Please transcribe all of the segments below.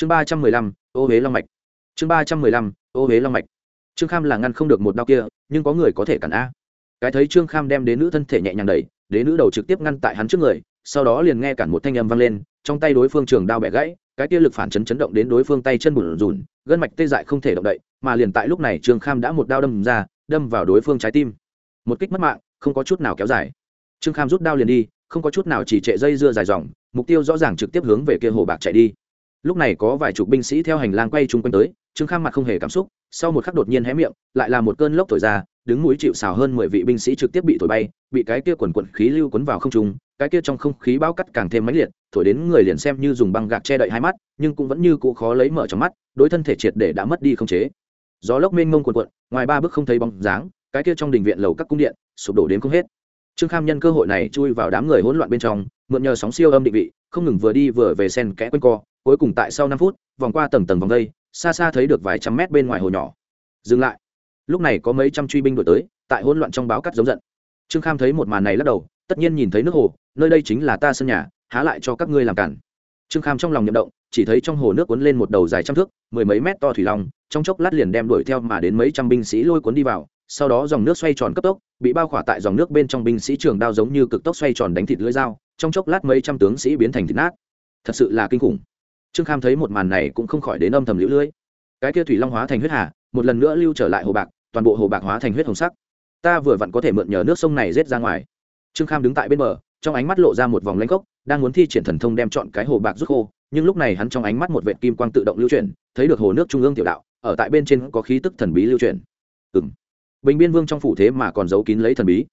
chương ba trăm mười lăm, ô huế long mạch. Chương ba trăm mười lăm, ô huế long mạch. Trương kham là ngăn không được một đau kia, nhưng có người có thể cản a. Cái thấy trương kham đem đến nữ thân thể nhẹ nhàng đẩy, đế nữ đầu trực tiếp ngăn tại hắn trước người, sau đó liền nghe cản một thanh âm vang lên, trong tay đối phương trường đao bẻ gãy, cái kia lực phản chấn chấn động đến đối phương tay chân bùn rùn gân mạch tê dại không thể động đậy, mà liền tại lúc này trương kham đã một đao đâm ra, đâm vào đối phương trái tim. Một kích mất mạng, không có chút nào kéo dài. Trương kham rút đao liền đi, không có chút nào chỉ trệ dây dưa dài dòng, mục tiêu rõ ràng trực tiếp hướng về kia hồ bạc chạy đi lúc này có vài chục binh sĩ theo hành lang quay chung quanh tới, trương kham mặt không hề cảm xúc, sau một khắc đột nhiên hé miệng, lại là một cơn lốc thổi ra, đứng mũi chịu xào hơn mười vị binh sĩ trực tiếp bị thổi bay, bị cái kia quần quận khí lưu quấn vào không trung, cái kia trong không khí bao cắt càng thêm mãnh liệt, thổi đến người liền xem như dùng băng gạc che đậy hai mắt, nhưng cũng vẫn như cũ khó lấy mở trong mắt, đối thân thể triệt để đã mất đi không chế. Gió lốc mênh mông quần quận ngoài ba bước không thấy bóng dáng, cái kia trong đình viện lầu các cung điện, sụp đổ đến không hết. Trương kham nhân cơ hội này chui vào đám người hỗn loạn bên trong, mượn nhờ sóng siêu âm định vị, không ngừng vừa đi vừa về sen kẽ quanh co cuối cùng tại sau năm phút, vòng qua tầng tầng vòng dây xa xa thấy được vài trăm mét bên ngoài hồ nhỏ. Dừng lại. Lúc này có mấy trăm truy binh đổi tới, tại hỗn loạn trong báo cắt giống giận. Trương kham thấy một màn này lắc đầu, tất nhiên nhìn thấy nước hồ, nơi đây chính là ta sân nhà, há lại cho các ngươi làm cản. Trương kham trong lòng nhậm động, chỉ thấy trong hồ nước cuốn lên một đầu dài trăm thước, mười mấy mét to thủy long, trong chốc lát liền đem đuổi theo mà đến mấy trăm binh sĩ lôi cuốn đi vào, sau đó dòng nước xoay tròn cấp tốc, bị bao khỏa tại dòng nước bên trong binh sĩ trường đao giống như cực tốc xoay tròn đánh thịt lưỡi dao, trong chốc lát mấy trăm tướng sĩ biến thành thịt nát. Thật sự là kinh khủng trương kham thấy một màn này cũng không khỏi đến âm thầm lũ lưỡi cái kia thủy long hóa thành huyết hà, một lần nữa lưu trở lại hồ bạc, toàn bộ hồ bạc hóa thành huyết hồng sắc. Ta vừa vặn có thể mượn nhờ nước sông này rết ra ngoài. Trương kham đứng tại bên bờ, trong ánh mắt lộ ra một vòng lãnh cốc đang muốn thi triển thần thông đem chọn cái hồ bạc rút khô, nhưng lúc này hắn trong ánh mắt một vệ kim quang tự động lưu chuyển, thấy được hồ nước trung ương tiểu đạo, ở tại bên trên có khí tức thần bí lưu chuyển. Ừng bình biên vương trong phủ thế mà còn giấu kín lấy thần bí.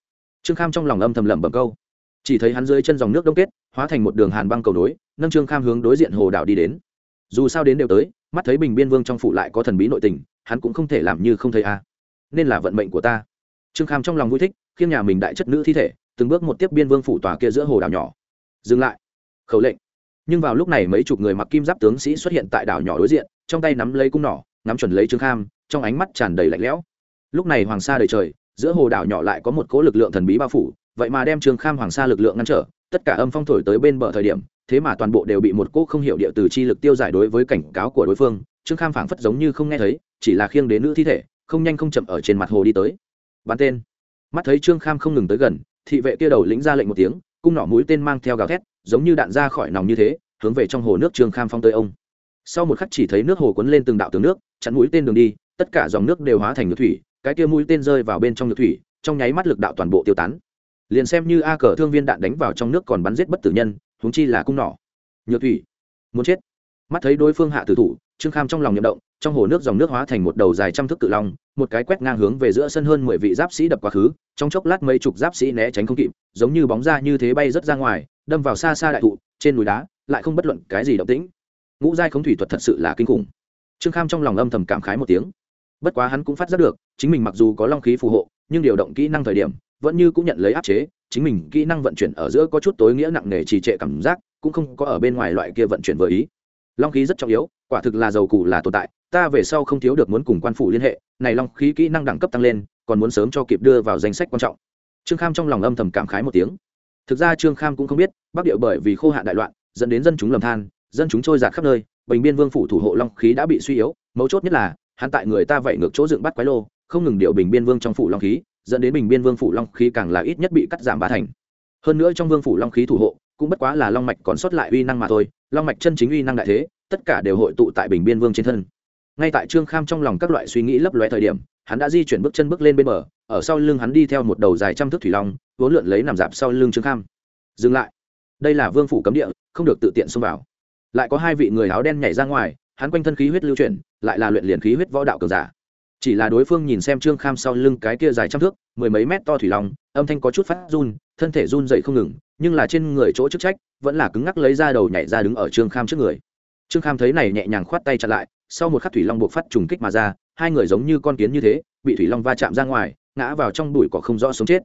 Trương kham trong lòng âm thầm lẩm bẩm câu chỉ thấy hắn dưới chân dòng nước đông kết, hóa thành một đường hàn băng cầu nối, nâng trương kham hướng đối diện hồ đảo đi đến. Dù sao đến đều tới, mắt thấy bình biên vương trong phủ lại có thần bí nội tình, hắn cũng không thể làm như không thấy a. Nên là vận mệnh của ta. Trương kham trong lòng vui thích, khiêng nhà mình đại chất nữ thi thể, từng bước một tiếp biên vương phủ tòa kia giữa hồ đảo nhỏ. Dừng lại. Khẩu lệnh. Nhưng vào lúc này mấy chục người mặc kim giáp tướng sĩ xuất hiện tại đảo nhỏ đối diện, trong tay nắm lấy cung nỏ, ngắm chuẩn lấy trương kham, trong ánh mắt tràn đầy lạnh lẽo. Lúc này hoàng sa đầy trời, giữa hồ đảo nhỏ lại có một cỗ lực lượng thần bí bao phủ vậy mà đem Trường kham hoàng sa lực lượng ngăn trở, tất cả âm phong thổi tới bên bờ thời điểm, thế mà toàn bộ đều bị một cỗ không hiểu địa từ chi lực tiêu giải đối với cảnh cáo của đối phương, trương kham phảng phất giống như không nghe thấy, chỉ là khiêng đến nữ thi thể, không nhanh không chậm ở trên mặt hồ đi tới. Bắn tên. Mắt thấy trương kham không ngừng tới gần, thị vệ kia đầu lĩnh ra lệnh một tiếng, cung nỏ mũi tên mang theo gào thét, giống như đạn ra khỏi nòng như thế, hướng về trong hồ nước trương kham phong tới ông. Sau một khắc chỉ thấy nước hồ cuốn lên từng đạo tường nước chặn mũi tên đường đi, tất cả dòng nước đều hóa thành nước thủy, cái kia mũi tên rơi vào bên trong nước thủy, trong nháy mắt lực đạo toàn bộ tiêu tán liền xem như a cờ thương viên đạn đánh vào trong nước còn bắn giết bất tử nhân, huống chi là cung nỏ. Nhược thủy, muốn chết. Mắt thấy đối phương hạ tử thủ, trương kham trong lòng nhậm động, trong hồ nước dòng nước hóa thành một đầu dài trăm thước cự long, một cái quét ngang hướng về giữa sân hơn mười vị giáp sĩ đập quá khứ, trong chốc lát mấy chục giáp sĩ né tránh không kịp, giống như bóng ra như thế bay rất ra ngoài, đâm vào xa xa đại thụ, trên núi đá, lại không bất luận cái gì động tĩnh. Ngũ giai khống thủy thuật thật sự là kinh khủng. Trương kham trong lòng âm thầm cảm khái một tiếng. Bất quá hắn cũng phát giác được, chính mình mặc dù có long khí phù hộ, nhưng điều động kỹ năng thời điểm vẫn như cũng nhận lấy áp chế, chính mình kỹ năng vận chuyển ở giữa có chút tối nghĩa nặng nề trì trệ cảm giác, cũng không có ở bên ngoài loại kia vận chuyển vừa ý. Long khí rất trọng yếu, quả thực là dầu củ là tồn tại, ta về sau không thiếu được muốn cùng quan phủ liên hệ, này long khí kỹ năng đẳng cấp tăng lên, còn muốn sớm cho kịp đưa vào danh sách quan trọng. Trương kham trong lòng âm thầm cảm khái một tiếng. Thực ra trương kham cũng không biết, bắc địa bởi vì khô hạn đại loạn, dẫn đến dân chúng lầm than, dân chúng trôi giạt khắp nơi, bình biên vương phủ thủ hộ long khí đã bị suy yếu, mấu chốt nhất là, hắn tại người ta vậy ngược chỗ dựng bắt quái lô, không ngừng điều bình biên vương trong phủ long khí dẫn đến bình biên vương phủ long khí càng là ít nhất bị cắt giảm ba thành. Hơn nữa trong vương phủ long khí thủ hộ, cũng bất quá là long mạch còn sót lại uy năng mà thôi, long mạch chân chính uy năng đại thế, tất cả đều hội tụ tại bình biên vương trên thân. Ngay tại trương kham trong lòng các loại suy nghĩ lấp lóe thời điểm, hắn đã di chuyển bước chân bước lên bên bờ, ở sau lưng hắn đi theo một đầu dài trăm thước thủy long, vốn lượn lấy nằm dạp sau lưng trương kham. Dừng lại. Đây là vương phủ cấm địa, không được tự tiện xông vào. Lại có hai vị người áo đen nhảy ra ngoài, hắn quanh thân khí huyết lưu chuyển, lại là luyện liền khí huyết võ đạo cường giả chỉ là đối phương nhìn xem trương kham sau lưng cái kia dài trăm thước, mười mấy mét to thủy long âm thanh có chút phát run, thân thể run dậy không ngừng, nhưng là trên người chỗ chức trách vẫn là cứng ngắc lấy ra đầu nhảy ra đứng ở trương kham trước người. Trương kham thấy này nhẹ nhàng khoát tay chặt lại, sau một khắc thủy long buộc phát trùng kích mà ra, hai người giống như con kiến như thế, bị thủy long va chạm ra ngoài, ngã vào trong bụi cỏ không rõ sống chết.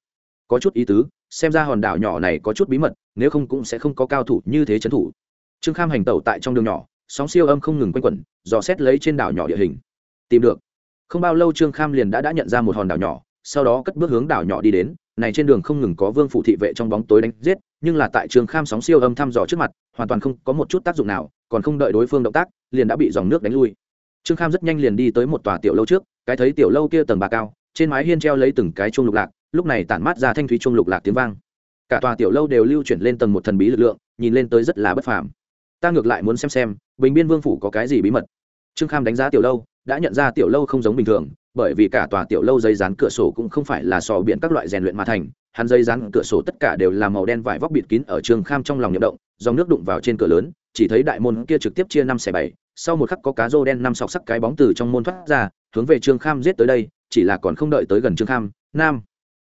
Có chút ý tứ, xem ra hòn đảo nhỏ này có chút bí mật, nếu không cũng sẽ không có cao thủ như thế trấn thủ. Trương kham hành tẩu tại trong đường nhỏ, sóng siêu âm không ngừng quanh quẩn, dò xét lấy trên đảo nhỏ địa hình. Tìm được không bao lâu trương kham liền đã đã nhận ra một hòn đảo nhỏ, sau đó cất bước hướng đảo nhỏ đi đến. Này trên đường không ngừng có vương phủ thị vệ trong bóng tối đánh giết, nhưng là tại Trương kham sóng siêu âm thăm dò trước mặt, hoàn toàn không có một chút tác dụng nào, còn không đợi đối phương động tác, liền đã bị dòng nước đánh lui. Trương kham rất nhanh liền đi tới một tòa tiểu lâu trước, cái thấy tiểu lâu kia tầng bà cao, trên mái hiên treo lấy từng cái chuông lục lạc, lúc này tản mát ra thanh thúy chuông lục lạc tiếng vang. Cả tòa tiểu lâu đều lưu chuyển lên tầng một thần bí lực lượng, nhìn lên tới rất là bất phàm. Ta ngược lại muốn xem xem, bình biên vương phủ có cái gì bí mật. Trương kham đánh giá tiểu lâu đã nhận ra tiểu lâu không giống bình thường, bởi vì cả tòa tiểu lâu dây dán cửa sổ cũng không phải là sò biển các loại rèn luyện mà thành. Hắn dây dán cửa sổ tất cả đều là màu đen vải vóc bịt kín ở trường kham trong lòng nhậm động, dòng nước đụng vào trên cửa lớn, chỉ thấy đại môn kia trực tiếp chia năm xẻ bảy, sau một khắc có cá rô đen năm sọc sắc cái bóng từ trong môn thoát ra, hướng về trương kham giết tới đây, chỉ là còn không đợi tới gần trương kham, nam,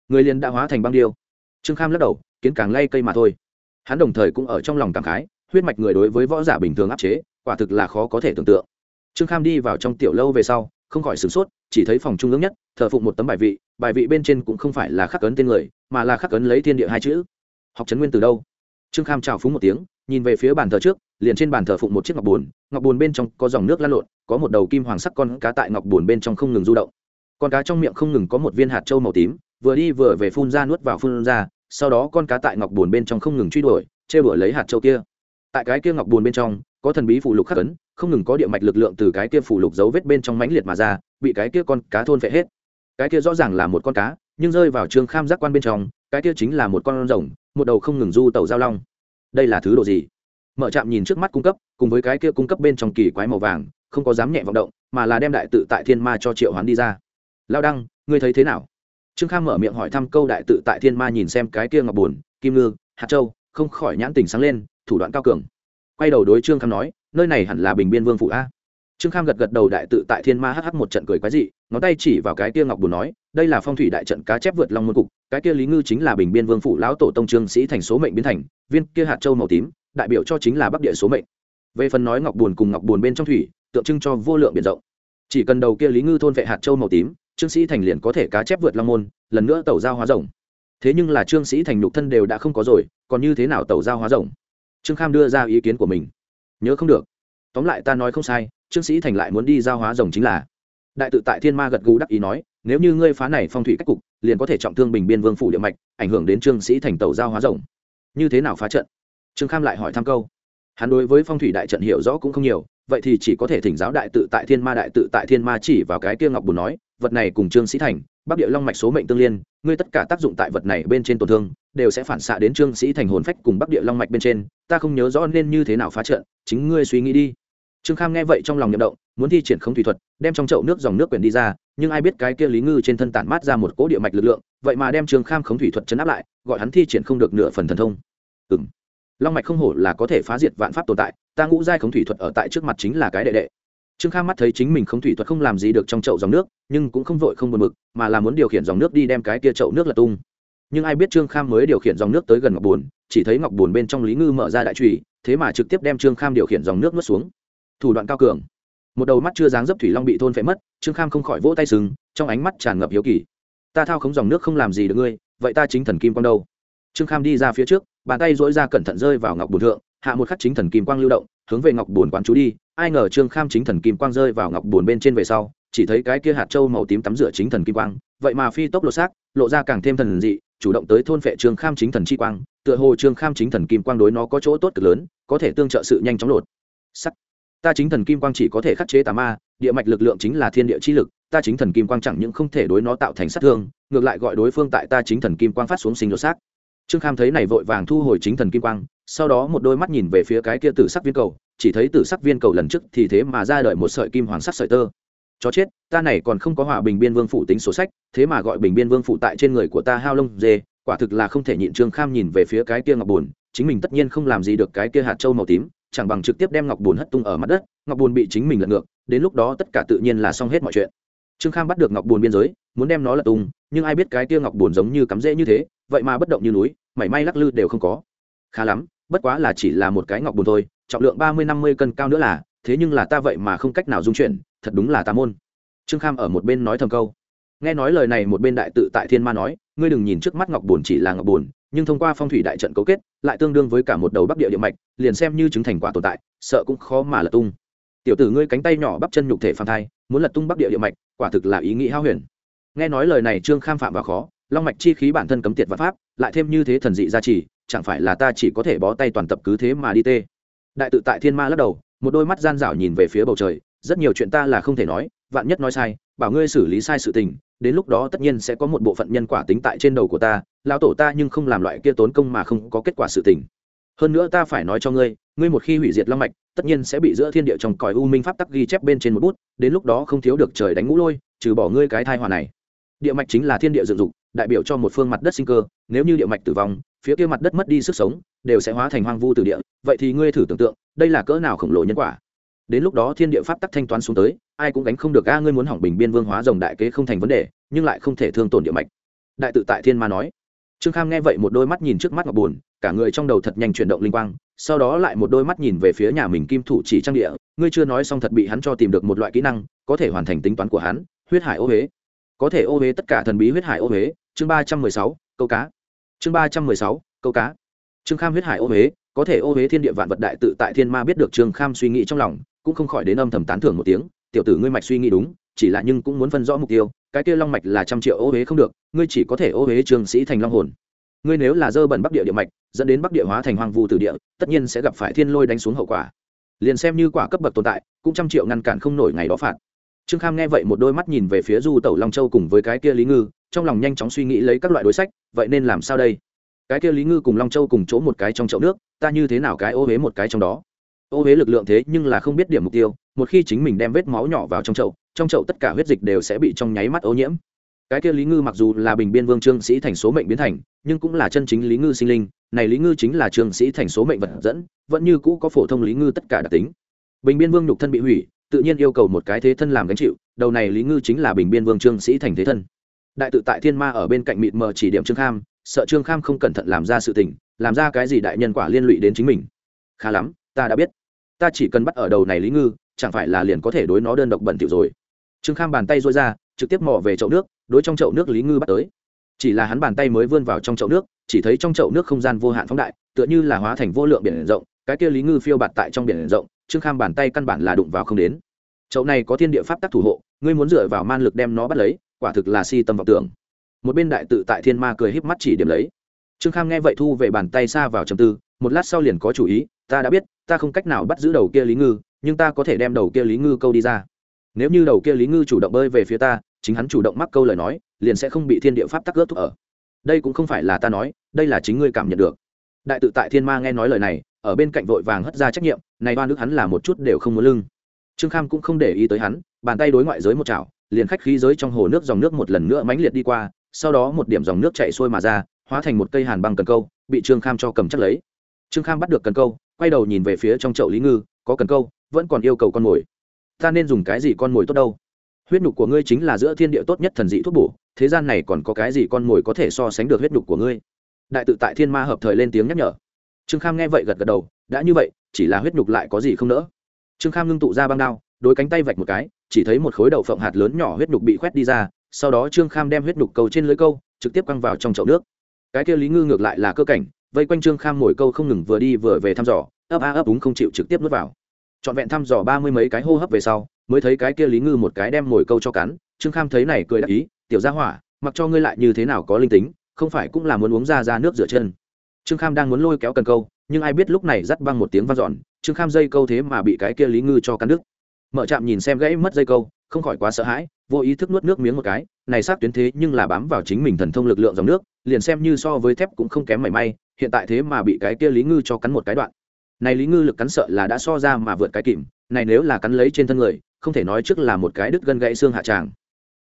người liền đã hóa thành băng điêu. Trương kham lắc đầu, kiến càng lay cây mà thôi. Hắn đồng thời cũng ở trong lòng cảm khái, huyết mạch người đối với võ giả bình thường áp chế, quả thực là khó có thể tưởng tượng trương kham đi vào trong tiểu lâu về sau, không khỏi sửng sốt, chỉ thấy phòng trung ương nhất, thờ phụng một tấm bài vị bài vị bên trên cũng không phải là khắc cấn tên người, mà là khắc cấn lấy thiên địa hai chữ. Học trấn nguyên từ đâu? Trương kham chào phúng một tiếng, nhìn về phía bàn thờ trước, liền trên bàn thờ phụng một chiếc ngọc bùn ngọc bùn bên trong có dòng nước lan lộn, có một đầu kim hoàng sắc con cá tại ngọc bùn bên trong không ngừng du động. Con cá trong miệng không ngừng có một viên hạt trâu màu tím, vừa đi vừa về phun ra nuốt vào phun ra, sau đó con cá tại ngọc bùn bên trong không ngừng truy đuổi chê đuổi lấy hạt trâu kia. Tại cái kia ngọc bùn bên trong có thần bí phụ lục khắc ấn, không ngừng có địa mạch lực lượng từ cái kia phụ lục dấu vết bên trong mãnh liệt mà ra, bị cái kia con cá thôn phệ hết. Cái kia rõ ràng là một con cá, nhưng rơi vào trương kham giác quan bên trong, cái kia chính là một con rồng, một đầu không ngừng du tàu giao long. Đây là thứ đồ gì? Mở trạm nhìn trước mắt cung cấp, cùng với cái kia cung cấp bên trong kỳ quái màu vàng, không có dám nhẹ vọng động, mà là đem đại tự tại thiên ma cho triệu hoán đi ra. Lao đăng, ngươi thấy thế nào? Trương kham mở miệng hỏi thăm câu đại tự tại thiên ma nhìn xem cái kia ngọc bùn kim ngư, hạt châu, không khỏi nhãn tình sáng lên, thủ đoạn cao cường quay đầu đối trương kham nói, nơi này hẳn là bình biên vương phủ a. Trương kham gật gật đầu đại tự tại thiên ma hh một trận cười quái dị, ngón tay chỉ vào cái kia ngọc bùn nói, đây là phong thủy đại trận cá chép vượt long môn cục, cái kia lý ngư chính là bình biên vương phủ lão tổ tông trương sĩ thành số mệnh biến thành, viên kia hạt châu màu tím, đại biểu cho chính là bắc địa số mệnh. Về phần nói ngọc bùn cùng ngọc bùn bên trong thủy, tượng trưng cho vô lượng biển rộng. Chỉ cần đầu kia lý ngư thôn vệ hạt châu màu tím, trương sĩ thành liền có thể cá chép vượt long môn, lần nữa tẩu giao hóa rồng. Thế nhưng là trương sĩ thành nhục thân đều đã không có rồi, còn như thế nào tẩu giao hóa rồng? Trương kham đưa ra ý kiến của mình. Nhớ không được. Tóm lại ta nói không sai, trương sĩ thành lại muốn đi giao hóa rồng chính là. Đại tự tại thiên ma gật gù đắc ý nói, nếu như ngươi phá này phong thủy cách cục, liền có thể trọng thương bình biên vương phủ địa mạch, ảnh hưởng đến trương sĩ thành tàu giao hóa rồng. Như thế nào phá trận? Trương kham lại hỏi thăm câu. Hắn đối với phong thủy đại trận hiểu rõ cũng không nhiều, vậy thì chỉ có thể thỉnh giáo đại tự tại thiên ma, đại tự tại thiên ma chỉ vào cái kia ngọc bùn nói, vật này cùng trương sĩ thành, bắc địa long mạch số mệnh tương liên, ngươi tất cả tác dụng tại vật này bên trên tổn thương, đều sẽ phản xạ đến trương sĩ thành hồn phách cùng bắc địa long mạch bên trên ta không nhớ rõ nên như thế nào phá trận, chính ngươi suy nghĩ đi. Trương kham nghe vậy trong lòng nhậm động, muốn thi triển không thủy thuật, đem trong chậu nước dòng nước quyển đi ra, nhưng ai biết cái kia lý ngư trên thân tản mát ra một cỗ địa mạch lực lượng, vậy mà đem trương kham không thủy thuật chấn áp lại, gọi hắn thi triển không được nửa phần thần thông. Ừ m long mạch không hổ là có thể phá diệt vạn pháp tồn tại, ta ngũ giai không thủy thuật ở tại trước mặt chính là cái đệ đệ. Trương kham mắt thấy chính mình không thủy thuật không làm gì được trong chậu dòng nước, nhưng cũng không vội không buồn mực, mà là muốn điều khiển dòng nước đi đem cái kia chậu nước lật tung nhưng ai biết trương kham mới điều khiển dòng nước tới gần ngọc bùn chỉ thấy ngọc bùn bên trong lý ngư mở ra đại trùy, thế mà trực tiếp đem trương kham điều khiển dòng nước nuốt xuống. Thủ đoạn cao cường. Một đầu mắt chưa dáng dấp thủy long bị thôn phệ mất, trương kham không khỏi vỗ tay sừng, trong ánh mắt tràn ngập hiếu kỳ. Ta thao khống dòng nước không làm gì được ngươi, vậy ta chính thần kim quang đâu? Trương kham đi ra phía trước, bàn tay dỗi ra cẩn thận rơi vào ngọc bùn thượng, hạ một khắc chính thần kim quang lưu động, hướng về ngọc bùn quán chú đi. Ai ngờ trương kham chính thần kim quang rơi vào ngọc bùn bên trên về sau, chỉ thấy cái kia hạt trâu màu tím tắm rửa chính thần kim quang, vậy mà phi tốc lột xác, lộ ra càng thêm thần dị chủ động tới thôn phệ trương kham chính thần chi quang, tựa hồ trương kham chính thần kim quang đối nó có chỗ tốt cực lớn, có thể tương trợ sự nhanh chóng lột. Sắc ta chính thần kim quang chỉ có thể khắc chế tà ma, địa mạch lực lượng chính là thiên địa chi lực, ta chính thần kim quang chẳng những không thể đối nó tạo thành sát thương, ngược lại gọi đối phương tại ta chính thần kim quang phát xuống sinh lột xác. Trương kham thấy này vội vàng thu hồi chính thần kim quang, sau đó một đôi mắt nhìn về phía cái kia tử sắc viên cầu, chỉ thấy tử sắc viên cầu lần trước thì thế mà ra đợi một sợi kim hoàng sắc sợi tơ chó chết, ta này còn không có hòa bình biên vương phụ tính sổ sách, thế mà gọi bình biên vương phụ tại trên người của ta hao lông dê, quả thực là không thể nhịn trương kham nhìn về phía cái kia ngọc bùn chính mình tất nhiên không làm gì được cái kia hạt trâu màu tím, chẳng bằng trực tiếp đem ngọc bùn hất tung ở mặt đất, ngọc bùn bị chính mình lật ngược, đến lúc đó tất cả tự nhiên là xong hết mọi chuyện. Trương kham bắt được ngọc bùn biên giới, muốn đem nó lật tung, nhưng ai biết cái kia ngọc bùn giống như cắm rễ như thế, vậy mà bất động như núi, mảy may lắc lư đều không có. Khá lắm, bất quá là chỉ là một cái ngọc bùn thôi, trọng lượng ba mươi năm mươi cân cao nữa là thế nhưng là ta vậy mà không cách nào dung chuyển, thật đúng là tà môn. Trương kham ở một bên nói thầm câu. Nghe nói lời này một bên đại tự tại thiên ma nói, ngươi đừng nhìn trước mắt ngọc bồn chỉ là ngọc bồn, nhưng thông qua phong thủy đại trận cấu kết, lại tương đương với cả một đầu bắc địa địa mạch, liền xem như chứng thành quả tồn tại, sợ cũng khó mà lật tung. Tiểu tử ngươi cánh tay nhỏ bắp chân nhục thể phàm thai, muốn lật tung bắc địa địa mạch, quả thực là ý nghĩ hao huyền. Nghe nói lời này trương kham phạm vào khó, long mạch chi khí bản thân cấm tiệt và pháp, lại thêm như thế thần dị gia trì, chẳng phải là ta chỉ có thể bó tay toàn tập cứ thế mà đi tê. Đại tự tại thiên ma lắc đầu một đôi mắt gian dảo nhìn về phía bầu trời, rất nhiều chuyện ta là không thể nói, vạn nhất nói sai, bảo ngươi xử lý sai sự tình, đến lúc đó tất nhiên sẽ có một bộ phận nhân quả tính tại trên đầu của ta, lão tổ ta nhưng không làm loại kia tốn công mà không có kết quả sự tình. Hơn nữa ta phải nói cho ngươi ngươi một khi hủy diệt long mạch, tất nhiên sẽ bị giữa thiên địa trong còi u minh pháp tắc ghi chép bên trên một bút, đến lúc đó không thiếu được trời đánh ngũ lôi, trừ bỏ ngươi cái thai hòa này. Địa mạch chính là thiên địa dựng dục, đại biểu cho một phương mặt đất sinh cơ, nếu như địa mạch tử vong phía kia mặt đất mất đi sức sống, đều sẽ hóa thành hoang vu từ địa, vậy thì ngươi thử tưởng tượng, đây là cỡ nào khổng lồ nhân quả? Đến lúc đó thiên địa pháp tắc thanh toán xuống tới, ai cũng gánh không được a, ngươi muốn hỏng bình biên vương hóa rồng đại kế không thành vấn đề, nhưng lại không thể thương tổn địa mạch. Đại tự tại thiên ma nói. Trương kham nghe vậy một đôi mắt nhìn trước mắt ngọc buồn, cả người trong đầu thật nhanh chuyển động linh quang, sau đó lại một đôi mắt nhìn về phía nhà mình kim thủ chỉ trang địa, ngươi chưa nói xong thật bị hắn cho tìm được một loại kỹ năng, có thể hoàn thành tính toán của hắn, huyết hải ô huế. Có thể ô huế tất cả thần bí huyết hải ô huế, chương ba trăm mười sáu, câu cá chương ba trăm mười sáu, câu cá. Trương kham huyết hải ô huế, có thể ô huế thiên địa vạn vật đại tự tại thiên ma biết được trương kham suy nghĩ trong lòng, cũng không khỏi đến âm thầm tán thưởng một tiếng, tiểu tử ngươi mạch suy nghĩ đúng, chỉ là nhưng cũng muốn phân rõ mục tiêu, cái kia long mạch là trăm triệu ô huế không được, ngươi chỉ có thể ô huế trương sĩ thành long hồn. Ngươi nếu là dơ bẩn bắc địa địa mạch, dẫn đến bắc địa hóa thành hoang vu tử địa, tất nhiên sẽ gặp phải thiên lôi đánh xuống hậu quả. Liền xem như quả cấp bậc tồn tại, cũng trăm triệu ngăn cản không nổi ngày đó phạt. Trương kham nghe vậy một đôi mắt nhìn về phía du tẩu long châu cùng với cái kia lý ngư trong lòng nhanh chóng suy nghĩ lấy các loại đối sách, vậy nên làm sao đây? Cái kia lý ngư cùng long châu cùng chỗ một cái trong chậu nước, ta như thế nào cái ô huế một cái trong đó? Ô huế lực lượng thế nhưng là không biết điểm mục tiêu, một khi chính mình đem vết máu nhỏ vào trong chậu trong chậu tất cả huyết dịch đều sẽ bị trong nháy mắt ô nhiễm. Cái kia lý ngư mặc dù là bình biên vương trương sĩ thành số mệnh biến thành, nhưng cũng là chân chính lý ngư sinh linh. Này lý ngư chính là trương sĩ thành số mệnh vật dẫn, vẫn như cũ có phổ thông lý ngư tất cả đặc tính. Bình biên vương nhục thân bị hủy, tự nhiên yêu cầu một cái thế thân làm gánh chịu, đầu này lý ngư chính là bình biên vương trương sĩ thành thế thân đại tự tại thiên ma ở bên cạnh mịt mờ chỉ điểm trương kham, sợ trương kham không cẩn thận làm ra sự tình, làm ra cái gì đại nhân quả liên lụy đến chính mình. Khá lắm, ta đã biết. Ta chỉ cần bắt ở đầu này lý ngư, chẳng phải là liền có thể đối nó đơn độc bẩn thỉu rồi. Trương kham bàn tay dôi ra, trực tiếp mò về chậu nước, đối trong chậu nước lý ngư bắt tới. Chỉ là hắn bàn tay mới vươn vào trong chậu nước, chỉ thấy trong chậu nước không gian vô hạn phóng đại, tựa như là hóa thành vô lượng biển rộng, cái kia lý ngư phiêu bạt tại trong biển rộng, trương kham bàn tay căn bản là đụng vào không đến. Chậu này có thiên địa pháp tắc thủ hộ, ngươi muốn dựa vào man lực đem nó bắt lấy quả thực là si tâm vọng tưởng. Một bên đại tự tại thiên ma cười híp mắt chỉ điểm lấy. Trương kham nghe vậy thu về bàn tay xa vào trầm tư, một lát sau liền có chủ ý, ta đã biết, ta không cách nào bắt giữ đầu kia lý ngư, nhưng ta có thể đem đầu kia lý ngư câu đi ra. Nếu như đầu kia lý ngư chủ động bơi về phía ta, chính hắn chủ động mắc câu lời nói, liền sẽ không bị thiên địa pháp tắc ướt thuốc ở. Đây cũng không phải là ta nói, đây là chính ngươi cảm nhận được. Đại tự tại thiên ma nghe nói lời này, ở bên cạnh vội vàng hất ra trách nhiệm, này ba nước hắn là một chút đều không muốn lưng. Trương kham cũng không để ý tới hắn, bàn tay đối ngoại giới một chảo liền khách khí giới trong hồ nước dòng nước một lần nữa mãnh liệt đi qua, sau đó một điểm dòng nước chạy xuôi mà ra, hóa thành một cây hàn băng cần câu, bị trương kham cho cầm chắc lấy. Trương kham bắt được cần câu, quay đầu nhìn về phía trong chậu lý ngư, có cần câu, vẫn còn yêu cầu con mồi. Ta nên dùng cái gì con mồi tốt đâu? Huyết nhục của ngươi chính là giữa thiên địa tốt nhất thần dị thuốc bổ, thế gian này còn có cái gì con mồi có thể so sánh được huyết nhục của ngươi? Đại tự tại thiên ma hợp thời lên tiếng nhắc nhở. Trương kham nghe vậy gật gật đầu, đã như vậy, chỉ là huyết nhục lại có gì không nỡ. Trương kham ngưng tụ ra băng đao đối cánh tay vạch một cái chỉ thấy một khối đậu phộng hạt lớn nhỏ huyết nhục bị khoét đi ra, sau đó trương kham đem huyết nhục câu trên lưới câu, trực tiếp quăng vào trong chậu nước. Cái kia lý ngư ngược lại là cơ cảnh, vây quanh trương kham mồi câu không ngừng vừa đi vừa về thăm dò, ấp a ấp úng không chịu trực tiếp nuốt vào. Trọn vẹn thăm dò ba mươi mấy cái hô hấp về sau, mới thấy cái kia lý ngư một cái đem mồi câu cho cắn, trương kham thấy này cười đắc ý, tiểu gia hỏa, mặc cho ngươi lại như thế nào có linh tính, không phải cũng là muốn uống ra ra nước rửa chân? Trương kham đang muốn lôi kéo cần câu, nhưng ai biết lúc này dắt băng một tiếng vang dọn, trương kham dây câu thế mà bị cái kia lý ngư cho cắn đứt mở trạm nhìn xem gãy mất dây câu, không khỏi quá sợ hãi, vô ý thức nuốt nước miếng một cái, này sát tuyến thế nhưng là bám vào chính mình thần thông lực lượng dòng nước, liền xem như so với thép cũng không kém mảy may, hiện tại thế mà bị cái kia lý ngư cho cắn một cái đoạn. Này lý ngư lực cắn sợ là đã so ra mà vượt cái kìm, này nếu là cắn lấy trên thân người, không thể nói trước là một cái đứt gân gãy xương hạ tràng.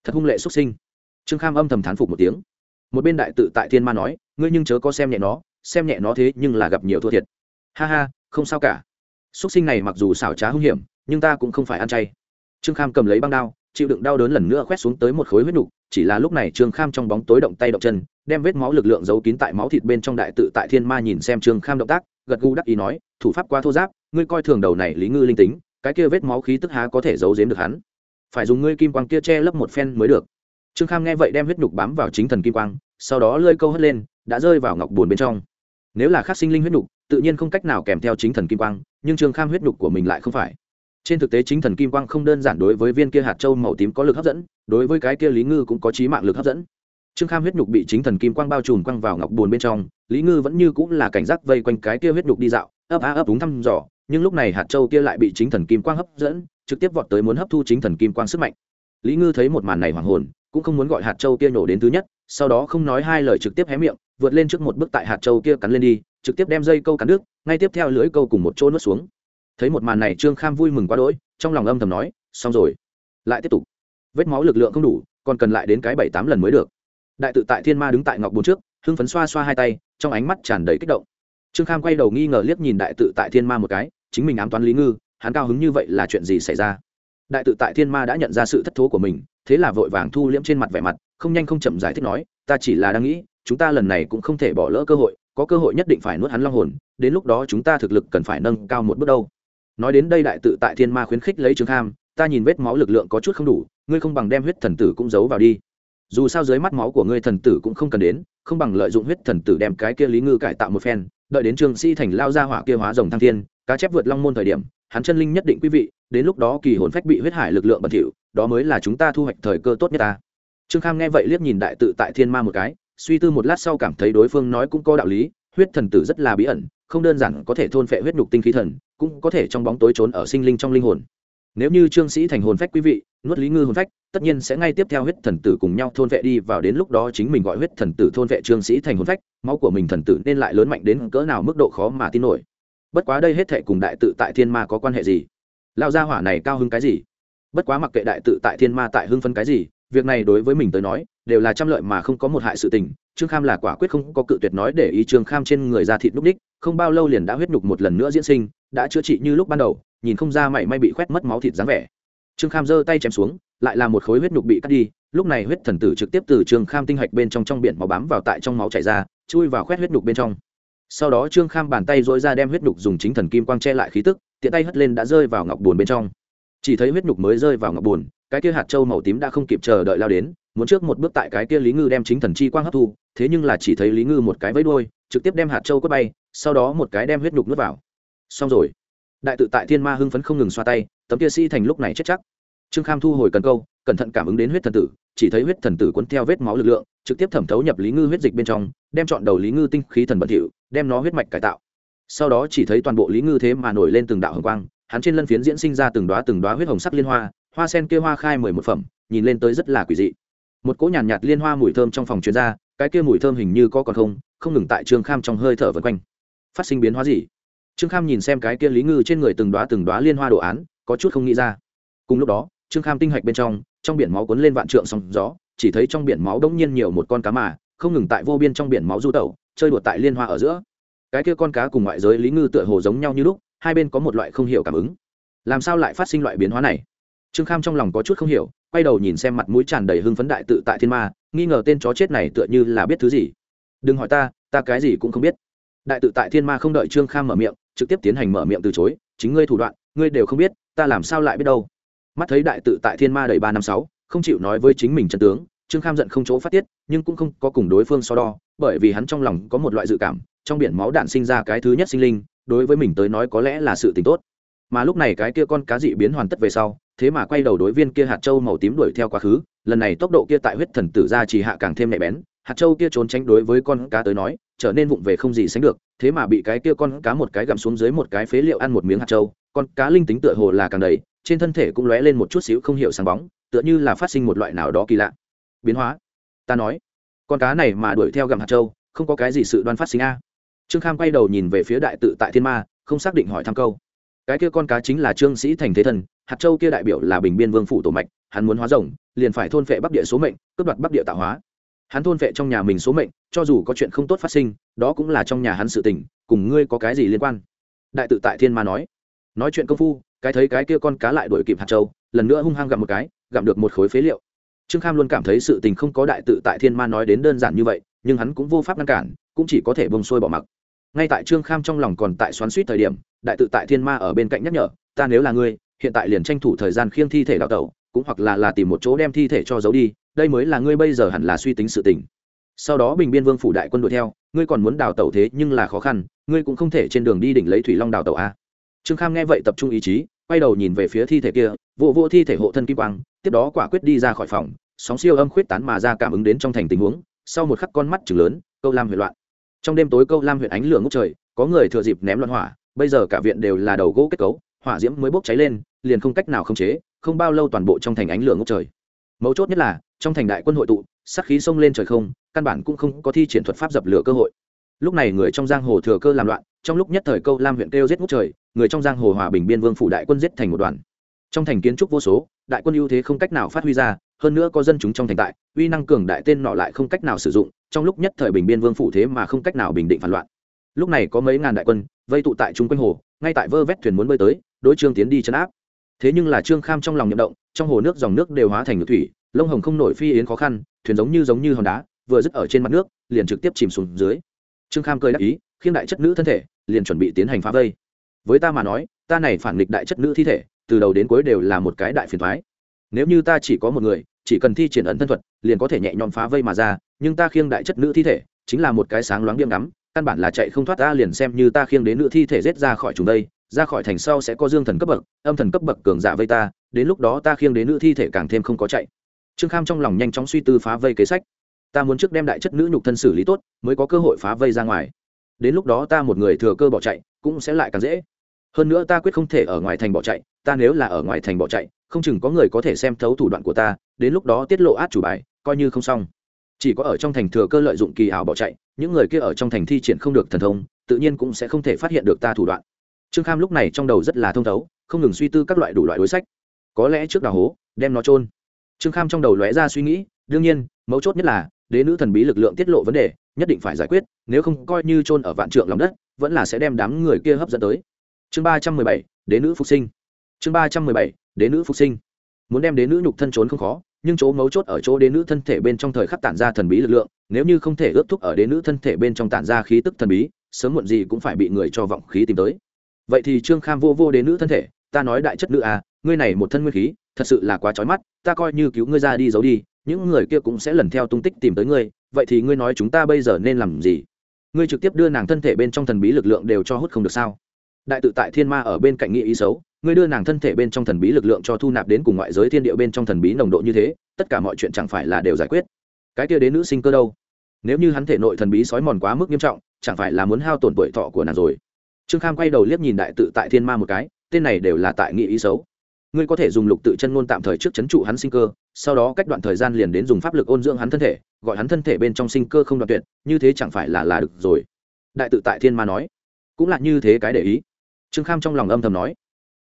Thật hung lệ xuất sinh. Trương kham âm thầm thán phục một tiếng. Một bên đại tự tại thiên ma nói, ngươi nhưng chớ có xem nhẹ nó, xem nhẹ nó thế nhưng là gặp nhiều thua thiệt. Ha ha, không sao cả. Xuất sinh này mặc dù xảo trá hung hiểm nhưng ta cũng không phải ăn chay. Trương kham cầm lấy băng đao, chịu đựng đau đớn lần nữa khoét xuống tới một khối huyết nục, chỉ là lúc này trương kham trong bóng tối động tay động chân, đem vết máu lực lượng giấu kín tại máu thịt bên trong đại tự tại thiên ma nhìn xem trương kham động tác, gật gù đắc ý nói, thủ pháp quá thô giáp, ngươi coi thường đầu này lý ngư linh tính, cái kia vết máu khí tức há có thể giấu giếm được hắn. Phải dùng ngươi kim quang kia che lấp một phen mới được. Trương kham nghe vậy đem huyết nhục bám vào chính thần kim quang, sau đó lơi câu hất lên, đã rơi vào ngọc bùn bên trong. Nếu là khắc sinh linh huyết nhục tự nhiên không cách nào kèm theo chính thần kim quang, nhưng trương kham huyết nhục của mình lại không phải trên thực tế chính thần kim quang không đơn giản đối với viên kia hạt châu màu tím có lực hấp dẫn, đối với cái kia lý ngư cũng có trí mạng lực hấp dẫn trương kham huyết nhục bị chính thần kim quang bao trùm quăng vào ngọc bùn bên trong, lý ngư vẫn như cũng là cảnh giác vây quanh cái kia huyết nhục đi dạo, ấp á ấp đúng thăm dò, nhưng lúc này hạt châu kia lại bị chính thần kim quang hấp dẫn, trực tiếp vọt tới muốn hấp thu chính thần kim quang sức mạnh lý ngư thấy một màn này hoàng hồn, cũng không muốn gọi hạt châu kia nổ đến thứ nhất, sau đó không nói hai lời trực tiếp hé miệng, vượt lên trước một bước tại hạt châu kia cắn lên đi, trực tiếp đem dây câu cắn đứt. ngay tiếp theo lưỡi câu cùng một chỗ nuốt xuống thấy một màn này trương kham vui mừng quá đỗi trong lòng âm thầm nói xong rồi lại tiếp tục vết máu lực lượng không đủ còn cần lại đến cái bảy tám lần mới được đại tự tại thiên ma đứng tại ngọc bốn trước hưng phấn xoa xoa hai tay trong ánh mắt tràn đầy kích động trương kham quay đầu nghi ngờ liếc nhìn đại tự tại thiên ma một cái chính mình ám toán lý ngư hắn cao hứng như vậy là chuyện gì xảy ra đại tự tại thiên ma đã nhận ra sự thất thố của mình thế là vội vàng thu liễm trên mặt vẻ mặt không nhanh không chậm giải thích nói ta chỉ là đang nghĩ chúng ta lần này cũng không thể bỏ lỡ cơ hội có cơ hội nhất định phải nuốt hắn long hồn đến lúc đó chúng ta thực lực cần phải nâng cao một bước đâu nói đến đây đại tự tại thiên ma khuyến khích lấy trương kham, ta nhìn vết máu lực lượng có chút không đủ, ngươi không bằng đem huyết thần tử cũng giấu vào đi. Dù sao dưới mắt máu của ngươi thần tử cũng không cần đến, không bằng lợi dụng huyết thần tử đem cái kia lý ngư cải tạo một phen, đợi đến trương sĩ thành lao ra hỏa kia hóa rồng thăng thiên, cá chép vượt long môn thời điểm, hắn chân linh nhất định quý vị, đến lúc đó kỳ hồn phách bị huyết hải lực lượng bẩn thỉu, đó mới là chúng ta thu hoạch thời cơ tốt nhất ta. Trương kham nghe vậy liếc nhìn đại tự tại thiên ma một cái, suy tư một lát sau cảm thấy đối phương nói cũng có đạo lý, huyết thần tử rất là bí ẩn không đơn giản có thể thôn phệ huyết nhục tinh khí thần, cũng có thể trong bóng tối trốn ở sinh linh trong linh hồn. Nếu như trương sĩ thành hồn phách quý vị, nuốt lý ngư hồn phách, tất nhiên sẽ ngay tiếp theo huyết thần tử cùng nhau thôn vệ đi vào đến lúc đó chính mình gọi huyết thần tử thôn vệ trương sĩ thành hồn phách, máu của mình thần tử nên lại lớn mạnh đến cỡ nào mức độ khó mà tin nổi. Bất quá đây hết thệ cùng đại tự tại thiên ma có quan hệ gì? Lao gia hỏa này cao hứng cái gì? Bất quá mặc kệ đại tự tại thiên ma tại hưng phân cái gì, việc này đối với mình tới nói, đều là trăm lợi mà không có một hại sự tình, trương kham là quả quyết không có cự tuyệt nói để ý trương kham trên người ra thịt lúc đích không bao lâu liền đã huyết nhục một lần nữa diễn sinh, đã chữa trị như lúc ban đầu, nhìn không ra mảy may bị khoét mất máu thịt dáng vẻ. Trương kham giơ tay chém xuống, lại là một khối huyết nhục bị cắt đi, lúc này huyết thần tử trực tiếp từ trương kham tinh hạch bên trong trong biển máu bám vào tại trong máu chảy ra, chui vào khoét huyết nhục bên trong. Sau đó trương kham bàn tay dỗi ra đem huyết nhục dùng chính thần kim quang che lại khí tức, tiện tay hất lên đã rơi vào ngọc bùn bên trong. Chỉ thấy huyết nhục mới rơi vào ngọc bùn cái kia hạt châu màu tím đã không kịp chờ đợi lao đến muốn trước một bước tại cái kia lý ngư đem chính thần chi quang hấp thu thế nhưng là chỉ thấy lý ngư một cái vẫy đuôi, trực tiếp đem hạt châu quất bay sau đó một cái đem huyết nhục nuốt vào. Xong rồi. Đại tự tại thiên ma hưng phấn không ngừng xoa tay tấm kia sĩ thành lúc này chết chắc. Trương kham thu hồi cần câu cẩn thận cảm ứng đến huyết thần tử chỉ thấy huyết thần tử cuốn theo vết máu lực lượng trực tiếp thẩm thấu nhập lý ngư huyết dịch bên trong đem chọn đầu lý ngư tinh khí thần bẩn thỉu đem nó huyết mạch cải tạo. Sau đó chỉ thấy toàn bộ lý ngư thế mà nổi lên từng đạo hồng quang hắn trên lân phiến diễn sinh ra từng đoá từng đoá huyết hồng sắc liên hoa hoa sen kia hoa khai mười một phẩm nhìn lên tới rất là quỷ dị một cỗ nhàn nhạt, nhạt liên hoa mùi thơm trong phòng chuyên gia cái kia mùi thơm hình như có còn không không ngừng tại trương kham trong hơi thở vân quanh. Phát sinh biến hóa gì? Trương kham nhìn xem cái kia lý ngư trên người từng đoá từng đoá liên hoa đồ án có chút không nghĩ ra. Cùng lúc đó trương kham tinh hạch bên trong trong biển máu cuốn lên vạn trượng sóng gió chỉ thấy trong biển máu đông nhiên nhiều một con cá mà không ngừng tại vô biên trong biển máu du tẩu chơi đùa tại liên hoa ở giữa. Cái kia con cá cùng ngoại giới lý ngư tựa hồ giống nhau như lúc hai bên có một loại không hiểu cảm ứng. Làm sao lại phát sinh loại biến hóa này? Trương kham trong lòng có chút không hiểu quay đầu nhìn xem mặt mũi tràn đầy hưng phấn đại tự tại thiên ma, nghi ngờ tên chó chết này tựa như là biết thứ gì. Đừng hỏi ta ta cái gì cũng không biết. Đại tự tại thiên ma không đợi trương kham mở miệng, trực tiếp tiến hành mở miệng từ chối, chính ngươi thủ đoạn, ngươi đều không biết, ta làm sao lại biết đâu. Mắt thấy đại tự tại thiên ma đầy ba năm sáu, không chịu nói với chính mình trần tướng, trương kham giận không chỗ phát tiết, nhưng cũng không có cùng đối phương so đo, bởi vì hắn trong lòng có một loại dự cảm, trong biển máu đạn sinh ra cái thứ nhất sinh linh, đối với mình tới nói có lẽ là sự tình tốt. Mà lúc này cái kia con cá dị biến hoàn tất về sau thế mà quay đầu đối viên kia hạt châu màu tím đuổi theo quá khứ, lần này tốc độ kia tại huyết thần tử ra chỉ hạ càng thêm nhạy bén, hạt châu kia trốn tránh đối với con cá tới nói, trở nên vụng về không gì sánh được, thế mà bị cái kia con cá một cái gặm xuống dưới một cái phế liệu ăn một miếng hạt châu, con cá linh tính tựa hồ là càng đầy, trên thân thể cũng lóe lên một chút xíu không hiểu sáng bóng, tựa như là phát sinh một loại nào đó kỳ lạ. Biến hóa. Ta nói, con cá này mà đuổi theo gặm hạt châu, không có cái gì sự đoan phát sinh a. Trương kham quay đầu nhìn về phía đại tự tại thiên ma, không xác định hỏi thăm câu. Cái kia con cá chính là trương sĩ thành thế thần hạt châu kia đại biểu là bình biên vương phủ tổ mạch, hắn muốn hóa rồng, liền phải thôn phệ bắc địa số mệnh, cướp đoạt bắc địa tạo hóa. Hắn thôn phệ trong nhà mình số mệnh, cho dù có chuyện không tốt phát sinh, đó cũng là trong nhà hắn sự tình, cùng ngươi có cái gì liên quan? Đại tự tại thiên ma nói. Nói chuyện công phu, cái thấy cái kia con cá lại đuổi kịp hạt châu, lần nữa hung hăng gặm một cái gặm được một khối phế liệu. Trương kham luôn cảm thấy sự tình không có đại tự tại thiên ma nói đến đơn giản như vậy, nhưng hắn cũng vô pháp ngăn cản, cũng chỉ có thể bông sôi bỏ mặc. Ngay tại trương kham trong lòng còn tại xoắn suýt thời điểm, đại tự tại thiên ma ở bên cạnh nhắc nhở, ta nếu là ngươi hiện tại liền tranh thủ thời gian khiêng thi thể đào tẩu, cũng hoặc là là tìm một chỗ đem thi thể cho giấu đi, đây mới là ngươi bây giờ hẳn là suy tính sự tình. Sau đó bình biên vương phủ đại quân đuổi theo, ngươi còn muốn đào tẩu thế nhưng là khó khăn, ngươi cũng không thể trên đường đi đỉnh lấy thủy long đào tẩu a. Trương kham nghe vậy tập trung ý chí, quay đầu nhìn về phía thi thể kia vụ vô thi thể hộ thân kim quang, tiếp đó quả quyết đi ra khỏi phòng, sóng siêu âm khuyết tán mà ra cảm ứng đến trong thành tình huống, sau một khắc con mắt chừng lớn, câu lam huyện loạn. Trong đêm tối câu lam huyện ánh lửa ngốc trời, có người thừa dịp ném loạn hỏa, bây giờ cả viện đều là đầu gỗ kết cấu hỏa diễm mới bốc cháy lên, liền không cách nào khống chế, không bao lâu toàn bộ trong thành ánh lửa ngốc trời. Mấu chốt nhất là, trong thành đại quân hội tụ sắc khí xông lên trời không, căn bản cũng không có thi triển thuật pháp dập lửa cơ hội. Lúc này người trong giang hồ thừa cơ làm loạn, trong lúc nhất thời câu lam huyện kêu giết ngút trời, người trong giang hồ hòa bình biên vương phủ đại quân giết thành một đoàn. Trong thành kiến trúc vô số, đại quân ưu thế không cách nào phát huy ra, hơn nữa có dân chúng trong thành tại, uy năng cường đại tên nọ lại không cách nào sử dụng, trong lúc nhất thời bình biên vương phủ thế mà không cách nào bình định phản loạn. Lúc này có mấy ngàn đại quân vây tụ tại trung quanh hồ, ngay tại vơ vét thuyền muốn bơi tới đối trương tiến đi chấn áp. Thế nhưng là trương kham trong lòng nhậm động, trong hồ nước dòng nước đều hóa thành nước thủy, lông hồng không nổi phi yến khó khăn, thuyền giống như giống như hòn đá, vừa dứt ở trên mặt nước, liền trực tiếp chìm xuống dưới. Trương kham cười đáp ý, khiêng đại chất nữ thân thể, liền chuẩn bị tiến hành phá vây. Với ta mà nói, ta này phản nghịch đại chất nữ thi thể, từ đầu đến cuối đều là một cái đại phiền thoái nếu như ta chỉ có một người, chỉ cần thi triển ẩn thân thuật, liền có thể nhẹ nhõm phá vây mà ra, nhưng ta khiêng đại chất nữ thi thể, chính là một cái sáng loáng điểm đắm căn bản là chạy không thoát ta liền xem như ta khiêng đến nữ thi thể rết ra khỏi chúng đây ra khỏi thành sau sẽ có dương thần cấp bậc, âm thần cấp bậc cường giả vây ta, đến lúc đó ta khiêng đến nữ thi thể càng thêm không có chạy. Trương kham trong lòng nhanh chóng suy tư phá vây kế sách. Ta muốn trước đem đại chất nữ nhục thân xử lý tốt, mới có cơ hội phá vây ra ngoài. Đến lúc đó ta một người thừa cơ bỏ chạy, cũng sẽ lại càng dễ. Hơn nữa ta quyết không thể ở ngoài thành bỏ chạy, ta nếu là ở ngoài thành bỏ chạy, không chừng có người có thể xem thấu thủ đoạn của ta, đến lúc đó tiết lộ át chủ bài, coi như không xong. Chỉ có ở trong thành thừa cơ lợi dụng kỳ ảo bỏ chạy, những người kia ở trong thành thi triển không được thần thông, tự nhiên cũng sẽ không thể phát hiện được ta thủ đoạn trương kham lúc này trong đầu rất là thông thấu, không ngừng suy tư các loại đủ loại đối sách. Có lẽ trước đào hố, đem nó trôn trương kham trong đầu lóe ra suy nghĩ, đương nhiên, mấu chốt nhất là, đế nữ thần bí lực lượng tiết lộ vấn đề, nhất định phải giải quyết, nếu không coi như trôn ở vạn trượng lòng đất, vẫn là sẽ đem đám người kia hấp dẫn tới. Chương ba trăm mười bảy, đế nữ phục sinh. Chương ba trăm mười bảy, đế nữ phục sinh. Muốn đem đế nữ nhục thân trốn không khó, nhưng chỗ mấu chốt ở chỗ đế nữ thân thể bên trong thời khắc tản ra thần bí lực lượng, nếu như không thể ướp thúc ở đế nữ thân thể bên trong tản ra khí tức thần bí, sớm muộn gì cũng phải bị người cho vọng khí tìm tới vậy thì trương kham vô vô đến nữ thân thể, ta nói đại chất nữ à ngươi này một thân nguyên khí, thật sự là quá trói mắt, ta coi như cứu ngươi ra đi giấu đi, những người kia cũng sẽ lần theo tung tích tìm tới ngươi, vậy thì ngươi nói chúng ta bây giờ nên làm gì? Ngươi trực tiếp đưa nàng thân thể bên trong thần bí lực lượng đều cho hút không được sao? Đại tự tại thiên ma ở bên cạnh nghĩ ý xấu, ngươi đưa nàng thân thể bên trong thần bí lực lượng cho thu nạp đến cùng ngoại giới thiên địa bên trong thần bí nồng độ như thế, tất cả mọi chuyện chẳng phải là đều giải quyết. Cái kia đến nữ sinh cơ đâu? Nếu như hắn thể nội thần bí sói mòn quá mức nghiêm trọng, chẳng phải là muốn hao tổn tuổi thọ của nàng rồi? Trương kham quay đầu liếc nhìn đại tự tại thiên ma một cái, tên này đều là tại nghị ý xấu. Ngươi có thể dùng lục tự chân ngôn tạm thời trước chấn trụ hắn sinh cơ, sau đó cách đoạn thời gian liền đến dùng pháp lực ôn dưỡng hắn thân thể, gọi hắn thân thể bên trong sinh cơ không đoạn tuyệt, như thế chẳng phải là là được rồi. Đại tự tại thiên ma nói. Cũng là như thế cái để ý. Trương kham trong lòng âm thầm nói.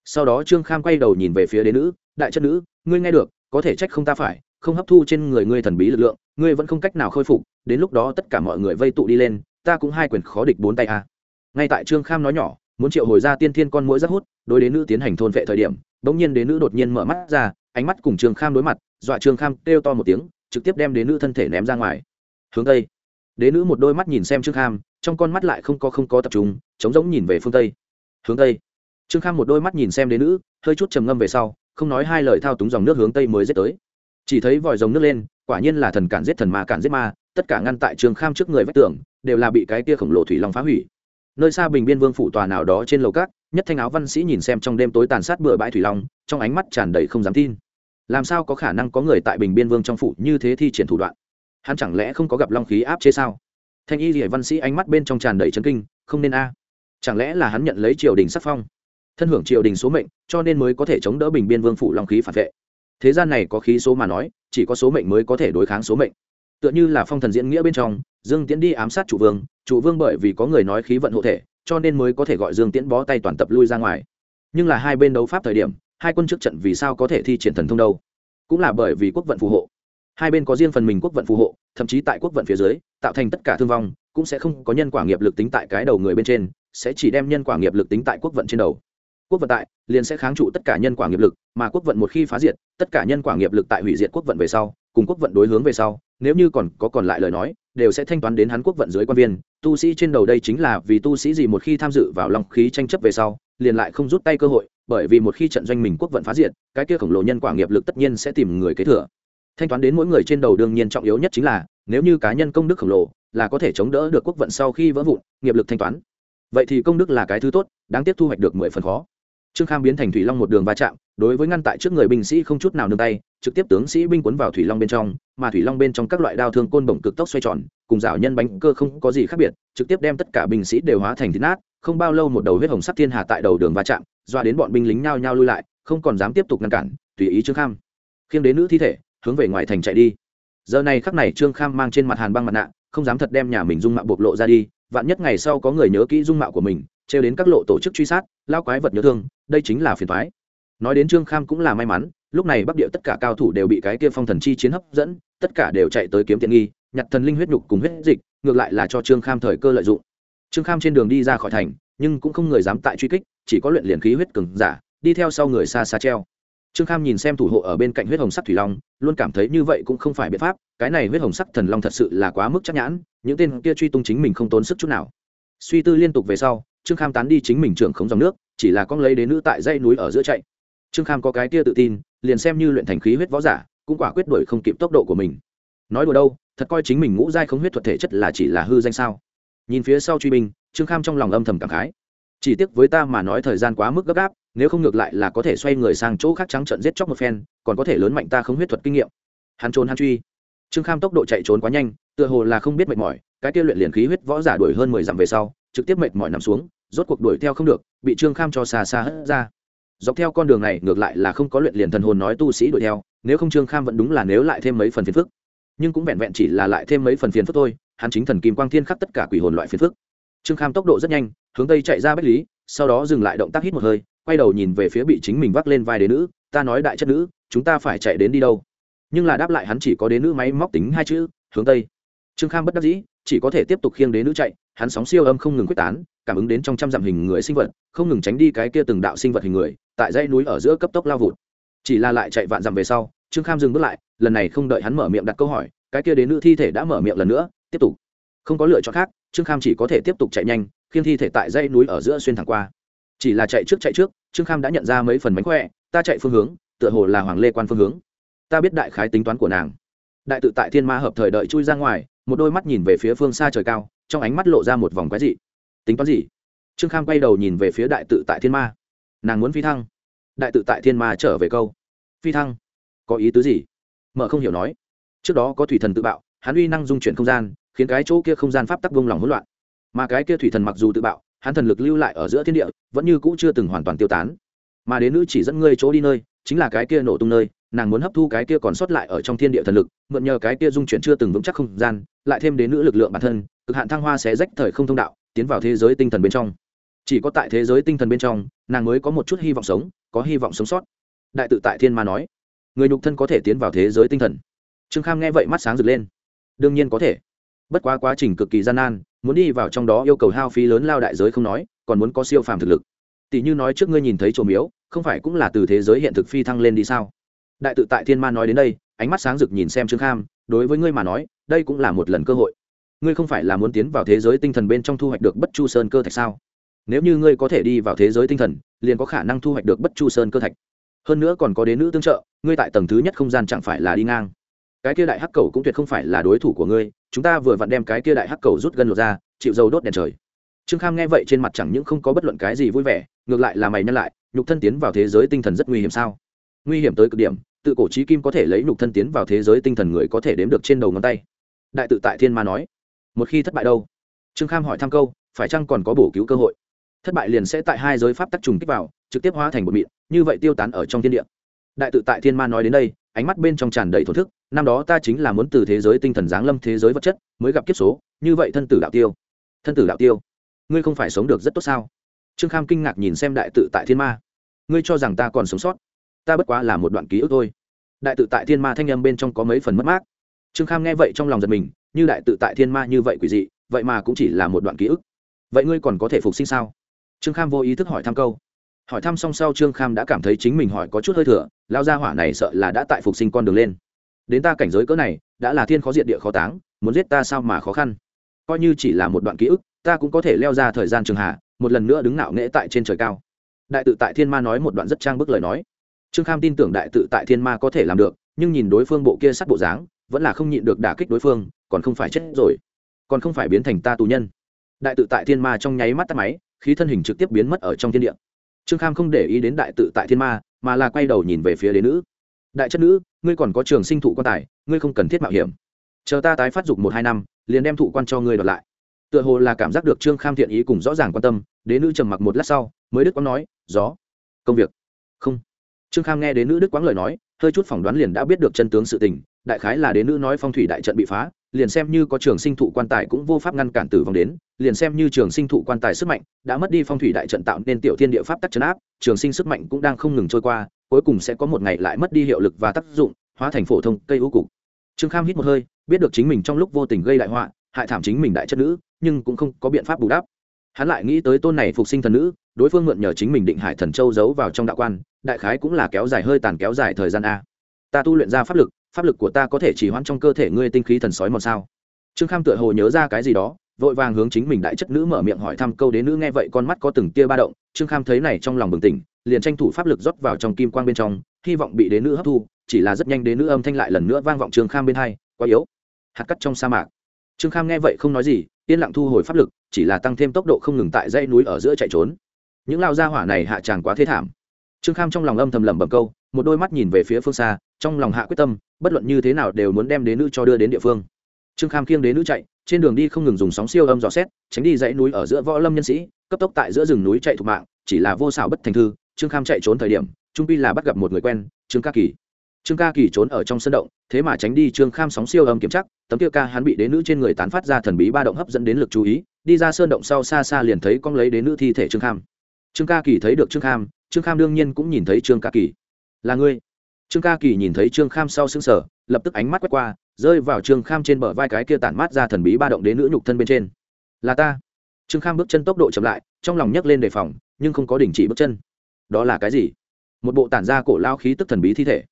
Sau đó trương kham quay đầu nhìn về phía đế nữ, đại chất nữ, ngươi nghe được, có thể trách không ta phải, không hấp thu trên người ngươi thần bí lực lượng, ngươi vẫn không cách nào khôi phục, đến lúc đó tất cả mọi người vây tụ đi lên, ta cũng hai quyền khó địch bốn tay a ngay tại trương kham nói nhỏ, muốn triệu hồi ra tiên thiên con mũi rất hút, đối đến nữ tiến hành thôn vệ thời điểm, bỗng nhiên đến nữ đột nhiên mở mắt ra, ánh mắt cùng trương kham đối mặt, dọa trương kham kêu to một tiếng, trực tiếp đem đến nữ thân thể ném ra ngoài. Hướng tây. Đế nữ một đôi mắt nhìn xem trương kham, trong con mắt lại không có không có tập trung chống giống nhìn về phương tây. Hướng tây. Trương kham một đôi mắt nhìn xem đế nữ, hơi chút trầm ngâm về sau, không nói hai lời thao túng dòng nước hướng tây mới giết tới. Chỉ thấy vòi dòng nước lên, quả nhiên là thần cản giết thần ma cản giết ma, tất cả ngăn tại trương kham trước người vách tường, đều là bị cái kia khổng lồ thủy long phá hủy nơi xa bình biên vương phủ tòa nào đó trên lầu cát nhất thanh áo văn sĩ nhìn xem trong đêm tối tàn sát bừa bãi thủy long, trong ánh mắt tràn đầy không dám tin. Làm sao có khả năng có người tại bình biên vương trong phủ như thế thi triển thủ đoạn? Hắn chẳng lẽ không có gặp long khí áp chế sao? Thanh y rỉa văn sĩ ánh mắt bên trong tràn đầy chấn kinh, không nên a. Chẳng lẽ là hắn nhận lấy triều đình sắc phong? Thân hưởng triều đình số mệnh, cho nên mới có thể chống đỡ bình biên vương phủ long khí phản vệ. Thế gian này có khí số mà nói, chỉ có số mệnh mới có thể đối kháng số mệnh. Tựa như là phong thần diễn nghĩa bên trong, dương tiễn đi ám sát chủ vương chủ vương bởi vì có người nói khí vận hộ thể, cho nên mới có thể gọi dương tiễn bó tay toàn tập lui ra ngoài. Nhưng là hai bên đấu pháp thời điểm, hai quân trước trận vì sao có thể thi triển thần thông đâu? Cũng là bởi vì quốc vận phù hộ. Hai bên có riêng phần mình quốc vận phù hộ, thậm chí tại quốc vận phía dưới, tạo thành tất cả thương vong, cũng sẽ không có nhân quả nghiệp lực tính tại cái đầu người bên trên, sẽ chỉ đem nhân quả nghiệp lực tính tại quốc vận trên đầu. Quốc vận tại, liền sẽ kháng trụ tất cả nhân quả nghiệp lực, mà quốc vận một khi phá diệt, tất cả nhân quả nghiệp lực tại hủy diệt quốc vận về sau, cùng quốc vận đối hướng về sau, nếu như còn có còn lại lời nói, đều sẽ thanh toán đến hắn quốc vận dưới quan viên tu sĩ trên đầu đây chính là vì tu sĩ gì một khi tham dự vào long khí tranh chấp về sau, liền lại không rút tay cơ hội, bởi vì một khi trận doanh mình quốc vận phá diệt, cái kia khổng lồ nhân quả nghiệp lực tất nhiên sẽ tìm người kế thừa. Thanh toán đến mỗi người trên đầu đương nhiên trọng yếu nhất chính là, nếu như cá nhân công đức khổng lồ, là có thể chống đỡ được quốc vận sau khi vỡ vụn, nghiệp lực thanh toán. Vậy thì công đức là cái thứ tốt, đáng tiếc thu hoạch được mười phần khó trương kham biến thành thủy long một đường va chạm, đối với ngăn tại trước người binh sĩ không chút nào nương tay, trực tiếp tướng sĩ binh cuốn vào thủy long bên trong, mà thủy long bên trong các loại đao thương côn bổng cực tốc xoay tròn, cùng rào nhân bánh cơ không có gì khác biệt, trực tiếp đem tất cả binh sĩ đều hóa thành thịt nát, không bao lâu một đầu huyết hồng sắc thiên hà tại đầu đường va chạm, doa đến bọn binh lính nhao nhao lui lại, không còn dám tiếp tục ngăn cản, tùy ý trương kham. Khiêng đến nữ thi thể, hướng về ngoài thành chạy đi. Giờ này khắc này trương kham mang trên mặt hàn băng mặt nạ, không dám thật đem nhà mình dung mạo bộc lộ ra đi, vạn nhất ngày sau có người nhớ kỹ dung mạo của mình trêu đến các lộ tổ chức truy sát, lao quái vật nhớ thương, đây chính là phiền thoái nói đến trương kham cũng là may mắn, lúc này bắc địa tất cả cao thủ đều bị cái kia phong thần chi chiến hấp dẫn, tất cả đều chạy tới kiếm tiện nghi, nhặt thần linh huyết nhục cùng huyết dịch, ngược lại là cho trương kham thời cơ lợi dụng. Trương kham trên đường đi ra khỏi thành, nhưng cũng không người dám tại truy kích, chỉ có luyện liền khí huyết cừng giả, đi theo sau người xa xa treo. Trương kham nhìn xem thủ hộ ở bên cạnh huyết hồng sắc thủy long, luôn cảm thấy như vậy cũng không phải biện pháp, cái này huyết hồng sắc thần long thật sự là quá mức chắc nhãn, những tên kia truy tung chính mình không tốn sức chút nào. Suy tư liên tục về sau trương kham tán đi chính mình trưởng không dòng nước, chỉ là con lấy đến nữ tại dây núi ở giữa chạy. Trương kham có cái kia tự tin, liền xem như luyện thành khí huyết võ giả, cũng quả quyết đuổi không kịp tốc độ của mình. Nói đùa đâu, thật coi chính mình ngũ giai không huyết thuật thể chất là chỉ là hư danh sao? Nhìn phía sau truy binh, trương kham trong lòng âm thầm cảm khái. Chỉ tiếc với ta mà nói thời gian quá mức gấp gáp, nếu không ngược lại là có thể xoay người sang chỗ khác trắng trận giết chóc một phen, còn có thể lớn mạnh ta không huyết thuật kinh nghiệm. Hắn trốn hắn truy. Trương kham tốc độ chạy trốn quá nhanh, tựa hồ là không biết mệt mỏi, cái kia luyện liền khí huyết võ giả đuổi hơn mười dặm về sau trực tiếp mệt mỏi nằm xuống, rốt cuộc đuổi theo không được, bị trương kham cho xa xa hất ra. Dọc theo con đường này, ngược lại là không có luyện liền thần hồn nói tu sĩ đuổi theo, nếu không trương kham vẫn đúng là nếu lại thêm mấy phần phiền phức. Nhưng cũng vẹn vẹn chỉ là lại thêm mấy phần phiền phức thôi, hắn chính thần kim quang thiên khắc tất cả quỷ hồn loại phiền phức. Trương kham tốc độ rất nhanh, hướng tây chạy ra bách lý, sau đó dừng lại động tác hít một hơi, quay đầu nhìn về phía bị chính mình vác lên vai đế nữ, ta nói đại chất nữ, chúng ta phải chạy đến đi đâu? Nhưng là đáp lại hắn chỉ có đế nữ máy móc tính hai chữ, hướng tây. Trương kham bất đắc dĩ, chỉ có thể tiếp tục khiêng đế nữ chạy hắn sóng siêu âm không ngừng quyết tán, cảm ứng đến trong trăm dặm hình người sinh vật, không ngừng tránh đi cái kia từng đạo sinh vật hình người, tại dãy núi ở giữa cấp tốc lao vụt. Chỉ là lại chạy vạn dặm về sau, trương kham dừng bước lại, lần này không đợi hắn mở miệng đặt câu hỏi, cái kia đến nữ thi thể đã mở miệng lần nữa, tiếp tục. Không có lựa chọn khác, trương kham chỉ có thể tiếp tục chạy nhanh khiến thi thể tại dãy núi ở giữa xuyên thẳng qua. Chỉ là chạy trước chạy trước, trương kham đã nhận ra mấy phần mánh khỏe, ta chạy phương hướng, tựa hồ là hoàng lê quan phương hướng. Ta biết đại khái tính toán của nàng. Đại tự tại thiên ma hợp thời đợi chui ra ngoài, một đôi mắt nhìn về phía phương xa trời cao trong ánh mắt lộ ra một vòng quái dị. Tính toán gì? Trương kham quay đầu nhìn về phía đại tự tại thiên ma. Nàng muốn phi thăng. Đại tự tại thiên ma trở về câu. Phi thăng. Có ý tứ gì? Mở không hiểu nói. Trước đó có thủy thần tự bạo, hắn uy năng dung chuyển không gian, khiến cái chỗ kia không gian pháp tắc vông lòng hỗn loạn. Mà cái kia thủy thần mặc dù tự bạo, hắn thần lực lưu lại ở giữa thiên địa, vẫn như cũ chưa từng hoàn toàn tiêu tán. Mà đến nữ chỉ dẫn ngươi chỗ đi nơi, chính là cái kia nổ tung nơi, nàng muốn hấp thu cái kia còn sót lại ở trong thiên địa thần lực, mượn nhờ cái kia dung chuyển chưa từng vững chắc không gian, lại thêm đến nữ lực lượng bản thân cực hạn thăng hoa sẽ rách thời không thông đạo, tiến vào thế giới tinh thần bên trong. Chỉ có tại thế giới tinh thần bên trong, nàng mới có một chút hy vọng sống, có hy vọng sống sót. Đại tự tại thiên ma nói, người nhục thân có thể tiến vào thế giới tinh thần. Trương kham nghe vậy mắt sáng rực lên. Đương nhiên có thể. Bất quá quá trình cực kỳ gian nan, muốn đi vào trong đó yêu cầu hao phí lớn lao đại giới không nói, còn muốn có siêu phàm thực lực. Tỷ như nói trước ngươi nhìn thấy trổ miếu, không phải cũng là từ thế giới hiện thực phi thăng lên đi sao? Đại tự tại thiên ma nói đến đây, ánh mắt sáng rực nhìn xem trương kham, đối với ngươi mà nói, đây cũng là một lần cơ hội ngươi không phải là muốn tiến vào thế giới tinh thần bên trong thu hoạch được bất chu sơn cơ thạch sao? Nếu như ngươi có thể đi vào thế giới tinh thần, liền có khả năng thu hoạch được bất chu sơn cơ thạch. Hơn nữa còn có đến nữ tương trợ, ngươi tại tầng thứ nhất không gian chẳng phải là đi ngang. Cái kia đại hắc cầu cũng tuyệt không phải là đối thủ của ngươi, chúng ta vừa vặn đem cái kia đại hắc cầu rút gân lột ra, chịu dầu đốt đèn trời. Trương kham nghe vậy trên mặt chẳng những không có bất luận cái gì vui vẻ, ngược lại là mày nhân lại, nhục thân tiến vào thế giới tinh thần rất nguy hiểm sao? Nguy hiểm tới cực điểm, tự cổ trí kim có thể lấy nhục thân tiến vào thế giới tinh thần người có thể đếm được trên đầu ngón tay. Đại tự tại thiên ma nói một khi thất bại đâu? Trương kham hỏi thăm câu, phải chăng còn có bổ cứu cơ hội? Thất bại liền sẽ tại hai giới pháp tắc trùng kích vào, trực tiếp hóa thành một mịn như vậy tiêu tán ở trong thiên địa. Đại tự tại thiên ma nói đến đây, ánh mắt bên trong tràn đầy thổ thức, năm đó ta chính là muốn từ thế giới tinh thần giáng lâm thế giới vật chất, mới gặp kiếp số, như vậy thân tử đạo tiêu. Thân tử đạo tiêu, ngươi không phải sống được rất tốt sao? Trương kham kinh ngạc nhìn xem đại tự tại thiên ma. Ngươi cho rằng ta còn sống sót? Ta bất quá là một đoạn ký ức thôi. Đại tự tại thiên ma thanh â m bên trong có mấy phần mất mát. Trương kham nghe vậy trong lòng giật mình như đại tự tại thiên ma như vậy quỷ dị, vậy mà cũng chỉ là một đoạn ký ức. Vậy ngươi còn có thể phục sinh sao? Trương kham vô ý thức hỏi thăm câu. Hỏi thăm xong sau trương kham đã cảm thấy chính mình hỏi có chút hơi thừa lao ra hỏa này sợ là đã tại phục sinh con đường lên. Đến ta cảnh giới cỡ này, đã là thiên khó diện địa khó táng, muốn giết ta sao mà khó khăn? Coi như chỉ là một đoạn ký ức, ta cũng có thể leo ra thời gian trường hạ, một lần nữa đứng nạo nghễ tại trên trời cao. Đại tự tại thiên ma nói một đoạn rất trang bức lời nói. Trương kham tin tưởng đại tự tại thiên ma có thể làm được, nhưng nhìn đối phương bộ kia sắt bộ dáng, vẫn là không nhịn được đả kích đối phương còn không phải chết rồi, còn không phải biến thành ta tù nhân. Đại tự tại thiên ma trong nháy mắt tắt máy, khí thân hình trực tiếp biến mất ở trong thiên địa. Trương kham không để ý đến đại tự tại thiên ma, mà là quay đầu nhìn về phía đế nữ. Đại chất nữ, ngươi còn có trường sinh thụ quan tài, ngươi không cần thiết mạo hiểm. Chờ ta tái phát dục một hai năm, liền đem thụ quan cho ngươi đợt lại. Tựa hồ là cảm giác được trương kham thiện ý cùng rõ ràng quan tâm, đế nữ trầm mặc một lát sau, mới đức quang nói, gió, công việc. Không. Trương kham nghe đế nữ đức quang lời nói hơi chút phỏng đoán liền đã biết được chân tướng sự tình, đại khái là đế nữ nói phong thủy đại trận bị phá, liền xem như có trường sinh thụ quan tài cũng vô pháp ngăn cản tử vong đến, liền xem như trường sinh thụ quan tài sức mạnh đã mất đi phong thủy đại trận tạo nên tiểu thiên địa pháp tắc chấn áp, trường sinh sức mạnh cũng đang không ngừng trôi qua, cuối cùng sẽ có một ngày lại mất đi hiệu lực và tác dụng, hóa thành phổ thông cây ưu cục. Trương kham hít một hơi, biết được chính mình trong lúc vô tình gây đại họa, hại thảm chính mình đại chất nữ, nhưng cũng không có biện pháp bù đắp. Hắn lại nghĩ tới tôn này phục sinh thần nữ đối phương mượn nhờ chính mình định hải thần châu giấu vào trong đạo quan, đại khái cũng là kéo dài hơi tàn kéo dài thời gian a. Ta tu luyện ra pháp lực pháp lực của ta có thể chỉ hoãn trong cơ thể ngươi tinh khí thần sói mòn sao? Trương kham tựa hồ nhớ ra cái gì đó, vội vàng hướng chính mình đại chất nữ mở miệng hỏi thăm câu đế nữ nghe vậy con mắt có từng tia ba động, trương kham thấy này trong lòng bừng tỉnh, liền tranh thủ pháp lực rót vào trong kim quang bên trong, hy vọng bị đế nữ hấp thu, chỉ là rất nhanh đế nữ âm thanh lại lần nữa vang vọng trương kham bên hai, quá yếu. Hạt cắt trong sa mạc. Trương kham nghe vậy không nói gì, yên lặng thu hồi pháp lực, chỉ là tăng thêm tốc độ không ngừng tại dãy núi ở giữa chạy trốn những lao gia hỏa này hạ tràng quá thế thảm. Trương kham trong lòng âm thầm lẩm bẩm câu, một đôi mắt nhìn về phía phương xa, trong lòng hạ quyết tâm, bất luận như thế nào đều muốn đem đế nữ cho đưa đến địa phương. Trương kham khiêng đế nữ chạy, trên đường đi không ngừng dùng sóng siêu âm dò xét, tránh đi dãy núi ở giữa võ lâm nhân sĩ, cấp tốc tại giữa rừng núi chạy thục mạng, chỉ là vô xảo bất thành thư, trương kham chạy trốn thời điểm, trung pi là bắt gặp một người quen, trương ca kỳ. Trương ca kỳ trốn ở trong sân động, thế mà tránh đi trương kham sóng siêu âm kiểm chắc tấm kia ca hắn bị đế nữ trên người tán phát ra thần bí ba động hấp dẫn đến lực chú ý, đi ra sơn động sau xa xa liền thấy con lấy đế nữ thi thể trương kham trương ca kỳ thấy được trương kham trương kham đương nhiên cũng nhìn thấy trương ca kỳ. Là ngươi? Trương ca kỳ nhìn thấy trương kham sau xứng sở lập tức ánh mắt quét qua, rơi vào trương kham trên bờ vai cái kia tản mát ra thần bí ba động đến nữ nhục thân bên trên. Là ta. Trương kham bước chân tốc độ chậm lại, trong lòng nhấc lên đề phòng, nhưng không có đình chỉ bước chân. Đó là cái gì? Một bộ tản ra cổ lao khí tức thần bí thi thể.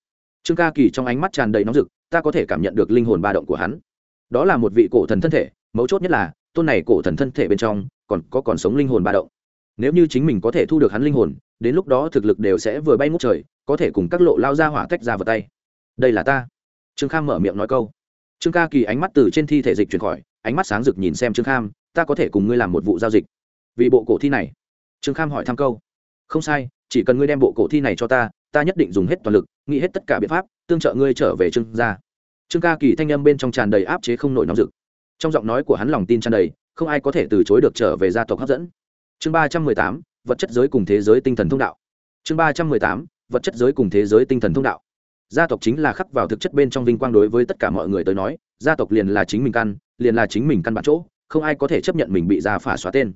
Trương ca kỳ trong ánh mắt tràn đầy nóng rực, ta có thể cảm nhận được linh hồn ba động của hắn. Đó là một vị cổ thần thân thể, mấu chốt nhất là, tôn này cổ thần thân thể bên trong, còn có còn sống linh hồn ba động nếu như chính mình có thể thu được hắn linh hồn, đến lúc đó thực lực đều sẽ vừa bay ngút trời, có thể cùng các lộ lao ra hỏa tách ra vào tay. Đây là ta. Trương kham mở miệng nói câu. Trương ca kỳ ánh mắt từ trên thi thể dịch chuyển khỏi, ánh mắt sáng rực nhìn xem trương kham, ta có thể cùng ngươi làm một vụ giao dịch. Vì bộ cổ thi này. Trương kham hỏi thăm câu. Không sai, chỉ cần ngươi đem bộ cổ thi này cho ta ta nhất định dùng hết toàn lực, nghĩ hết tất cả biện pháp, tương trợ ngươi trở về trương gia. Trương ca kỳ thanh âm bên trong tràn đầy áp chế không nổi nóng rực. Trong giọng nói của hắn lòng tin tràn đầy, không ai có thể từ chối được trở về gia tộc hấp dẫn chương ba trăm mười tám, vật chất giới cùng thế giới tinh thần thông đạo. Chương ba trăm mười tám, vật chất giới cùng thế giới tinh thần thông đạo. Gia tộc chính là khắc vào thực chất bên trong vinh quang đối với tất cả mọi người tới nói, gia tộc liền là chính mình căn, liền là chính mình căn bản chỗ, không ai có thể chấp nhận mình bị gia phả xóa tên.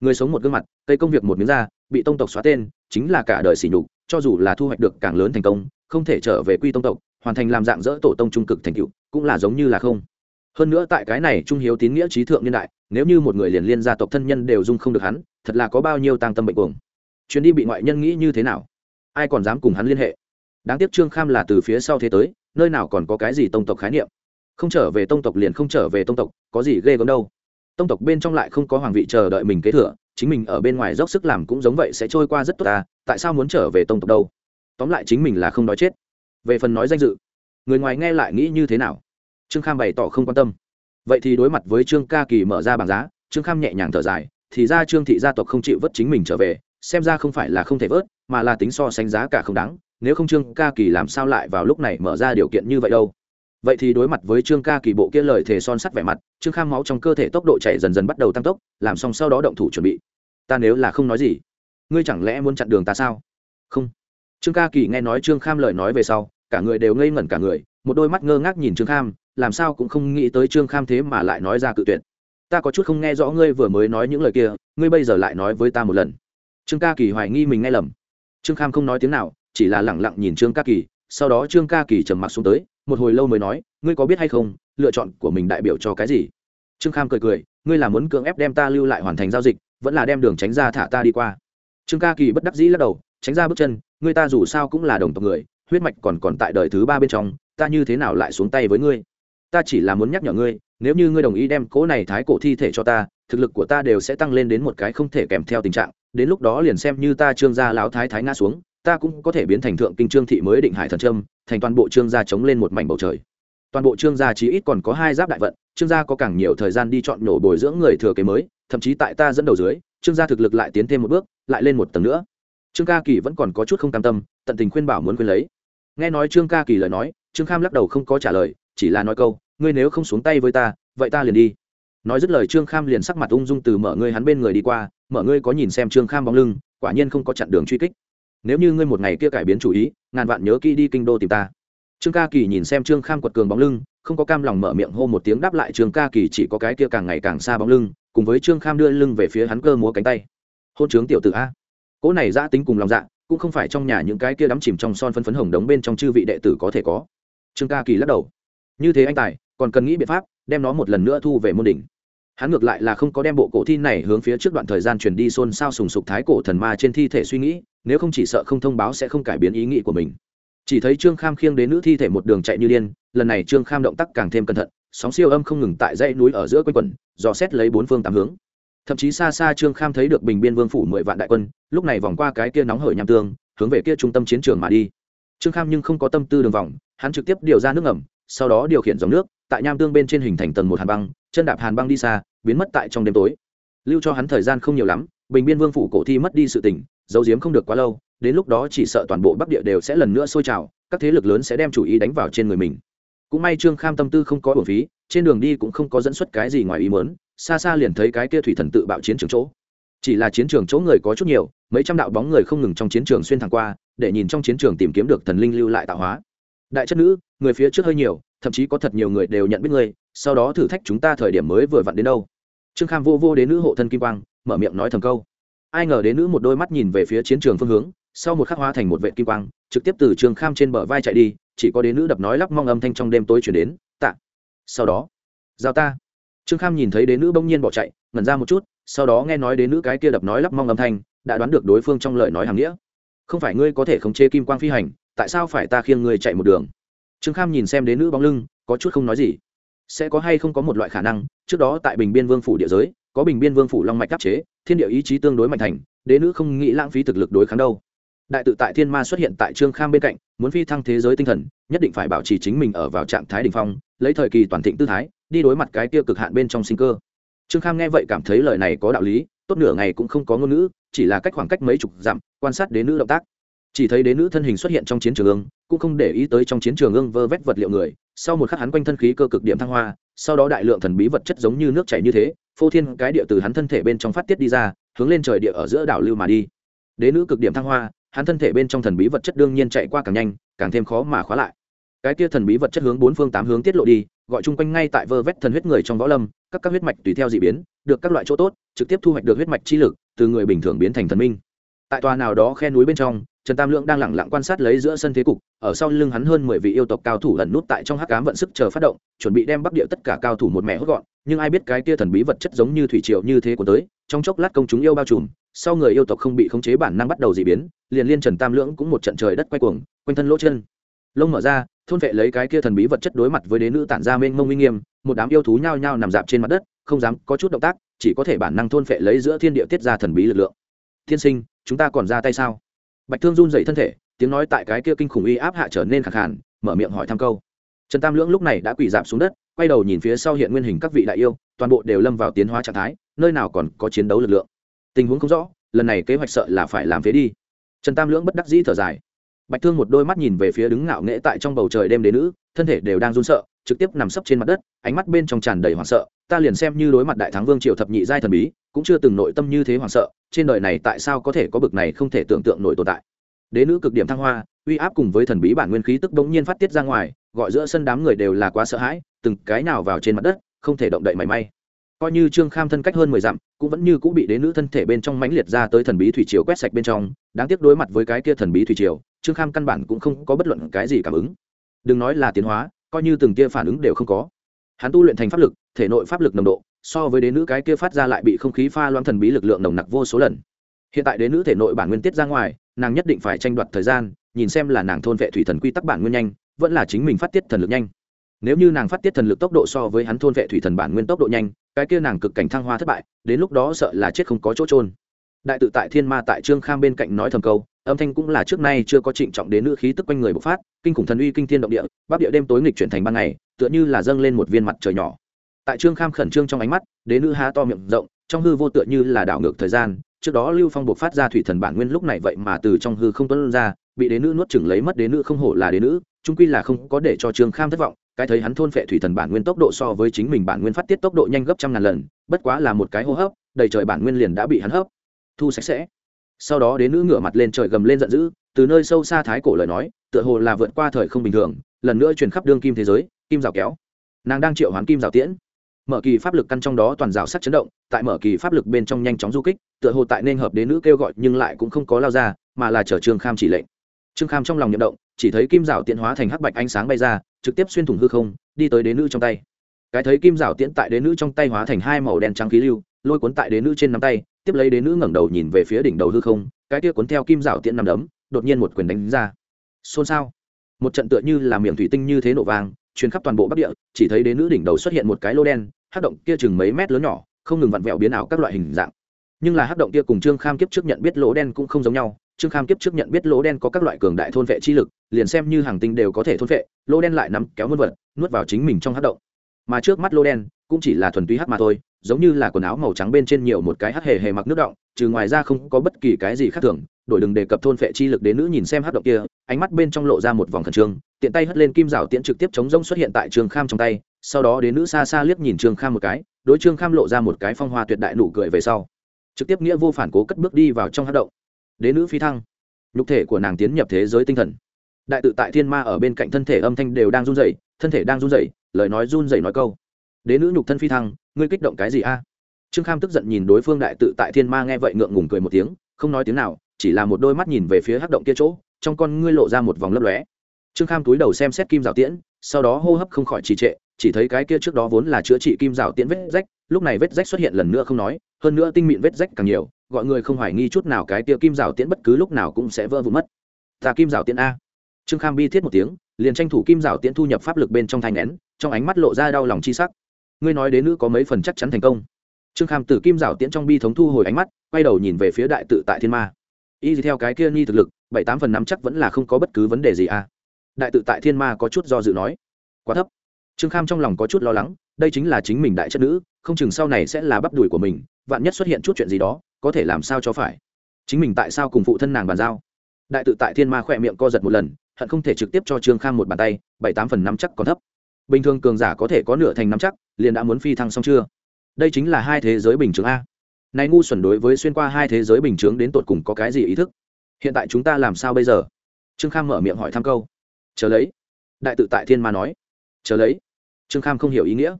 Người sống một gương mặt, cây công việc một miếng da, bị tông tộc xóa tên, chính là cả đời sỉ nhục, cho dù là thu hoạch được càng lớn thành công, không thể trở về quy tông tộc, hoàn thành làm dạng dỡ tổ tông trung cực thành cựu cũng là giống như là không. Hơn nữa tại cái này trung hiếu tín nghĩa trí thượng niên đại nếu như một người liền liên gia tộc thân nhân đều dung không được hắn, thật là có bao nhiêu tăng tâm bệnh cuồng. Chuyến đi bị ngoại nhân nghĩ như thế nào? Ai còn dám cùng hắn liên hệ? Đáng tiếc trương kham là từ phía sau thế tới, nơi nào còn có cái gì tông tộc khái niệm? Không trở về tông tộc liền không trở về tông tộc, có gì ghê gớm đâu. Tông tộc bên trong lại không có hoàng vị chờ đợi mình kế thừa, chính mình ở bên ngoài dốc sức làm cũng giống vậy sẽ trôi qua rất tốt ta, tại sao muốn trở về tông tộc đâu? Tóm lại chính mình là không nói chết. Về phần nói danh dự, người ngoài nghe lại nghĩ như thế nào? Trương kham bày tỏ không quan tâm vậy thì đối mặt với trương ca kỳ mở ra bảng giá, trương kham nhẹ nhàng thở dài, thì ra trương thị gia tộc không chịu vớt chính mình trở về, xem ra không phải là không thể vớt, mà là tính so sánh giá cả không đáng, nếu không trương ca kỳ làm sao lại vào lúc này mở ra điều kiện như vậy đâu? Vậy thì đối mặt với trương ca kỳ bộ kia lời thề son sắt vẻ mặt, trương kham máu trong cơ thể tốc độ chạy dần dần bắt đầu tăng tốc, làm xong sau đó động thủ chuẩn bị. Ta nếu là không nói gì, ngươi chẳng lẽ muốn chặn đường ta sao? Không. Trương ca kỳ nghe nói trương kham lời nói về sau, cả người đều ngây ngẩn cả người, một đôi mắt ngơ ngác nhìn trương kham làm sao cũng không nghĩ tới trương kham thế mà lại nói ra cự tuyệt. Ta có chút không nghe rõ ngươi vừa mới nói những lời kia, ngươi bây giờ lại nói với ta một lần. Trương ca kỳ hoài nghi mình nghe lầm. Trương kham không nói tiếng nào, chỉ là lẳng lặng nhìn trương ca kỳ, sau đó trương ca kỳ trầm mặc xuống tới, một hồi lâu mới nói, ngươi có biết hay không, lựa chọn của mình đại biểu cho cái gì? Trương kham cười cười, ngươi là muốn cưỡng ép đem ta lưu lại hoàn thành giao dịch, vẫn là đem đường tránh ra thả ta đi qua. Trương ca kỳ bất đắc dĩ lắc đầu, tránh ra bước chân, ngươi ta dù sao cũng là đồng tộc người, huyết mạch còn còn tại đời thứ ba bên trong, ta như thế nào lại xuống tay với ngươi? Ta chỉ là muốn nhắc nhở ngươi, nếu như ngươi đồng ý đem cỗ này thái cổ thi thể cho ta, thực lực của ta đều sẽ tăng lên đến một cái không thể kèm theo tình trạng. Đến lúc đó liền xem như ta trương gia láo thái thái ngã xuống, ta cũng có thể biến thành thượng kinh trương thị mới định hải thần trâm, thành toàn bộ trương gia chống lên một mảnh bầu trời. Toàn bộ trương gia chí ít còn có hai giáp đại vận, trương gia có càng nhiều thời gian đi chọn nổ bồi dưỡng người thừa kế mới, thậm chí tại ta dẫn đầu dưới, trương gia thực lực lại tiến thêm một bước, lại lên một tầng nữa. Trương ca kỳ vẫn còn có chút không cam tâm, tận tình khuyên bảo muốn khuyên lấy. Nghe nói trương ca kỳ lời nói, trương kham lắc đầu không có trả lời, chỉ là nói câu ngươi nếu không xuống tay với ta, vậy ta liền đi. Nói dứt lời trương kham liền sắc mặt ung dung từ mở ngươi hắn bên người đi qua, mở ngươi có nhìn xem trương kham bóng lưng, quả nhiên không có chặn đường truy kích. Nếu như ngươi một ngày kia cải biến chủ ý, ngàn vạn nhớ kỹ đi kinh đô tìm ta. Trương ca kỳ nhìn xem trương kham quật cường bóng lưng, không có cam lòng mở miệng hô một tiếng đáp lại trương ca kỳ chỉ có cái kia càng ngày càng xa bóng lưng, cùng với trương kham đưa lưng về phía hắn cơ múa cánh tay. Hôn trướng tiểu t a. Cỗ này giã tính cùng lòng dạ cũng không phải trong nhà những cái kia đắm chìm trong son phân phấn hồng đống bên trong chư vị đệ tử có thể có. Trương ca kỳ lắc đầu. Như thế anh tài còn cần nghĩ biện pháp đem nó một lần nữa thu về môn đỉnh. Hắn ngược lại là không có đem bộ cổ thi này hướng phía trước đoạn thời gian truyền đi xôn xao sùng sục thái cổ thần ma trên thi thể suy nghĩ, nếu không chỉ sợ không thông báo sẽ không cải biến ý nghĩ của mình. Chỉ thấy trương kham khiêng đến nữ thi thể một đường chạy như điên, lần này trương kham động tác càng thêm cẩn thận, sóng siêu âm không ngừng tại dãy núi ở giữa quanh quần dò xét lấy bốn phương tám hướng. Thậm chí xa xa trương kham thấy được bình biên vương phủ mười vạn đại quân, lúc này vòng qua cái kia nóng hởi nham tương, hướng về kia trung tâm chiến trường mà đi. Trương kham nhưng không có tâm tư đường vòng, hắn trực tiếp điều ra nước ẩm sau đó điều khiển dòng nước tại nham tương bên trên hình thành tầng một hàn băng, chân đạp hàn băng đi xa, biến mất tại trong đêm tối. Lưu cho hắn thời gian không nhiều lắm, bình biên vương phủ cổ thi mất đi sự tỉnh giấu giếm không được quá lâu, đến lúc đó chỉ sợ toàn bộ bắc địa đều sẽ lần nữa sôi trào, các thế lực lớn sẽ đem chủ ý đánh vào trên người mình. Cũng may trương kham tâm tư không có bổn phí, trên đường đi cũng không có dẫn xuất cái gì ngoài ý mớn xa xa liền thấy cái kia thủy thần tự bạo chiến trường chỗ. Chỉ là chiến trường chỗ người có chút nhiều, mấy trăm đạo bóng người không ngừng trong chiến trường xuyên thẳng qua, để nhìn trong chiến trường tìm kiếm được thần linh lưu lại tạo hóa. Đại chất nữ, người phía trước hơi nhiều thậm chí có thật nhiều người đều nhận biết ngươi, sau đó thử thách chúng ta thời điểm mới vừa vặn đến đâu. Trương kham vô vô đến nữ hộ thân kim quang, mở miệng nói thầm câu. Ai ngờ đến nữ một đôi mắt nhìn về phía chiến trường phương hướng, sau một khắc hóa thành một vệ kim quang, trực tiếp từ trương kham trên bờ vai chạy đi, chỉ có đến nữ đập nói lắp mong âm thanh trong đêm tối chuyển đến, tạ. Sau đó, giao ta. Trương kham nhìn thấy đến nữ bỗng nhiên bỏ chạy, ngẩn ra một chút, sau đó nghe nói đến nữ cái kia đập nói lắp mong âm thanh, đã đoán được đối phương trong lời nói hàng nghĩa. Không phải ngươi có thể khống chế kim quang phi hành, tại sao phải ta khiêng ngươi chạy một đường? Trương kham nhìn xem đến nữ bóng lưng, có chút không nói gì. Sẽ có hay không có một loại khả năng, trước đó tại bình biên vương phủ địa giới, có bình biên vương phủ long mạch đáp chế, thiên địa ý chí tương đối mạnh thành, đế nữ không nghĩ lãng phí thực lực đối kháng đâu. Đại tự tại thiên ma xuất hiện tại trương kham bên cạnh, muốn phi thăng thế giới tinh thần, nhất định phải bảo trì chính mình ở vào trạng thái đ ỉ n h phong, lấy thời kỳ toàn thịnh tư thái, đi đối mặt cái tiêu cực hạn bên trong sinh cơ. Trương kham nghe vậy cảm thấy lời này có đạo lý, tốt nửa ngày cũng không có ngôn ngữ, chỉ là cách khoảng cách mấy chục dặm, quan sát đế nữ động tác chỉ thấy đế nữ thân hình xuất hiện trong chiến trường ương, cũng không để ý tới trong chiến trường ương vơ vét vật liệu người. Sau một khắc hắn quanh thân khí cơ cực điểm thăng hoa, sau đó đại lượng thần bí vật chất giống như nước chảy như thế, phô thiên cái địa từ hắn thân thể bên trong phát tiết đi ra, hướng lên trời địa ở giữa đảo lưu mà đi. Đế nữ cực điểm thăng hoa, hắn thân thể bên trong thần bí vật chất đương nhiên chạy qua càng nhanh, càng thêm khó mà khóa lại. Cái kia thần bí vật chất hướng bốn phương tám hướng tiết lộ đi, gọi chung quanh ngay tại vơ vét thần huyết người trong võ lâm, các các huyết mạch tùy theo d ị biến, được các loại chỗ tốt, trực tiếp thu hoạch được huyết mạch chi lực, từ người bình thường biến thành thần minh tại tòa nào đó khe núi bên trong, trần tam lượng đang lẳng lặng quan sát lấy giữa sân thế cục, ở sau lưng hắn hơn mười vị yêu tộc cao thủ ẩn nút tại trong hắc cám vận sức chờ phát động, chuẩn bị đem bắc địa tất cả cao thủ một mẹ hốt gọn, nhưng ai biết cái kia thần bí vật chất giống như thủy triều như thế của tới, trong chốc lát công chúng yêu bao trùm, sau người yêu tộc không bị khống chế bản năng bắt đầu dị biến, liền liên trần tam lưỡng cũng một trận trời đất quay cuồng, quanh thân lỗ chân. Lông mở ra, thôn vệ lấy cái kia thần bí vật chất đối mặt với đế nữ tản ra mênh mông uy nghiêm, một đám yêu thú nhao nhao nằm dạp trên mặt đất, không dám có chút động tác, chỉ có thể bản năng thôn vệ lấy giữa thiên địa tiết ra thần bí lực lượng. Thiên sinh chúng ta còn ra tay sao? Bạch thương run dậy thân thể, tiếng nói tại cái kia kinh khủng uy áp hạ trở nên khẳng khản mở miệng hỏi thăm câu. Trần tam lưỡng lúc này đã quỳ dạp xuống đất, quay đầu nhìn phía sau hiện nguyên hình các vị đại yêu, toàn bộ đều lâm vào tiến hóa trạng thái, nơi nào còn có chiến đấu lực lượng. Tình huống không rõ, lần này kế hoạch sợ là phải làm phế đi. Trần tam lưỡng bất đắc dĩ thở dài. Bạch thương một đôi mắt nhìn về phía đứng ngạo nghễ tại trong bầu trời đêm đế nữ thân thể đều đang run sợ, trực tiếp nằm sấp trên mặt đất, ánh mắt bên trong tràn đầy hoảng sợ. Ta liền xem như đối mặt đại thắng vương triều thập nhị giai thần bí, cũng chưa từng nội tâm như thế hoảng sợ, trên đời này tại sao có thể có bực này không thể tưởng tượng nổi tồn tại? Đế nữ cực điểm thăng hoa, uy áp cùng với thần bí bản nguyên khí tức bỗng nhiên phát tiết ra ngoài, gọi giữa sân đám người đều là quá sợ hãi, từng cái nào vào trên mặt đất, không thể động đậy mảy may. Coi như trương kham thân cách hơn mười dặm, cũng vẫn như cũng bị đế nữ thân thể bên trong mãnh liệt ra tới thần bí thủy triều quét sạch bên trong, đáng tiếc đối mặt với cái kia thần bí thủy triều, trương kham căn bản cũng không có bất luận cái gì cảm ứng đừng nói là tiến hóa, coi như từng kia phản ứng đều không có. Hắn tu luyện thành pháp lực, thể nội pháp lực nồng độ, so với đế nữ cái kia phát ra lại bị không khí pha loãng thần bí lực lượng nồng nặc vô số lần. Hiện tại đế nữ thể nội bản nguyên tiết ra ngoài, nàng nhất định phải tranh đoạt thời gian, nhìn xem là nàng thôn vệ thủy thần quy tắc bản nguyên nhanh, vẫn là chính mình phát tiết thần lực nhanh. Nếu như nàng phát tiết thần lực tốc độ so với hắn thôn vệ thủy thần bản nguyên tốc độ nhanh, cái kia nàng cực cảnh thăng hoa thất bại, đến lúc đó sợ là chết không có chỗ trôn đại tự tại thiên ma tại trương kham bên cạnh nói thầm câu âm thanh cũng là trước nay chưa có trịnh trọng đến nữ khí tức quanh người bộc phát, kinh khủng thần uy kinh thiên động địa bắc địa đêm tối nghịch chuyển thành ban ngày, tựa như là dâng lên một viên mặt trời nhỏ. Tại trương kham khẩn trương trong ánh mắt, đế nữ há to miệng rộng, trong hư vô tựa như là đảo ngược thời gian, trước đó lưu phong buộc phát ra thủy thần bản nguyên lúc này vậy mà từ trong hư không tuân ra, bị đế nữ nuốt chừng lấy mất đế nữ không hổ là đế nữ trung quy là không có để cho trương kham thất vọng, cái thấy hắn thôn phệ thủy thần bản nguyên tốc độ so với chính mình bản nguyên phát tiết tốc độ nhanh gấp trăm ngàn lần, bất quá là một cái hô hấp, đầy trời bản nguyên liền đã bị hắn hấp. Thu sạch sẽ sau đó đến nữ ngửa mặt lên trời gầm lên giận dữ, từ nơi sâu xa thái cổ lời nói, tựa hồ là vượt qua thời không bình thường, lần nữa truyền khắp đương kim thế giới, kim rào kéo. Nàng đang triệu hoán kim rào tiễn. Mở kỳ pháp lực căn trong đó toàn rào sắc chấn động, tại mở kỳ pháp lực bên trong nhanh chóng du kích, tựa hồ tại nên hợp đế nữ kêu gọi, nhưng lại cũng không có lao ra, mà là chở trương kham chỉ lệnh. Trương kham trong lòng nhậm động, chỉ thấy kim rào tiễn hóa thành hắc bạch ánh sáng bay ra, trực tiếp xuyên thủng hư không, đi tới đế nữ trong tay. Cái thấy kim rào tiễn tại đế nữ trong tay hóa thành hai màu đen trắng khí lưu, lôi cuốn tại đế nữ trên nắm tay tiếp lấy đế nữ ngẩng đầu nhìn về phía đỉnh đầu hư không, cái kia cuốn theo kim rào tiện nằm đấm, đột nhiên một quyền đánh ra. Xôn xao. Một trận tựa như là miệng thủy tinh như thế nổ vàng chuyến khắp toàn bộ bắc địa, chỉ thấy đế nữ đỉnh đầu xuất hiện một cái lô đen, hát động kia chừng mấy mét lớn nhỏ, không ngừng vặn vẹo biến ảo các loại hình dạng. Nhưng là hát động kia cùng trương kham kiếp trước nhận biết lỗ đen cũng không giống nhau, trương kham kiếp trước nhận biết lỗ đen có các loại cường đại thôn vệ chi lực, liền xem như hàng tinh đều có thể thôn vệ lỗ đen lại nắm kéo muôn vật, nuốt vào chính mình trong hát động. Mà trước mắt lỗ đen, cũng chỉ là thuần túy hát mà thôi giống như là quần áo màu trắng bên trên nhiều một cái hắc hề hề mặc nước động, trừ ngoài ra không có bất kỳ cái gì khác thường. Đổi đừng đề cập thôn phệ chi lực đến nữ nhìn xem hắc động kia, ánh mắt bên trong lộ ra một vòng khẩn trương, tiện tay hất lên kim rào tiễn trực tiếp chống rông xuất hiện tại trường kham trong tay, sau đó đến nữ xa xa liếc nhìn trương kham một cái, đối trương kham lộ ra một cái phong hoa tuyệt đại nụ cười về sau, trực tiếp nghĩa vô phản cố cất bước đi vào trong hát động. Đến nữ phi thăng, nhục thể của nàng tiến nhập thế giới tinh thần. Đại tự tại thiên ma ở bên cạnh thân thể âm thanh đều đang run rẩy, thân thể đang run rẩy, lời nói run rẩy nói câu. Đế nữ nhục thân phi thăng ngươi kích động cái gì a? Trương kham tức giận nhìn đối phương đại tự tại thiên ma nghe vậy ngượng ngùng cười một tiếng, không nói tiếng nào, chỉ là một đôi mắt nhìn về phía hắc động kia chỗ, trong con ngươi lộ ra một vòng lấp lóe. Trương kham túi đầu xem xét kim rào tiễn, sau đó hô hấp không khỏi trì trệ, chỉ thấy cái kia trước đó vốn là chữa trị kim rào tiễn vết rách, lúc này vết rách xuất hiện lần nữa không nói, hơn nữa tinh mịn vết rách càng nhiều, gọi người không hoài nghi chút nào cái kia kim rào tiễn bất cứ lúc nào cũng sẽ vỡ vụn mất. Ta kim rào tiễn a. Trương kham bi thiết một tiếng, liền tranh thủ kim rào tiễn thu nhập pháp lực bên trong thanh nén, trong ánh mắt lộ ra đau lòng chi sắc ngươi nói đến nữ có mấy phần chắc chắn thành công? Trương kham từ kim rảo tiễn trong bi thống thu hồi ánh mắt, quay đầu nhìn về phía đại tự tại thiên ma. Y theo cái kia ni thực lực, bảy tám phần năm chắc vẫn là không có bất cứ vấn đề gì à? Đại tự tại thiên ma có chút do dự nói. Quá thấp. Trương kham trong lòng có chút lo lắng, đây chính là chính mình đại chất nữ, không chừng sau này sẽ là bắp đùi của mình, vạn nhất xuất hiện chút chuyện gì đó, có thể làm sao cho phải? Chính mình tại sao cùng phụ thân nàng bàn giao? Đại tự tại thiên ma khỏe miệng co giật một lần, hận không thể trực tiếp cho trương kham một bàn tay, bảy tám phần năm chắc còn thấp. Bình thường cường giả có thể có nửa thành năm chắc liền đã muốn phi thăng xong chưa? Đây chính là hai thế giới bình thường a. Này ngu xuẩn đối với xuyên qua hai thế giới bình chướng đến tột cùng có cái gì ý thức? Hiện tại chúng ta làm sao bây giờ? Trương kham mở miệng hỏi thăm câu. Chờ lấy. Đại tự tại thiên ma nói. Chờ lấy. Trương kham không hiểu ý nghĩa.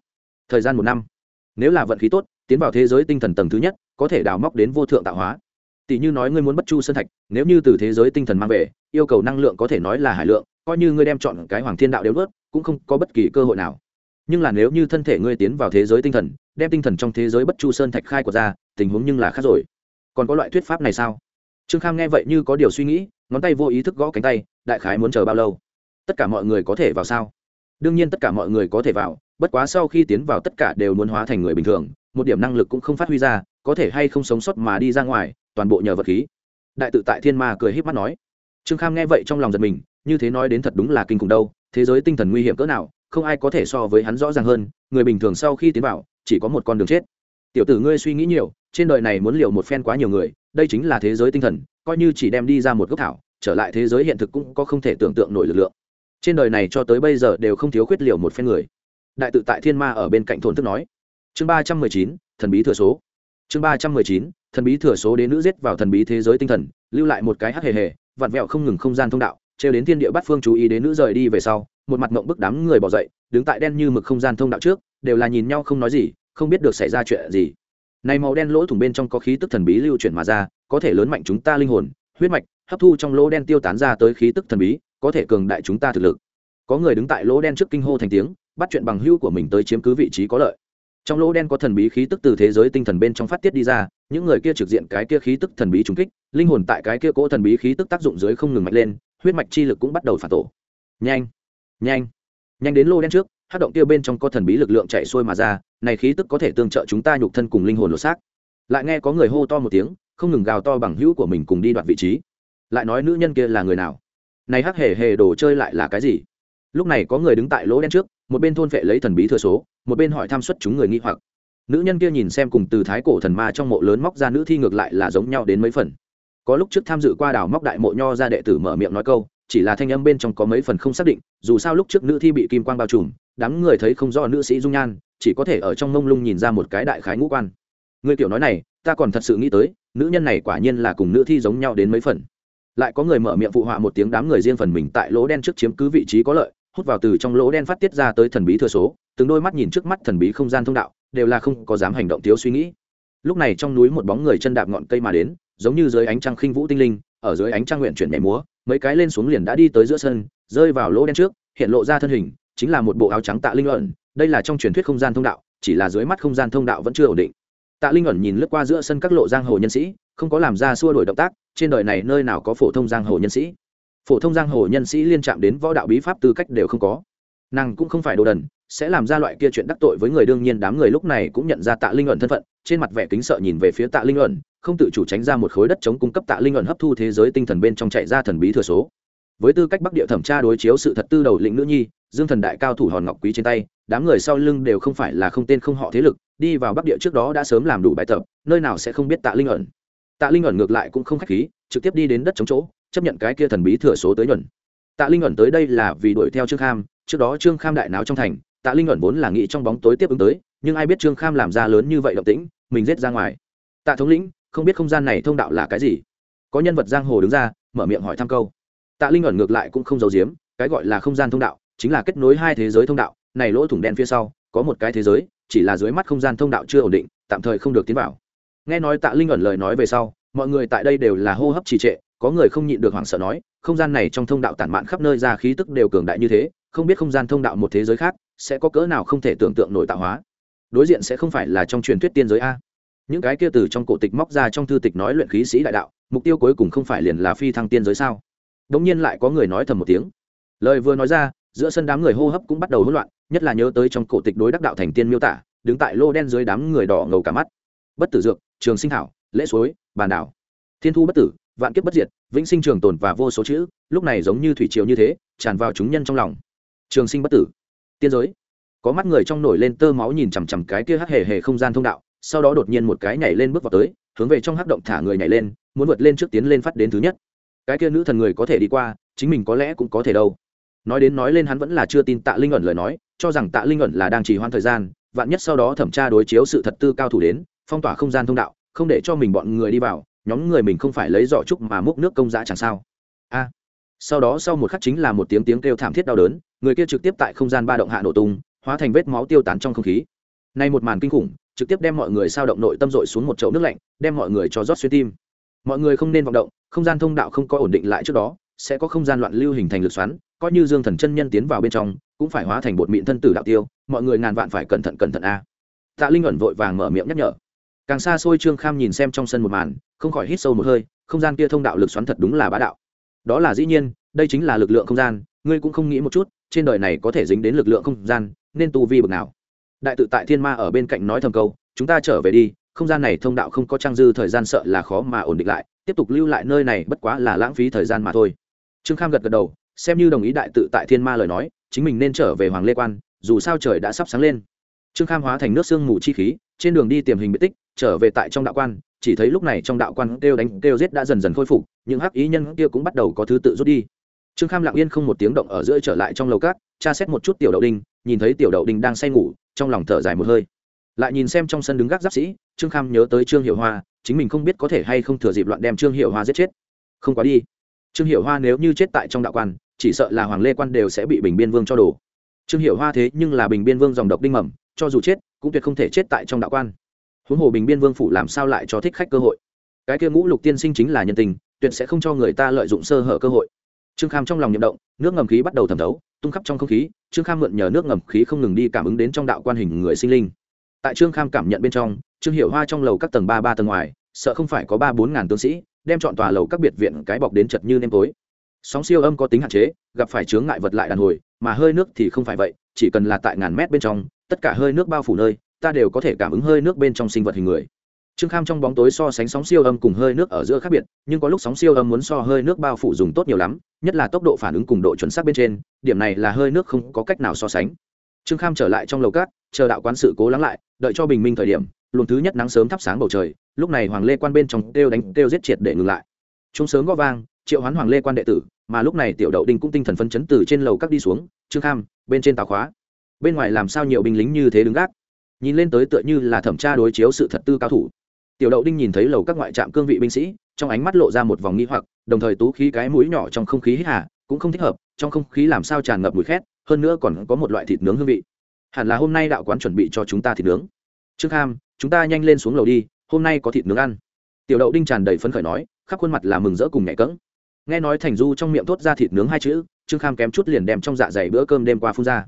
Thời gian một năm. Nếu là vận khí tốt, tiến vào thế giới tinh thần tầng thứ nhất, có thể đào móc đến vô thượng tạo hóa. Tỷ như nói ngươi muốn bất chu sơn thạch, nếu như từ thế giới tinh thần mang về, yêu cầu năng lượng có thể nói là hải lượng, coi như ngươi đem chọn cái hoàng thiên đạo đều vớt cũng không có bất kỳ cơ hội nào nhưng là nếu như thân thể ngươi tiến vào thế giới tinh thần, đem tinh thần trong thế giới bất chu sơn thạch khai của ra, tình huống nhưng là khác rồi. Còn có loại thuyết pháp này sao? Trương kham nghe vậy như có điều suy nghĩ, ngón tay vô ý thức gõ cánh tay, đại khái muốn chờ bao lâu? Tất cả mọi người có thể vào sao? Đương nhiên tất cả mọi người có thể vào, bất quá sau khi tiến vào tất cả đều muốn hóa thành người bình thường, một điểm năng lực cũng không phát huy ra, có thể hay không sống sót mà đi ra ngoài, toàn bộ nhờ vật khí. Đại tự tại thiên ma cười h í p mắt nói. Trương kham nghe vậy trong lòng giật mình, như thế nói đến thật đúng là kinh khủng đâu, thế giới tinh thần nguy hiểm cỡ nào không ai có thể so với hắn rõ ràng hơn, người bình thường sau khi tiến vào, chỉ có một con đường chết. Tiểu tử ngươi suy nghĩ nhiều, trên đời này muốn liều một phen quá nhiều người, đây chính là thế giới tinh thần, coi như chỉ đem đi ra một gốc thảo, trở lại thế giới hiện thực cũng có không thể tưởng tượng nổi lực lượng. Trên đời này cho tới bây giờ đều không thiếu khuyết liều một phen người. Đại tự tại thiên ma ở bên cạnh thôn thức nói. Chương ba trăm mười chín, thần bí thừa số. Chương ba trăm mười chín, thần bí thừa số đến nữ giết vào thần bí thế giới tinh thần, lưu lại một cái hắc hề hề, vặn vẹo không ngừng không gian thông đạo, trêu đến thiên địa bát phương chú ý đến nữ rời đi về sau một mặt mộng bức đám người bỏ dậy, đứng tại đen như mực không gian thông đạo trước, đều là nhìn nhau không nói gì, không biết được xảy ra chuyện gì. Này màu đen lỗ thủng bên trong có khí tức thần bí lưu chuyển mà ra, có thể lớn mạnh chúng ta linh hồn, huyết mạch, hấp thu trong lỗ đen tiêu tán ra tới khí tức thần bí, có thể cường đại chúng ta thực lực. Có người đứng tại lỗ đen trước kinh hô thành tiếng, bắt chuyện bằng hưu của mình tới chiếm cứ vị trí có lợi. Trong lỗ đen có thần bí khí tức từ thế giới tinh thần bên trong phát tiết đi ra, những người kia trực diện cái kia khí tức thần bí trúng kích, linh hồn tại cái kia cỗ thần bí khí tức tác dụng dưới không ngừng mạnh lên, huyết mạch chi lực cũng bắt đầu phản tổ. Nhanh! Nhanh. Nhanh đến lô đen trước, hát động kia bên trong có thần bí lực lượng chạy xuôi mà ra, này khí tức có thể tương trợ chúng ta nhục thân cùng linh hồn lột xác. Lại nghe có người hô to một tiếng, không ngừng gào to bằng hữu của mình cùng đi đoạt vị trí. Lại nói nữ nhân kia là người nào? Này hắc hề hề đồ chơi lại là cái gì? Lúc này có người đứng tại lỗ đen trước, một bên thôn vệ lấy thần bí thừa số, một bên hỏi tham suất chúng người nghi hoặc. Nữ nhân kia nhìn xem cùng từ thái cổ thần ma trong mộ lớn móc ra nữ thi ngược lại là giống nhau đến mấy phần. Có lúc trước tham dự qua đào móc đại mộ nho ra đệ tử mở miệng nói câu chỉ là thanh âm bên trong có mấy phần không xác định, dù sao lúc trước nữ thi bị kim quang bao trùm, đám người thấy không rõ nữ sĩ dung nhan, chỉ có thể ở trong mông lung nhìn ra một cái đại khái ngũ quan. Người kiểu nói này, ta còn thật sự nghĩ tới, nữ nhân này quả nhiên là cùng nữ thi giống nhau đến mấy phần. Lại có người mở miệng phụ họa một tiếng đám người riêng phần mình tại lỗ đen trước chiếm cứ vị trí có lợi, hút vào từ trong lỗ đen phát tiết ra tới thần bí thừa số, từng đôi mắt nhìn trước mắt thần bí không gian thông đạo, đều là không có dám hành động thiếu suy nghĩ. Lúc này trong núi một bóng người chân đạp ngọn cây mà đến, giống như dưới ánh trăng khinh vũ tinh linh, ở dưới ánh trăng nguyện chuyển nhảy múa mấy cái lên xuống liền đã đi tới giữa sân, rơi vào lỗ đen trước, hiện lộ ra thân hình, chính là một bộ áo trắng tạ linh luận đây là trong truyền thuyết không gian thông đạo, chỉ là dưới mắt không gian thông đạo vẫn chưa ổn định. Tạ linh ẩn nhìn lướt qua giữa sân các lộ giang hồ nhân sĩ, không có làm ra xua đổi động tác, trên đời này nơi nào có phổ thông giang hồ nhân sĩ? Phổ thông giang hồ nhân sĩ liên chạm đến võ đạo bí pháp tư cách đều không có. Nàng cũng không phải đồ đần, sẽ làm ra loại kia chuyện đắc tội với người đương nhiên, đám người lúc này cũng nhận ra tạ linh ẩn thân phận, trên mặt vẻ kính sợ nhìn về phía tạ linh ẩn không tự chủ tránh ra một khối đất chống cung cấp tạ linh ẩn hấp thu thế giới tinh thần bên trong chạy ra thần bí thừa số. Với tư cách bắc địa thẩm tra đối chiếu sự thật tư đầu lĩnh nữ nhi, dương thần đại cao thủ hòn ngọc quý trên tay, đám người sau lưng đều không phải là không tên không họ thế lực, đi vào bắc địa trước đó đã sớm làm đủ bài tập, nơi nào sẽ không biết tạ linh ẩn. Tạ linh ẩn ngược lại cũng không khách khí, trực tiếp đi đến đất chống chỗ, chấp nhận cái kia thần bí thừa số tới nhuận. Tạ linh ẩn tới đây là vì đuổi theo trương kham, trước đó trương kham đại náo trong thành, tạ linh ẩn vốn là nghĩ trong bóng tối tiếp ứng tới, nhưng ai biết trương kham làm ra lớn như vậy động tĩnh, mình giết ra ngoài. Tạ thống lĩnh không biết không gian này thông đạo là cái gì. Có nhân vật giang hồ đứng ra, mở miệng hỏi thăm câu. Tạ linh ẩn ngược lại cũng không giấu giếm, cái gọi là không gian thông đạo, chính là kết nối hai thế giới thông đạo, này lỗ thủng đen phía sau, có một cái thế giới, chỉ là dưới mắt không gian thông đạo chưa ổn định, tạm thời không được tiến vào. Nghe nói tạ linh ẩn lời nói về sau, mọi người tại đây đều là hô hấp trì trệ, có người không nhịn được hoảng sợ nói, không gian này trong thông đạo tản mạn khắp nơi ra khí tức đều cường đại như thế, không biết không gian thông đạo một thế giới khác sẽ có cỡ nào không thể tưởng tượng nổi tạo hóa. Đối diện sẽ không phải là trong truyền thuyết tiên giới a những cái kia từ trong cổ tịch móc ra trong thư tịch nói luyện khí sĩ đại đạo, mục tiêu cuối cùng không phải liền là phi thăng tiên giới sao? Đ nhiên lại có người nói thầm một tiếng. Lời vừa nói ra, giữa sân đám người hô hấp cũng bắt đầu hỗn loạn, nhất là nhớ tới trong cổ tịch đối đắc đạo thành tiên miêu tả, đứng tại lô đen dưới đám người đỏ ngầu cả mắt. Bất tử dược, trường sinh thảo, lễ suối, bàn đảo. Thiên thu bất tử, vạn kiếp bất diệt, vĩnh sinh trường tồn và vô số chữ, lúc này giống như thủy triều như thế, tràn vào chúng nhân trong lòng. Trường sinh bất tử. Tiên giới. Có mắt người trong nổi lên tơ máu nhìn chằm chằm cái kia hắc hề hề không gian thông đạo sau đó đột nhiên một cái nhảy lên bước vào tới, hướng về trong hắc động thả người nhảy lên, muốn vượt lên trước tiến lên phát đến thứ nhất. Cái kia nữ thần người có thể đi qua, chính mình có lẽ cũng có thể đâu. Nói đến nói lên hắn vẫn là chưa tin tạ linh ẩn lời nói, cho rằng tạ linh ẩn là đang trì hoãn thời gian, vạn nhất sau đó thẩm tra đối chiếu sự thật tư cao thủ đến, phong tỏa không gian thông đạo, không để cho mình bọn người đi vào, nhóm người mình không phải lấy giỏ trúc mà múc nước công giá chẳng sao. A. Sau đó sau một khắc chính là một tiếng tiếng kêu thảm thiết đau đớn, người kia trực tiếp tại không gian ba động hạ nổ tung, hóa thành vết máu tiêu tán trong không khí. Nay một màn kinh khủng trực tiếp đem mọi người sao động nội tâm dội xuống một chậu nước lạnh, đem mọi người cho rót xuyên tim. Mọi người không nên vọng động, không gian thông đạo không có ổn định lại trước đó, sẽ có không gian loạn lưu hình thành lực xoắn, coi như dương thần chân nhân tiến vào bên trong, cũng phải hóa thành bột mịn thân tử đạo tiêu, mọi người ngàn vạn phải cẩn thận cẩn thận a. Tạ linh ẩn vội vàng mở miệng nhắc nhở. Càng xa xôi trương kham nhìn xem trong sân một màn, không khỏi hít sâu một hơi, không gian kia thông đạo lực xoắn thật đúng là bá đạo. Đó là dĩ nhiên, đây chính là lực lượng không gian, ngươi cũng không nghĩ một chút, trên đời này có thể dính đến lực lượng không gian, nên tu vi bực nào? Đại tự tại thiên ma ở bên cạnh nói thầm câu, chúng ta trở về đi, không gian này thông đạo không có trang dư thời gian sợ là khó mà ổn định lại, tiếp tục lưu lại nơi này bất quá là lãng phí thời gian mà thôi. Trương kham gật gật đầu, xem như đồng ý đại tự tại thiên ma lời nói, chính mình nên trở về hoàng lê quan, dù sao trời đã sắp sáng lên. Trương kham hóa thành nước sương mù chi khí, trên đường đi tìm hình biệt tích, trở về tại trong đạo quan, chỉ thấy lúc này trong đạo quan kêu đánh, kêu giết đã dần dần khôi phục, những hắc ý nhân kia cũng bắt đầu có thứ tự rút đi. Trương kham lặng yên không một tiếng động ở giữa trở lại trong lầu cát tra xét một chút tiểu đậu đinh nhìn thấy tiểu đậu đinh đang say ngủ, trong lòng thở dài một hơi. Lại nhìn xem trong sân đứng gác giáp sĩ, trương kham nhớ tới trương hiệu hoa, chính mình không biết có thể hay không thừa dịp loạn đem trương hiệu hoa giết chết. Không quá đi. Trương hiệu hoa nếu như chết tại trong đạo quan, chỉ sợ là hoàng lê quan đều sẽ bị bình biên vương cho đổ. Trương hiệu hoa thế nhưng là bình biên vương dòng độc đinh mầm, cho dù chết, cũng tuyệt không thể chết tại trong đạo quan. Huống hồ bình biên vương phủ làm sao lại cho thích khách cơ hội? Cái kia ngũ lục tiên sinh chính là nhân tình, tuyệt sẽ không cho người ta lợi dụng sơ hở cơ hội trương kham trong lòng nhậm động, nước ngầm khí bắt đầu thẩm thấu, tung khắp trong không khí, trương kham mượn nhờ nước ngầm khí không ngừng đi cảm ứng đến trong đạo quan hình người sinh linh. Tại trương kham cảm nhận bên trong, trương hiệu hoa trong lầu các tầng ba ba tầng ngoài, sợ không phải có ba bốn ngàn tướng sĩ, đem chọn tòa lầu các biệt viện cái bọc đến chật như nêm tối. Sóng siêu âm có tính hạn chế, gặp phải chướng ngại vật lại đàn hồi, mà hơi nước thì không phải vậy, chỉ cần là tại ngàn mét bên trong, tất cả hơi nước bao phủ nơi, ta đều có thể cảm ứng hơi nước bên trong sinh vật hình người trương kham trong bóng tối so sánh sóng siêu âm cùng hơi nước ở giữa khác biệt, nhưng có lúc sóng siêu âm muốn so hơi nước bao phủ dùng tốt nhiều lắm, nhất là tốc độ phản ứng cùng độ chuẩn xác bên trên, điểm này là hơi nước không có cách nào so sánh. Trương kham trở lại trong lầu cát, chờ đạo quán sự cố lắng lại, đợi cho bình minh thời điểm, luồng thứ nhất nắng sớm thắp sáng bầu trời, lúc này hoàng lê quan bên trong kêu đánh, kêu giết triệt để ngừng lại. Chúng sớm gõ vang, triệu hoán hoàng lê quan đệ tử, mà lúc này tiểu đậu đinh cũng tinh thần phấn chấn từ trên lầu các đi xuống, trương kham, bên trên tàu khóa. Bên ngoài làm sao nhiều binh lính như thế đứng gác? Nhìn lên tới tựa như là thẩm tra đối chiếu sự thật tư cao thủ tiểu đậu đinh nhìn thấy lầu các ngoại trạm cương vị binh sĩ, trong ánh mắt lộ ra một vòng nghi hoặc, đồng thời tú khí cái mũi nhỏ trong không khí hít hà, cũng không thích hợp, trong không khí làm sao tràn ngập mùi khét, hơn nữa còn có một loại thịt nướng hương vị. Hẳn là hôm nay đạo quán chuẩn bị cho chúng ta thịt nướng. Trương kham, chúng ta nhanh lên xuống lầu đi, hôm nay có thịt nướng ăn. Tiểu đậu đinh tràn đầy phấn khởi nói, khắp khuôn mặt là mừng rỡ cùng nhảy cẫng. Nghe nói thành du trong miệng thốt ra thịt nướng hai chữ, trương kham kém chút liền đem trong dạ dày bữa cơm đêm qua phun ra.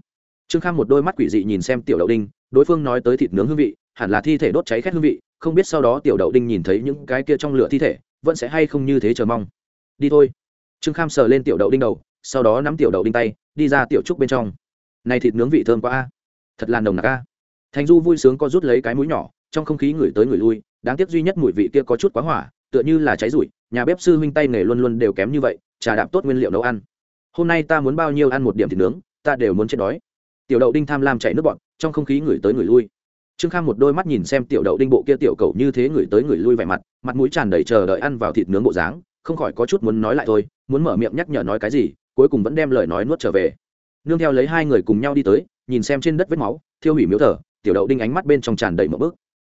Trương kham một đôi mắt quỷ dị nhìn xem tiểu đậu đinh, đối phương nói tới thịt nướng hương vị hẳn là thi thể đốt cháy khét hương vị, không biết sau đó tiểu đậu đinh nhìn thấy những cái kia trong lửa thi thể, vẫn sẽ hay không như thế chờ mong. Đi thôi. Trương kham sờ lên tiểu đậu đinh đầu, sau đó nắm tiểu đậu đinh tay, đi ra tiểu trúc bên trong. Này thịt nướng vị thơm quá a. Thật là nồng nặc a. Thành du vui sướng có rút lấy cái mũi nhỏ, trong không khí ngửi tới ngửi lui, đáng tiếc duy nhất mùi vị kia có chút quá hỏa, tựa như là cháy rủi nhà bếp sư huynh tay nghề luôn luôn đều kém như vậy, trà đạp tốt nguyên liệu nấu ăn. Hôm nay ta muốn bao nhiêu ăn một điểm thịt nướng, ta đều muốn chết đói. Tiểu đậu đinh tham lam chạy nước bọn trong không khí ngửi tới ngửi lui trương kham một đôi mắt nhìn xem tiểu đậu đinh bộ kia tiểu cầu như thế người tới người lui vẻ mặt mặt mũi tràn đầy chờ đợi ăn vào thịt nướng bộ dáng, không khỏi có chút muốn nói lại thôi, muốn mở miệng nhắc nhở nói cái gì, cuối cùng vẫn đem lời nói nuốt trở về. Nương theo lấy hai người cùng nhau đi tới, nhìn xem trên đất vết máu, thiêu hủy miếu thở tiểu đậu đinh ánh mắt bên trong tràn đầy một bước.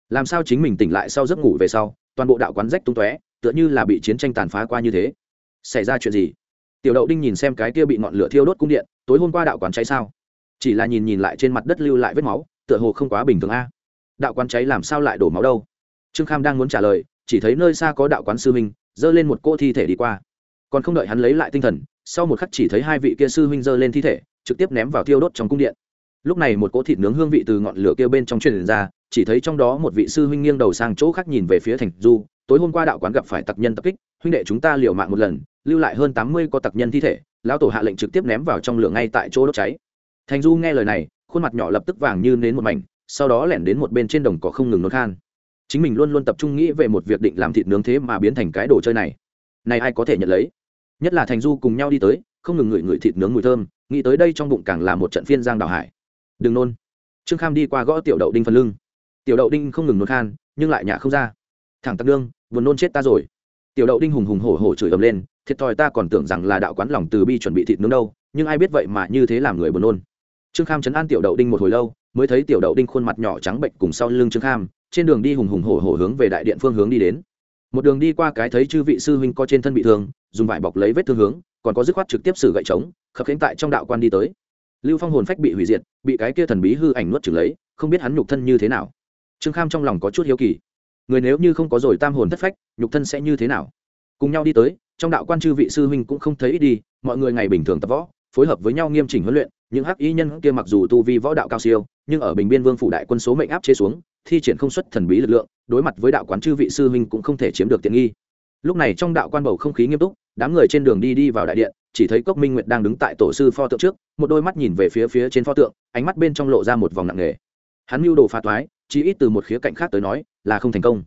Làm sao chính mình tỉnh lại sau giấc ngủ về sau, toàn bộ đạo quán rách tung tóe, tựa như là bị chiến tranh tàn phá qua như thế. Xảy ra chuyện gì? Tiểu đậu đinh nhìn xem cái kia bị ngọn lửa thiêu đốt cung điện, tối hôm qua đạo quán cháy sao? Chỉ là nhìn nhìn lại trên mặt đất lưu lại vết máu tựa hồ không quá bình thường a. Đạo quán cháy làm sao lại đổ máu đâu? Trương kham đang muốn trả lời, chỉ thấy nơi xa có đạo quán sư huynh, giơ lên một cô thi thể đi qua. Còn không đợi hắn lấy lại tinh thần, sau một khắc chỉ thấy hai vị kia sư huynh giơ lên thi thể, trực tiếp ném vào thiêu đốt trong cung điện. Lúc này một cỗ thịt nướng hương vị từ ngọn lửa kia bên trong truyền ra, chỉ thấy trong đó một vị sư huynh nghiêng đầu sang chỗ khác nhìn về phía thành du, tối hôm qua đạo quán gặp phải tặc nhân tập kích, huynh đệ chúng ta liều mạng một lần, lưu lại hơn tám mươi có tặc nhân thi thể, lão tổ hạ lệnh trực tiếp ném vào trong lửa ngay tại chỗ đốt cháy. Thành du nghe lời này khuôn mặt nhỏ lập tức vàng như nến một mảnh, sau đó lẻn đến một bên trên đồng cỏ không ngừng nôn khan. Chính mình luôn luôn tập trung nghĩ về một việc định làm thịt nướng thế mà biến thành cái đồ chơi này. Này ai có thể nhận lấy? Nhất là thành du cùng nhau đi tới, không ngừng ngửi ngửi thịt nướng mùi thơm, nghĩ tới đây trong bụng càng là một trận phiên giang đào hải. Đừng nôn. Trương kham đi qua gõ tiểu đậu đinh phần lưng. Tiểu đậu đinh không ngừng nôn khan, nhưng lại nhả không ra. Thẳng tắc đương buồn nôn chết ta rồi. Tiểu đậu đinh hùng hùng hổ hổ chửi ầm lên, thiệt thòi ta còn tưởng rằng là đạo quán lòng từ bi chuẩn bị thịt nướng đâu, nhưng ai biết vậy mà như thế làm người buồn nôn trương kham chấn an tiểu đậu đinh một hồi lâu, mới thấy tiểu đậu đinh khuôn mặt nhỏ trắng bệnh cùng sau lưng trương kham, trên đường đi hùng hùng hổ hổ hướng về đại điện phương hướng đi đến. Một đường đi qua cái thấy chư vị sư huynh có trên thân bị thương, dùng vải bọc lấy vết thương hướng, còn có dứt khoát trực tiếp xử gậy trống, khập khiễng tại trong đạo quan đi tới. Lưu phong hồn phách bị hủy diệt, bị cái kia thần bí hư ảnh nuốt trừng lấy, không biết hắn nhục thân như thế nào. Trương kham trong lòng có chút hiếu kỳ. Người nếu như không có rồi tam hồn thất phách, nhục thân sẽ như thế nào? Cùng nhau đi tới, trong đạo quan chư vị sư huynh cũng không thấy ít đi, mọi người ngày bình thường tập võ phối hợp với nhau nghiêm chỉnh huấn luyện, những hắc y nhân kia mặc dù tu vi võ đạo cao siêu, nhưng ở bình biên vương phủ đại quân số mệnh áp chế xuống, thi triển không xuất thần bí lực lượng, đối mặt với đạo quán chư vị sư huynh cũng không thể chiếm được tiện nghi. Lúc này trong đạo quan bầu không khí nghiêm túc, đám người trên đường đi đi vào đại điện, chỉ thấy cốc minh nguyệt đang đứng tại tổ sư pho tượng trước, một đôi mắt nhìn về phía phía trên pho tượng, ánh mắt bên trong lộ ra một vòng nặng nề. Hắn mưu đồ phá toái chỉ ít từ một khía cạnh khác tới nói, là không thành công.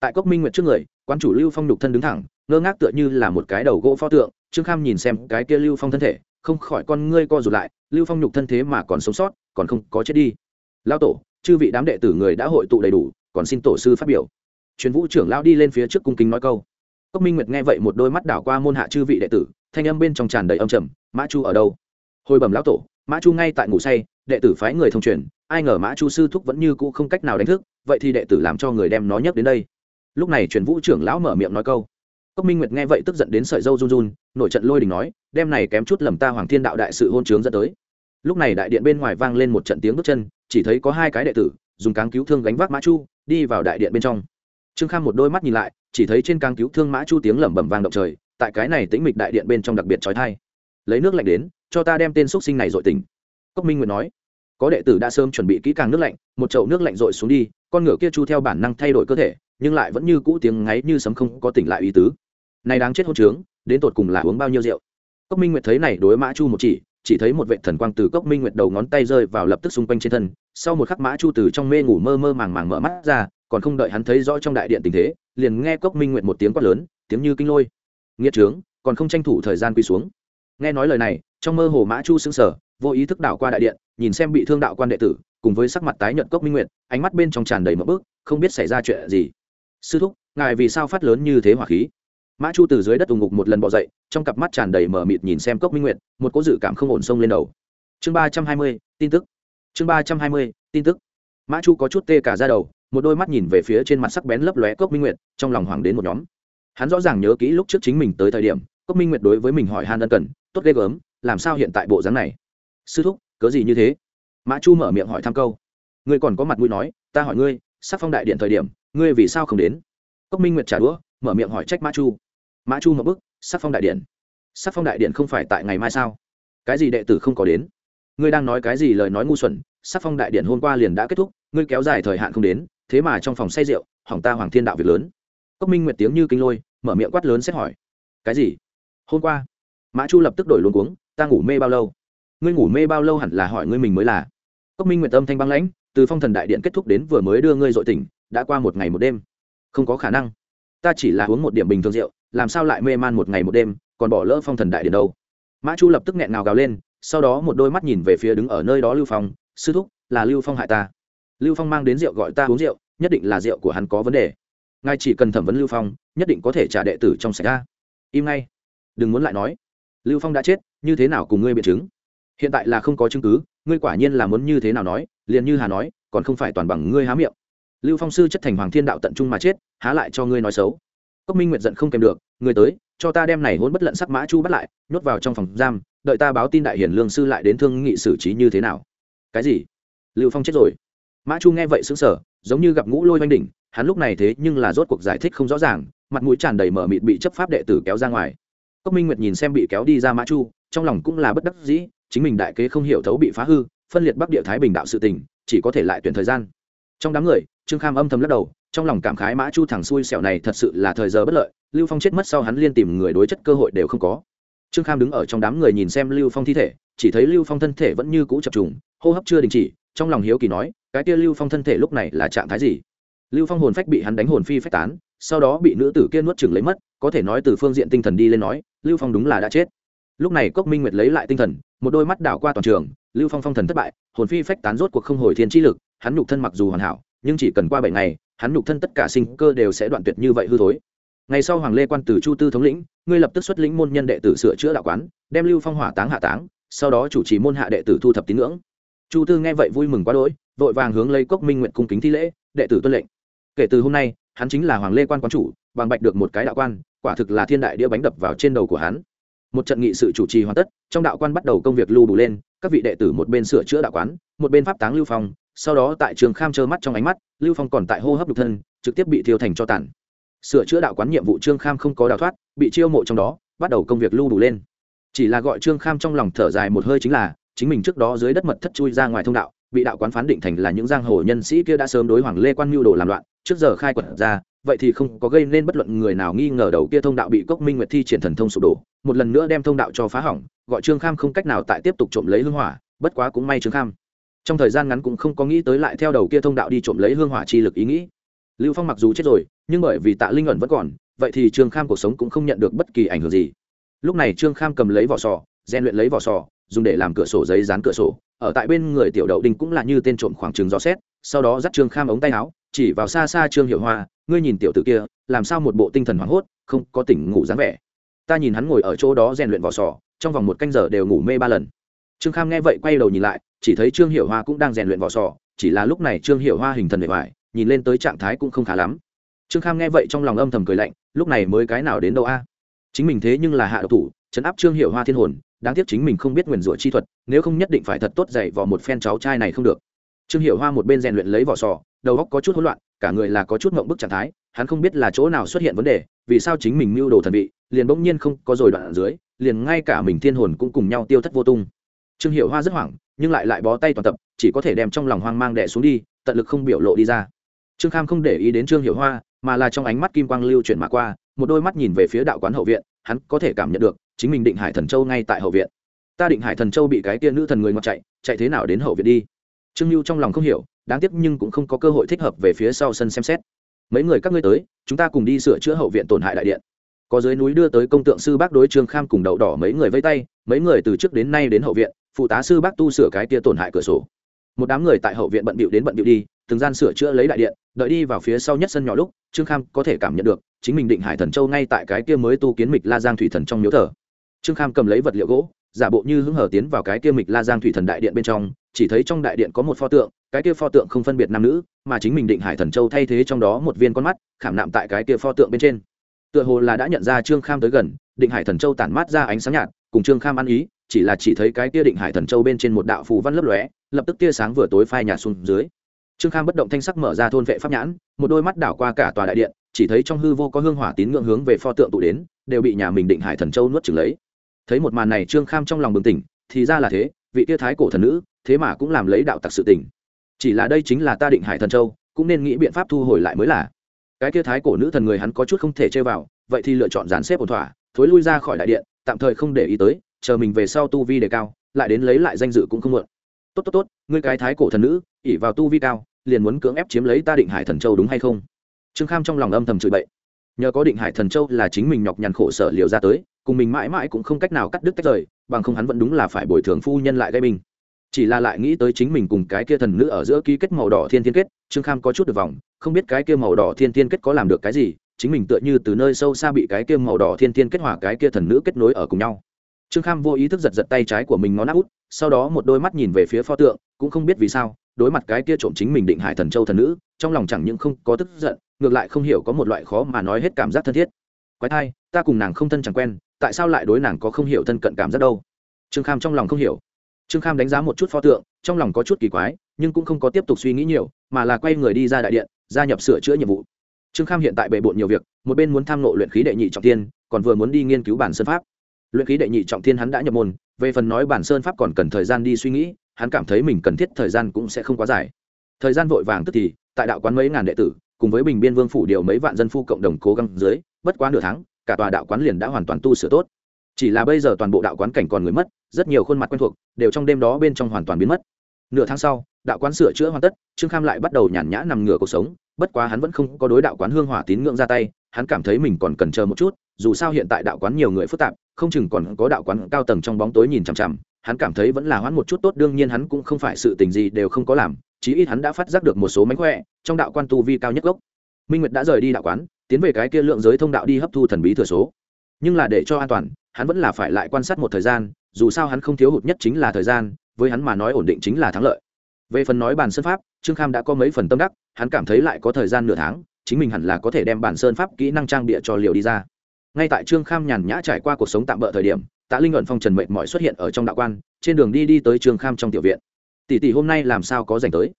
Tại cốc minh nguyệt trước người, quan chủ lưu phong nhục thân đứng thẳng, ngơ ngác tựa như là một cái đầu gỗ pho tượng, trương kham nhìn xem cái kia lưu phong thân thể không khỏi con ngươi co rụt lại, lưu phong nhục thân thế mà còn sống sót, còn không có chết đi. Lao tổ, chư vị đám đệ tử người đã hội tụ đầy đủ, còn xin tổ sư phát biểu. Truyền vũ trưởng lão đi lên phía trước cung kính nói câu. Cốc minh nguyệt nghe vậy một đôi mắt đảo qua môn hạ chư vị đệ tử, thanh âm bên trong tràn đầy âm trầm, mã chu ở đâu? Hồi bẩm lão tổ, mã chu ngay tại ngủ say, đệ tử phái người thông truyền, ai ngờ mã chu sư thúc vẫn như cũ không cách nào đánh thức, vậy thì đệ tử làm cho người đem nó nhấc đến đây. Lúc này truyền vũ trưởng lão mở miệng nói câu cốc minh nguyệt nghe vậy tức giận đến sợi dâu run run nội trận lôi đình nói, đem này kém chút lầm ta hoàng thiên đạo đại sự hôn trướng dẫn tới. Lúc này đại điện bên ngoài vang lên một trận tiếng bước chân, chỉ thấy có hai cái đệ tử, dùng cáng cứu thương gánh vác mã chu, đi vào đại điện bên trong. Trương kham một đôi mắt nhìn lại, chỉ thấy trên cáng cứu thương mã chu tiếng lẩm bẩm vang động trời, tại cái này tĩnh mịch đại điện bên trong đặc biệt trói thai lấy nước lạnh đến, cho ta đem tên xúc sinh này dội tỉnh. Cốc minh nguyệt nói. Có đệ tử đã sớm chuẩn bị kỹ càng nước lạnh, một chậu nước lạnh dội xuống đi, con ngựa kia chu theo bản năng thay đổi cơ thể, nhưng lại vẫn như cũ tiếng ngáy như sấm không có tỉnh lại ý tứ này đáng chết hôn trướng, đến tột cùng là uống bao nhiêu rượu? Cốc minh nguyệt thấy này đối mã chu một chỉ chỉ thấy một vệ thần quang từ cốc minh nguyệt đầu ngón tay rơi vào lập tức xung quanh trên thân, sau một khắc mã chu từ trong mê ngủ mơ mơ màng màng mở mắt ra, còn không đợi hắn thấy rõ trong đại điện tình thế, liền nghe cốc minh nguyệt một tiếng quát lớn, tiếng như kinh lôi. Nghĩa trướng, còn không tranh thủ thời gian quy xuống. Nghe nói lời này, trong mơ hồ mã chu sững sờ, vô ý thức đảo qua đại điện, nhìn xem bị thương đạo quan đệ tử, cùng với sắc mặt tái nhợt cốc minh nguyệt, ánh mắt bên trong tràn đầy mỡ bước không biết xảy ra chuyện gì. Sư thúc, ngài vì sao phát lớn như thế hỏa khí? Mã chu từ dưới đất ùng ngục một lần bỏ dậy, trong cặp mắt tràn đầy mở mịt nhìn xem cốc minh nguyệt, một cỗ dự cảm không ổn sông lên đầu. Chương ba trăm hai mươi, tin tức. Chương ba trăm hai mươi, tin tức. Mã chu có chút tê cả ra đầu, một đôi mắt nhìn về phía trên mặt sắc bén lấp lóe cốc minh nguyệt, trong lòng hoảng đến một nhóm. Hắn rõ ràng nhớ kỹ lúc trước chính mình tới thời điểm, cốc minh nguyệt đối với mình hỏi han ân cần, tốt ghê gớm, làm sao hiện tại bộ dáng này? Sư thúc, cớ gì như thế? Mã chu mở miệng hỏi thăm câu. Ngươi còn có mặt mũi nói, ta hỏi ngươi sắc phong đại điện thời điểm, ngươi vì sao không đến? Cốc minh nguyệt trả đũa, mở miệng hỏi trách mã chu mã chu một bức, sắc phong đại điện sắc phong đại điện không phải tại ngày mai sao? Cái gì đệ tử không có đến? Ngươi đang nói cái gì lời nói ngu xuẩn, sắc phong đại điện hôm qua liền đã kết thúc, ngươi kéo dài thời hạn không đến, thế mà trong phòng say rượu, hỏng ta hoàng thiên đạo việc lớn. Cốc minh nguyệt tiếng như kinh lôi, mở miệng quát lớn xét hỏi. Cái gì? Hôm qua, mã chu lập tức đổi luôn cuống, ta ngủ mê bao lâu? Ngươi ngủ mê bao lâu hẳn là hỏi ngươi mình mới là. Cốc minh nguyệt âm thanh băng lãnh, từ phong thần đại điện kết thúc đến vừa mới đưa ngươi dội tỉnh, đã qua một ngày một đêm. Không có khả năng. Ta chỉ là uống một điểm bình thường rượu làm sao lại mê man một ngày một đêm, còn bỏ lỡ phong thần đại điện đâu? Mã chu lập tức nghẹn ngào gào lên, sau đó một đôi mắt nhìn về phía đứng ở nơi đó lưu phong, sư thúc, là lưu phong hại ta. Lưu phong mang đến rượu gọi ta uống rượu, nhất định là rượu của hắn có vấn đề. Ngài chỉ cần thẩm vấn lưu phong, nhất định có thể trả đệ tử trong sạch ra im ngay. Đừng muốn lại nói. Lưu phong đã chết, như thế nào cùng ngươi biện chứng? Hiện tại là không có chứng cứ, ngươi quả nhiên là muốn như thế nào nói, liền như hà nói, còn không phải toàn bằng ngươi há miệng. Lưu phong sư chất thành hoàng thiên đạo tận trung mà chết, há lại cho ngươi nói xấu cốc minh nguyệt giận không kèm được, người tới, cho ta đem này hôn bất lận sắc mã chu bắt lại, nhốt vào trong phòng giam, đợi ta báo tin đại hiển lương sư lại đến thương nghị xử trí như thế nào. Cái gì? Lưu phong chết rồi. Mã chu nghe vậy xứng sở giống như gặp ngũ lôi oanh đỉnh, hắn lúc này thế nhưng là rốt cuộc giải thích không rõ ràng, mặt mũi tràn đầy mở mịt bị chấp pháp đệ tử kéo ra ngoài. Cốc minh nguyệt nhìn xem bị kéo đi ra mã chu, trong lòng cũng là bất đắc dĩ, chính mình đại kế không hiểu thấu bị phá hư, phân liệt bắc địa thái bình đạo sự tình, chỉ có thể lại tuyển thời gian. Trong đám người, trương kham âm thầm lắc đầu trong lòng cảm khái mã chu thẳng xui xẻo này thật sự là thời giờ bất lợi, lưu phong chết mất sau hắn liên tìm người đối chất cơ hội đều không có. Trương kham đứng ở trong đám người nhìn xem lưu phong thi thể, chỉ thấy lưu phong thân thể vẫn như cũ chập trùng, hô hấp chưa đình chỉ, trong lòng hiếu kỳ nói, cái kia lưu phong thân thể lúc này là trạng thái gì? Lưu phong hồn phách bị hắn đánh hồn phi phách tán, sau đó bị nữ tử kia nuốt chừng lấy mất, có thể nói từ phương diện tinh thần đi lên nói, lưu phong đúng là đã chết. Lúc này cốc minh nguyệt lấy lại tinh thần, một đôi mắt đảo qua toàn trường, lưu phong phong thần thất bại, hồn phi phách tán rốt cuộc không hồi thiên trí lực, hắn nhục thân mặc dù hoàn hảo, nhưng chỉ cần qua bảy ngày hắn nhục thân tất cả sinh cơ đều sẽ đoạn tuyệt như vậy hư thối. Ngày sau hoàng lê quan từ chu tư thống lĩnh, ngươi lập tức xuất lĩnh môn nhân đệ tử sửa chữa đạo quán, đem lưu phong hỏa táng hạ táng, sau đó chủ trì môn hạ đệ tử thu thập tín ngưỡng. Chu tư nghe vậy vui mừng quá đỗi, vội vàng hướng lấy cốc minh nguyện cung kính thi lễ, đệ tử tuân lệnh. Kể từ hôm nay, hắn chính là hoàng lê quan quán chủ, bằng bạch được một cái đạo quan, quả thực là thiên đại đĩa bánh đập vào trên đầu của hắn. Một trận nghị sự chủ trì hoàn tất, trong đạo quan bắt đầu công việc lưu đủ lên, các vị đệ tử một bên sửa chữa đạo quán, một bên pháp táng lưu phong sau đó tại trường kham trơ mắt trong ánh mắt, lưu phong còn tại hô hấp đục thân, trực tiếp bị thiêu thành cho tản sửa chữa đạo quán nhiệm vụ trương kham không có đào thoát, bị chiêu mộ trong đó, bắt đầu công việc lưu đủ lên. Chỉ là gọi trương kham trong lòng thở dài một hơi chính là, chính mình trước đó dưới đất mật thất chui ra ngoài thông đạo, bị đạo quán phán định thành là những giang hồ nhân sĩ kia đã sớm đối hoàng lê quan mưu đồ làm loạn, trước giờ khai quật ra, vậy thì không có gây nên bất luận người nào nghi ngờ đầu kia thông đạo bị cốc minh nguyệt thi triển thần thông sụp đổ, một lần nữa đem thông đạo cho phá hỏng, gọi trương kham không cách nào tại tiếp tục trộm lấy hương hỏa, bất quá cũng may trương kham trong thời gian ngắn cũng không có nghĩ tới lại theo đầu kia thông đạo đi trộm lấy hương hỏa chi lực ý nghĩ. Lưu phong mặc dù chết rồi, nhưng bởi vì tạ linh ẩn vẫn còn, vậy thì trương kham cuộc sống cũng không nhận được bất kỳ ảnh hưởng gì. Lúc này trương kham cầm lấy vỏ sò, rèn luyện lấy vỏ sò, dùng để làm cửa sổ giấy dán cửa sổ. Ở tại bên người tiểu đậu đinh cũng là như tên trộm khoảng trừng gió xét sau đó dắt trương kham ống tay áo, chỉ vào xa xa trương hiệu hoa, ngươi nhìn tiểu tử kia, làm sao một bộ tinh thần hoảng hốt, không có tỉnh ngủ dáng vẻ? Ta nhìn hắn ngồi ở chỗ đó rèn luyện vỏ sò, trong vòng một canh giờ đều ngủ mê ba lần trương kham nghe vậy quay đầu nhìn lại, chỉ thấy trương Hiểu hoa cũng đang rèn luyện vỏ sò, chỉ là lúc này trương Hiểu hoa hình thần bề ngoài, nhìn lên tới trạng thái cũng không khá lắm. Trương kham nghe vậy trong lòng âm thầm cười lạnh, lúc này mới cái nào đến đâu a? Chính mình thế nhưng là hạ độc thủ chấn áp trương hiệu hoa thiên hồn, đáng tiếc chính mình không biết nguyền rủa chi thuật, nếu không nhất định phải thật tốt dạy vỏ một phen cháu trai này không được. Trương hiệu hoa một bên rèn luyện lấy vỏ sò, đầu óc có chút hỗn loạn, cả người là có chút mộng bức trạng thái, hắn không biết là chỗ nào xuất hiện vấn đề, vì sao chính mình mưu đồ thần vị, liền bỗng nhiên không có rồi đoạn ở dưới, liền ngay cả mình thiên hồn cũng cùng nhau tiêu thất vô tung trương hiệu hoa rất hoảng, nhưng lại lại bó tay toàn tập, chỉ có thể đem trong lòng hoang mang đẻ xuống đi, tận lực không biểu lộ đi ra. Trương kham không để ý đến trương hiệu hoa, mà là trong ánh mắt kim quang lưu chuyển mà qua, một đôi mắt nhìn về phía đạo quán hậu viện, hắn có thể cảm nhận được, chính mình định hải thần châu ngay tại hậu viện. Ta định hải thần châu bị cái tiên nữ thần người ngọt chạy chạy thế nào đến hậu viện đi? Trương lưu trong lòng không hiểu, đáng tiếc nhưng cũng không có cơ hội thích hợp về phía sau sân xem xét. Mấy người các ngươi tới, chúng ta cùng đi sửa chữa hậu viện tổn hại đại điện. Có dưới núi đưa tới công tượng sư bác đối trương kham cùng đậu đỏ mấy người vây tay mấy người từ trước đến nay đến hậu viện, phụ tá sư bác tu sửa cái tia tổn hại cửa sổ. Một đám người tại hậu viện bận bịu đến bận bịu đi, từng gian sửa chữa lấy đại điện, đợi đi vào phía sau nhất sân nhỏ lúc, trương kham có thể cảm nhận được, chính mình định hải thần châu ngay tại cái kia mới tu kiến mịch la giang thủy thần trong miếu thờ. Trương kham cầm lấy vật liệu gỗ, giả bộ như hứng hở tiến vào cái kia mịch la giang thủy thần đại điện bên trong, chỉ thấy trong đại điện có một pho tượng, cái kia pho tượng không phân biệt nam nữ, mà chính mình định hải thần châu thay thế trong đó một viên con mắt, khảm nạm tại cái kia pho tượng bên trên. Tựa hồ là đã nhận ra trương kham tới gần, định hải thần châu tản mát ra ánh sáng nhạt cùng trương kham ăn ý, chỉ là chỉ thấy cái kia định hải thần châu bên trên một đạo phù văn lấp lóe, lập tức tia sáng vừa tối phai nhạt xuống dưới. Trương kham bất động thanh sắc mở ra thôn vệ pháp nhãn, một đôi mắt đảo qua cả tòa đại điện, chỉ thấy trong hư vô có hương hỏa tín ngưỡng hướng về pho tượng tụ đến, đều bị nhà mình định hải thần châu nuốt chửng lấy. Thấy một màn này trương kham trong lòng bừng tỉnh, thì ra là thế, vị tia thái cổ thần nữ, thế mà cũng làm lấy đạo tặc sự tỉnh chỉ là đây chính là ta định hải thần châu, cũng nên nghĩ biện pháp thu hồi lại mới là. Cái kia thái cổ nữ thần người hắn có chút không thể chơi vào, vậy thì lựa chọn dàn xếp ổn thỏa, thối lui ra khỏi đại điện tạm thời không để ý tới, chờ mình về sau tu vi đề cao, lại đến lấy lại danh dự cũng không muộn. Tốt tốt tốt, ngươi cái thái cổ thần nữ ỉ vào tu vi cao, liền muốn cưỡng ép chiếm lấy ta định hải thần châu đúng hay không? Trương kham trong lòng âm thầm chửi bậy. Nhờ có định hải thần châu là chính mình nhọc nhằn khổ sở liều ra tới, cùng mình mãi mãi cũng không cách nào cắt đứt tách rời, bằng không hắn vẫn đúng là phải bồi thường phu nhân lại gây mình. Chỉ là lại nghĩ tới chính mình cùng cái kia thần nữ ở giữa ký kết màu đỏ thiên thiên kết, trương kham có chút được vòng không biết cái kia màu đỏ thiên thiên kết có làm được cái gì chính mình tựa như từ nơi sâu xa bị cái kia màu đỏ thiên thiên kết hòa cái kia thần nữ kết nối ở cùng nhau. Trương kham vô ý thức giật giật tay trái của mình ngón áp út, sau đó một đôi mắt nhìn về phía pho tượng, cũng không biết vì sao, đối mặt cái kia trộm chính mình định hải thần châu thần nữ, trong lòng chẳng những không có tức giận, ngược lại không hiểu có một loại khó mà nói hết cảm giác thân thiết. Quái thai, ta cùng nàng không thân chẳng quen, tại sao lại đối nàng có không hiểu thân cận cảm giác đâu? Trương kham trong lòng không hiểu. Trương kham đánh giá một chút pho tượng, trong lòng có chút kỳ quái, nhưng cũng không có tiếp tục suy nghĩ nhiều, mà là quay người đi ra đại điện, gia nhập sửa chữa nhiệm vụ trương kham hiện tại bề bộn nhiều việc, một bên muốn tham nộ luyện khí đệ nhị trọng tiên còn vừa muốn đi nghiên cứu bản sơn pháp. Luyện khí đệ nhị trọng thiên hắn đã nhập môn, về phần nói bản sơn pháp còn cần thời gian đi suy nghĩ, hắn cảm thấy mình cần thiết thời gian cũng sẽ không quá dài. Thời gian vội vàng tức thì, tại đạo quán mấy ngàn đệ tử, cùng với bình biên vương phủ điều mấy vạn dân phu cộng đồng cố gắng dưới, bất quá nửa tháng, cả tòa đạo quán liền đã hoàn toàn tu sửa tốt. Chỉ là bây giờ toàn bộ đạo quán cảnh còn người mất, rất nhiều khuôn mặt quen thuộc, đều trong đêm đó bên trong hoàn toàn biến mất. Nửa tháng sau, đạo quán sửa chữa hoàn tất, trương kham lại bắt đầu nhàn nhã nằm ngửa cuộc sống bất quá hắn vẫn không có đối đạo quán hương hỏa tín ngưỡng ra tay, hắn cảm thấy mình còn cần chờ một chút, dù sao hiện tại đạo quán nhiều người phức tạp, không chừng còn có đạo quán cao tầng trong bóng tối nhìn chằm chằm, hắn cảm thấy vẫn là hoãn một chút tốt, đương nhiên hắn cũng không phải sự tình gì đều không có làm, chí ít hắn đã phát giác được một số mánh khỏe, trong đạo quan tu vi cao nhất gốc. Minh nguyệt đã rời đi đạo quán, tiến về cái kia lượng giới thông đạo đi hấp thu thần bí thừa số. Nhưng là để cho an toàn, hắn vẫn là phải lại quan sát một thời gian, dù sao hắn không thiếu hụt nhất chính là thời gian, với hắn mà nói ổn định chính là thắng lợi. Về phần nói bàn sơn pháp, trương kham đã có mấy phần tâm đắc hắn cảm thấy lại có thời gian nửa tháng, chính mình hẳn là có thể đem bản sơn pháp kỹ năng trang bịa cho liều đi ra. Ngay tại trương kham nhàn nhã trải qua cuộc sống tạm bỡ thời điểm, tạ linh luận phong trần mệt mỏi xuất hiện ở trong đạo quan, trên đường đi đi tới trương kham trong tiểu viện. Tỷ tỷ hôm nay làm sao có dành tới?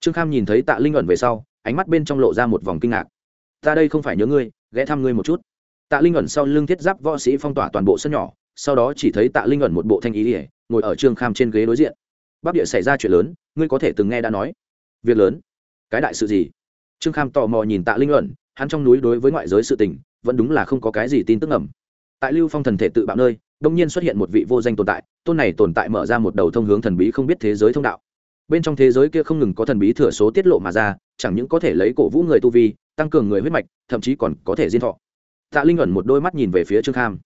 Trương kham nhìn thấy tạ linh luận về sau, ánh mắt bên trong lộ ra một vòng kinh ngạc. Ta đây không phải nhớ ngươi, ghé thăm ngươi một chút. Tạ linh luận sau lưng thiết giáp võ sĩ phong tỏa toàn bộ sân nhỏ, sau đó chỉ thấy tạ linh luận một bộ thanh ý ỉa, ngồi ở trương kham trên ghế đối diện. Bắc địa xảy ra chuyện lớn, ngươi có thể từng nghe đã nói. Việc lớn? Cái đại sự gì? Trương kham tò mò nhìn tạ linh luận, hắn trong núi đối với ngoại giới sự tình, vẫn đúng là không có cái gì tin tức ẩm tại lưu phong thần thể tự bạo nơi, đông nhiên xuất hiện một vị vô danh tồn tại, tôn này tồn tại mở ra một đầu thông hướng thần bí không biết thế giới thông đạo. Bên trong thế giới kia không ngừng có thần bí thừa số tiết lộ mà ra, chẳng những có thể lấy cổ vũ người tu vi, tăng cường người huyết mạch, thậm chí còn có thể diên thọ. Tạ linh ẩn một đôi mắt nhìn về phía trương kham.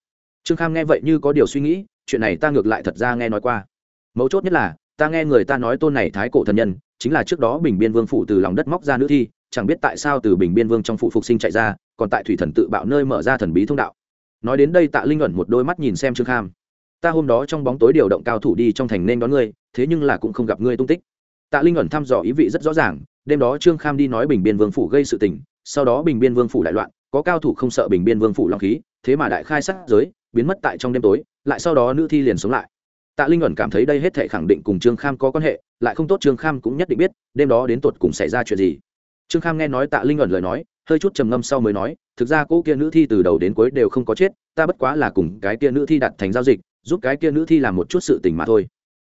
Trương kham nghe vậy như có điều suy nghĩ, chuyện này ta ngược lại thật ra nghe nói qua. Mấu chốt nhất là, ta nghe người ta nói tôn này thái cổ thần nhân chính là trước đó bình biên vương phủ từ lòng đất móc ra nữ thi, chẳng biết tại sao từ bình biên vương trong phụ phục sinh chạy ra, còn tại thủy thần tự bạo nơi mở ra thần bí thông đạo. Nói đến đây tạ linh ẩn một đôi mắt nhìn xem trương kham. Ta hôm đó trong bóng tối điều động cao thủ đi trong thành nên đón ngươi, thế nhưng là cũng không gặp ngươi tung tích. Tạ linh ẩn thăm dò ý vị rất rõ ràng, đêm đó trương kham đi nói bình biên vương phủ gây sự tình, sau đó bình biên vương phủ đại loạn, có cao thủ không sợ bình biên vương phủ long khí, thế mà đại khai sát giới, biến mất tại trong đêm tối, lại sau đó nữ thi liền sống lại tạ linh ẩn cảm thấy đây hết thể khẳng định cùng trương kham có quan hệ, lại không tốt trương kham cũng nhất định biết, đêm đó đến tột cùng xảy ra chuyện gì. Trương kham nghe nói tạ linh ẩn lời nói, hơi chút trầm ngâm sau mới nói, thực ra cô kia nữ thi từ đầu đến cuối đều không có chết, ta bất quá là cùng cái kia nữ thi đặt thành giao dịch, giúp cái kia nữ thi làm một chút sự tình mà thôi.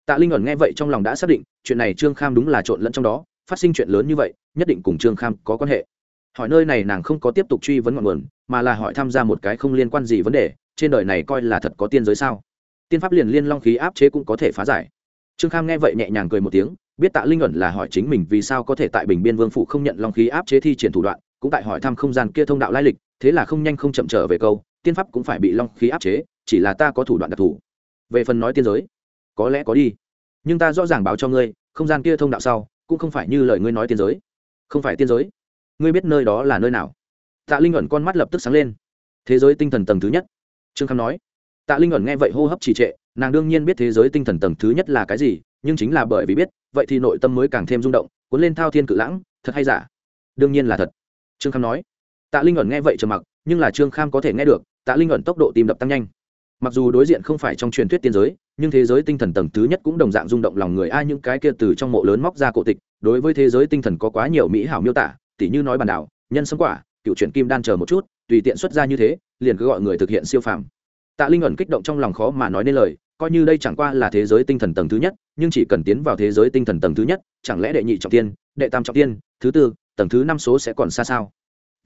Tạ linh ẩn nghe vậy trong lòng đã xác định, chuyện này trương kham đúng là trộn lẫn trong đó, phát sinh chuyện lớn như vậy, nhất định cùng trương kham có quan hệ. Hỏi nơi này nàng không có tiếp tục truy vấn ngọn nguồn, mà là hỏi tham gia một cái không liên quan gì vấn đề, trên đời này coi là thật có tiên giới sao? Tiên pháp liền liên long khí áp chế cũng có thể phá giải. Trương kham nghe vậy nhẹ nhàng cười một tiếng, biết tạ linh ẩn là hỏi chính mình vì sao có thể tại bình biên vương phủ không nhận long khí áp chế thi triển thủ đoạn, cũng tại hỏi thăm không gian kia thông đạo lai lịch, thế là không nhanh không chậm trở về câu, tiên pháp cũng phải bị long khí áp chế, chỉ là ta có thủ đoạn đặc thù. Về phần nói tiên giới, có lẽ có đi, nhưng ta rõ ràng báo cho ngươi, không gian kia thông đạo sau, cũng không phải như lời ngươi nói tiên giới. Không phải tiên giới. Ngươi biết nơi đó là nơi nào? Tạ linh ẩn con mắt lập tức sáng lên. Thế giới tinh thần tầng thứ nhất. Trương kham nói tạ linh ẩn nghe vậy hô hấp trì trệ, nàng đương nhiên biết thế giới tinh thần tầng thứ nhất là cái gì, nhưng chính là bởi vì biết, vậy thì nội tâm mới càng thêm rung động, cuốn lên thao thiên cự lãng, thật hay giả? Đương nhiên là thật. Trương kham nói. Tạ linh ẩn nghe vậy trầm mặc, nhưng là trương kham có thể nghe được, tạ linh ẩn tốc độ tìm đập tăng nhanh. Mặc dù đối diện không phải trong truyền thuyết tiên giới, nhưng thế giới tinh thần tầng thứ nhất cũng đồng dạng rung động lòng người ai những cái kia từ trong mộ lớn móc ra cổ tịch, đối với thế giới tinh thần có quá nhiều mỹ hảo miêu tả, tỉ như nói bàn đảo, nhân sâm quả, cựu truyện kim đan chờ một chút, tùy tiện xuất ra như thế, liền cứ gọi người thực hiện siêu phàm tạ linh ẩn kích động trong lòng khó mà nói nên lời, coi như đây chẳng qua là thế giới tinh thần tầng thứ nhất, nhưng chỉ cần tiến vào thế giới tinh thần tầng thứ nhất, chẳng lẽ đệ nhị trọng tiên, đệ tam trọng tiên, thứ tư, tầng thứ năm số sẽ còn xa sao?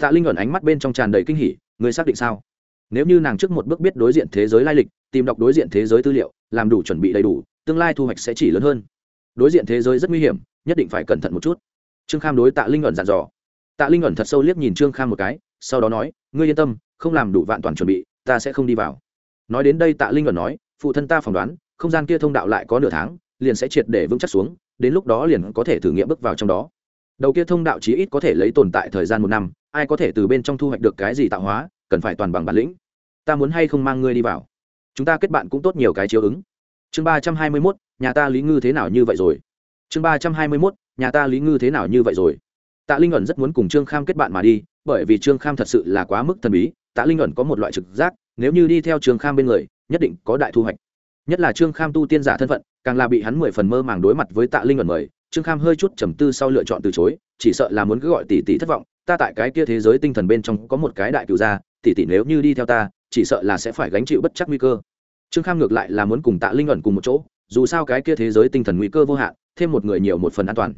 Tạ linh ẩn ánh mắt bên trong tràn đầy kinh hỉ, người xác định sao? Nếu như nàng trước một bước biết đối diện thế giới lai lịch, tìm đọc đối diện thế giới tư liệu, làm đủ chuẩn bị đầy đủ, tương lai thu hoạch sẽ chỉ lớn hơn. Đối diện thế giới rất nguy hiểm, nhất định phải cẩn thận một chút. Trương kham đối tạ linh ẩn dặn dò. Tạ linh ẩn thật sâu liếc nhìn trương kham một cái, sau đó nói, ngươi yên tâm, không làm đủ vạn toàn chuẩn bị, ta sẽ không đi vào nói đến đây tạ linh luận nói, phụ thân ta phỏng đoán, không gian kia thông đạo lại có nửa tháng, liền sẽ triệt để vững chắc xuống, đến lúc đó liền có thể thử nghiệm bước vào trong đó. Đầu kia thông đạo chí ít có thể lấy tồn tại thời gian một năm, ai có thể từ bên trong thu hoạch được cái gì tạo hóa, cần phải toàn bằng bản lĩnh. Ta muốn hay không mang ngươi đi vào? Chúng ta kết bạn cũng tốt nhiều cái chiếu ứng. Chương ba trăm hai mươi mốt, nhà ta lý ngư thế nào như vậy rồi? Chương ba trăm hai mươi mốt, nhà ta lý ngư thế nào như vậy rồi? Tạ linh ẩn rất muốn cùng trương kham kết bạn mà đi, bởi vì trương kham thật sự là quá mức thần bí, tạ linh ẩn có một loại trực giác nếu như đi theo trương kham bên người, nhất định có đại thu hoạch. Nhất là trương kham tu tiên giả thân phận, càng là bị hắn mười phần mơ màng đối mặt với tạ linh ẩn mời, trương kham hơi chút trầm tư sau lựa chọn từ chối, chỉ sợ là muốn cứ gọi tỷ tỷ thất vọng, ta tại cái kia thế giới tinh thần bên trong có một cái đại cựu gia, tỷ tỷ nếu như đi theo ta, chỉ sợ là sẽ phải gánh chịu bất chắc nguy cơ. Trương kham ngược lại là muốn cùng tạ linh ẩn cùng một chỗ, dù sao cái kia thế giới tinh thần nguy cơ vô hạn, thêm một người nhiều một phần an toàn.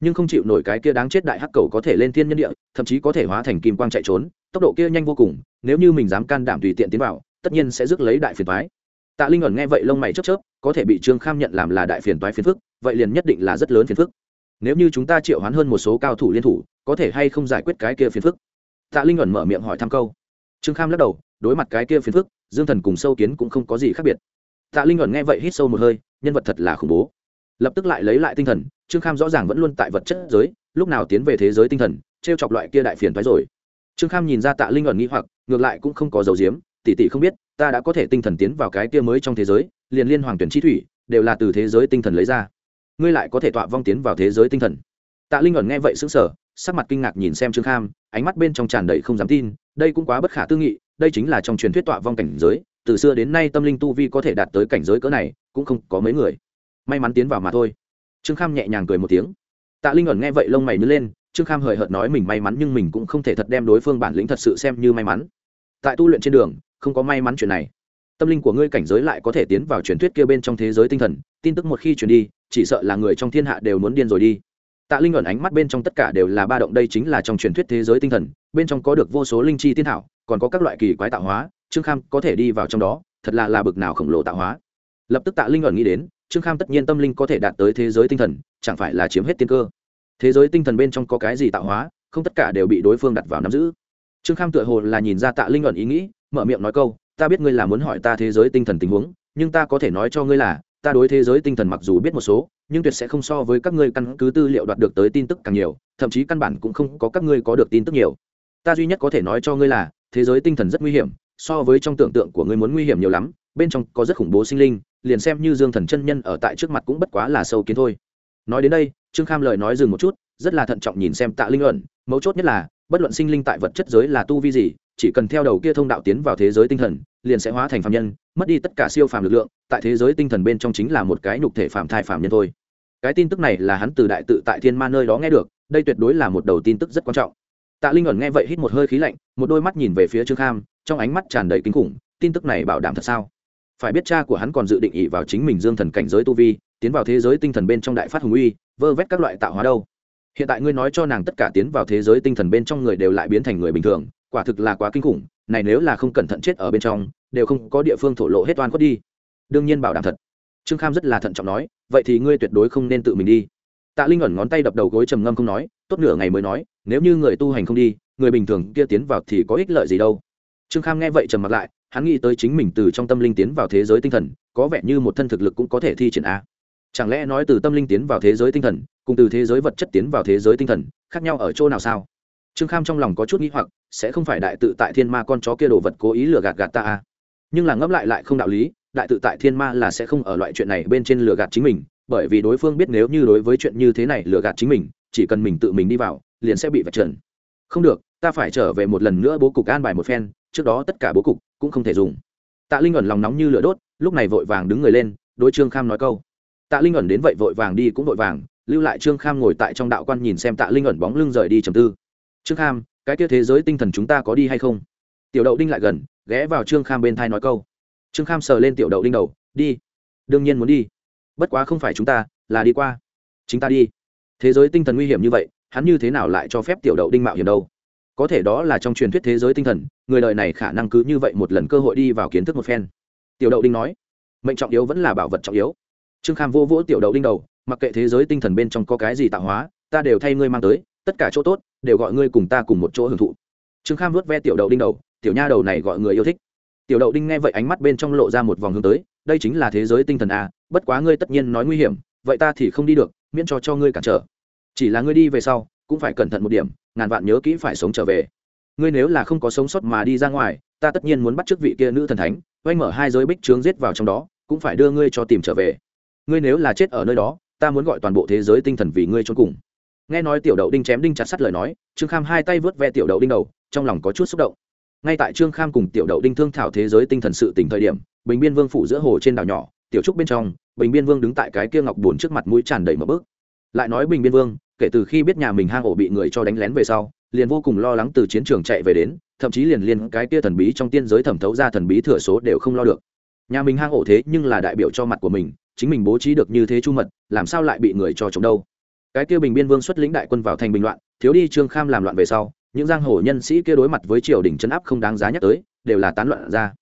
Nhưng không chịu nổi cái kia đáng chết đại hắc cầu có thể lên thiên nhân địa, thậm chí có thể hóa thành kim quang chạy trốn tốc độ kia nhanh vô cùng, nếu như mình dám can đảm tùy tiện tiến vào, tất nhiên sẽ rước lấy đại phiền toái. Tạ linh ẩn nghe vậy lông mày chớp chớp, có thể bị trương kham nhận làm là đại phiền toái phiền phức, vậy liền nhất định là rất lớn phiền phức. Nếu như chúng ta triệu hoán hơn một số cao thủ liên thủ, có thể hay không giải quyết cái kia phiền phức? Tạ linh ẩn mở miệng hỏi thăm câu. Trương kham lắc đầu, đối mặt cái kia phiền phức, dương thần cùng sâu kiến cũng không có gì khác biệt. Tạ linh ẩn nghe vậy hít sâu một hơi, nhân vật thật là khủng bố. Lập tức lại lấy lại tinh thần, trương kham rõ ràng vẫn luôn tại vật chất giới, lúc nào tiến về thế giới tinh thần t r e o chọc loại kia đại phiền thoái rồi trương kham nhìn ra tạ linh ẩn nghĩ hoặc ngược lại cũng không có dấu diếm tỷ tỷ không biết ta đã có thể tinh thần tiến vào cái kia mới trong thế giới liền liên hoàng tuyển chi thủy đều là từ thế giới tinh thần lấy ra. Ngươi lại có thể tọa vong tiến vào thế giới tinh thần. Tạ linh ẩn nghe vậy sững sờ, sắc mặt kinh ngạc nhìn xem trương kham ánh mắt bên trong tràn đầy không dám tin đây cũng quá bất khả tư nghị đây chính là trong truyền thuyết tọa vong cảnh giới từ xưa đến nay tâm linh tu vi có thể đạt tới cảnh giới cỡ này cũng không có mấy người. May mắn tiến vào mà thôi. Trương kham nhẹ nhàng cười một tiếng. Tạ linh ẩn nghe vậy lông mày nứt lên trương kham hời hợt nói mình may mắn nhưng mình cũng không thể thật đem đối phương bản lĩnh thật sự xem như may mắn. Tại tu luyện trên đường, không có may mắn chuyện này. Tâm linh của ngươi cảnh giới lại có thể tiến vào truyền thuyết kia bên trong thế giới tinh thần, tin tức một khi truyền đi, chỉ sợ là người trong thiên hạ đều muốn điên rồi đi. Tạ linh ẩn ánh mắt bên trong tất cả đều là ba động, đây chính là trong truyền thuyết thế giới tinh thần, bên trong có được vô số linh chi tiên thảo, còn có các loại kỳ quái tạo hóa, trương kham có thể đi vào trong đó, thật là là bực nào khổng lồ tạo hóa. Lập tức tạ linh ẩn nghĩ đến, trương kham tất nhiên tâm linh có thể đạt tới thế giới tinh thần, chẳng phải là chiếm hết tiên cơ thế giới tinh thần bên trong có cái gì tạo hóa, không tất cả đều bị đối phương đặt vào nắm giữ. Trương kham tựa hồ là nhìn ra tạ linh luận ý nghĩ, mở miệng nói câu, ta biết ngươi là muốn hỏi ta thế giới tinh thần tình huống, nhưng ta có thể nói cho ngươi là, ta đối thế giới tinh thần mặc dù biết một số, nhưng tuyệt sẽ không so với các ngươi căn cứ tư liệu đoạt được tới tin tức càng nhiều, thậm chí căn bản cũng không có các ngươi có được tin tức nhiều. Ta duy nhất có thể nói cho ngươi là, thế giới tinh thần rất nguy hiểm, so với trong tưởng tượng của ngươi muốn nguy hiểm nhiều lắm, bên trong có rất khủng bố sinh linh, liền xem như dương thần chân nhân ở tại trước mặt cũng bất quá là sâu kiến thôi. Nói đến đây trương kham lời nói dừng một chút, rất là thận trọng nhìn xem tạ linh ẩn, mấu chốt nhất là, bất luận sinh linh tại vật chất giới là tu vi gì, chỉ cần theo đầu kia thông đạo tiến vào thế giới tinh thần, liền sẽ hóa thành phạm nhân, mất đi tất cả siêu phàm lực lượng, tại thế giới tinh thần bên trong chính là một cái nhục thể phạm thai phạm nhân thôi. Cái tin tức này là hắn từ đại tự tại thiên ma nơi đó nghe được, đây tuyệt đối là một đầu tin tức rất quan trọng. Tạ linh ẩn nghe vậy hít một hơi khí lạnh, một đôi mắt nhìn về phía trương kham, trong ánh mắt tràn đầy kinh khủng, tin tức này bảo đảm thật sao? Phải biết cha của hắn còn dự định ỉ vào chính mình dương thần cảnh giới tu vi tiến vào thế giới tinh thần bên trong đại phát hùng uy, vơ vét các loại tạo hóa đâu. Hiện tại ngươi nói cho nàng tất cả tiến vào thế giới tinh thần bên trong người đều lại biến thành người bình thường, quả thực là quá kinh khủng, này nếu là không cẩn thận chết ở bên trong, đều không có địa phương thổ lộ hết oan khuất đi. Đương nhiên bảo đảm thật. Trương kham rất là thận trọng nói, vậy thì ngươi tuyệt đối không nên tự mình đi. Tạ linh ẩn ngón tay đập đầu gối trầm ngâm không nói, tốt nửa ngày mới nói, nếu như người tu hành không đi, người bình thường kia tiến vào thì có ích lợi gì đâu. Trương kham nghe vậy trầm mặt lại, hắn nghĩ tới chính mình từ trong tâm linh tiến vào thế giới tinh thần, có vẻ như một thân thực lực cũng có thể thi triển a chẳng lẽ nói từ tâm linh tiến vào thế giới tinh thần, cùng từ thế giới vật chất tiến vào thế giới tinh thần, khác nhau ở chỗ nào sao? Trương kham trong lòng có chút nghĩ hoặc, sẽ không phải đại tự tại thiên ma con chó kia đồ vật cố ý lừa gạt gạt ta à? Nhưng là ngẫm lại lại không đạo lý, đại tự tại thiên ma là sẽ không ở loại chuyện này bên trên lừa gạt chính mình, bởi vì đối phương biết nếu như đối với chuyện như thế này lừa gạt chính mình, chỉ cần mình tự mình đi vào, liền sẽ bị vạch trần. Không được, ta phải trở về một lần nữa bố cục an bài một phen, trước đó tất cả bố cục cũng không thể dùng. Tạ linh ẩn lòng nóng như lửa đốt, lúc này vội vàng đứng người lên, đối trương kham nói câu tạ linh ẩn đến vậy vội vàng đi cũng vội vàng, lưu lại trương kham ngồi tại trong đạo quan nhìn xem tạ linh ẩn bóng lưng rời đi trầm tư. Trương kham, cái kia thế giới tinh thần chúng ta có đi hay không? Tiểu đậu đinh lại gần, ghé vào trương kham bên thai nói câu. Trương kham sờ lên tiểu đậu đinh đầu, đi. Đương nhiên muốn đi. Bất quá không phải chúng ta, là đi qua. Chính ta đi. Thế giới tinh thần nguy hiểm như vậy, hắn như thế nào lại cho phép tiểu đậu đinh mạo hiểm đâu? Có thể đó là trong truyền thuyết thế giới tinh thần, người đời này khả năng cứ như vậy một lần cơ hội đi vào kiến thức một phen. Tiểu đậu đinh nói, mệnh trọng yếu vẫn là bảo vật trọng yếu trương kham vô vỗ tiểu đậu đinh đầu, mặc kệ thế giới tinh thần bên trong có cái gì tạo hóa, ta đều thay ngươi mang tới, tất cả chỗ tốt, đều gọi ngươi cùng ta cùng một chỗ hưởng thụ. Trương kham vớt ve tiểu đậu đinh đầu, tiểu nha đầu này gọi người yêu thích. Tiểu đậu đinh nghe vậy ánh mắt bên trong lộ ra một vòng hướng tới, đây chính là thế giới tinh thần a bất quá ngươi tất nhiên nói nguy hiểm, vậy ta thì không đi được, miễn cho cho ngươi cản trở. Chỉ là ngươi đi về sau, cũng phải cẩn thận một điểm, ngàn vạn nhớ kỹ phải sống trở về. Ngươi nếu là không có sống sót mà đi ra ngoài, ta tất nhiên muốn bắt chức vị kia nữ thần thánh oanh mở hai giới bích trướng giết vào trong đó, cũng phải đưa ngươi cho tìm trở về ngươi nếu là chết ở nơi đó, ta muốn gọi toàn bộ thế giới tinh thần vì ngươi trốn cùng. Nghe nói tiểu đậu đinh chém đinh chặt sắt lời nói, trương kham hai tay vớt ve tiểu đậu đinh đầu, trong lòng có chút xúc động. Ngay tại trương kham cùng tiểu đậu đinh thương thảo thế giới tinh thần sự tỉnh thời điểm, bình biên vương phủ giữa hồ trên đảo nhỏ, tiểu trúc bên trong, bình biên vương đứng tại cái kia ngọc bùn trước mặt mũi tràn đầy một bước. Lại nói bình biên vương, kể từ khi biết nhà mình hang ổ bị người cho đánh lén về sau, liền vô cùng lo lắng từ chiến trường chạy về đến, thậm chí liền liên cái kia thần bí trong tiên giới thẩm thấu ra thần bí thừa số đều không lo được. Nhà mình hang ổ thế nhưng là đại biểu cho mặt của mình chính mình bố trí được như thế chu mật, làm sao lại bị người cho chống đâu? Cái kia bình biên vương xuất lĩnh đại quân vào thành bình loạn, thiếu đi trương kham làm loạn về sau, những giang hồ nhân sĩ kia đối mặt với triều đình chấn áp không đáng giá nhắc tới, đều là tán loạn ra.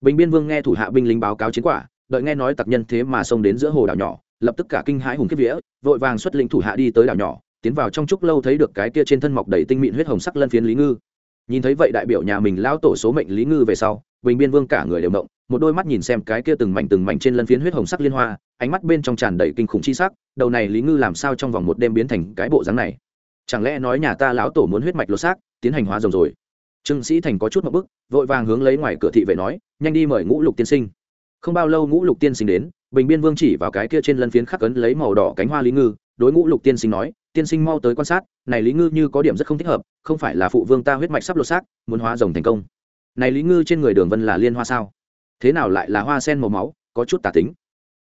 Bình biên vương nghe thủ hạ binh lính báo cáo chiến quả, đợi nghe nói tặc nhân thế mà xông đến giữa hồ đảo nhỏ, lập tức cả kinh hãi hùng kiếp vía, vội vàng xuất lĩnh thủ hạ đi tới đảo nhỏ, tiến vào trong chốc lâu thấy được cái kia trên thân mọc đầy tinh mịn huyết hồng sắc lân phiến lý ngư. Nhìn thấy vậy đại biểu nhà mình lao tổ số mệnh lý ngư về sau, bình biên vương cả người đều động một đôi mắt nhìn xem cái kia từng mảnh từng mảnh trên lân phiến huyết hồng sắc liên hoa, ánh mắt bên trong tràn đầy kinh khủng chi sắc, đầu này lý ngư làm sao trong vòng một đêm biến thành cái bộ dáng này? Chẳng lẽ nói nhà ta lão tổ muốn huyết mạch lột xác, tiến hành hóa rồng rồi? Trương sĩ thành có chút một bức, vội vàng hướng lấy ngoài cửa thị vệ nói, nhanh đi mời ngũ lục tiên sinh. Không bao lâu ngũ lục tiên sinh đến, bình biên vương chỉ vào cái kia trên lân phiến khắc ấn lấy màu đỏ cánh hoa lý ngư, đối ngũ lục tiên sinh nói, tiên sinh mau tới quan sát, này lý ngư như có điểm rất không thích hợp, không phải là phụ vương ta huyết mạch sắp lột xác, muốn hóa rồng thành công. Này lý ngư trên người đường vân là liên hoa sao? Thế nào lại là hoa sen màu máu, có chút tà tính.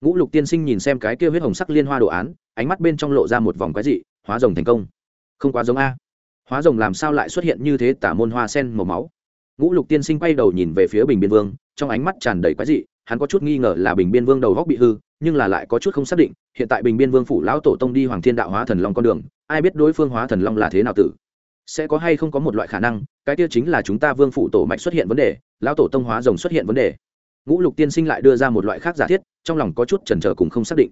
Ngũ lục tiên sinh nhìn xem cái kia huyết hồng sắc liên hoa đồ án, ánh mắt bên trong lộ ra một vòng quái dị, hóa rồng thành công. Không quá giống a. Hóa rồng làm sao lại xuất hiện như thế tả môn hoa sen màu máu? Ngũ lục tiên sinh quay đầu nhìn về phía bình biên vương, trong ánh mắt tràn đầy quái dị, hắn có chút nghi ngờ là bình biên vương đầu góc bị hư, nhưng là lại có chút không xác định, hiện tại bình biên vương phủ lão tổ tông đi hoàng thiên đạo hóa thần long con đường, ai biết đối phương hóa thần long là thế nào tử? Sẽ có hay không có một loại khả năng, cái kia chính là chúng ta vương phủ tổ mạch xuất hiện vấn đề, lão tổ tông hóa rồng xuất hiện vấn đề ngũ lục tiên sinh lại đưa ra một loại khác giả thiết, trong lòng có chút chần chờ cùng không xác định.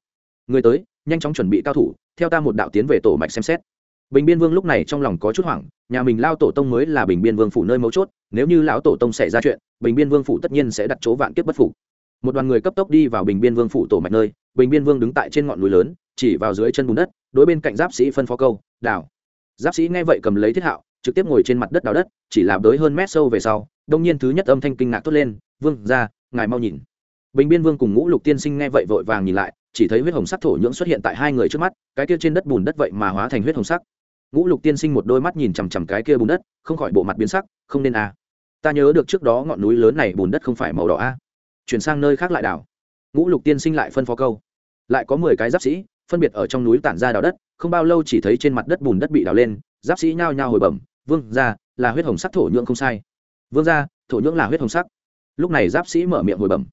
Người tới, nhanh chóng chuẩn bị cao thủ, theo ta một đạo tiến về tổ mạch xem xét. Bình biên vương lúc này trong lòng có chút hoảng, nhà mình lao tổ tông mới là bình biên vương phủ nơi mấu chốt, nếu như lão tổ tông xảy ra chuyện, bình biên vương phủ tất nhiên sẽ đặt chỗ vạn kiếp bất phục. Một đoàn người cấp tốc đi vào bình biên vương phủ tổ mạch nơi, bình biên vương đứng tại trên ngọn núi lớn, chỉ vào dưới chân bùn đất, đối bên cạnh giáp sĩ phân phó câu đào giáp sĩ nghe vậy cầm lấy thiết hạo, trực tiếp ngồi trên mặt đất đào đất, chỉ làm đới hơn mét sâu về sau, đông nhiên thứ nhất âm thanh kinh ngạc tốt lên, vương ra ngài mau nhìn. Bình biên vương cùng ngũ lục tiên sinh nghe vậy vội vàng nhìn lại, chỉ thấy huyết hồng sắc thổ nhưỡng xuất hiện tại hai người trước mắt, cái kia trên đất bùn đất vậy mà hóa thành huyết hồng sắc. Ngũ lục tiên sinh một đôi mắt nhìn chằm chằm cái kia bùn đất, không khỏi bộ mặt biến sắc, không nên à. ta nhớ được trước đó ngọn núi lớn này bùn đất không phải màu đỏ a à. chuyển sang nơi khác lại đảo. Ngũ lục tiên sinh lại phân phó câu. Lại có mười cái giáp sĩ, phân biệt ở trong núi tản ra đào đất, không bao lâu chỉ thấy trên mặt đất bùn đất bị đào lên, giáp sĩ nhao nhao hồi bẩm, vương ra là huyết hồng sắc thổ nhưỡng không sai. Vương ra thổ nhưỡng là huyết hồng sắc lúc này giáp sĩ mở miệng hồi bẩm.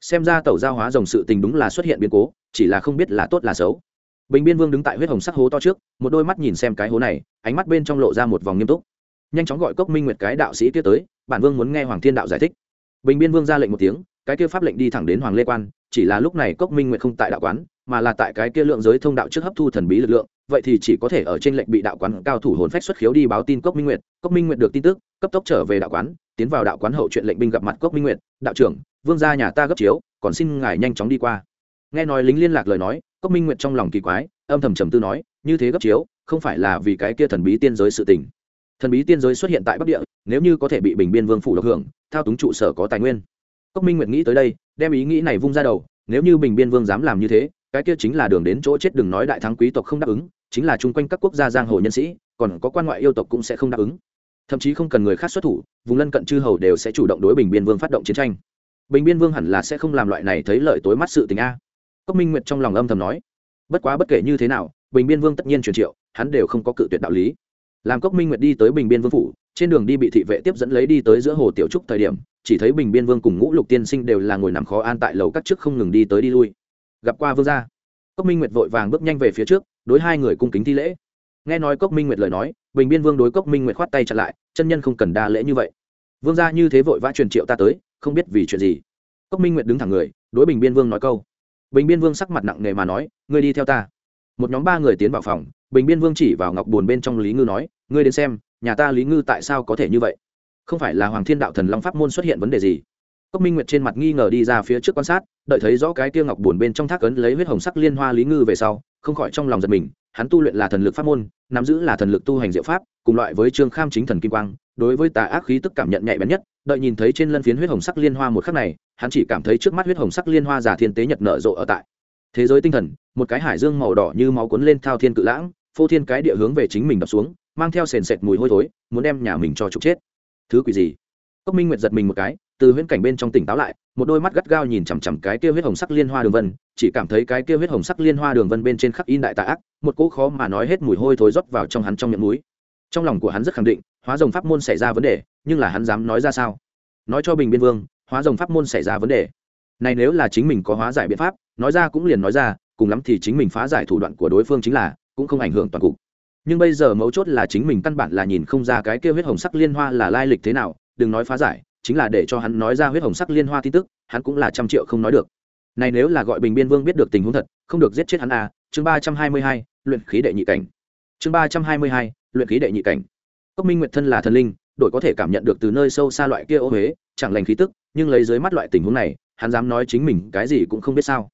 Xem ra tàu giao hóa rồng sự tình đúng là xuất hiện biến cố, chỉ là không biết là tốt là xấu. Bình biên vương đứng tại huyết hồng sắc hố to trước, một đôi mắt nhìn xem cái hố này, ánh mắt bên trong lộ ra một vòng nghiêm túc. Nhanh chóng gọi cốc minh nguyệt cái đạo sĩ kia tới, bản vương muốn nghe hoàng thiên đạo giải thích. Bình biên vương ra lệnh một tiếng, cái kia pháp lệnh đi thẳng đến hoàng lê quan, chỉ là lúc này cốc minh nguyệt không tại đạo quán, mà là tại cái kia lượng giới thông đạo trước hấp thu thần bí lực lượng vậy thì chỉ có thể ở trên lệnh bị đạo quán cao thủ hồn phách xuất khiếu đi báo tin cốc minh nguyệt. Cốc minh nguyệt được tin tức, cấp tốc trở về đạo quán, tiến vào đạo quán hậu chuyện lệnh binh gặp mặt cốc minh nguyệt. Đạo trưởng, vương gia nhà ta gấp chiếu, còn xin ngài nhanh chóng đi qua. Nghe nói lính liên lạc lời nói, cốc minh nguyệt trong lòng kỳ quái, âm thầm trầm tư nói, như thế gấp chiếu, không phải là vì cái kia thần bí tiên giới sự tình. Thần bí tiên giới xuất hiện tại bắc địa, nếu như có thể bị bình biên vương phủ độc hưởng, thao túng trụ sở có tài nguyên. Cốc minh nguyệt nghĩ tới đây, đem ý nghĩ này vung ra đầu, nếu như bình biên vương dám làm như thế, cái kia chính là đường đến chỗ chết đừng nói đại thắng quý tộc không đáp ứng chính là chung quanh các quốc gia giang hồ nhân sĩ, còn có quan ngoại yêu tộc cũng sẽ không đáp ứng. Thậm chí không cần người khác xuất thủ, vùng lân cận chư hầu đều sẽ chủ động đối bình biên vương phát động chiến tranh. Bình biên vương hẳn là sẽ không làm loại này thấy lợi tối mắt sự tình a. Cốc minh nguyệt trong lòng âm thầm nói, bất quá bất kể như thế nào, bình biên vương tất nhiên truyền triệu, hắn đều không có cự tuyệt đạo lý. Làm cốc minh nguyệt đi tới bình biên vương phủ, trên đường đi bị thị vệ tiếp dẫn lấy đi tới giữa hồ tiểu trúc thời điểm, chỉ thấy bình biên vương cùng ngũ lục tiên sinh đều là ngồi nằm khó an tại lầu các trước không ngừng đi tới đi lui. Gặp qua vương gia, cốc minh nguyệt vội vàng bước nhanh về phía trước đối hai người cung kính thi lễ. Nghe nói cốc minh nguyệt lời nói, bình biên vương đối cốc minh nguyệt khoát tay chặn lại, chân nhân không cần đa lễ như vậy. Vương gia như thế vội vã truyền triệu ta tới, không biết vì chuyện gì. Cốc minh nguyệt đứng thẳng người, đối bình biên vương nói câu. Bình biên vương sắc mặt nặng nề mà nói, ngươi đi theo ta. Một nhóm ba người tiến vào phòng, bình biên vương chỉ vào ngọc buồn bên trong lý ngư nói, ngươi đến xem, nhà ta lý ngư tại sao có thể như vậy? Không phải là hoàng thiên đạo thần long pháp môn xuất hiện vấn đề gì? Cốc minh nguyệt trên mặt nghi ngờ đi ra phía trước quan sát, đợi thấy rõ cái tiêu ngọc buồn bên trong thác ấn lấy huyết hồng sắc liên hoa lý ngư về sau, không khỏi trong lòng giật mình, hắn tu luyện là thần lực pháp môn, nắm giữ là thần lực tu hành diệu pháp, cùng loại với trương kham chính thần kim quang, đối với tà ác khí tức cảm nhận nhạy bén nhất, đợi nhìn thấy trên lân phiến huyết hồng sắc liên hoa một khắc này, hắn chỉ cảm thấy trước mắt huyết hồng sắc liên hoa giả thiên tế nhật nở rộ ở tại thế giới tinh thần, một cái hải dương màu đỏ như máu cuốn lên thao thiên cự lãng, phô thiên cái địa hướng về chính mình đập xuống, mang theo sền sệt mùi hôi thối, muốn đem nhà mình cho trục chết. Thứ quỷ gì? Cốc minh nguyệt giật mình một cái từ huyễn cảnh bên trong tỉnh táo lại, một đôi mắt gắt gao nhìn chằm chằm cái kia huyết hồng sắc liên hoa đường vân, chỉ cảm thấy cái kia huyết hồng sắc liên hoa đường vân bên trên khắc in đại tà ác, một cỗ khó mà nói hết mùi hôi thối rót vào trong hắn trong miệng núi trong lòng của hắn rất khẳng định, hóa rồng pháp môn xảy ra vấn đề, nhưng là hắn dám nói ra sao? Nói cho bình biên vương, hóa rồng pháp môn xảy ra vấn đề. Này nếu là chính mình có hóa giải biện pháp, nói ra cũng liền nói ra, cùng lắm thì chính mình phá giải thủ đoạn của đối phương chính là, cũng không ảnh hưởng toàn cục. Nhưng bây giờ mấu chốt là chính mình căn bản là nhìn không ra cái kia huyết hồng sắc liên hoa là lai lịch thế nào, đừng nói phá giải chính là để cho hắn nói ra huyết hồng sắc liên hoa tin tức, hắn cũng là trăm triệu không nói được. Này nếu là gọi bình biên vương biết được tình huống thật, không được giết chết hắn à chương ba trăm hai mươi hai, luyện khí đệ nhị cảnh. Chương ba trăm hai mươi hai, luyện khí đệ nhị cảnh. Cốc minh nguyệt thân là thần linh đội có thể cảm nhận được từ nơi sâu xa loại kia ô huế chẳng lành khí tức, nhưng lấy dưới mắt loại tình huống này, hắn dám nói chính mình cái gì cũng không biết sao.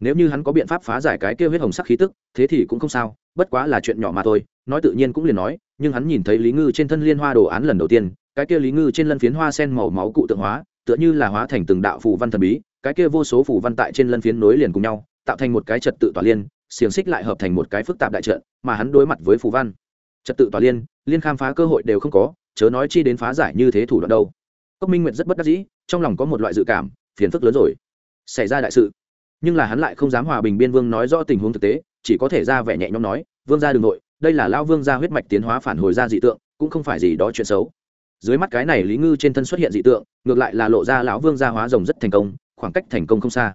Nếu như hắn có biện pháp phá giải cái kia huyết hồng sắc khí tức, thế thì cũng không sao, bất quá là chuyện nhỏ mà thôi, nói tự nhiên cũng liền nói, nhưng hắn nhìn thấy lý ngư trên thân liên hoa đồ án lần đầu tiên cái kia lý ngư trên lân phiến hoa sen màu máu cụ tượng hóa, tựa như là hóa thành từng đạo phù văn thần bí, cái kia vô số phù văn tại trên lân phiến nối liền cùng nhau, tạo thành một cái trật tự tỏa liên, xiềng xích lại hợp thành một cái phức tạp đại trận, mà hắn đối mặt với phù văn. Trật tự tỏa liên liên khám phá cơ hội đều không có, chớ nói chi đến phá giải như thế thủ đoạn đâu. Cốc minh nguyệt rất bất đắc dĩ, trong lòng có một loại dự cảm, phiền phức lớn rồi. Xảy ra đại sự. Nhưng là hắn lại không dám hòa bình biên vương nói rõ tình huống thực tế, chỉ có thể ra vẻ nhẹ nhõm nói, vương gia đường nội, đây là lao vương gia huyết mạch tiến hóa phản hồi ra dị tượng, cũng không phải gì đó chuyện xấu dưới mắt cái này lý ngư trên thân xuất hiện dị tượng, ngược lại là lộ ra lão vương gia hóa rồng rất thành công, khoảng cách thành công không xa.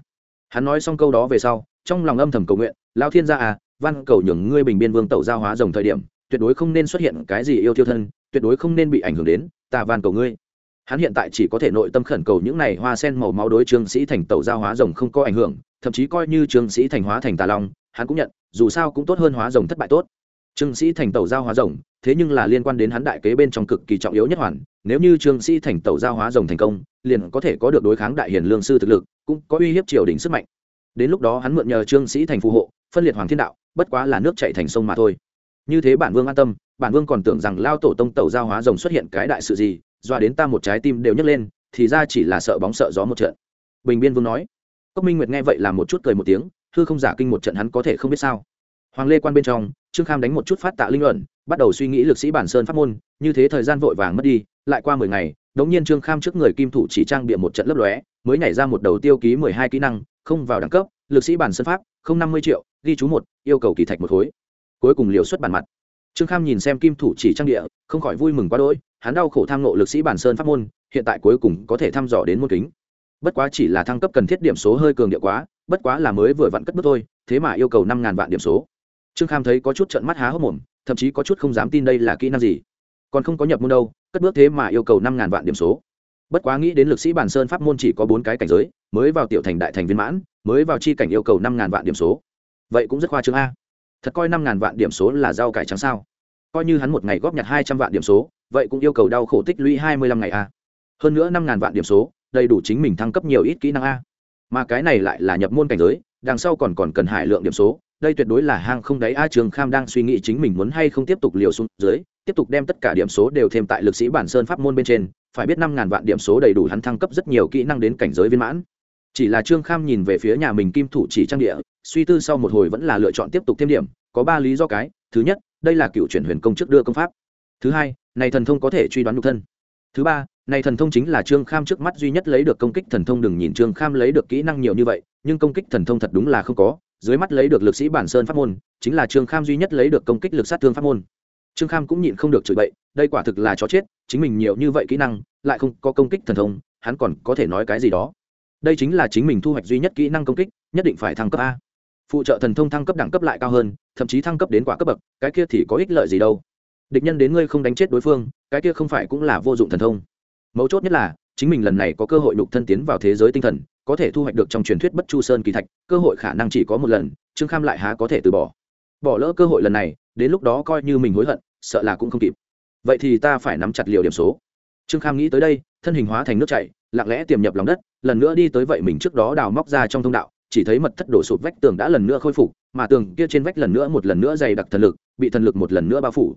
Hắn nói xong câu đó về sau, trong lòng âm thầm cầu nguyện lao thiên gia à văn cầu nhường ngươi bình biên vương tẩu gia hóa rồng thời điểm, tuyệt đối không nên xuất hiện cái gì yêu tiêu thân, tuyệt đối không nên bị ảnh hưởng đến, ta van cầu ngươi. Hắn hiện tại chỉ có thể nội tâm khẩn cầu những này hoa sen màu máu đối trương sĩ thành tẩu giao hóa rồng không có ảnh hưởng, thậm chí coi như trương sĩ thành hóa thành tà long, hắn cũng nhận, dù sao cũng tốt hơn hóa rồng thất bại tốt trương sĩ thành tẩu giao hóa rồng, thế nhưng là liên quan đến hắn đại kế bên trong cực kỳ trọng yếu nhất hoàn, nếu như trương sĩ thành tẩu giao hóa rồng thành công, liền có thể có được đối kháng đại hiền lương sư thực lực, cũng có uy hiếp triều đình sức mạnh. Đến lúc đó hắn mượn nhờ trương sĩ thành phù hộ, phân liệt hoàng thiên đạo, bất quá là nước chạy thành sông mà thôi. Như thế bản vương an tâm, bản vương còn tưởng rằng lao tổ tông tẩu giao hóa rồng xuất hiện cái đại sự gì doa đến ta một trái tim đều nhấc lên, thì ra chỉ là sợ bóng sợ gió một trận. Bình biên vương nói. Cốc minh nguyệt nghe vậy là một chút cười một tiếng, hư không giả kinh một trận hắn có thể không biết sao hoàng lê quan bên trong, trương kham đánh một chút phát tạ linh luận, bắt đầu suy nghĩ lực sĩ bản sơn pháp môn, như thế thời gian vội vàng mất đi, lại qua mười ngày, đống nhiên trương kham trước người kim thủ chỉ trang bịa một trận lấp lóe, mới nhảy ra một đầu tiêu ký mười hai kỹ năng, không vào đẳng cấp, lực sĩ bản sơn pháp, không năm mươi triệu, ghi chú một, yêu cầu kỳ thạch một khối. Cuối cùng liều xuất bản mặt. Trương kham nhìn xem kim thủ chỉ trang địa, không khỏi vui mừng quá đỗi, hắn đau khổ tham nộ lực sĩ bản sơn pháp môn, hiện tại cuối cùng có thể thăm dò đến môn kính. Bất quá chỉ là thăng cấp cần thiết điểm số hơi cường địa quá, bất quá là mới vừa vặn cất bước thôi, thế mà yêu cầu năm ngàn vạn điểm số trương kham thấy có chút trận mắt há hốc mồm, thậm chí có chút không dám tin đây là kỹ năng gì. Còn không có nhập môn đâu, cất bước thế mà yêu cầu năm ngàn vạn điểm số. Bất quá nghĩ đến lực sĩ bản sơn pháp môn chỉ có bốn cái cảnh giới, mới vào tiểu thành đại thành viên mãn, mới vào chi cảnh yêu cầu năm ngàn vạn điểm số. Vậy cũng rất khoa trương a. Thật coi năm ngàn vạn điểm số là rau cải trắng sao? Coi như hắn một ngày góp nhặt hai trăm vạn điểm số, vậy cũng yêu cầu đau khổ tích lũy hai mươi lăm ngày a. Hơn nữa năm ngàn vạn điểm số, đầy đủ chính mình thăng cấp nhiều ít kỹ năng a. Mà cái này lại là nhập môn cảnh giới, đằng sau còn còn cần hải lượng điểm số đây tuyệt đối là hang không đáy. A trường kham đang suy nghĩ chính mình muốn hay không tiếp tục liều xuống dưới, tiếp tục đem tất cả điểm số đều thêm tại lực sĩ bản sơn pháp môn bên trên, phải biết năm ngàn vạn điểm số đầy đủ hắn thăng cấp rất nhiều kỹ năng đến cảnh giới viên mãn. Chỉ là trương kham nhìn về phía nhà mình kim thủ chỉ trang địa, suy tư sau một hồi vẫn là lựa chọn tiếp tục thêm điểm, có ba lý do cái. Thứ nhất, đây là cựu chuyển huyền công trước đưa công pháp. Thứ hai, này thần thông có thể truy đoán nhục thân. Thứ ba, này thần thông chính là trương kham trước mắt duy nhất lấy được công kích thần thông, đừng nhìn trương kham lấy được kỹ năng nhiều như vậy, nhưng công kích thần thông thật đúng là không có dưới mắt lấy được lực sĩ bản sơn pháp môn, chính là trương kham duy nhất lấy được công kích lực sát thương pháp môn. Trương kham cũng nhịn không được chửi bậy, đây quả thực là chó chết, chính mình nhiều như vậy kỹ năng, lại không có công kích thần thông, hắn còn có thể nói cái gì đó. Đây chính là chính mình thu hoạch duy nhất kỹ năng công kích, nhất định phải thăng cấp a. Phụ trợ thần thông thăng cấp đẳng cấp lại cao hơn, thậm chí thăng cấp đến quả cấp bậc, cái kia thì có ích lợi gì đâu. Địch nhân đến ngươi không đánh chết đối phương, cái kia không phải cũng là vô dụng thần thông. Mấu chốt nhất là, chính mình lần này có cơ hội nhục thân tiến vào thế giới tinh thần có thể thu hoạch được trong truyền thuyết bất chu sơn kỳ thạch, cơ hội khả năng chỉ có một lần, trương kham lại há có thể từ bỏ. Bỏ lỡ cơ hội lần này, đến lúc đó coi như mình hối hận, sợ là cũng không kịp. Vậy thì ta phải nắm chặt liều điểm số. Trương kham nghĩ tới đây, thân hình hóa thành nước chảy, lặng lẽ tiềm nhập lòng đất, lần nữa đi tới vậy mình trước đó đào móc ra trong thông đạo, chỉ thấy mật thất đổ sụp vách tường đã lần nữa khôi phục, mà tường kia trên vách lần nữa một lần nữa dày đặc thần lực, bị thần lực một lần nữa bao phủ.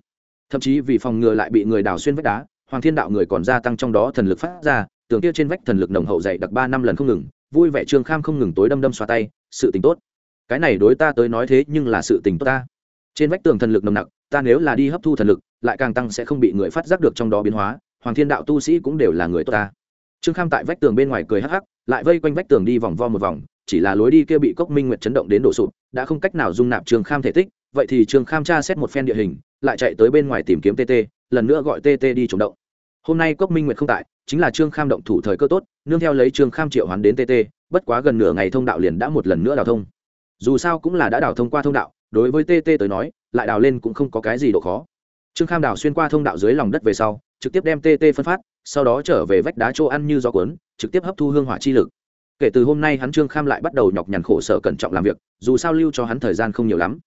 Thậm chí vì phòng ngừa lại bị người đào xuyên vách đá, hoàng thiên đạo người còn gia tăng trong đó thần lực phát ra, tường kia trên vách thần lực nồng hậu dày đặc ba năm lần không ngừng vui vẻ trương kham không ngừng tối đâm đâm xoa tay sự tình tốt cái này đối ta tới nói thế nhưng là sự tình tốt ta trên vách tường thần lực nồng nặc ta nếu là đi hấp thu thần lực lại càng tăng sẽ không bị người phát giác được trong đó biến hóa hoàng thiên đạo tu sĩ cũng đều là người tốt ta trương kham tại vách tường bên ngoài cười hắc hắc lại vây quanh vách tường đi vòng vo một vòng chỉ là lối đi kia bị cốc minh nguyệt chấn động đến đổ sụp đã không cách nào dung nạp trương kham thể tích vậy thì trương kham tra xét một phen địa hình lại chạy tới bên ngoài tìm kiếm tt lần nữa gọi tt đi chủ động hôm nay cốc minh nguyệt không tại, chính là trương kham động thủ thời cơ tốt, nương theo lấy trương kham triệu hoán đến tt bất quá gần nửa ngày thông đạo liền đã một lần nữa đào thông. Dù sao cũng là đã đào thông qua thông đạo, đối với tt tới nói, lại đào lên cũng không có cái gì độ khó. Trương kham đào xuyên qua thông đạo dưới lòng đất về sau, trực tiếp đem tt phân phát, sau đó trở về vách đá chỗ ăn như gió cuốn, trực tiếp hấp thu hương hỏa chi lực. Kể từ hôm nay hắn trương kham lại bắt đầu nhọc nhằn khổ sở cẩn trọng làm việc, dù sao lưu cho hắn thời gian không nhiều lắm.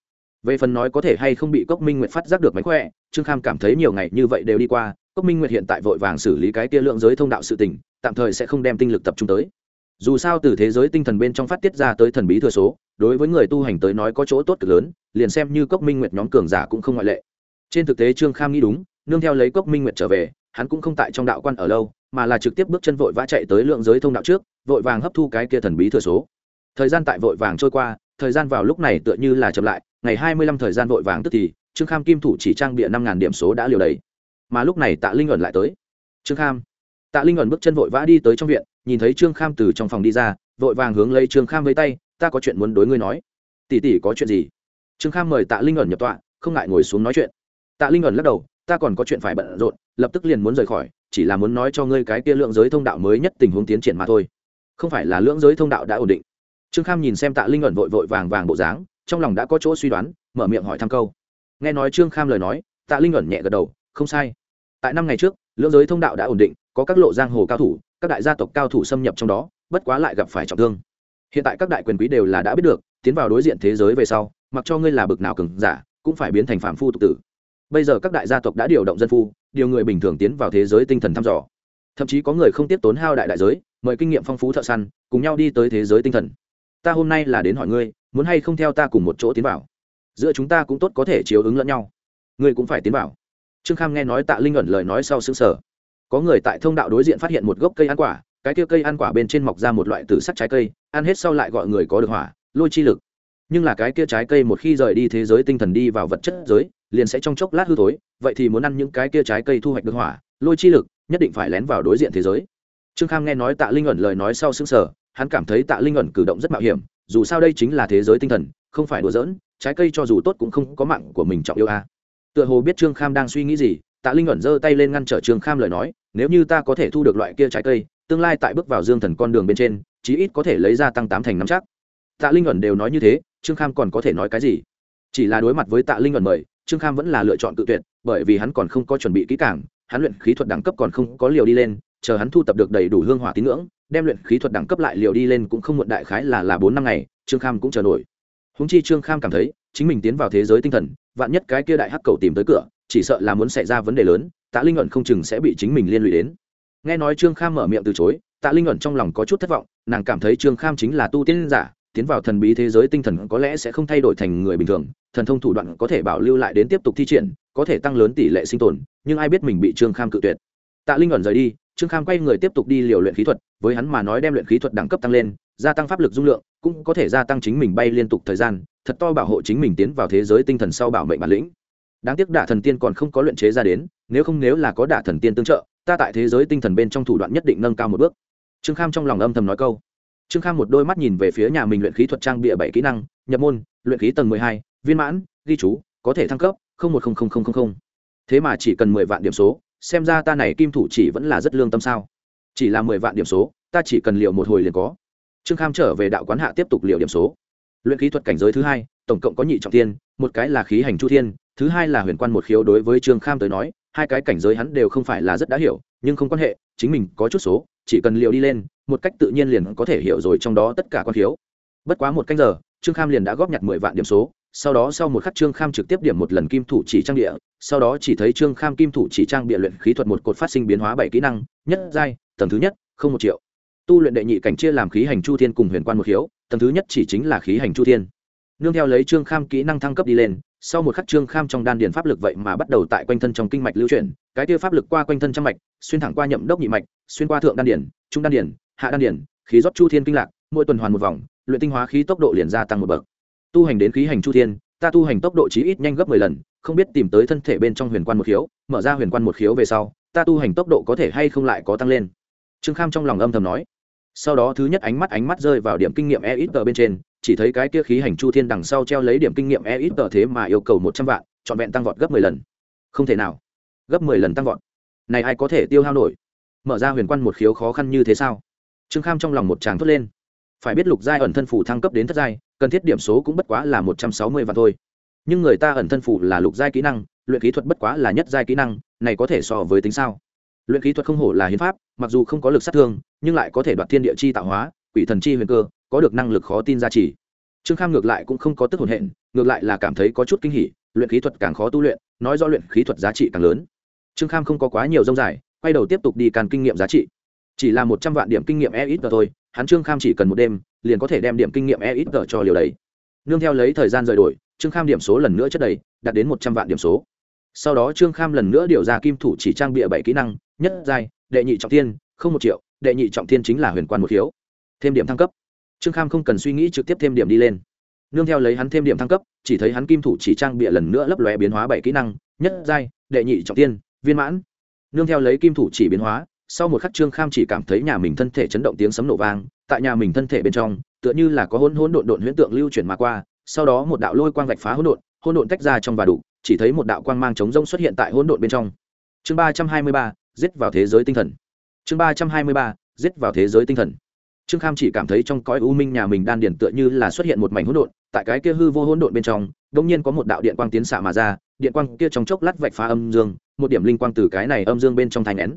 Về phần nói có thể hay không bị cốc minh nguyệt phát giác được mánh khỏe, trương kham cảm thấy nhiều ngày như vậy đều đi qua cốc minh nguyệt hiện tại vội vàng xử lý cái kia lượng giới thông đạo sự tình, tạm thời sẽ không đem tinh lực tập trung tới. Dù sao từ thế giới tinh thần bên trong phát tiết ra tới thần bí thừa số, đối với người tu hành tới nói có chỗ tốt cực lớn, liền xem như cốc minh nguyệt nhóm cường giả cũng không ngoại lệ. Trên thực tế trương kham nghĩ đúng, nương theo lấy cốc minh nguyệt trở về, hắn cũng không tại trong đạo quan ở lâu, mà là trực tiếp bước chân vội vã chạy tới lượng giới thông đạo trước, vội vàng hấp thu cái kia thần bí thừa số. Thời gian tại vội vàng trôi qua, thời gian vào lúc này tựa như là chậm lại, ngày hai mươi lăm thời gian vội vàng tức thì, trương kham kim thủ chỉ trang bịa năm ngàn điểm số đã liều đầy mà lúc này tạ linh ẩn lại tới. Trương kham. Tạ linh ẩn bước chân vội vã đi tới trong viện, nhìn thấy trương kham từ trong phòng đi ra, vội vàng hướng lấy trương kham với tay, ta có chuyện muốn đối ngươi nói. Tỉ tỉ có chuyện gì? Trương kham mời tạ linh ẩn nhập tọa, không ngại ngồi xuống nói chuyện. Tạ linh ẩn lắc đầu, ta còn có chuyện phải bận rộn, lập tức liền muốn rời khỏi, chỉ là muốn nói cho ngươi cái kia lượng giới thông đạo mới nhất tình huống tiến triển mà thôi. Không phải là lượng giới thông đạo đã ổn định. Trương kham nhìn xem tạ linh ẩn vội vội vàng vàng bộ dáng, trong lòng đã có chỗ suy đoán, mở miệng hỏi thăm câu. Nghe nói trương kham lời nói, tạ linh ẩn nhẹ gật đầu không sai. Tại năm ngày trước, lưỡng giới thông đạo đã ổn định, có các lộ giang hồ cao thủ, các đại gia tộc cao thủ xâm nhập trong đó, bất quá lại gặp phải trọng thương. Hiện tại các đại quyền quý đều là đã biết được, tiến vào đối diện thế giới về sau, mặc cho ngươi là bực nào cứng giả, cũng phải biến thành phạm phu tục tử. Bây giờ các đại gia tộc đã điều động dân phu, điều người bình thường tiến vào thế giới tinh thần thăm dò. Thậm chí có người không tiếp tốn hao đại đại giới, mời kinh nghiệm phong phú thợ săn, cùng nhau đi tới thế giới tinh thần. Ta hôm nay là đến hỏi ngươi, muốn hay không theo ta cùng một chỗ tiến vào? Giữa chúng ta cũng tốt có thể chiếu ứng lẫn nhau. Ngươi cũng phải tiến vào trương kham nghe nói tạ linh ẩn lời nói sau xứng sở có người tại thông đạo đối diện phát hiện một gốc cây ăn quả, cái kia cây ăn quả bên trên mọc ra một loại tử sắc trái cây, ăn hết sau lại gọi người có được hỏa, lôi chi lực. Nhưng là cái kia trái cây một khi rời đi thế giới tinh thần đi vào vật chất giới, liền sẽ trong chốc lát hư thối, vậy thì muốn ăn những cái kia trái cây thu hoạch được hỏa, lôi chi lực, nhất định phải lén vào đối diện thế giới. Trương kham nghe nói tạ linh ẩn lời nói sau xứng sở hắn cảm thấy tạ linh ẩn cử động rất mạo hiểm, dù sao đây chính là thế giới tinh thần, không phải đùa giỡn, trái cây cho dù tốt cũng không có mạng của mình trọng yêu a tựa hồ biết trương kham đang suy nghĩ gì, tạ linh ẩn giơ tay lên ngăn trở trương kham lời nói, nếu như ta có thể thu được loại kia trái cây, tương lai tại bước vào dương thần con đường bên trên, chí ít có thể lấy ra tăng tám thành năm chắc. Tạ linh ẩn đều nói như thế, trương kham còn có thể nói cái gì? Chỉ là đối mặt với tạ linh ẩn mời, trương kham vẫn là lựa chọn tự tuyệt, bởi vì hắn còn không có chuẩn bị kỹ càng, hắn luyện khí thuật đẳng cấp còn không có liều đi lên, chờ hắn thu tập được đầy đủ hương hỏa tín ngưỡng, đem luyện khí thuật đẳng cấp lại liều đi lên cũng không muộn đại khái là là bốn năm ngày, trương kham cũng chờ nổi. Húng chi trương kham cảm thấy, chính mình tiến vào thế giới tinh thần vạn nhất cái kia đại hắc cầu tìm tới cửa, chỉ sợ là muốn xảy ra vấn đề lớn, tạ linh ẩn không chừng sẽ bị chính mình liên lụy đến. Nghe nói trương kham mở miệng từ chối, tạ linh ẩn trong lòng có chút thất vọng, nàng cảm thấy trương kham chính là tu tiên giả, tiến vào thần bí thế giới tinh thần có lẽ sẽ không thay đổi thành người bình thường, thần thông thủ đoạn có thể bảo lưu lại đến tiếp tục thi triển, có thể tăng lớn tỷ lệ sinh tồn, nhưng ai biết mình bị trương kham cự tuyệt. Tạ linh ẩn rời đi, trương kham quay người tiếp tục đi liều luyện khí thuật, với hắn mà nói đem luyện khí thuật đẳng cấp tăng lên, gia tăng pháp lực dung lượng, cũng có thể gia tăng chính mình bay liên tục thời gian thật to bảo hộ chính mình tiến vào thế giới tinh thần sau bảo mệnh bản lĩnh. Đáng tiếc đả thần tiên còn không có luyện chế ra đến, nếu không nếu là có đả thần tiên tương trợ, ta tại thế giới tinh thần bên trong thủ đoạn nhất định nâng cao một bước. Trương kham trong lòng âm thầm nói câu. Trương kham một đôi mắt nhìn về phía nhà mình luyện khí thuật trang bịa bảy kỹ năng, nhập môn, luyện khí tầng mười hai, viên mãn, ghi chú, có thể thăng cấp, không một không không không không thế mà chỉ cần mười vạn điểm số, xem ra ta này kim thủ chỉ vẫn là rất lương tâm sao? Chỉ là mười vạn điểm số, ta chỉ cần liệu một hồi liền có. Trương kham trở về đạo quán hạ tiếp tục liệu điểm số luyện khí thuật cảnh giới thứ hai, tổng cộng có nhị trọng tiên một cái là khí hành chu thiên, thứ hai là huyền quan một khiếu đối với trương kham tới nói, hai cái cảnh giới hắn đều không phải là rất đã hiểu, nhưng không quan hệ, chính mình có chút số, chỉ cần liệu đi lên, một cách tự nhiên liền có thể hiểu rồi trong đó tất cả quan khiếu. Bất quá một canh giờ, trương kham liền đã góp nhặt mười vạn điểm số, sau đó sau một khắc trương kham trực tiếp điểm một lần kim thủ chỉ trang địa, sau đó chỉ thấy trương kham kim thủ chỉ trang địa luyện khí thuật một cột phát sinh biến hóa bảy kỹ năng, nhất giai, tầng thứ nhất, không một triệu. Tu luyện đệ nhị cảnh chia làm khí hành chu thiên cùng huyền quan một khiếu tầng thứ nhất chỉ chính là khí hành chu thiên. Nương theo lấy trương kham kỹ năng thăng cấp đi lên, sau một khắc trương kham trong đan điền pháp lực vậy mà bắt đầu tại quanh thân trong kinh mạch lưu chuyển, cái tiêu pháp lực qua quanh thân trong mạch, xuyên thẳng qua nhậm đốc nhị mạch, xuyên qua thượng đan điền, trung đan điền, hạ đan điền, khí rót chu thiên kinh lạc, mỗi tuần hoàn một vòng, luyện tinh hóa khí tốc độ liền gia tăng một bậc. Tu hành đến khí hành chu thiên, ta tu hành tốc độ chí ít nhanh gấp mười lần, không biết tìm tới thân thể bên trong huyền quan một khiếu, mở ra huyền quan một khiếu về sau, ta tu hành tốc độ có thể hay không lại có tăng lên. Trương kham trong lòng âm thầm nói sau đó thứ nhất ánh mắt ánh mắt rơi vào điểm kinh nghiệm e ít tờ bên trên, chỉ thấy cái kia khí hành chu thiên đằng sau treo lấy điểm kinh nghiệm e ít tờ thế mà yêu cầu một trăm vạn, trọn vẹn tăng vọt gấp mười lần. Không thể nào. Gấp mười lần tăng vọt. Này ai có thể tiêu hao nổi? Mở ra huyền quan một khiếu khó khăn như thế sao? Trương kham trong lòng một tràng thốt lên. Phải biết lục giai ẩn thân phủ thăng cấp đến thất giai, cần thiết điểm số cũng bất quá là một trăm sáu mươi vạn thôi. Nhưng người ta ẩn thân phủ là lục giai kỹ năng, luyện kỹ thuật bất quá là nhất giai kỹ năng, này có thể so với tính sao? Luyện khí thuật không hổ là hiến pháp, mặc dù không có lực sát thương, nhưng lại có thể đoạt thiên địa chi tạo hóa, quỷ thần chi huyền cơ, có được năng lực khó tin ra trì. Trương kham ngược lại cũng không có tức hồn hện, ngược lại là cảm thấy có chút kinh hỉ, luyện khí thuật càng khó tu luyện, nói do luyện khí thuật giá trị càng lớn. Trương kham không có quá nhiều dông dài, quay đầu tiếp tục đi càn kinh nghiệm giá trị. Chỉ là một trăm vạn điểm kinh nghiệm e ít thôi, hắn trương kham chỉ cần một đêm, liền có thể đem điểm kinh nghiệm e ít cho liều đấy nương theo lấy thời gian rời đổi, trương kham điểm số lần nữa chất đầy, đạt đến một trăm vạn điểm số sau đó trương kham lần nữa điều ra kim thủ chỉ trang bịa bảy kỹ năng, nhất giai, đệ nhị trọng thiên, không một triệu, đệ nhị trọng thiên chính là huyền quan một khiếu. Thêm điểm thăng cấp. Trương kham không cần suy nghĩ trực tiếp thêm điểm đi lên. Nương theo lấy hắn thêm điểm thăng cấp, chỉ thấy hắn kim thủ chỉ trang bịa lần nữa lấp lóe biến hóa bảy kỹ năng, nhất giai, đệ nhị trọng tiên viên mãn. Nương theo lấy kim thủ chỉ biến hóa, sau một khắc trương kham chỉ cảm thấy nhà mình thân thể chấn động tiếng sấm nổ vang, tại nhà mình thân thể bên trong, tựa như là có hôn hỗn độn độn huyễn tượng lưu chuyển mà qua, sau đó một đạo lôi quang vạch phá hỗn độn hỗn độn tách ra trong và đủ chỉ thấy một đạo quang mang chống rông xuất hiện tại hỗn độn bên trong. Chương ba trăm hai mươi ba, giết vào thế giới tinh thần. Chương ba trăm hai mươi ba, giết vào thế giới tinh thần. Trương kham chỉ cảm thấy trong cõi u minh nhà mình đan điền tựa như là xuất hiện một mảnh hỗn độn, tại cái kia hư vô hỗn độn bên trong đông nhiên có một đạo điện quang tiến xạ mà ra, điện quang kia trong chốc lát vạch phá âm dương, một điểm linh quang từ cái này âm dương bên trong thành nén.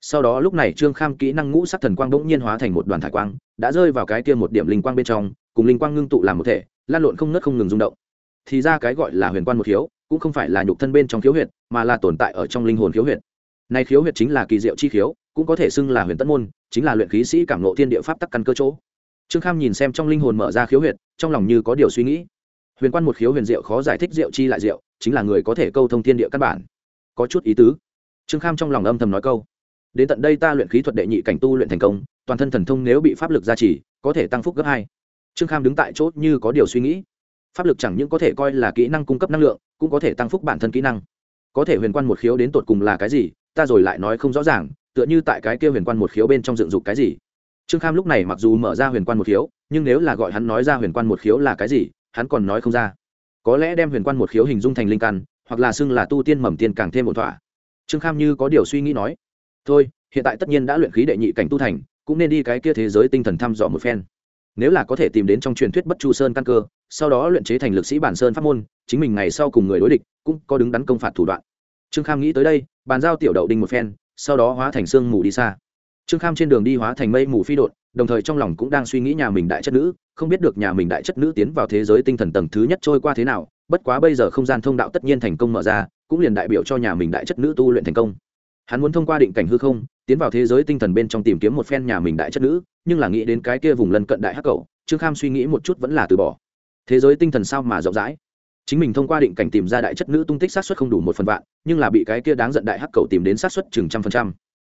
Sau đó lúc này trương kham kỹ năng ngũ sắc thần quang bỗng nhiên hóa thành một đoàn thải quang, đã rơi vào cái kia một điểm linh quang bên trong, cùng linh quang ngưng tụ làm một thể, lan lộn không nớt không ngừng rung động. Thì ra cái gọi là huyền quan một thiếu cũng không phải là nhục thân bên trong khiếu huyệt, mà là tồn tại ở trong linh hồn khiếu huyệt. Này khiếu huyệt chính là kỳ diệu chi khiếu, cũng có thể xưng là huyền tất môn, chính là luyện khí sĩ cảm nộ thiên địa pháp tắc căn cơ chỗ. Trương kham nhìn xem trong linh hồn mở ra khiếu huyệt, trong lòng như có điều suy nghĩ. Huyền quan một khiếu huyền diệu khó giải thích diệu chi lại diệu, chính là người có thể câu thông thiên địa căn bản. Có chút ý tứ. Trương kham trong lòng âm thầm nói câu. Đến tận đây ta luyện khí thuật đệ nhị cảnh tu luyện thành công, toàn thân thần thông nếu bị pháp lực gia trì, có thể tăng phúc gấp hai. Trương kham đứng tại chốt như có điều suy nghĩ. Pháp lực chẳng những có thể coi là kỹ năng cung cấp năng lượng cũng có thể tăng phúc bản thân kỹ năng. Có thể huyền quan một khiếu đến tột cùng là cái gì, ta rồi lại nói không rõ ràng, tựa như tại cái kia huyền quan một khiếu bên trong dựng dục cái gì. Trương kham lúc này mặc dù mở ra huyền quan một khiếu, nhưng nếu là gọi hắn nói ra huyền quan một khiếu là cái gì, hắn còn nói không ra. Có lẽ đem huyền quan một khiếu hình dung thành linh căn, hoặc là xưng là tu tiên mầm tiên càng thêm một thỏa. Trương kham như có điều suy nghĩ nói, thôi, hiện tại tất nhiên đã luyện khí đệ nhị cảnh tu thành, cũng nên đi cái kia thế giới tinh thần thăm dò một phen nếu là có thể tìm đến trong truyền thuyết bất chu sơn căn cơ, sau đó luyện chế thành lực sĩ bản sơn pháp môn, chính mình ngày sau cùng người đối địch, cũng có đứng đắn công phạt thủ đoạn. Trương kham nghĩ tới đây, bàn giao tiểu đậu đinh một phen, sau đó hóa thành sương mù đi xa. Trương kham trên đường đi hóa thành mây mù phi đột đồng thời trong lòng cũng đang suy nghĩ nhà mình đại chất nữ, không biết được nhà mình đại chất nữ tiến vào thế giới tinh thần tầng thứ nhất trôi qua thế nào, bất quá bây giờ không gian thông đạo tất nhiên thành công mở ra, cũng liền đại biểu cho nhà mình đại chất nữ tu luyện thành công. Hắn muốn thông qua định cảnh hư không tiến vào thế giới tinh thần bên trong tìm kiếm một phen nhà mình đại chất nữ, nhưng là nghĩ đến cái kia vùng lân cận đại hắc cầu, trương kham suy nghĩ một chút vẫn là từ bỏ. Thế giới tinh thần sao mà rộng rãi? Chính mình thông qua định cảnh tìm ra đại chất nữ tung tích sát xuất không đủ một phần vạn, nhưng là bị cái kia đáng giận đại hắc cầu tìm đến sát xuất chừng trăm phần trăm.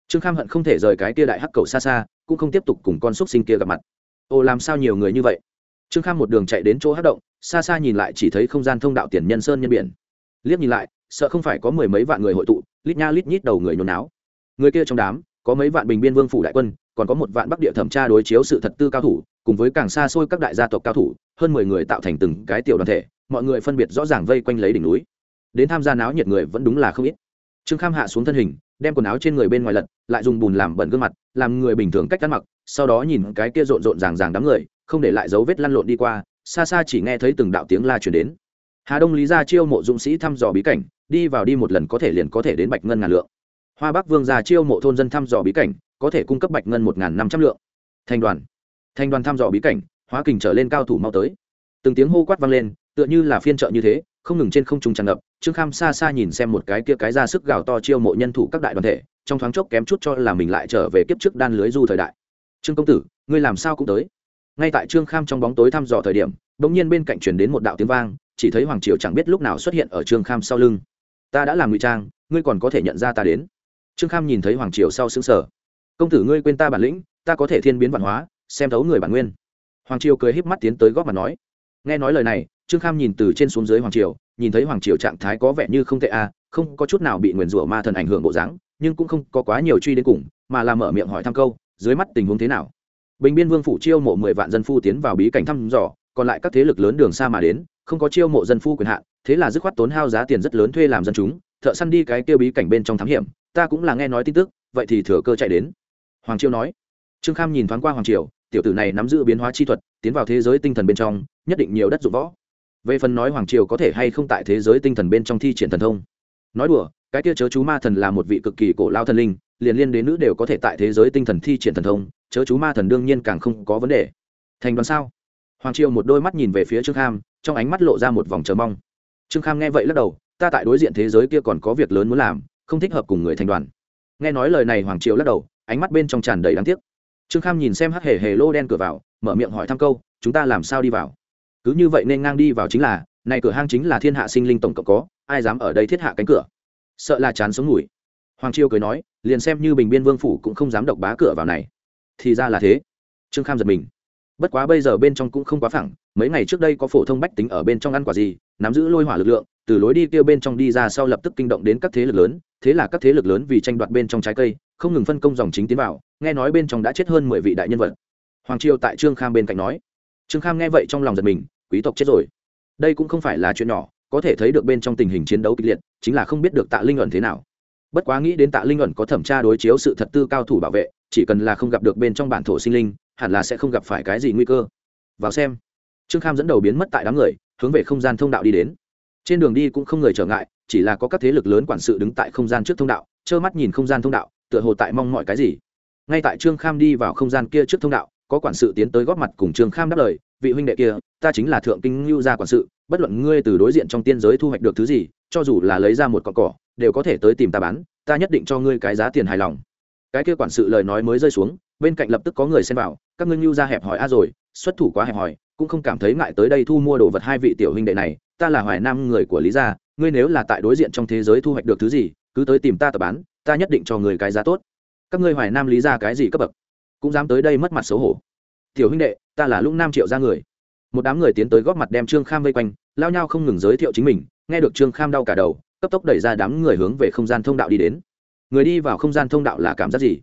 Trương kham hận không thể rời cái kia đại hắc cầu xa xa, cũng không tiếp tục cùng con xúc sinh kia gặp mặt. Ồ làm sao nhiều người như vậy? Trương kham một đường chạy đến chỗ hắc động, xa xa nhìn lại chỉ thấy không gian thông đạo tiền nhân sơn nhân biển. Liếc nhìn lại, sợ không phải có mười mấy vạn người hội tụ, lít nha lít nhít đầu người nhốn náo người kia trong đám, có mấy vạn bình biên vương phủ đại quân, còn có một vạn bắc địa thẩm tra đối chiếu sự thật tư cao thủ, cùng với càng xa xôi các đại gia tộc cao thủ, hơn mười người tạo thành từng cái tiểu đoàn thể, mọi người phân biệt rõ ràng vây quanh lấy đỉnh núi. Đến tham gia náo nhiệt người vẫn đúng là không ít. Trương kham hạ xuống thân hình, đem quần áo trên người bên ngoài lật, lại dùng bùn làm bẩn gương mặt, làm người bình thường cách ăn mặc, sau đó nhìn cái kia rộn rộn ràng ràng đám người, không để lại dấu vết lăn lộn đi qua, xa xa chỉ nghe thấy từng đạo tiếng la chuyển đến. Hà đông lý ra chiêu mộ dũng sĩ thăm dò bí cảnh, đi vào đi một lần có thể liền có thể đến bạch ngân ngàn lượng hoa bắc vương già chiêu mộ thôn dân thăm dò bí cảnh, có thể cung cấp bạch ngân một năm trăm lượng. Thành đoàn. Thành đoàn thăm dò bí cảnh, hóa kình trở lên cao thủ mau tới. Từng tiếng hô quát vang lên, tựa như là phiên trợ như thế, không ngừng trên không trung tràn ngập, trương kham xa xa nhìn xem một cái kia cái ra sức gào to chiêu mộ nhân thủ các đại đoàn thể, trong thoáng chốc kém chút cho là mình lại trở về kiếp trước đan lưới du thời đại. Trương công tử, ngươi làm sao cũng tới. Ngay tại trương kham trong bóng tối thăm dò thời điểm đ ỗ n g nhiên bên cạnh chuyển đến một đạo tiếng vang, chỉ thấy hoàng triều chẳng biết lúc nào xuất hiện ở trương kham sau lưng. Ta đã làm ngụy trang, ngươi còn có thể nhận ra ta đến trương kham nhìn thấy hoàng triều sau xứng sở công tử ngươi quên ta bản lĩnh, ta có thể thiên biến văn hóa, xem thấu người bản nguyên. Hoàng triều cười híp mắt tiến tới góp mặt nói. Nghe nói lời này, trương kham nhìn từ trên xuống dưới hoàng triều, nhìn thấy hoàng triều trạng thái có vẻ như không tệ a không có chút nào bị nguyền rủa ma thần ảnh hưởng bộ dáng, nhưng cũng không có quá nhiều truy đến cùng, mà là mở miệng hỏi thăm câu, dưới mắt tình huống thế nào? Bình biên vương phủ chiêu mộ mười vạn dân phu tiến vào bí cảnh thăm dò, còn lại các thế lực lớn đường xa mà đến, không có chiêu mộ dân phu quyền hạn, thế là dứt khoát tốn hao giá tiền rất lớn thuê làm dân chúng, thợ săn đi cái kêu bí cảnh bên trong thám hiểm ta cũng là nghe nói tin tức, vậy thì thừa cơ chạy đến. Hoàng triều nói. Trương kham nhìn thoáng qua hoàng triều, tiểu tử này nắm giữ biến hóa chi thuật, tiến vào thế giới tinh thần bên trong, nhất định nhiều đất dụng võ. Về phần nói hoàng triều có thể hay không tại thế giới tinh thần bên trong thi triển thần thông. Nói đùa, cái kia chớ chú ma thần là một vị cực kỳ cổ lao thần linh, liền liên đến nữ đều có thể tại thế giới tinh thần thi triển thần thông, chớ chú ma thần đương nhiên càng không có vấn đề. Thành đoàn sao? Hoàng triều một đôi mắt nhìn về phía trương kham, trong ánh mắt lộ ra một vòng chờ mong. Trương kham nghe vậy lắc đầu, ta tại đối diện thế giới kia còn có việc lớn muốn làm không thích hợp cùng người thành đoàn. Nghe nói lời này, hoàng triều lắc đầu, ánh mắt bên trong tràn đầy đáng tiếc. Trương kham nhìn xem hắc hề hề lô đen cửa vào, mở miệng hỏi thăm câu, chúng ta làm sao đi vào? Cứ như vậy nên ngang đi vào chính là, này cửa hang chính là thiên hạ sinh linh tổng cộng có, ai dám ở đây thiết hạ cánh cửa? Sợ là chán sống ngủi. Hoàng triều cười nói, liền xem như bình biên vương phủ cũng không dám độc bá cửa vào này. Thì ra là thế. Trương kham giật mình. Bất quá bây giờ bên trong cũng không quá phẳng, mấy ngày trước đây có phổ thông bách tính ở bên trong ăn quả gì, nắm giữ lôi hỏa lực lượng, từ lối đi kia bên trong đi ra sau lập tức kinh động đến các thế lực lớn thế là các thế lực lớn vì tranh đoạt bên trong trái cây, không ngừng phân công dòng chính tiến vào, nghe nói bên trong đã chết hơn mười vị đại nhân vật. Hoàng triều tại trương kham bên cạnh nói. Trương kham nghe vậy trong lòng giật mình, quý tộc chết rồi. Đây cũng không phải là chuyện nhỏ, có thể thấy được bên trong tình hình chiến đấu kịch liệt, chính là không biết được tạ linh ẩn thế nào. Bất quá nghĩ đến tạ linh ẩn có thẩm tra đối chiếu sự thật tư cao thủ bảo vệ, chỉ cần là không gặp được bên trong bản thổ sinh linh, hẳn là sẽ không gặp phải cái gì nguy cơ. Vào xem. Trương kham dẫn đầu biến mất tại đám người, hướng về không gian thông đạo đi đến. Trên đường đi cũng không người trở ngại chỉ là có các thế lực lớn quản sự đứng tại không gian trước thông đạo, trơ mắt nhìn không gian thông đạo, tựa hồ tại mong mọi cái gì. Ngay tại trương kham đi vào không gian kia trước thông đạo, có quản sự tiến tới góp mặt cùng trương kham đáp lời, vị huynh đệ kia, ta chính là thượng kinh lưu gia quản sự, bất luận ngươi từ đối diện trong tiên giới thu hoạch được thứ gì, cho dù là lấy ra một cọn cỏ, đều có thể tới tìm ta bán, ta nhất định cho ngươi cái giá tiền hài lòng. Cái kia quản sự lời nói mới rơi xuống, bên cạnh lập tức có người xem vào, các ngươi lưu gia hẹp hỏi a rồi, xuất thủ quá hẹp hỏi, cũng không cảm thấy ngại tới đây thu mua đồ vật hai vị tiểu huynh đệ này, ta là hoài nam người của lý gia ngươi nếu là tại đối diện trong thế giới thu hoạch được thứ gì, cứ tới tìm ta tập bán, ta nhất định cho người cái giá tốt. Các ngươi hoài nam lý gia cái gì cấp bậc? Cũng dám tới đây mất mặt xấu hổ. Tiểu huynh đệ, ta là lũng nam triệu gia người. Một đám người tiến tới góp mặt đem trương kham vây quanh, lao nhau không ngừng giới thiệu chính mình, nghe được trương kham đau cả đầu, cấp tốc đẩy ra đám người hướng về không gian thông đạo đi đến. Người đi vào không gian thông đạo là cảm giác gì?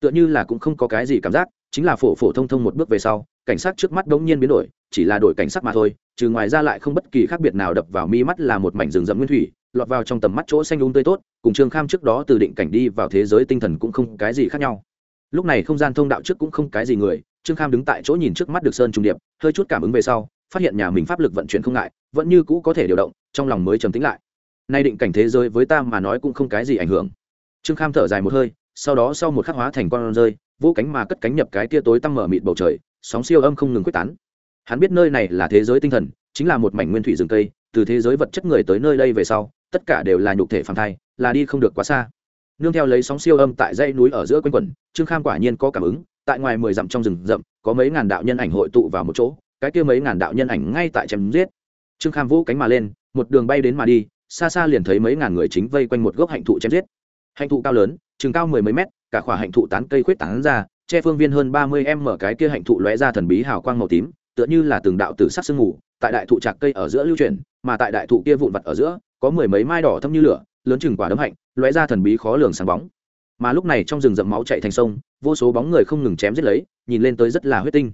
Tựa như là cũng không có cái gì cảm giác, chính là phổ phổ thông thông một bước về sau, cảnh sát trước mắt đống nhiên biến đổi chỉ là đổi cảnh sắc mà thôi trừ ngoài ra lại không bất kỳ khác biệt nào đập vào mi mắt là một mảnh rừng rậm nguyên thủy, lọt vào trong tầm mắt chỗ xanh đúng tươi tốt, cùng trương kham trước đó từ định cảnh đi vào thế giới tinh thần cũng không cái gì khác nhau. Lúc này không gian thông đạo trước cũng không cái gì người, trương kham đứng tại chỗ nhìn trước mắt được sơn trung điệp, hơi chút cảm ứng về sau, phát hiện nhà mình pháp lực vận chuyển không ngại, vẫn như cũ có thể điều động, trong lòng mới trầm tính lại. Nay định cảnh thế giới với ta mà nói cũng không cái gì ảnh hưởng. Trương kham thở dài một hơi, sau đó sau một khắc hóa thành con rơi vỗ cánh mà cất cánh nhập cái tia tối tăm mở mịt bầu trời, sóng siêu âm không ngừng quyết tán hắn biết nơi này là thế giới tinh thần, chính là một mảnh nguyên thủy rừng cây, từ thế giới vật chất người tới nơi đây về sau, tất cả đều là nhục thể phàm thai, là đi không được quá xa. Nương theo lấy sóng siêu âm tại dãy núi ở giữa quanh quẩn, trương kham quả nhiên có cảm ứng, tại ngoài mười dặm trong rừng rậm, có mấy ngàn đạo nhân ảnh hội tụ vào một chỗ, cái kia mấy ngàn đạo nhân ảnh ngay tại chém giết. Trương kham vũ cánh mà lên, một đường bay đến mà đi, xa xa liền thấy mấy ngàn người chính vây quanh một gốc hạnh thụ chém giết. Hạnh thụ cao lớn chừng cao mười mấy mét, cả khỏa hạnh thụ tán cây khuyết tán ra, che phương viên hơn ba mươi em mở cái kia hạnh thụ lóe ra thần bí hào quang màu tím tựa như là từng đạo tử sắc sương mù, tại đại thụ trạc cây ở giữa lưu chuyển, mà tại đại thụ kia vụn vặt ở giữa, có mười mấy mai đỏ thâm như lửa, lớn chừng quả đấm hạnh, lóe ra thần bí khó lường sáng bóng. Mà lúc này trong rừng rậm máu chạy thành sông, vô số bóng người không ngừng chém giết lấy, nhìn lên tới rất là huyết tinh.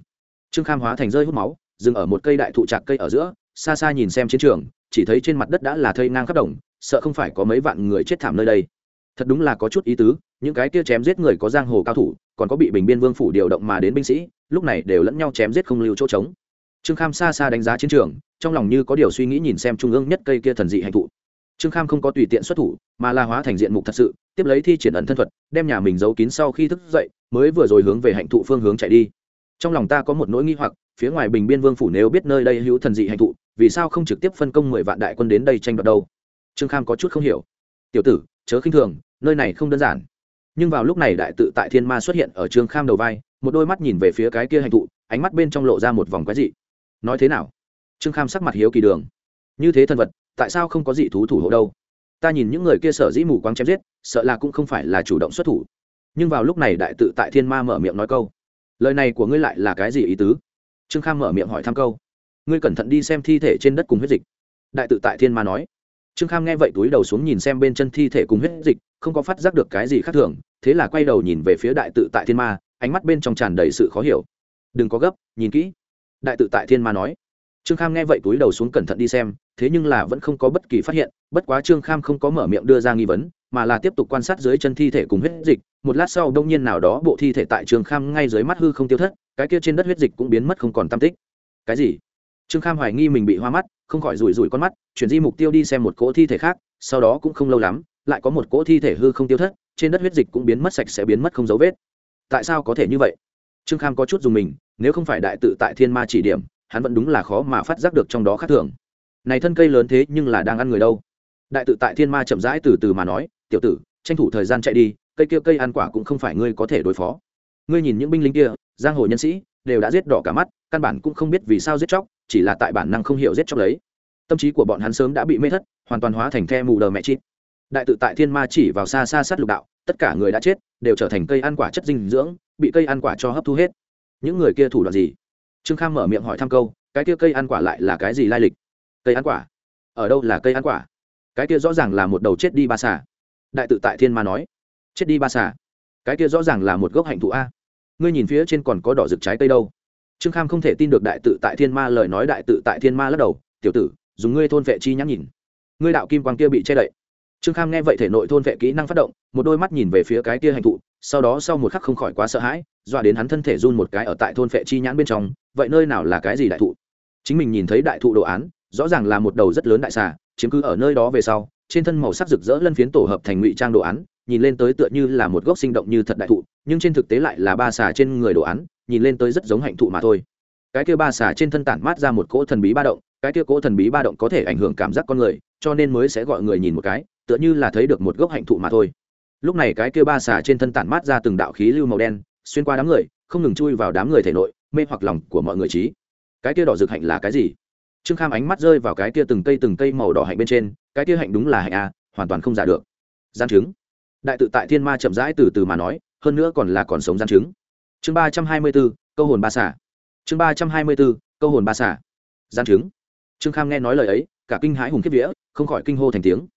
Trương kham hóa thành rơi hút máu, dừng ở một cây đại thụ trạc cây ở giữa, xa xa nhìn xem chiến trường, chỉ thấy trên mặt đất đã là thây ngang khắp đồng, sợ không phải có mấy vạn người chết thảm nơi đây. Thật đúng là có chút ý tứ, những cái kia chém giết người có giang hồ cao thủ, còn có bị bình biên vương phủ điều động mà đến binh sĩ lúc này đều lẫn nhau chém giết không lưu chỗ trống. Trương kham xa xa đánh giá chiến trường, trong lòng như có điều suy nghĩ nhìn xem trung ương nhất cây kia thần dị hành thụ trương kham không có tùy tiện xuất thủ, mà là hóa thành diện mục thật sự, tiếp lấy thi triển ẩn thân thuật, đem nhà mình giấu kín sau khi thức dậy, mới vừa rồi hướng về hạnh thụ phương hướng chạy đi. Trong lòng ta có một nỗi nghi hoặc, phía ngoài bình biên vương phủ nếu biết nơi đây hữu thần dị hạnh thụ vì sao không trực tiếp phân công mười vạn đại quân đến đây tranh đoạt đâu? Trương kham có chút không hiểu. Tiểu tử, chớ khinh thường, nơi này không đơn giản. Nhưng vào lúc này đại tự tại thiên ma xuất hiện ở trương kham đầu vai một đôi mắt nhìn về phía cái kia hành thụ, ánh mắt bên trong lộ ra một vòng quái dị. Nói thế nào? Trương kham sắc mặt hiếu kỳ đường. Như thế thân vật, tại sao không có dị thú thủ hộ đâu? Ta nhìn những người kia sở dĩ mù quáng chém giết, sợ là cũng không phải là chủ động xuất thủ. Nhưng vào lúc này đại tự tại thiên ma mở miệng nói câu. Lời này của ngươi lại là cái gì ý tứ? Trương kham mở miệng hỏi thăm câu. Ngươi cẩn thận đi xem thi thể trên đất cùng huyết dịch. Đại tự tại thiên ma nói. Trương kham nghe vậy túi đầu xuống nhìn xem bên chân thi thể cùng huyết dịch, không có phát giác được cái gì khác thường, thế là quay đầu nhìn về phía đại tự tại thiên ma ánh mắt bên trong tràn đầy sự khó hiểu. Đừng có gấp, nhìn kỹ. Đại tự tại thiên ma nói. Trương kham nghe vậy túi đầu xuống cẩn thận đi xem, thế nhưng là vẫn không có bất kỳ phát hiện, bất quá trương kham không có mở miệng đưa ra nghi vấn, mà là tiếp tục quan sát dưới chân thi thể cùng huyết dịch. Một lát sau, đông nhiên nào đó bộ thi thể tại trương kham ngay dưới mắt hư không tiêu thất, cái kia trên đất huyết dịch cũng biến mất không còn tam tích. Cái gì? Trương kham hoài nghi mình bị hoa mắt, không khỏi rủi rủi con mắt, chuyển di mục tiêu đi xem một cỗ thi thể khác, sau đó cũng không lâu lắm, lại có một cỗ thi thể hư không tiêu thất, trên đất huyết dịch cũng biến mất sạch sẽ biến mất không dấu vết tại sao có thể như vậy? Trương kham có chút dùng mình, nếu không phải đại tự tại thiên ma chỉ điểm, hắn vẫn đúng là khó mà phát giác được trong đó khác thường. Này thân cây lớn thế nhưng là đang ăn người đâu? Đại tự tại thiên ma chậm rãi từ từ mà nói, tiểu tử, tranh thủ thời gian chạy đi, cây kia cây ăn quả cũng không phải ngươi có thể đối phó. Ngươi nhìn những binh lính kia, giang hồ nhân sĩ, đều đã giết đỏ cả mắt, căn bản cũng không biết vì sao giết chóc, chỉ là tại bản năng không hiểu giết chóc lấy tâm trí của bọn hắn sớm đã bị mê thất, hoàn toàn hóa thành the mù đờ mẹ chít đại tự tại thiên ma chỉ vào xa xa sát lục đạo tất cả người đã chết, đều trở thành cây ăn quả chất dinh dưỡng, bị cây ăn quả cho hấp thu hết. Những người kia thủ đoạn gì? Trương kham mở miệng hỏi thăm câu, cái kia cây ăn quả lại là cái gì lai lịch? Cây ăn quả? Ở đâu là cây ăn quả? Cái kia rõ ràng là một đầu chết đi ba xà. Đại tự tại thiên ma nói. Chết đi ba xà. Cái kia rõ ràng là một gốc hạnh thụ a. Ngươi nhìn phía trên còn có đỏ rực trái cây đâu. Trương kham không thể tin được đại tự tại thiên ma lời nói đại tự tại thiên ma lắc đầu. Tiểu tử, dùng ngươi thôn vệ chi nhãn nhìn. Ngươi đạo kim quang kia bị che đậy trương kham nghe vậy thể nội thôn vệ kỹ năng phát động, một đôi mắt nhìn về phía cái kia hành thụ, sau đó sau một khắc không khỏi quá sợ hãi, dọa đến hắn thân thể run một cái ở tại thôn vệ chi nhãn bên trong, vậy nơi nào là cái gì đại thụ? Chính mình nhìn thấy đại thụ đồ án, rõ ràng là một đầu rất lớn đại xà, chiếm cứ ở nơi đó về sau, trên thân màu sắc rực rỡ lân phiến tổ hợp thành ngụy trang đồ án, nhìn lên tới tựa như là một gốc sinh động như thật đại thụ, nhưng trên thực tế lại là ba xà trên người đồ án, nhìn lên tới rất giống hạnh thụ mà thôi. Cái kia ba xà trên thân tản mát ra một cỗ thần bí ba động, cái kia cỗ thần bí ba động có thể ảnh hưởng cảm giác con người, cho nên mới sẽ gọi người nhìn một cái tựa như là thấy được một gốc hạnh thụ mà thôi. Lúc này cái kia ba xà trên thân tản mát ra từng đạo khí lưu màu đen, xuyên qua đám người, không ngừng chui vào đám người thể nội, mê hoặc lòng của mọi người trí. Cái kia đỏ rực hạnh là cái gì? Trương kham ánh mắt rơi vào cái kia từng cây từng cây màu đỏ hạnh bên trên, cái kia hạnh đúng là hạnh a, hoàn toàn không giả được. Gian chứng đại tự tại thiên ma chậm rãi từ từ mà nói, hơn nữa còn là còn sống gian chứng chương ba trăm hai mươi b ố câu hồn ba xả chương ba trăm hai mươi b ố câu hồn ba xả gian chứng trương kham nghe nói lời ấy, cả kinh hãi hùng kiếp vía, không khỏi kinh hô thành tiếng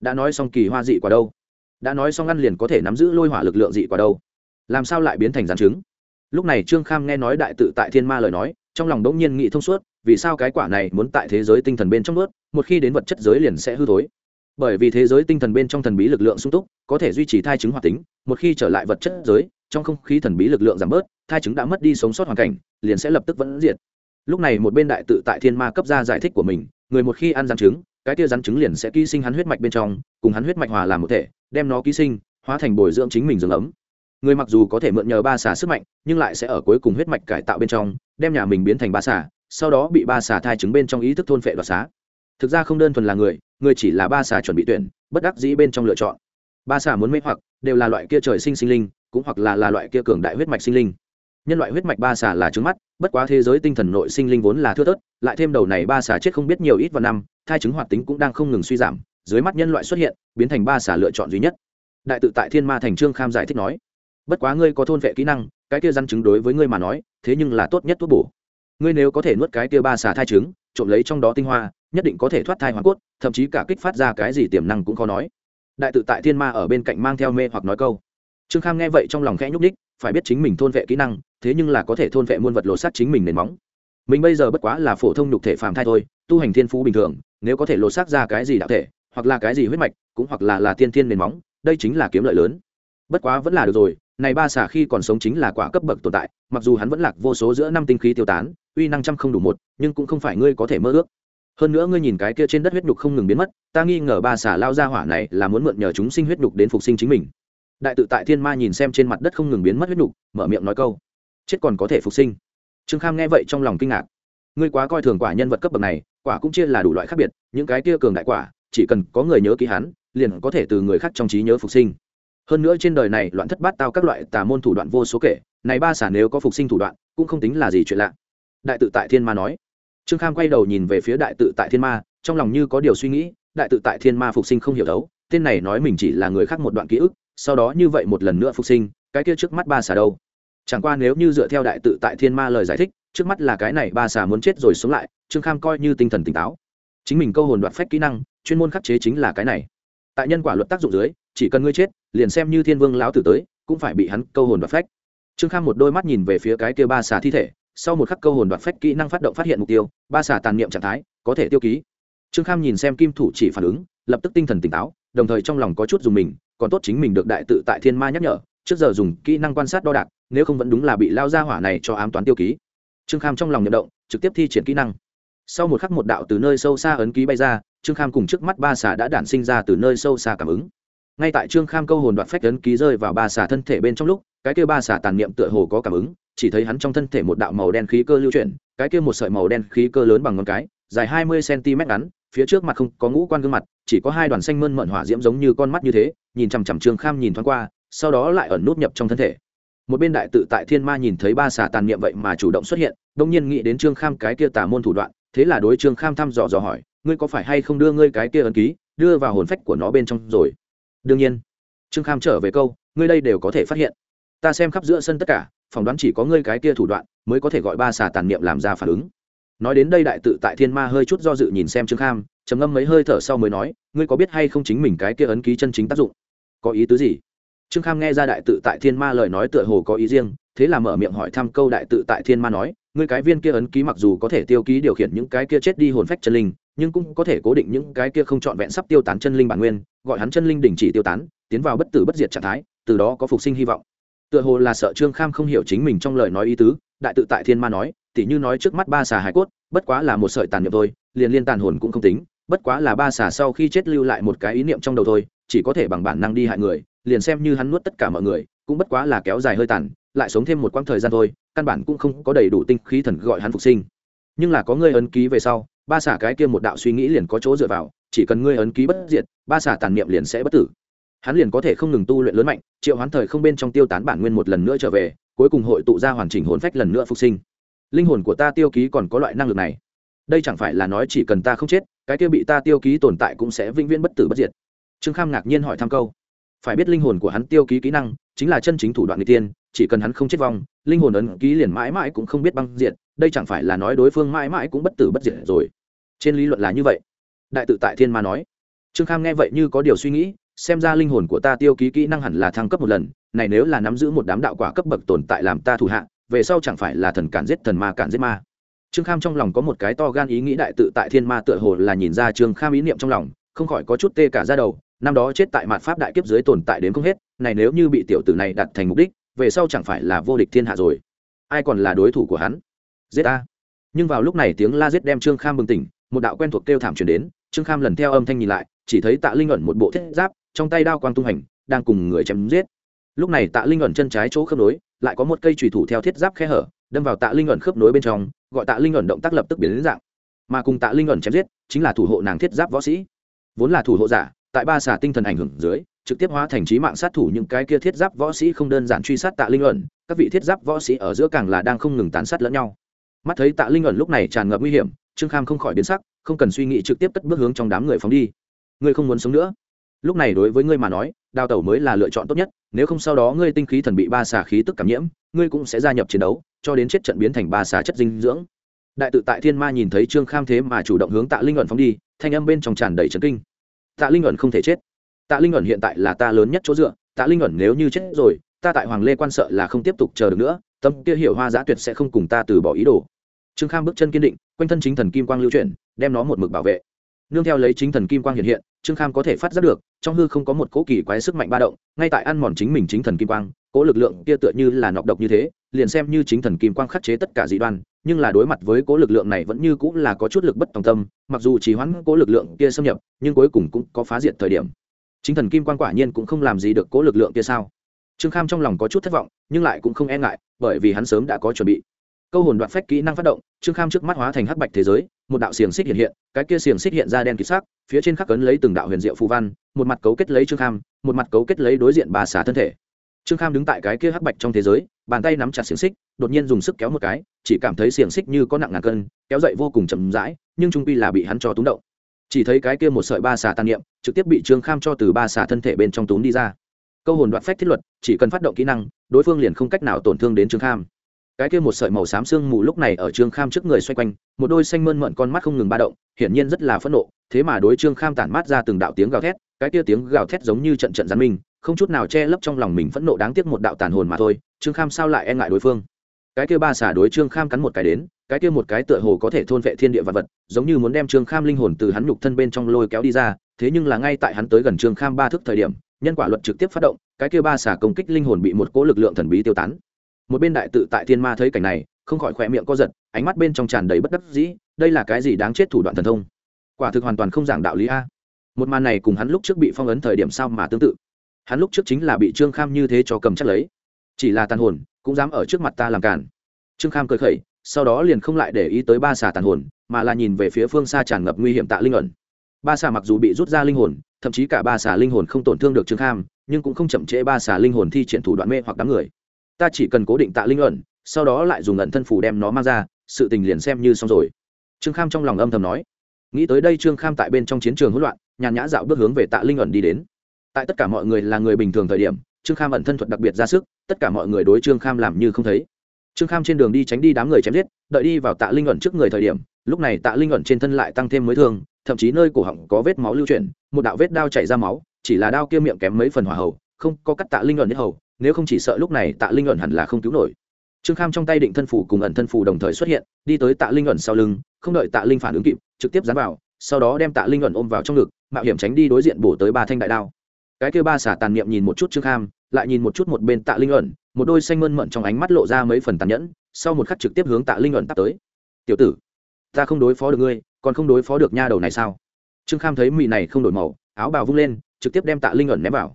đã nói xong kỳ hoa dị quả đâu? Đã nói xong ăn liền có thể nắm giữ lôi hỏa lực lượng dị quả đâu? Làm sao lại biến thành gian chứng lúc này trương kham nghe nói đại tự tại thiên ma lời nói, trong lòng đỗng nhiên nghĩ thông suốt, vì sao cái quả này muốn tại thế giới tinh thần bên trong ướt một khi đến vật chất giới liền sẽ hư thối. Bởi vì thế giới tinh thần bên trong thần bí lực lượng sung túc, có thể duy trì thai chứng hoạt tính, một khi trở lại vật chất giới, trong không khí thần bí lực lượng giảm bớt, thai chứng đã mất đi sống sót hoàn cảnh, liền sẽ lập tức vẫn diệt. Lúc này một bên đại tự tại thiên ma cấp ra giải thích của mình, người một khi ăn rắn trứng cái tia rắn trứng liền sẽ ký sinh hắn huyết mạch bên trong, cùng hắn huyết mạch hòa làm một thể, đem nó ký sinh, hóa thành bồi dưỡng chính mình dưỡng ấm. Người mặc dù có thể mượn nhờ ba xà sức mạnh, nhưng lại sẽ ở cuối cùng huyết mạch cải tạo bên trong, đem nhà mình biến thành ba xà, sau đó bị ba xà thai trứng bên trong ý thức thôn phệ đoạt xá. Thực ra không đơn thuần là người người chỉ là ba xà chuẩn bị tuyển, bất đắc dĩ bên trong lựa chọn. Ba xà muốn mê hoặc, đều là loại kia trời sinh sinh linh, cũng hoặc là là loại kia cường đại huyết mạch sinh linh. Nhân loại huyết mạch ba xà là trứng mắt, bất quá thế giới tinh thần nội sinh linh vốn là thưa thớt, lại thêm đầu này ba xà chết không biết nhiều ít vào năm thai chứng hoạt tính cũng đang không ngừng suy giảm, dưới mắt nhân loại xuất hiện, biến thành ba xả lựa chọn duy nhất. Đại tự tại thiên ma thành trương kham giải thích nói, bất quá ngươi có thôn vệ kỹ năng, cái kia răn chứng đối với ngươi mà nói, thế nhưng là tốt nhất thuốc bổ. Ngươi nếu có thể nuốt cái kia ba xả thai trứng, trộm lấy trong đó tinh hoa, nhất định có thể thoát thai hoàn cốt, thậm chí cả kích phát ra cái gì tiềm năng cũng khó nói. Đại tự tại thiên ma ở bên cạnh mang theo mê hoặc nói câu. Trương kham nghe vậy trong lòng khẽ nhúc ních phải biết chính mình thôn vệ kỹ năng, thế nhưng là có thể thôn vệ muôn vật lột sát chính mình nền móng. Mình bây giờ bất quá là phổ thông nhục thể phàm thai thôi, tu hành thiên phú bình thường nếu có thể lột xác ra cái gì đạo thể, hoặc là cái gì huyết mạch, cũng hoặc là là tiên thiên nền móng, đây chính là kiếm lợi lớn. Bất quá vẫn là được rồi, này ba xà khi còn sống chính là quả cấp bậc tồn tại, mặc dù hắn vẫn lạc vô số giữa năm tinh khí tiêu tán, uy năng trăm không đủ một, nhưng cũng không phải ngươi có thể mơ ước. Hơn nữa ngươi nhìn cái kia trên đất huyết nhục không ngừng biến mất, ta nghi ngờ ba xà lao ra hỏa này là muốn mượn nhờ chúng sinh huyết nhục đến phục sinh chính mình. Đại tự tại thiên ma nhìn xem trên mặt đất không ngừng biến mất huyết nhục, mở miệng nói câu, chết còn có thể phục sinh. Trương kham nghe vậy trong lòng kinh ngạc. Ngươi quá coi thường quả nhân vật cấp bậc này quả cũng chia là đủ loại khác biệt, những cái kia cường đại quả, chỉ cần có người nhớ ký hắn, liền có thể từ người khác trong trí nhớ phục sinh. Hơn nữa trên đời này loạn thất bát tao các loại tà môn thủ đoạn vô số kể, này ba xả nếu có phục sinh thủ đoạn, cũng không tính là gì chuyện lạ. Đại tự tại thiên ma nói. Trương kham quay đầu nhìn về phía đại tự tại thiên ma, trong lòng như có điều suy nghĩ, đại tự tại thiên ma phục sinh không hiểu đấu, tên này nói mình chỉ là người khác một đoạn ký ức, sau đó như vậy một lần nữa phục sinh, cái kia trước mắt ba xà đâu? Chẳng qua nếu như dựa theo đại tự tại thiên ma lời giải thích, trước mắt là cái này ba xà muốn chết rồi sống lại trương kham coi như tinh thần tỉnh táo. Chính mình câu hồn đoạt phách kỹ năng, chuyên môn khắc chế chính là cái này. Tại nhân quả luật tác dụng dưới, chỉ cần ngươi chết, liền xem như thiên vương lão tử tới, cũng phải bị hắn câu hồn đoạt phách. Trương kham một đôi mắt nhìn về phía cái kia ba xà thi thể, sau một khắc câu hồn đoạt phách kỹ năng phát động phát hiện mục tiêu, ba xà tàn niệm trạng thái, có thể tiêu ký. Trương kham nhìn xem kim thủ chỉ phản ứng, lập tức tinh thần tỉnh táo, đồng thời trong lòng có chút dùng mình, còn tốt chính mình được đại tự tại thiên ma nhắc nhở, trước giờ dùng kỹ năng quan sát đo đạc, nếu không vẫn đúng là bị lao ra hỏa này cho ám toán tiêu ký. Trương kham trong lòng nhận động, trực tiếp thi triển kỹ năng sau một khắc một đạo từ nơi sâu xa ấn ký bay ra, trương kham cùng trước mắt ba xà đã đản sinh ra từ nơi sâu xa cảm ứng. Ngay tại trương kham câu hồn đoạt phách ấn ký rơi vào ba xà thân thể bên trong lúc, cái kia ba xà tàn niệm tựa hồ có cảm ứng, chỉ thấy hắn trong thân thể một đạo màu đen khí cơ lưu chuyển, cái kia một sợi màu đen khí cơ lớn bằng ngón cái, dài hai mươi cm ngắn, phía trước mặt không có ngũ quan gương mặt, chỉ có hai đoàn xanh mơn mận hỏa diễm giống như con mắt như thế, nhìn chằm chằm trương kham nhìn thoáng qua, sau đó lại ẩn nút nhập trong thân thể. Một bên đại tự tại thiên ma nhìn thấy ba xà tàn niệm vậy mà chủ động xuất hiện, đông nhiên nghĩ đến trương kham cái kia tà môn thủ đoạn thế là đối trương kham thăm dò dò hỏi, ngươi có phải hay không đưa ngươi cái kia ấn ký, đưa vào hồn phách của nó bên trong rồi? Đương nhiên. Trương kham trở về câu, ngươi đây đều có thể phát hiện. Ta xem khắp giữa sân tất cả, phỏng đoán chỉ có ngươi cái kia thủ đoạn mới có thể gọi ba xà tàn niệm làm ra phản ứng. Nói đến đây đại tự tại thiên ma hơi chút do dự nhìn xem trương kham, trầm ngâm mấy hơi thở sau mới nói, ngươi có biết hay không chính mình cái kia ấn ký chân chính tác dụng? Có ý tứ gì? Trương kham nghe ra đại tự tại thiên ma lời nói tựa hồ có ý riêng, thế là mở miệng hỏi thăm câu đại tự tại thiên ma nói ngươi cái viên kia ấn ký mặc dù có thể tiêu ký điều khiển những cái kia chết đi hồn phách chân linh, nhưng cũng có thể cố định những cái kia không trọn vẹn sắp tiêu tán chân linh bản nguyên, gọi hắn chân linh đình chỉ tiêu tán, tiến vào bất tử bất diệt trạng thái, từ đó có phục sinh hy vọng. Tựa hồ là sợ trương kham không hiểu chính mình trong lời nói ý tứ, đại tự tại thiên ma nói, tỉ như nói trước mắt ba xà hải cốt, bất quá là một sợi tàn niệm thôi, liền liên tàn hồn cũng không tính, bất quá là ba xà sau khi chết lưu lại một cái ý niệm trong đầu thôi, chỉ có thể bằng bản năng đi hại người, liền xem như hắn nuốt tất cả mọi người, cũng bất quá là kéo dài hơi tàn, lại sống thêm một quãng thời gian thôi căn bản cũng không có đầy đủ tinh khí thần gọi hắn phục sinh. Nhưng là có ngươi ấn ký về sau, ba xả cái kia một đạo suy nghĩ liền có chỗ dựa vào, chỉ cần ngươi ấn ký bất diệt, ba xả tàn niệm liền sẽ bất tử. Hắn liền có thể không ngừng tu luyện lớn mạnh, triệu hoán thời không bên trong tiêu tán bản nguyên một lần nữa trở về, cuối cùng hội tụ ra hoàn chỉnh hồn phách lần nữa phục sinh. Linh hồn của ta tiêu ký còn có loại năng lực này. Đây chẳng phải là nói chỉ cần ta không chết, cái kia bị ta tiêu ký tồn tại cũng sẽ vĩnh viễn bất tử bất diệt. Trương kham ngạc nhiên hỏi thăm câu. Phải biết linh hồn của hắn tiêu ký kỹ năng chính là chân chính thủ đoạn người tiên, chỉ cần hắn không chết vong, linh hồn ấn ký liền mãi mãi cũng không biết băng diệt, đây chẳng phải là nói đối phương mãi mãi cũng bất tử bất diệt rồi. Trên lý luận là như vậy. Đại tự tại thiên ma nói. Trương kham nghe vậy như có điều suy nghĩ, xem ra linh hồn của ta tiêu ký kỹ năng hẳn là thăng cấp một lần, này nếu là nắm giữ một đám đạo quả cấp bậc tồn tại làm ta thủ hạ, về sau chẳng phải là thần cản giết thần ma cản giết ma. Trương kham trong lòng có một cái to gan ý nghĩ đại tự tại thiên ma tựa hồ là nhìn ra trương kham ý niệm trong lòng, không khỏi có chút tê cả ra đầu, năm đó chết tại mạt pháp đại kiếp dưới tồn tại đến không hết này nếu như bị tiểu tử này đặt thành mục đích, về sau chẳng phải là vô địch thiên hạ rồi. Ai còn là đối thủ của hắn? Giết a nhưng vào lúc này tiếng la giết đem trương kham bừng tỉnh, một đạo quen thuộc kêu thảm truyền đến, trương kham lần theo âm thanh nhìn lại, chỉ thấy tạ linh ẩn một bộ thiết giáp, trong tay đao quang tung hành, đang cùng người chém giết. Lúc này tạ linh ẩn chân trái chỗ khớp nối, lại có một cây trùy thủ theo thiết giáp khe hở, đâm vào tạ linh ẩn khớp nối bên trong, gọi tạ linh ẩn động tác lập tức biến đến dạng. Mà cùng tạ linh ẩn chém giết, chính là thủ hộ nàng thiết giáp võ sĩ. Vốn là thủ hộ giả tại ba xà tinh thần ảnh hưởng dưới, trực tiếp hóa thành trí mạng sát thủ những cái kia thiết giáp võ sĩ không đơn giản truy sát tạ linh ẩn, các vị thiết giáp võ sĩ ở giữa càng là đang không ngừng tán sát lẫn nhau. Mắt thấy tạ linh ẩn lúc này tràn ngập nguy hiểm, trương kham không khỏi biến sắc, không cần suy nghĩ trực tiếp cất bước hướng trong đám người phóng đi. Ngươi không muốn sống nữa. Lúc này đối với ngươi mà nói, đào tẩu mới là lựa chọn tốt nhất, nếu không sau đó ngươi tinh khí thần bị ba xà khí tức cảm nhiễm, ngươi cũng sẽ gia nhập chiến đấu, cho đến chết trận biến thành ba xà chất dinh dưỡng. Đại tự tại thiên ma nhìn thấy trương kham thế mà chủ động hướng tạ linh ẩn phóng đi, thanh âm bên trong tràn đầy trấn kinh tạ linh ẩn không thể chết. Tạ linh ẩn hiện tại là ta lớn nhất chỗ dựa, tạ linh ẩn nếu như chết rồi, ta tại hoàng lê quan sợ là không tiếp tục chờ được nữa, tâm kia hiểu hoa giã tuyệt sẽ không cùng ta từ bỏ ý đồ. Trương kham bước chân kiên định, quanh thân chính thần kim quang lưu chuyển, đem nó một mực bảo vệ. Nương theo lấy chính thần kim quang hiện hiện, trương kham có thể phát giác được, trong hư không có một cỗ kỳ quái sức mạnh ba động, ngay tại ăn mòn chính mình chính thần kim quang, cỗ lực lượng kia tựa như là nọc độc như thế, liền xem như chính thần kim quang khắc chế tất cả dị đoan nhưng là đối mặt với cố lực lượng này vẫn như cũng là có chút lực bất tòng tâm, mặc dù chỉ hoãn cố lực lượng kia xâm nhập, nhưng cuối cùng cũng có phá diệt thời điểm. Chính thần kim quang quả nhiên cũng không làm gì được cố lực lượng kia sao? Trương kham trong lòng có chút thất vọng, nhưng lại cũng không e ngại, bởi vì hắn sớm đã có chuẩn bị. Câu hồn đoạn phách kỹ năng phát động, trương kham trước mắt hóa thành hắc bạch thế giới, một đạo xiềng xích hiện hiện, cái kia xiềng xích hiện ra đen kịt sắc, phía trên khắc cấn lấy từng đạo huyền diệu phù văn, một mặt cấu kết lấy trương kham, một mặt cấu kết lấy đối diện bà xả thân thể. Trương kham đứng tại cái kia hắc bạch trong thế giới bàn tay nắm chặt xiềng xích, đột nhiên dùng sức kéo một cái, chỉ cảm thấy xiềng xích như có nặng ngàn cân, kéo dậy vô cùng chậm rãi, nhưng trung pi là bị hắn cho túng động. Chỉ thấy cái kia một sợi ba xà tàn niệm, trực tiếp bị trương kham cho từ ba xà thân thể bên trong túm đi ra. Câu hồn đoạn phách thiết luật, chỉ cần phát động kỹ năng, đối phương liền không cách nào tổn thương đến trương kham. Cái kia một sợi màu xám sương mù lúc này ở trương kham trước người xoay quanh, một đôi xanh mơn mận con mắt không ngừng ba động, hiển nhiên rất là phẫn nộ, thế mà đối trương kham tản mát ra từng đạo tiếng gào thét, cái kia tiếng gào thét giống như trận trận gián minh không chút nào che lấp trong lòng mình phẫn nộ đáng tiếc một đạo tàn hồn mà thôi trương kham sao lại e ngại đối phương? Cái kia ba xả đối trương kham cắn một cái đến, cái kia một cái tựa hồ có thể thôn vệ thiên địa vật vật, giống như muốn đem trương kham linh hồn từ hắn nhục thân bên trong lôi kéo đi ra, thế nhưng là ngay tại hắn tới gần trương kham ba thức thời điểm, nhân quả luật trực tiếp phát động, cái kia ba xả công kích linh hồn bị một cỗ lực lượng thần bí tiêu tán. Một bên đại tự tại thiên ma thấy cảnh này, không khỏi khỏe miệng co giật, ánh mắt bên trong tràn đầy bất đắc dĩ, đây là cái gì đáng chết thủ đoạn thần thông? Quả thực hoàn toàn không giảng đạo lý a. Một màn này cùng hắn lúc trước bị phong ấn thời điểm sao mà tương tự. Hắn lúc trước chính là bị trương kham như thế cho cầm chắc lấy chỉ là tàn hồn, cũng dám ở trước mặt ta làm cản trương kham cười khẩy, sau đó liền không lại để ý tới ba xà tàn hồn, mà là nhìn về phía phương xa tràn ngập nguy hiểm tạ linh ẩn. Ba xà mặc dù bị rút ra linh hồn, thậm chí cả ba xà linh hồn không tổn thương được trương kham, nhưng cũng không chậm trễ ba xà linh hồn thi triển thủ đoạn mê hoặc đám người. Ta chỉ cần cố định tạ linh ẩn, sau đó lại dùng ẩn thân phủ đem nó mang ra, sự tình liền xem như xong rồi. Trương kham trong lòng âm thầm nói. Nghĩ tới đây trương kham tại bên trong chiến trường hỗn loạn, nhàn nhã dạo bước hướng về tạ linh ẩn đi đến. Tại tất cả mọi người là người bình thường thời điểm, trương kham ẩn thân thuật đặc biệt ra sức tất cả mọi người đối trương kham làm như không thấy. Trương kham trên đường đi tránh đi đám người chém giết, đợi đi vào tạ linh ẩn trước người thời điểm, lúc này tạ linh ẩn trên thân lại tăng thêm mới thương, thậm chí nơi cổ họng có vết máu lưu chuyển, một đạo vết đao chảy ra máu, chỉ là đao kia miệng kém mấy phần hỏa hầu, không có cắt tạ linh ẩn nhất hầu, nếu không chỉ sợ lúc này tạ linh ẩn hẳn là không cứu nổi. Trương kham trong tay định thân phủ cùng ẩn thân phủ đồng thời xuất hiện, đi tới tạ linh ẩn sau lưng, không đợi tạ linh phản ứng kịp, trực tiếp dán vào, sau đó đem tạ linh ẩn ôm vào trong ngực, mạo hiểm tránh đi đối diện bổ tới ba thanh đại đao. Cái kia ba xả tàn niệm nhìn một chút trương kham lại nhìn một chút một bên tạ linh ẩn, một đôi xanh mơn mận trong ánh mắt lộ ra mấy phần tàn nhẫn, sau một khắc trực tiếp hướng tạ linh ẩn tắt tới. Tiểu tử, ta không đối phó được ngươi, còn không đối phó được nha đầu này sao? Trương kham thấy mị này không đổi màu, áo bào vung lên, trực tiếp đem tạ linh ẩn ném vào.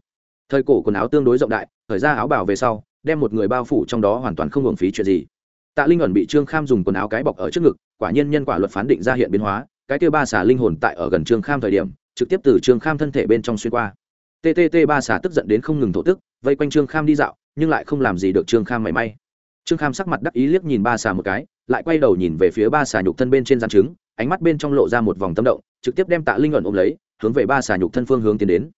Thời cổ quần áo tương đối rộng đại, thời ra áo bào về sau, đem một người bao phủ trong đó hoàn toàn không hưởng phí chuyện gì. Tạ linh ẩn bị trương kham dùng quần áo cái bọc ở trước ngực, quả nhiên nhân quả luật phán định ra hiện biến hóa, cái kêu ba xả linh hồn tại ở gần trương kham thời điểm, trực tiếp từ trương kham thân thể bên trong xuyên qua. Tt ba xả tức giận đến không ngừng thổ tức vây quanh trương kham đi dạo, nhưng lại không làm gì được trương kham mảy may. Trương kham sắc mặt đắc ý liếc nhìn ba xà một cái, lại quay đầu nhìn về phía ba xà nhục thân bên trên gian trứng, ánh mắt bên trong lộ ra một vòng tâm động, trực tiếp đem tạ linh ẩn ôm lấy, hướng về ba xà nhục thân phương hướng tiến đến.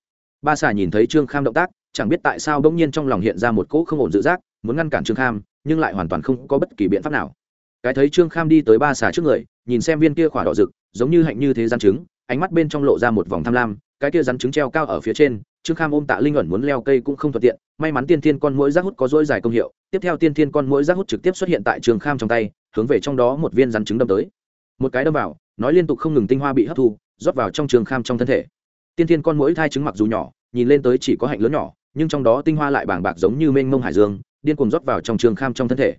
Ba xà nhìn thấy trương kham động tác, chẳng biết tại sao bỗng nhiên trong lòng hiện ra một cỗ không ổn dự giác, muốn ngăn cản trương kham, nhưng lại hoàn toàn không có bất kỳ biện pháp nào. Cái thấy trương kham đi tới ba xà trước người, nhìn xem viên kia khỏa đỏ rực, giống như hạnh như thế gian trứng, ánh mắt bên trong lộ ra một vòng tham lam, cái kia rắn trứng treo cao ở phía trên trương kham ôm tạ linh ẩn muốn leo cây cũng không thuận tiện, may mắn tiên thiên con mũi rác hút có dỗi dài công hiệu, tiếp theo tiên thiên con mũi rác hút trực tiếp xuất hiện tại trương kham trong tay, hướng về trong đó một viên rắn trứng đâm tới. Một cái đâm vào, nói liên tục không ngừng tinh hoa bị hấp thu, rót vào trong trương kham trong thân thể. Tiên thiên con mũi thai trứng mặc dù nhỏ, nhìn lên tới chỉ có hạnh lớn nhỏ, nhưng trong đó tinh hoa lại bàng bạc giống như mênh mông hải dương, điên cuồng rót vào trong trương kham trong thân thể.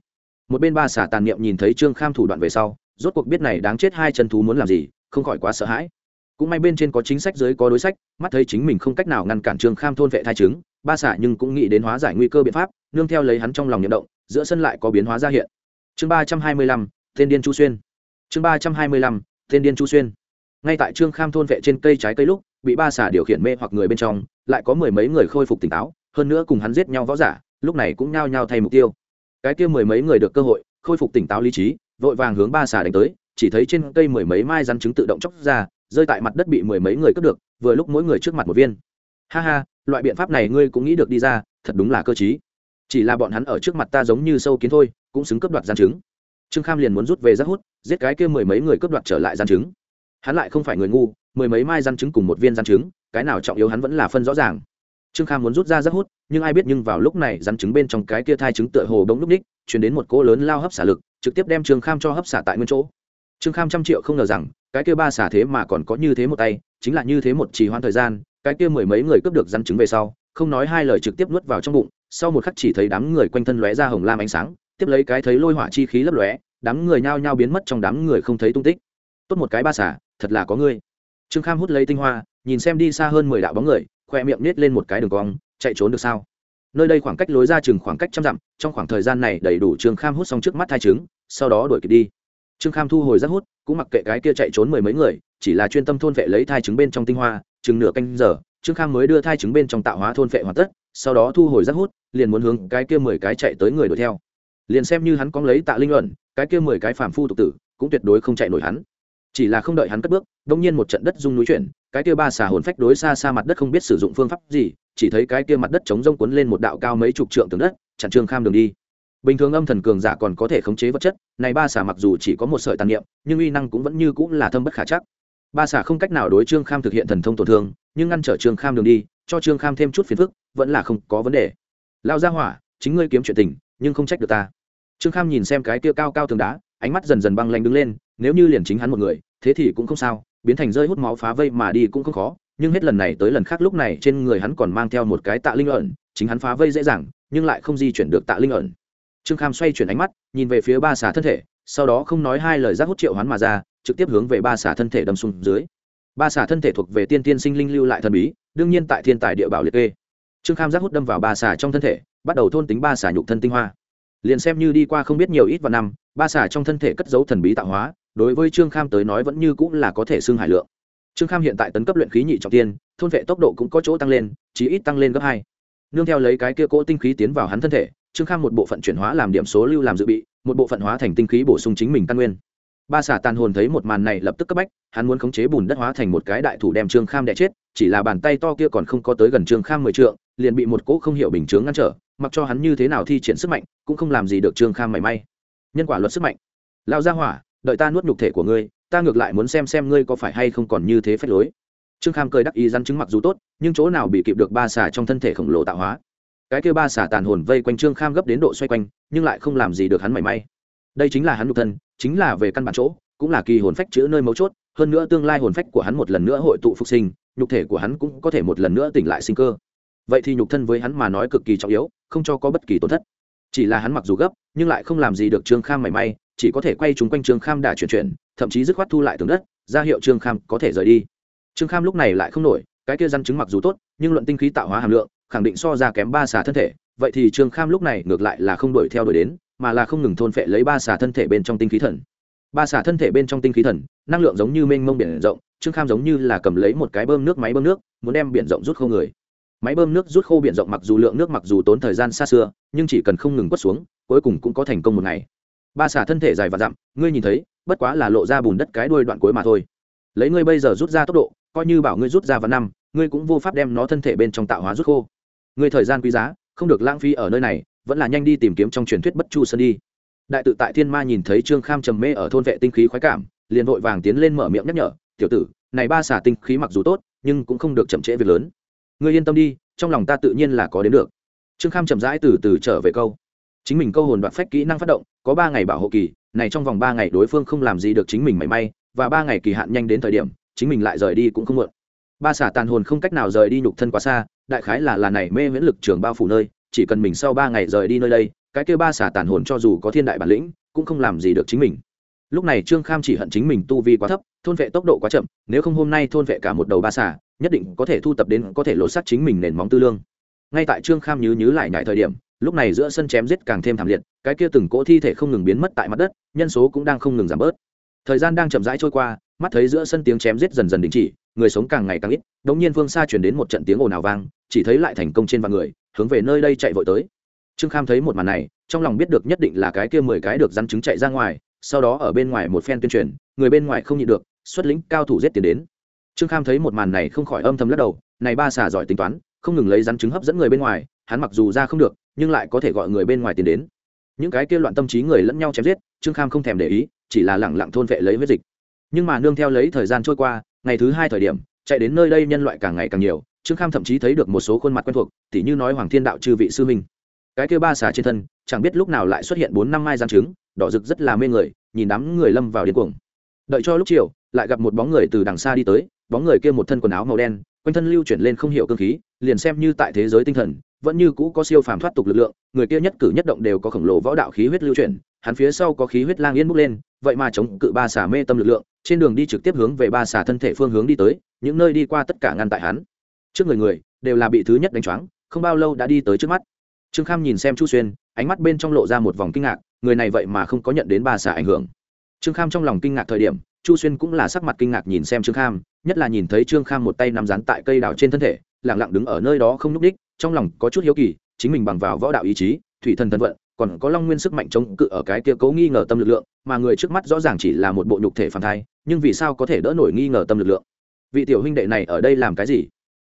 Một bên ba xả tàn niệm nhìn thấy trương kham thủ đoạn về sau, rốt cuộc biết này đáng chết hai chân thú muốn làm gì, không khỏi quá sợ hãi cũng may bên trên có chính sách dưới có đối sách, mắt thấy chính mình không cách nào ngăn cản trương kham thôn vệ thai trứng ba xả nhưng cũng nghĩ đến hóa giải nguy cơ biện pháp, nương theo lấy hắn trong lòng nhậm động, giữa sân lại có biến hóa ra hiện. Chương ba trăm hai mươi lăm tên điên chu xuyên. Chương ba trăm hai mươi lăm tên điên chu xuyên. Ngay tại trương kham thôn vệ trên cây trái cây lúc, bị ba xả điều khiển mê hoặc người bên trong, lại có mười mấy người khôi phục tỉnh táo, hơn nữa cùng hắn giết nhau võ giả, lúc này cũng nhao nhao thay mục tiêu. Cái kia mười mấy người được cơ hội, khôi phục tỉnh táo lý trí, vội vàng hướng ba xả đánh tới, chỉ thấy trên cây mười mấy mai rắn trứng tự động chóc ra rơi tại mặt đất bị mười mấy người cướp được vừa lúc mỗi người trước mặt một viên ha ha loại biện pháp này ngươi cũng nghĩ được đi ra thật đúng là cơ t chỉ là bọn hắn ở trước mặt ta giống như sâu kiến thôi cũng xứng cướp đoạt gian chứng. trương kham liền muốn rút về rác hút giết cái kia mười mấy người cướp đoạt trở lại gian chứng. hắn lại không phải người ngu mười mấy mai gian chứng cùng một viên gian chứng, cái nào trọng yếu hắn vẫn là phân rõ ràng trương kham muốn rút ra rác hút nhưng ai biết nhưng vào lúc này rắn trứng bên trong cái kia thai trứng tựa hồ đống núp ních chuyển đến một cỗ lớn lao hấp xả lực trực tiếp đem trương kham cho hấp xả tại nguyên chỗ trương kham trăm triệu không ngờ rằng, cái kia ba xả thế mà còn có như thế một tay, chính là như thế một trì hoãn thời gian, cái kia mười mấy người cướp được rắn trứng về sau, không nói hai lời trực tiếp nuốt vào trong bụng, sau một khắc chỉ thấy đám người quanh thân lóe ra hồng lam ánh sáng, tiếp lấy cái thấy lôi hỏa chi khí lấp lóe, đám người nhao nhao biến mất trong đám người không thấy tung tích. Tốt một cái ba xả thật là có ngươi. Trương kham hút lấy tinh hoa, nhìn xem đi xa hơn mười đạo bóng người, khoe miệng nết lên một cái đường cong, chạy trốn được sao? Nơi đây khoảng cách lối ra chừng khoảng cách trăm dặm, trong khoảng thời gian này đầy đủ trương kham hút xong trước mắt thai trứng, sau đó đuổi kịp đi trương kham thu hồi rác hút, cũng mặc kệ cái kia chạy trốn mười mấy người, chỉ là chuyên tâm thôn vệ lấy thai trứng bên trong tinh hoa, chừng nửa canh giờ, trương kham mới đưa thai trứng bên trong tạo hóa thôn vệ hoàn tất, sau đó thu hồi rác hút, liền muốn hướng cái kia mười cái chạy tới người đuổi theo. Liền xem như hắn có lấy tạ linh luận, cái kia mười cái phàm phu tục tử, cũng tuyệt đối không chạy nổi hắn. Chỉ là không đợi hắn cất bước, đông nhiên một trận đất rung núi chuyển, cái kia ba xà hồn phách đối xa xa mặt đất không biết sử dụng phương pháp gì, chỉ thấy cái kia mặt đất chống rông cuốn lên một đạo cao mấy chục trượng tường đất, chặn trương kham đường đi bình thường âm thần cường giả còn có thể khống chế vật chất, này ba xà mặc dù chỉ có một sợi tàn niệm, nhưng uy năng cũng vẫn như cũng là thâm bất khả chắc. Ba xà không cách nào đối trương kham thực hiện thần thông tổn thương, nhưng ngăn trở trương kham đường đi, cho trương kham thêm chút phiền phức, vẫn là không có vấn đề. Lao ra hỏa, chính ngươi kiếm chuyện tình, nhưng không trách được ta. Trương kham nhìn xem cái kia cao cao tường đá, ánh mắt dần dần băng lanh đứng lên, nếu như liền chính hắn một người, thế thì cũng không sao, biến thành rơi hút máu phá vây mà đi cũng không khó, nhưng hết lần này tới lần khác lúc này trên người hắn còn mang theo một cái tạ linh ẩn, chính hắn phá vây dễ dàng, nhưng lại không di chuyển được tạ linh ẩn trương kham xoay chuyển ánh mắt, nhìn về phía ba xà thân thể, sau đó không nói hai lời giác hút triệu hoán mà ra, trực tiếp hướng về ba xà thân thể đâm xuống dưới. Ba xà thân thể thuộc về tiên tiên sinh linh lưu lại thần bí, đương nhiên tại thiên tài địa bảo liệt kê. Trương kham giác hút đâm vào ba xà trong thân thể, bắt đầu thôn tính ba xà nhục thân tinh hoa. Liền xem như đi qua không biết nhiều ít và năm, ba xà trong thân thể cất dấu thần bí tạo hóa, đối với trương kham tới nói vẫn như cũng là có thể xưng hải lượng. Trương kham hiện tại tấn cấp luyện khí nhị trọng tiên, thôn vệ tốc độ cũng có chỗ tăng lên chỉ ít tăng lên gấp hai. Nương theo lấy cái kia cỗ tinh khí tiến vào hắn thân thể trương kham một bộ phận chuyển hóa làm điểm số lưu làm dự bị, một bộ phận hóa thành tinh khí bổ sung chính mình căn nguyên. Ba xà tàn hồn thấy một màn này lập tức cấp bách, hắn muốn khống chế bùn đất hóa thành một cái đại thủ đem trương kham đẻ chết, chỉ là bàn tay to kia còn không có tới gần trương kham mười trượng, liền bị một cỗ không hiểu bình chướng ngăn trở, mặc cho hắn như thế nào thi triển sức mạnh, cũng không làm gì được trương kham mảy may. Nhân quả luật sức mạnh. Lao ra hỏa, đợi ta nuốt nhục thể của ngươi, ta ngược lại muốn xem xem ngươi có phải hay không còn như thế phép lối. Trương kham cười đắc ý răn chứng mặc dù tốt, nhưng chỗ nào bị kịp được ba xà trong thân thể khổng lồ tạo hóa cái kia ba xả tàn hồn vây quanh trương kham gấp đến độ xoay quanh, nhưng lại không làm gì được hắn mảy may. Đây chính là hắn nhục thân, chính là về căn bản chỗ, cũng là kỳ hồn phách chữ nơi mấu chốt, hơn nữa tương lai hồn phách của hắn một lần nữa hội tụ phục sinh, nhục thể của hắn cũng có thể một lần nữa tỉnh lại sinh cơ. Vậy thì nhục thân với hắn mà nói cực kỳ trọng yếu, không cho có bất kỳ tổn thất. Chỉ là hắn mặc dù gấp, nhưng lại không làm gì được trương kham mảy may, chỉ có thể quay chúng quanh trương kham đà chuyển chuyển, thậm chí dứt khoát thu lại tường đất, ra hiệu trương kham có thể rời đi. Trương kham lúc này lại không nổi, cái kia răn chứng mặc dù tốt, nhưng luận tinh khí tạo hóa hàm lượng khẳng định so ra kém ba xà thân thể, vậy thì trương kham lúc này ngược lại là không đuổi theo đuổi đến, mà là không ngừng thôn phệ lấy ba xà thân thể bên trong tinh khí thần. Ba xà thân thể bên trong tinh khí thần, năng lượng giống như mênh mông biển rộng, trương kham giống như là cầm lấy một cái bơm nước máy bơm nước, muốn đem biển rộng rút khô người. Máy bơm nước rút khô biển rộng mặc dù lượng nước mặc dù tốn thời gian xa xưa, nhưng chỉ cần không ngừng quất xuống, cuối cùng cũng có thành công một ngày. Ba xà thân thể dài và dặm, ngươi nhìn thấy, bất quá là lộ ra bùn đất cái đuôi đoạn cuối mà thôi. Lấy ngươi bây giờ rút ra tốc độ, coi như bảo ngươi rút ra vào năm, ngươi cũng vô pháp đem nó thân thể bên trong tạo hóa rút khô ngươi thời gian quý giá, không được lãng phí ở nơi này, vẫn là nhanh đi tìm kiếm trong truyền thuyết bất chu sơn đi. Đại tự tại thiên ma nhìn thấy trương kham trầm mê ở thôn vệ tinh khí khoái cảm, liền vội vàng tiến lên mở miệng nhắc nhở, tiểu tử, này ba xả tinh khí mặc dù tốt, nhưng cũng không được chậm trễ việc lớn. Ngươi yên tâm đi, trong lòng ta tự nhiên là có đến được. Trương kham chậm rãi từ từ trở về câu. Chính mình câu hồn đoạn phách kỹ năng phát động, có ba ngày bảo hộ kỳ, này trong vòng ba ngày đối phương không làm gì được chính mình mảy may, và ba ngày kỳ hạn nhanh đến thời điểm, chính mình lại rời đi cũng không muộn. Ba xả tàn hồn không cách nào rời đi nhục thân quá xa đại khái là là này mê miễn lực trường bao phủ nơi, chỉ cần mình sau ba ngày rời đi nơi đây, cái kêu ba xả tàn hồn cho dù có thiên đại bản lĩnh, cũng không làm gì được chính mình. Lúc này trương kham chỉ hận chính mình tu vi quá thấp, thôn vệ tốc độ quá chậm, nếu không hôm nay thôn vệ cả một đầu ba xả nhất định có thể thu tập đến, có thể lột xác chính mình nền móng tư lương. Ngay tại trương kham nhứ nhứ lại nhại thời điểm, lúc này giữa sân chém giết càng thêm thảm liệt, cái kia từng cỗ thi thể không ngừng biến mất tại mặt đất, nhân số cũng đang không ngừng giảm bớt. Thời gian đang chậm rãi trôi qua, mắt thấy giữa sân tiếng chém giết dần dần đình chỉ người sống càng ngày càng ít đống nhiên phương xa chuyển đến một trận tiếng ồn ào vang, chỉ thấy lại thành công trên vạn người, hướng về nơi đây chạy vội tới. Trương kham thấy một màn này, trong lòng biết được nhất định là cái kia mười cái được rắn trứng chạy ra ngoài, sau đó ở bên ngoài một phen tuyên truyền, người bên ngoài không nhịn được, xuất lĩnh cao thủ giết tiền đến. Trương kham thấy một màn này không khỏi âm thầm lắc đầu, này ba xà giỏi tính toán, không ngừng lấy rắn trứng hấp dẫn người bên ngoài, hắn mặc dù ra không được, nhưng lại có thể gọi người bên ngoài tiền đến. Những cái kia loạn tâm trí người lẫn nhau chém giết, trương kham không thèm để ý, chỉ là lẳng lặng thôn vệ lấy huyết dịch. Nhưng mà nương theo lấy thời gian trôi qua ngày thứ hai thời điểm, chạy đến nơi đây nhân loại càng ngày càng nhiều, trương kham thậm chí thấy được một số khuôn mặt quen thuộc, tỉ như nói hoàng thiên đạo chư vị sư minh cái kia ba xà trên thân, chẳng biết lúc nào lại xuất hiện bốn năm mai gian trứng, đỏ rực rất là mê người, nhìn đám người lâm vào điên cuồng. Đợi cho lúc chiều, lại gặp một bóng người từ đằng xa đi tới, bóng người kia một thân quần áo màu đen, quanh thân lưu chuyển lên không hiểu cơ khí, liền xem như tại thế giới tinh thần, vẫn như cũ có siêu phàm thoát tục lực lượng, người kia nhất cử nhất động đều có khổng lồ võ đạo khí huyết lưu chuyển hắn phía sau có khí huyết lang yên bốc lên, vậy mà chống cự ba xà mê tâm lực lượng, trên đường đi trực tiếp hướng về ba xà thân thể phương hướng đi tới, những nơi đi qua tất cả ngăn tại hắn. Trước người người, đều là bị thứ nhất đánh choáng, không bao lâu đã đi tới trước mắt. Trương kham nhìn xem chu xuyên, ánh mắt bên trong lộ ra một vòng kinh ngạc, người này vậy mà không có nhận đến ba xà ảnh hưởng. Trương kham trong lòng kinh ngạc thời điểm, chu xuyên cũng là sắc mặt kinh ngạc nhìn xem trương kham, nhất là nhìn thấy trương kham một tay nắm rán tại cây đào trên thân thể lẳng lặng đứng ở nơi đó không n ú c đích trong lòng có chút hiếu kỳ, chính mình bằng vào võ đạo ý chí thủy thần thần vận, còn có long nguyên sức mạnh chống cự ở cái kia cấu nghi ngờ tâm lực lượng, mà người trước mắt rõ ràng chỉ là một bộ nhục thể phản thai, nhưng vì sao có thể đỡ nổi nghi ngờ tâm lực lượng? Vị tiểu huynh đệ này ở đây làm cái gì?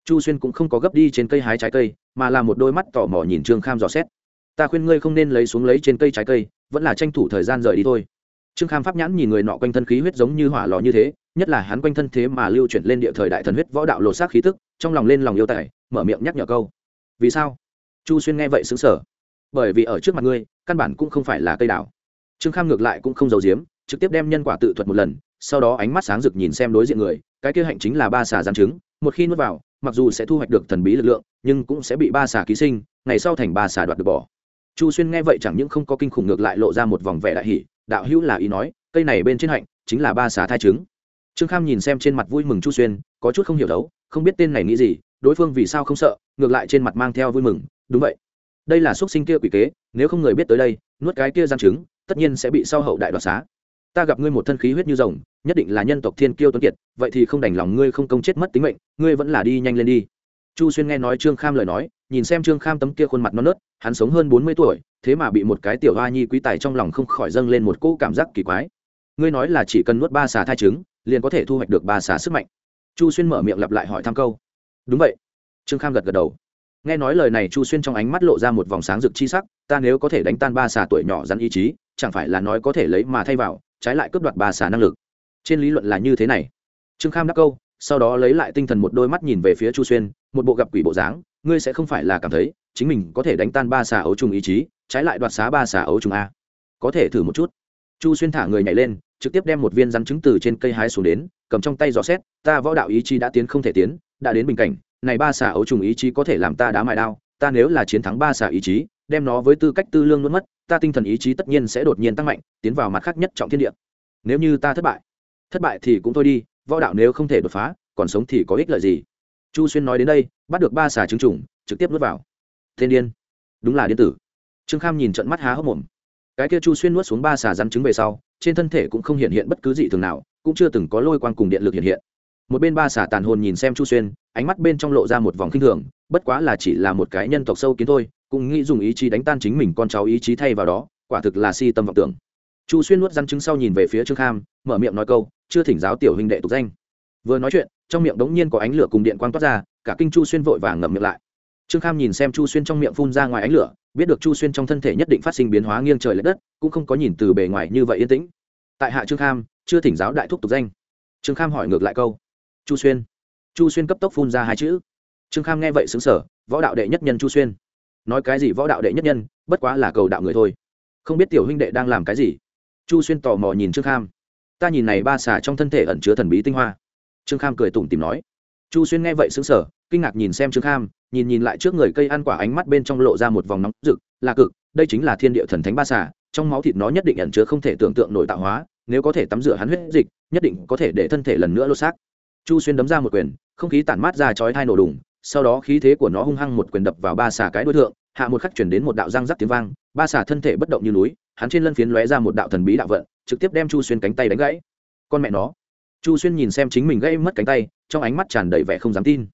Chu xuyên cũng không có gấp đi trên cây hái trái cây, mà là một đôi mắt tò mò nhìn trương kham dò xét. Ta khuyên ngươi không nên lấy xuống lấy trên cây trái cây, vẫn là tranh thủ thời gian rời đi thôi. Trương kham pháp nhãn nhìn người nọ quanh thân khí huyết giống như hỏa lò như thế, nhất là hắn quanh thân thế mà lưu chuyển lên địa thời đại thần huyết võ đạo lột xác khí tức, trong lòng lên lòng yêu tài, mở miệng nhắc nhở câu. Vì sao? Chu xuyên nghe vậy xứng sở bởi vì ở trước mặt ngươi, căn bản cũng không phải là cây đảo trương kham ngược lại cũng không giấu giếm, trực tiếp đem nhân quả tự thuật một lần, sau đó ánh mắt sáng rực nhìn xem đối diện người, cái kia hạnh chính là ba xà gián trứng, một khi nuốt vào, mặc dù sẽ thu hoạch được thần bí lực lượng, nhưng cũng sẽ bị ba xà ký sinh, ngày sau thành ba xà đoạt được bỏ. Chu xuyên nghe vậy chẳng những không có kinh khủng ngược lại lộ ra một vòng vẻ đại hỷ đạo hữu là ý nói, cây này bên trên hạnh, chính là ba xà thai trứng. Trương kham nhìn xem trên mặt vui mừng chu xuyên, có chút không hiểu đấu, không biết tên này nghĩ gì, đối phương vì sao không sợ, ngược lại trên mặt mang theo vui mừng, đúng vậy đây là xuất sinh kia quỷ kế, nếu không người biết tới đây, nuốt cái kia gian trứng, tất nhiên sẽ bị sau hậu đại đoạt xá. Ta gặp ngươi một thân khí huyết như rồng, nhất định là nhân tộc thiên kiêu tuấn kiệt, vậy thì không đành lòng ngươi không công chết mất tính mệnh, ngươi vẫn là đi nhanh lên đi. Chu xuyên nghe nói trương kham lời nói, nhìn xem trương kham tấm kia khuôn mặt non nớt, hắn sống hơn bốn mươi tuổi, thế mà bị một cái tiểu hoa nhi quý tài trong lòng không khỏi dâng lên một cỗ cảm giác kỳ quái. Ngươi nói là chỉ cần nuốt ba xà thai trứng, liền có thể thu hoạch được ba xà sức mạnh. Chu xuyên mở miệng lặp lại hỏi thăm câu. Đúng vậy. Trương kham gật gật đầu nghe nói lời này chu xuyên trong ánh mắt lộ ra một vòng sáng rực chi sắc, ta nếu có thể đánh tan ba xà tuổi nhỏ rắn ý chí, chẳng phải là nói có thể lấy mà thay vào, trái lại cướp đoạt ba xà năng lực. Trên lý luận là như thế này. Trương kham đáp câu, sau đó lấy lại tinh thần một đôi mắt nhìn về phía chu xuyên, một bộ gặp quỷ bộ dáng, ngươi sẽ không phải là cảm thấy chính mình có thể đánh tan ba xà ấu trùng ý chí, trái lại đoạt xá ba xà ấu trùng a. Có thể thử một chút. Chu xuyên thả người nhảy lên, trực tiếp đem một viên rắn trứng từ trên cây hái xuống đến, cầm trong tay gió xét, ta võ đạo ý chí đã tiến không thể tiến, đã đến bình cảnh này ba xà ấu trùng ý chí có thể làm ta đá mài đao, ta nếu là chiến thắng ba xà ý chí, đem nó với tư cách tư lương nuốt mất, ta tinh thần ý chí tất nhiên sẽ đột nhiên tăng mạnh, tiến vào mặt khác nhất trọng thiên địa. Nếu như ta thất bại thất bại thì cũng thôi đi, võ đạo nếu không thể đột phá, còn sống thì có ích lợi gì? Chu xuyên nói đến đây, bắt được ba xà trứng trùng, trực tiếp nuốt vào. Thiên điên. Đúng là điên tử. Trương kham nhìn trận mắt há hốc mồm. Cái kia chu xuyên nuốt xuống ba xà rắn trứng về sau, trên thân thể cũng không hiện hiện bất cứ gì thường nào, cũng chưa từng có lôi quang cùng điện lực hiện hiện một bên ba Xả tàn hồn nhìn xem chu xuyên, ánh mắt bên trong lộ ra một vòng khinh thường, bất quá là chỉ là một cái nhân tộc sâu kiến thôi, cũng nghĩ dùng ý chí đánh tan chính mình con cháu ý chí thay vào đó, quả thực là si tâm vọng tưởng. Chu xuyên nuốt rắn trứng sau nhìn về phía trương kham, mở miệng nói câu, chưa thỉnh giáo tiểu huynh đệ tục danh. Vừa nói chuyện, trong miệng đống nhiên có ánh lửa cùng điện quang toát ra, cả kinh chu xuyên vội vàng ngậm miệng lại. Trương kham nhìn xem chu xuyên trong miệng phun ra ngoài ánh lửa, biết được chu xuyên trong thân thể nhất định phát sinh biến hóa nghiêng trời l ệ đất, cũng không có nhìn từ bề ngoài như vậy yên tĩnh. Tại hạ trương kham, chưa thỉnh giáo đại thúc tục danh. Trương kham hỏi ngược lại câu chu xuyên. Chu xuyên cấp tốc phun ra hai chữ. Trương kham nghe vậy xứng sở võ đạo đệ nhất nhân chu xuyên. Nói cái gì võ đạo đệ nhất nhân, bất quá là cầu đạo người thôi. Không biết tiểu huynh đệ đang làm cái gì. Chu xuyên tò mò nhìn trương kham. Ta nhìn này ba xà trong thân thể ẩn chứa thần bí tinh hoa. Trương kham cười tủm tìm nói. Chu xuyên nghe vậy xứng sở kinh ngạc nhìn xem trương kham, nhìn nhìn lại trước người cây ăn quả ánh mắt bên trong lộ ra một vòng nóng rực, là cực, đây chính là thiên địa thần thánh ba xà, trong máu thịt nó nhất định ẩn chứa không thể tưởng tượng nổi tạo hóa, nếu có thể tắm rửa hắn huyết dịch, nhất định có thể để thân thể lần nữa lột xác chu xuyên đấm ra một quyền, không khí tản mát ra chói thai nổ đùng, sau đó khí thế của nó hung hăng một quyền đập vào ba xà cái đối tượng hạ một khắc chuyển đến một đạo răng rắc tiếng vang, ba xà thân thể bất động như núi, hắn trên lân phiến lóe ra một đạo thần bí đạo vận, trực tiếp đem chu xuyên cánh tay đánh gãy. Con mẹ nó. Chu xuyên nhìn xem chính mình gây mất cánh tay, trong ánh mắt tràn đầy vẻ không dám tin.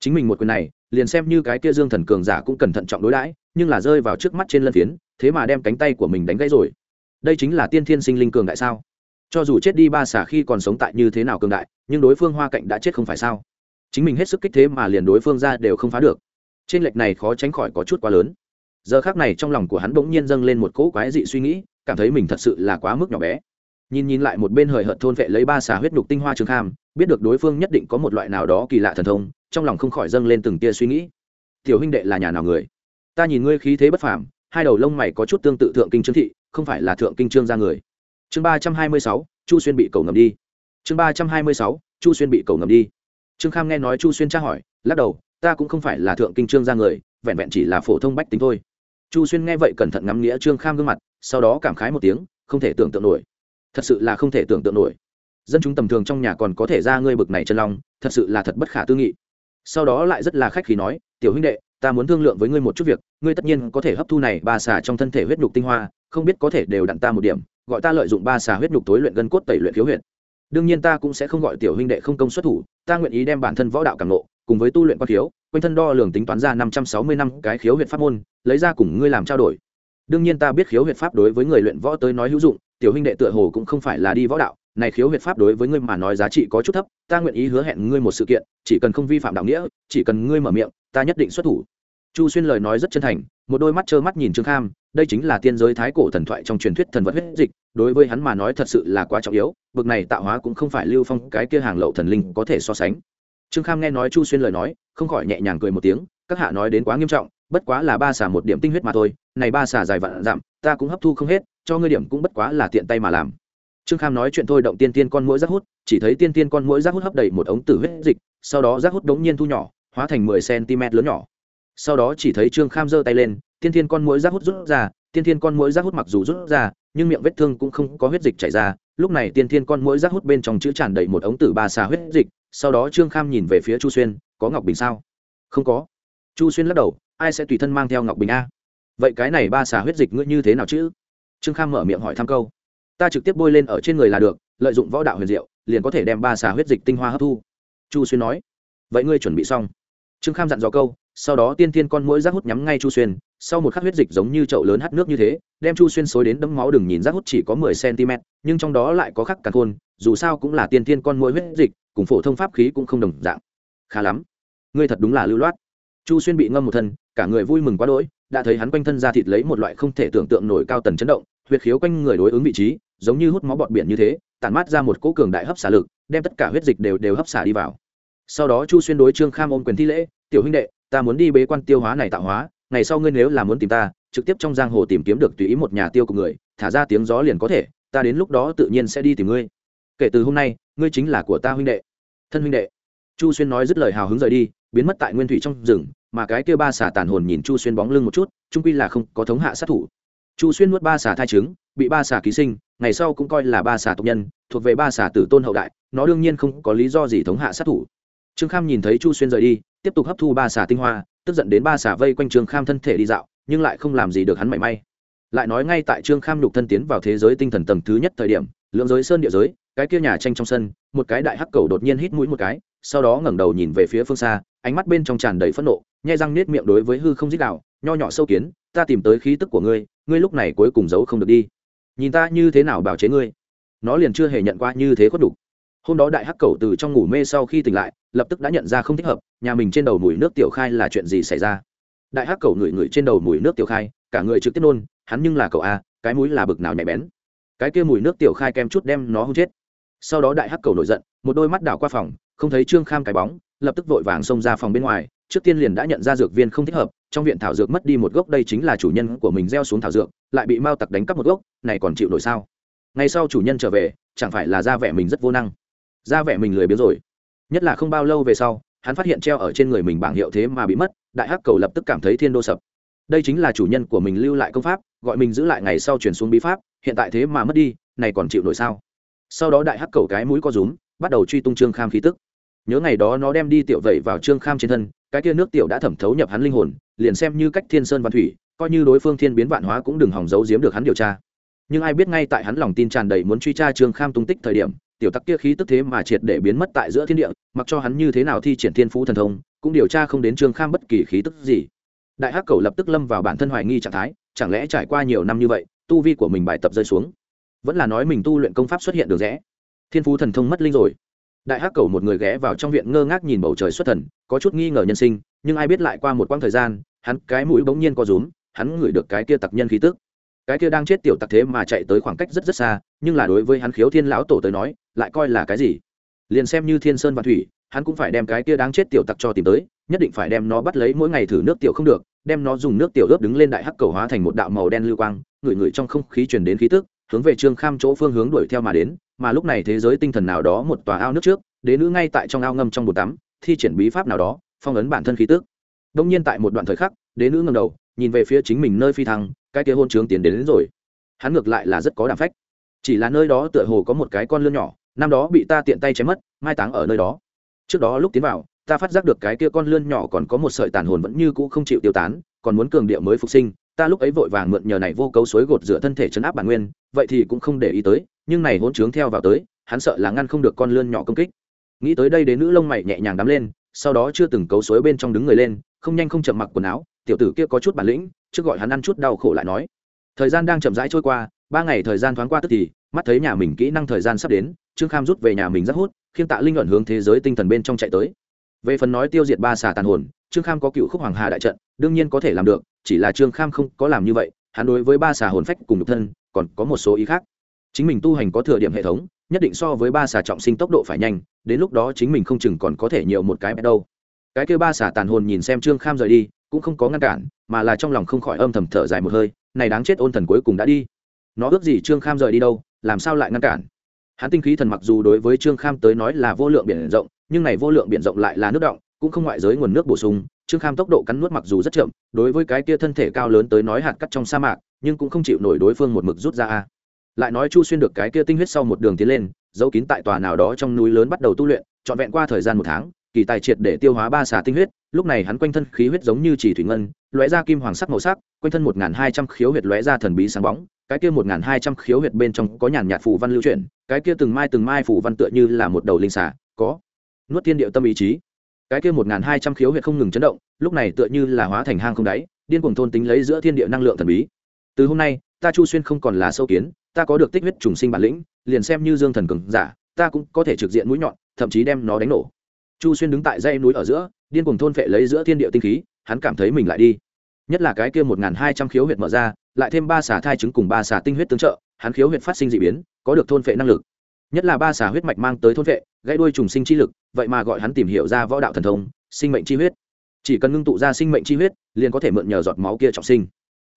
Chính mình một quyền này, liền xem như cái kia dương thần cường giả cũng cần thận trọng đối đãi, nhưng là rơi vào trước mắt trên lân phiến, thế mà đem cánh tay của mình đánh gãy rồi. Đây chính là tiên thiên sinh linh cường đại sao? Cho dù chết đi ba xả khi còn sống tại như thế nào cường đại, nhưng đối phương hoa cạnh đã chết không phải sao? Chính mình hết sức kích thế mà liền đối phương ra đều không phá được. Trên lệch này khó tránh khỏi có chút quá lớn. Giờ khác này trong lòng của hắn bỗng nhiên dâng lên một cỗ quái dị suy nghĩ, cảm thấy mình thật sự là quá mức nhỏ bé. Nhìn nhìn lại một bên hời hợt thôn vệ lấy ba xà huyết nhục tinh hoa trường kham, biết được đối phương nhất định có một loại nào đó kỳ lạ thần thông, trong lòng không khỏi dâng lên từng tia suy nghĩ. Tiểu huynh đệ là nhà nào người? Ta nhìn ngươi khí thế bất phàm, hai đầu lông mày có chút tương tự thượng kinh trương thị, không phải là thượng kinh trương ra người chương ba trăm hai mươi sáu, chu xuyên bị cầu ngầm đi. Chương ba trăm hai mươi sáu, chu xuyên bị cầu ngầm đi. Trương kham nghe nói chu xuyên tra hỏi, lắc đầu, ta cũng không phải là thượng kinh trương ra người, vẹn vẹn chỉ là phổ thông bách tính thôi. Chu xuyên nghe vậy cẩn thận ngắm nghĩa trương kham gương mặt, sau đó cảm khái một tiếng, không thể tưởng tượng nổi. Thật sự là không thể tưởng tượng nổi. Dân chúng tầm thường trong nhà còn có thể ra ngươi bực này chân long, thật sự là thật bất khả tư nghị. Sau đó lại rất là khách khí nói, tiểu huynh đệ, ta muốn thương lượng với ngươi một chút việc, ngươi tất nhiên có thể hấp thu này ba xả trong thân thể huyết nhục tinh hoa, không biết có thể đều đặn ta một điểm gọi ta lợi dụng ba xà huyết nhục tối luyện gân cốt tẩy luyện khiếu huyệt. Đương nhiên ta cũng sẽ không gọi tiểu huynh đệ không công xuất thủ ta nguyện ý đem bản thân võ đạo cảm ngộ, cùng với tu luyện quan khiếu quanh thân đo lường tính toán ra năm trăm sáu mươi năm cái khiếu huyệt pháp môn lấy ra cùng ngươi làm trao đổi. Đương nhiên ta biết khiếu huyệt pháp đối với người luyện võ tới nói hữu dụng tiểu huynh đệ tựa hồ cũng không phải là đi võ đạo này khiếu huyệt pháp đối với ngươi mà nói giá trị có chút thấp ta nguyện ý hứa hẹn ngươi một sự kiện chỉ cần không vi phạm đạo nghĩa chỉ cần ngươi mở miệng ta nhất định xuất thủ. Chu xuyên lời nói rất chân thành một đôi mắt trơ mắt nhìn trương kham đây chính là tiên giới thái cổ thần thoại trong truyền thuyết thần vật huyết dịch, đối với hắn mà nói thật sự là quá trọng yếu, bực này tạo hóa cũng không phải lưu phong cái kia hàng lậu thần linh có thể so sánh. Trương kham nghe nói chu xuyên lời nói, không khỏi nhẹ nhàng cười một tiếng, các hạ nói đến quá nghiêm trọng, bất quá là ba xả một điểm tinh huyết mà thôi, này ba xả dài vạn dặm, ta cũng hấp thu không hết, cho ngươi điểm cũng bất quá là tiện tay mà làm. Trương kham nói chuyện thôi động tiên tiên con mũi rác hút, chỉ thấy tiên tiên con mũi rác hút hấp đầy một ống tử huyết dịch, sau đó rác hút đống nhiên thu nhỏ, hóa thành mười cm lớn nhỏ. Sau đó chỉ thấy trương kham giơ tay lên tiên Thiên con mũi rác hút rút ra, tiên Thiên con mũi rác hút mặc dù rút ra, nhưng miệng vết thương cũng không có huyết dịch chảy ra. Lúc này tiên Thiên con mũi rác hút bên trong chữ tràn đầy một ống tử ba xà huyết dịch, sau đó trương kham nhìn về phía chu xuyên, có ngọc bình sao? Không có. Chu xuyên lắc đầu, ai sẽ tùy thân mang theo ngọc bình a? Vậy cái này ba xà huyết dịch ngươi như thế nào chứ? Trương kham mở miệng hỏi thăm câu, ta trực tiếp bôi lên ở trên người là được, lợi dụng võ đạo huyền diệu, liền có thể đem ba xà huyết dịch tinh hoa hấp thu. Chu xuyên nói, vậy ngươi chuẩn bị xong. Trương kham dặn dò câu, sau đó tiên Thiên con mũi rác hút nhắm ngay chu xuyên sau một khắc huyết dịch giống như chậu lớn hắt nước như thế, đem chu xuyên xối đến đấm máu đừng nhìn rác hút chỉ có mười cm, nhưng trong đó lại có khắc cả khôn, dù sao cũng là tiên tiên con mũi huyết dịch, cùng phổ thông pháp khí cũng không đồng dạng. Khá lắm. Ngươi thật đúng là lưu loát. Chu xuyên bị ngâm một thân, cả người vui mừng quá đỗi, đã thấy hắn quanh thân ra thịt lấy một loại không thể tưởng tượng nổi cao tần chấn động, huyệt khiếu quanh người đối ứng vị trí, giống như hút máu bọt biển như thế, tản mát ra một cỗ cường đại hấp xả lực, đem tất cả huyết dịch đều đều hấp xả đi vào. Sau đó chu xuyên đối trương kham ôm quyền thi lễ, tiểu huynh đệ, ta muốn đi bế quan tiêu hóa này tạo hóa ngày sau ngươi nếu là muốn tìm ta, trực tiếp trong giang hồ tìm kiếm được tùy ý một nhà tiêu của người, thả ra tiếng gió liền có thể, ta đến lúc đó tự nhiên sẽ đi tìm ngươi. Kể từ hôm nay, ngươi chính là của ta huynh đệ. Thân huynh đệ. Chu xuyên nói dứt lời hào hứng rời đi, biến mất tại nguyên thủy trong rừng, mà cái kia ba xả tàn hồn nhìn chu xuyên bóng lưng một chút trung quy là không có thống hạ sát thủ. Chu xuyên nuốt ba xả thai trứng, bị ba xả ký sinh, ngày sau cũng coi là ba xả tộc nhân, thuộc về ba xả tử tôn hậu đại, nó đương nhiên không có lý do gì thống hạ sát thủ. Trương kham nhìn thấy chu xuyên rời đi, tiếp tục hấp thu ba xả tinh hoa tức giận đến ba xả vây quanh trương kham thân thể đi dạo, nhưng lại không làm gì được hắn mảy may. Lại nói ngay tại trương kham nhục thân tiến vào thế giới tinh thần tầng thứ nhất thời điểm lượng giới sơn địa giới, cái kia nhà tranh trong sân, một cái đại hắc cầu đột nhiên hít mũi một cái, sau đó ngẩng đầu nhìn về phía phương xa, ánh mắt bên trong tràn đầy phẫn nộ nhai răng nết miệng đối với hư không dích đạo, nho nhỏ sâu kiến, ta tìm tới khí tức của ngươi ngươi lúc này cuối cùng giấu không được đi. Nhìn ta như thế nào bảo chế ngươi. Nó liền chưa hề nhận qua như thế có đục hôm đó đại hắc cầu từ trong ngủ mê sau khi tỉnh lại, lập tức đã nhận ra không thích hợp, nhà mình trên đầu mùi nước tiểu khai là chuyện gì xảy ra. Đại hắc cầu ngửi ngửi trên đầu mùi nước tiểu khai, cả người trực tiếp nôn, hắn nhưng là cậu a, cái mũi là bực nào nhạy bén. Cái kia mùi nước tiểu khai kem chút đem nó hông chết. Sau đó đại hắc cầu nổi giận, một đôi mắt đảo qua phòng, không thấy trương kham cái bóng, lập tức vội vàng xông ra phòng bên ngoài, trước tiên liền đã nhận ra dược viên không thích hợp, trong viện thảo dược mất đi một gốc, đây chính là chủ nhân của mình gieo xuống thảo dược, lại bị mao tặc đánh cắp một gốc, này còn chịu nổi sao? Ngay sau chủ nhân trở về, chẳng phải là ra vẻ mình rất vô năng ra vẻ mình lười biếng rồi. Nhất là không bao lâu về sau, hắn phát hiện treo ở trên người mình bảng hiệu thế mà bị mất, đại hắc cầu lập tức cảm thấy thiên đô sập. Đây chính là chủ nhân của mình lưu lại công pháp, gọi mình giữ lại ngày sau chuyển xuống bí pháp, hiện tại thế mà mất đi, này còn chịu nổi sao? Sau đó đại hắc cầu cái mũi co rúm, bắt đầu truy tung trương kham khí tức. Nhớ ngày đó nó đem đi tiểu vẩy vào trương kham trên thân, cái kia nước tiểu đã thẩm thấu nhập hắn linh hồn, liền xem như cách thiên sơn văn thủy, coi như đối phương thiên biến vạn hóa cũng đừng hỏng giấu giếm được hắn điều tra. Nhưng ai biết ngay tại hắn lòng tin tràn đầy muốn truy tra trương kham tung tích thời điểm tiểu tặc kia khí tức thế mà triệt để biến mất tại giữa thiên địa, mặc cho hắn như thế nào thi triển thiên phú thần thông, cũng điều tra không đến trương kham bất kỳ khí tức gì. Đại hắc cầu lập tức lâm vào bản thân hoài nghi trạng thái, chẳng lẽ trải qua nhiều năm như vậy, tu vi của mình bài tập rơi xuống? Vẫn là nói mình tu luyện công pháp xuất hiện được rẽ. Thiên phú thần thông mất linh rồi. Đại hắc cầu một người ghé vào trong viện ngơ ngác nhìn bầu trời xuất thần, có chút nghi ngờ nhân sinh, nhưng ai biết lại qua một quãng thời gian, hắn cái mũi bỗng nhiên có rúm, hắn ngửi được cái kia tặc nhân khí tức. Cái kia đang chết tiểu tặc thế mà chạy tới khoảng cách rất rất xa, nhưng là đối với hắn khiếu thiên lão tổ tới nói lại coi là cái gì? Liền xem như thiên sơn và thủy hắn cũng phải đem cái kia đáng chết tiểu tặc cho tìm tới nhất định phải đem nó bắt lấy mỗi ngày thử nước tiểu không được đem nó dùng nước tiểu ướp đứng lên đại hắc cầu hóa thành một đạo màu đen lưu quang ngửi ngửi trong không khí truyền đến khí tức hướng về trương kham chỗ phương hướng đuổi theo mà đến mà lúc này thế giới tinh thần nào đó một tòa ao nước trước đế nữ ngay tại trong ao ngâm trong bồn tắm thi triển bí pháp nào đó phong ấn bản thân khí tức. Đông nhiên tại một đoạn thời khắc đế nữ ngầm đầu nhìn về phía chính mình nơi phi thăng cái kia hôn trướng tiến đến, đến rồi. Hắn ngược lại là rất có đảm phách. Chỉ là nơi đó tựa hồ có một cái con lươn nhỏ năm đó bị ta tiện tay chém mất, mai táng ở nơi đó. Trước đó lúc tiến vào, ta phát giác được cái kia con lươn nhỏ còn có một sợi tàn hồn vẫn như cũ không chịu tiêu tán, còn muốn cường địa mới phục sinh, ta lúc ấy vội vàng mượn nhờ này vô cấu suối gột rửa thân thể chấn áp bản nguyên, vậy thì cũng không để ý tới, nhưng này hỗn trướng theo vào tới, hắn sợ là ngăn không được con lươn nhỏ công kích. Nghĩ tới đây đến nữ lông mày nhẹ nhàng đắm lên, sau đó chưa từng cấu suối bên trong đứng người lên, không nhanh không chậm mặc quần áo, tiểu tử kia có chút bản lĩnh, trước gọi hắn ăn chút đau khổ lại nói. Thời gian đang chậm rãi trôi qua ba ngày thời gian thoáng qua tức thì, mắt thấy nhà mình kỹ năng thời gian sắp đến, trương kham rút về nhà mình rất hút, khiêng tạ linh luận hướng thế giới tinh thần bên trong chạy tới. Về phần nói tiêu diệt ba xà tàn hồn, trương kham có cựu khúc hoàng hà đại trận, đương nhiên có thể làm được, chỉ là trương kham không có làm như vậy, hắn đối với ba xà hồn phách cùng nhục thân, còn có một số ý khác. Chính mình tu hành có thừa điểm hệ thống, nhất định so với ba xà trọng sinh tốc độ phải nhanh, đến lúc đó chính mình không chừng còn có thể nhiều một cái bé đâu. Cái kêu ba xà tàn hồn nhìn xem trương kham rời đi, cũng không có ngăn cản, mà là trong lòng không khỏi âm thầm thở dài một hơi, này đáng chết ôn thần cuối cùng đã đi nó ước gì trương kham rời đi đâu, làm sao lại ngăn cản? Hắn tinh khí thần mặc dù đối với trương kham tới nói là vô lượng biển rộng, nhưng này vô lượng biển rộng lại là nước động, cũng không ngoại giới nguồn nước bổ sung. Trương kham tốc độ cắn nuốt mặc dù rất chậm, đối với cái kia thân thể cao lớn tới nói hạt cắt trong sa mạc, nhưng cũng không chịu nổi đối phương một mực rút ra a. Lại nói chu xuyên được cái kia tinh huyết sau một đường tiến lên, giấu kín tại tòa nào đó trong núi lớn bắt đầu tu luyện, trọn vẹn qua thời gian một tháng, kỳ tài triệt để tiêu hóa ba xà tinh huyết, lúc này hắn quanh thân khí huyết giống như chỉ thủy ngân, lóe ra kim hoàng sắc màu sắc, quanh thân một hai trăm khiếu huyệt lóe ra thần bí sáng bóng cái kia một hai trăm khiếu huyệt bên trong có nhàn nhạt phù văn lưu chuyển, cái kia từng mai từng mai phù văn tựa như là một đầu linh xà, có nuốt thiên điệu tâm ý chí. Cái kia một hai trăm khiếu huyệt không ngừng chấn động, lúc này tựa như là hóa thành hang không đáy, điên cuồng thôn tính lấy giữa thiên địa năng lượng thần bí. Từ hôm nay, ta chu xuyên không còn là sâu kiến, ta có được tích huyết trùng sinh bản lĩnh, liền xem như dương thần cường giả, ta cũng có thể trực diện mũi nhọn, thậm chí đem nó đánh nổ. Chu xuyên đứng tại dây núi ở giữa, điên cuồng thôn phệ lấy giữa thiên địa tinh khí, hắn cảm thấy mình lại đi nhất là cái kia một hai trăm khiếu huyệt mở ra, lại thêm ba xà thai trứng cùng ba xà tinh huyết tương trợ, hắn khiếu huyệt phát sinh d ị biến, có được thôn phệ năng lực. Nhất là ba xà huyết mạch mang tới thôn phệ, gãy đuôi trùng sinh chi lực, vậy mà gọi hắn tìm hiểu ra võ đạo thần thông, sinh mệnh chi huyết. Chỉ cần ngưng tụ ra sinh mệnh chi huyết, liền có thể mượn nhờ giọt máu kia trọng sinh.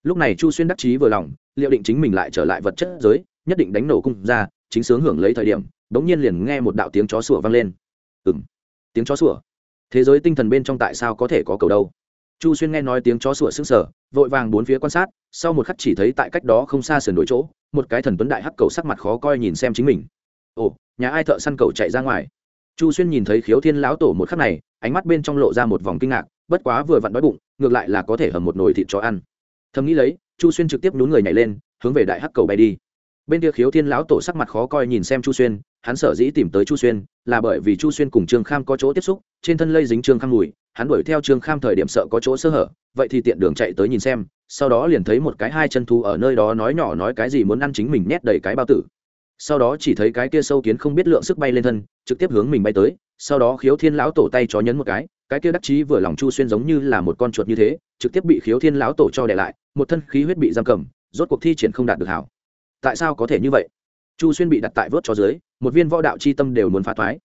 Lúc này chu xuyên đắc chí vừa lòng, liệu định chính mình lại trở lại vật chất giới, nhất định đánh nổ cung ra, chính sướng hưởng lấy thời điểm, bỗng nhiên liền nghe một đạo tiếng chó sủa vang lên. Ừ m tiếng chó sủa. Thế giới tinh thần bên trong tại sao có thể có cầu đâu? Chu xuyên nghe nói tiếng chó sủa sững sờ, vội vàng bốn phía quan sát, sau một khắc chỉ thấy tại cách đó không xa sườn đổi chỗ, một cái thần tuấn đại hắc cầu sắc mặt khó coi nhìn xem chính mình. Ồ, nhà ai thợ săn cầu chạy ra ngoài? Chu xuyên nhìn thấy khiếu thiên lão tổ một khắc này, ánh mắt bên trong lộ ra một vòng kinh ngạc, bất quá vừa vặn đói bụng, ngược lại là có thể hầm một nồi thịt cho ăn. Thầm nghĩ lấy, chu xuyên trực tiếp nhún người nhảy lên, hướng về đại hắc cầu bay đi. Bên kia khiếu thiên lão tổ sắc mặt khó coi nhìn xem chu xuyên hắn sở dĩ tìm tới chu xuyên là bởi vì chu xuyên cùng trương kham có chỗ tiếp xúc, trên thân lây dính trương kham mùi, hắn đuổi theo trương kham thời điểm sợ có chỗ sơ hở, vậy thì tiện đường chạy tới nhìn xem, sau đó liền thấy một cái hai chân thu ở nơi đó nói nhỏ nói cái gì muốn ăn chính mình nhét đầy cái bao tử. Sau đó chỉ thấy cái kia sâu kiến không biết lượng sức bay lên thân, trực tiếp hướng mình bay tới, sau đó khiếu thiên lão tổ tay chó nhấn một cái cái kia đắc chí vừa lòng chu xuyên giống như là một con chuột như thế, trực tiếp bị khiếu thiên lão tổ cho đè lại, một thân khí huyết bị giam cầm, rốt cuộc thi triển không đạt được hảo. Tại sao có thể như vậy? Chu xuyên bị đặt tại vớt cho dưới, một viên võ đạo c h i tâm đều muốn phá thoái.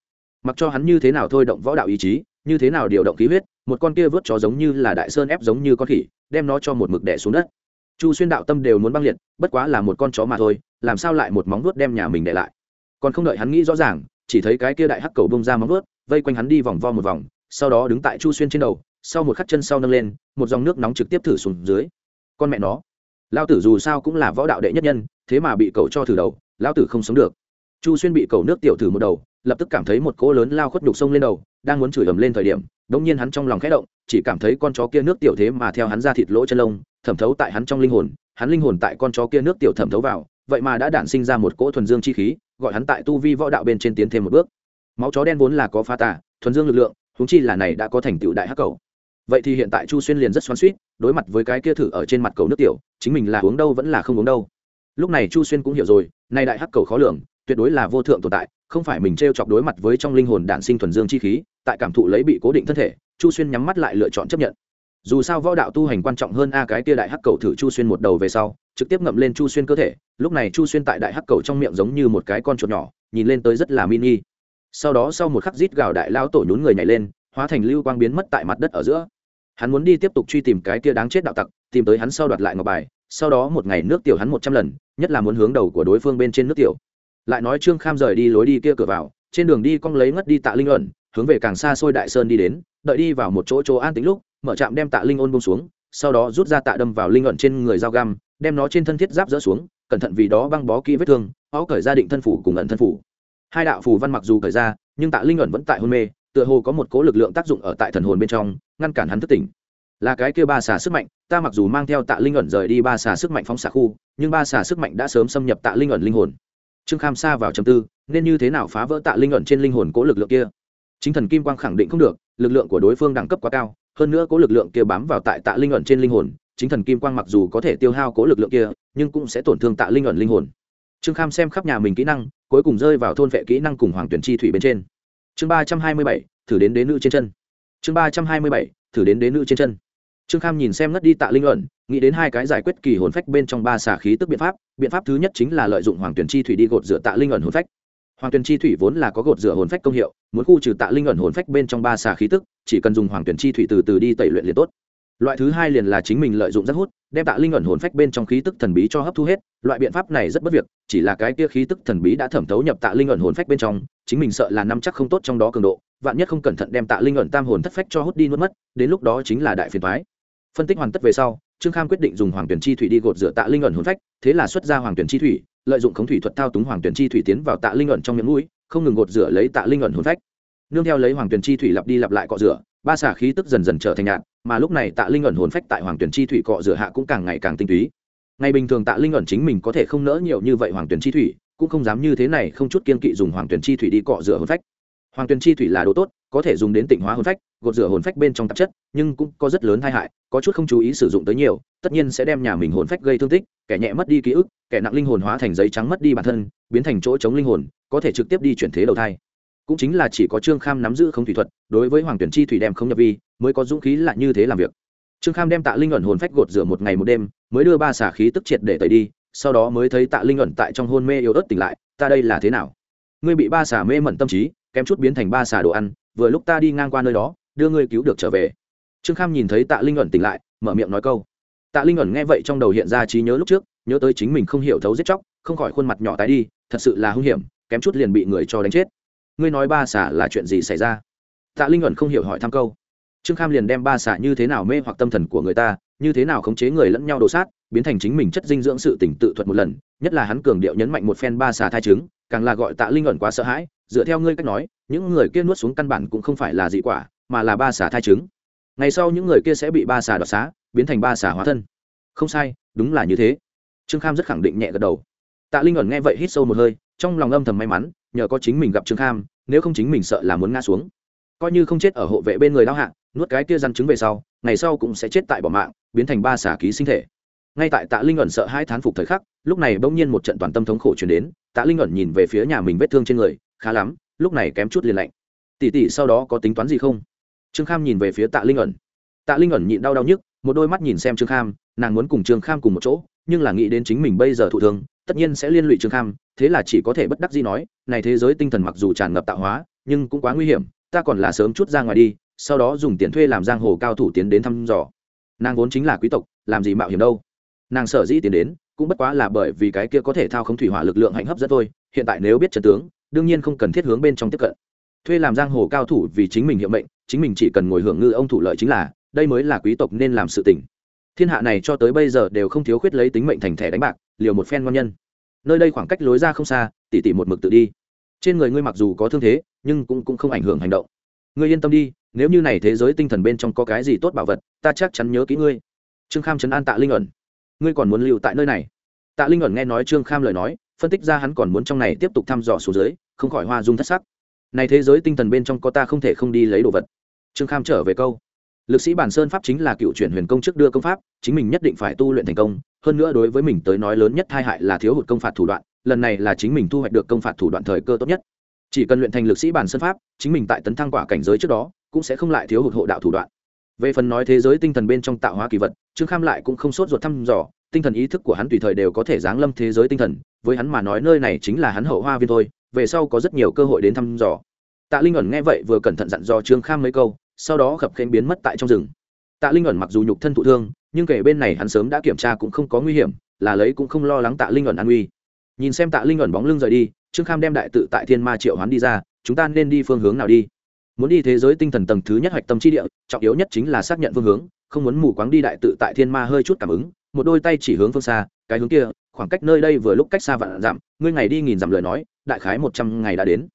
Mặc cho hắn như thế nào thôi động võ đạo ý chí, như thế nào điều động khí huyết, một con kia vớt chó giống như là đại sơn ép giống như con khỉ, đem nó cho một mực đẻ xuống đất. Chu xuyên đạo tâm đều muốn băng liệt, bất quá là một con chó mà thôi, làm sao lại một móng vuốt đem nhà mình để lại? Còn không đợi hắn nghĩ rõ ràng, chỉ thấy cái kia đại hắc cầu bông ra móng vuốt, vây quanh hắn đi vòng vo một vòng, sau đó đứng tại chu xuyên trên đầu, sau một khắc chân sau nâng lên, một dòng nước nóng trực tiếp thử xuống dưới. Con mẹ nó, lao tử dù sao cũng là võ đạo đệ nhất nhân, thế mà bị cậu cho thử đầu Lão tử không sống được. Chu xuyên bị cầu nước tiểu thử một đầu, lập tức cảm thấy một cỗ lớn lao khuất nhục sông lên đầu, đang muốn chửi ầm lên thời điểm đ ỗ n g nhiên hắn trong lòng khẽ động, chỉ cảm thấy con chó kia nước tiểu thế mà theo hắn ra thịt lỗ chân lông, thẩm thấu tại hắn trong linh hồn, hắn linh hồn tại con chó kia nước tiểu thẩm thấu vào, vậy mà đã đản sinh ra một cỗ thuần dương chi khí, gọi hắn tại tu vi võ đạo bên trên tiến thêm một bước. Máu chó đen vốn là có pha tà, thuần dương lực lượng húng chi là này đã có thành tựu đại hắc cầu. Vậy thì hiện tại chu xuyên liền rất xoắn suýt đối mặt với cái kia thử ở trên mặt cầu nước tiểu, chính mình là uống đâu vẫn là không uống đâu lúc này chu xuyên cũng hiểu rồi, nay đại hắc cầu khó lường, tuyệt đối là vô thượng tồn tại, không phải mình t r e o chọc đối mặt với trong linh hồn đản sinh thuần dương chi khí, tại cảm thụ lấy bị cố định thân thể, chu xuyên nhắm mắt lại lựa chọn chấp nhận. Dù sao võ đạo tu hành quan trọng hơn a, cái tia đại hắc cầu thử chu xuyên một đầu về sau, trực tiếp ngậm lên chu xuyên cơ thể, lúc này chu xuyên tại đại hắc cầu trong miệng giống như một cái con chuột nhỏ, nhìn lên tới rất là mini. Sau đó sau một khắc rít gào đại lao tổ nhún người nhảy lên, hóa thành lưu quang biến mất tại mặt đất ở giữa. Hắn muốn đi tiếp tục truy tìm cái kia đáng chết đạo tặc, tìm tới hắn sau đoạt lại ngọc bài sau đó một ngày nước tiểu hắn một trăm lần, nhất là muốn hướng đầu của đối phương bên trên nước tiểu. Lại nói trương kham rời đi lối đi kia cửa vào, trên đường đi cong lấy ngất đi tạ linh ẩn, hướng về càng xa xôi đại sơn đi đến, đợi đi vào một chỗ chỗ an tính lúc, mở trạm đem tạ linh ôn bông xuống, sau đó rút ra tạ đâm vào linh ẩn trên người dao găm, đem nó trên thân thiết giáp dỡ xuống, cẩn thận vì đó băng bó kỹ vết thương, ó cởi ra định thân phủ cùng ẩn thân phủ. Hai đạo phù văn mặc dù cởi ra, nhưng tạ linh ẩn vẫn tại hôn mê, tựa hồ có một cố lực lượng tác dụng ở tại thần hồn bên trong, ngăn cản hắn thức tỉnh. Là cái kia ba xà sức mạnh ta mặc dù mang theo tạ linh ẩn rời đi ba xà sức mạnh phóng xạ khu, nhưng ba xà sức mạnh đã sớm xâm nhập tạ linh ẩn linh hồn. Trương kham xa vào trầm tư, nên như thế nào phá vỡ tạ linh ẩn trên linh hồn cố lực lượng kia? Chính thần kim quang khẳng định không được, lực lượng của đối phương đẳng cấp quá cao, hơn nữa cố lực lượng kia bám vào tại tạ linh ẩn trên linh hồn, chính thần kim quang mặc dù có thể tiêu hao cố lực lượng kia, nhưng cũng sẽ tổn thương tạ linh ẩn linh hồn. Trương kham xem khắp nhà mình kỹ năng, cuối cùng rơi vào thôn vệ kỹ năng cùng hoàng tuyển chi thủy bên trên. Chương ba trăm hai mươi bảy, thử đến đế nữ trên chân. Chương ba trăm hai mươi bảy, thử đến đế nữ trên chân trương kham nhìn xem ngất đi tạ linh ẩn nghĩ đến hai cái giải quyết kỳ hồn phách bên trong ba xà khí tức biện pháp biện pháp thứ nhất chính là lợi dụng hoàng tuyển chi thủy đi gột rửa tạ linh ẩn hồn phách. Hoàng tuyển chi thủy vốn là có gột rửa hồn phách công hiệu, muốn khu trừ tạ linh ẩn hồn phách bên trong ba xà khí tức, chỉ cần dùng hoàng tuyển chi thủy từ từ đi tẩy luyện liền tốt. Loại thứ hai liền là chính mình lợi dụng rất hút, đem tạ linh ẩn hồn phách bên trong khí tức thần bí cho hấp thu hết, loại biện pháp này rất bất việc, chỉ là cái kia khí tức thần bí đã thẩm thấu nhập tạ linh ẩn hồn phách bên trong, chính mình sợ là năm chắc không tốt trong đó cường độ, vạn nhất không cẩn thận đem tạ linh ẩn tam hồn thất phách cho hút đi nuốt mất, đến lúc đó chính là đại phiền thoái phân tích hoàn tất về sau, trương kham quyết định dùng hoàng tuyển chi thủy đi gột rửa tạ linh ẩn hồn phách, thế là xuất ra hoàng tuyển chi thủy, lợi dụng khống thủy thuật thao túng hoàng tuyển chi thủy tiến vào tạ linh ẩn trong miệng mũi, không ngừng gột rửa lấy tạ linh ẩn hồn phách. Nương theo lấy hoàng tuyển chi thủy lặp đi lặp lại cọ rửa, ba xả khí tức dần dần trở thành nhạt, mà lúc này tạ linh ẩn hồn phách tại hoàng tuyển chi thủy cọ rửa hạ cũng càng ngày càng tinh túy. Ngày bình thường tạ linh ẩn chính mình có thể không nỡ nhiều như vậy hoàng tuyển chi thủy, cũng không dám như thế này không chút kiên kỵ dùng hoàng tuyển chi thủy đi cọ rửa hồn phách. Hoàng tuyển chi thủy là đồ tốt có thể dùng đến tịnh hóa hồn phách, gột rửa hồn phách bên trong tạp chất, nhưng cũng có rất lớn tai hại, có chút không chú ý sử dụng tới nhiều, tất nhiên sẽ đem nhà mình hồn phách gây thương tích, kẻ nhẹ mất đi ký ức, kẻ nặng linh hồn hóa thành giấy trắng mất đi bản thân, biến thành chỗ chống linh hồn, có thể trực tiếp đi chuyển thế đầu thai. Cũng chính là chỉ có trương kham nắm giữ không thủy thuật, đối với hoàng tuyển chi thủy đem không nhập vi, mới có dũng khí là như thế làm việc. Trương kham đem tạ linh ẩn hồn phách gột rửa một ngày một đêm, mới đưa ba xả khí tức triệt để tẩy đi, sau đó mới thấy tạ linh ẩn tại trong hôn mê yếu ớt tỉnh lại, ta đây là thế nào? Ngươi bị ba xả mê mẩn tâm trí, kém chút biến thành ba xả đồ ăn vừa lúc ta đi ngang qua nơi đó, đưa ngươi cứu được trở về. Trương kham nhìn thấy tạ linh ẩn tỉnh lại, mở miệng nói câu. Tạ linh ẩn nghe vậy trong đầu hiện ra trí nhớ lúc trước, nhớ tới chính mình không hiểu thấu giết chóc, không khỏi khuôn mặt nhỏ tái đi, thật sự là hung hiểm, kém chút liền bị người cho đánh chết. Ngươi nói ba xả là chuyện gì xảy ra? Tạ linh ẩn không hiểu hỏi thăm câu. Trương kham liền đem ba xả như thế nào mê hoặc tâm thần của người ta, như thế nào khống chế người lẫn nhau đổ sát, biến thành chính mình chất dinh dưỡng sự tỉnh tự thuật một lần, nhất là hắn cường điệu nhấn mạnh một phen ba xả thai trứng càng là gọi tạ linh ẩn quá sợ hãi dựa theo ngươi cách nói, những người kia nuốt xuống căn bản cũng không phải là dị quả, mà là ba xả thai trứng. Ngày sau những người kia sẽ bị ba xả đoạt xá, biến thành ba xả hóa thân. Không sai, đúng là như thế. Trương kham rất khẳng định nhẹ gật đầu. Tạ linh ẩn nghe vậy hít sâu một hơi, trong lòng âm thầm may mắn, nhờ có chính mình gặp trương kham, nếu không chính mình sợ là muốn ngã xuống. Coi như không chết ở hộ vệ bên người lao hạng nuốt cái kia răn trứng về sau, ngày sau cũng sẽ chết tại bỏ mạng, biến thành ba xả ký sinh thể. Ngay tại tạ linh ẩn sợ hai thán phục thời khắc, lúc này bỗng nhiên một trận toàn tâm thống khổ chuyển đến, tạ linh ẩn nhìn về phía nhà mình vết thương trên người khá lắm, lúc này kém chút liền lạnh. Tỉ tỉ sau đó có tính toán gì không? Trương kham nhìn về phía tạ linh ẩn. Tạ linh ẩn nhịn đau đau nhức, một đôi mắt nhìn xem trương kham, nàng muốn cùng trương kham cùng một chỗ, nhưng là nghĩ đến chính mình bây giờ thụ thương, tất nhiên sẽ liên lụy trương kham, thế là chỉ có thể bất đắc gì nói, này thế giới tinh thần mặc dù tràn ngập tạo hóa, nhưng cũng quá nguy hiểm, ta còn là sớm chút ra ngoài đi, sau đó dùng tiền thuê làm giang hồ cao thủ tiến đến thăm dò. Nàng vốn chính là quý tộc, làm gì mạo hiểm đâu. Nàng sở dĩ tiến đến, cũng bất quá là bởi vì cái kia có thể thao không thủy hỏa lực lượng hạnh hấp dẫn thôi, hiện tại nếu biết trận tướng đương nhiên không cần thiết hướng bên trong tiếp cận. Thuê làm giang hồ cao thủ vì chính mình hiệu mệnh chính mình chỉ cần ngồi hưởng ngư ông thủ lợi chính là đây mới là quý tộc nên làm sự tình. Thiên hạ này cho tới bây giờ đều không thiếu khuyết lấy tính mệnh thành thẻ đánh bạc liều một phen ngon nhân. Nơi đây khoảng cách lối ra không xa tỉ tỉ một mực tự đi. Trên người ngươi mặc dù có thương thế nhưng cũng, cũng không ảnh hưởng hành động. Ngươi yên tâm đi nếu như này thế giới tinh thần bên trong có cái gì tốt bảo vật ta chắc chắn nhớ kỹ ngươi. Trương kham chấn an tạ linh ẩn. Ngươi còn muốn lưu tại nơi này? Tạ linh ẩn nghe nói trương kham lời nói phân tích ra hắn còn muốn trong này tiếp tục thăm dò xuống dưới không khỏi hoa dung thất sắc. Này thế giới tinh thần bên trong có ta không thể không đi lấy đồ vật. Trương kham trở về câu. Lực sĩ bản sơn pháp chính là cựu chuyển huyền công trước đưa công pháp, chính mình nhất định phải tu luyện thành công. Hơn nữa đối với mình tới nói lớn nhất tai hại là thiếu hụt công phạt thủ đoạn, lần này là chính mình thu hoạch được công phạt thủ đoạn thời cơ tốt nhất. Chỉ cần luyện thành lực sĩ bản sơn pháp, chính mình tại tấn thăng quả cảnh giới trước đó, cũng sẽ không lại thiếu hụt hộ đạo thủ đoạn. Về phần nói thế giới tinh thần bên trong tạo hóa kỳ vật, trương kham lại cũng không sốt ruột thăm dò, tinh thần ý thức của hắn tùy thời đều có thể giáng lâm thế giới tinh thần, với hắn mà nói nơi này chính là hắn hậu hoa viên thôi về sau có rất nhiều cơ hội đến thăm dò. Tạ linh ẩn nghe vậy vừa cẩn thận dặn dò trương kham mấy câu, sau đó khập khênh biến mất tại trong rừng. Tạ linh ẩn mặc dù nhục thân thụ thương, nhưng kể bên này hắn sớm đã kiểm tra cũng không có nguy hiểm, là lấy cũng không lo lắng tạ linh ẩn an nguy. Nhìn xem tạ linh ẩn bóng lưng rời đi, trương kham đem đại tự tại thiên ma triệu hoán đi ra, chúng ta nên đi phương hướng nào đi? Muốn đi thế giới tinh thần tầng thứ nhất hoạch tâm trí địa, trọng yếu nhất chính là xác nhận phương hướng, không muốn mù quáng đi đại tự tại thiên ma hơi chút cảm ứng, một đôi tay chỉ hướng phương xa, cái hướng kia, khoảng cách nơi đây vừa lúc cách xa vạn dặm, ngươi ngày đi nghìn dặm lời nói đại khái một trăm ngày đã đến.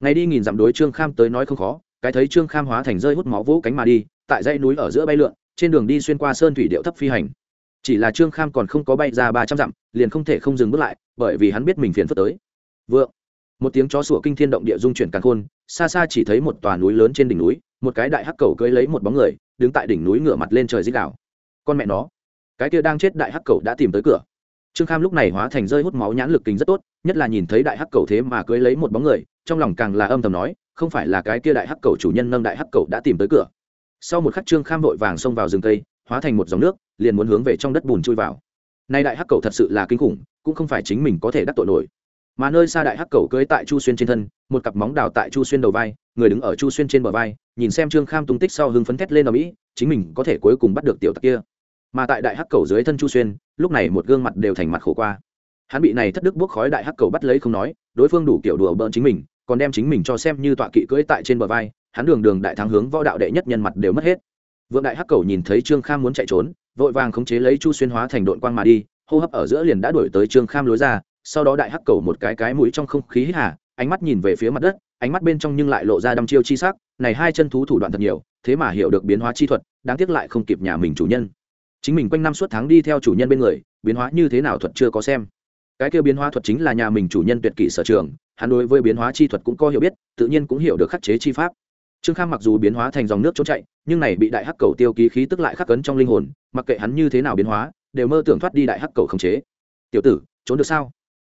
Ngày đi nghìn dặm đối trương kham tới nói không khó, cái thấy trương kham hóa thành rơi hút máu vỗ cánh mà đi, tại dãy núi ở giữa bay lượn, trên đường đi xuyên qua sơn thủy điệu thấp phi hành. Chỉ là trương kham còn không có bay ra ba trăm dặm, liền không thể không dừng bước lại, bởi vì hắn biết mình phiền phức tới. Vượng, một tiếng chó sủa kinh thiên động địa dung chuyển càng khôn, xa xa chỉ thấy một tòa núi lớn trên đỉnh núi, một cái đại hắc cầu cưới lấy một bóng người, đứng tại đỉnh núi ngửa mặt lên trời dích đảo con mẹ nó, cái kia đang chết đại hắc cầu đã tìm tới cửa trương kham lúc này hóa thành rơi hút máu nhãn lực kính rất tốt, nhất là nhìn thấy đại hắc cầu thế mà cưới lấy một bóng người, trong lòng càng là âm thầm nói, không phải là cái kia đại hắc cầu chủ nhân nâng đại hắc cầu đã tìm tới cửa. Sau một khắc trương kham vội vàng xông vào rừng cây, hóa thành một dòng nước, liền muốn hướng về trong đất bùn chui vào. Nay đại hắc cầu thật sự là kinh khủng, cũng không phải chính mình có thể đắc tội nổi. Mà nơi xa đại hắc cầu cưới tại chu xuyên trên thân, một cặp móng đào tại chu xuyên đầu vai, người đứng ở chu xuyên trên bờ vai, nhìn xem trương kham tung tích sau hưng phấn thét lên ở mỹ, chính mình có thể cuối cùng bắt được tiểu tặc kia mà tại đại hắc cầu dưới thân chu xuyên, lúc này một gương mặt đều thành mặt khổ qua. Hắn bị này thất đức bốc khói đại hắc cầu bắt lấy không nói, đối phương đủ kiểu đùa bỡn chính mình, còn đem chính mình cho xem như tọa kỵ cưỡi tại trên bờ vai, hắn đường đường đại thắng hướng võ đạo đệ nhất nhân mặt đều mất hết. Vượng đại hắc cầu nhìn thấy trương kham muốn chạy trốn, vội vàng khống chế lấy chu xuyên hóa thành đội quang mà đi, hô hấp ở giữa liền đã đuổi tới trương kham lối ra, sau đó đại hắc cầu một cái cái mũi trong không khí hít hà, ánh mắt nhìn về phía mặt đất, ánh mắt bên trong nhưng lại lộ ra đăm chiêu chi sắc, này hai chân thú thủ đoạn thật nhiều, thế mà hiểu được biến hóa chi thuật, đáng tiếc lại không kịp nhà mình chủ nhân chính mình quanh năm suốt tháng đi theo chủ nhân bên người, biến hóa như thế nào thuật chưa có xem. Cái kia biến hóa thuật chính là nhà mình chủ nhân tuyệt kỷ sở trường, hắn đối với biến hóa chi thuật cũng có hiểu biết, tự nhiên cũng hiểu được khắc chế chi pháp. Trương kham mặc dù biến hóa thành dòng nước trốn chạy, nhưng này bị đại hắc cầu tiêu ký khí tức lại khắc cấn trong linh hồn, mặc kệ hắn như thế nào biến hóa, đều mơ tưởng thoát đi đại hắc cầu khống chế. Tiểu tử, trốn được sao?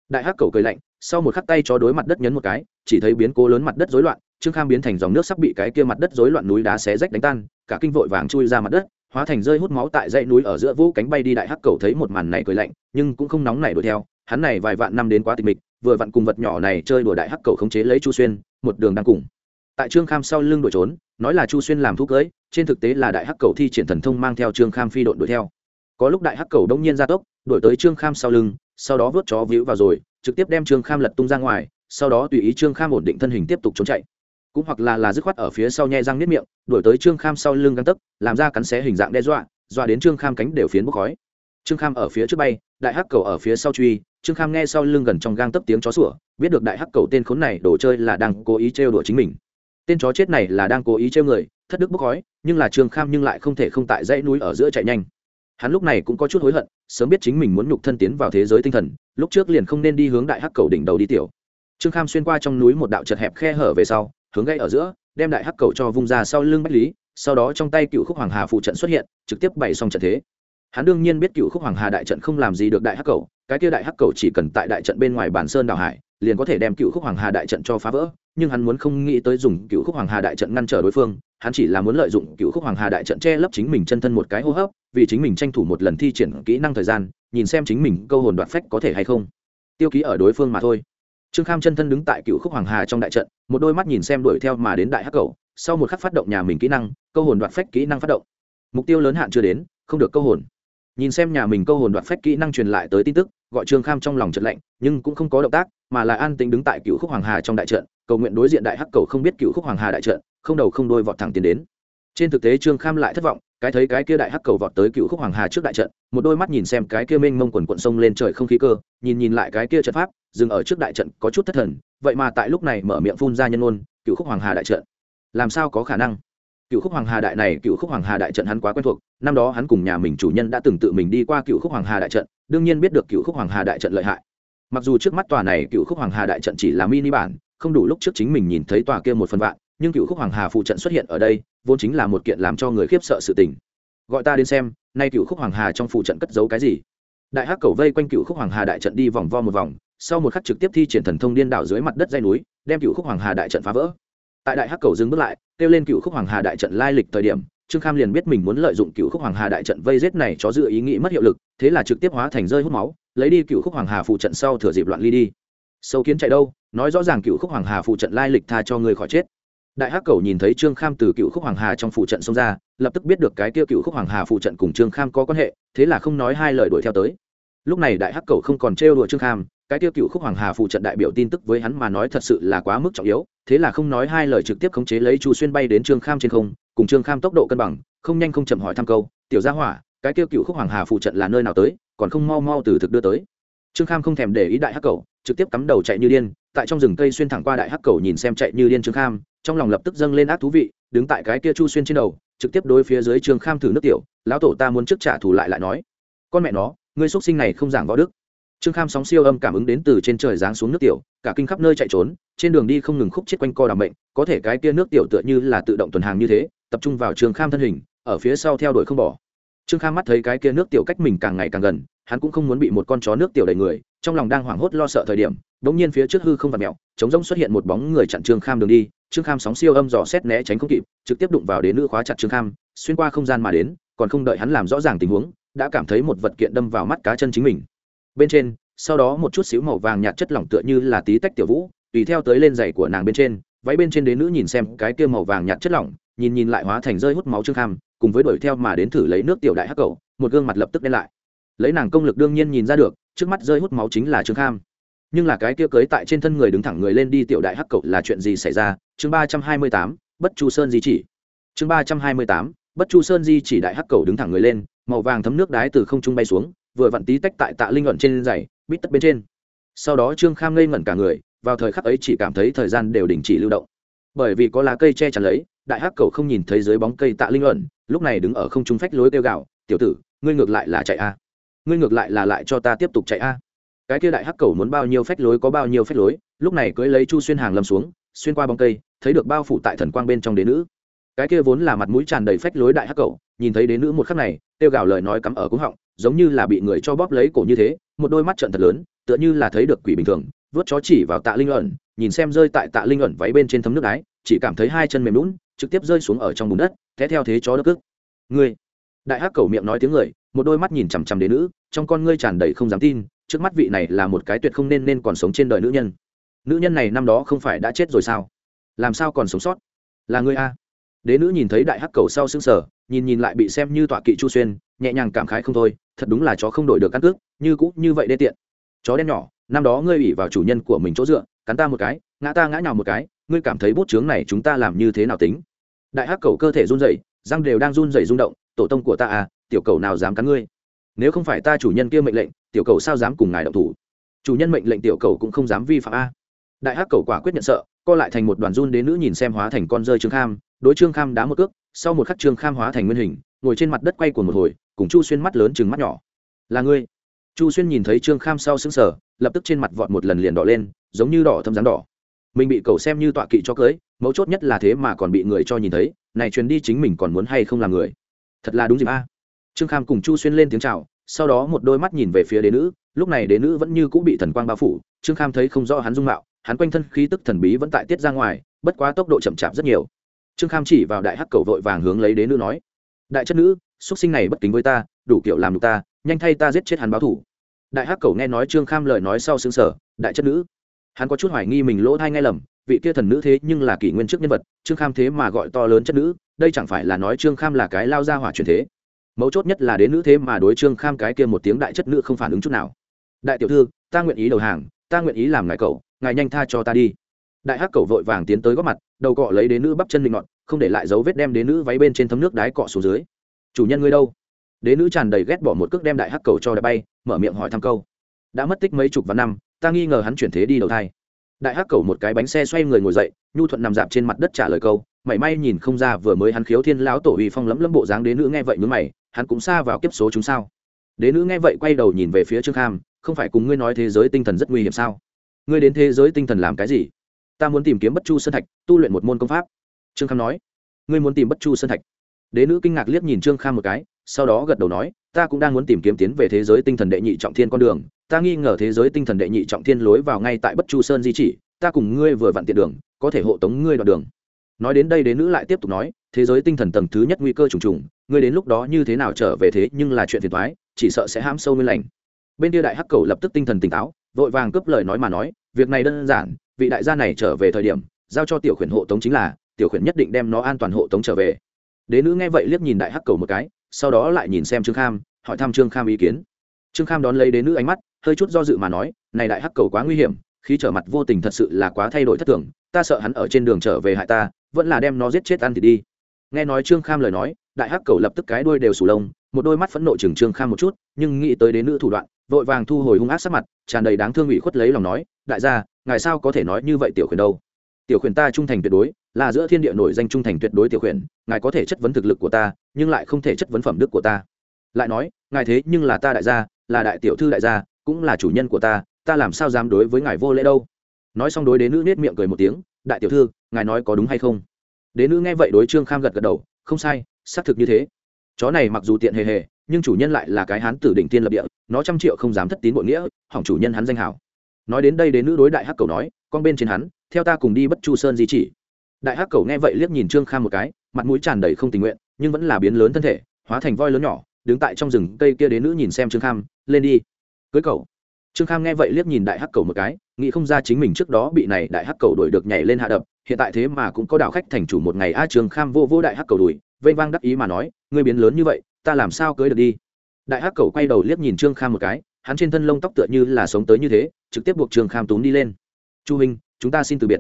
Đại hắc cầu cười lạnh, sau một khắc tay cho đối mặt đất nhấn một cái, chỉ thấy biến cố lớn mặt đất rối loạn, trương kham biến thành dòng nước sắp bị cái kia mặt đất rối loạn núi đá xé rách đánh tan, cả kinh vội vàng chui ra mặt đất hóa thành rơi hút máu tại dãy núi ở giữa vũ cánh bay đi đại hắc cầu thấy một màn này cười lạnh, nhưng cũng không nóng này đuổi theo. Hắn này vài vạn năm đến quá tịch mịch, vừa vặn cùng vật nhỏ này chơi đùa đại hắc cầu khống chế lấy chu xuyên, một đường đang cùng. Tại trương kham sau lưng đuổi trốn, nói là chu xuyên làm thuốc cưới, trên thực tế là đại hắc cầu thi triển thần thông mang theo trương kham phi đội đuổi theo. Có lúc đại hắc cầu đông nhiên ra tốc, đuổi tới trương kham sau lưng, sau đó vớt chó víu vào rồi, trực tiếp đem trương kham lật tung ra ngoài, sau đó tùy ý trương kham ổn định thân hình tiếp tục trốn chạy cũng hoặc là là dứt khoát ở phía sau nhe răng nếp miệng, đuổi tới trương kham sau lưng găng tấc, làm ra cắn xé hình dạng đe dọa dọa đến trương kham cánh đều phiến bốc khói. Trương kham ở phía trước bay, đại hắc cầu ở phía sau truy, trương kham nghe sau lưng gần trong gang tấp tiếng chó sủa, biết được đại hắc cầu tên khốn này đồ chơi là đang cố ý trêu đùa chính mình. Tên chó chết này là đang cố ý trêu người, thất đức bốc khói, nhưng là trương kham nhưng lại không thể không tại dãy núi ở giữa chạy nhanh. Hắn lúc này cũng có chút hối hận, sớm biết chính mình muốn nhục thân tiến vào thế giới tinh thần, lúc trước liền không nên đi hướng đại hắc cầu đỉnh đầu đi tiểu. Trương kham xuyên qua trong núi một đạo chật hẹp khe hở về sau hướng gây ở giữa, đem đại hắc cầu cho vung ra sau lưng bách lý, sau đó trong tay cựu khúc hoàng hà phụ trận xuất hiện, trực tiếp bày xong trận thế. Hắn đương nhiên biết cựu khúc hoàng hà đại trận không làm gì được đại hắc cầu, cái kia đại hắc cầu chỉ cần tại đại trận bên ngoài bản sơn đảo hải, liền có thể đem cựu khúc hoàng hà đại trận cho phá vỡ, nhưng hắn muốn không nghĩ tới dùng cựu khúc hoàng hà đại trận ngăn trở đối phương, hắn chỉ là muốn lợi dụng cựu khúc hoàng hà đại trận che lấp chính mình chân thân một cái hô hấp, vì chính mình tranh thủ một lần thi triển kỹ năng thời gian, nhìn xem chính mình câu hồn đoạt phách có thể hay không. Tiêu ký ở đối phương mà thôi trương kham chân thân đứng tại cựu khúc hoàng hà trong đại trận, một đôi mắt nhìn xem đuổi theo mà đến đại hắc cầu, sau một khắc phát động nhà mình kỹ năng, câu hồn đoạt phách kỹ năng phát động. Mục tiêu lớn hạn chưa đến, không được câu hồn. Nhìn xem nhà mình câu hồn đoạt phách kỹ năng truyền lại tới tin tức, gọi trương kham trong lòng trận lạnh, nhưng cũng không có động tác, mà là an tính đứng tại cựu khúc hoàng hà trong đại trận, cầu nguyện đối diện đại hắc cầu không biết cựu khúc hoàng hà đại trận, không đầu không đôi vọt thẳng tiến đến trên thực tế trương kham lại thất vọng, cái thấy cái kia đại hắc cầu vọt tới cựu khúc hoàng hà trước đại trận, một đôi mắt nhìn xem cái kia mênh mông quần quận sông lên trời không khí cơ, nhìn nhìn lại cái kia trận pháp, dừng ở trước đại trận có chút thất thần, vậy mà tại lúc này mở miệng phun ra nhân ôn cựu khúc hoàng hà đại trận. Làm sao có khả năng? Cựu khúc hoàng hà đại này, cựu khúc hoàng hà đại trận hắn quá quen thuộc, năm đó hắn cùng nhà mình chủ nhân đã từng tự mình đi qua cựu khúc hoàng hà đại trận, đương nhiên biết được cựu khúc hoàng hà đại trận lợi hại. Mặc dù trước mắt tòa này cựu khúc hoàng hà đại trận chỉ là mini bản, không đủ lúc trước chính mình nhìn thấy tòa kia một phần vạn nhưng cựu khúc hoàng hà phụ trận xuất hiện ở đây, vốn chính là một kiện làm cho người khiếp sợ sự tình. Gọi ta đến xem, nay cựu khúc hoàng hà trong phụ trận cất giấu cái gì? Đại hắc cầu vây quanh cựu khúc hoàng hà đại trận đi vòng vo một vòng, sau một khắc trực tiếp thi triển thần thông điên đảo dưới mặt đất dây núi, đem cựu khúc hoàng hà đại trận phá vỡ. Tại đại hắc cầu dừng bước lại, kêu lên cựu khúc hoàng hà đại trận lai lịch thời điểm, trương kham liền biết mình muốn lợi dụng cựu khúc hoàng hà đại trận vây rết này cho dự ý nghĩ mất hiệu lực, thế là trực tiếp hóa thành rơi hút máu, lấy đi cựu khúc hoàng hà phụ trận sau thừa dịp loạn ly đi. Sâu kiến chạy đâu, nói rõ ràng cựu khúc hoàng hà phụ trận lai lịch tha cho người khỏi chết đại hắc cầu nhìn thấy trương kham từ cựu khúc hoàng hà trong phụ trận xông ra, lập tức biết được cái kia cựu khúc hoàng hà phụ trận cùng trương kham có quan hệ, thế là không nói hai lời đuổi theo tới. Lúc này đại hắc cầu không còn trêu đùa trương kham, cái tiêu cựu khúc hoàng hà phụ trận đại biểu tin tức với hắn mà nói thật sự là quá mức trọng yếu, thế là không nói hai lời trực tiếp khống chế lấy chu xuyên bay đến trương kham trên không, cùng trương kham tốc độ cân bằng, không nhanh không chậm hỏi thăm câu, tiểu gia hỏa, cái tiêu cựu khúc hoàng hà phụ trận là nơi nào tới, còn không mau mau từ thực đưa tới? Trương kham không thèm để ý đại hắc cầu, trực tiếp cắm đầu chạy như điên tại trong rừng cây xuyên thẳng qua đại hắc cầu nhìn xem chạy như điên trương kham, trong lòng lập tức dâng lên ác thú vị, đứng tại cái kia chu xuyên trên đầu, trực tiếp đối phía dưới trương kham thử nước tiểu, lão tổ ta muốn trước trả thù lại lại nói. Con mẹ nó, ngươi xuất sinh này không giảng võ đức. Trương kham sóng siêu âm cảm ứng đến từ trên trời giáng xuống nước tiểu, cả kinh khắp nơi chạy trốn, trên đường đi không ngừng khúc chết quanh co đảm bệnh có thể cái kia nước tiểu tựa như là tự động tuần hàng như thế, tập trung vào trương kham thân hình, ở phía sau theo đuổi không bỏ. Trương kham mắt thấy cái kia nước tiểu cách mình càng ngày càng gần, hắn cũng không muốn bị một con chó nước tiểu đầy người trong lòng đang hoảng hốt lo sợ thời điểm đ ỗ n g nhiên phía trước hư không vặt mẹo chống rông xuất hiện một bóng người chặn trương kham đường đi, trương kham sóng siêu âm dò xét né tránh không kịp, trực tiếp đụng vào đến nữ khóa chặt trương kham, xuyên qua không gian mà đến, còn không đợi hắn làm rõ ràng tình huống, đã cảm thấy một vật kiện đâm vào mắt cá chân chính mình. Bên trên, sau đó một chút xíu màu vàng nhạt chất lỏng tựa như là tí tách tiểu vũ, tùy theo tới lên giày của nàng bên trên, váy bên trên đến nữ nhìn xem cái kia màu vàng nhạt chất lỏng, nhìn nhìn lại hóa thành rơi hút máu trương kham, cùng với đuổi theo mà đến thử lấy nước tiểu đại hắc cầu, một gương mặt lập tức đen lại lấy nàng công lực đương nhiên nhìn ra được, trước mắt rơi hút máu chính là trương kham. Nhưng là cái kia cưới tại trên thân người đứng thẳng người lên đi tiểu đại hắc cầu là chuyện gì xảy ra? Chương ba trăm hai mươi tám, bất chu sơn di chỉ. Chương ba trăm hai mươi tám, bất chu sơn di chỉ đại hắc cầu đứng thẳng người lên, màu vàng thấm nước đái từ không trung bay xuống, vừa vặn tí tách tại tạ linh luận trên giày, bít tất bên trên. Sau đó trương kham ngây ngẩn cả người, vào thời khắc ấy chỉ cảm thấy thời gian đều đình chỉ lưu động. Bởi vì có lá cây che chắn lấy, đại hắc cầu không nhìn thấy dưới bóng cây tạ linh luận lúc này đứng ở không trung phách lối kêu gạo tiểu tử, ngươi ngược lại là chạy a ngươi ngược lại là lại cho ta tiếp tục chạy a. Cái kia đại hắc cầu muốn bao nhiêu phách lối có bao nhiêu phách lối, lúc này cưới lấy chu xuyên hàng lâm xuống, xuyên qua bóng cây, thấy được bao phủ tại thần quang bên trong đế nữ. Cái kia vốn là mặt mũi tràn đầy phách lối đại hắc cầu, nhìn thấy đế nữ một khắc này, tiêu gào lời nói cắm ở cúng họng, giống như là bị người cho bóp lấy cổ như thế, một đôi mắt trận thật lớn, tựa như là thấy được quỷ bình thường, vớt chó chỉ vào tạ linh ẩn, nhìn xem rơi tại tạ linh ẩn váy bên trên thấm nước đáy chỉ cảm thấy hai chân mềm lún trực tiếp rơi xuống ở trong bùn đất thế theo thế chó đất cức ngươi! Đại hắc cầu miệng nói tiếng người một đôi mắt nhìn chằm chằm đến nữ, trong con ngươi tràn đầy không dám tin, trước mắt vị này là một cái tuyệt không nên nên còn sống trên đời nữ nhân. Nữ nhân này năm đó không phải đã chết rồi sao? Làm sao còn sống sót? Là ngươi a? Đế nữ nhìn thấy đại hắc cầu sau xương sở nhìn nhìn lại bị xem như tọa kỵ chu xuyên, nhẹ nhàng cảm khái không thôi, thật đúng là chó không đổi được căn cước, như cũ như vậy đê tiện. Chó đen nhỏ, năm đó ngươi ủy vào chủ nhân của mình chỗ dựa, cắn ta một cái, ngã ta ngã nhào một cái, ngươi cảm thấy bút chướng này chúng ta làm như thế nào tính? Đại hắc cầu cơ thể run rẩy, răng đều đang run rẩy rung động, tổ tông của ta à tiểu cầu nào dám cắn ngươi? Nếu không phải ta chủ nhân kia mệnh lệnh, tiểu cầu sao dám cùng ngài động thủ? Chủ nhân mệnh lệnh tiểu cầu cũng không dám vi phạm a. Đại hắc cầu quả quyết nhận sợ, co lại thành một đoàn run đến nữ nhìn xem hóa thành con rơi trương kham, đối trương kham đá một cước, sau một khắc trương kham hóa thành nguyên hình, ngồi trên mặt đất quay của một hồi, cùng chu xuyên mắt lớn chừng mắt nhỏ. Là ngươi? Chu xuyên nhìn thấy trương kham sau xứng sở lập tức trên mặt vọt một lần liền đỏ lên, giống như đỏ thâm rắn đỏ. Mình bị cầu xem như tọa kỵ cho cưới, mấu chốt nhất là thế mà còn bị người cho nhìn thấy, này truyền đi chính mình còn muốn hay không làm người? Thật là đúng dịp a trương kham cùng chu xuyên lên tiếng chào, sau đó một đôi mắt nhìn về phía đế nữ, lúc này đế nữ vẫn như cũng bị thần quang bao phủ, trương kham thấy không rõ hắn dung mạo, hắn quanh thân khí tức thần bí vẫn tại tiết ra ngoài, bất quá tốc độ chậm chạp rất nhiều. Trương kham chỉ vào đại hắc cầu vội vàng hướng lấy đế nữ nói, đại chất nữ, xuất sinh này bất kính với ta, đủ kiểu làm được ta, nhanh thay ta giết chết hắn báo thủ. Đại hắc cầu nghe nói trương kham lời nói sau xứng sở đại chất nữ. Hắn có chút hoài nghi mình lỗ thai ngay lầm, vị kia thần nữ thế nhưng là kỷ nguyên trước nhân vật, trương kham thế mà gọi to lớn chất nữ, đây chẳng phải là nói trương kham là cái lao ra hỏa truyền thế mấu chốt nhất là đến nữ thế mà đối trương kham cái kia một tiếng đại chất nữ không phản ứng chút nào. Đại tiểu thư, ta nguyện ý đầu hàng, ta nguyện ý làm ngài cậu, ngài nhanh tha cho ta đi. Đại hắc cầu vội vàng tiến tới góp mặt, đầu cọ lấy đến nữ bắp chân linh ngọn không để lại dấu vết đem đến nữ váy bên trên thấm nước đái cọ xuống dưới. Chủ nhân ngươi đâu? Đế nữ tràn đầy ghét bỏ một cước đem đại hắc cầu cho đại bay, mở miệng hỏi thăm câu. Đã mất tích mấy chục vạn năm, ta nghi ngờ hắn chuyển thế đi đầu thai. Đại hắc cầu một cái bánh xe xoay người ngồi dậy, nhu thuận nằm dạp trên mặt đất trả lời câu mảy may nhìn không ra vừa mới hắn khiếu thiên lão tổ uy phong lẫm lẫm bộ dáng đế nữ nghe vậy mướn mày, hắn cũng xa vào kiếp số chúng sao? Đế nữ nghe vậy quay đầu nhìn về phía trương kham, không phải cùng ngươi nói thế giới tinh thần rất nguy hiểm sao? Ngươi đến thế giới tinh thần làm cái gì? Ta muốn tìm kiếm bất chu sơn thạch, tu luyện một môn công pháp. Trương kham nói. Ngươi muốn tìm bất chu sơn thạch? Đế nữ kinh ngạc liếc nhìn trương kham một cái, sau đó gật đầu nói, ta cũng đang muốn tìm kiếm tiến về thế giới tinh thần đệ nhị trọng thiên con đường. Ta nghi ngờ thế giới tinh thần đệ nhị trọng thiên lối vào ngay tại bất chu sơn di chỉ, ta cùng ngươi vừa vặn tiện đường, có thể hộ tống ngươi đoạn đường nói đến đây đến nữ lại tiếp tục nói, thế giới tinh thần tầng thứ nhất nguy cơ trùng trùng, ngươi đến lúc đó như thế nào trở về thế nhưng là chuyện phiền thoái chỉ sợ sẽ ham sâu nguyên lành. Bên kia đại hắc cầu lập tức tinh thần tỉnh táo, vội vàng cướp lời nói mà nói, việc này đơn giản, vị đại gia này trở về thời điểm, giao cho tiểu khuyển hộ tống chính là, tiểu khuyển nhất định đem nó an toàn hộ tống trở về. Đế nữ nghe vậy liếc nhìn đại hắc cầu một cái, sau đó lại nhìn xem trương kham, hỏi thăm trương kham ý kiến. Trương kham đón lấy đế nữ ánh mắt, hơi chút do dự mà nói, này đại hắc cầu quá nguy hiểm khi trở mặt vô tình thật sự là quá thay đổi thất thường, ta sợ hắn ở trên đường trở về hại ta vẫn là đem nó giết chết ăn thì đi. Nghe nói trương kham lời nói, đại hắc cầu lập tức cái đuôi đều sù lông, một đôi mắt phẫn nộ chừng trương kham một chút, nhưng nghĩ tới đến nữ thủ đoạn, vội vàng thu hồi hung ác sắc mặt, tràn đầy đáng thương ủy khuất lấy lòng nói, đại gia, ngài sao có thể nói như vậy tiểu khuyển đâu? Tiểu khuyển ta trung thành tuyệt đối, là giữa thiên địa nổi danh trung thành tuyệt đối tiểu khuyển, ngài có thể chất vấn thực lực của ta, nhưng lại không thể chất vấn phẩm đức của ta. Lại nói, ngài thế nhưng là ta đại gia, là đại tiểu thư đại gia, cũng là chủ nhân của ta ta làm sao dám đối với ngài vô lễ đâu? Nói xong đối đến nữ nết miệng cười một tiếng đại tiểu thư, ngài nói có đúng hay không? Đế nữ nghe vậy đối trương kham gật gật đầu, không sai, xác thực như thế. Chó này mặc dù tiện hề hề, nhưng chủ nhân lại là cái hán tử đỉnh tiên lập địa, nó trăm triệu không dám thất tín bội nghĩa, hỏng chủ nhân hắn danh hảo nói đến đây đế nữ đối đại hắc cầu nói, con bên trên hắn, theo ta cùng đi bất chu sơn di chỉ. Đại hắc cầu nghe vậy liếc nhìn trương kham một cái, mặt mũi tràn đầy không tình nguyện, nhưng vẫn là biến lớn thân thể, hóa thành voi lớn nhỏ, đứng tại trong rừng cây kia đế nữ nhìn xem trương kham, lên đi. Cưới cầu trương kham nghe vậy liếc nhìn đại hắc cầu một cái, nghĩ không ra chính mình trước đó bị này đại hắc cầu đuổi được nhảy lên hạ đập, hiện tại thế mà cũng có đảo khách thành chủ một ngày a, trương kham vô vô đại hắc cầu đuổi vây vang đắc ý mà nói, ngươi biến lớn như vậy, ta làm sao cưới được đi? Đại hắc cầu quay đầu liếc nhìn trương kham một cái, hắn trên thân lông tóc tựa như là sống tới như thế, trực tiếp buộc trương kham túm đi lên. Chu huynh, chúng ta xin từ biệt.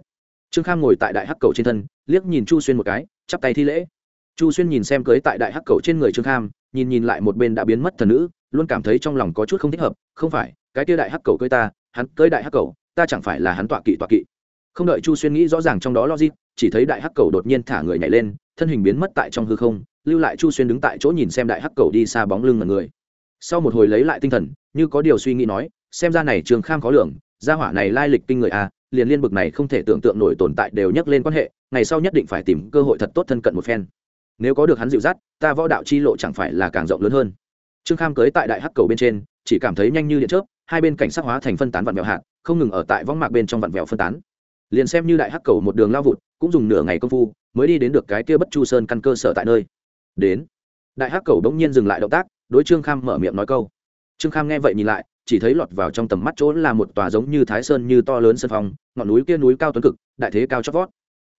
Trương kham ngồi tại đại hắc cầu trên thân, liếc nhìn chu xuyên một cái, chắp tay thi lễ. Chu xuyên nhìn xem cưới tại đại hắc cầu trên người trương kham, nhìn nhìn lại một bên đã biến mất thần nữ, luôn cảm thấy trong lòng có chút không thích hợp, không phải cái kia đại hắc cầu cưới ta, hắn cưới đại hắc cầu, ta chẳng phải là hắn tọa kỵ tọa kỵ. Không đợi chu xuyên nghĩ rõ ràng trong đó logic, chỉ thấy đại hắc cầu đột nhiên thả người nhảy lên, thân hình biến mất tại trong hư không, lưu lại chu xuyên đứng tại chỗ nhìn xem đại hắc cầu đi xa bóng lưng mọi người. Sau một hồi lấy lại tinh thần, như có điều suy nghĩ nói, xem ra này trường kham khó lường, gia hỏa này lai lịch kinh người a liền liên bực này không thể tưởng tượng nổi tồn tại đều nhắc lên quan hệ, ngày sau nhất định phải tìm cơ hội thật tốt thân cận một phen. Nếu có được hắn dịu dắt, ta võ đạo chi lộ chẳng phải là càng rộng lớn hơn. Trương kham cưới tại đại hắc cầu bên trên, chỉ cảm thấy nhanh như điện chớp hai bên cảnh sắc hóa thành phân tán vạn vẹo hạt, không ngừng ở tại võng mạc bên trong vạn vẹo phân tán. Liền xem như đại hắc cầu một đường lao vụt, cũng dùng nửa ngày công phu mới đi đến được cái kia bất chu sơn căn cơ sở tại nơi. Đến, đại hắc cầu bỗng nhiên dừng lại động tác, đối trương kham mở miệng nói câu. Trương kham nghe vậy nhìn lại, chỉ thấy lọt vào trong tầm mắt chỗ là một tòa giống như thái sơn như to lớn sân phong, ngọn núi kia núi cao tuấn cực, đại thế cao chót vót.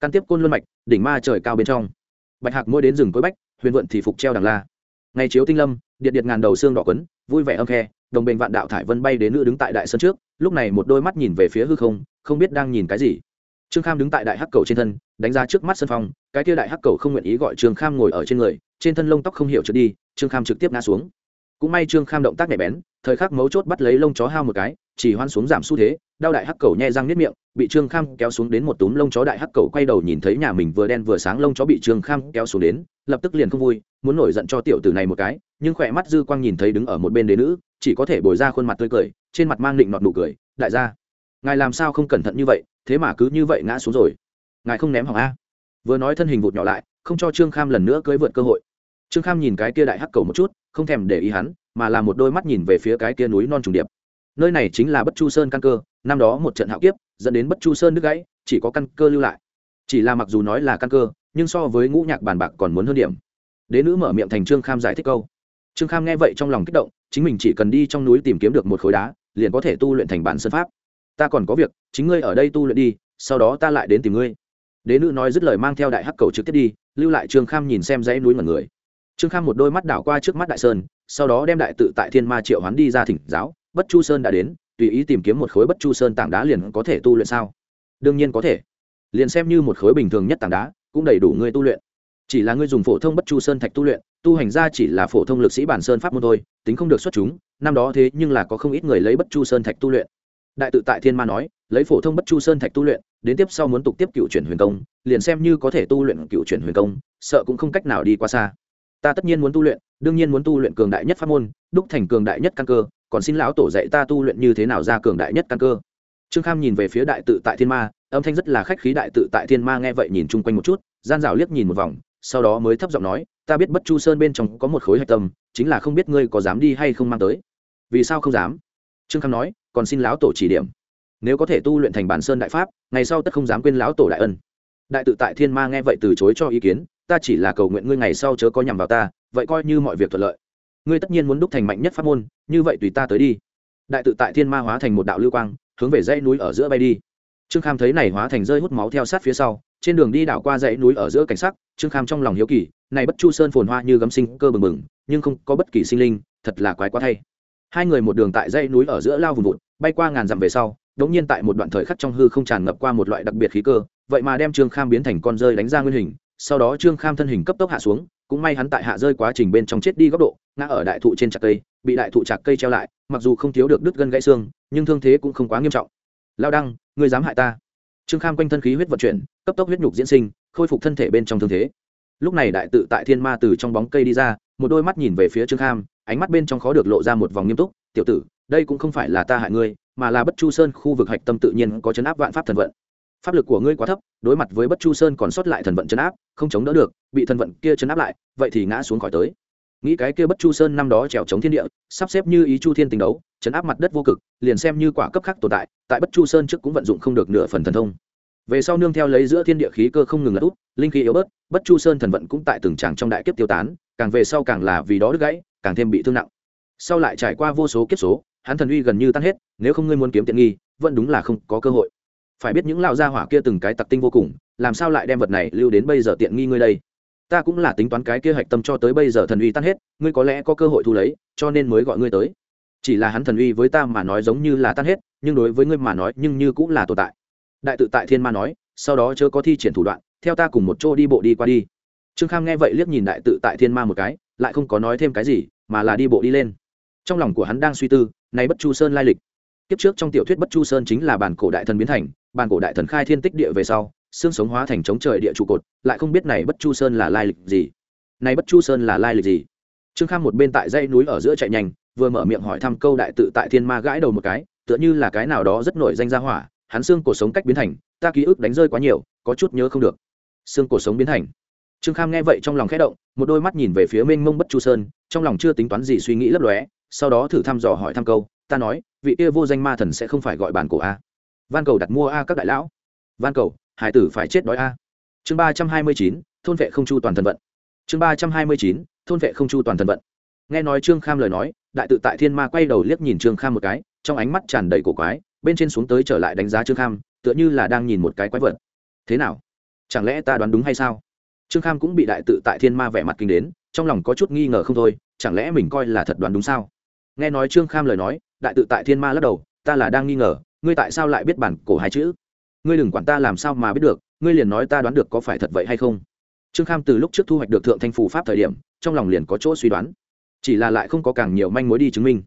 Căn tiếp côn luân mạch, đỉnh ma trời cao bên trong. Bạch hạc mỗi đến rừng cối bách, huyền vận thì phục treo đằng la ngày chiếu tinh lâm, điện điện ngàn đầu xương đỏ quấn, vui vẻ âm khe, đồng bình vạn đạo thải vân bay đến nữ đứng tại đại sân trước, lúc này một đôi mắt nhìn về phía hư không không biết đang nhìn cái gì. Trương kham đứng tại đại hắc cầu trên thân, đánh ra trước mắt sân phong cái kia đại hắc cầu không nguyện ý gọi trương kham ngồi ở trên người, trên thân lông tóc không hiểu trượt đi, trương kham trực tiếp ngã xuống. Cũng may trương kham động tác nhạy bén thời khắc mấu chốt bắt lấy lông chó hao một cái, chỉ hoan xuống giảm xu thế, đau đại hắc cầu nhẹ răng nếp miệng, bị trương kham kéo xuống đến một túm lông chó đại hắc cầu quay đầu nhìn thấy nhà mình vừa đen vừa sáng lông chó bị trương kham kéo xuống đến, lập tức liền không vui, muốn nổi giận cho tiểu tử này một cái, nhưng khỏe mắt dư quang nhìn thấy đứng ở một bên đế nữ, chỉ có thể bồi ra khuôn mặt tươi cười, trên mặt mang định nọt nụ cười, đại gia, ngài làm sao không cẩn thận như vậy, thế mà cứ như vậy ngã xuống rồi. Ngài không ném hỏng a. Vừa nói thân hình vụt nhỏ lại, không cho trương kham lần nữa cưới vượt cơ hội. Trương kham nhìn cái kia đại hắc cầu một chút, không thèm để ý hắn mà là một đôi mắt nhìn về phía cái kia núi non trùng điệp. Nơi này chính là bất chu sơn căn cơ, năm đó một trận hạo kiếp, dẫn đến bất chu sơn nứt gãy, chỉ có căn cơ lưu lại. Chỉ là mặc dù nói là căn cơ, nhưng so với ngũ nhạc bàn bạc còn muốn hơn điểm. Đế nữ mở miệng thành trương kham giải thích câu. Trương kham nghe vậy trong lòng kích động, chính mình chỉ cần đi trong núi tìm kiếm được một khối đá, liền có thể tu luyện thành bản sân pháp. Ta còn có việc, chính ngươi ở đây tu luyện đi, sau đó ta lại đến tìm ngươi. Đế nữ nói dứt lời mang theo đại hắc cầu trực tiếp đi, lưu lại trương kham nhìn xem dãy núi mật người. Trương kham một đôi mắt đảo qua trước mắt đại sơn sau đó đem đại tự tại thiên ma triệu hoán đi ra thỉnh giáo, bất chu sơn đã đến, tùy ý tìm kiếm một khối bất chu sơn tảng đá liền có thể tu luyện sao? Đương nhiên có thể. Liền xem như một khối bình thường nhất tảng đá, cũng đầy đủ ngươi tu luyện. Chỉ là ngươi dùng phổ thông bất chu sơn thạch tu luyện, tu hành ra chỉ là phổ thông lực sĩ bản sơn pháp môn thôi, tính không được xuất chúng, năm đó thế nhưng là có không ít người lấy bất chu sơn thạch tu luyện. Đại tự tại thiên ma nói, lấy phổ thông bất chu sơn thạch tu luyện, đến tiếp sau muốn tục tiếp cựu chuyển huyền công, liền xem như có thể tu luyện cựu chuyển huyền công, sợ cũng không cách nào đi qua xa ta tất nhiên muốn tu luyện, đương nhiên muốn tu luyện cường đại nhất pháp môn, đúc thành cường đại nhất căn cơ, còn xin lão tổ dạy ta tu luyện như thế nào ra cường đại nhất căn cơ. Trương kham nhìn về phía đại tự tại thiên ma, âm thanh rất là khách khí đại tự tại thiên ma nghe vậy nhìn chung quanh một chút, gian rào liếc nhìn một vòng, sau đó mới thấp giọng nói, ta biết bất chu sơn bên trong có một khối hạch tâm, chính là không biết ngươi có dám đi hay không mang tới. Vì sao không dám? Trương kham nói, còn xin lão tổ chỉ điểm. Nếu có thể tu luyện thành bản sơn đại pháp, ngày sau tất không dám quên lão tổ đại ân. Đại tự tại thiên ma nghe vậy từ chối cho ý kiến ta chỉ là cầu nguyện ngươi ngày sau chớ có nhằm vào ta, vậy coi như mọi việc thuận lợi. Ngươi tất nhiên muốn đúc thành mạnh nhất pháp môn, như vậy tùy ta tới đi. Đại tự tại thiên ma hóa thành một đạo lưu quang, hướng về dãy núi ở giữa bay đi. Trương kham thấy này hóa thành rơi hút máu theo sát phía sau, trên đường đi đảo qua dãy núi ở giữa cảnh sắc, trương kham trong lòng hiếu kỳ, này bất chu sơn phồn hoa như gấm sinh, cơ bừng bừng, nhưng không có bất kỳ sinh linh, thật là quái quá thay. Hai người một đường tại dãy núi ở giữa lao vùng vụt, bay qua ngàn dặm về sau, đống nhiên tại một đoạn thời khắc trong hư không tràn ngập qua một loại đặc biệt khí cơ, vậy mà đem trương kham biến thành con rơi đánh ra nguyên hình sau đó trương kham thân hình cấp tốc hạ xuống, cũng may hắn tại hạ rơi quá trình bên trong chết đi góc độ, ngã ở đại thụ trên chặt cây, bị đại thụ chặt cây treo lại, mặc dù không thiếu được đứt gân gãy xương, nhưng thương thế cũng không quá nghiêm trọng. Lao đăng, ngươi dám hại ta? Trương kham quanh thân khí huyết vận chuyển, cấp tốc huyết nhục diễn sinh, khôi phục thân thể bên trong thương thế. Lúc này đại tự tại thiên ma từ trong bóng cây đi ra, một đôi mắt nhìn về phía trương kham, ánh mắt bên trong khó được lộ ra một vòng nghiêm túc. Tiểu tử, đây cũng không phải là ta hại ngươi, mà là bất chu sơn khu vực hạch tâm tự nhiên có chấn áp vạn pháp thần vận pháp lực của ngươi quá thấp, đối mặt với bất chu sơn còn sót lại thần vận chấn áp, không chống đỡ được, bị thần vận kia chấn áp lại, vậy thì ngã xuống khỏi tới. Nghĩ cái kia bất chu sơn năm đó trèo chống thiên địa, sắp xếp như ý chu thiên tình đấu, chấn áp mặt đất vô cực, liền xem như quả cấp khác tồn tại tại bất chu sơn trước cũng vận dụng không được nửa phần thần thông. Về sau nương theo lấy giữa thiên địa khí cơ không ngừng lật út, linh khí yếu bớt, bất chu sơn thần vận cũng tại từng tràng trong đại kiếp tiêu tán, càng về sau càng là vì đó đứt gãy, càng thêm bị thương nặng. Sau lại trải qua vô số kiếp số, hắn thần uy gần như tan hết, nếu không ngươi muốn kiếm tiện nghi, vẫn đúng là không có cơ hội phải biết những lão gia hỏa kia từng cái tặc tinh vô cùng, làm sao lại đem vật này lưu đến bây giờ tiện nghi ngươi đây? Ta cũng là tính toán cái kia hạch tâm cho tới bây giờ thần uy tan hết, ngươi có lẽ có cơ hội thu lấy, cho nên mới gọi ngươi tới. Chỉ là hắn thần uy với ta mà nói giống như là tan hết, nhưng đối với ngươi mà nói, nhưng như cũng là tồn tại. Đại tự tại thiên ma nói, sau đó chớ có thi triển thủ đoạn, theo ta cùng một chỗ đi bộ đi qua đi. Trương kham nghe vậy liếc nhìn đại tự tại thiên ma một cái, lại không có nói thêm cái gì, mà là đi bộ đi lên. Trong lòng của hắn đang suy tư nay bất chu sơn lai lịch. Kiếp trước trong tiểu thuyết bất chu sơn chính là bản cổ đại thần biến thành bàn cổ đại thần khai thiên tích địa về sau, xương sống hóa thành chống trời địa trụ cột, lại không biết này bất chu sơn là lai lịch gì. Này bất chu sơn là lai lịch gì? Trương kham một bên tại dãy núi ở giữa chạy nhanh, vừa mở miệng hỏi thăm câu đại tự tại thiên ma gãi đầu một cái, tựa như là cái nào đó rất nổi danh ra hỏa, hắn xương cổ sống cách biến thành, ta ký ức đánh rơi quá nhiều, có chút nhớ không được. Xương cổ sống biến thành. Trương kham nghe vậy trong lòng khẽ động, một đôi mắt nhìn về phía mênh mông bất chu sơn, trong lòng chưa tính toán gì suy nghĩ lấp lóe, sau đó thử thăm dò hỏi thăm câu, ta nói, vị kia vô danh ma thần sẽ không phải gọi bản cổ a van cầu đặt mua a các đại lão. Van cầu, hải tử phải chết đói a. Chương ba trăm hai mươi chín, thôn vệ không chu toàn thần vận. Chương ba trăm hai mươi chín, thôn vệ không chu toàn thần vận. Nghe nói trương kham lời nói, đại tự tại thiên ma quay đầu liếc nhìn trương kham một cái, trong ánh mắt tràn đầy cổ quái, bên trên xuống tới trở lại đánh giá trương kham, tựa như là đang nhìn một cái quái vật. Thế nào? Chẳng lẽ ta đoán đúng hay sao? Trương kham cũng bị đại tự tại thiên ma vẻ mặt kinh đến, trong lòng có chút nghi ngờ không thôi, chẳng lẽ mình coi là thật đoán đúng sao? Nghe nói trương kham lời nói, đại tự tại thiên ma lắc đầu, ta là đang nghi ngờ ngươi tại sao lại biết bản cổ hai chữ? Ngươi đừng quản ta làm sao mà biết được, ngươi liền nói ta đoán được có phải thật vậy hay không? Trương kham từ lúc trước thu hoạch được thượng thanh phù pháp thời điểm, trong lòng liền có chỗ suy đoán. Chỉ là lại không có càng nhiều manh mối đi chứng minh.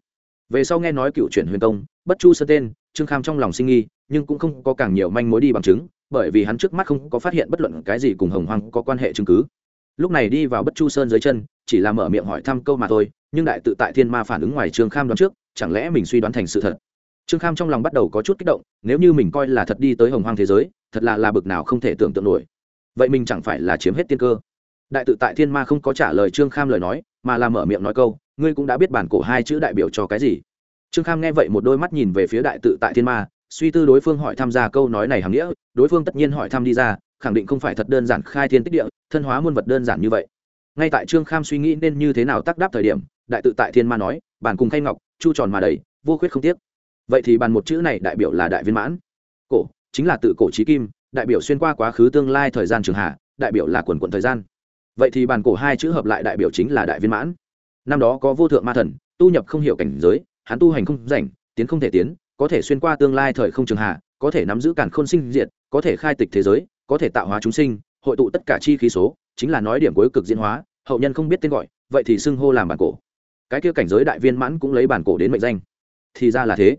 Về sau nghe nói cựu chuyển huyền công, bất chu sơ tên, trương kham trong lòng sinh nghi, nhưng cũng không có càng nhiều manh mối đi bằng chứng, bởi vì hắn trước mắt không có phát hiện bất luận cái gì cùng hồng hoang có quan hệ chứng cứ. Lúc này đi vào bất chu sơn dưới chân, chỉ là mở miệng hỏi thăm câu mà thôi, nhưng đại tự tại thiên ma phản ứng ngoài trương kham đoán trước, chẳng lẽ mình suy đoán thành sự thật? Trương kham trong lòng bắt đầu có chút kích động, nếu như mình coi là thật đi tới hồng hoang thế giới, thật là là bực nào không thể tưởng tượng nổi. Vậy mình chẳng phải là chiếm hết tiên cơ? Đại tự tại thiên ma không có trả lời trương kham lời nói, mà là mở miệng nói câu, ngươi cũng đã biết bản cổ hai chữ đại biểu cho cái gì? Trương kham nghe vậy một đôi mắt nhìn về phía đại tự tại thiên ma, suy tư đối phương hỏi tham gia câu nói này hàm nghĩa, đối phương tất nhiên hỏi thăm đi ra, khẳng định không phải thật đơn giản khai thiên tích địa, thân hóa muôn vật đơn giản như vậy. Ngay tại trương kham suy nghĩ nên như thế nào tác đáp thời điểm, đại tự tại thiên ma nói, bản cùng khay ngọc, chu tròn mà đầy, vô khuyết không tiếc vậy thì bàn một chữ này đại biểu là đại viên mãn. Cổ, chính là tự cổ trí kim, đại biểu xuyên qua quá khứ tương lai thời gian trường hạ, đại biểu là quần quận thời gian. Vậy thì bàn cổ hai chữ hợp lại đại biểu chính là đại viên mãn. Năm đó có vô thượng ma thần, tu nhập không hiểu cảnh giới, hắn tu hành không rảnh, tiến không thể tiến, có thể xuyên qua tương lai thời không trường hạ, có thể nắm giữ cản khôn sinh diệt, có thể khai tịch thế giới, có thể tạo hóa chúng sinh, hội tụ tất cả chi khí số, chính là nói điểm cuối cực diễn hóa, hậu nhân không biết tên gọi, vậy thì xưng hô làm bản cổ. Cái kia cảnh giới đại viên mãn cũng lấy bản cổ đến mệnh danh. Thì ra là thế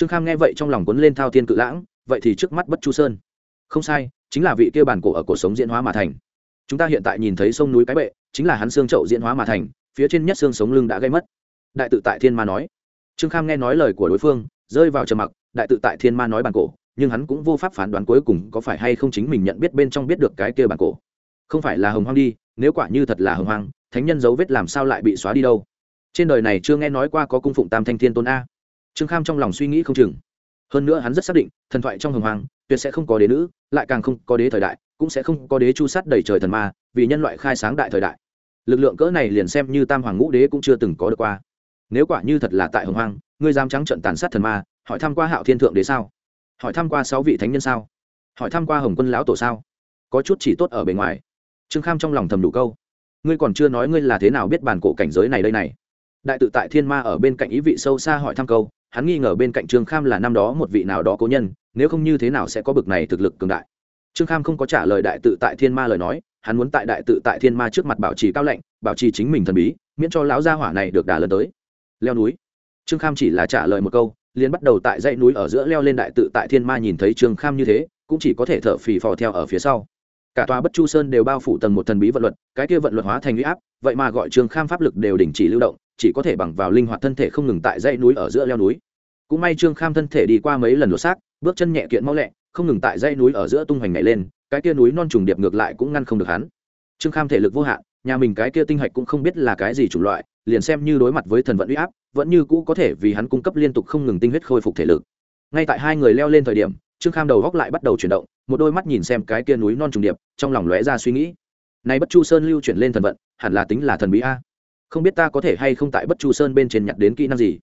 trương kham nghe vậy trong lòng quấn lên thao thiên cự lãng, vậy thì trước mắt bất chu sơn. Không sai, chính là vị kia bản cổ ở cuộc sống diễn hóa mà thành. Chúng ta hiện tại nhìn thấy sông núi cái bệ, chính là hắn xương trậu diễn hóa mà thành, phía trên nhất xương sống lưng đã gây mất. Đại tự tại thiên ma nói. Trương kham nghe nói lời của đối phương, rơi vào trầm mặc, đại tự tại thiên ma nói bản cổ, nhưng hắn cũng vô pháp phán đoán cuối cùng có phải hay không chính mình nhận biết bên trong biết được cái kia bản cổ. Không phải là hồng hoang đi, nếu quả như thật là hồng hoang, thánh nhân dấu vết làm sao lại bị xóa đi đâu? Trên đời này chưa nghe nói qua có cung phụng tam thanh thiên tôn a trương kham trong lòng suy nghĩ không chừng. Hơn nữa hắn rất xác định thần thoại trong hồng Hoàng tuyệt sẽ không có đế nữ lại càng không có đế thời đại cũng sẽ không có đế chu sát đầy trời thần ma vì nhân loại khai sáng đại thời đại. Lực lượng cỡ này liền xem như tam hoàng ngũ đế cũng chưa từng có được qua. Nếu quả như thật là tại hồng Hoàng, ngươi dám trắng trận tàn sát thần ma hỏi thăm qua hạo thiên thượng đế sao? Hỏi thăm qua sáu vị thánh nhân sao? Hỏi thăm qua hồng quân lão tổ sao? Có chút chỉ tốt ở bề ngoài. Trương kham trong lòng thầm đủ câu. Ngươi còn chưa nói ngươi là thế nào biết bàn cổ cảnh giới này đây này? Đại tự tại thiên ma ở bên cạnh ý vị sâu xa hỏi thăm câu hắn nghi ngờ bên cạnh trương kham là năm đó một vị nào đó cố nhân, nếu không như thế nào sẽ có bực này thực lực cường đại. Trương kham không có trả lời đại tự tại thiên ma lời nói, hắn muốn tại đại tự tại thiên ma trước mặt bảo trì cao lệnh, bảo trì chính mình thần bí, miễn cho lão gia hỏa này được đà lần tới. Leo núi. Trương kham chỉ là trả lời một câu, liền bắt đầu tại dãy núi ở giữa leo lên đại tự tại thiên ma nhìn thấy trương kham như thế, cũng chỉ có thể thở phì phò theo ở phía sau. Cả tòa bất chu sơn đều bao phủ tầng một thần bí vận luật, cái kia vận luật hóa thành huy áp, vậy mà gọi trương kham pháp lực đều đình chỉ lưu động chỉ có thể bằng vào linh hoạt thân thể không ngừng tại dãy núi ở giữa leo núi. Cũng may trương kham thân thể đi qua mấy lần lột xác, bước chân nhẹ kiện mau lẹ, không ngừng tại dãy núi ở giữa tung hoành nhảy lên, cái kia núi non trùng điệp ngược lại cũng ngăn không được hắn. Trương kham thể lực vô hạn, nhà mình cái kia tinh hạch cũng không biết là cái gì chủng loại, liền xem như đối mặt với thần vận uy áp, vẫn như cũ có thể vì hắn cung cấp liên tục không ngừng tinh huyết khôi phục thể lực. Ngay tại hai người leo lên thời điểm, trương kham đầu góc lại bắt đầu chuyển động, một đôi mắt nhìn xem cái kia núi non trùng điệp, trong lòng lóe ra suy nghĩ. Nay bất chu sơn lưu chuyển lên thần vận, hẳn là tính là thần bí a không biết ta có thể hay không tại bất chu sơn bên trên nhặt đến kỹ năng gì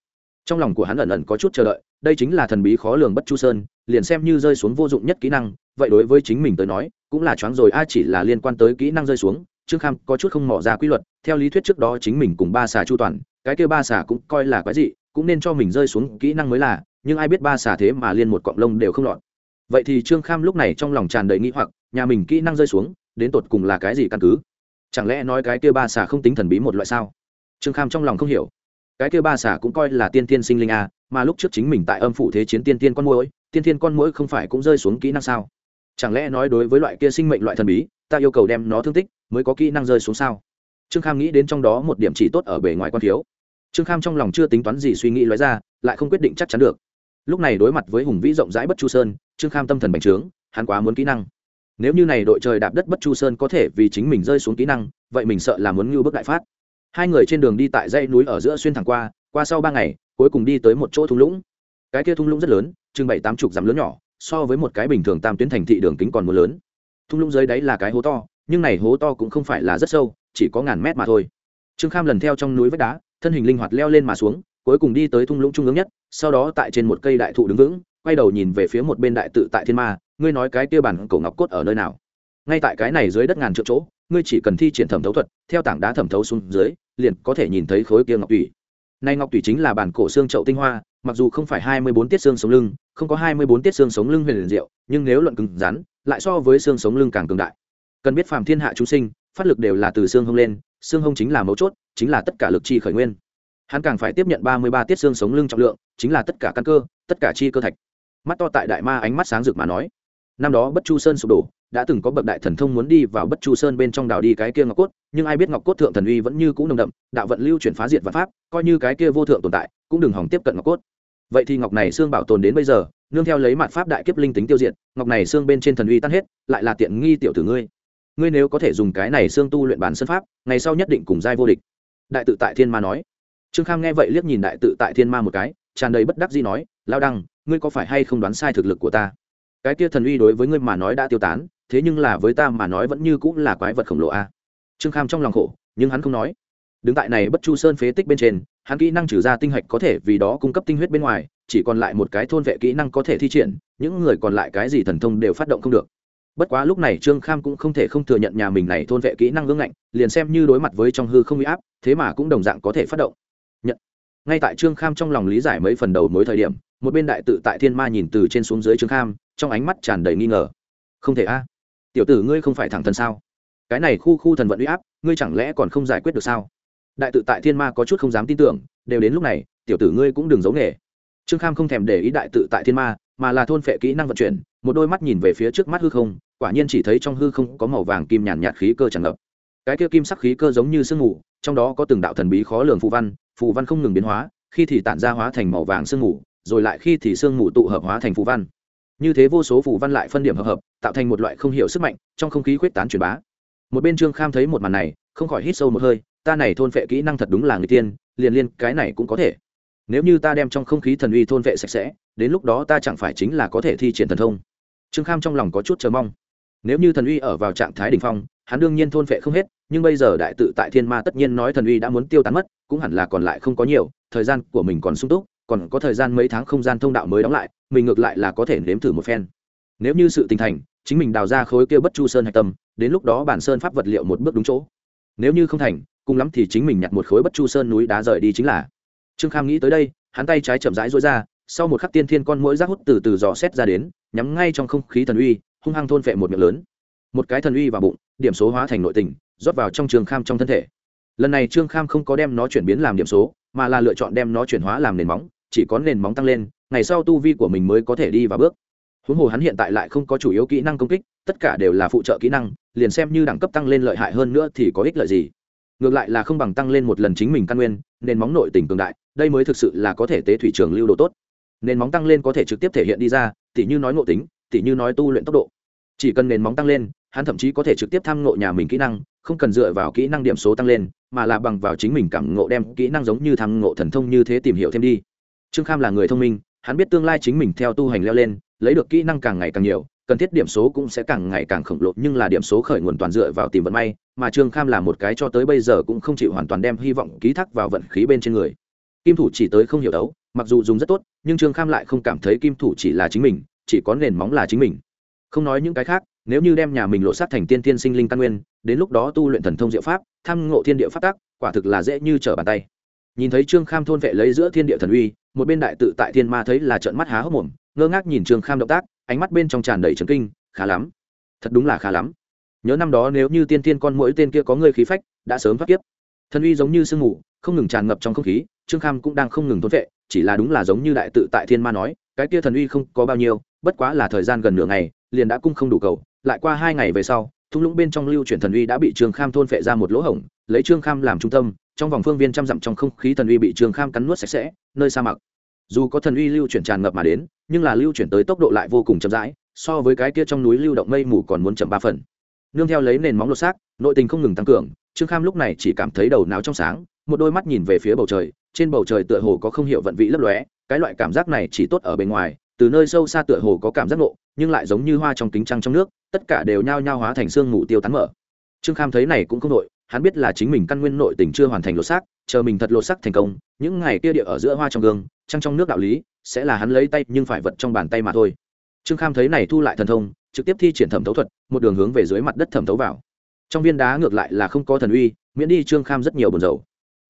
trong lòng của hắn ẩn ẩn có chút chờ đợi đây chính là thần bí khó lường bất chu sơn liền xem như rơi xuống vô dụng nhất kỹ năng vậy đối với chính mình tới nói cũng là choáng rồi a chỉ là liên quan tới kỹ năng rơi xuống trương kham có chút không mỏ ra quy luật theo lý thuyết trước đó chính mình cùng ba xà chu toàn cái kêu ba xà cũng coi là quái dị cũng nên cho mình rơi xuống kỹ năng mới là nhưng ai biết ba xà thế mà liên một cọng lông đều không lọt vậy thì trương kham lúc này trong lòng tràn đầy nghĩ hoặc nhà mình kỹ năng rơi xuống đến tột cùng là cái gì căn cứ chẳng lẽ nói cái kia ba xà không tính thần bí một loại sao trương kham trong lòng không hiểu. Cái kia ba xả cũng coi là tiên tiên sinh linh a, mà lúc trước chính mình tại âm phủ thế chiến tiên tiên con mũi tiên tiên con mũi không phải cũng rơi xuống kỹ năng sao? Chẳng lẽ nói đối với loại kia sinh mệnh loại thần bí, ta yêu cầu đem nó thương tích mới có kỹ năng rơi xuống sao? Trương kham nghĩ đến trong đó một điểm chỉ tốt ở bề ngoài quan thiếu. Trương kham trong lòng chưa tính toán gì suy nghĩ lóe ra, lại không quyết định chắc chắn được. Lúc này đối mặt với hùng vĩ rộng rãi bất chu sơn, trương kham tâm thần bành trướng, hắn quá muốn kỹ năng. Nếu như này đội trời đạp đất bất chu sơn có thể vì chính mình rơi xuống kỹ năng, vậy mình sợ là muốn ngưu bức đại phát hai người trên đường đi tại dãy núi ở giữa xuyên thẳng qua qua sau ba ngày, cuối cùng đi tới một chỗ thung lũng. Cái kia thung lũng rất lớn, chừng bảy tám chục dặm lớn nhỏ, so với một cái bình thường tam tuyến thành thị đường kính còn mưa lớn. Thung lũng dưới đáy là cái hố to, nhưng này hố to cũng không phải là rất sâu, chỉ có ngàn mét mà thôi. Trương kham lần theo trong núi vách đá, thân hình linh hoạt leo lên mà xuống, cuối cùng đi tới thung lũng trung ương nhất, sau đó tại trên một cây đại thụ đứng vững, quay đầu nhìn về phía một bên đại tự tại thiên ma, ngươi nói cái kia bản cổ ngọc cốt ở nơi nào? Ngay tại cái này dưới đất ngàn triệu chỗ, ngươi chỉ cần thi triển thẩm thấu thuật, theo tảng đá thẩm thấu xuống dưới liền có thể nhìn thấy khối kia ngọc tùy nay ngọc tùy chính là bản cổ xương trậu tinh hoa, mặc dù không phải hai mươi bốn tiết xương sống lưng, không có hai mươi bốn tiết xương sống lưng huyền liền diệu, nhưng nếu luận cứng rắn, lại so với xương sống lưng càng cường đại. Cần biết phàm thiên hạ chúng sinh, phát lực đều là từ xương hông lên, xương hông chính là mấu chốt, chính là tất cả lực chi khởi nguyên. Hắn càng phải tiếp nhận ba mươi ba tiết xương sống lưng trọng lượng, chính là tất cả căn cơ, tất cả chi cơ thạch. Mắt to tại đại ma ánh mắt sáng rực mà nói. Năm đó bất chu sơn sụp đổ đã từng có bậc đại thần thông muốn đi vào bất chu sơn bên trong đảo đi cái kia ngọc cốt, nhưng ai biết ngọc cốt thượng thần uy vẫn như cũ nồng đậm, đạo vận lưu chuyển phá diệt và pháp, coi như cái kia vô thượng tồn tại, cũng đừng hỏng tiếp cận ngọc cốt. Vậy thì ngọc này xương bảo tồn đến bây giờ, nương theo lấy mặt pháp đại kiếp linh tính tiêu diệt, ngọc này xương bên trên thần uy tan hết, lại là tiện nghi tiểu tử ngươi. Ngươi nếu có thể dùng cái này xương tu luyện bản sân pháp, ngày sau nhất định cùng giai vô địch. Đại tự tại thiên ma nói. Trương kham nghe vậy liếc nhìn đại tự tại thiên ma một cái, tràn đầy bất đắc dĩ nói lao đăng, ngươi có phải hay không đoán sai thực lực của ta? Cái kia thần uy đối với ngươi mà nói đã tiêu tán thế nhưng là với ta mà nói vẫn như cũng là quái vật khổng lồ a. Trương kham trong lòng khổ, nhưng hắn không nói. Đứng tại này bất chu sơn phế tích bên trên, hắn kỹ năng trừ ra tinh hạch có thể vì đó cung cấp tinh huyết bên ngoài, chỉ còn lại một cái thôn vệ kỹ năng có thể thi triển, những người còn lại cái gì thần thông đều phát động không được. Bất quá lúc này trương kham cũng không thể không thừa nhận nhà mình này thôn vệ kỹ năng ngưng ngạnh, liền xem như đối mặt với trong hư không bị áp, thế mà cũng đồng dạng có thể phát động. Nhận. Ngay tại trương kham trong lòng lý giải mấy phần đầu mối thời điểm, một bên đại tự tại thiên ma nhìn từ trên xuống dưới trương kham, trong ánh mắt tràn đầy nghi ngờ. Không thể a tiểu tử ngươi không phải thẳng thần sao? Cái này khu khu thần vận uy áp, ngươi chẳng lẽ còn không giải quyết được sao? Đại tự tại thiên ma có chút không dám tin tưởng, đều đến lúc này, tiểu tử ngươi cũng đừng giấu nghề. Trương kham không thèm để ý đại tự tại thiên ma, mà là thôn phệ kỹ năng vận chuyển, một đôi mắt nhìn về phía trước mắt hư không, quả nhiên chỉ thấy trong hư không có màu vàng kim nhàn nhạt khí cơ tràn ngập. Cái kia kim sắc khí cơ giống như sương mù, trong đó có từng đạo thần bí khó lường phù văn phù văn không ngừng biến hóa, khi thì tản ra hóa thành màu vàng sương mù, rồi lại khi thì sương mù tụ hợp hóa thành phù văn như thế vô số phù văn lại phân điểm hợp hợp, tạo thành một loại không hiểu sức mạnh, trong không khí khuyết tán truyền bá. Một bên trương kham thấy một màn này, không khỏi hít sâu một hơi, ta này thôn vệ kỹ năng thật đúng là người tiên, liền liên, cái này cũng có thể. Nếu như ta đem trong không khí thần uy thôn vệ sạch sẽ, đến lúc đó ta chẳng phải chính là có thể thi triển thần thông. Trương kham trong lòng có chút chờ mong. Nếu như thần uy ở vào trạng thái đ ỉ n h phong, hắn đương nhiên thôn vệ không hết, nhưng bây giờ đại tự tại thiên ma tất nhiên nói thần uy đã muốn tiêu tán mất, cũng hẳn là còn lại không có nhiều, thời gian của mình còn sung túc, còn có thời gian mấy tháng không gian thông đạo mới đóng lại mình ngược lại là có thể nếm thử một phen. Nếu như sự tình thành, chính mình đào ra khối kia bất chu sơn hạch tâm, đến lúc đó bản sơn pháp vật liệu một bước đúng chỗ. Nếu như không thành, cùng lắm thì chính mình nhặt một khối bất chu sơn núi đá rời đi chính là. Trương kham nghĩ tới đây, hắn tay trái chậm rãi rối ra, sau một khắc tiên thiên con mũi rác hút từ từ dò xét ra đến, nhắm ngay trong không khí thần uy, hung hăng thôn phệ một miệng lớn. Một cái thần uy vào bụng, điểm số hóa thành nội tình, rót vào trong trường kham trong thân thể. Lần này trương kham không có đem nó chuyển biến làm điểm số, mà là lựa chọn đem nó chuyển hóa làm nền móng, chỉ có nền móng tăng lên ngày sau tu vi của mình mới có thể đi vào bước. Huống hồ hắn hiện tại lại không có chủ yếu kỹ năng công kích, tất cả đều là phụ trợ kỹ năng, liền xem như đẳng cấp tăng lên lợi hại hơn nữa thì có ích lợi gì. Ngược lại là không bằng tăng lên một lần chính mình căn nguyên, nền móng nội tình cường đại, đây mới thực sự là có thể tế thủy trường lưu đồ tốt. Nền móng tăng lên có thể trực tiếp thể hiện đi ra, tỉ như nói ngộ tính, tỉ như nói tu luyện tốc độ. Chỉ cần nền móng tăng lên, hắn thậm chí có thể trực tiếp tham ngộ nhà mình kỹ năng, không cần dựa vào kỹ năng điểm số tăng lên, mà là bằng vào chính mình cảm ngộ đem kỹ năng giống như tham ngộ thần thông như thế tìm hiểu thêm đi. Trương kham là người thông minh hắn biết tương lai chính mình theo tu hành leo lên, lấy được kỹ năng càng ngày càng nhiều, cần thiết điểm số cũng sẽ càng ngày càng khổng lồ, nhưng là điểm số khởi nguồn toàn dựa vào tìm vận may, mà trương kham là một cái cho tới bây giờ cũng không chịu hoàn toàn đem hy vọng ký thác vào vận khí bên trên người. Kim thủ chỉ tới không hiểu đấu, mặc dù dùng rất tốt, nhưng trương kham lại không cảm thấy kim thủ chỉ là chính mình, chỉ có nền móng là chính mình. Không nói những cái khác, nếu như đem nhà mình lộ sát thành tiên tiên sinh linh căn nguyên, đến lúc đó tu luyện thần thông diệu pháp, tham ngộ thiên địa pháp tắc, quả thực là dễ như trở bàn tay nhìn thấy trương kham thôn vệ lấy giữa thiên địa thần uy, một bên đại tự tại thiên ma thấy là trợn mắt há hốc mồm, ngơ ngác nhìn trương kham động tác, ánh mắt bên trong tràn đầy trấn kinh, khá lắm. Thật đúng là khá lắm. Nhớ năm đó nếu như tiên tiên con mỗi tên kia có người khí phách, đã sớm thoát kiếp. Thần uy giống như sương mù, không ngừng tràn ngập trong không khí, trương kham cũng đang không ngừng thôn vệ, chỉ là đúng là giống như đại tự tại thiên ma nói, cái kia thần uy không có bao nhiêu, bất quá là thời gian gần nửa ngày, liền đã cung không đủ cầu, lại qua hai ngày về sau, thung lũng bên trong lưu chuyển thần uy đã bị trương kham thôn phệ ra một lỗ hổng, lấy trương kham làm trung tâm trong vòng phương viên trăm dặm trong không khí thần uy bị trương kham cắn nuốt sạch sẽ, nơi sa mạc. Dù có thần uy lưu chuyển tràn ngập mà đến, nhưng là lưu chuyển tới tốc độ lại vô cùng chậm rãi, so với cái kia trong núi lưu động mây mù còn muốn chậm ba phần. Nương theo lấy nền móng lột xác, nội tình không ngừng tăng cường, trương kham lúc này chỉ cảm thấy đầu não trong sáng, một đôi mắt nhìn về phía bầu trời, trên bầu trời tựa hồ có không hiểu vận vị lấp lóe, cái loại cảm giác này chỉ tốt ở bên ngoài, từ nơi sâu xa tựa hồ có cảm giác ngộ, nhưng lại giống như hoa trong kính trăng trong nước, tất cả đều nhao nhao hóa thành xương ngủ tiêu tán mở. Trương kham thấy này cũng không đội hắn biết là chính mình căn nguyên nội tình chưa hoàn thành lột xác, chờ mình thật lột xác thành công, những ngày kia địa ở giữa hoa trong gương, trăng trong nước đạo lý, sẽ là hắn lấy tay nhưng phải vật trong bàn tay mà thôi. Trương kham thấy này thu lại thần thông, trực tiếp thi triển thẩm thấu thuật, một đường hướng về dưới mặt đất thẩm thấu vào. Trong viên đá ngược lại là không có thần uy, miễn đi trương kham rất nhiều buồn dầu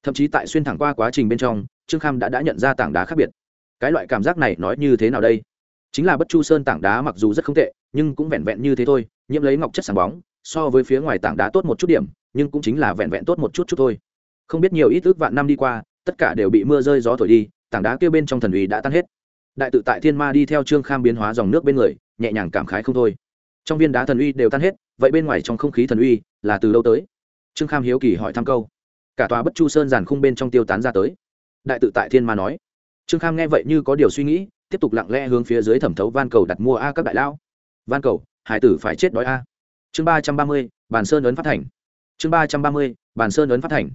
thậm chí tại xuyên thẳng qua quá trình bên trong, trương kham đã đã nhận ra tảng đá khác biệt. Cái loại cảm giác này nói như thế nào đây? Chính là bất chu sơn tảng đá mặc dù rất không tệ, nhưng cũng vẹn vẹn như thế thôi, nhiễm lấy ngọc chất sáng bóng, so với phía ngoài tảng đá tốt một chút điểm nhưng cũng chính là vẹn vẹn tốt một chút chút thôi. Không biết nhiều ít ước vạn năm đi qua, tất cả đều bị mưa rơi gió thổi đi, tảng đá kia bên trong thần uy đã tan hết. Đại tự tại thiên ma đi theo trương kham biến hóa dòng nước bên người, nhẹ nhàng cảm khái không thôi. Trong viên đá thần uy đều tan hết, vậy bên ngoài trong không khí thần uy là từ đâu tới? Trương kham hiếu kỳ hỏi thăm câu. Cả tòa bất chu sơn giàn khung bên trong tiêu tán ra tới. Đại tự tại thiên ma nói. Trương kham nghe vậy như có điều suy nghĩ, tiếp tục lặng lẽ hướng phía dưới thẩm thấu van cầu đặt mua a các đại lão. van cầu, hải tử phải chết đói a. Chương ba trăm ba mươi, bàn sơn ấn phát thành chương ba trăm ba mươi, bàn sơn ấn phát thành.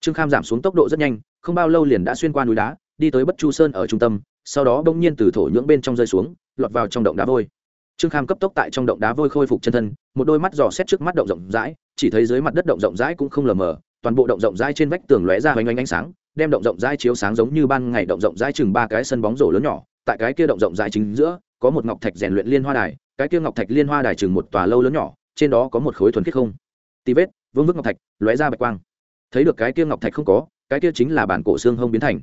Trương kham giảm xuống tốc độ rất nhanh, không bao lâu liền đã xuyên qua núi đá, đi tới bất chu sơn ở trung tâm, sau đó bỗng nhiên từ thổ nhưỡng bên trong rơi xuống, lọt vào trong động đá vôi. Trương kham cấp tốc tại trong động đá vôi khôi phục chân thân, một đôi mắt dò xét trước mắt động rộng rãi, chỉ thấy dưới mặt đất động rộng rãi cũng không lờ mờ, toàn bộ động rộng rãi trên vách tường lóe ra hoành ánh ánh sáng, đem động rộng rãi chiếu sáng giống như ban ngày động rộng rãi chừng ba cái sân bóng rổ lớn nhỏ, tại cái kia động rộng rãi chính giữa, có một ngọc thạch rèn luyện liên hoa đài, cái kia ngọc thạch liên hoa đài chừng một tòa lâu lớn nhỏ, trên đó có một khối thuần khiết không. Tì vết vương vức ngọc thạch lóe ra bạch quang. Thấy được cái kia ngọc thạch không có, cái kia chính là bản cổ xương hông biến thành.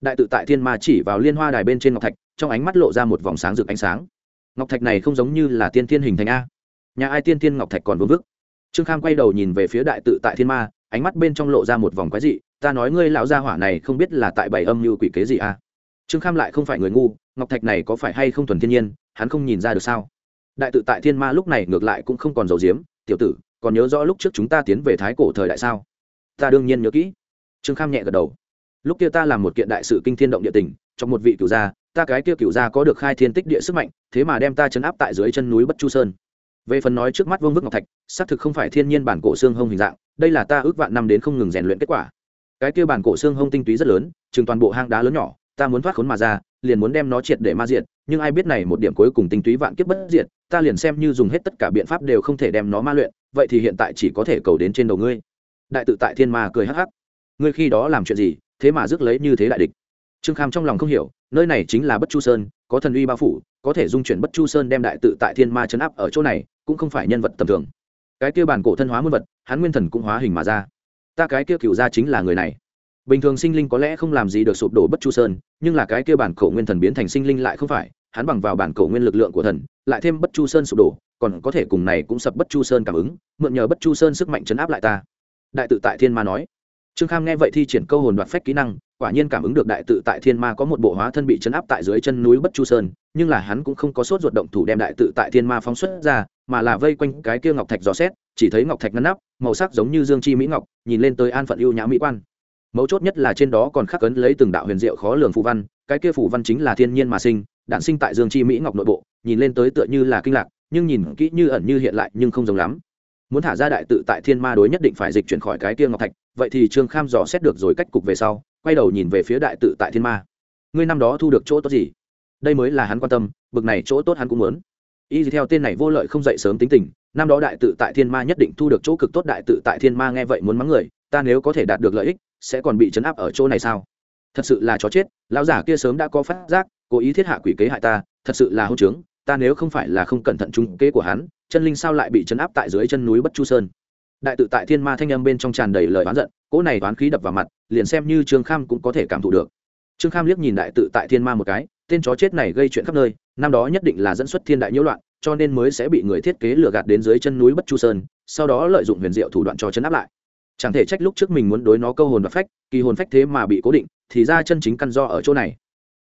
Đại tự tại thiên ma chỉ vào liên hoa đài bên trên ngọc thạch, trong ánh mắt lộ ra một vòng sáng rực ánh sáng. Ngọc thạch này không giống như là tiên thiên hình thành a. Nhà ai tiên thiên ngọc thạch còn vương vức? Trương kham quay đầu nhìn về phía đại tự tại thiên ma, ánh mắt bên trong lộ ra một vòng quái dị, ta nói ngươi lão gia hỏa này không biết là tại bảy âm như quỷ kế gì a? Trương kham lại không phải người ngu, ngọc thạch này có phải hay không thuần thiên nhiên, hắn không nhìn ra được sao? Đại tự tại thiên ma lúc này ngược lại cũng không còn dầu diếm, tiểu tử còn nhớ rõ lúc trước chúng ta tiến về thái cổ thời đại sao? Ta đương nhiên nhớ kỹ. Trương kham nhẹ gật đầu. Lúc kia ta làm một kiện đại sự kinh thiên động địa tình trong một vị cửu gia, ta cái kia cửu gia có được khai thiên tích địa sức mạnh, thế mà đem ta chấn áp tại dưới chân núi bất chu sơn. Về phần nói trước mắt vương vức ngọc thạch, xác thực không phải thiên nhiên bản cổ xương hông hình dạng, đây là ta ước vạn năm đến không ngừng rèn luyện kết quả. Cái kia bản cổ xương hông tinh túy rất lớn, chừng toàn bộ hang đá lớn nhỏ, ta muốn thoát khốn mà ra, liền muốn đem nó triệt để ma diệt, nhưng ai biết này một điểm cuối cùng tinh túy vạn kiếp bất diệt, ta liền xem như dùng hết tất cả biện pháp đều không thể đem nó ma luyện vậy thì hiện tại chỉ có thể cầu đến trên đầu ngươi. Đại tự tại thiên ma cười hắc hắc. Ngươi khi đó làm chuyện gì, thế mà rước lấy như thế đại địch? Trương kham trong lòng không hiểu, nơi này chính là bất chu sơn, có thần uy bao phủ, có thể dung chuyển bất chu sơn đem đại tự tại thiên ma chấn áp ở chỗ này, cũng không phải nhân vật tầm thường. Cái kia bản cổ thân hóa muôn vật, hắn nguyên thần cũng hóa hình mà ra. Ta cái kia cựu ra chính là người này. Bình thường sinh linh có lẽ không làm gì được sụp đổ bất chu sơn, nhưng là cái kia bản cổ nguyên thần biến thành sinh linh lại không phải, hắn bằng vào bản cổ nguyên lực lượng của thần, lại thêm bất chu sơn sụp đổ còn có thể cùng này cũng sập bất chu sơn cảm ứng, mượn nhờ bất chu sơn sức mạnh chấn áp lại ta. Đại tự tại thiên ma nói. Trương kham nghe vậy thi triển câu hồn đoạt phách kỹ năng, quả nhiên cảm ứng được đại tự tại thiên ma có một bộ hóa thân bị chấn áp tại dưới chân núi bất chu sơn, nhưng là hắn cũng không có sốt ruột động thủ đem đại tự tại thiên ma phóng xuất ra, mà là vây quanh cái kia ngọc thạch dò xét, chỉ thấy ngọc thạch ngăn nắp, màu sắc giống như dương chi mỹ ngọc, nhìn lên tới an phận ưu nhã mỹ quan. Mấu chốt nhất là trên đó còn khắc ấn lấy từng đạo huyền diệu khó lường phù văn, cái kia phù văn chính là thiên nhiên mà sinh đạn sinh tại dương chi mỹ ngọc nội bộ, nhìn lên tới tựa như là kinh lạc nhưng nhìn kỹ như ẩn như hiện lại nhưng không giống lắm. Muốn thả ra đại tự tại thiên ma đối nhất định phải dịch chuyển khỏi cái kia ngọc thạch, vậy thì trương kham dò xét được rồi cách cục về sau, quay đầu nhìn về phía đại tự tại thiên ma. Ngươi năm đó thu được chỗ tốt gì? Đây mới là hắn quan tâm, bực này chỗ tốt hắn cũng muốn. Y theo tên này vô lợi không dậy sớm tính tình, năm đó đại tự tại thiên ma nhất định thu được chỗ cực tốt đại tự tại thiên ma nghe vậy muốn mắng người, ta nếu có thể đạt được lợi ích, sẽ còn bị chấn áp ở chỗ này sao? Thật sự là chó chết, lão giả kia sớm đã có phát giác, cố ý thiết hạ quỷ kế hại ta, thật sự là hôn trướng ta nếu không phải là không cẩn thận trung kế của hắn, chân linh sao lại bị chấn áp tại dưới chân núi bất chu sơn? Đại tự tại thiên ma thanh âm bên trong tràn đầy lời oán giận, cỗ này oán khí đập vào mặt, liền xem như trương kham cũng có thể cảm thụ được. Trương kham liếc nhìn đại tự tại thiên ma một cái, tên chó chết này gây chuyện khắp nơi, năm đó nhất định là dẫn xuất thiên đại nhiễu loạn, cho nên mới sẽ bị người thiết kế lừa gạt đến dưới chân núi bất chu sơn, sau đó lợi dụng huyền diệu thủ đoạn cho chấn áp lại. Chẳng thể trách lúc trước mình muốn đối nó câu hồn và phách, kỳ hồn phách thế mà bị cố định, thì ra chân chính căn do ở chỗ này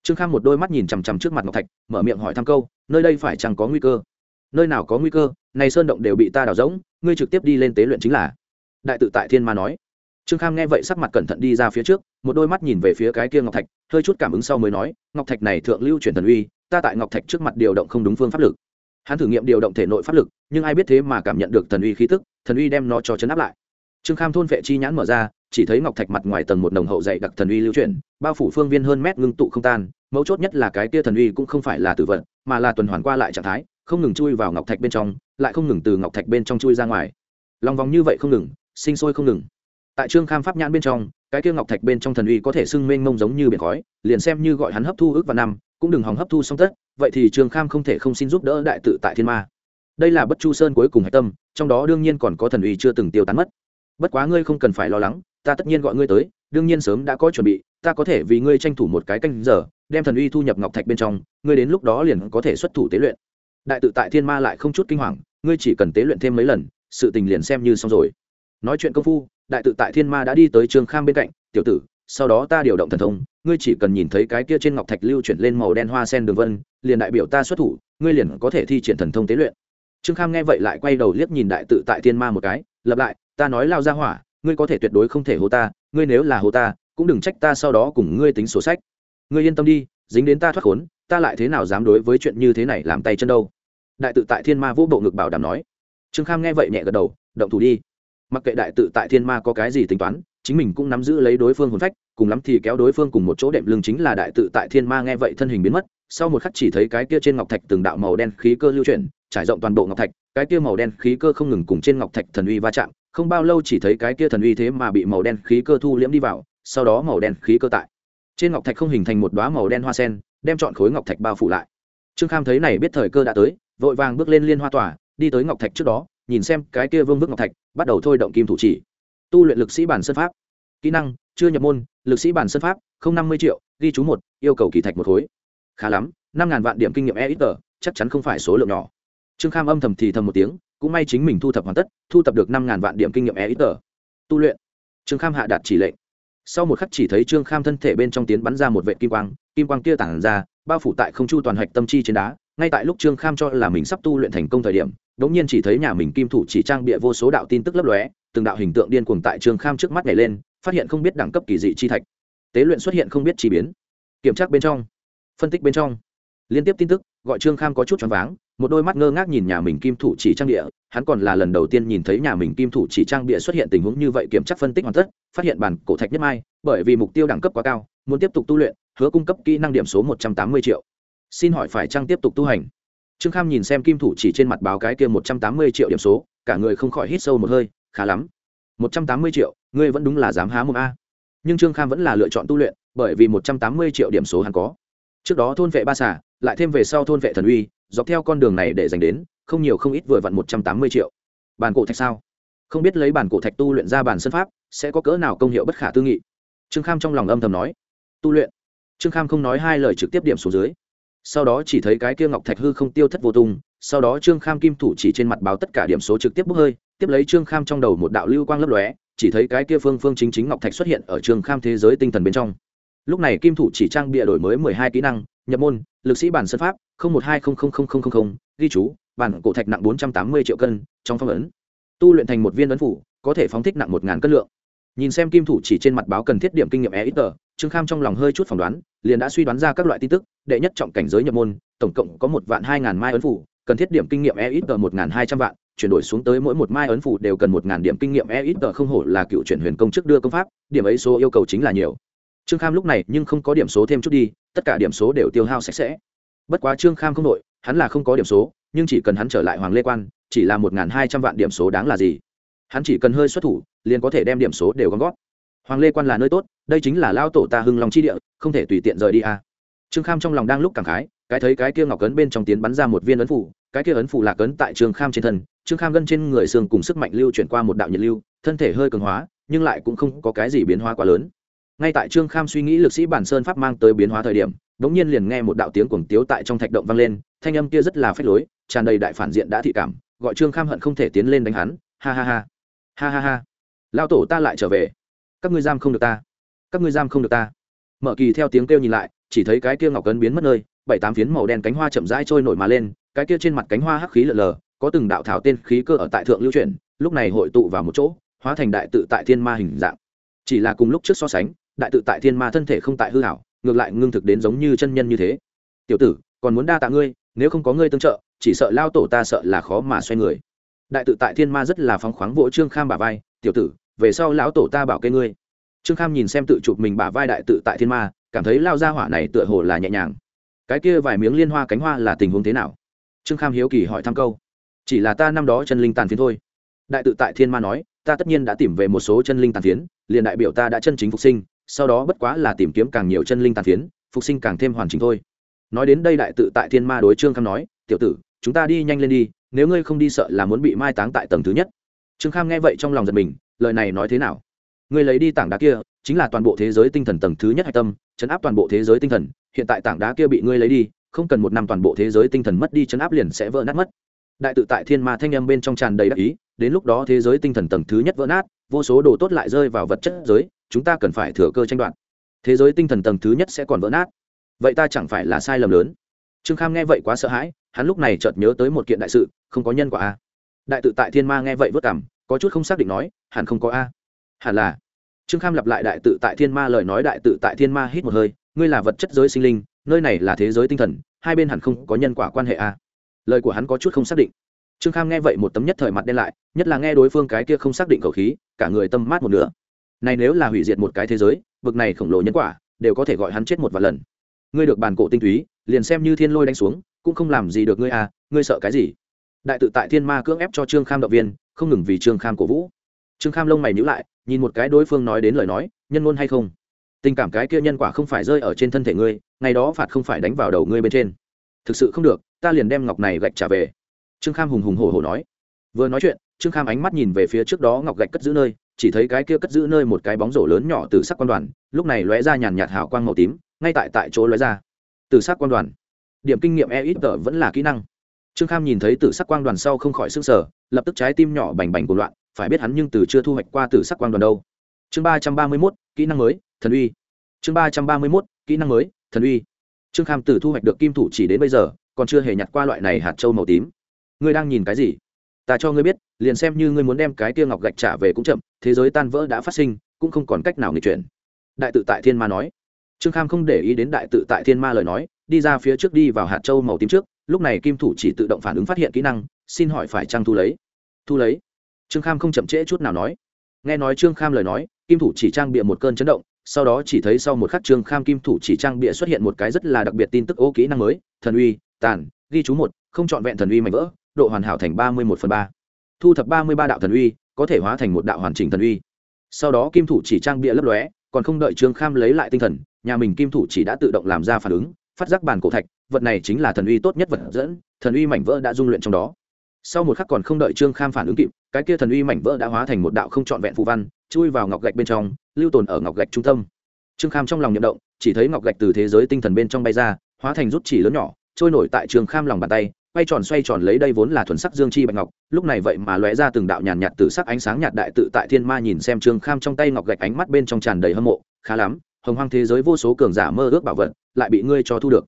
trương kham một đôi mắt nhìn chằm chằm trước mặt ngọc thạch, mở miệng hỏi thăm câu, nơi đây phải chẳng có nguy cơ? Nơi nào có nguy cơ? Này sơn động đều bị ta đào rỗng, ngươi trực tiếp đi lên tế luyện chính là. Đại tự tại thiên ma nói. Trương kham nghe vậy sắc mặt cẩn thận đi ra phía trước, một đôi mắt nhìn về phía cái kia ngọc thạch, hơi chút cảm ứng sau mới nói, ngọc thạch này thượng lưu truyền thần uy, ta tại ngọc thạch trước mặt điều động không đúng phương pháp lực. Hắn thử nghiệm điều động thể nội pháp lực, nhưng ai biết thế mà cảm nhận được thần uy khí tức, thần uy đem nó cho chấn áp lại. Trương kham thôn vệ chi nhãn mở ra chỉ thấy ngọc thạch mặt ngoài tầng một nồng hậu dày đặc thần uy lưu chuyển, bao phủ phương viên hơn mét ngưng tụ không tan, mấu chốt nhất là cái kia thần uy cũng không phải là tử vận mà là tuần hoàn qua lại trạng thái, không ngừng chui vào ngọc thạch bên trong, lại không ngừng từ ngọc thạch bên trong chui ra ngoài. Lòng vòng như vậy không ngừng, sinh sôi không ngừng. Tại trương kham pháp nhãn bên trong, cái kia ngọc thạch bên trong thần uy có thể sưng mênh mông giống như biển khói, liền xem như gọi hắn hấp thu ước và năm, cũng đừng hòng hấp thu xong tất, vậy thì trương kham không thể không xin giúp đỡ đại tự tại thiên ma. Đây là bất chu sơn cuối cùng hạch tâm, trong đó đương nhiên còn có thần uy chưa từng tiêu tán mất. Bất quá ngươi không cần phải lo lắng ta tất nhiên gọi ngươi tới, đương nhiên sớm đã có chuẩn bị, ta có thể vì ngươi tranh thủ một cái canh giờ, đem thần uy thu nhập ngọc thạch bên trong, ngươi đến lúc đó liền có thể xuất thủ tế luyện. Đại tự tại thiên ma lại không chút kinh hoàng, ngươi chỉ cần tế luyện thêm mấy lần, sự tình liền xem như xong rồi. Nói chuyện công phu, đại tự tại thiên ma đã đi tới trương kham bên cạnh, tiểu tử, sau đó ta điều động thần thông, ngươi chỉ cần nhìn thấy cái kia trên ngọc thạch lưu chuyển lên màu đen hoa sen đường vân, liền đại biểu ta xuất thủ, ngươi liền có thể thi triển thần thông tế luyện. Trương kham nghe vậy lại quay đầu liếc nhìn đại tự tại thiên ma một cái lập lại, ta nói lao ra hỏa ngươi có thể tuyệt đối không thể hô ta, ngươi nếu là hô ta, cũng đừng trách ta sau đó cùng ngươi tính sổ sách. Ngươi yên tâm đi, dính đến ta thoát khốn, ta lại thế nào dám đối với chuyện như thế này làm tay chân đâu? Đại tự tại thiên ma vũ bộ ngực bảo đảm nói. Trương kham nghe vậy nhẹ gật đầu, động thủ đi. Mặc kệ đại tự tại thiên ma có cái gì tính toán, chính mình cũng nắm giữ lấy đối phương hồn phách, cùng lắm thì kéo đối phương cùng một chỗ đệm lưng chính là đại tự tại thiên ma nghe vậy thân hình biến mất, sau một khắc chỉ thấy cái kia trên ngọc thạch từng đạo màu đen khí cơ lưu chuyển, trải rộng toàn bộ ngọc thạch, cái kia màu đen khí cơ không ngừng cùng trên ngọc thạch thần uy va chạm không bao lâu chỉ thấy cái kia thần uy thế mà bị màu đen khí cơ thu liễm đi vào, sau đó màu đen khí cơ tại trên ngọc thạch không hình thành một đoá màu đen hoa sen, đem chọn khối ngọc thạch bao phủ lại. Trương kham thấy này biết thời cơ đã tới, vội vàng bước lên liên hoa tỏa đi tới ngọc thạch trước đó, nhìn xem cái kia vương vức ngọc thạch, bắt đầu thôi động kim thủ chỉ. Tu luyện lực sĩ bản sân pháp. Kỹ năng, chưa nhập môn, lực sĩ bản sân pháp, không năm mươi triệu, ghi chú một, yêu cầu kỳ thạch một khối. Khá lắm, năm ngàn vạn điểm kinh nghiệm e ít tờ, chắc chắn không phải số lượng nhỏ. Trương kham âm thầm thì thầm một tiếng cũng may chính mình thu thập hoàn tất, thu thập được năm ngàn vạn điểm kinh nghiệm e ít tờ tu luyện. Trương kham hạ đạt chỉ lệnh. Sau một khắc chỉ thấy trương kham thân thể bên trong tiến bắn ra một vệ kim quang kim quang kia tản ra, bao phủ tại không chu toàn hạch tâm chi trên đá. Ngay tại lúc trương kham cho là mình sắp tu luyện thành công thời điểm đ ỗ n g nhiên chỉ thấy nhà mình kim thủ chỉ trang bịa vô số đạo tin tức lấp lóe, từng đạo hình tượng điên cuồng tại trương kham trước mắt nhảy lên, phát hiện không biết đẳng cấp kỳ dị chi thạch. Tế luyện xuất hiện không biết chỉ biến. Kiểm tra bên trong. Phân tích bên trong. Liên tiếp tin tức gọi trương kham có chút choáng váng, một đôi mắt ngơ ngác nhìn nhà mình kim thủ chỉ trang địa, hắn còn là lần đầu tiên nhìn thấy nhà mình kim thủ chỉ trang địa xuất hiện tình huống như vậy kiểm tra phân tích hoàn tất, phát hiện bản cổ thạch nhất mai, bởi vì mục tiêu đẳng cấp quá cao, muốn tiếp tục tu luyện, hứa cung cấp kỹ năng điểm số một trăm tám mươi triệu. Xin hỏi phải trang tiếp tục tu hành? Trương kham nhìn xem kim thủ chỉ trên mặt báo cái kia một trăm tám mươi triệu điểm số, cả người không khỏi hít sâu một hơi, khá lắm. một trăm tám mươi triệu, ngươi vẫn đúng là dám há một a. Nhưng trương kham vẫn là lựa chọn tu luyện, bởi vì một trăm tám mươi triệu điểm số hắn có. Trước đó thôn vệ ba xả lại thêm về sau thôn vệ thần uy, dọc theo con đường này để dành đến, không nhiều không ít vừa vặn một trăm tám mươi triệu. Bàn cổ thạch sao? Không biết lấy bản cổ thạch tu luyện ra bản sân pháp, sẽ có cỡ nào công hiệu bất khả tư nghị? Trương kham trong lòng âm thầm nói. Tu luyện. Trương kham không nói hai lời trực tiếp điểm xuống dưới. Sau đó chỉ thấy cái kia ngọc thạch hư không tiêu thất vô tung, sau đó trương kham kim thủ chỉ trên mặt báo tất cả điểm số trực tiếp bốc hơi, tiếp lấy trương kham trong đầu một đạo lưu quang lấp lóe, chỉ thấy cái kia phương phương chính chính ngọc thạch xuất hiện ở trương kham thế giới tinh thần bên trong. Lúc này kim thủ chỉ trang bịa đổi mới mười hai kỹ năng nhập môn, lực sĩ bản sân pháp một hai không không không không không, ghi chú, bản cổ thạch nặng bốn trăm tám mươi triệu cân, trong phong ấn. Tu luyện thành một viên ấn phủ, có thể phóng thích nặng một ngàn cân lượng. Nhìn xem kim thủ chỉ trên mặt báo cần thiết điểm kinh nghiệm e ít tờ, trương kham trong lòng hơi chút phỏng đoán, liền đã suy đoán ra các loại tin tức, đệ nhất trọng cảnh giới nhập môn, tổng cộng có một vạn hai ngàn mai ấn phủ, cần thiết điểm kinh nghiệm e ít tờ một ngàn hai trăm vạn, chuyển đổi xuống tới mỗi một mai ấn phủ đều cần một ngàn điểm kinh nghiệm e ít tờ, không hổ là cựu chuyển huyền công chức đưa công pháp, điểm ấy số yêu cầu chính là nhiều trương kham lúc này nhưng không có điểm số thêm chút đi, tất cả điểm số đều tiêu hao sạch sẽ. Bất quá trương kham không đội, hắn là không có điểm số, nhưng chỉ cần hắn trở lại hoàng lê quan, chỉ là một hai trăm vạn điểm số đáng là gì? Hắn chỉ cần hơi xuất thủ, liền có thể đem điểm số đều gom gót hoàng lê quan là nơi tốt, đây chính là lao tổ ta hưng lòng chi địa, không thể tùy tiện rời đi à. trương kham trong lòng đang lúc cảm khái, cái thấy cái kia ngọc cấn bên trong tiến bắn ra một viên ấn phủ, cái kia ấn phủ lạc ấn tại trương kham trên thân, trương kham gân trên người xương cùng sức mạnh lưu chuyển qua một đạo nhiệt lưu, thân thể hơi cường hóa, nhưng lại cũng không có cái gì biến hóa quá lớn ngay tại trương kham suy nghĩ lực sĩ bản sơn pháp mang tới biến hóa thời điểm đ ỗ n g nhiên liền nghe một đạo tiếng cuồng tiếu tại trong thạch động vang lên, thanh âm kia rất là phách lối, tràn đầy đại phản diện đã thị cảm, gọi trương kham hận không thể tiến lên đánh hắn, ha ha ha ha ha ha. Lao tổ ta lại trở về. Các ngươi giam không được ta. Các ngươi giam không được ta. Mở kỳ theo tiếng kêu nhìn lại, chỉ thấy cái kia ngọc cấn biến mất nơi, bảy tám phiến màu đen cánh hoa chậm rãi trôi nổi mà lên, cái kia trên mặt cánh hoa hắc khí lờ lờ, có từng đạo thảo tên khí cơ ở tại thượng lưu chuyển, lúc này hội tụ vào một chỗ, hóa thành đại tự tại thiên ma hình dạng. Chỉ là cùng lúc trước so sánh đại tự tại thiên ma thân thể không tại hư hảo, ngược lại ngưng thực đến giống như chân nhân như thế. Tiểu tử, còn muốn đa tạ ngươi, nếu không có ngươi tương trợ, chỉ sợ lao tổ ta sợ là khó mà xoay người. Đại tự tại thiên ma rất là phóng khoáng vỗ trương kham bả vai, tiểu tử, về sau lão tổ ta bảo kê ngươi. Trương kham nhìn xem tự chụp mình bả vai đại tự tại thiên ma, cảm thấy lao ra hỏa này tựa hồ là nhẹ nhàng. Cái kia vài miếng liên hoa cánh hoa là tình huống thế nào? Trương kham hiếu kỳ hỏi thăm câu. Chỉ là ta năm đó chân linh tàn phiến thôi. Đại tự tại thiên ma nói, ta tất nhiên đã tìm về một số chân linh tàn phiến, liền đại biểu ta đã chân chính phục sinh sau đó bất quá là tìm kiếm càng nhiều chân linh tàn phiến, phục sinh càng thêm hoàn chỉnh thôi. Nói đến đây đại tự tại thiên ma đối trương kham nói, tiểu tử, chúng ta đi nhanh lên đi, nếu ngươi không đi sợ là muốn bị mai táng tại tầng thứ nhất. Trương kham nghe vậy trong lòng giật mình, lời này nói thế nào? Ngươi lấy đi tảng đá kia, chính là toàn bộ thế giới tinh thần tầng thứ nhất hạch tâm, chấn áp toàn bộ thế giới tinh thần, hiện tại tảng đá kia bị ngươi lấy đi, không cần một năm toàn bộ thế giới tinh thần mất đi chấn áp liền sẽ vỡ nát mất. Đại tự tại thiên ma thanh âm bên trong tràn đầy đắc ý, đến lúc đó thế giới tinh thần tầng thứ nhất vỡ nát, vô số đồ tốt lại rơi vào vật chất giới chúng ta cần phải thừa cơ tranh đoạt. Thế giới tinh thần tầng thứ nhất sẽ còn vỡ nát. Vậy ta chẳng phải là sai lầm lớn? Trương kham nghe vậy quá sợ hãi, hắn lúc này chợt nhớ tới một kiện đại sự, không có nhân quả a. Đại tự tại thiên ma nghe vậy vất cảm, có chút không xác định nói, hẳn không có a. Hẳn là. Trương kham lặp lại đại tự tại thiên ma lời nói đại tự tại thiên ma hít một hơi, ngươi là vật chất giới sinh linh, nơi này là thế giới tinh thần, hai bên hẳn không có nhân quả quan hệ a. Lời của hắn có chút không xác định. Trương kham nghe vậy một tấm nhất thời mặt đen lại, nhất là nghe đối phương cái kia không xác định khẩu khí, cả người tâm mát một nửa này nếu là hủy diệt một cái thế giới vực này khổng lồ nhân quả, đều có thể gọi hắn chết một vài lần. Ngươi được bàn cổ tinh túy, liền xem như thiên lôi đánh xuống, cũng không làm gì được ngươi à ngươi sợ cái gì? Đại tự tại thiên ma cưỡng ép cho trương kham động viên, không ngừng vì trương kham cổ vũ. Trương kham lông mày nhữ lại, nhìn một cái đối phương nói đến lời nói, nhân ngôn hay không? Tình cảm cái kia nhân quả không phải rơi ở trên thân thể ngươi, ngày đó phạt không phải đánh vào đầu ngươi bên trên. Thực sự không được, ta liền đem ngọc này gạch trả về. Trương kham hùng hùng hổ hổ nói. Vừa nói chuyện trương kham ánh mắt nhìn về phía trước đó ngọc gạch cất giữ nơi, chỉ thấy cái kia cất giữ nơi một cái bóng rổ lớn nhỏ từ sắc quan đoàn, lúc này lóe ra nhàn nhạt hào quang màu tím, ngay tại tại chỗ lóe ra. Từ sắc quan đoàn. Điểm kinh nghiệm e ít tờ vẫn là kỹ năng. Trương kham nhìn thấy từ sắc quang đoàn sau không khỏi s ư n g sở lập tức trái tim nhỏ bành bành của loạn, phải biết hắn nhưng từ chưa thu hoạch qua từ sắc quang đoàn đâu. Chương ba trăm ba mươi mốt, kỹ năng mới, thần uy. Chương ba trăm ba mươi mốt, kỹ năng mới, thần uy. Trương kham từ thu hoạch được kim thủ chỉ đến bây giờ, còn chưa hề nhặt qua loại này hạt trâu màu tím. Ngươi đang nhìn cái gì? Ta cho ngươi biết, liền xem như ngươi muốn đem cái kia ngọc gạch trả về cũng chậm, thế giới tan vỡ đã phát sinh, cũng không còn cách nào nghịch chuyển. Đại tự tại thiên ma nói. Trương kham không để ý đến đại tự tại thiên ma lời nói, đi ra phía trước đi vào hạt châu màu tím trước, lúc này kim thủ chỉ tự động phản ứng phát hiện kỹ năng, xin hỏi phải trăng thu lấy? Thu lấy. Trương kham không chậm trễ chút nào nói. Nghe nói trương kham lời nói, kim thủ chỉ trang bịa một cơn chấn động, sau đó chỉ thấy sau một khắc trương kham kim thủ chỉ trang bịa xuất hiện một cái rất là đặc biệt tin tức ô kỹ năng mới, thần uy, tàn, ghi chú một, không c h ọ n vẹn thần uy mạnh vỡ độ hoàn hảo thành ba mươi một phần ba. Thu thập ba mươi ba đạo thần uy, có thể hóa thành một đạo hoàn chỉnh thần uy. Sau đó kim thủ chỉ trang bịa lấp lóe, còn không đợi trương kham lấy lại tinh thần, nhà mình kim thủ chỉ đã tự động làm ra phản ứng, phát giác bàn cổ thạch, vật này chính là thần uy tốt nhất vật dẫn, thần uy mảnh vỡ đã dung luyện trong đó. Sau một khắc còn không đợi trương kham phản ứng kịp, cái kia thần uy mảnh vỡ đã hóa thành một đạo không trọn vẹn phù văn, chui vào ngọc gạch bên trong, lưu tồn ở ngọc gạch trung tâm. Trương kham trong lòng nhậm động, chỉ thấy ngọc gạch từ thế giới tinh thần bên trong bay ra, hóa thành rút chỉ lớn nhỏ, trôi nổi tại trương kham lòng bàn tay quay tròn xoay tròn lấy đây vốn là thuần sắc dương chi bạch ngọc, lúc này vậy mà lóe ra từng đạo nhàn nhạt từ sắc ánh sáng nhạt đại tự tại thiên ma nhìn xem trương kham trong tay ngọc gạch ánh mắt bên trong tràn đầy hâm mộ, khá lắm, hồng hoang thế giới vô số cường giả mơ ước bảo vật, lại bị ngươi cho thu được.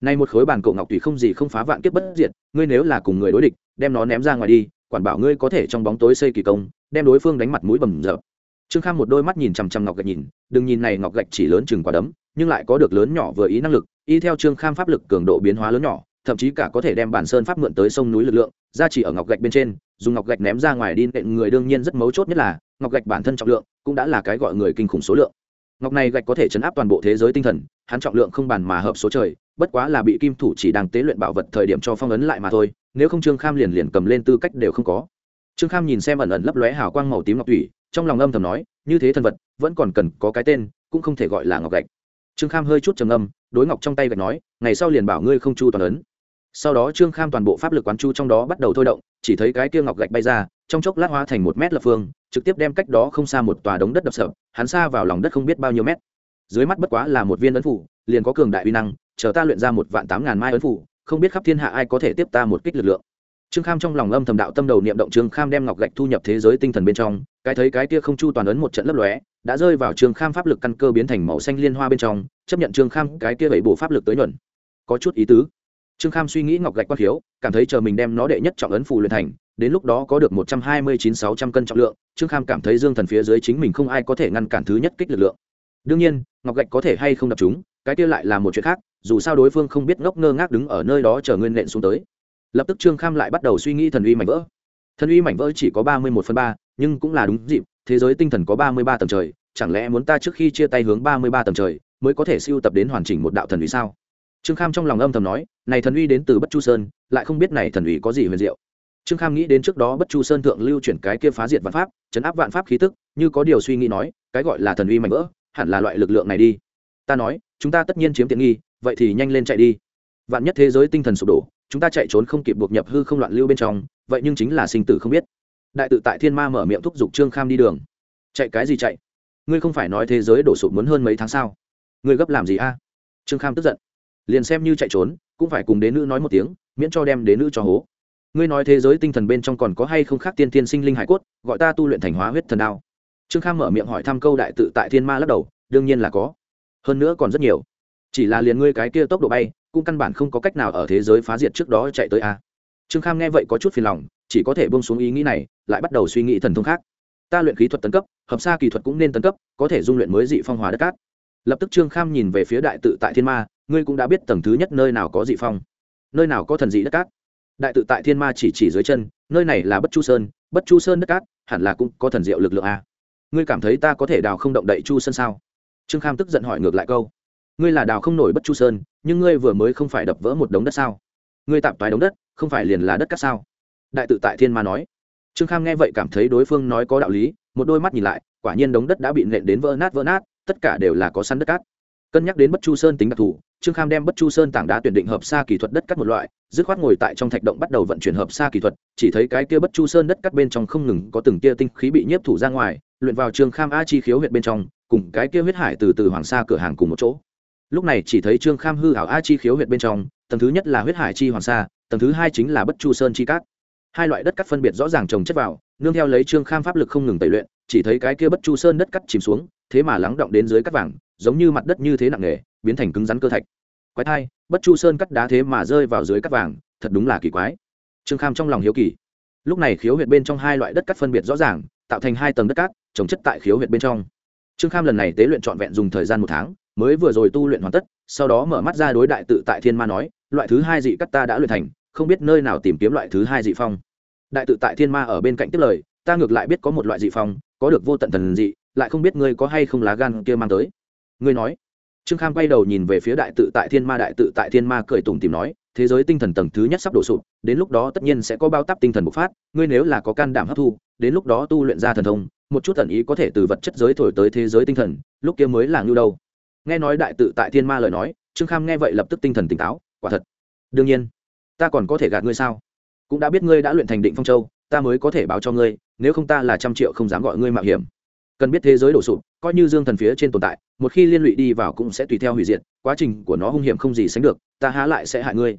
Nay một khối bàn cổ ngọc tùy không gì không phá vạn kiếp bất diệt, ngươi nếu là cùng người đối địch, đem nó ném ra ngoài đi, quản bảo ngươi có thể trong bóng tối xây kỳ công, đem đối phương đánh mặt mũi bầm dập. Trương kham một đôi mắt nhìn chằm chằm ngọc gạch nhìn, đừng nhìn này ngọc gạch chỉ lớn chừng quả đấm, nhưng lại có được lớn nhỏ vừa ý năng lực, y theo trương kham pháp lực cường độ biến hóa lớn nhỏ thậm chí cả có thể đem bản sơn pháp mượn tới sông núi lực lượng, ra chỉ ở ngọc gạch bên trên, dùng ngọc gạch ném ra ngoài đi, nện người đương nhiên rất mấu chốt nhất là, ngọc gạch bản thân trọng lượng cũng đã là cái gọi người kinh khủng số lượng. Ngọc này gạch có thể chấn áp toàn bộ thế giới tinh thần, hắn trọng lượng không bàn mà hợp số trời, bất quá là bị kim thủ chỉ đang tế luyện bảo vật thời điểm cho phong ấn lại mà thôi, nếu không trương kham liền liền cầm lên tư cách đều không có. Trương kham nhìn xem ẩn ẩn lấp lóe hào quang màu tím ngọc thủy, trong lòng âm thầm nói, như thế thần vật, vẫn còn cần có cái tên, cũng không thể gọi là ngọc gạch. Trương kham hơi chút trầm âm đối ngọc trong tay gạch nói, ngày sau liền bảo ngươi không chu toàn ấn sau đó trương kham toàn bộ pháp lực quán chu trong đó bắt đầu thôi động, chỉ thấy cái kia ngọc gạch bay ra, trong chốc lát hóa thành một mét lập phương, trực tiếp đem cách đó không xa một tòa đống đất đập sập, hắn xa vào lòng đất không biết bao nhiêu mét. Dưới mắt bất quá là một viên ấn phủ, liền có cường đại uy năng, chờ ta luyện ra một vạn tám ngàn mai ấn phủ, không biết khắp thiên hạ ai có thể tiếp ta một kích lực lượng. Trương kham trong lòng âm thầm đạo tâm đầu niệm động trương kham đem ngọc gạch thu nhập thế giới tinh thần bên trong, cái thấy cái kia không chu toàn ấn một trận lấp lóe, đã rơi vào trương kham pháp lực căn cơ biến thành màu xanh liên hoa bên trong, chấp nhận trương kham cái kia bảy bổ pháp lực tới nhuận. Có chút ý tứ trương kham suy nghĩ ngọc gạch quát khiếu, cảm thấy chờ mình đem nó đệ nhất trọng ấn phù luyện thành, đến lúc đó có được một trăm hai mươi chín sáu trăm cân trọng lượng, trương kham cảm thấy dương thần phía dưới chính mình không ai có thể ngăn cản thứ nhất kích lực lượng. Đương nhiên, ngọc gạch có thể hay không đập chúng, cái kia lại là một chuyện khác, dù sao đối phương không biết ngốc ngơ ngác đứng ở nơi đó chờ nguyên nện xuống tới. Lập tức trương kham lại bắt đầu suy nghĩ thần uy mảnh vỡ. Thần uy mảnh vỡ chỉ có ba mươi một phần ba, nhưng cũng là đúng dịp, thế giới tinh thần có ba mươi ba tầng trời, chẳng lẽ muốn ta trước khi chia tay hướng ba mươi ba tầng trời, mới có thể siêu tập đến hoàn chỉnh một đạo thần uy sao? Trương kham trong lòng âm thầm nói, này thần uy đến từ bất chu sơn, lại không biết này thần uy có gì huyền diệu. Trương kham nghĩ đến trước đó bất chu sơn thượng lưu chuyển cái kia phá diệt vạn pháp, chấn áp vạn pháp khí tức, như có điều suy nghĩ nói, cái gọi là thần uy mạnh vỡ, hẳn là loại lực lượng này đi. Ta nói, chúng ta tất nhiên chiếm tiện nghi, vậy thì nhanh lên chạy đi. Vạn nhất thế giới tinh thần sụp đổ, chúng ta chạy trốn không kịp buộc nhập hư không loạn lưu bên trong, vậy nhưng chính là sinh tử không biết. Đại tự tại thiên ma mở miệng thúc giục trương kham đi đường. Chạy cái gì chạy? Ngươi không phải nói thế giới đổ sụp muốn hơn mấy tháng sao? Ngươi gấp làm gì a? Trương kham tức giận liền xem như chạy trốn, cũng phải cùng đế nữ nói một tiếng, miễn cho đem đế nữ cho hố. Ngươi nói thế giới tinh thần bên trong còn có hay không khác tiên tiên sinh linh hải cốt, gọi ta tu luyện thành hóa huyết thần đao. Trương kham mở miệng hỏi thăm câu đại tự tại thiên ma lắc đầu, đương nhiên là có. Hơn nữa còn rất nhiều. Chỉ là liền ngươi cái kia tốc độ bay, cũng căn bản không có cách nào ở thế giới phá diệt trước đó chạy tới a. Trương kham nghe vậy có chút phiền lòng, chỉ có thể bông xuống ý nghĩ này, lại bắt đầu suy nghĩ thần thông khác. Ta luyện khí thuật tấn cấp, hợp xa kỳ thuật cũng nên tấn cấp, có thể dung luyện mới dị phong hóa đất cát. Lập tức trương kham nhìn về phía đại tự tại thiên ma ngươi cũng đã biết tầng thứ nhất nơi nào có dị phong, nơi nào có thần dị đất cát. Đại tự tại thiên ma chỉ chỉ dưới chân, nơi này là bất chu sơn, bất chu sơn đất cát, hẳn là cũng có thần diệu lực lượng a. Ngươi cảm thấy ta có thể đào không động đậy chu sơn sao? Trương kham tức giận hỏi ngược lại câu. Ngươi là đào không nổi bất chu sơn, nhưng ngươi vừa mới không phải đập vỡ một đống đất sao? Ngươi tạm toái đống đất, không phải liền là đất cát sao? Đại tự tại thiên ma nói. Trương kham nghe vậy cảm thấy đối phương nói có đạo lý, một đôi mắt nhìn lại, quả nhiên đống đất đã bị nện đến vỡ nát vỡ nát, tất cả đều là có săn đất cát cân nhắc đến bất chu sơn tính đặc thù, trương kham đem bất chu sơn tảng đá tuyển định hợp xa kỹ thuật đất cắt một loại, dứt khoát ngồi tại trong thạch động bắt đầu vận chuyển hợp xa kỹ thuật, chỉ thấy cái kia bất chu sơn đất cắt bên trong không ngừng có từng tia tinh khí bị nhiếp thủ ra ngoài, luyện vào trương kham a chi khiếu huyện bên trong, cùng cái kia huyết hải từ từ hoàng sa cửa hàng cùng một chỗ. Lúc này chỉ thấy trương kham hư hảo a chi khiếu huyện bên trong, tầng thứ nhất là huyết hải chi hoàng sa tầng thứ hai chính là bất chu sơn chi cát. Hai loại đất cắt phân biệt rõ ràng trồng chất vào, nương theo lấy trương kham pháp lực không ngừng tẩy luyện, chỉ thấy cái kia bất chu sơn đất cắt chìm xuống, thế mà lắng động đến dưới cắt vàng giống như mặt đất như thế nặng nề, biến thành cứng rắn cơ thạch. Quái thai, bất chu sơn cắt đá thế mà rơi vào dưới cắt vàng, thật đúng là kỳ quái. Trương kham trong lòng hiếu kỳ. Lúc này khiếu huyệt bên trong hai loại đất cắt phân biệt rõ ràng, tạo thành hai tầng đất cát, trồng chất tại khiếu huyệt bên trong. Trương kham lần này tế luyện trọn vẹn dùng thời gian một tháng, mới vừa rồi tu luyện hoàn tất, sau đó mở mắt ra đối đại tự tại thiên ma nói, loại thứ hai dị cắt ta đã luyện thành, không biết nơi nào tìm kiếm loại thứ hai dị phong. Đại tự tại thiên ma ở bên cạnh tiếp lời, ta ngược lại biết có một loại dị phong, có được vô tận thần dị, lại không biết ngươi có hay không lá gan kia mang tới ngươi nói. Trương kham quay đầu nhìn về phía đại tự tại thiên ma, đại tự tại thiên ma cười tùng tìm nói, thế giới tinh thần tầng thứ nhất sắp đổ sụp, đến lúc đó tất nhiên sẽ có bao tắp tinh thần bộc phát, ngươi nếu là có can đảm hấp thu, đến lúc đó tu luyện ra thần thông, một chút tần ý có thể từ vật chất giới thổi tới thế giới tinh thần, lúc kia mới là ngưu đâu. Nghe nói đại tự tại thiên ma lời nói, trương kham nghe vậy lập tức tinh thần tỉnh táo, quả thật. Đương nhiên, ta còn có thể gạt ngươi sao? Cũng đã biết ngươi đã luyện thành định phong châu, ta mới có thể báo cho ngươi, nếu không ta là trăm triệu không dám gọi ngươi mạo hiểm cần biết thế giới đổ sụp, coi như dương thần phía trên tồn tại, một khi liên lụy đi vào cũng sẽ tùy theo hủy diệt, quá trình của nó hung hiểm không gì sánh được, ta há lại sẽ hại ngươi.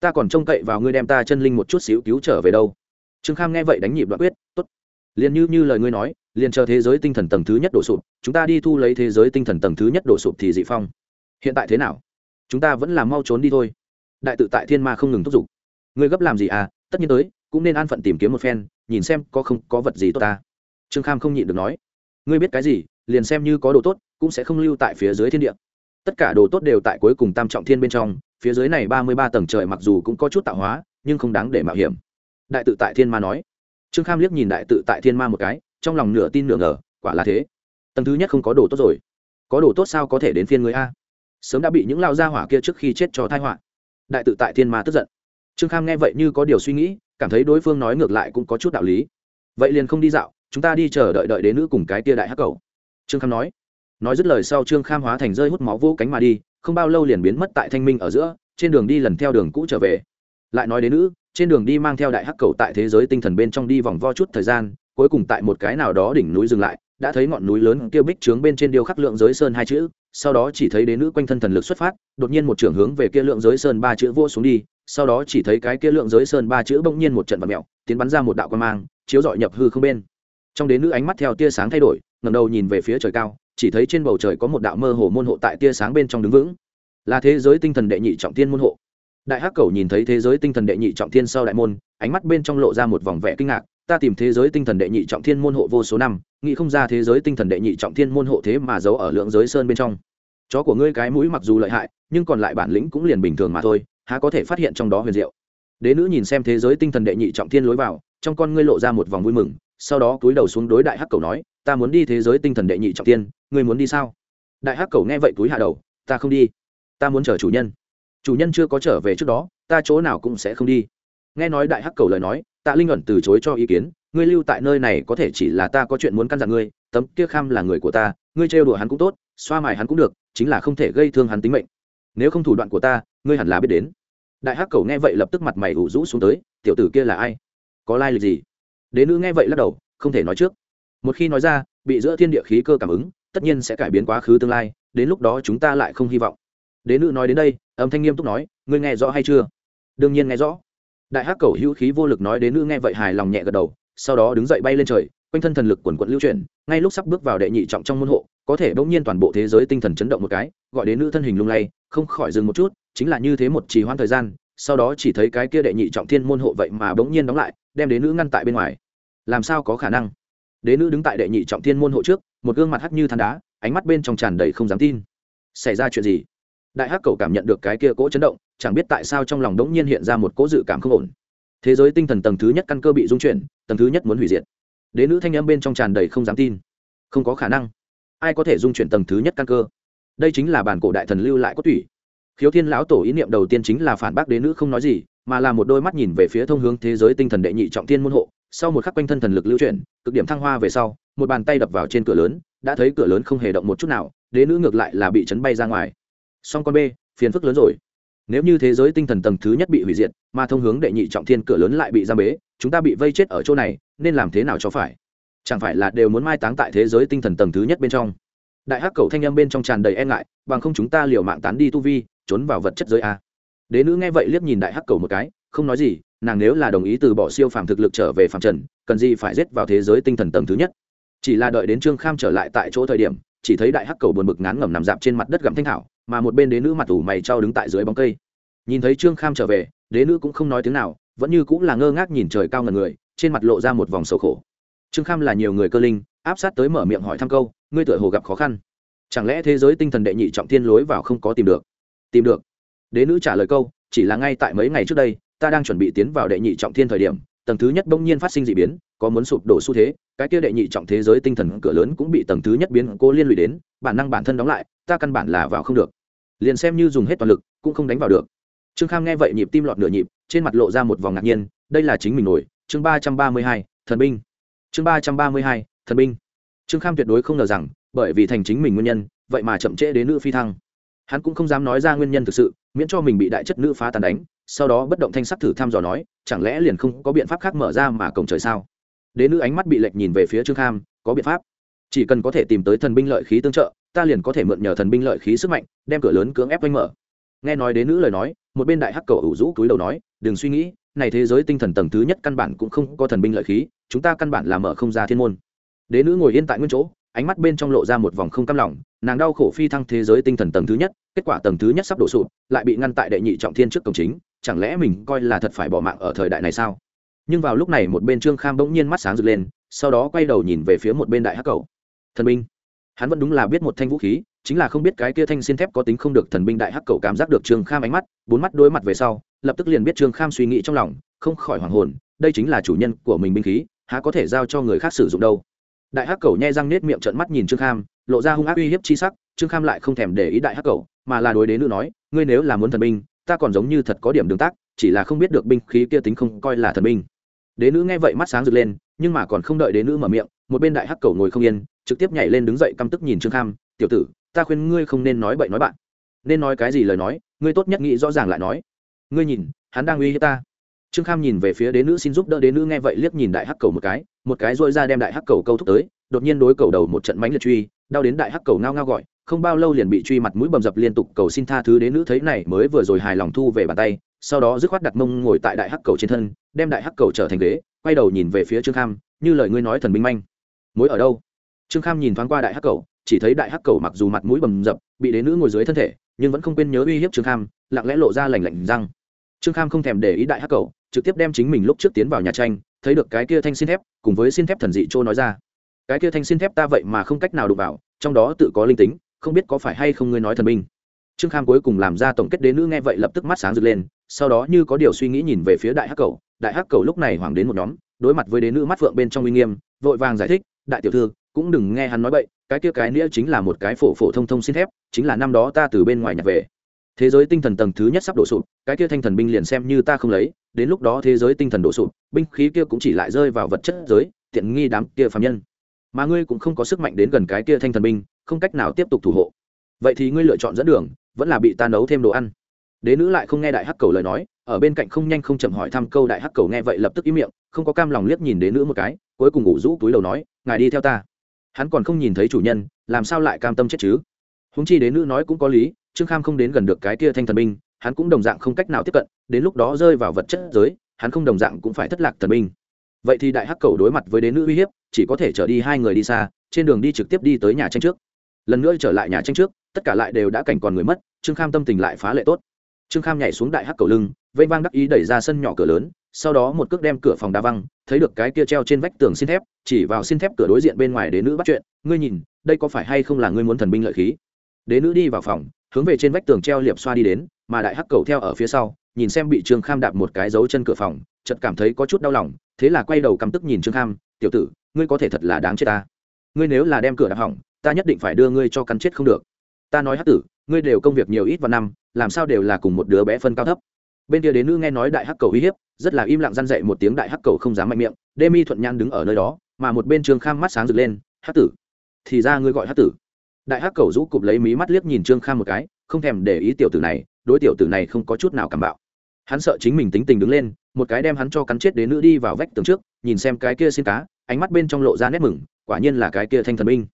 Ta còn trông cậy vào ngươi đem ta chân linh một chút xíu cứu trở về đâu. Trương kham nghe vậy đánh nhịp đoạn quyết, tốt. Liền như như lời ngươi nói, liền chờ thế giới tinh thần tầng thứ nhất đổ sụp, chúng ta đi thu lấy thế giới tinh thần tầng thứ nhất đổ sụp thì dị phong. Hiện tại thế nào? Chúng ta vẫn là mau trốn đi thôi. Đại tự tại thiên ma không ngừng thúc giục. Ngươi gấp làm gì à? Tất nhiên tới, cũng nên an phận tìm kiếm một phen, nhìn xem có không có vật gì tốt ta. Trương kham không nhịn được nói ngươi biết cái gì, liền xem như có đồ tốt, cũng sẽ không lưu tại phía dưới thiên địa. Tất cả đồ tốt đều tại cuối cùng tam trọng thiên bên trong, phía dưới này ba mươi ba tầng trời mặc dù cũng có chút tạo hóa, nhưng không đáng để mạo hiểm. Đại tự tại thiên ma nói. Trương kham liếc nhìn đại tự tại thiên ma một cái, trong lòng nửa tin nửa ngờ, quả là thế. Tầng thứ nhất không có đồ tốt rồi. Có đồ tốt sao có thể đến phiên người a? Sớm đã bị những lao gia hỏa kia trước khi chết cho thai họa. Đại tự tại thiên ma tức giận. Trương kham nghe vậy như có điều suy nghĩ, cảm thấy đối phương nói ngược lại cũng có chút đạo lý. Vậy liền không đi dạo chúng ta đi chờ đợi đợi đến nữ cùng cái tia đại hắc cầu. Trương kham nói. Nói dứt lời sau trương kham hóa thành rơi hút máu vô cánh mà đi, không bao lâu liền biến mất tại thanh minh ở giữa, trên đường đi lần theo đường cũ trở về. Lại nói đến nữ, trên đường đi mang theo đại hắc cầu tại thế giới tinh thần bên trong đi vòng vo chút thời gian, cuối cùng tại một cái nào đó đỉnh núi dừng lại, đã thấy ngọn núi lớn kia bích trướng bên trên điêu khắc lượng giới sơn hai chữ, sau đó chỉ thấy đến nữ quanh thân thần lực xuất phát, đột nhiên một trưởng hướng về kia lượng giới sơn ba chữ vô xuống đi, sau đó chỉ thấy cái kia lượng giới sơn ba chữ bỗng nhiên một trận vật mẹo tiến bắn ra một đạo quan mang, chiếu dọi nhập hư không bên trong đến nữ ánh mắt theo tia sáng thay đổi ngầm đầu nhìn về phía trời cao, chỉ thấy trên bầu trời có một đạo mơ hồ môn hộ tại tia sáng bên trong đứng vững. Là thế giới tinh thần đệ nhị trọng tiên môn hộ. Đại hắc cầu nhìn thấy thế giới tinh thần đệ nhị trọng thiên sau đại môn, ánh mắt bên trong lộ ra một vòng vẻ kinh ngạc, ta tìm thế giới tinh thần đệ nhị trọng thiên môn hộ vô số năm, nghĩ không ra thế giới tinh thần đệ nhị trọng thiên môn hộ thế mà giấu ở lượng giới sơn bên trong. Chó của ngươi cái mũi mặc dù lợi hại, nhưng còn lại bản lĩnh cũng liền bình thường mà thôi, há có thể phát hiện trong đó huyền diệu? Đế nữ nhìn xem thế giới tinh thần đệ nhị trọng thiên lối vào, trong con ngươi lộ ra một vòng vui mừng sau đó cúi đầu xuống đối đại hắc cầu nói, ta muốn đi thế giới tinh thần đệ nhị trọng tiên, ngươi muốn đi sao? Đại hắc cầu nghe vậy cúi hạ đầu, ta không đi, ta muốn chờ chủ nhân. Chủ nhân chưa có trở về trước đó, ta chỗ nào cũng sẽ không đi. Nghe nói đại hắc cầu lời nói, tạ linh ẩn từ chối cho ý kiến, ngươi lưu tại nơi này có thể chỉ là ta có chuyện muốn căn dặn ngươi, tấm kia kham là người của ta, ngươi trêu đùa hắn cũng tốt, xoa mài hắn cũng được, chính là không thể gây thương hắn tính mệnh. Nếu không thủ đoạn của ta, ngươi hẳn là biết đến. Đại hắc cầu nghe vậy lập tức mặt mày ủ rũ xuống tới, tiểu tử kia là ai? Có lai lịch gì? Đế nữ nghe vậy lắc đầu, không thể nói trước. Một khi nói ra, bị giữa thiên địa khí cơ cảm ứng, tất nhiên sẽ cải biến quá khứ tương lai, đến lúc đó chúng ta lại không hy vọng. Đế nữ nói đến đây, âm thanh nghiêm túc nói, ngươi nghe rõ hay chưa? Đương nhiên nghe rõ. Đại hắc cầu hữu khí vô lực nói đế nữ nghe vậy hài lòng nhẹ gật đầu, sau đó đứng dậy bay lên trời, quanh thân thần lực quần quận lưu chuyển, ngay lúc sắp bước vào đệ nhị trọng trong môn hộ, có thể bỗng nhiên toàn bộ thế giới tinh thần chấn động một cái, gọi đến nữ thân hình lung lay, không khỏi dừng một chút, chính là như thế một trì hoãn thời gian sau đó chỉ thấy cái kia đệ nhị trọng thiên môn hộ vậy mà bỗng nhiên đóng lại, đem đến nữ ngăn tại bên ngoài. Làm sao có khả năng? Đế nữ đứng tại đệ nhị trọng thiên môn hộ trước, một gương mặt hắt như than đá, ánh mắt bên trong tràn đầy không dám tin. Xảy ra chuyện gì? Đại hắc cầu cảm nhận được cái kia cỗ chấn động, chẳng biết tại sao trong lòng đống nhiên hiện ra một cỗ dự cảm không ổn. Thế giới tinh thần tầng thứ nhất căn cơ bị dung chuyển, tầng thứ nhất muốn hủy diệt. Đế nữ thanh âm bên trong tràn đầy không dám tin. Không có khả năng. Ai có thể dung chuyển tầng thứ nhất căn cơ? Đây chính là bản cổ đại thần lưu lại cốt tủy khiếu thiên lão tổ ý niệm đầu tiên chính là phản bác đế nữ không nói gì, mà là một đôi mắt nhìn về phía thông hướng thế giới tinh thần đệ nhị trọng thiên môn hộ. Sau một khắc quanh thân thần lực lưu chuyển, cực điểm thăng hoa về sau, một bàn tay đập vào trên cửa lớn, đã thấy cửa lớn không hề động một chút nào, đế nữ ngược lại là bị chấn bay ra ngoài. Song con b phiền phức lớn rồi. Nếu như thế giới tinh thần tầng thứ nhất bị hủy diệt, mà thông hướng đệ nhị trọng thiên cửa lớn lại bị giam bế, chúng ta bị vây chết ở chỗ này, nên làm thế nào cho phải? Chẳng phải là đều muốn mai táng tại thế giới tinh thần tầng thứ nhất bên trong? Đại hắc cầu thanh âm bên trong tràn đầy e ngại, bằng không chúng ta liều mạng tán đi tu vi trốn vào vật chất giới a. Đế nữ nghe vậy liếc nhìn đại hắc cầu một cái, không nói gì, nàng nếu là đồng ý từ bỏ siêu phàm thực lực trở về phàm trần, cần gì phải giết vào thế giới tinh thần tầng thứ nhất. Chỉ là đợi đến trương kham trở lại tại chỗ thời điểm, chỉ thấy đại hắc cầu buồn bực ngán ngẩm nằm dạp trên mặt đất gặm thanh thảo, mà một bên đế nữ mặt ủ mày trao đứng tại dưới bóng cây. Nhìn thấy trương kham trở về, đế nữ cũng không nói tiếng nào, vẫn như cũng là ngơ ngác nhìn trời cao ngần người, trên mặt lộ ra một vòng sầu khổ. Trương kham là nhiều người cơ linh, áp sát tới mở miệng hỏi thăm câu, ngươi tựa hồ gặp khó khăn? Chẳng lẽ thế giới tinh thần đệ nhị trọng thiên lối vào không có tìm được? Tìm được. Đế nữ trả lời câu, chỉ là ngay tại mấy ngày trước đây, ta đang chuẩn bị tiến vào đệ nhị trọng thiên thời điểm, tầng thứ nhất bỗng nhiên phát sinh d ị biến, có muốn sụp đổ xu thế, cái kia đệ nhị trọng thế giới tinh thần cửa lớn cũng bị tầng thứ nhất biến cố liên lụy đến, bản năng bản thân đóng lại, ta căn bản là vào không được. Liền xem như dùng hết toàn lực, cũng không đánh vào được. Trương kham nghe vậy nhịp tim lọt nửa nhịp, trên mặt lộ ra một vòng ngạc nhiên, đây là chính mình nổi, chương ba trăm ba mươi hai, thần binh. Chương ba trăm ba mươi hai, thần binh. Trương kham tuyệt đối không ngờ rằng, bởi vì thành chính mình nguyên nhân, vậy mà chậm trễ đến nữ phi thăng hắn cũng không dám nói ra nguyên nhân thực sự, miễn cho mình bị đại chất nữ phá tàn đánh, sau đó bất động thanh sắc thử thăm dò nói, chẳng lẽ liền không có biện pháp khác mở ra mà cổng trời sao? Đế nữ ánh mắt bị lệch nhìn về phía trương kham, có biện pháp. Chỉ cần có thể tìm tới thần binh lợi khí tương trợ, ta liền có thể mượn nhờ thần binh lợi khí sức mạnh, đem cửa lớn cưỡng ép quanh mở. Nghe nói đế nữ lời nói, một bên đại hắc cầu ủ rũ túi đầu nói, đừng suy nghĩ, này thế giới tinh thần tầng thứ nhất căn bản cũng không có thần binh lợi khí, chúng ta căn bản là mở không ra thiên môn. Đế nữ ngồi yên tại nguyên chỗ ánh mắt bên trong lộ ra một vòng không cam lòng, nàng đau khổ phi thăng thế giới tinh thần tầng thứ nhất, kết quả tầng thứ nhất sắp đổ sụp, lại bị ngăn tại đệ nhị trọng thiên trước cổng chính, chẳng lẽ mình coi là thật phải bỏ mạng ở thời đại này sao? Nhưng vào lúc này một bên trương kham bỗng nhiên mắt sáng rực lên, sau đó quay đầu nhìn về phía một bên đại hắc cầu. Thần binh. Hắn vẫn đúng là biết một thanh vũ khí, chính là không biết cái kia thanh xin thép có tính không được thần binh đại hắc cầu cảm giác được trương kham ánh mắt, bốn mắt đối mặt về sau, lập tức liền biết trương kham suy nghĩ trong lòng, không khỏi hoàng hồn, đây chính là chủ nhân của mình binh khí, há có thể giao cho người khác sử dụng đâu? Đại hắc cầu nhai răng nết miệng trợn mắt nhìn trương kham, lộ ra hung ác uy hiếp chi sắc, trương kham lại không thèm để ý đại hắc cầu, mà là đối đến nữ nói, ngươi nếu là muốn thần binh, ta còn giống như thật có điểm đường tác, chỉ là không biết được binh khí kia tính không coi là thần binh. Đế nữ nghe vậy mắt sáng rực lên, nhưng mà còn không đợi đế nữ mở miệng, một bên đại hắc cầu ngồi không yên, trực tiếp nhảy lên đứng dậy căm tức nhìn trương kham, tiểu tử, ta khuyên ngươi không nên nói bậy nói bạn. Nên nói cái gì lời nói, ngươi tốt nhất nghĩ rõ ràng lại nói. Ngươi nhìn, hắn đang uy hiếp ta. Trương kham nhìn về phía đế nữ xin giúp đỡ đế nữ nghe vậy liếc nhìn đại hắc cầu một cái một cái rôi ra đem đại hắc cầu câu thúc tới, đột nhiên đối cầu đầu một trận mánh liệt truy, đau đến đại hắc cầu ngao ngao gọi, không bao lâu liền bị truy mặt mũi bầm dập liên tục cầu xin tha thứ đến nữ thấy này mới vừa rồi hài lòng thu về bàn tay, sau đó dứt khoát đặt mông ngồi tại đại hắc cầu trên thân, đem đại hắc cầu trở thành ghế, quay đầu nhìn về phía trương kham, như lời ngươi nói thần minh manh. Mối ở đâu? Trương kham nhìn thoáng qua đại hắc cầu, chỉ thấy đại hắc cầu mặc dù mặt mũi bầm dập, bị đến nữ ngồi dưới thân thể, nhưng vẫn không quên nhớ uy hiếp trương kham, lặng lẽ lộ ra lành lạnh răng. Trương kham không thèm để ý đại hắc cầu, trực tiếp đem chính mình lúc trước tiến vào nhà tranh thấy được cái kia thanh xin thép, cùng với xin thép thần dị trô nói ra. Cái kia thanh xin thép ta vậy mà không cách nào đụng vào, trong đó tự có linh tính, không biết có phải hay không ngươi nói thần binh trương kham cuối cùng làm ra tổng kết đế nữ nghe vậy lập tức mắt sáng rực lên, sau đó như có điều suy nghĩ nhìn về phía đại hắc cầu. Đại hắc cầu lúc này hoàng đến một nhóm, đối mặt với đế nữ mắt phượng bên trong uy nghiêm, vội vàng giải thích, đại tiểu thư, cũng đừng nghe hắn nói bậy, cái kia cái nghĩa chính là một cái phổ phổ thông thông xin thép, chính là năm đó ta từ bên ngoài nhặt về. Thế giới tinh thần tầng thứ nhất sắp đổ sụp, cái kia thanh thần binh liền xem như ta không lấy đến lúc đó thế giới tinh thần đổ sụp, binh khí kia cũng chỉ lại rơi vào vật chất giới, tiện nghi đám kia phạm nhân. Mà ngươi cũng không có sức mạnh đến gần cái kia thanh thần binh, không cách nào tiếp tục thủ hộ. Vậy thì ngươi lựa chọn dẫn đường, vẫn là bị ta nấu thêm đồ ăn. Đế nữ lại không nghe đại hắc cầu lời nói, ở bên cạnh không nhanh không chậm hỏi thăm câu đại hắc cầu nghe vậy lập tức ý miệng, không có cam lòng liếc nhìn đế nữ một cái, cuối cùng ngủ rũ túi đầu nói, ngài đi theo ta. Hắn còn không nhìn thấy chủ nhân, làm sao lại cam tâm chết chứ? Húng chi đế nữ nói cũng có lý, trương kham không đến gần được cái kia thanh thần binh hắn cũng đồng dạng không cách nào tiếp cận, đến lúc đó rơi vào vật chất giới, hắn không đồng dạng cũng phải thất lạc thần binh vậy thì đại hắc cầu đối mặt với đế nữ uy hiếp, chỉ có thể trở đi hai người đi xa, trên đường đi trực tiếp đi tới nhà tranh trước. Lần nữa trở lại nhà tranh trước, tất cả lại đều đã cảnh còn người mất, trương kham tâm tình lại phá lệ tốt. Trương kham nhảy xuống đại hắc cầu lưng vây vang đắc ý đẩy ra sân nhỏ cửa lớn, sau đó một cước đem cửa phòng đá văng, thấy được cái kia treo trên vách tường xin thép, chỉ vào xin thép cửa đối diện bên ngoài đế nữ bắt chuyện, ngươi nhìn, đây có phải hay không là ngươi muốn thần binh lợi khí? Đế nữ đi vào phòng hướng về trên vách tường treo liệp xoa đi đến, mà đại hắc cầu theo ở phía sau, nhìn xem bị trương kham đạp một cái dấu chân cửa phòng, chợt cảm thấy có chút đau lòng, thế là quay đầu căm tức nhìn trương kham, tiểu tử, ngươi có thể thật là đáng chết ta. Ngươi nếu là đem cửa đạp hỏng, ta nhất định phải đưa ngươi cho cắn chết không được. Ta nói hắc tử, ngươi đều công việc nhiều ít vào năm, làm sao đều là cùng một đứa bé phân cao thấp. Bên kia đến nữ nghe nói đại hắc cầu uy hiếp, rất là im lặng răn dậy một tiếng đại hắc cầu không dám mạnh miệng, đê mi thuận nhan đứng ở nơi đó, mà một bên trương kham mắt sáng rực lên, hắc tử, thì ra ngươi gọi hắc tử đại hắc cầu rũ cụp lấy mí mắt liếc nhìn trương kham một cái, không thèm để ý tiểu tử này, đối tiểu tử này không có chút nào cảm bạo. Hắn sợ chính mình tính tình đứng lên, một cái đem hắn cho cắn chết đến nữ đi vào vách tường trước, nhìn xem cái kia xin cá, ánh mắt bên trong lộ ra nét mừng, quả nhiên là cái kia thanh thần binh.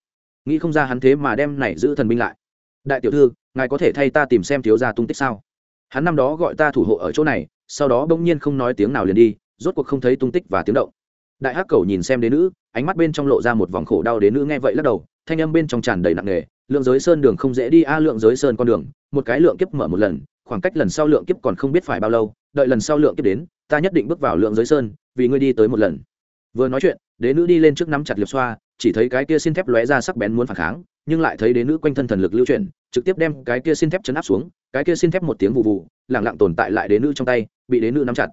Nghĩ không ra hắn thế mà đem này giữ thần binh lại. Đại tiểu thư, ngài có thể thay ta tìm xem thiếu gia tung tích sao? Hắn năm đó gọi ta thủ hộ ở chỗ này, sau đó bỗng nhiên không nói tiếng nào liền đi, rốt cuộc không thấy tung tích và tiếng động. Đại hắc cầu nhìn xem đến nữ, ánh mắt bên trong lộ ra một vòng khổ đau đến nữ nghe vậy lắc đầu thanh âm bên trong tràn đầy nặng nề, lượng giới sơn đường không dễ đi, a, lượng giới sơn con đường, một cái lượng kiếp mở một lần, khoảng cách lần sau lượng kiếp còn không biết phải bao lâu, đợi lần sau lượng kiếp đến, ta nhất định bước vào lượng giới sơn, vì ngươi đi tới một lần. Vừa nói chuyện, đế nữ đi lên trước nắm chặt liệp xoa, chỉ thấy cái kia xin thép lóe ra sắc bén muốn phản kháng, nhưng lại thấy đế nữ quanh thân thần lực lưu chuyển, trực tiếp đem cái kia xin thép chấn áp xuống, cái kia xin thép một tiếng vụ vụ lẳng lặng tồn tại lại đế nữ trong tay, bị đế nữ nắm chặt.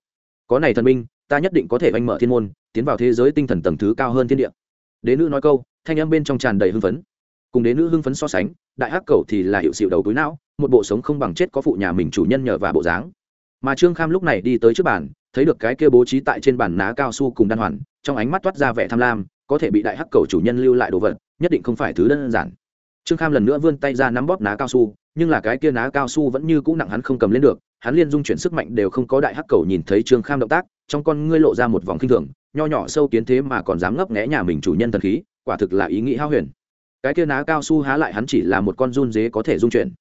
Có này thần minh, ta nhất định có thể oanh mở thiên môn, tiến vào thế giới tinh thần tầng thứ cao hơn thiên địa. Đế nữ nói câu thanh âm bên trong tràn đầy hưng phấn. Cùng đến nữ hưng phấn so sánh, đại hắc cầu thì là hiệu xịu đầu túi não, một bộ sống không bằng chết có phụ nhà mình chủ nhân nhờ và bộ dáng. Mà trương kham lúc này đi tới trước bàn, thấy được cái kia bố trí tại trên bàn ná cao su cùng đan hoàn, trong ánh mắt toát ra vẻ tham lam, có thể bị đại hắc cầu chủ nhân lưu lại đồ vật, nhất định không phải thứ đơn giản. Trương kham lần nữa vươn tay ra nắm bóp ná cao su, nhưng là cái kia ná cao su vẫn như cũ nặng hắn không cầm lên được, hắn liên dung chuyển sức mạnh đều không có đại hắc cầu nhìn thấy trương kham động tác, trong con ngươi lộ ra một vòng kinh thường, nho nhỏ sâu kiến thế mà còn dám ngấp nghé nhà mình chủ nhân thần khí quả thực là ý nghĩ hao huyền. Cái kia ná cao su há lại hắn chỉ là một con run dế có thể dung chuyển.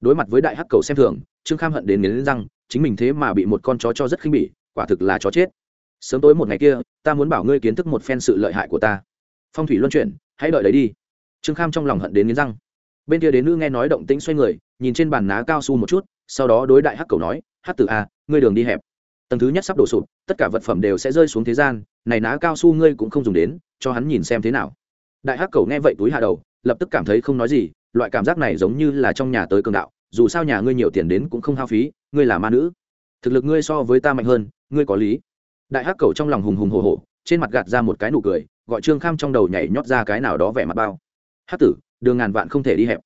Đối mặt với đại hắc cầu xem thường, trương kham hận đến nghiến răng, chính mình thế mà bị một con chó cho rất khinh bỉ, quả thực là chó chết. Sớm tối một ngày kia, ta muốn bảo ngươi kiến thức một phen sự lợi hại của ta. Phong thủy luân chuyển, hãy đợi đấy đi. Trương kham trong lòng hận đến nghiến răng. Bên kia đến nữ nghe nói động tĩnh xoay người, nhìn trên bàn ná cao su một chút, sau đó đối đại hắc cầu nói, hắc tử a ngươi đường đi hẹp. Tầng thứ nhất sắp đổ sụp, tất cả vật phẩm đều sẽ rơi xuống thế gian, này ná cao su ngươi cũng không dùng đến, cho hắn nhìn xem thế nào đại hắc cầu nghe vậy túi hạ đầu, lập tức cảm thấy không nói gì, loại cảm giác này giống như là trong nhà tới cường đạo, dù sao nhà ngươi nhiều tiền đến cũng không hao phí, ngươi là ma nữ. Thực lực ngươi so với ta mạnh hơn, ngươi có lý. Đại hắc cầu trong lòng hùng hùng hồ hồ trên mặt gạt ra một cái nụ cười, gọi trương kham trong đầu nhảy nhót ra cái nào đó vẻ mặt bao. Hắc tử, đường ngàn vạn không thể đi hẹp.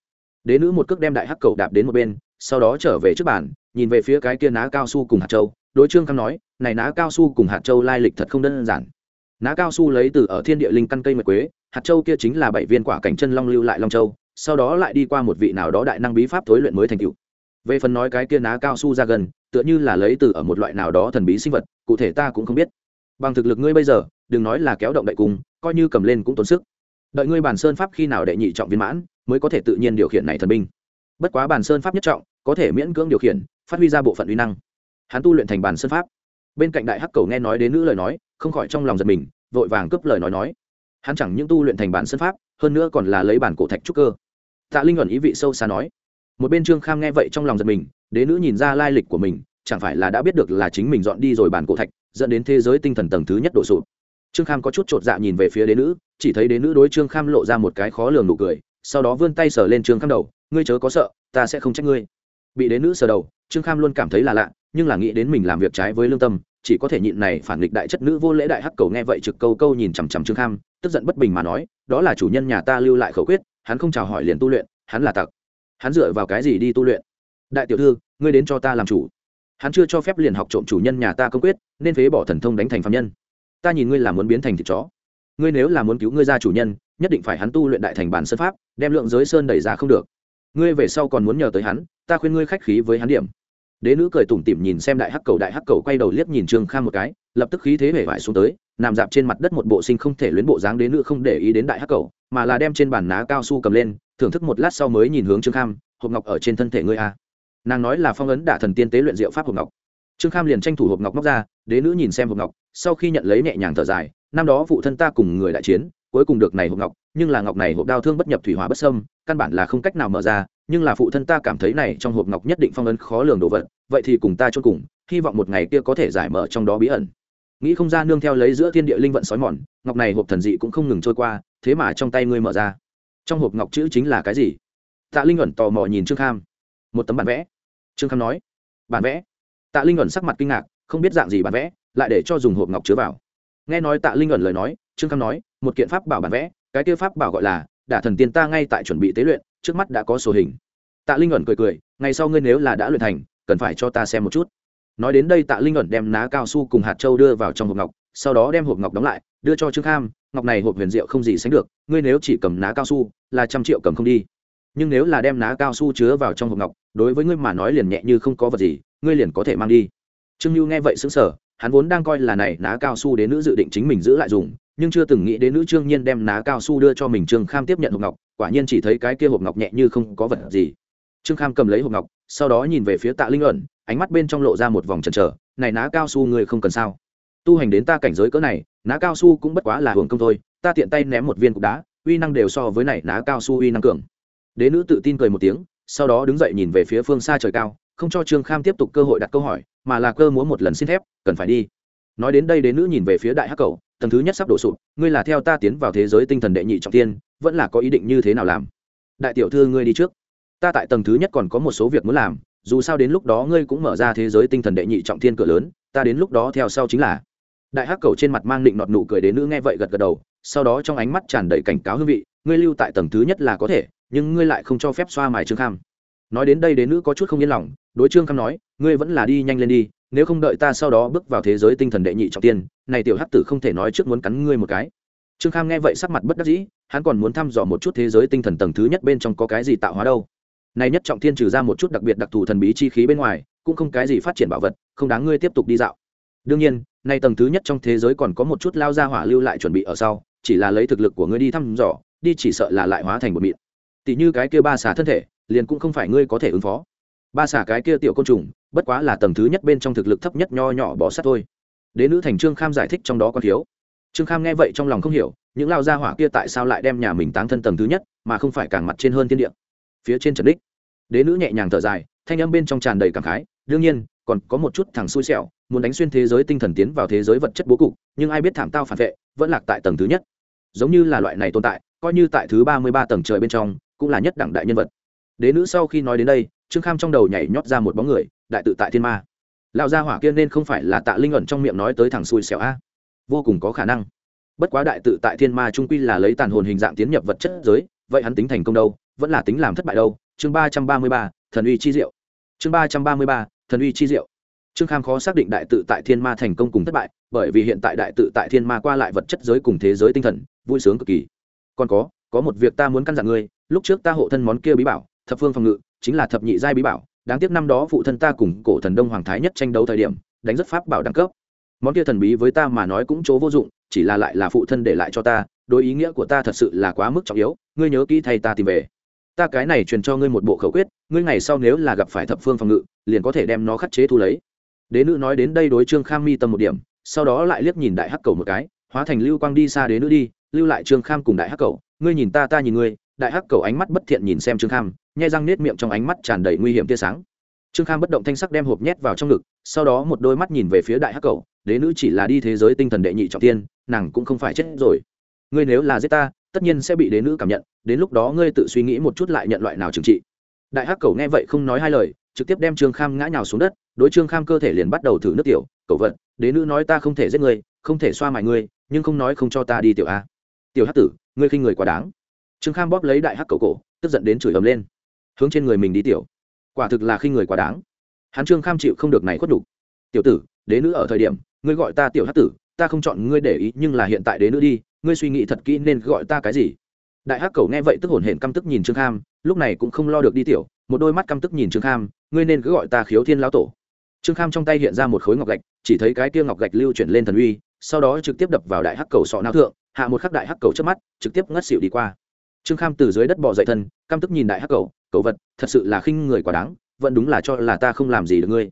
Đế nữ một cước đem đại hắc cầu đạp đến một bên, sau đó trở về trước bàn, nhìn về phía cái kia ná cao su cùng hạt châu. Đối trương kham nói, này ná cao su cùng hạt châu lai lịch thật không đơn giản. Ná cao su lấy từ ở thiên địa linh căn cây mật quế hạt châu kia chính là bảy viên quả cảnh chân long lưu lại long châu, sau đó lại đi qua một vị nào đó đại năng bí pháp thối luyện mới thành cựu về phần nói cái kia ná cao su ra gần, tựa như là lấy từ ở một loại nào đó thần bí sinh vật, cụ thể ta cũng không biết. Bằng thực lực ngươi bây giờ, đừng nói là kéo động đại cung, coi như cầm lên cũng tốn sức. Đợi ngươi bản sơn pháp khi nào đệ nhị trọng viên mãn, mới có thể tự nhiên điều khiển này thần binh. Bất quá bản sơn pháp nhất trọng, có thể miễn cưỡng điều khiển, phát huy ra bộ phận uy năng. Hắn tu luyện thành bản sơn pháp. Bên cạnh đại hắc cầu nghe nói đến nữ lời nói, không khỏi trong lòng giật mình, vội vàng cướp lời nói nói hắn chẳng những tu luyện thành bản sân pháp, hơn nữa còn là lấy bản cổ thạch trúc cơ. Tạ linh luận ý vị sâu xa nói. Một bên trương kham nghe vậy trong lòng giật mình, đế nữ nhìn ra lai lịch của mình, chẳng phải là đã biết được là chính mình dọn đi rồi bản cổ thạch, dẫn đến thế giới tinh thần tầng thứ nhất đổ sụp. Trương kham có chút chột dạ nhìn về phía đế nữ, chỉ thấy đế nữ đối trương kham lộ ra một cái khó lường nụ cười, sau đó vươn tay sờ lên trương kham đầu, ngươi chớ có sợ, ta sẽ không trách ngươi. Bị đế nữ sờ đầu, trương kham luôn cảm thấy là lạ, nhưng là nghĩ đến mình làm việc trái với lương tâm chỉ có thể nhịn này phản nghịch đại chất nữ vô lễ đại hắc cầu nghe vậy trực câu câu nhìn chằm chằm trương kham, tức giận bất bình mà nói, đó là chủ nhân nhà ta lưu lại khẩu quyết, hắn không chào hỏi liền tu luyện, hắn là tặc. Hắn dựa vào cái gì đi tu luyện? Đại tiểu thư, ngươi đến cho ta làm chủ. Hắn chưa cho phép liền học trộm chủ nhân nhà ta công quyết, nên phế bỏ thần thông đánh thành phạm nhân. Ta nhìn ngươi là muốn biến thành thịt chó. Ngươi nếu là muốn cứu ngươi ra chủ nhân, nhất định phải hắn tu luyện đại thành bản sơn pháp, đem lượng giới sơn đẩy ra không được. Ngươi về sau còn muốn nhờ tới hắn, ta khuyên ngươi khách khí với hắn điểm đế nữ cười tủm tỉm nhìn xem đại hắc cầu, đại hắc cầu quay đầu liếc nhìn trương kham một cái, lập tức khí thế hể vải xuống tới, nằm dạp trên mặt đất một bộ sinh không thể luyến bộ dáng đế nữ không để ý đến đại hắc cầu, mà là đem trên bàn ná cao su cầm lên, thưởng thức một lát sau mới nhìn hướng trương kham, hộp ngọc ở trên thân thể ngươi a. Nàng nói là phong ấn đả thần tiên tế luyện diệu pháp hộp ngọc. Trương kham liền tranh thủ hộp ngọc móc ra, đế nữ nhìn xem hộp ngọc, sau khi nhận lấy nhẹ nhàng thở dài, năm đó phụ thân ta cùng người đại chiến cuối cùng được này hộp ngọc, nhưng là ngọc này hộp đao thương bất nhập thủy hỏa bất sâm căn bản là không cách nào mở ra, nhưng là phụ thân ta cảm thấy này trong hộp ngọc nhất định phong ấn khó lường đồ vật, vậy thì cùng ta chôn cùng, hy vọng một ngày kia có thể giải mở trong đó bí ẩn. Nghĩ không ra nương theo lấy giữa thiên địa linh vận sói mòn, ngọc này hộp thần dị cũng không ngừng trôi qua, thế mà trong tay ngươi mở ra. Trong hộp ngọc chữ chính là cái gì? Tạ linh ẩn tò mò nhìn trương kham. Một tấm bản vẽ. Trương kham nói. Bản vẽ? Tạ linh ẩn sắc mặt kinh ngạc, không biết dạng gì bản vẽ, lại để cho dùng hộp ngọc chứa vào. Nghe nói tạ linh ẩn lời nói, trương kham nói một kiện pháp bảo bản vẽ, cái kia pháp bảo gọi là, đả thần tiên ta ngay tại chuẩn bị tế luyện, trước mắt đã có sổ hình. Tạ linh ẩn cười cười, ngày sau ngươi nếu là đã luyện thành, cần phải cho ta xem một chút. Nói đến đây tạ linh ẩn đem ná cao su cùng hạt châu đưa vào trong hộp ngọc, sau đó đem hộp ngọc đóng lại, đưa cho trương kham, ngọc này hộp huyền diệu không gì sánh được, ngươi nếu chỉ cầm ná cao su, là trăm triệu cầm không đi. Nhưng nếu là đem ná cao su chứa vào trong hộp ngọc, đối với ngươi mà nói liền nhẹ như không có vật gì, ngươi liền có thể mang đi. Trương lưu nghe vậy xứng sở hắn vốn đang coi là này ná cao su đến nữ dự định chính mình giữ lại dùng nhưng chưa từng nghĩ đến nữ trương nhiên đem ná cao su đưa cho mình. Trương kham tiếp nhận hộp ngọc, quả nhiên chỉ thấy cái kia hộp ngọc nhẹ như không có vật gì. Trương kham cầm lấy hộp ngọc, sau đó nhìn về phía tạ linh ẩn, ánh mắt bên trong lộ ra một vòng chần chờ, này ná cao su ngươi không cần sao? Tu hành đến ta cảnh giới cỡ này, ná cao su cũng bất quá là hưởng công thôi, ta tiện tay ném một viên cục đá, uy năng đều so với này ná cao su uy năng cường. Đế nữ tự tin cười một tiếng, sau đó đứng dậy nhìn về phía phương xa trời cao, không cho trương kham tiếp tục cơ hội đặt câu hỏi, mà là cơ múa một lần xin thép cần phải đi. Nói đến đây đế nữ nhìn về phía đại hắc cầu tầng thứ nhất sắp đổ sụp, ngươi là theo ta tiến vào thế giới tinh thần đệ nhị trọng tiên, vẫn là có ý định như thế nào làm? Đại tiểu thư, ngươi đi trước. Ta tại tầng thứ nhất còn có một số việc muốn làm, dù sao đến lúc đó ngươi cũng mở ra thế giới tinh thần đệ nhị trọng thiên cửa lớn, ta đến lúc đó theo sau chính là. Đại hắc cầu trên mặt mang định nọt nụ cười đến nữ nghe vậy gật gật đầu, sau đó trong ánh mắt tràn đầy cảnh cáo hương vị, ngươi lưu tại tầng thứ nhất là có thể, nhưng ngươi lại không cho phép xoa mài trương kham. Nói đến đây đến nữ có chút không yên lòng, đối trương kham nói, ngươi vẫn là đi nhanh lên đi nếu không đợi ta sau đó bước vào thế giới tinh thần đệ nhị trọng tiên, này tiểu hắc tử không thể nói trước muốn cắn ngươi một cái. Trương kham nghe vậy sắc mặt bất đắc dĩ, hắn còn muốn thăm dò một chút thế giới tinh thần tầng thứ nhất bên trong có cái gì tạo hóa đâu. Này nhất trọng thiên trừ ra một chút đặc biệt đặc thù thần bí chi khí bên ngoài, cũng không cái gì phát triển bảo vật, không đáng ngươi tiếp tục đi dạo. Đương nhiên nay tầng thứ nhất trong thế giới còn có một chút lao ra hỏa lưu lại chuẩn bị ở sau, chỉ là lấy thực lực của ngươi đi thăm dò, đi chỉ sợ là lại hóa thành một mịn. Tỷ như cái kia ba xà thân thể, liền cũng không phải ngươi có thể ứng phó ba xả cái kia tiểu côn trùng, bất quá là tầng thứ nhất bên trong thực lực thấp nhất nho nhỏ bỏ sát thôi. Đế nữ thành trương kham giải thích trong đó có thiếu. Trương kham nghe vậy trong lòng không hiểu, những lao gia hỏa kia tại sao lại đem nhà mình táng thân tầng thứ nhất, mà không phải càng mặt trên hơn thiên địa. Phía trên trần đích, đế nữ nhẹ nhàng thở dài, thanh âm bên trong tràn đầy cảm khái, đương nhiên, còn có một chút thằng xui xẻo, muốn đánh xuyên thế giới tinh thần tiến vào thế giới vật chất bố cục, nhưng ai biết thảm tao phản vệ, vẫn lạc tại tầng thứ nhất. Giống như là loại này tồn tại, coi như tại thứ ba mươi ba tầng trời bên trong, cũng là nhất đẳng đại nhân vật đế nữ sau khi nói đến đây, trương kham trong đầu nhảy nhót ra một bóng người, đại tự tại thiên ma. Lão gia hỏa kia nên không phải là tạ linh ẩn trong miệng nói tới thằng xui xẻo a. Vô cùng có khả năng. Bất quá đại tự tại thiên ma trung quy là lấy tàn hồn hình dạng tiến nhập vật chất giới, vậy hắn tính thành công đâu, vẫn là tính làm thất bại đâu. Chương ba trăm ba mươi ba, thần uy chi diệu. Chương ba trăm ba mươi ba, thần uy chi diệu. Trương kham khó xác định đại tự tại thiên ma thành công cùng thất bại, bởi vì hiện tại đại tự tại thiên ma qua lại vật chất giới cùng thế giới tinh thần, vui sướng cực kỳ. Còn có có một việc ta muốn căn dặn ngươi, lúc trước ta hộ thân món kia bí bảo thập phương phòng ngự, chính là thập nhị giai bí bảo. Đáng tiếc năm đó phụ thân ta cùng cổ thần đông hoàng thái nhất tranh đấu thời điểm, đánh rất pháp bảo đẳng cấp. Món kia thần bí với ta mà nói cũng chỗ vô dụng, chỉ là lại là phụ thân để lại cho ta, đối ý nghĩa của ta thật sự là quá mức trọng yếu, ngươi nhớ kỹ thay ta tìm về. Ta cái này truyền cho ngươi một bộ khẩu quyết, ngươi ngày sau nếu là gặp phải thập phương phòng ngự, liền có thể đem nó khắc chế thu lấy. Đế nữ nói đến đây đối trương kham mi tâm một điểm, sau đó lại liếc nhìn đại hắc cầu một cái, hóa thành lưu quang đi xa đế nữ đi, lưu lại trương kham cùng đại hắc cầu, ngươi nhìn ta ta nhìn ngươi đại hắc cầu ánh mắt bất thiện nhìn xem trương kham, nhai răng nết miệng trong ánh mắt tràn đầy nguy hiểm tia sáng. Trương kham bất động thanh sắc đem hộp nhét vào trong ngực, sau đó một đôi mắt nhìn về phía đại hắc cầu, đế nữ chỉ là đi thế giới tinh thần đệ nhị trọng tiên, nàng cũng không phải chết rồi. Ngươi nếu là giết ta, tất nhiên sẽ bị đế nữ cảm nhận, đến lúc đó ngươi tự suy nghĩ một chút lại nhận loại nào trừng trị. Đại hắc cầu nghe vậy không nói hai lời, trực tiếp đem trương kham ngã nhào xuống đất, đối trương kham cơ thể liền bắt đầu thử nước tiểu cậu vận, đế nữ nói ta không thể giết ngươi, không thể xoa mại ngươi, nhưng không nói không cho ta đi tiểu a. Tiểu hắc tử, ngươi khinh người quá đáng trương kham bóp lấy đại hắc cầu cổ, tức giận đến chửi ầm lên. Hướng trên người mình đi tiểu. Quả thực là khi người quá đáng. Hắn trương kham chịu không được này khuất đủ. tiểu tử, đế nữ ở thời điểm, ngươi gọi ta tiểu hắc tử, ta không chọn ngươi để ý, nhưng là hiện tại đế nữ đi, ngươi suy nghĩ thật kỹ nên gọi ta cái gì? Đại hắc cầu nghe vậy tức hổn hển căm tức nhìn trương kham, lúc này cũng không lo được đi tiểu, một đôi mắt căm tức nhìn trương kham, ngươi nên cứ gọi ta khiếu thiên lão tổ. Trương kham trong tay hiện ra một khối ngọc gạch, chỉ thấy cái kia ngọc gạch lưu chuyển lên thần uy, sau đó trực tiếp đập vào đại hắc cầu sọ não thượng, hạ một khắc đại hắc cầu trước mắt, trực tiếp ngất xỉu đi qua trương kham từ dưới đất bỏ dậy thân, căm tức nhìn đại hắc cầu cầu vật, thật sự là khinh người quá đáng, vẫn đúng là cho là ta không làm gì được ngươi.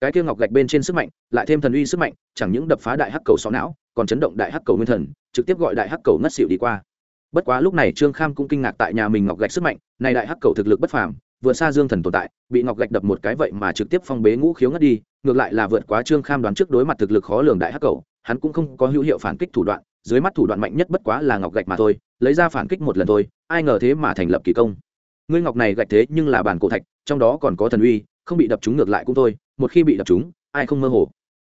Cái kia ngọc gạch bên trên sức mạnh, lại thêm thần uy sức mạnh, chẳng những đập phá đại hắc cầu sọ não, còn chấn động đại hắc cầu nguyên thần, trực tiếp gọi đại hắc cầu ngất xỉu đi qua. Bất quá lúc này trương kham cũng kinh ngạc tại nhà mình ngọc gạch sức mạnh, này đại hắc cầu thực lực bất phàm, vượt xa dương thần tồn tại, bị ngọc gạch đập một cái vậy mà trực tiếp phong bế ngũ khiếu ngất đi, ngược lại là vượt quá trương kham đoán trước đối mặt thực lực khó lường đại hắc cầu hắn cũng không có hữu hiệu phản kích thủ đoạn dưới mắt thủ đoạn mạnh nhất bất quá là ngọc gạch mà thôi, lấy ra phản kích một lần thôi, ai ngờ thế mà thành lập kỳ công. Ngươi ngọc này gạch thế nhưng là bản cổ thạch, trong đó còn có thần uy, không bị đập chúng ngược lại cũng thôi, một khi bị đập chúng ai không mơ hồ.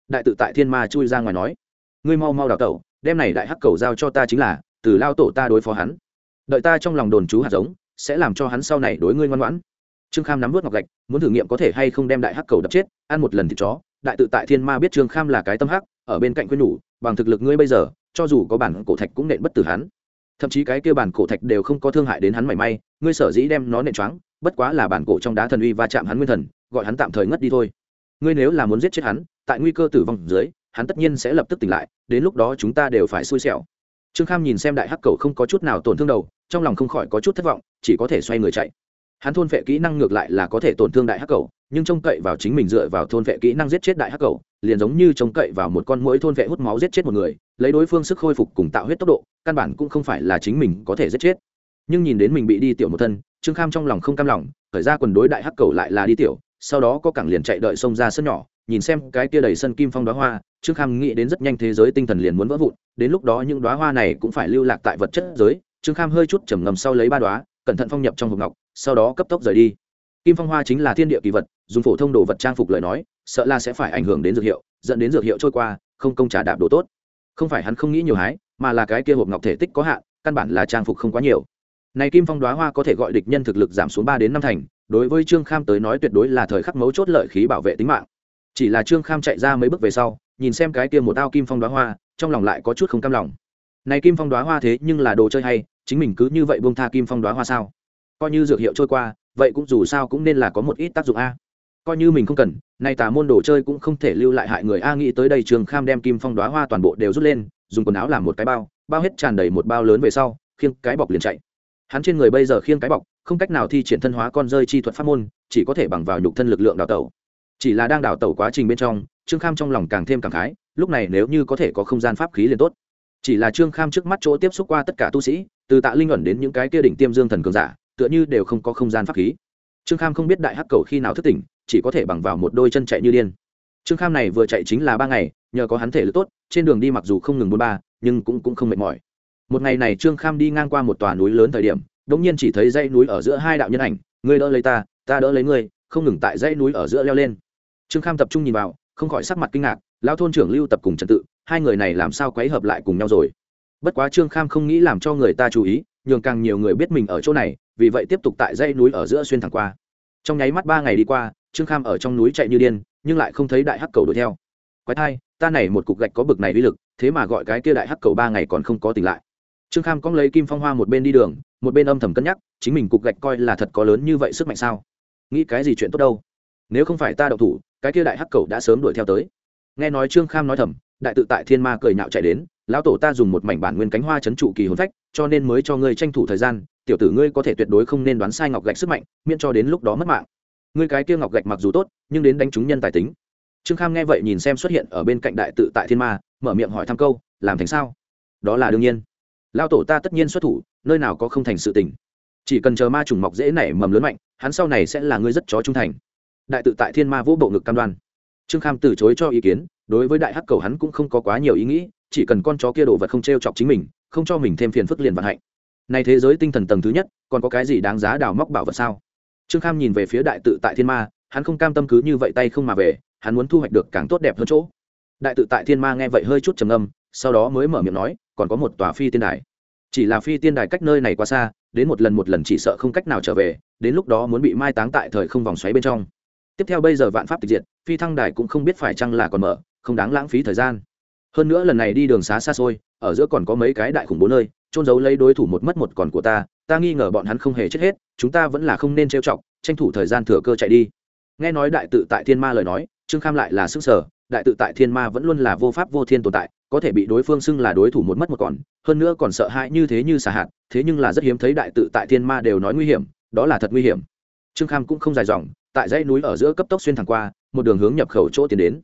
Đại tự tại thiên ma chui ra ngoài nói, ngươi mau mau đào tẩu, đem này đại hắc cầu giao cho ta chính là, từ lao tổ ta đối phó hắn. Đợi ta trong lòng đồn chú hạt giống, sẽ làm cho hắn sau này đối ngươi ngoan ngoãn. Trương kham nắm vớt ngọc gạch, muốn thử nghiệm có thể hay không đem đại hắc cầu đập chết, ăn một lần thịt chó. Đại tự tại thiên ma biết trương kham là cái tâm hắc, ở bên cạnh khuyên nhủ, bằng thực lực ngươi bây giờ cho dù có bản cổ thạch cũng nện bất tử hắn. Thậm chí cái kia bản cổ thạch đều không có thương hại đến hắn mảy may, ngươi sở dĩ đem nó nện choáng, bất quá là bản cổ trong đá thần uy va chạm hắn nguyên thần, gọi hắn tạm thời ngất đi thôi. Ngươi nếu là muốn giết chết hắn, tại nguy cơ tử vong dưới, hắn tất nhiên sẽ lập tức tỉnh lại, đến lúc đó chúng ta đều phải xui xẻo. Trương kham nhìn xem đại hắc cầu không có chút nào tổn thương đầu, trong lòng không khỏi có chút thất vọng, chỉ có thể xoay người chạy. Hắn thôn vệ kỹ năng ngược lại là có thể tổn thương đại hắc cầu nhưng trông cậy vào chính mình dựa vào thôn vệ kỹ năng giết chết đại hắc cầu liền giống như trông cậy vào một con mũi thôn vệ hút máu giết chết một người, lấy đối phương sức khôi phục cùng tạo huyết tốc độ, căn bản cũng không phải là chính mình có thể giết chết. Nhưng nhìn đến mình bị đi tiểu một thân, trương kham trong lòng không cam lòng, khởi ra quần đối đại hắc cầu lại là đi tiểu, sau đó có cẳng liền chạy đợi xông ra sân nhỏ, nhìn xem cái kia đầy sân kim phong đoá hoa, trương kham nghĩ đến rất nhanh thế giới tinh thần liền muốn vỡ vụn, đến lúc đó những đoá hoa này cũng phải lưu lạc tại vật chất giới, trương kham hơi chút trầm ngầm sau lấy ba đoá cẩn thận phong nhập trong hộp ngọc, sau đó cấp tốc rời đi. Kim phong hoa chính là thiên địa kỳ vật dùng phổ thông đồ vật trang phục lời nói, sợ là sẽ phải ảnh hưởng đến dược hiệu, dẫn đến dược hiệu trôi qua, không công trả đạp đồ tốt. Không phải hắn không nghĩ nhiều hái, mà là cái kia hộp ngọc thể tích có hạn, căn bản là trang phục không quá nhiều. Này kim phong đoá hoa có thể gọi địch nhân thực lực giảm xuống ba đến năm thành, đối với trương kham tới nói tuyệt đối là thời khắc mấu chốt lợi khí bảo vệ tính mạng. Chỉ là trương kham chạy ra mấy bước về sau, nhìn xem cái kia một ao kim phong đoá hoa, trong lòng lại có chút không cam lòng. Này kim phong đoá hoa thế nhưng là đồ chơi hay, chính mình cứ như vậy buông tha kim phong đoá hoa sao? Coi như dược hiệu trôi qua, vậy cũng dù sao cũng nên là có một ít tác dụng a coi như mình không cần, nay tà môn đồ chơi cũng không thể lưu lại hại người. A nghĩ tới đây, trường kham đem kim phong đoá hoa toàn bộ đều rút lên, dùng quần áo làm một cái bao bao hết tràn đầy một bao lớn về sau, khiêng cái bọc liền chạy. Hắn trên người bây giờ khiêng cái bọc, không cách nào thi triển thân hóa con rơi chi thuật pháp môn, chỉ có thể bằng vào nhục thân lực lượng đào tẩu. Chỉ là đang đào tẩu quá trình bên trong, trương kham trong lòng càng thêm cảm khái, lúc này nếu như có thể có không gian pháp khí liền tốt. Chỉ là trương kham trước mắt chỗ tiếp xúc qua tất cả tu sĩ, từ tạ linh ẩn đến những cái kia đỉnh tiêm dương thần cường giả, tựa như đều không có không gian pháp khí. Trương kham không biết đại hắc cầu khi nào thức tỉnh chỉ có thể bằng vào một đôi chân chạy như điên. Trương kham này vừa chạy chính là ba ngày, nhờ có hắn thể lực tốt, trên đường đi mặc dù không ngừng bốn ba, nhưng cũng cũng không mệt mỏi. Một ngày này trương kham đi ngang qua một tòa núi lớn thời điểm đ ỗ n g nhiên chỉ thấy dãy núi ở giữa hai đạo nhân ảnh, ngươi đỡ lấy ta ta đỡ lấy ngươi, không ngừng tại dãy núi ở giữa leo lên. Trương kham tập trung nhìn vào, không khỏi sắc mặt kinh ngạc lao thôn trưởng lưu tập cùng trật tự, hai người này làm sao quấy hợp lại cùng nhau rồi? Bất quá trương kham không nghĩ làm cho người ta chú ý, nhường càng nhiều người biết mình ở chỗ này, vì vậy tiếp tục tại dãy núi ở giữa xuyên thẳng qua trong nháy mắt ba ngày đi qua, trương kham ở trong núi chạy như điên, nhưng lại không thấy đại hắc cầu đuổi theo. Quái thai, ta này một cục gạch có bực này uy lực, thế mà gọi cái kia đại hắc cầu ba ngày còn không có tỉnh lại. Trương kham cóng lấy kim phong hoa một bên đi đường, một bên âm thầm cân nhắc, chính mình cục gạch coi là thật có lớn như vậy sức mạnh sao? Nghĩ cái gì chuyện tốt đâu? Nếu không phải ta đậu thủ, cái kia đại hắc cầu đã sớm đuổi theo tới. Nghe nói trương kham nói thầm, đại tự tại thiên ma cười nhạo chạy đến, lão tổ ta dùng một mảnh bản nguyên cánh hoa chấn trụ kỳ hồn phách, cho nên mới cho ngươi tranh thủ thời gian tiểu tử ngươi có thể tuyệt đối không nên đoán sai ngọc gạch sức mạnh, miễn cho đến lúc đó mất mạng. Ngươi cái kia ngọc gạch mặc dù tốt, nhưng đến đánh trúng nhân tài tính. Trương kham nghe vậy nhìn xem xuất hiện ở bên cạnh đại tự tại thiên ma, mở miệng hỏi thăm câu, làm thành sao? Đó là đương nhiên. Lao tổ ta tất nhiên xuất thủ, nơi nào có không thành sự tình. Chỉ cần chờ ma trùng mọc dễ nảy mầm lớn mạnh, hắn sau này sẽ là ngươi rất chó trung thành. Đại tự tại thiên ma vỗ bộ ngực cam đoan. Trương kham từ chối cho ý kiến, đối với đại hắc cầu hắn cũng không có quá nhiều ý nghĩ, chỉ cần con chó kia đồ vật không t r e o chọc chính mình, không cho mình thêm phiền phức liền vận hạnh nay thế giới tinh thần tầng thứ nhất, còn có cái gì đáng giá đào móc bảo vật sao? Trương kham nhìn về phía đại tự tại thiên ma, hắn không cam tâm cứ như vậy tay không mà về, hắn muốn thu hoạch được càng tốt đẹp hơn chỗ. Đại tự tại thiên ma nghe vậy hơi chút trầm âm sau đó mới mở miệng nói, còn có một tòa phi tiên đài. Chỉ là phi tiên đài cách nơi này quá xa, đến một lần một lần chỉ sợ không cách nào trở về, đến lúc đó muốn bị mai táng tại thời không vòng xoáy bên trong. Tiếp theo bây giờ vạn pháp tịch diệt, phi thăng đài cũng không biết phải chăng là còn mở, không đáng lãng phí thời gian. Hơn nữa lần này đi đường xá xa xôi, ở giữa còn có mấy cái đại khủng bố nơi trôn giấu lấy đối thủ một mất một còn của ta ta nghi ngờ bọn hắn không hề chết hết, chúng ta vẫn là không nên trêu chọc, tranh thủ thời gian thừa cơ chạy đi. Nghe nói đại tự tại thiên ma lời nói, trương kham lại là sức sở đại tự tại thiên ma vẫn luôn là vô pháp vô thiên tồn tại, có thể bị đối phương xưng là đối thủ một mất một còn, hơn nữa còn sợ hãi như thế như xà hạt, thế nhưng là rất hiếm thấy đại tự tại thiên ma đều nói nguy hiểm, đó là thật nguy hiểm. Trương kham cũng không dài dòng, tại dãy núi ở giữa cấp tốc xuyên thẳng qua, một đường hướng nhập khẩu chỗ tiến đến.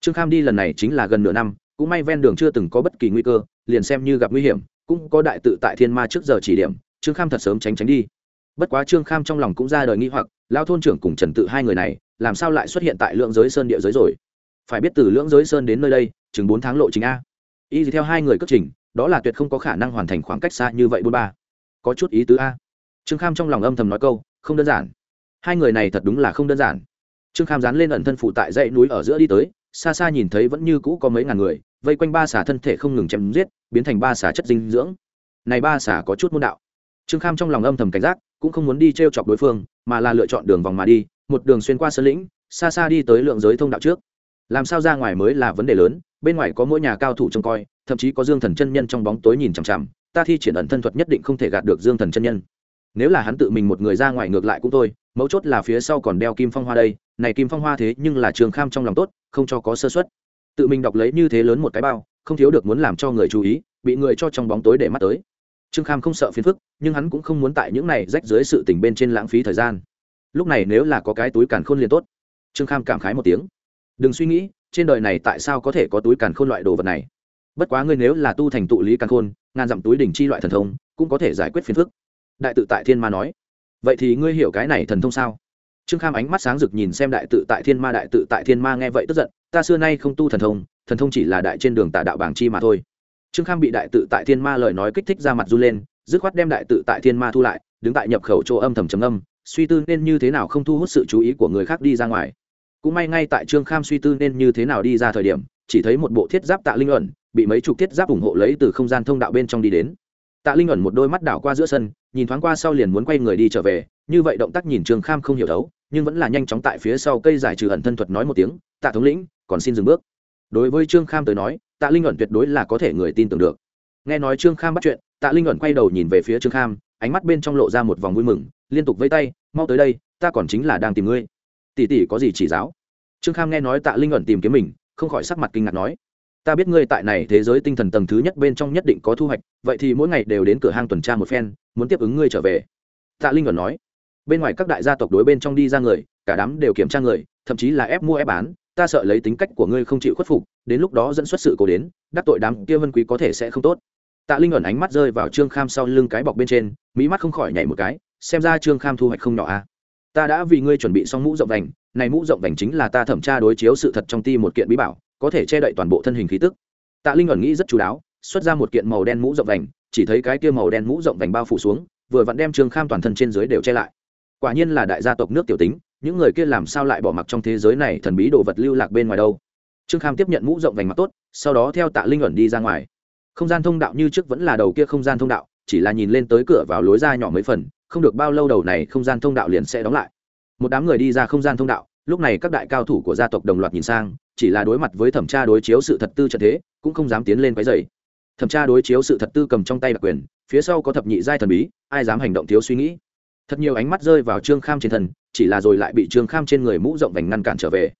Trương kham đi lần này chính là gần nửa năm, cũng may ven đường chưa từng có bất kỳ nguy cơ, liền xem như gặp nguy hiểm cũng có đại tự tại thiên ma trước giờ chỉ điểm, trương kham thật sớm tránh tránh đi. Bất quá trương kham trong lòng cũng ra đời nghi hoặc lao thôn trưởng cùng trần tự hai người này, làm sao lại xuất hiện tại lượng giới sơn địa giới rồi? Phải biết từ lưỡng giới sơn đến nơi đây, chừng bốn tháng lộ trình a. Y theo hai người cất trình, đó là tuyệt không có khả năng hoàn thành khoảng cách xa như vậy bốn ba. Có chút ý tứ a. Trương kham trong lòng âm thầm nói câu, không đơn giản. Hai người này thật đúng là không đơn giản. Trương kham dán lên ẩn thân phụ tại dãy núi ở giữa đi tới, xa xa nhìn thấy vẫn như cũ có mấy ngàn người vây quanh ba xả thân thể không ngừng chém giết, biến thành ba xả chất dinh dưỡng. Này ba xả có chút môn đạo. Trương kham trong lòng âm thầm cảnh giác, cũng không muốn đi t r e o chọc đối phương, mà là lựa chọn đường vòng mà đi, một đường xuyên qua sơn lĩnh, xa xa đi tới lượng giới thông đạo trước. Làm sao ra ngoài mới là vấn đề lớn, bên ngoài có mỗi nhà cao thủ trông coi, thậm chí có dương thần chân nhân trong bóng tối nhìn chằm chằm, ta thi triển ẩn thân thuật nhất định không thể gạt được dương thần chân nhân. Nếu là hắn tự mình một người ra ngoài ngược lại cũng thôi, mấu chốt là phía sau còn đeo kim phong hoa đây, này kim phong hoa thế nhưng là trường kham trong lòng tốt, không cho có sơ xuất tự mình đọc lấy như thế lớn một cái bao, không thiếu được muốn làm cho người chú ý, bị người cho trong bóng tối để mắt tới. Trương kham không sợ phiền phức, nhưng hắn cũng không muốn tại những này rách dưới sự tình bên trên lãng phí thời gian. Lúc này nếu là có cái túi càn khôn liền tốt. Trương kham cảm khái một tiếng. Đừng suy nghĩ, trên đời này tại sao có thể có túi càn khôn loại đồ vật này? Bất quá ngươi nếu là tu thành tụ lý càn khôn, ngàn dặm túi đỉnh chi loại thần thông, cũng có thể giải quyết phiền phức. Đại tự tại thiên ma nói. Vậy thì ngươi hiểu cái này thần thông sao? Trương kham ánh mắt sáng rực nhìn xem đại tự tại thiên ma, đại tự tại thiên ma nghe vậy tức giận ta xưa nay không tu thần thông thần thông chỉ là đại trên đường tà đạo bảng chi mà thôi. Trương kham bị đại tự tại thiên ma lời nói kích thích ra mặt run lên, dứt khoát đem đại tự tại thiên ma thu lại, đứng tại nhập khẩu chỗ âm thầm trầm âm suy tư nên như thế nào không thu hút sự chú ý của người khác đi ra ngoài. Cũng may ngay tại trương kham suy tư nên như thế nào đi ra thời điểm, chỉ thấy một bộ thiết giáp tạ linh ẩn, bị mấy chục thiết giáp ủng hộ lấy từ không gian thông đạo bên trong đi đến. Tạ linh ẩn một đôi mắt đảo qua giữa sân, nhìn thoáng qua sau liền muốn quay người đi trở về, như vậy động tác nhìn trương kham không hiểu đấu, nhưng vẫn là nhanh chóng tại phía sau cây giải trừ ẩn thân thuật nói một tiếng, tạ thống lĩnh còn xin dừng bước. Đối với trương kham tới nói, tạ linh ẩn tuyệt đối là có thể người tin tưởng được. Nghe nói trương kham bắt chuyện, tạ linh ẩn quay đầu nhìn về phía trương kham, ánh mắt bên trong lộ ra một vòng vui mừng, liên tục vây tay, mau tới đây, ta còn chính là đang tìm ngươi. Tỷ tỷ có gì chỉ giáo? Trương kham nghe nói tạ linh ẩn tìm kiếm mình, không khỏi sắc mặt kinh ngạc nói, ta biết ngươi tại này thế giới tinh thần tầng thứ nhất bên trong nhất định có thu hoạch, vậy thì mỗi ngày đều đến cửa hang tuần tra một phen, muốn tiếp ứng ngươi trở về. Tạ linh ẩn nói, bên ngoài các đại gia tộc đối bên trong đi ra người, cả đám đều kiểm tra người, thậm chí là ép mua ép bán ta sợ lấy tính cách của ngươi không chịu khuất phục, đến lúc đó dẫn xuất sự cố đến, đắc tội đám kia vân quý có thể sẽ không tốt. Tạ linh ẩn ánh mắt rơi vào trương kham sau lưng cái bọc bên trên, mỹ mắt không khỏi nhảy một cái, xem ra trương kham thu hoạch không nhỏ a à. ta đã vì ngươi chuẩn bị xong mũ rộng vành, này mũ rộng vành chính là ta thẩm tra đối chiếu sự thật trong ti một kiện bí bảo, có thể che đậy toàn bộ thân hình khí tức. Tạ linh ẩn nghĩ rất chú đáo, xuất ra một kiện màu đen mũ rộng vành, chỉ thấy cái kia màu đen mũ rộng vành bao phủ xuống, vừa vặn đem trương kham toàn thân trên dưới đều che lại. Quả nhiên là đại gia tộc nước tiểu tính những người kia làm sao lại bỏ mặc trong thế giới này thần bí đồ vật lưu lạc bên ngoài đâu? Trương kham tiếp nhận mũ rộng vành mặt tốt, sau đó theo tạ linh ẩn đi ra ngoài. Không gian thông đạo như trước vẫn là đầu kia không gian thông đạo, chỉ là nhìn lên tới cửa vào lối ra nhỏ mấy phần, không được bao lâu đầu này không gian thông đạo liền sẽ đóng lại. Một đám người đi ra không gian thông đạo, lúc này các đại cao thủ của gia tộc đồng loạt nhìn sang, chỉ là đối mặt với thẩm tra đối chiếu sự thật tư trận thế, cũng không dám tiến lên quấy dày thẩm tra đối chiếu sự thật tư cầm trong tay đặc quyền, phía sau có thập nhị giai thần bí, ai dám hành động thiếu suy nghĩ? Thật nhiều ánh mắt rơi vào trương kham trên thần chỉ là rồi lại bị trương kham trên người mũ rộng vành ngăn cản trở về.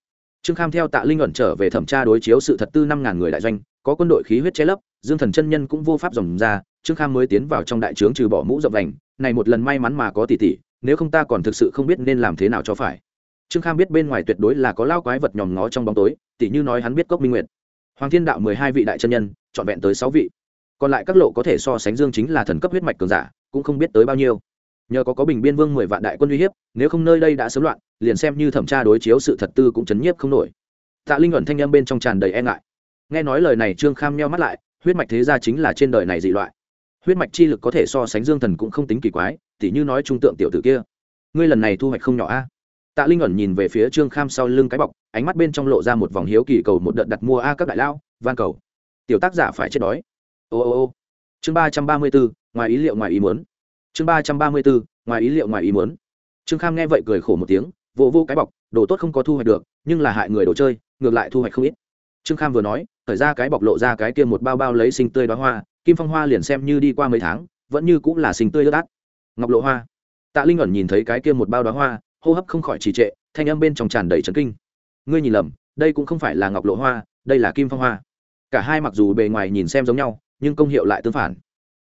Trương kham theo tạ linh ẩn trở về thẩm tra đối chiếu sự thật tư năm ngàn người đại doanh, có quân đội khí huyết che lấp, dương thần chân nhân cũng vô pháp dòng ra, trương kham mới tiến vào trong đại trướng trừ bỏ mũ rộng vành, này một lần may mắn mà có tỷ tỷ, nếu không ta còn thực sự không biết nên làm thế nào cho phải. Trương kham biết bên ngoài tuyệt đối là có lao quái vật nhòm ngó trong bóng tối tỷ như nói hắn biết cốc minh nguyệt. Hoàng thiên đạo mười hai vị đại chân nhân, trọn vẹn tới sáu vị. Còn lại các lộ có thể so sánh dương chính là thần cấp huyết mạch cường giả, cũng không biết tới bao nhiêu nhờ có có bình biên vương mười vạn đại quân uy hiếp, nếu không nơi đây đã sớm loạn, liền xem như thẩm tra đối chiếu sự thật tư cũng chấn nhiếp không nổi. Tạ linh ẩn thanh â m bên trong tràn đầy e ngại. Nghe nói lời này, trương kham nheo mắt lại, huyết mạch thế gia chính là trên đời này dị loại. Huyết mạch chi lực có thể so sánh dương thần cũng không tính kỳ quái, tỉ như nói trung tượng tiểu tử kia. Ngươi lần này thu hoạch không nhỏ a. Tạ linh ẩn nhìn về phía trương kham sau lưng cái bọc, ánh mắt bên trong lộ ra một vòng hiếu kỳ cầu một đợt đặt mua a các đại lao, van cầu. Tiểu tác giả phải chết đói. Ô ô ô. Chương ba trăm ba mươi bốn ngoài ý liệu, ngoài ý muốn chương ba trăm ba mươi bốn ngoài ý liệu ngoài ý muốn. Trương kham nghe vậy cười khổ một tiếng vô vô cái bọc, đồ tốt không có thu hoạch được, nhưng là hại người đồ chơi, ngược lại thu hoạch không ít. Trương kham vừa nói, thời ra cái bọc lộ ra cái kia một bao bao lấy sinh tươi đoá hoa, kim phong hoa liền xem như đi qua mấy tháng, vẫn như cũng là sinh tươi ướt át. Ngọc lộ hoa. Tạ linh ẩn nhìn thấy cái kia một bao đoá hoa, hô hấp không khỏi trì trệ, thanh âm bên trong tràn đầy trấn kinh. Ngươi nhìn lầm, đây cũng không phải là ngọc lộ hoa, đây là kim phong hoa. Cả hai mặc dù bề ngoài nhìn xem giống nhau, nhưng công hiệu lại tương phản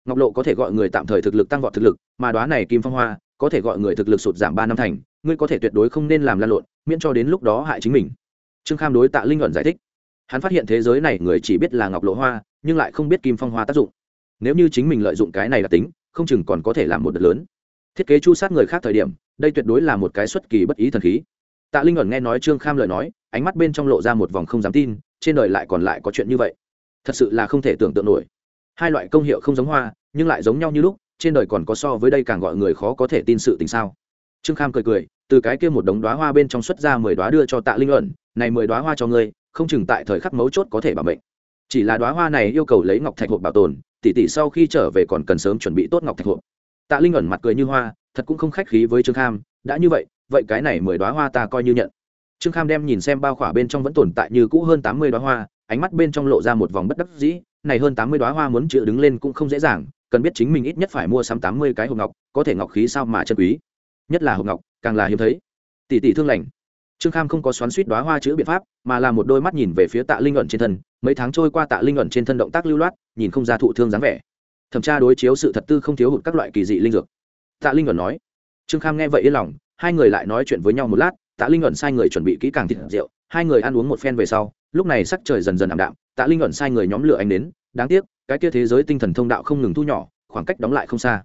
ngọc lộ có thể gọi người tạm thời thực lực tăng vọt thực lực, mà đoá này kim phong hoa có thể gọi người thực lực sụt giảm ba năm thành, ngươi có thể tuyệt đối không nên làm lan lộn, miễn cho đến lúc đó hại chính mình. Trương kham đối tạ linh luận giải thích. Hắn phát hiện thế giới này người chỉ biết là ngọc lộ hoa, nhưng lại không biết kim phong hoa tác dụng. Nếu như chính mình lợi dụng cái này là tính, không chừng còn có thể làm một đợt lớn. Thiết kế chu sát người khác thời điểm, đây tuyệt đối là một cái xuất kỳ bất ý thần khí. Tạ linh ẩn nghe nói trương kham lời nói, ánh mắt bên trong lộ ra một vòng không dám tin, trên đời lại còn lại có chuyện như vậy. Thật sự là không thể tưởng tượng nổi. Hai loại công hiệu không giống hoa nhưng lại giống nhau như lúc, trên đời còn có so với đây càng gọi người khó có thể tin sự tình sao? Trương kham cười cười, từ cái kia một đống đoá hoa bên trong xuất ra mười đoá đưa cho tạ linh ẩn này mười đoá hoa cho ngươi, không chừng tại thời khắc mấu chốt có thể bảo mệnh. Chỉ là đoá hoa này yêu cầu lấy ngọc thạch hộp bảo tồn tỷ tỷ sau khi trở về còn cần sớm chuẩn bị tốt ngọc thạch hộp. Tạ linh ẩn mặt cười như hoa, thật cũng không khách khí với trương kham, đã như vậy vậy cái này mười đoá hoa ta coi như nhận. Trương kham đem nhìn xem bao khỏa bên trong vẫn tồn tại như cũ hơn tám mươi đoá hoa, ánh mắt bên trong lộ ra một vòng bất đắc dĩ, này hơn tám mươi đoá hoa muốn chữ đứng lên cũng không dễ dàng cần biết chính mình ít nhất phải mua sắm tám mươi cái hộp ngọc, có thể ngọc khí sao mà chân quý. Nhất là hộp ngọc, càng là hiếm thấy. Tỷ tỷ thương lành. Trương kham không có xoắn suýt đoá hoa chữ biện pháp, mà là một đôi mắt nhìn về phía tạ linh ẩn trên thân. Mấy tháng trôi qua tạ linh ẩn trên thân động tác lưu loát, nhìn không ra thụ thương dáng vẻ. Thẩm tra đối chiếu sự thật tư không thiếu hụt các loại kỳ dị linh dược. Tạ linh ẩn nói. Trương kham nghe vậy yên lòng, hai người lại nói chuyện với nhau một lát, tạ linh ẩn sai người chuẩn bị kỹ càng thịt rượu, hai người ăn uống một phen về sau, lúc này sắc trời dần dần ảm đạm, tạ linh ẩn sai người nhóm lửa anh đến đáng tiếc cái kia thế giới tinh thần thông đạo không ngừng thu nhỏ, khoảng cách đóng lại không xa.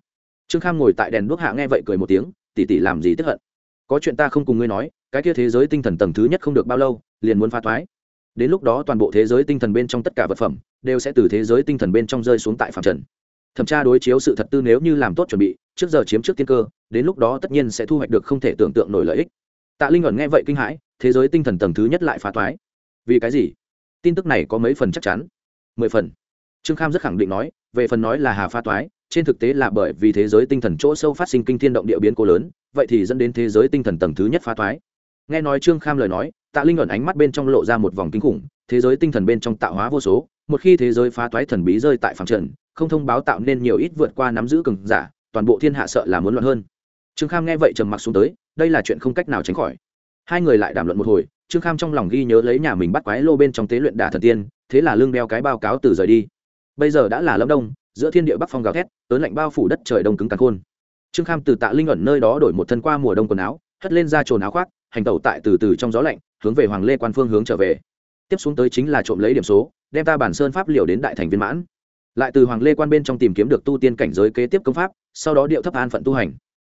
Trương kham ngồi tại đèn đuốc hạ nghe vậy cười một tiếng tỉ tỉ làm gì tức hận? Có chuyện ta không cùng ngươi nói, cái kia thế giới tinh thần tầng thứ nhất không được bao lâu, liền muốn phá thoái đến lúc đó toàn bộ thế giới tinh thần bên trong tất cả vật phẩm, đều sẽ từ thế giới tinh thần bên trong rơi xuống tại phạm trần. Thẩm tra đối chiếu sự thật tư nếu như làm tốt chuẩn bị, trước giờ chiếm trước tiên cơ, đến lúc đó tất nhiên sẽ thu hoạch được không thể tưởng tượng nổi lợi ích. Tạ linh ẩn nghe vậy kinh hãi, thế giới tinh thần tầng thứ nhất lại phá thoái vì cái gì? Tin tức này có mấy phần chắc chắn? Mười phần trương kham rất khẳng định nói, về phần nói là hà Pha toái, trên thực tế là bởi vì thế giới tinh thần chỗ sâu phát sinh kinh thiên động địa biến cố lớn, vậy thì dẫn đến thế giới tinh thần tầng thứ nhất phá toái. Nghe nói trương kham lời nói, tạ linh ẩn ánh mắt bên trong lộ ra một vòng kinh khủng, thế giới tinh thần bên trong tạo hóa vô số, một khi thế giới phá toái thần bí rơi tại phạm trần, không thông báo tạo nên nhiều ít vượt qua nắm giữ cường giả, toàn bộ thiên hạ sợ là muốn loạn hơn. Trương kham nghe vậy trầm mặc xuống tới, đây là chuyện không cách nào tránh khỏi. Hai người lại đàm luận một hồi, trương kham trong lòng ghi nhớ lấy nhà mình bắt quái lô bên trong tế luyện đả thần tiên, thế là lương đeo cái báo cáo từ rời đi bây giờ đã là lâm đông, giữa thiên địa bắc phong gào thét, tớn lạnh bao phủ đất trời đông cứng càn khôn. Trương kham từ tạ linh ẩn nơi đó đổi một thân qua mùa đông quần áo, hất lên ra trồn áo khoác, hành tẩu tại từ từ trong gió lạnh, hướng về hoàng lê quan phương hướng trở về. Tiếp xuống tới chính là trộm lấy điểm số, đem ta bản sơn pháp liều đến đại thành viên mãn. Lại từ hoàng lê quan bên trong tìm kiếm được tu tiên cảnh giới kế tiếp công pháp, sau đó điệu thấp an phận tu hành.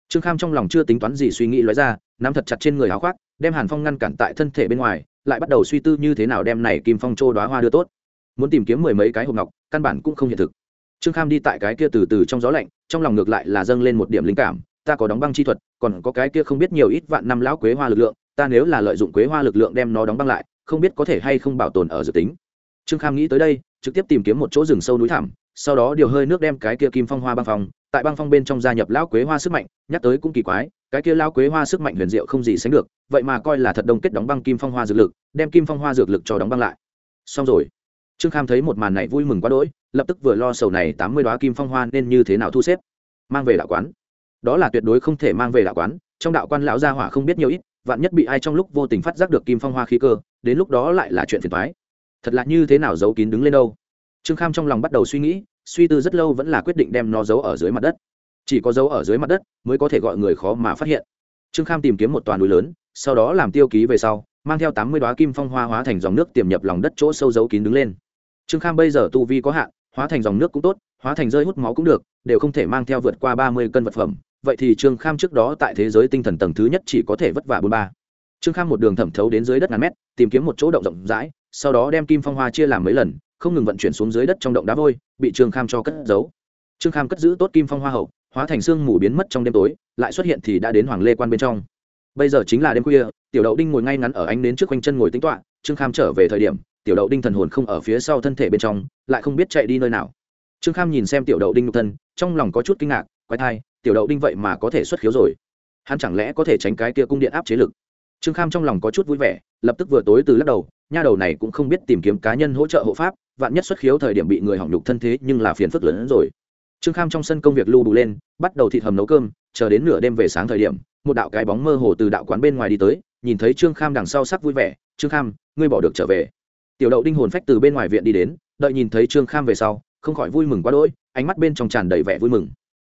Trương kham trong lòng chưa tính toán gì suy nghĩ lóe ra, nắm thật chặt trên người áo khoác, đem hàn phong ngăn cản tại thân thể bên ngoài, lại bắt đầu suy tư như thế nào đem này kim phong châu đoá hoa đưa tốt muốn tìm kiếm mười mấy cái hộp ngọc, căn bản cũng không hiện thực. Trương kham đi tại cái kia từ từ trong gió lạnh, trong lòng ngược lại là dâng lên một điểm linh cảm, ta có đóng băng chi thuật, còn có cái kia không biết nhiều ít vạn năm lão quế hoa lực lượng, ta nếu là lợi dụng quế hoa lực lượng đem nó đóng băng lại, không biết có thể hay không bảo tồn ở dự tính. Trương kham nghĩ tới đây, trực tiếp tìm kiếm một chỗ rừng sâu núi thẳm, sau đó điều hơi nước đem cái kia kim phong hoa băng phong, tại băng phong bên trong gia nhập lão quế hoa sức mạnh, nhắc tới cũng kỳ quái, cái kia lão quế hoa sức mạnh huyền diệu không gì sánh được, vậy mà coi là thật đông kết đóng băng kim phong hoa dược lực, đem kim phong hoa dược lực cho đóng băng lại. Xong rồi trương kham thấy một màn này vui mừng quá đỗi, lập tức vừa lo sầu này tám mươi đoá kim phong hoa nên như thế nào thu xếp. Mang về đạo quán. Đó là tuyệt đối không thể mang về đạo quán, trong đạo quan lão gia hỏa không biết nhiều ít, vạn nhất bị ai trong lúc vô tình phát giác được kim phong hoa khí cơ, đến lúc đó lại là chuyện phiền thoái thật là như thế nào giấu kín đứng lên đâu. Trương kham trong lòng bắt đầu suy nghĩ, suy tư rất lâu vẫn là quyết định đem nó giấu ở dưới mặt đất. Chỉ có giấu ở dưới mặt đất mới có thể gọi người khó mà phát hiện. Trương kham tìm kiếm một toàn núi lớn, sau đó làm tiêu ký về sau, mang theo tám mươi đoá kim phong hoa hóa thành dòng nước tiềm nhập lòng đất chỗ sâu giấu kín đứng lên trương kham bây giờ tu vi có hạn, hóa thành dòng nước cũng tốt, hóa thành rơi hút máu cũng được, đều không thể mang theo vượt qua ba mươi cân vật phẩm. Vậy thì trương kham trước đó tại thế giới tinh thần tầng thứ nhất chỉ có thể vất vả bốn ba. Trương kham một đường thẩm thấu đến dưới đất ngàn mét, tìm kiếm một chỗ động rộng rãi, sau đó đem kim phong hoa chia làm mấy lần, không ngừng vận chuyển xuống dưới đất trong động đá vôi, bị trương kham cho cất giấu. Trương kham cất giữ tốt kim phong hoa hậu, hóa thành xương mù biến mất trong đêm tối, lại xuất hiện thì đã đến hoàng lê quan bên trong. Bây giờ chính là đêm khuya, tiểu đậu đinh ngồi ngay ngắn ở ánh đến trước quanh chân ngồi tính toạ trương kham trở về thời điểm tiểu đậu đinh thần hồn không ở phía sau thân thể bên trong, lại không biết chạy đi nơi nào. Trương kham nhìn xem tiểu đậu đinh nhục thân, trong lòng có chút kinh ngạc, quái thai, tiểu đậu đinh vậy mà có thể xuất khiếu rồi. Hắn chẳng lẽ có thể tránh cái kia cung điện áp chế lực? Trương kham trong lòng có chút vui vẻ, lập tức vừa tối từ lắc đầu, nha đầu này cũng không biết tìm kiếm cá nhân hỗ trợ hộ pháp, vạn nhất xuất khiếu thời điểm bị người hỏng nhục thân thế nhưng là phiền phức lớn hơn rồi. Trương kham trong sân công việc lưu bù lên, bắt đầu thịt hầm nấu cơm, chờ đến nửa đêm về sáng thời điểm, một đạo cái bóng mơ hồ từ đạo quán bên ngoài đi tới, nhìn thấy trương kham đằng sau sắc vui vẻ, trương kham, ngươi bỏ được trở về tiểu đậu đinh hồn phách từ bên ngoài viện đi đến, đợi nhìn thấy trương kham về sau, không khỏi vui mừng quá đỗi, ánh mắt bên trong tràn đầy vẻ vui mừng.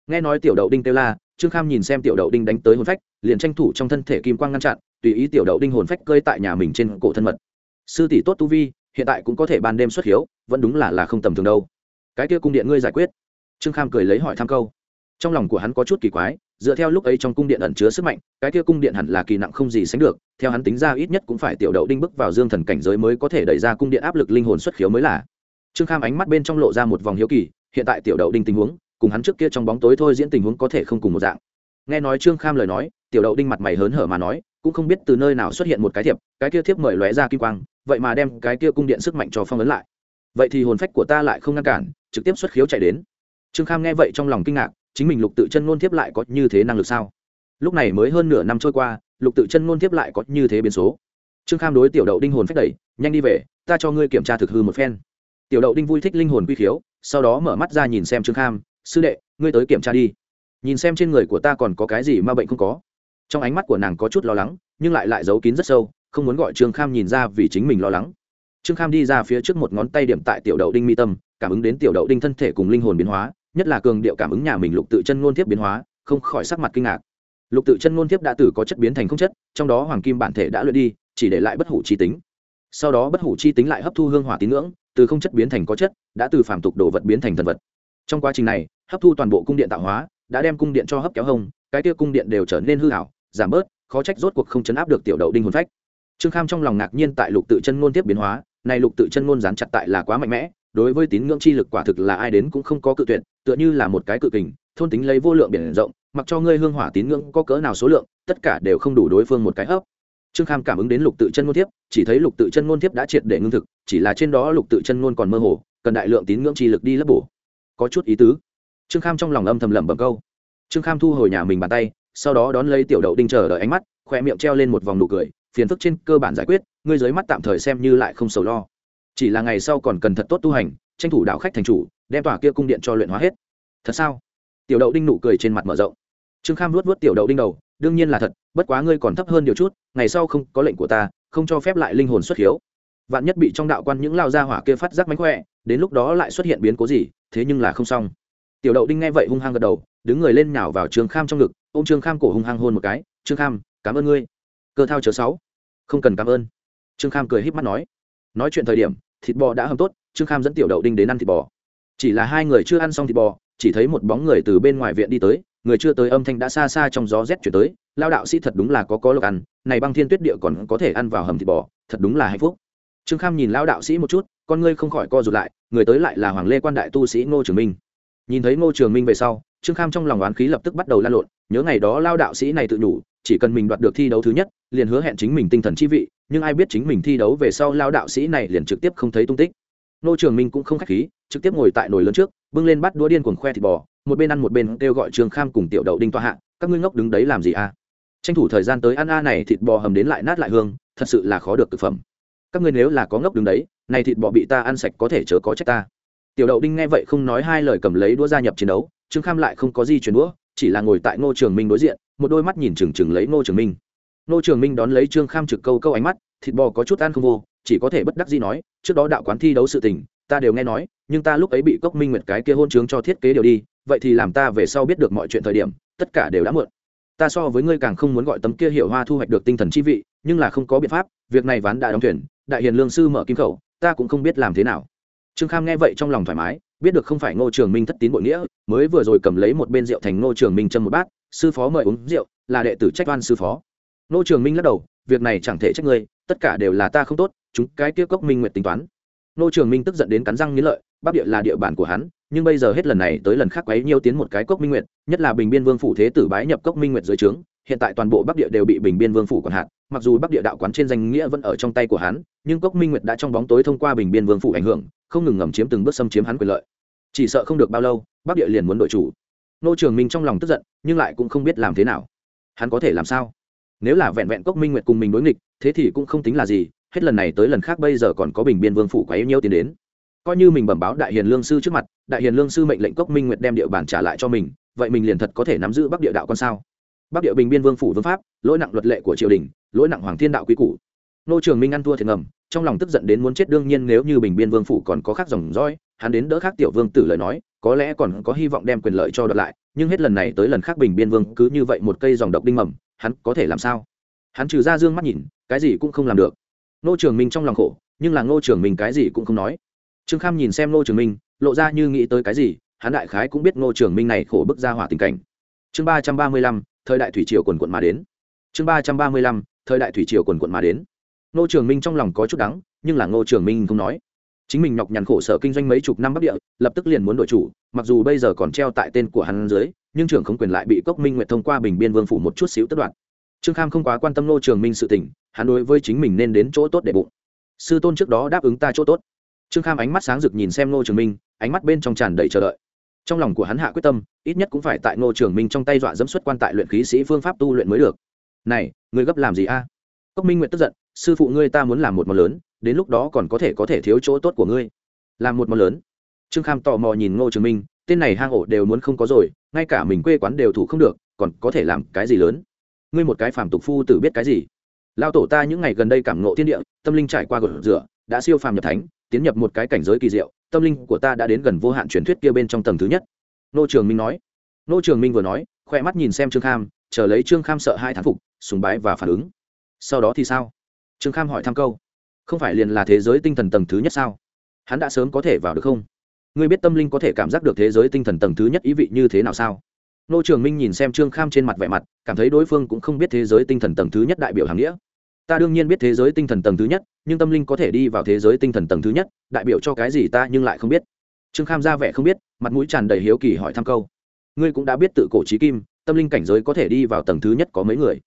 Nghe nói tiểu đậu đinh kêu la, trương kham nhìn xem tiểu đậu đinh đánh tới hồn phách, liền tranh thủ trong thân thể kim quang ngăn chặn, tùy ý tiểu đậu đinh hồn phách cơi tại nhà mình trên cổ thân mật. Sư tỷ tốt tu vi, hiện tại cũng có thể ban đêm xuất hiếu, vẫn đúng là là không tầm thường đâu. Cái kia cung điện ngươi giải quyết. Trương kham cười lấy hỏi thăm câu trong lòng của hắn có chút kỳ quái, dựa theo lúc ấy trong cung điện ẩn chứa sức mạnh, cái kia cung điện hẳn là kỳ nặng không gì sánh được, theo hắn tính ra ít nhất cũng phải tiểu đậu đinh bước vào dương thần cảnh giới mới có thể đẩy ra cung điện áp lực linh hồn xuất khiếu mới là. Trương kham ánh mắt bên trong lộ ra một vòng hiếu kỳ, hiện tại tiểu đậu đinh tình huống, cùng hắn trước kia trong bóng tối thôi diễn tình huống có thể không cùng một dạng. Nghe nói trương kham lời nói, tiểu đậu đinh mặt mày hớn hở mà nói, cũng không biết từ nơi nào xuất hiện một cái thiệp, cái kia thiếp mời lóe ra kim quang, vậy mà đem cái kia cung điện sức mạnh cho phong ấn lại. Vậy thì hồn phách của ta lại không ngăn cản, trực tiếp xuất khiếu chạy đến. Trương kham nghe vậy trong lòng kinh ngạc chính mình lục tự chân ngôn thiếp lại có như thế năng lực sao? Lúc này mới hơn nửa năm trôi qua, lục tự chân ngôn thiếp lại có như thế biến số. Trương kham đối tiểu đậu đinh hồn phách đẩy, nhanh đi về, ta cho ngươi kiểm tra thực hư một phen. Tiểu đậu đinh vui thích linh hồn quy khiếu, sau đó mở mắt ra nhìn xem trương kham, sư đệ, ngươi tới kiểm tra đi. Nhìn xem trên người của ta còn có cái gì mà bệnh không có. Trong ánh mắt của nàng có chút lo lắng, nhưng lại lại giấu kín rất sâu, không muốn gọi trương kham nhìn ra vì chính mình lo lắng. Trương kham đi ra phía trước một ngón tay điểm tại tiểu đậu đinh mi tâm, cảm ứng đến tiểu đậu đinh thân thể cùng linh hồn biến hóa nhất là cường điệu cảm ứng nhà mình lục tự chân ngôn thiếp biến hóa, không khỏi sắc mặt kinh ngạc. Lục tự chân ngôn thiếp đã từ có chất biến thành không chất, trong đó hoàng kim bản thể đã luyện đi, chỉ để lại bất hủ chi tính. Sau đó bất hủ chi tính lại hấp thu hương hỏa tín ngưỡng, từ không chất biến thành có chất, đã từ phàm tục đồ vật biến thành thần vật. Trong quá trình này, hấp thu toàn bộ cung điện tạo hóa, đã đem cung điện cho hấp kéo hông, cái kia cung điện đều trở nên hư hảo giảm bớt, khó trách rốt cuộc không chấn áp được tiểu đậu đinh hồn phách. Trương kham trong lòng ngạc nhiên tại lục tự chân ngôn tiếp biến hóa này lục tự chân ngôn dán chặt tại là quá mạnh mẽ đối với tín ngưỡng chi lực quả thực là ai đến cũng không có cự tuyệt tựa như là một cái cự kình thôn tính lấy vô lượng biển rộng mặc cho ngươi hương hỏa tín ngưỡng có cỡ nào số lượng tất cả đều không đủ đối phương một cái hấp. Trương kham cảm ứng đến lục tự chân ngôn thiếp, chỉ thấy lục tự chân ngôn thiếp đã triệt để ngưng thực chỉ là trên đó lục tự chân ngôn còn mơ hồ cần đại lượng tín ngưỡng chi lực đi lấp bổ. Có chút ý tứ. Trương kham trong lòng âm thầm lẩm bẩm câu. Trương kham thu hồi nhà mình bàn tay sau đó đón lấy tiểu đậu đinh chờ đợi ánh mắt khoe miệng treo lên một vòng nụ cười phiền phức trên cơ bản giải quyết ngươi dưới mắt tạm thời xem như lại không sầu lo chỉ là ngày sau còn cần thật tốt tu hành, tranh thủ đạo khách thành chủ, đem tòa kia cung điện cho luyện hóa hết. Thật sao? Tiểu đậu đinh nụ cười trên mặt mở rộng. Trương kham luốt vớt tiểu đậu đinh đầu, đương nhiên là thật, bất quá ngươi còn thấp hơn điều chút, ngày sau không có lệnh của ta, không cho phép lại linh hồn xuất hiếu. Vạn nhất bị trong đạo quan những lao gia hỏa kia phát giác mánh khỏe, đến lúc đó lại xuất hiện biến cố gì, thế nhưng là không xong. Tiểu đậu đinh nghe vậy hung hăng gật đầu, đứng người lên nhào vào trương kham trong ngực ô m trương kham cổ hung hăng hôn một cái, trương kham, cảm ơn ngươi. Cơ thao chớ sáu. Không cần cảm ơn. Trương kham cười h í p mắt nói nói chuyện thời điểm, thịt bò đã hầm tốt, trương kham dẫn tiểu đậu đinh đến ăn thịt bò. Chỉ là hai người chưa ăn xong thịt bò, chỉ thấy một bóng người từ bên ngoài viện đi tới, người chưa tới âm thanh đã xa xa trong gió rét chuyển tới lao đạo sĩ thật đúng là có có lộc ăn, này băng thiên tuyết địa còn có thể ăn vào hầm thịt bò, thật đúng là hạnh phúc. Trương kham nhìn lao đạo sĩ một chút, con ngươi không khỏi co rụt lại, người tới lại là hoàng lê quan đại tu sĩ ngô trường minh nhìn thấy ngô trường minh về sau, trương kham trong lòng oán khí lập tức bắt đầu lan lộn, nhớ ngày đó lao đạo sĩ này tự nhủ, chỉ cần mình đoạt được thi đấu thứ nhất, liền hứa hẹn chính mình tinh thần chi vị, nhưng ai biết chính mình thi đấu về sau lao đạo sĩ này liền trực tiếp không thấy tung tích. Ngô trường minh cũng không k h á c h khí, trực tiếp ngồi tại nồi lớn trước, bưng lên bắt đũa điên cuồng khoe thịt bò, một bên ăn một bên kêu gọi trương kham cùng tiểu đậu đinh toa hạ, các ngươi ngốc đứng đấy làm gì a tranh thủ thời gian tới ăn a này thịt bò hầm đến lại nát lại hương, thật sự là khó được thực phẩm. Các ngươi nếu là có ngốc đứng đấy, này thịt bò bị ta ăn sạch có thể chớ có trách ta tiểu đậu đinh nghe vậy không nói hai lời cầm lấy đũa gia nhập chiến đấu, trương kham lại không có gì chuyển đũa, chỉ là ngồi tại ngô trường minh đối diện, một đôi mắt nhìn chừng chừng lấy ngô trường minh ngô trường minh đón lấy trương kham trực câu câu ánh mắt, thịt bò có chút ăn không vô, chỉ có thể bất đắc gì nói, trước đó đạo quán thi đấu sự tình, ta đều nghe nói, nhưng ta lúc ấy bị cốc minh nguyệt cái kia hôn trướng cho thiết kế điều đi, vậy thì làm ta về sau biết được mọi chuyện thời điểm, tất cả đều đã mượn. ta so với ngươi càng không muốn gọi tấm kia hiểu hoa thu hoạch được tinh thần chi vị, nhưng là không có biện pháp, việc này ván đã đóng thuyền, đại hiền lương sư mở kim khẩu, ta cũng không biết làm thế nào trương kham nghe vậy trong lòng thoải mái, biết được không phải ngô trường minh thất tín bội nghĩa, mới vừa rồi cầm lấy một bên rượu thành ngô trường minh châm một bát, sư phó mời uống rượu, là đệ tử trách oan sư phó. Ngô trường minh lắc đầu, việc này chẳng thể trách ngươi, tất cả đều là ta không tốt, chúng cái kia cốc minh nguyện tính toán. Ngô trường minh tức giận đến cắn răng nghĩ lợi bắc địa là địa bàn của hắn, nhưng bây giờ hết lần này tới lần khác quấy nhiêu tiến một cái cốc minh nguyệt nhất là bình biên vương phủ thế tử bái nhập cốc minh nguyệt dưới trướng hiện tại toàn bộ bắc địa đều bị bình biên vương phủ quản hạt, mặc dù bắc địa đạo quán trên danh nghĩa vẫn ở trong tay của hắn nhưng cốc minh nguyệt đã trong bóng tối thông qua bình biên vương phủ ảnh hưởng không ngừng ngầm chiếm từng bước xâm chiếm hắn quyền lợi. Chỉ sợ không được bao lâu bắc địa liền muốn đội chủ. Nô trường minh trong lòng tức giận nhưng lại cũng không biết làm thế nào. Hắn có thể làm sao? Nếu là vẹn vẹn cốc minh nguyệt cùng mình đối nghịch thế thì cũng không tính là gì hết lần này tới lần khác bây giờ còn có bình biên vương phủ quá yêu nhiêu tiền đến. Coi như mình bẩm báo đại hiền lương sư trước mặt đại hiền lương sư mệnh lệnh cốc minh nguyệt đem địa bàn trả lại cho mình vậy mình liền thật có thể nắm giữ bắc địa đạo con sao? Bắc địa bình biên vương phủ vương pháp, lỗi nặng luật lệ của triều đình, lỗi nặng hoàng thiên đạo quý cũ nô trường minh ăn thua thiệt ngầm, trong lòng tức giận đến muốn chết đương nhiên nếu như bình biên vương phủ còn có khác dòng roi hắn đến đỡ khác tiểu vương tử lời nói, có lẽ còn có hy vọng đem quyền lợi cho đợt lại, nhưng hết lần này tới lần khác bình biên vương cứ như vậy một cây dòng độc đinh mầm, hắn có thể làm sao? Hắn trừ ra dương mắt nhìn, cái gì cũng không làm được. Nô trường minh trong lòng khổ, nhưng là ngô trường minh cái gì cũng không nói. Trương kham nhìn xem ngô trường minh, lộ ra như nghĩ tới cái gì, hắn đại khái cũng biết ngô trường minh này khổ bức ra hỏa tình cảnh. Chương ba trăm ba mươi lăm thời đại thủy triều quần quận mà đến. Chương ba trăm ba mươi lăm, thời đại thủy triều quần quận mà đến. Ngô trường minh trong lòng có chút đắng, nhưng là ngô trường minh không nói. Chính mình nhọc nhằn khổ sở kinh doanh mấy chục năm bắc địa, lập tức liền muốn đổi chủ, mặc dù bây giờ còn treo tại tên của hắn dưới, nhưng trưởng không quyền lại bị cốc minh nguyện thông qua bình biên vương phủ một chút xíu tất đoạn trương kham không quá quan tâm ngô trường minh sự tình, hắn đối với chính mình nên đến chỗ tốt để bụng. Sư tôn trước đó đáp ứng ta chỗ tốt. Trương kham ánh mắt sáng rực nhìn xem ngô trường minh, ánh mắt bên trong tràn đầy chờ đợi trong lòng của hắn hạ quyết tâm, ít nhất cũng phải tại ngô trường minh trong tay dọa dẫm xuất quan tại luyện khí sĩ phương pháp tu luyện mới được. Này, ngươi gấp làm gì a? Cốc minh nguyện tức giận, sư phụ ngươi ta muốn làm một món lớn, đến lúc đó còn có thể có thể thiếu chỗ tốt của ngươi. Làm một món lớn? Trương kham tò mò nhìn ngô trường minh, tên này hang ổ đều muốn không có rồi, ngay cả mình quê quán đều thủ không được, còn có thể làm cái gì lớn? Ngươi một cái phàm tục phu tử biết cái gì? Lao tổ ta những ngày gần đây cảm ngộ thiên địa, tâm linh trải qua gột rửa, đã siêu phàm nhập thánh tiến nhập một cái cảnh giới kỳ diệu, tâm linh của ta đã đến gần vô hạn truyền thuyết kia bên trong tầng thứ nhất. Nô trường minh nói. Nô trường minh vừa nói, khoe mắt nhìn xem trương kham, chờ lấy trương kham sợ hai thán phục, sùng bái và phản ứng. Sau đó thì sao? Trương kham hỏi thăm câu. Không phải liền là thế giới tinh thần tầng thứ nhất sao? Hắn đã sớm có thể vào được không? Ngươi biết tâm linh có thể cảm giác được thế giới tinh thần tầng thứ nhất ý vị như thế nào sao? Nô trường minh nhìn xem trương kham trên mặt vẻ mặt, cảm thấy đối phương cũng không biết thế giới tinh thần tầng thứ nhất đại biểu hàng nghĩa ta đương nhiên biết thế giới tinh thần tầng thứ nhất, nhưng tâm linh có thể đi vào thế giới tinh thần tầng thứ nhất, đại biểu cho cái gì ta nhưng lại không biết. Trương kham ra vẻ không biết, mặt mũi tràn đầy hiếu kỳ hỏi thăm câu. Ngươi cũng đã biết tự cổ trí kim, tâm linh cảnh giới có thể đi vào tầng thứ nhất có mấy người?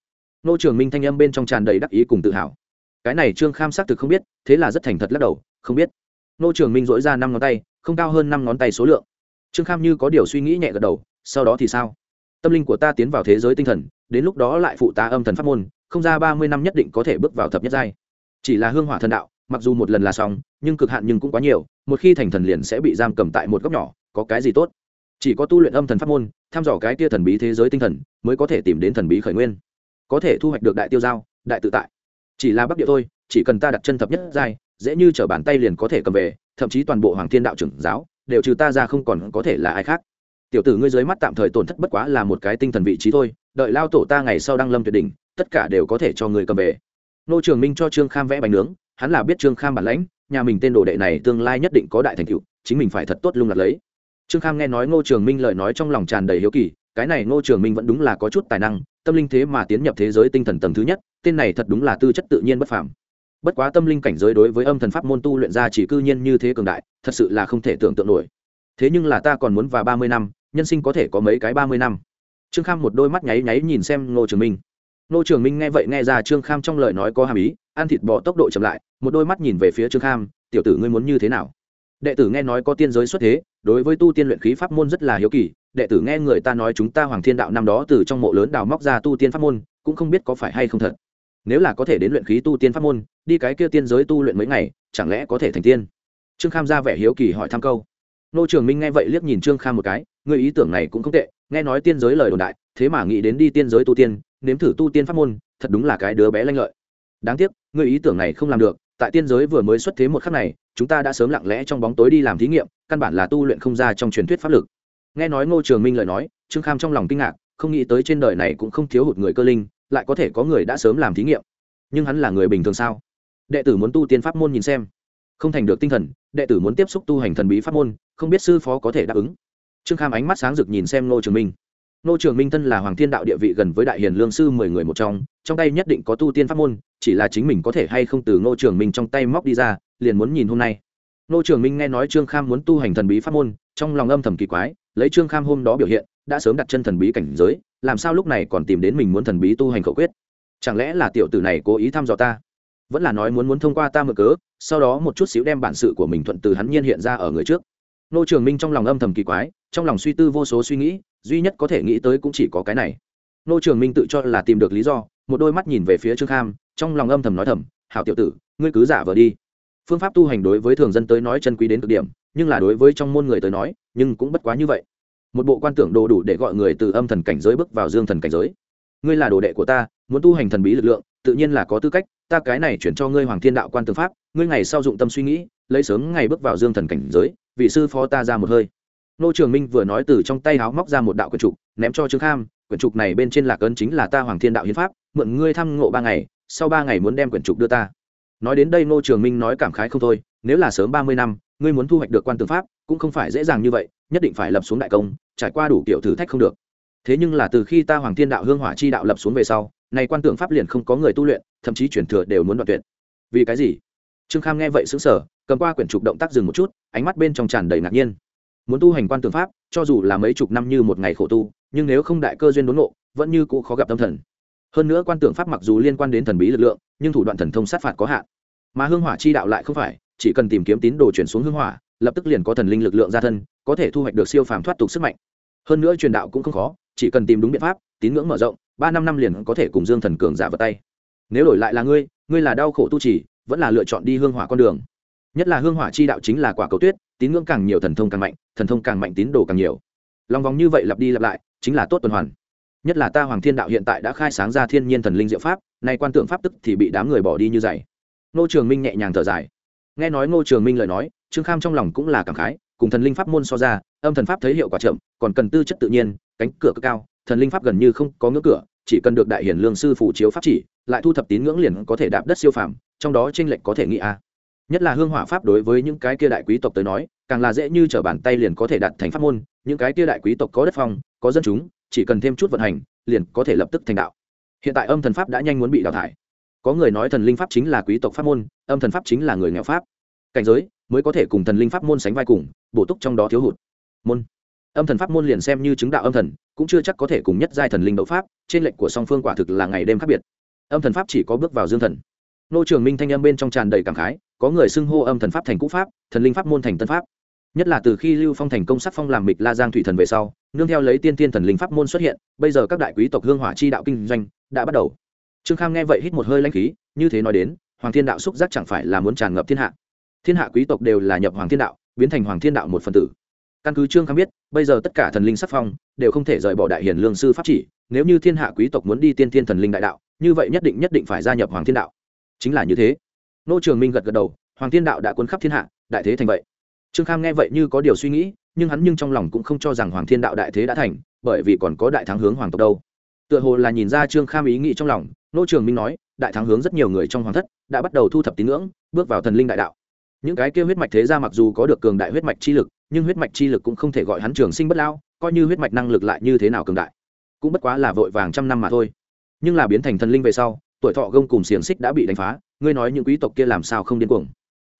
Nô trường minh thanh âm bên trong tràn đầy đắc ý cùng tự hào. Cái này trương kham xác thực không biết, thế là rất thành thật lắc đầu, không biết. Nô trường minh dỗi ra năm ngón tay, không cao hơn năm ngón tay số lượng. Trương kham như có điều suy nghĩ nhẹ gật đầu, sau đó thì sao? Tâm linh của ta tiến vào thế giới tinh thần, đến lúc đó lại phụ tá âm thần pháp môn, không ra ba mươi năm nhất định có thể bước vào thập nhất giai. Chỉ là hương hỏa thần đạo, mặc dù một lần là xong, nhưng cực hạn nhưng cũng quá nhiều, một khi thành thần liền sẽ bị giam cầm tại một góc nhỏ, có cái gì tốt? Chỉ có tu luyện âm thần pháp môn thăm dò cái tia thần bí thế giới tinh thần, mới có thể tìm đến thần bí khởi nguyên. Có thể thu hoạch được đại tiêu giao, đại tự tại. Chỉ là bắc địa thôi, chỉ cần ta đặt chân thập nhất giai, dễ như t bàn tay liền có thể cầm về, thậm chí toàn bộ hoàng thiên đạo trưởng giáo, đều trừ ta ra không còn có thể là ai khác tiểu tử ngươi dưới mắt tạm thời tổn thất bất quá là một cái tinh thần vị trí thôi, đợi lao tổ ta ngày sau đăng lâm tuyệt đỉnh, tất cả đều có thể cho người cầm về. Nô trường minh cho trương kham vẽ bánh nướng, hắn là biết trương kham bản lãnh, nhà mình tên đồ đệ này tương lai nhất định có đại thành tựu, chính mình phải thật tốt lung lạc lấy. Trương kham nghe nói ngô trường minh lời nói trong lòng tràn đầy hiếu kỳ, cái này ngô trường minh vẫn đúng là có chút tài năng, tâm linh thế mà tiến nhập thế giới tinh thần tầng thứ nhất, tên này thật đúng là tư chất tự nhiên bất phàm. Bất quá tâm linh cảnh giới đối với âm thần pháp môn tu luyện ra chỉ cư nhiên như thế cường đại, thật sự là không thể tưởng tượng nổi. Thế nhưng là ta còn muốn vào ba mươi năm nhân sinh có thể có mấy cái ba mươi năm. Trương kham một đôi mắt nháy nháy nhìn xem ngô trường minh. Ngô trường minh nghe vậy nghe ra trương kham trong lời nói có hàm ý, ăn thịt bò tốc độ chậm lại, một đôi mắt nhìn về phía trương kham, tiểu tử ngươi muốn như thế nào? Đệ tử nghe nói có tiên giới xuất thế, đối với tu tiên luyện khí pháp môn rất là hiếu kỳ, đệ tử nghe người ta nói chúng ta hoàng thiên đạo năm đó từ trong mộ lớn đào móc ra tu tiên pháp môn, cũng không biết có phải hay không thật. Nếu là có thể đến luyện khí tu tiên pháp môn, đi cái kia tiên giới tu luyện mấy ngày, chẳng lẽ có thể thành tiên? Trương kham ra vẻ hiếu kỳ hỏi thăm câu. Nô trường minh nghe vậy liếc nhìn trương kham một cái người ý tưởng này cũng không tệ, nghe nói tiên giới lời đồn đại, thế mà nghĩ đến đi tiên giới tu tiên, nếm thử tu tiên pháp môn, thật đúng là cái đứa bé lanh lợi. Đáng tiếc người ý tưởng này không làm được, tại tiên giới vừa mới xuất thế một khắc này, chúng ta đã sớm lặng lẽ trong bóng tối đi làm thí nghiệm, căn bản là tu luyện không ra trong truyền thuyết pháp lực. Nghe nói ngô trường minh lời nói, trương kham trong lòng kinh ngạc, không nghĩ tới trên đời này cũng không thiếu hụt người cơ linh, lại có thể có người đã sớm làm thí nghiệm. Nhưng hắn là người bình thường sao? Đệ tử muốn tu tiên pháp môn nhìn xem. Không thành được tinh thần, đệ tử muốn tiếp xúc tu hành thần bí pháp môn, không biết sư phó có thể đáp ứng trương kham ánh mắt sáng rực nhìn xem ngô trường minh. Ngô trường minh thân là hoàng thiên đạo địa vị gần với đại hiền lương sư mười người một trong trong tay nhất định có tu tiên pháp môn, chỉ là chính mình có thể hay không từ ngô trường minh trong tay móc đi ra, liền muốn nhìn hôm nay. Ngô trường minh nghe nói trương kham muốn tu hành thần bí pháp môn, trong lòng âm thầm kỳ quái, lấy trương kham hôm đó biểu hiện, đã sớm đặt chân thần bí cảnh giới, làm sao lúc này còn tìm đến mình muốn thần bí tu hành khẩu quyết? Chẳng lẽ là tiểu tử này cố ý thăm dò ta? Vẫn là nói muốn muốn thông qua ta mở cớ, sau đó một chút xíu đem bản sự của mình thuận từ hắn nhiên hiện ra ở người trước. Nô trường minh trong lòng âm thầm kỳ quái trong lòng suy tư vô số suy nghĩ, duy nhất có thể nghĩ tới cũng chỉ có cái này. Nô trường minh tự cho là tìm được lý do, một đôi mắt nhìn về phía trương kham, trong lòng âm thầm nói thầm, hảo tiểu tử, ngươi cứ giả vờ đi. Phương pháp tu hành đối với thường dân tới nói chân quý đến cực điểm, nhưng là đối với trong môn người tới nói, nhưng cũng bất quá như vậy. Một bộ quan tưởng đồ đủ để gọi người từ âm thần cảnh giới bước vào dương thần cảnh giới. Ngươi là đồ đệ của ta, muốn tu hành thần bí lực lượng, tự nhiên là có tư cách, ta cái này chuyển cho ngươi hoàng thiên đạo quan tư pháp, ngươi ngày sau dụng tâm suy nghĩ, lấy sớm ngày bước vào dương thần cảnh giới, vị sư phó ta ra một hơi nô trường minh vừa nói từ trong tay háo móc ra một đạo quyển trục, ném cho trương kham, quyển trục này bên trên lạc ấn chính là ta hoàng thiên đạo hiến pháp, mượn ngươi thăm ngộ ba ngày, sau ba ngày muốn đem quyển trục đưa ta. Nói đến đây nô trường minh nói cảm khái không thôi, nếu là sớm ba mươi năm, ngươi muốn thu hoạch được quan tư pháp, cũng không phải dễ dàng như vậy, nhất định phải lập xuống đại công, trải qua đủ kiểu thử thách không được. Thế nhưng là từ khi ta hoàng thiên đạo hương hỏa chi đạo lập xuống về sau, này quan tượng pháp liền không có người tu luyện, thậm chí chuyển thừa đều muốn đoạn tuyệt. Vì cái gì? Trương kham nghe vậy xứng sở cầm qua quyển trục động tác dừng một chút, ánh mắt bên trong tràn đầy ngạc nhiên muốn tu hành quan tưởng pháp, cho dù là mấy chục năm như một ngày khổ tu, nhưng nếu không đại cơ duyên đốn ngộ, vẫn như cũ khó gặp tâm thần. Hơn nữa quan tưởng pháp mặc dù liên quan đến thần bí lực lượng, nhưng thủ đoạn thần thông sát phạt có hạn. Mà hương hỏa chi đạo lại không phải, chỉ cần tìm kiếm tín đồ chuyển xuống hương hỏa, lập tức liền có thần linh lực lượng ra thân, có thể thu hoạch được siêu phàm thoát tục sức mạnh. Hơn nữa truyền đạo cũng không khó, chỉ cần tìm đúng biện pháp, tín ngưỡng mở rộng, ba năm năm liền có thể cùng dương thần cường giả vào tay. Nếu đổi lại là ngươi ngươi là đau khổ tu trì, vẫn là lựa chọn đi hương hỏa con đường. Nhất là hương hỏa chi đạo chính là quả cầu tuyết tín ngưỡng càng nhiều thần thông càng mạnh, thần thông càng mạnh tín đồ càng nhiều. Lòng vòng như vậy lặp đi lặp lại, chính là tốt tuần hoàn. Nhất là ta hoàng thiên đạo hiện tại đã khai sáng ra thiên nhiên thần linh diệu pháp, nay quan tượng pháp tức thì bị đám người bỏ đi như dày ngô trường minh nhẹ nhàng thở dài. Nghe nói ngô trường minh lời nói, trương kham trong lòng cũng là cảm khái, cùng thần linh pháp môn so ra, âm thần pháp thấy hiệu quả chậm, còn cần tư chất tự nhiên, cánh cửa cực cao, thần linh pháp gần như không có ngưỡng cửa, chỉ cần được đại hiển lương sư phủ chiếu pháp chỉ, lại thu thập tín ngưỡng liền có thể đạp đất siêu phàm, trong đó tranh lệch có thể nghĩ a nhất là hương hỏa pháp đối với những cái kia đại quý tộc tới nói, càng là dễ như trở bàn tay liền có thể đạt thành pháp môn, những cái kia đại quý tộc có đất phong, có dân chúng, chỉ cần thêm chút vận hành, liền có thể lập tức thành đạo. Hiện tại âm thần pháp đã nhanh muốn bị đào thải. Có người nói thần linh pháp chính là quý tộc pháp môn, âm thần pháp chính là người nghèo pháp. Cảnh giới mới có thể cùng thần linh pháp môn sánh vai cùng, bổ túc trong đó thiếu hụt. Môn. Âm thần pháp môn liền xem như chứng đạo âm thần, cũng chưa chắc có thể cùng nhất giai thần linh đấu pháp, trên lệnh của song phương quả thực là ngày đêm khác biệt. Âm thần pháp chỉ có bước vào dương thần. Nô trường minh thanh âm bên trong tràn đầy cảm khái có người xưng hô âm thần pháp thành cũ pháp, thần linh pháp môn thành tân pháp. Nhất là từ khi lưu phong thành công sắc phong làm mịch la giang thủy thần về sau, nương theo lấy tiên tiên thần linh pháp môn xuất hiện, bây giờ các đại quý tộc hương hỏa chi đạo kinh doanh đã bắt đầu. Trương khang nghe vậy hít một hơi lanh khí, như thế nói đến, hoàng thiên đạo xúc giác chẳng phải là muốn tràn ngập thiên hạ. Thiên hạ quý tộc đều là nhập hoàng thiên đạo, biến thành hoàng thiên đạo một phần tử. Căn cứ trương khang biết, bây giờ tất cả thần linh sắc phong đều không thể rời bỏ đại hiền lương sư pháp chỉ, nếu như thiên hạ quý tộc muốn đi tiên thiên thần linh đại đạo, như vậy nhất định nhất định phải gia nhập hoàng thiên đạo. Chính là như thế nô trường minh gật gật đầu, hoàng thiên đạo đã cuốn khắp thiên hạ, đại thế thành vậy. Trương khang nghe vậy như có điều suy nghĩ, nhưng hắn nhưng trong lòng cũng không cho rằng hoàng thiên đạo đại thế đã thành, bởi vì còn có đại thắng hướng hoàng tộc đâu. Tựa hồ là nhìn ra trương kham ý nghĩ trong lòng, nô trường minh nói, đại thắng hướng rất nhiều người trong hoàng thất, đã bắt đầu thu thập tín ngưỡng, bước vào thần linh đại đạo. Những cái kia huyết mạch thế ra mặc dù có được cường đại huyết mạch chi lực, nhưng huyết mạch chi lực cũng không thể gọi hắn trường sinh bất lao coi như huyết mạch năng lực lại như thế nào cường đại, cũng bất quá là vội vàng trăm năm mà thôi. Nhưng là biến thành thần linh về sau, tuổi thọ gông cùng xiềng xích đã bị đánh phá ngươi nói những quý tộc kia làm sao không điên cuồng?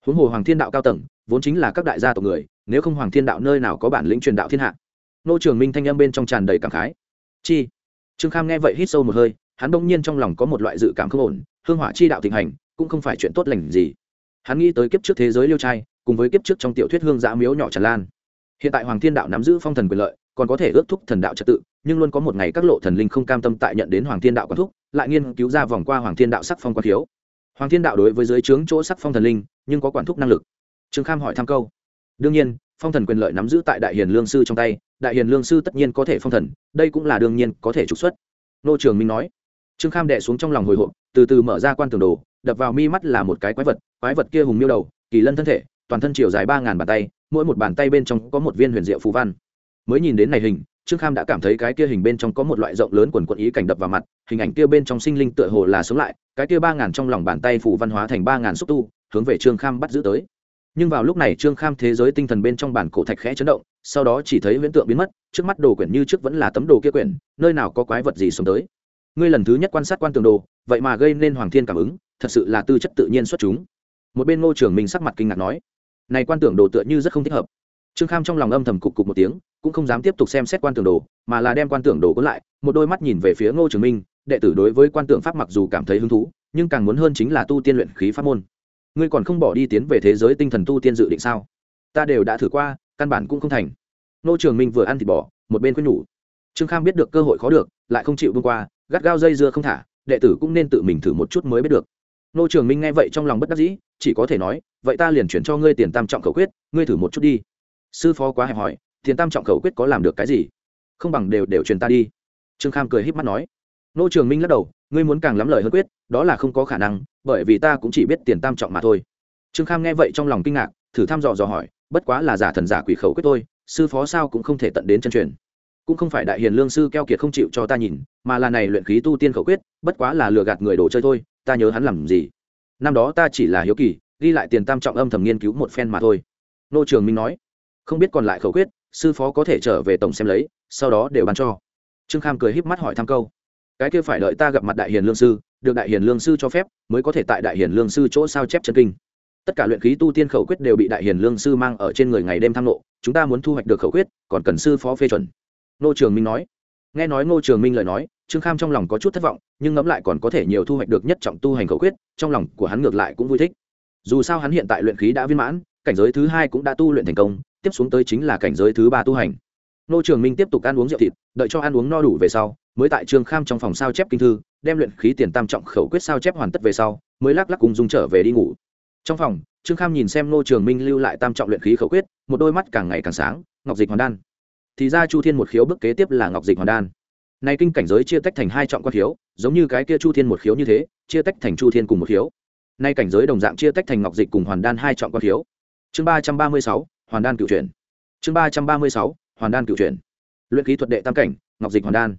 Huống hồ hoàng thiên đạo cao tầng, vốn chính là các đại gia tộc người, nếu không hoàng thiên đạo nơi nào có bản lĩnh truyền đạo thiên hạ? Nô trường minh thanh âm bên trong tràn đầy cảm khái. Chi? Trương kham nghe vậy hít sâu một hơi, hắn đông nhiên trong lòng có một loại dự cảm không ổn, hương hỏa chi đạo thịnh hành, cũng không phải chuyện tốt lành gì. Hắn nghĩ tới kiếp trước thế giới liêu trai, cùng với kiếp trước trong tiểu thuyết hương giã miếu nhỏ tràn lan. Hiện tại hoàng thiên đạo nắm giữ phong thần quyền lợi, còn có thể ước thúc thần đạo trật tự, nhưng luôn có một ngày các lộ thần linh không cam tâm tại nhận đến hoàng thiên đạo quán thúc, lại nghiên cứu ra vòng qua hoàng thiên đạo sắc phong quan thiếu hoàng thiên đạo đối với dưới trướng chỗ sắc phong thần linh, nhưng có quản thúc năng lực. Trương kham hỏi thăm câu. Đương nhiên, phong thần quyền lợi nắm giữ tại đại hiền lương sư trong tay, đại hiền lương sư tất nhiên có thể phong thần, đây cũng là đương nhiên có thể trục xuất. Nô trường minh nói. Trương kham đệ xuống trong lòng hồi hộp, từ từ mở ra quan tường đồ, đập vào mi mắt là một cái quái vật quái vật kia hùng miêu đầu, kỳ lân thân thể, toàn thân chiều dài ba ngàn bàn tay, mỗi một bàn tay bên trong có một viên huyền diệu phú văn. Mới nhìn đến này hình trương kham đã cảm thấy cái kia hình bên trong có một loại rộng lớn quần quận ý cảnh đập vào mặt, hình ảnh kia bên trong sinh linh tựa hồ là sống lại, cái kia ba ngàn trong lòng bàn tay phủ văn hóa thành ba ngàn xúc tu, hướng về trương kham bắt giữ tới. Nhưng vào lúc này trương kham thế giới tinh thần bên trong bản cổ thạch khẽ chấn động, sau đó chỉ thấy huyễn tượng biến mất, trước mắt đồ quyển như trước vẫn là tấm đồ kia quyển, nơi nào có quái vật gì sống tới. Ngươi lần thứ nhất quan sát quan tường đồ, vậy mà gây nên hoàng thiên cảm ứng, thật sự là tư chất tự nhiên xuất chúng. Một bên ngô trưởng mình sắc mặt kinh ngạc nói, này quan tưởng đồ tựa như rất không thích hợp trương kham trong lòng âm thầm cục cục một tiếng, cũng không dám tiếp tục xem xét quan tưởng đồ, mà là đem quan tưởng đồ cuốn lại, một đôi mắt nhìn về phía ngô trường minh, đệ tử đối với quan tưởng pháp mặc dù cảm thấy hứng thú, nhưng càng muốn hơn chính là tu tiên luyện khí pháp môn. Ngươi còn không bỏ đi tiến về thế giới tinh thần tu tiên dự định sao? Ta đều đã thử qua, căn bản cũng không thành. Ngô trường minh vừa ăn thịt bỏ một bên khuyên nhủ. Trương kham biết được cơ hội khó được, lại không chịu vương qua, gắt gao dây dưa không thả, đệ tử cũng nên tự mình thử một chút mới biết được. Nô trường minh nghe vậy trong lòng bất đắc dĩ, chỉ có thể nói, vậy ta liền chuyển cho ngươi tiền tam trọng khẩu quyết, ngươi thử một chút đi sư phó quá hẹp hỏi tiền tam trọng khẩu quyết có làm được cái gì? Không bằng đều đều truyền ta đi. Trương kham cười híp mắt nói. Nô trường minh lắc đầu, ngươi muốn càng lắm lời hơn quyết, đó là không có khả năng, bởi vì ta cũng chỉ biết tiền tam trọng mà thôi. Trương kham nghe vậy trong lòng kinh ngạc, thử thăm dò dò hỏi, bất quá là giả thần giả quỷ khẩu quyết thôi, sư phó sao cũng không thể tận đến chân truyền. Cũng không phải đại hiền lương sư keo kiệt không chịu cho ta nhìn, mà là này luyện khí tu tiên khẩu quyết, bất quá là lừa gạt người đồ chơi thôi, ta nhớ hắn làm gì? Năm đó ta chỉ là hiếu kỳ, ghi lại tiền tam trọng âm thầm nghiên cứu một phen mà thôi. Nô trường minh nói không biết còn lại khẩu quyết, sư phó có thể trở về tổng xem lấy, sau đó đều bán cho. Trương kham cười híp mắt hỏi thăm câu. Cái kia phải đợi ta gặp mặt đại hiền lương sư, được đại hiền lương sư cho phép, mới có thể tại đại hiền lương sư chỗ sao chép chân kinh. Tất cả luyện khí tu tiên khẩu quyết đều bị đại hiền lương sư mang ở trên người ngày đêm tham lộ chúng ta muốn thu hoạch được khẩu quyết, còn cần sư phó phê chuẩn. Nô trường minh nói. Nghe nói ngô trường minh lời nói, trương kham trong lòng có chút thất vọng, nhưng ngẫm lại còn có thể nhiều thu hoạch được nhất trọng tu hành khẩu quyết, trong lòng của hắn ngược lại cũng vui thích. Dù sao hắn hiện tại luyện khí đã viên mãn, cảnh giới thứ hai cũng đã tu luyện thành công tiếp xuống tới chính là cảnh giới thứ ba tu hành. Nô trường minh tiếp tục ăn uống rượu thịt, đợi cho ăn uống no đủ về sau, mới tại trương kham trong phòng sao chép kinh thư, đem luyện khí tiền tam trọng khẩu quyết sao chép hoàn tất về sau, mới lắc lắc cùng dùng trở về đi ngủ. Trong phòng, trương kham nhìn xem nô trường minh lưu lại tam trọng luyện khí khẩu quyết, một đôi mắt càng ngày càng sáng, ngọc dịch hoàn đan. Thì ra chu thiên một khiếu bước kế tiếp là ngọc dịch hoàn đan. Nay kinh cảnh giới chia tách thành hai trọng quan khiếu, giống như cái kia chu thiên một khiếu như thế, chia tách thành chu thiên cùng một khiếu. Nay cảnh giới đồng dạng chia tách thành ngọc dịch cùng hoàn đan hai trọng quan khiếu. Chương ba trăm ba mươi sáu hoàn đan cựu chuyển chương ba trăm ba mươi sáu, hoàn đan cựu chuyển luyện khí thuật đệ tam cảnh, ngọc dịch hoàn đan.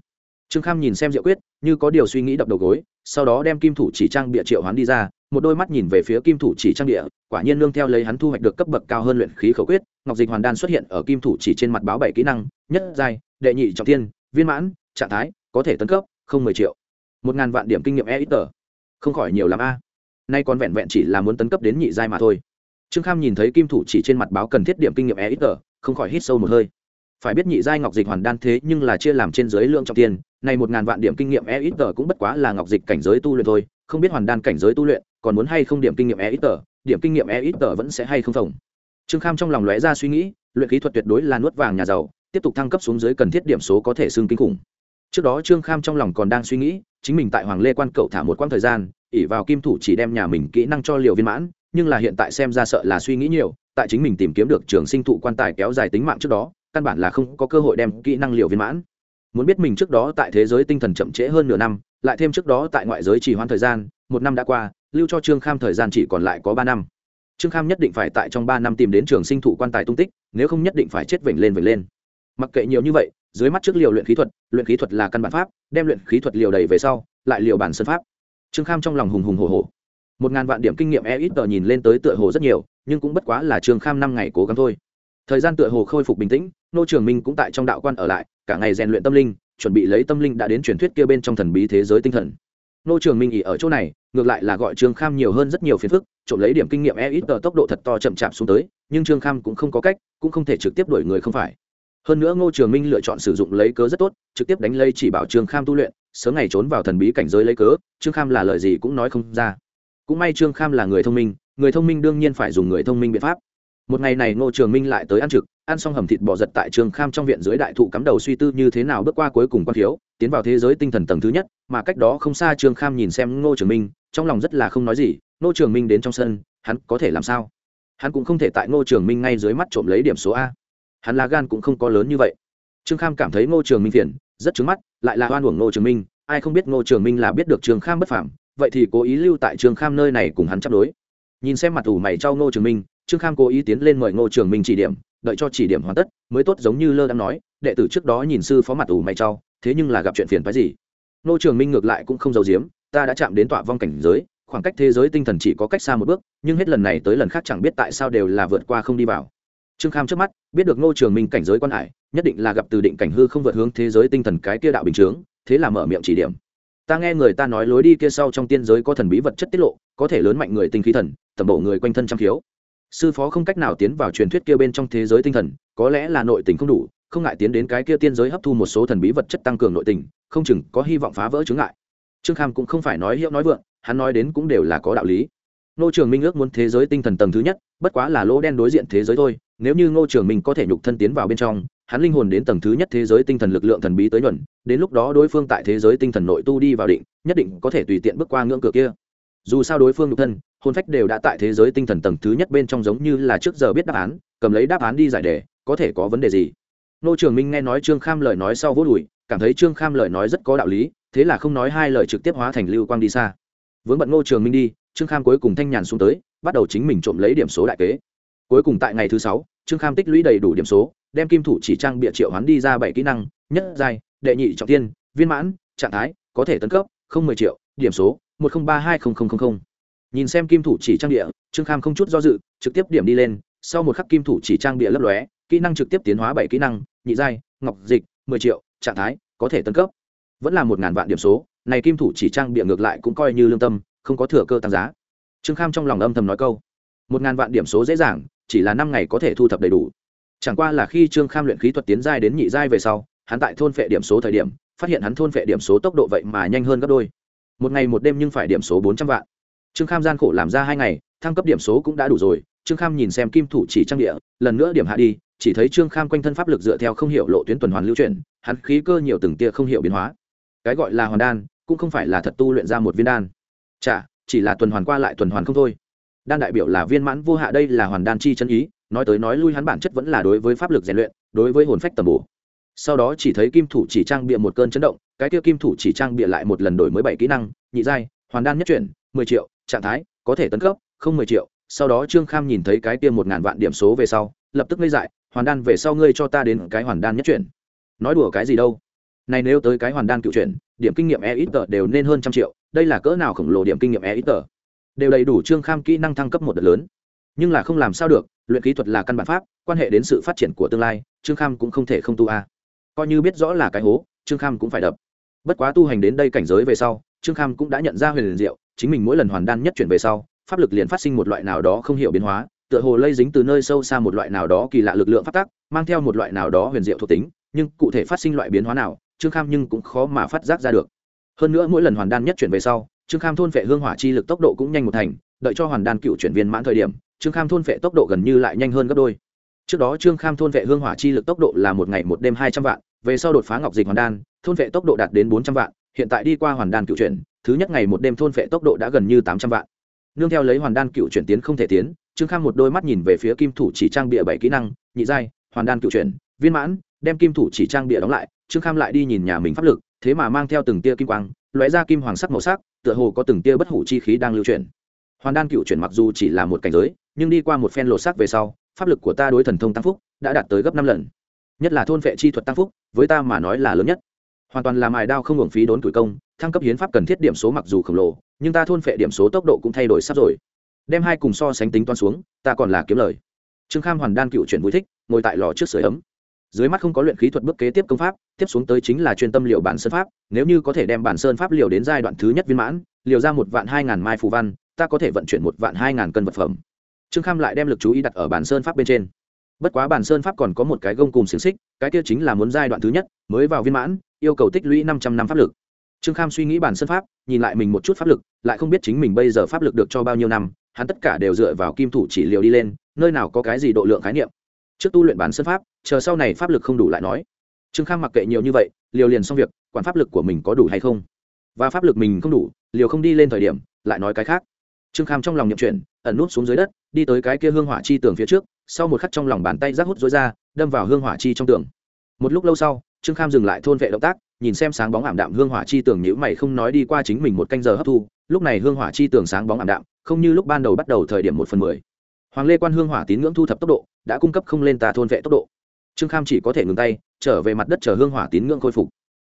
Trương kham nhìn xem diệu quyết, như có điều suy nghĩ đập đầu gối, sau đó đem kim thủ chỉ trang bịa triệu hoán đi ra, một đôi mắt nhìn về phía kim thủ chỉ trang địa quả nhiên nương theo lấy hắn thu hoạch được cấp bậc cao hơn luyện khí khẩu quyết, ngọc dịch hoàn đan xuất hiện ở kim thủ chỉ trên mặt báo bảy kỹ năng, nhất giai, đệ nhị trọng tiên viên mãn, trạng thái, có thể tấn cấp, không mười triệu. Một ngàn vạn điểm kinh nghiệm e ít tờ. Không khỏi nhiều l a. Nay còn vẹn vẹn chỉ là muốn tấn cấp đến nhị giai mà thôi trương kham nhìn thấy kim thủ chỉ trên mặt báo cần thiết điểm kinh nghiệm e ít tờ không khỏi hít sâu một hơi. Phải biết nhị giai ngọc dịch hoàn đan thế nhưng là chia làm trên dưới lượng trọng tiền, này một ngàn vạn điểm kinh nghiệm e ít tờ cũng bất quá là ngọc dịch cảnh giới tu luyện thôi, không biết hoàn đan cảnh giới tu luyện, còn muốn hay không điểm kinh nghiệm e ít tờ điểm kinh nghiệm e ít tờ vẫn sẽ hay không phồng. Trương kham trong lòng lóe ra suy nghĩ, luyện kỹ thuật tuyệt đối là nuốt vàng nhà giàu, tiếp tục thăng cấp xuống dưới cần thiết điểm số có thể xưng kinh khủng. Trước đó trương kham trong lòng còn đang suy nghĩ, chính mình tại hoàng lê quan cậu thả một quãng thời gian ỉ vào kim thủ chỉ đem nhà mình kỹ năng cho liều viên mãn nhưng là hiện tại xem ra sợ là suy nghĩ nhiều, tại chính mình tìm kiếm được trường sinh thụ quan tài kéo dài tính mạng trước đó, căn bản là không có cơ hội đem kỹ năng liều viên mãn. Muốn biết mình trước đó tại thế giới tinh thần chậm trễ hơn nửa năm, lại thêm trước đó tại ngoại giới trì hoãn thời gian, một năm đã qua, lưu cho trương kham thời gian chỉ còn lại có ba năm. Trương kham nhất định phải tại trong ba năm tìm đến trường sinh thụ quan tài tung tích, nếu không nhất định phải chết vểnh lên vểnh lên. Mặc kệ nhiều như vậy, dưới mắt trước liều luyện khí thuật, luyện khí thuật là căn bản pháp, đem luyện khí thuật liều đầy về sau, lại liều bản sân pháp. Trương kham trong lòng hùng hùng hồ hồ một ngàn vạn điểm kinh nghiệm e ít tờ nhìn lên tới tựa hồ rất nhiều, nhưng cũng bất quá là trương kham năm ngày cố gắng thôi. Thời gian tựa hồ khôi phục bình tĩnh, nô trường minh cũng tại trong đạo quan ở lại, cả ngày rèn luyện tâm linh, chuẩn bị lấy tâm linh đã đến truyền thuyết kia bên trong thần bí thế giới tinh thần. Nô trường minh ỉ ở chỗ này, ngược lại là gọi trương kham nhiều hơn rất nhiều phiền phức, trộm lấy điểm kinh nghiệm e ít tờ tốc độ thật to chậm chạp xuống tới, nhưng trương kham cũng không có cách, cũng không thể trực tiếp đuổi người không phải. Hơn nữa ngô trường minh lựa chọn sử dụng lấy cớ rất tốt, trực tiếp đánh lây chỉ bảo trương kham tu luyện, sớm ngày trốn vào thần bí cảnh giới lấy cớ, trương kham là lời gì cũng nói không ra cũng may trương kham là người thông minh, người thông minh đương nhiên phải dùng người thông minh biện pháp. Một ngày này ngô trường minh lại tới ăn trực, ăn xong hầm thịt bò giật tại Trường kham trong viện dưới đại thụ cắm đầu suy tư như thế nào bước qua cuối cùng quan thiếu, tiến vào thế giới tinh thần tầng thứ nhất, mà cách đó không xa Trường kham nhìn xem ngô trường minh, trong lòng rất là không nói gì, ngô trường minh đến trong sân, hắn có thể làm sao? Hắn cũng không thể tại ngô trường minh ngay dưới mắt trộm lấy điểm số a. Hắn là gan cũng không có lớn như vậy. Trương kham cảm thấy ngô trường minh phiền, rất trứng mắt, lại là oan uổng ngô trường minh, ai không biết ngô trường minh là biết được Trường kham bất phạm vậy thì cố ý lưu tại trương kham nơi này cùng hắn chấp đối. Nhìn xem mặt ủ mày trao ngô trường minh, trương kham cố ý tiến lên mời ngô trường minh chỉ điểm, đợi cho chỉ điểm hoàn tất, mới tốt giống như lơ đang nói, đệ tử trước đó nhìn sư phó mặt ủ mày trao, thế nhưng là gặp chuyện phiền phái gì? Ngô trường minh ngược lại cũng không giấu giếm, ta đã chạm đến tọa vong cảnh giới, khoảng cách thế giới tinh thần chỉ có cách xa một bước, nhưng hết lần này tới lần khác chẳng biết tại sao đều là vượt qua không đi vào. Trương kham trước mắt, biết được ngô trường minh cảnh giới quan hải, nhất định là gặp từ định cảnh hư không vượt hướng thế giới tinh thần cái kia đạo bình chướng, thế là mở miệng chỉ điểm ta nghe người ta nói lối đi kia sau trong tiên giới có thần bí vật chất tiết lộ, có thể lớn mạnh người tinh khí thần tẩm bổ người quanh thân trăm khiếu. Sư phó không cách nào tiến vào truyền thuyết kia bên trong thế giới tinh thần, có lẽ là nội tình không đủ, không ngại tiến đến cái kia tiên giới hấp thu một số thần bí vật chất tăng cường nội tình, không chừng có hy vọng phá vỡ chứng ngại. Trương kham cũng không phải nói hiệu nói vượng, hắn nói đến cũng đều là có đạo lý. Ngô trường minh ước muốn thế giới tinh thần tầng thứ nhất, bất quá là lỗ đen đối diện thế giới thôi, nếu như ngô trường minh có thể nhục thân tiến vào bên trong hắn linh hồn đến tầng thứ nhất thế giới tinh thần lực lượng thần bí tới nhuần đến lúc đó đối phương tại thế giới tinh thần nội tu đi vào định, nhất định có thể tùy tiện bước qua ngưỡng cửa kia. Dù sao đối phương nhục thân, hồn phách đều đã tại thế giới tinh thần tầng thứ nhất bên trong giống như là trước giờ biết đáp án, cầm lấy đáp án đi giải đề, có thể có vấn đề gì? Nô trường minh nghe nói trương kham lời nói sau vô đùi, cảm thấy trương kham lời nói rất có đạo lý, thế là không nói hai lời trực tiếp hóa thành lưu quang đi xa. Vướng bận ngô trường minh đi, trương kham cuối cùng thanh nhàn xuống tới, bắt đầu chính mình trộm lấy điểm số đại kế. Cuối cùng tại ngày thứ sáu, trương kham tích lũy đầy đủ điểm số đem kim thủ chỉ trang bịa triệu hoán đi ra bảy kỹ năng, nhất giai, đệ nhị trọng tiên, viên mãn, trạng thái, có thể tấn cấp, không mười triệu, điểm số, một không ba hai không không không không. Nhìn xem kim thủ chỉ trang địa trương kham không chút do dự, trực tiếp điểm đi lên, sau một khắc kim thủ chỉ trang địa lấp lóe, kỹ năng trực tiếp tiến hóa bảy kỹ năng, nhị giai, ngọc dịch, mười triệu, trạng thái, có thể tấn cấp. Vẫn là một ngàn vạn điểm số, này kim thủ chỉ trang bịa ngược lại cũng coi như lương tâm, không có thừa cơ tăng giá. Trương kham trong lòng âm thầm nói câu, một ngàn vạn điểm số dễ dàng, chỉ là năm ngày có thể thu thập đầy đủ chẳng qua là khi trương kham luyện khí thuật tiến giai đến nhị giai về sau, hắn tại thôn phệ điểm số thời điểm, phát hiện hắn thôn phệ điểm số tốc độ vậy mà nhanh hơn gấp đôi. Một ngày một đêm nhưng phải điểm số bốn trăm vạn. Trương kham gian khổ làm ra hai ngày, thăng cấp điểm số cũng đã đủ rồi, trương kham nhìn xem kim thủ chỉ trang địa, lần nữa điểm hạ đi, chỉ thấy trương kham quanh thân pháp lực dựa theo không hiểu lộ tuyến tuần hoàn lưu chuyển, hắn khí cơ nhiều từng tia không hiểu biến hóa. Cái gọi là hoàn đan, cũng không phải là thật tu luyện ra một viên đan. Chả chỉ là tuần hoàn qua lại tuần hoàn không thôi. Đan đại biểu là viên mãn vô hạ đây là hoàn đan chi chân ý nói tới nói lui hắn bản chất vẫn là đối với pháp lực rèn luyện, đối với hồn phách tầm bổ. Sau đó chỉ thấy kim thủ chỉ trang bịa một cơn chấn động, cái kia kim thủ chỉ trang bịa lại một lần đổi mới bảy kỹ năng, nhị giai, hoàn đan nhất chuyển, mười triệu, trạng thái, có thể tấn cấp, không mười triệu. Sau đó trương kham nhìn thấy cái kia một ngàn vạn điểm số về sau, lập tức ngây dại, hoàn đan về sau ngươi cho ta đến cái hoàn đan nhất chuyển. Nói đùa cái gì đâu? Này nếu tới cái hoàn đan cựu chuyển, điểm kinh nghiệm e ít tờ đều nên hơn trăm triệu, đây là cỡ nào khổng lồ điểm kinh nghiệm e ít tờ? Đều đầy đủ trương kham kỹ năng thăng cấp một đợt lớn. Nhưng là không làm sao được luyện kỹ thuật là căn bản pháp, quan hệ đến sự phát triển của tương lai, trương kham cũng không thể không tu a. Coi như biết rõ là cái hố, trương kham cũng phải đập. Bất quá tu hành đến đây cảnh giới về sau, trương kham cũng đã nhận ra huyền liền diệu, chính mình mỗi lần hoàn đan nhất chuyển về sau, pháp lực liền phát sinh một loại nào đó không hiểu biến hóa, tựa hồ lây dính từ nơi sâu xa một loại nào đó kỳ lạ lực lượng phát tác mang theo một loại nào đó huyền diệu thuộc tính, nhưng cụ thể phát sinh loại biến hóa nào, trương kham nhưng cũng khó mà phát giác ra được. Hơn nữa mỗi lần hoàn đan nhất chuyển về sau, trương kham thôn vệ hương hỏa chi lực tốc độ cũng nhanh một thành, đợi cho hoàn đan cựu chuyển viên mãn thời điểm trương kham thôn vệ tốc độ gần như lại nhanh hơn gấp đôi. Trước đó trương kham thôn vệ hương hỏa chi lực tốc độ là một ngày một đêm hai trăm vạn, về sau đột phá ngọc dịch hoàn đan, thôn vệ tốc độ đạt đến bốn trăm vạn, hiện tại đi qua hoàn đan cựu chuyển, thứ nhất ngày một đêm thôn vệ tốc độ đã gần như tám trăm vạn. Nương theo lấy hoàn đan cựu chuyển tiến không thể tiến, trương kham một đôi mắt nhìn về phía kim thủ chỉ trang bịa bảy kỹ năng, nhị giai, hoàn đan cựu chuyển, viên mãn, đem kim thủ chỉ trang bịa đóng lại, trương kham lại đi nhìn nhà mình pháp lực, thế mà mang theo từng tia kim quang, lóe ra kim hoàng sắc màu sắc, tựa hồ có từng tia bất hủ chi khí đang lưu chuyển. Hoàn đan cựu chuyển mặc dù chỉ là một cảnh giới nhưng đi qua một phen lột xác về sau, pháp lực của ta đối thần thông tăng phúc đã đạt tới gấp năm lần. Nhất là thôn vệ chi thuật tăng phúc, với ta mà nói là lớn nhất. Hoàn toàn là mài đao không hưởng phí đốn tuổi công, thăng cấp hiến pháp cần thiết điểm số mặc dù khổng lồ, nhưng ta thôn vệ điểm số tốc độ cũng thay đổi sắp rồi. Đem hai cùng so sánh tính toán xuống, ta còn là kiếm lời. Trương kham hoàn đan cựu chuyển vui thích, ngồi tại lò trước sưởi ấm. Dưới mắt không có luyện khí thuật bước kế tiếp công pháp, tiếp xuống tới chính là chuyên tâm liệu bản sơn pháp. Nếu như có thể đem bản sơn pháp liều đến giai đoạn thứ nhất viên mãn, liều ra một vạn hai ngàn mai phù văn, ta có thể vận chuyển một vạn hai ngàn cân vật phẩm trương kham lại đem lực chú ý đặt ở bản sơn pháp bên trên. Bất quá bản sơn pháp còn có một cái gông cùng xiềng xích, cái kia chính là muốn giai đoạn thứ nhất, mới vào viên mãn, yêu cầu tích lũy năm trăm năm pháp lực. Trương kham suy nghĩ bản sơn pháp, nhìn lại mình một chút pháp lực, lại không biết chính mình bây giờ pháp lực được cho bao nhiêu năm, hắn tất cả đều dựa vào kim thủ chỉ liều đi lên, nơi nào có cái gì độ lượng khái niệm. Trước tu luyện bản sơn pháp, chờ sau này pháp lực không đủ lại nói. Trương kham mặc kệ nhiều như vậy, liều liền xong việc, quản pháp lực của mình có đủ hay không? Và pháp lực mình không đủ, liều không đi lên thời điểm, lại nói cái khác trương kham trong lòng nhậm chuyển, ẩn nút xuống dưới đất, đi tới cái kia hương hỏa chi tường phía trước, sau một khắc trong lòng bàn tay rác hút dối ra, đâm vào hương hỏa chi trong tường. Một lúc lâu sau, trương kham dừng lại thôn vệ động tác, nhìn xem sáng bóng ảm đạm hương hỏa chi tường nhữ mày không nói đi qua chính mình một canh giờ hấp thu, lúc này hương hỏa chi tường sáng bóng ảm đạm, không như lúc ban đầu bắt đầu thời điểm một phần mười. Hoàng lê quan hương hỏa tín ngưỡng thu thập tốc độ, đã cung cấp không lên tà thôn vệ tốc độ. Trương kham chỉ có thể ngừng tay, trở về mặt đất chờ hương hỏa tín ngưỡng khôi phục.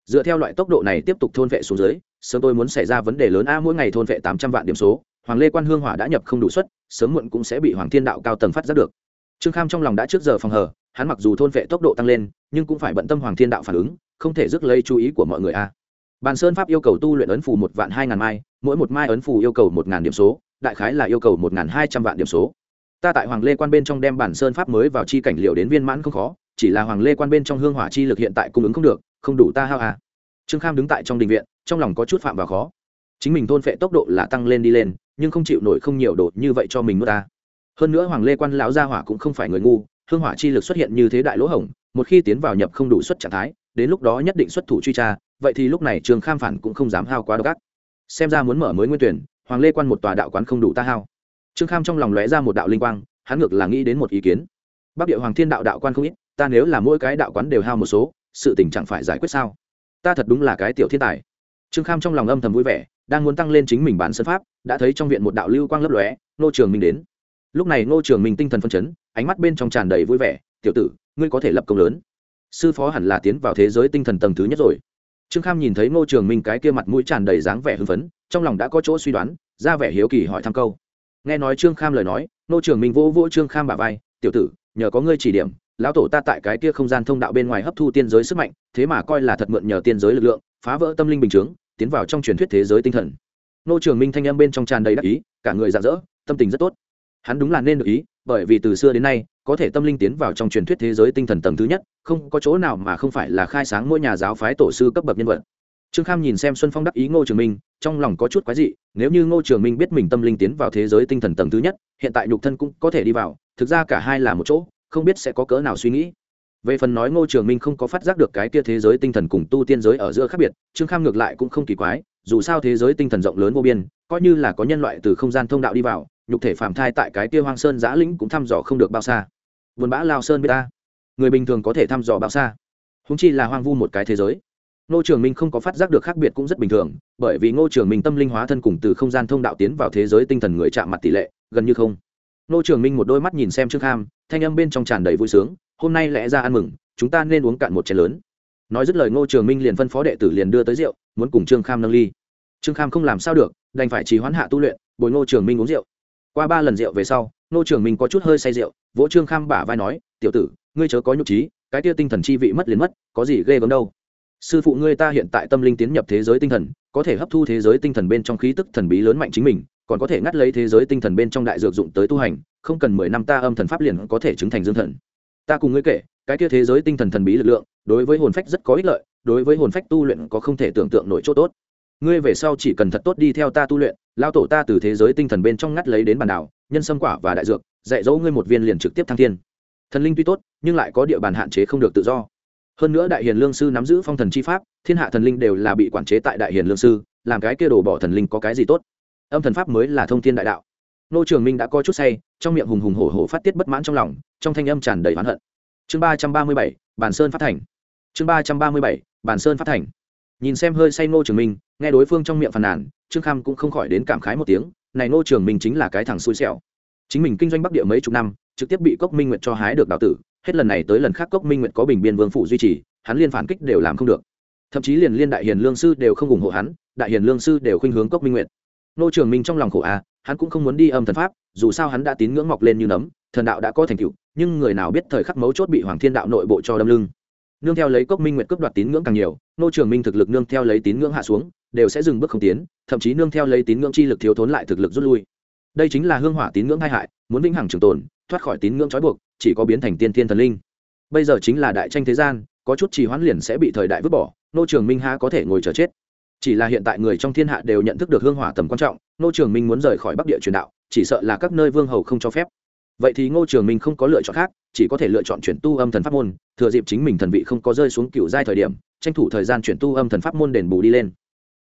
Dựa theo loại tốc độ này tiếp tục thôn vệ xuống dưới, sớm tôi muốn xảy ra vấn đề lớn a, mỗi ngày thôn vệ tám trăm vạn điểm số hoàng lê quan hương hỏa đã nhập không đủ suất, sớm muộn cũng sẽ bị hoàng thiên đạo cao tầng phát giác được. Trương kham trong lòng đã trước giờ phòng hờ, hắn mặc dù thôn vệ tốc độ tăng lên, nhưng cũng phải bận tâm hoàng thiên đạo phản ứng, không thể rước lấy chú ý của mọi người a. Bàn sơn pháp yêu cầu tu luyện ấn phù một vạn hai ngàn mai, mỗi một mai ấn phù yêu cầu một ngàn điểm số, đại khái là yêu cầu một ngàn hai trăm vạn điểm số. Ta tại hoàng lê quan bên trong đem bản sơn pháp mới vào chi cảnh liệu đến viên mãn không khó, chỉ là hoàng lê quan bên trong hương hỏa chi lực hiện tại cung ứng không được, không đủ ta hao à trương kham đứng tại trong đình viện, trong lòng có chút phạm vào khó. Chính mình thôn phệ tốc độ là tăng lên đi lên nhưng không chịu nổi không nhiều đồ như vậy cho mình nuốt ta. Hơn nữa hoàng lê quan lão gia hỏa cũng không phải người ngu, hương hỏa chi lực xuất hiện như thế đại lỗ hổng, một khi tiến vào nhập không đủ suất trạng thái, đến lúc đó nhất định xuất thủ truy tra, vậy thì lúc này trường kham phản cũng không dám hao quá độc ác. Xem ra muốn mở mới nguyên tuyển, hoàng lê quan một tòa đạo quán không đủ ta hao. Trương kham trong lòng lóe ra một đạo linh quang, hắn ngược là nghĩ đến một ý kiến. Bắc địa hoàng thiên đạo đạo quan không ít, ta nếu là mỗi cái đạo quán đều hao một số, sự tình chẳng phải giải quyết sao? Ta thật đúng là cái tiểu thiên tài. Trương kham trong lòng âm thầm vui vẻ, đang muốn tăng lên chính mình bản sân pháp đã thấy trong viện một đạo lưu quang lấp lóe, Ngô trường minh đến. Lúc này Ngô trường minh tinh thần phân chấn, ánh mắt bên trong tràn đầy vui vẻ, tiểu tử, ngươi có thể lập công lớn. Sư phó hẳn là tiến vào thế giới tinh thần tầng thứ nhất rồi. Trương kham nhìn thấy ngô trường minh cái kia mặt mũi tràn đầy dáng vẻ hưng phấn, trong lòng đã có chỗ suy đoán, ra vẻ hiếu kỳ hỏi thăm câu. Nghe nói trương kham lời nói, ngô trường minh vỗ vỗ trương kham bà vai, tiểu tử, nhờ có ngươi chỉ điểm, lão tổ ta tại cái kia không gian thông đạo bên ngoài hấp thu tiên giới sức mạnh, thế mà coi là thật mượn nhờ tiên giới lực lượng, phá vỡ tâm linh bình chướng, tiến vào trong truyền thuyết thế giới tinh thần ngô trường minh thanh âm bên trong tràn đầy đắc ý, cả người rạng rỡ, tâm tình rất tốt. Hắn đúng là nên được ý, bởi vì từ xưa đến nay, có thể tâm linh tiến vào trong truyền thuyết thế giới tinh thần tầng thứ nhất, không có chỗ nào mà không phải là khai sáng mỗi nhà giáo phái tổ sư cấp bậc nhân vật. Trương kham nhìn xem xuân phong đắc ý ngô trường minh, trong lòng có chút quái dị, nếu như ngô trường minh biết mình tâm linh tiến vào thế giới tinh thần tầng thứ nhất, hiện tại nhục thân cũng có thể đi vào, thực ra cả hai là một chỗ, không biết sẽ có cỡ nào suy nghĩ. Về phần nói ngô trường minh không có phát giác được cái kia thế giới tinh thần cùng tu tiên giới ở giữa khác biệt, trương kham ngược lại cũng không kỳ quái dù sao thế giới tinh thần rộng lớn vô biên, coi như là có nhân loại từ không gian thông đạo đi vào, nhục thể phạm thai tại cái kia hoang sơn giã lĩnh cũng thăm dò không được bao xa. Vườn bã lao sơn biết ta. Người bình thường có thể thăm dò bao xa. Húng chi là hoang vu một cái thế giới. Ngô trường minh không có phát giác được khác biệt cũng rất bình thường, bởi vì ngô trường minh tâm linh hóa thân cùng từ không gian thông đạo tiến vào thế giới tinh thần người chạm mặt tỷ lệ, gần như không. Ngô trường minh một đôi mắt nhìn xem trương kham, thanh âm bên trong tràn đầy vui sướng, hôm nay lẽ ra ăn mừng, chúng ta nên uống cạn một chén lớn nói dứt lời ngô trường minh liền phân phó đệ tử liền đưa tới rượu, muốn cùng trương kham nâng ly. Trương kham không làm sao được, đành phải trì hoãn hạ tu luyện, bồi ngô trường minh uống rượu. Qua ba lần rượu về sau, ngô trường minh có chút hơi say rượu, vỗ trương kham bả vai nói, tiểu tử, ngươi chớ có nhục trí, cái tia tinh thần chi vị mất liền mất, có gì ghê gớm đâu. Sư phụ ngươi ta hiện tại tâm linh tiến nhập thế giới tinh thần, có thể hấp thu thế giới tinh thần bên trong khí tức thần bí lớn mạnh chính mình, còn có thể ngắt lấy thế giới tinh thần bên trong đại dược dụng tới tu hành, không cần mười năm ta âm thần pháp liền có thể chứng thành dương thần. Ta cùng ngươi kể cái kia thế giới tinh thần thần bí lực lượng, đối với hồn phách rất có ích lợi, đối với hồn phách tu luyện có không thể tưởng tượng nổi chỗ tốt. Ngươi về sau chỉ cần thật tốt đi theo ta tu luyện, lao tổ ta từ thế giới tinh thần bên trong ngắt lấy đến bản đảo, nhân sâm quả và đại dược, dạy dỗ ngươi một viên liền trực tiếp thăng thiên. Thần linh tuy tốt, nhưng lại có địa bàn hạn chế không được tự do. Hơn nữa đại hiền lương sư nắm giữ phong thần chi pháp, thiên hạ thần linh đều là bị quản chế tại đại hiền lương sư, làm cái kia đổ bỏ thần linh có cái gì tốt? Âm thần pháp mới là thông thiên đại đạo. Nô trường minh đã có chút say, trong miệng hùng hùng hổ hổ phát tiết bất mãn trong lòng, trong thanh âm tràn đầy oán hận chương ba trăm ba mươi bảy, bản sơn phát thành. Chương ba trăm ba mươi bảy, bản sơn phát thành. Nhìn xem hơi say nô trường minh, nghe đối phương trong miệng phàn nàn, trương kham cũng không khỏi đến cảm khái một tiếng, này nô trường minh chính là cái thằng xui xẻo. Chính mình kinh doanh bắc địa mấy chục năm, trực tiếp bị cốc minh nguyệt cho hái được đào tử, hết lần này tới lần khác cốc minh nguyệt có bình biên vương phủ duy trì, hắn liên phản kích đều làm không được. Thậm chí liền liên đại hiền lương sư đều không ủng hộ hắn, đại hiền lương sư đều khuynh hướng cốc minh nguyệt. Nô trường minh trong lòng khổ a, hắn cũng không muốn đi âm thần pháp, dù sao hắn đã tín ngưỡng mọc lên như nấm thần đạo đã có thành tựu, nhưng người nào biết thời khắc mấu chốt bị hoàng thiên đạo nội bộ cho đâm lưng. Nương theo lấy cốc minh nguyệt cướp đoạt tín ngưỡng càng nhiều, nô trường minh thực lực nương theo lấy tín ngưỡng hạ xuống, đều sẽ dừng bước không tiến, thậm chí nương theo lấy tín ngưỡng chi lực thiếu thốn lại thực lực rút lui. Đây chính là hương hỏa tín ngưỡng hai hại, muốn vĩnh hằng trường tồn, thoát khỏi tín ngưỡng trói buộc, chỉ có biến thành tiên thiên thần linh. Bây giờ chính là đại tranh thế gian, có chút trì hoãn liền sẽ bị thời đại vứt bỏ, nô trường minh ha có thể ngồi chờ chết. Chỉ là hiện tại người trong thiên hạ đều nhận thức được hương hỏa tầm quan trọng, nô trường minh muốn rời khỏi bắc địa truyền đạo, chỉ sợ là các nơi vương hầu không cho phép vậy thì ngô trường minh không có lựa chọn khác, chỉ có thể lựa chọn chuyển tu âm thần pháp môn, thừa dịp chính mình thần vị không có rơi xuống cựu giai thời điểm, tranh thủ thời gian chuyển tu âm thần pháp môn đền bù đi lên.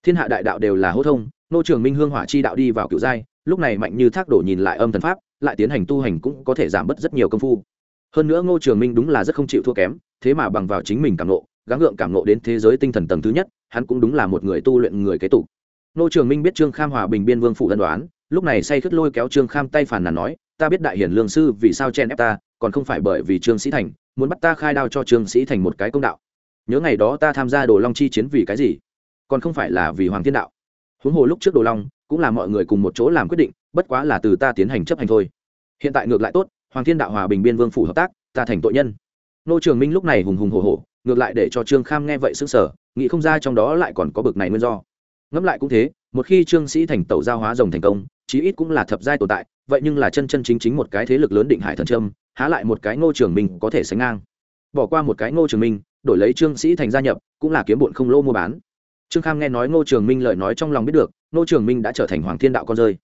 Thiên hạ đại đạo đều là hô thông, Ngô trường minh hương hỏa chi đạo đi vào cựu giai, lúc này mạnh như thác đổ nhìn lại âm thần pháp, lại tiến hành tu hành cũng có thể giảm bớt rất nhiều công phu. Hơn nữa ngô trường minh đúng là rất không chịu thua kém, thế mà bằng vào chính mình cảm nộ gắng gượng cảm nộ đến thế giới tinh thần tầng thứ nhất, hắn cũng đúng là một người tu luyện người kế tục. Ngô trường minh biết trương kham hòa bình biên vương phủ ân đoán lúc này say khất lôi kéo trương kham tay phản nàn nói ta biết đại hiển lương sư vì sao chen ép ta, còn không phải bởi vì trương sĩ thành, muốn bắt ta khai đao cho trương sĩ thành một cái công đạo. Nhớ ngày đó ta tham gia đồ long chi chiến vì cái gì? Còn không phải là vì hoàng thiên đạo. Huống hồ lúc trước đồ long cũng là mọi người cùng một chỗ làm quyết định, bất quá là từ ta tiến hành chấp hành thôi. Hiện tại ngược lại tốt, hoàng thiên đạo hòa bình biên vương phủ hợp tác, ta thành tội nhân. Nô trường minh lúc này hùng hùng hồ hồ ngược lại để cho trương kham nghe vậy xứng sở nghĩ không ra trong đó lại còn có bực này nguyên do. Ngẫm lại cũng thế, một khi trương sĩ thành tẩu giao hóa rồng thành công, chí ít cũng là thập giai tồn tại vậy nhưng là chân chân chính chính một cái thế lực lớn định hải thần trâm há lại một cái ngô trường minh có thể sánh ngang. Bỏ qua một cái ngô trường minh, đổi lấy trương sĩ thành gia nhập, cũng là kiếm bụn không lô mua bán. Trương kham nghe nói ngô trường minh lời nói trong lòng biết được, ngô trường minh đã trở thành hoàng thiên đạo con rơi.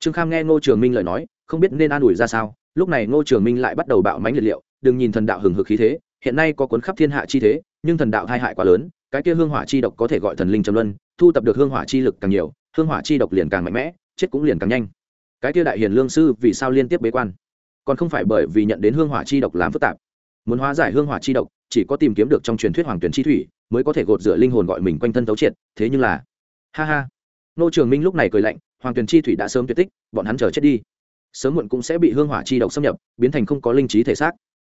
Trương kham nghe ngô trường minh lời nói, không biết nên an ủi ra sao, lúc này ngô trường minh lại bắt đầu bạo mánh liệt liệu, đừng nhìn thần đạo hừng hực khí thế, hiện nay có cuốn khắp thiên hạ chi thế, nhưng thần đạo hai hại quá lớn, cái kia hương hỏa chi độc có thể gọi thần linh trầm luân, thu tập được hương hỏa chi lực càng nhiều, hương hỏa chi độc liền càng mạnh mẽ, chết cũng liền càng nhanh cái kia đại hiền lương sư vì sao liên tiếp bế quan? Còn không phải bởi vì nhận đến hương hỏa chi độc làm phức tạp. Muốn hóa giải hương hỏa chi độc, chỉ có tìm kiếm được trong truyền thuyết hoàng tuyển chi thủy mới có thể gột rửa linh hồn gọi mình quanh thân tấu triệt, thế nhưng là ha ha. Nô trường minh lúc này cười lạnh, hoàng tuyển chi thủy đã sớm tuyệt tích, bọn hắn chờ chết đi. Sớm muộn cũng sẽ bị hương hỏa chi độc xâm nhập, biến thành không có linh trí thể xác.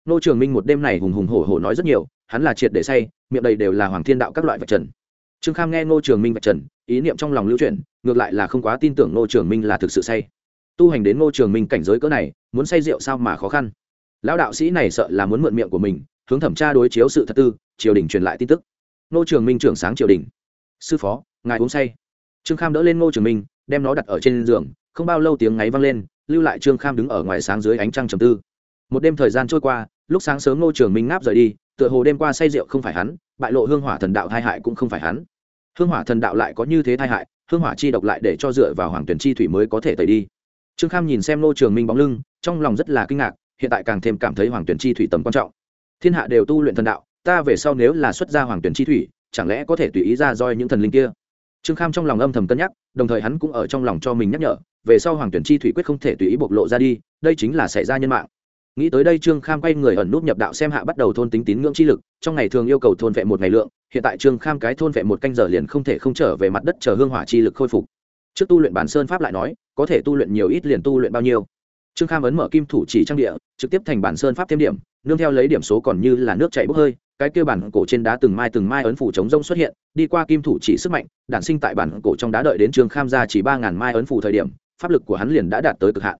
Nô trường minh một đêm này hùng hùng hổ hổ nói rất nhiều, hắn là triệt để say, miệng đầy đều là hoàng thiên đạo các loại vật trần. Trương kham nghe nô trường minh vật trần, ý niệm trong lòng lưu chuyển, ngược lại là không quá tin tưởng nô trường minh là thực sự say tu hành đến Ngô trường minh cảnh giới cỡ này, muốn say rượu sao mà khó khăn. Lão đạo sĩ này sợ là muốn mượn miệng của mình, hướng thẩm tra đối chiếu sự thật tư, triều đình truyền lại tin tức. Ngô trường minh trưởng sáng triều đình. Sư phó, ngài uống say. Trương kham đỡ lên Ngô trường minh đem nó đặt ở trên giường, không bao lâu tiếng ngáy vang lên, lưu lại trương kham đứng ở ngoài sáng dưới ánh trăng trầm tư. Một đêm thời gian trôi qua, lúc sáng sớm Ngô trường minh ngáp rời đi, tựa hồ đêm qua say rượu không phải hắn, bại lộ hương hỏa thần đạo thai hại cũng không phải hắn. Hương hỏa thần đạo lại có như thế thai hại, hương hỏa chi độc lại để cho dựa vào hoàng tuyển chi thủy mới có thể tẩy đi trương kham nhìn xem nô trường minh bóng lưng, trong lòng rất là kinh ngạc, hiện tại càng thêm cảm thấy hoàng tuyển chi thủy tầm quan trọng. Thiên hạ đều tu luyện thần đạo, ta về sau nếu là xuất gia hoàng tuyển chi thủy, chẳng lẽ có thể tùy ý ra roi những thần linh kia? Trương kham trong lòng âm thầm cân nhắc, đồng thời hắn cũng ở trong lòng cho mình nhắc nhở, về sau hoàng tuyển chi thủy quyết không thể tùy ý bộc lộ ra đi, đây chính là xảy ra nhân mạng. Nghĩ tới đây trương kham quay người ẩn nút nhập đạo xem hạ bắt đầu thôn tính tín ngưỡng chi lực, trong ngày thường yêu cầu thôn vệ một ngày lượng, hiện tại trương kham cái thôn vệ một canh giờ liền không thể không trở về mặt đất chờ hương hỏa chi lực khôi phục trước tu luyện bản sơn pháp lại nói, có thể tu luyện nhiều ít liền tu luyện bao nhiêu. Trương kham ấn mở kim thủ chỉ trang địa, trực tiếp thành bản sơn pháp thêm điểm, nương theo lấy điểm số còn như là nước chảy bốc hơi, cái kia bản cổ trên đá từng mai từng mai ấn phủ chống rông xuất hiện, đi qua kim thủ chỉ sức mạnh, đản sinh tại bản cổ trong đá đợi đến trương kham ra chỉ ba ngàn mai ấn phủ thời điểm, pháp lực của hắn liền đã đạt tới cực hạn.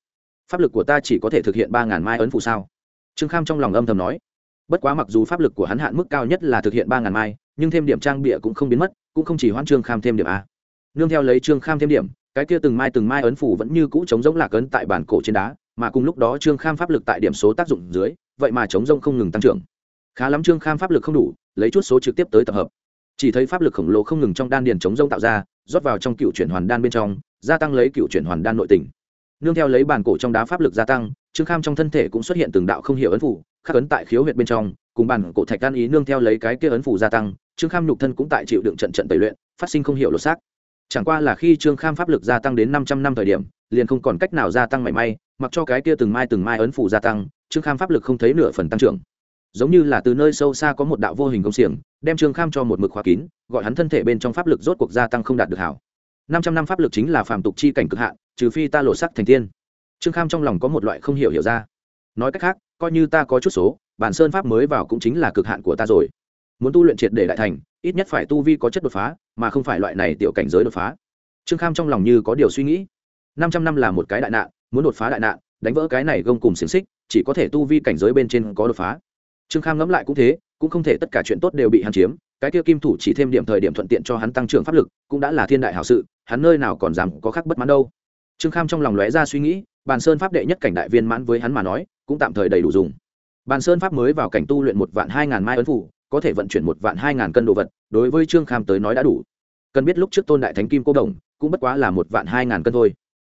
Pháp lực của ta chỉ có thể thực hiện ba ngàn mai ấn phủ sao? Trương kham trong lòng âm thầm nói. Bất quá mặc dù pháp lực của hắn hạn mức cao nhất là thực hiện ba ngàn mai, nhưng thêm điểm trang bịa cũng không biến mất, cũng không chỉ hoãn trương kham thêm điểm a nương theo lấy trương kham thêm điểm, cái kia từng mai từng mai ấn phủ vẫn như cũ chống giống lạc ấn tại bản cổ trên đá, mà cùng lúc đó trương kham pháp lực tại điểm số tác dụng dưới, vậy mà chống rông không ngừng tăng trưởng. Khá lắm trương kham pháp lực không đủ, lấy chút số trực tiếp tới tập hợp. Chỉ thấy pháp lực khổng lồ không ngừng trong đan điền chống rông tạo ra, rót vào trong cựu chuyển hoàn đan bên trong, gia tăng lấy cựu chuyển hoàn đan nội tình. Nương theo lấy bàn cổ trong đá pháp lực gia tăng, trương kham trong thân thể cũng xuất hiện từng đạo không hiểu ấn phủ, khắc ấn tại khiếu huyệt bên trong, cùng bàn cổ thạch đan ý nương theo lấy cái kia ấn phủ gia tăng, trương kham nhục thân cũng tại chịu đựng trận trận tẩy luyện, phát sinh không hiểu lột xác chẳng qua là khi trương kham pháp lực gia tăng đến năm trăm năm thời điểm, liền không còn cách nào gia tăng mảy may, mặc cho cái kia từng mai từng mai ấn phủ gia tăng, trương kham pháp lực không thấy nửa phần tăng trưởng. Giống như là từ nơi sâu xa có một đạo vô hình công xiềng, đem trương kham cho một mực khóa kín, gọi hắn thân thể bên trong pháp lực rốt cuộc gia tăng không đạt được hảo. Năm trăm năm pháp lực chính là phàm tục chi cảnh cực hạn, trừ phi ta lộ sắc thành tiên. Trương kham trong lòng có một loại không hiểu hiểu ra. Nói cách khác, coi như ta có chút số, bản sơn pháp mới vào cũng chính là cực hạn của ta rồi. Muốn tu luyện triệt để đại thành ít nhất phải tu vi có chất đột phá, mà không phải loại này tiểu cảnh giới đột phá. Trương kham trong lòng như có điều suy nghĩ. Năm trăm năm là một cái đại nạn, muốn đột phá đại nạn, đánh vỡ cái này gông cùng xiềng xích, chỉ có thể tu vi cảnh giới bên trên có đột phá. Trương kham ngẫm lại cũng thế, cũng không thể tất cả chuyện tốt đều bị hắn chiếm, cái kia kim thủ chỉ thêm điểm thời điểm thuận tiện cho hắn tăng trưởng pháp lực, cũng đã là thiên đại hảo sự, hắn nơi nào còn dám có khác bất mãn đâu. Trương kham trong lòng lóe ra suy nghĩ, bàn sơn pháp đệ nhất cảnh đại viên mãn với hắn mà nói, cũng tạm thời đầy đủ dùng. Bàn sơn pháp mới vào cảnh tu luyện một vạn hai ngàn mai ấn phủ có thể vận chuyển một vạn hai ngàn cân đồ vật, đối với trương kham tới nói đã đủ. Cần biết lúc trước tôn đại thánh kim cô đồng cũng bất quá là một vạn hai ngàn cân thôi.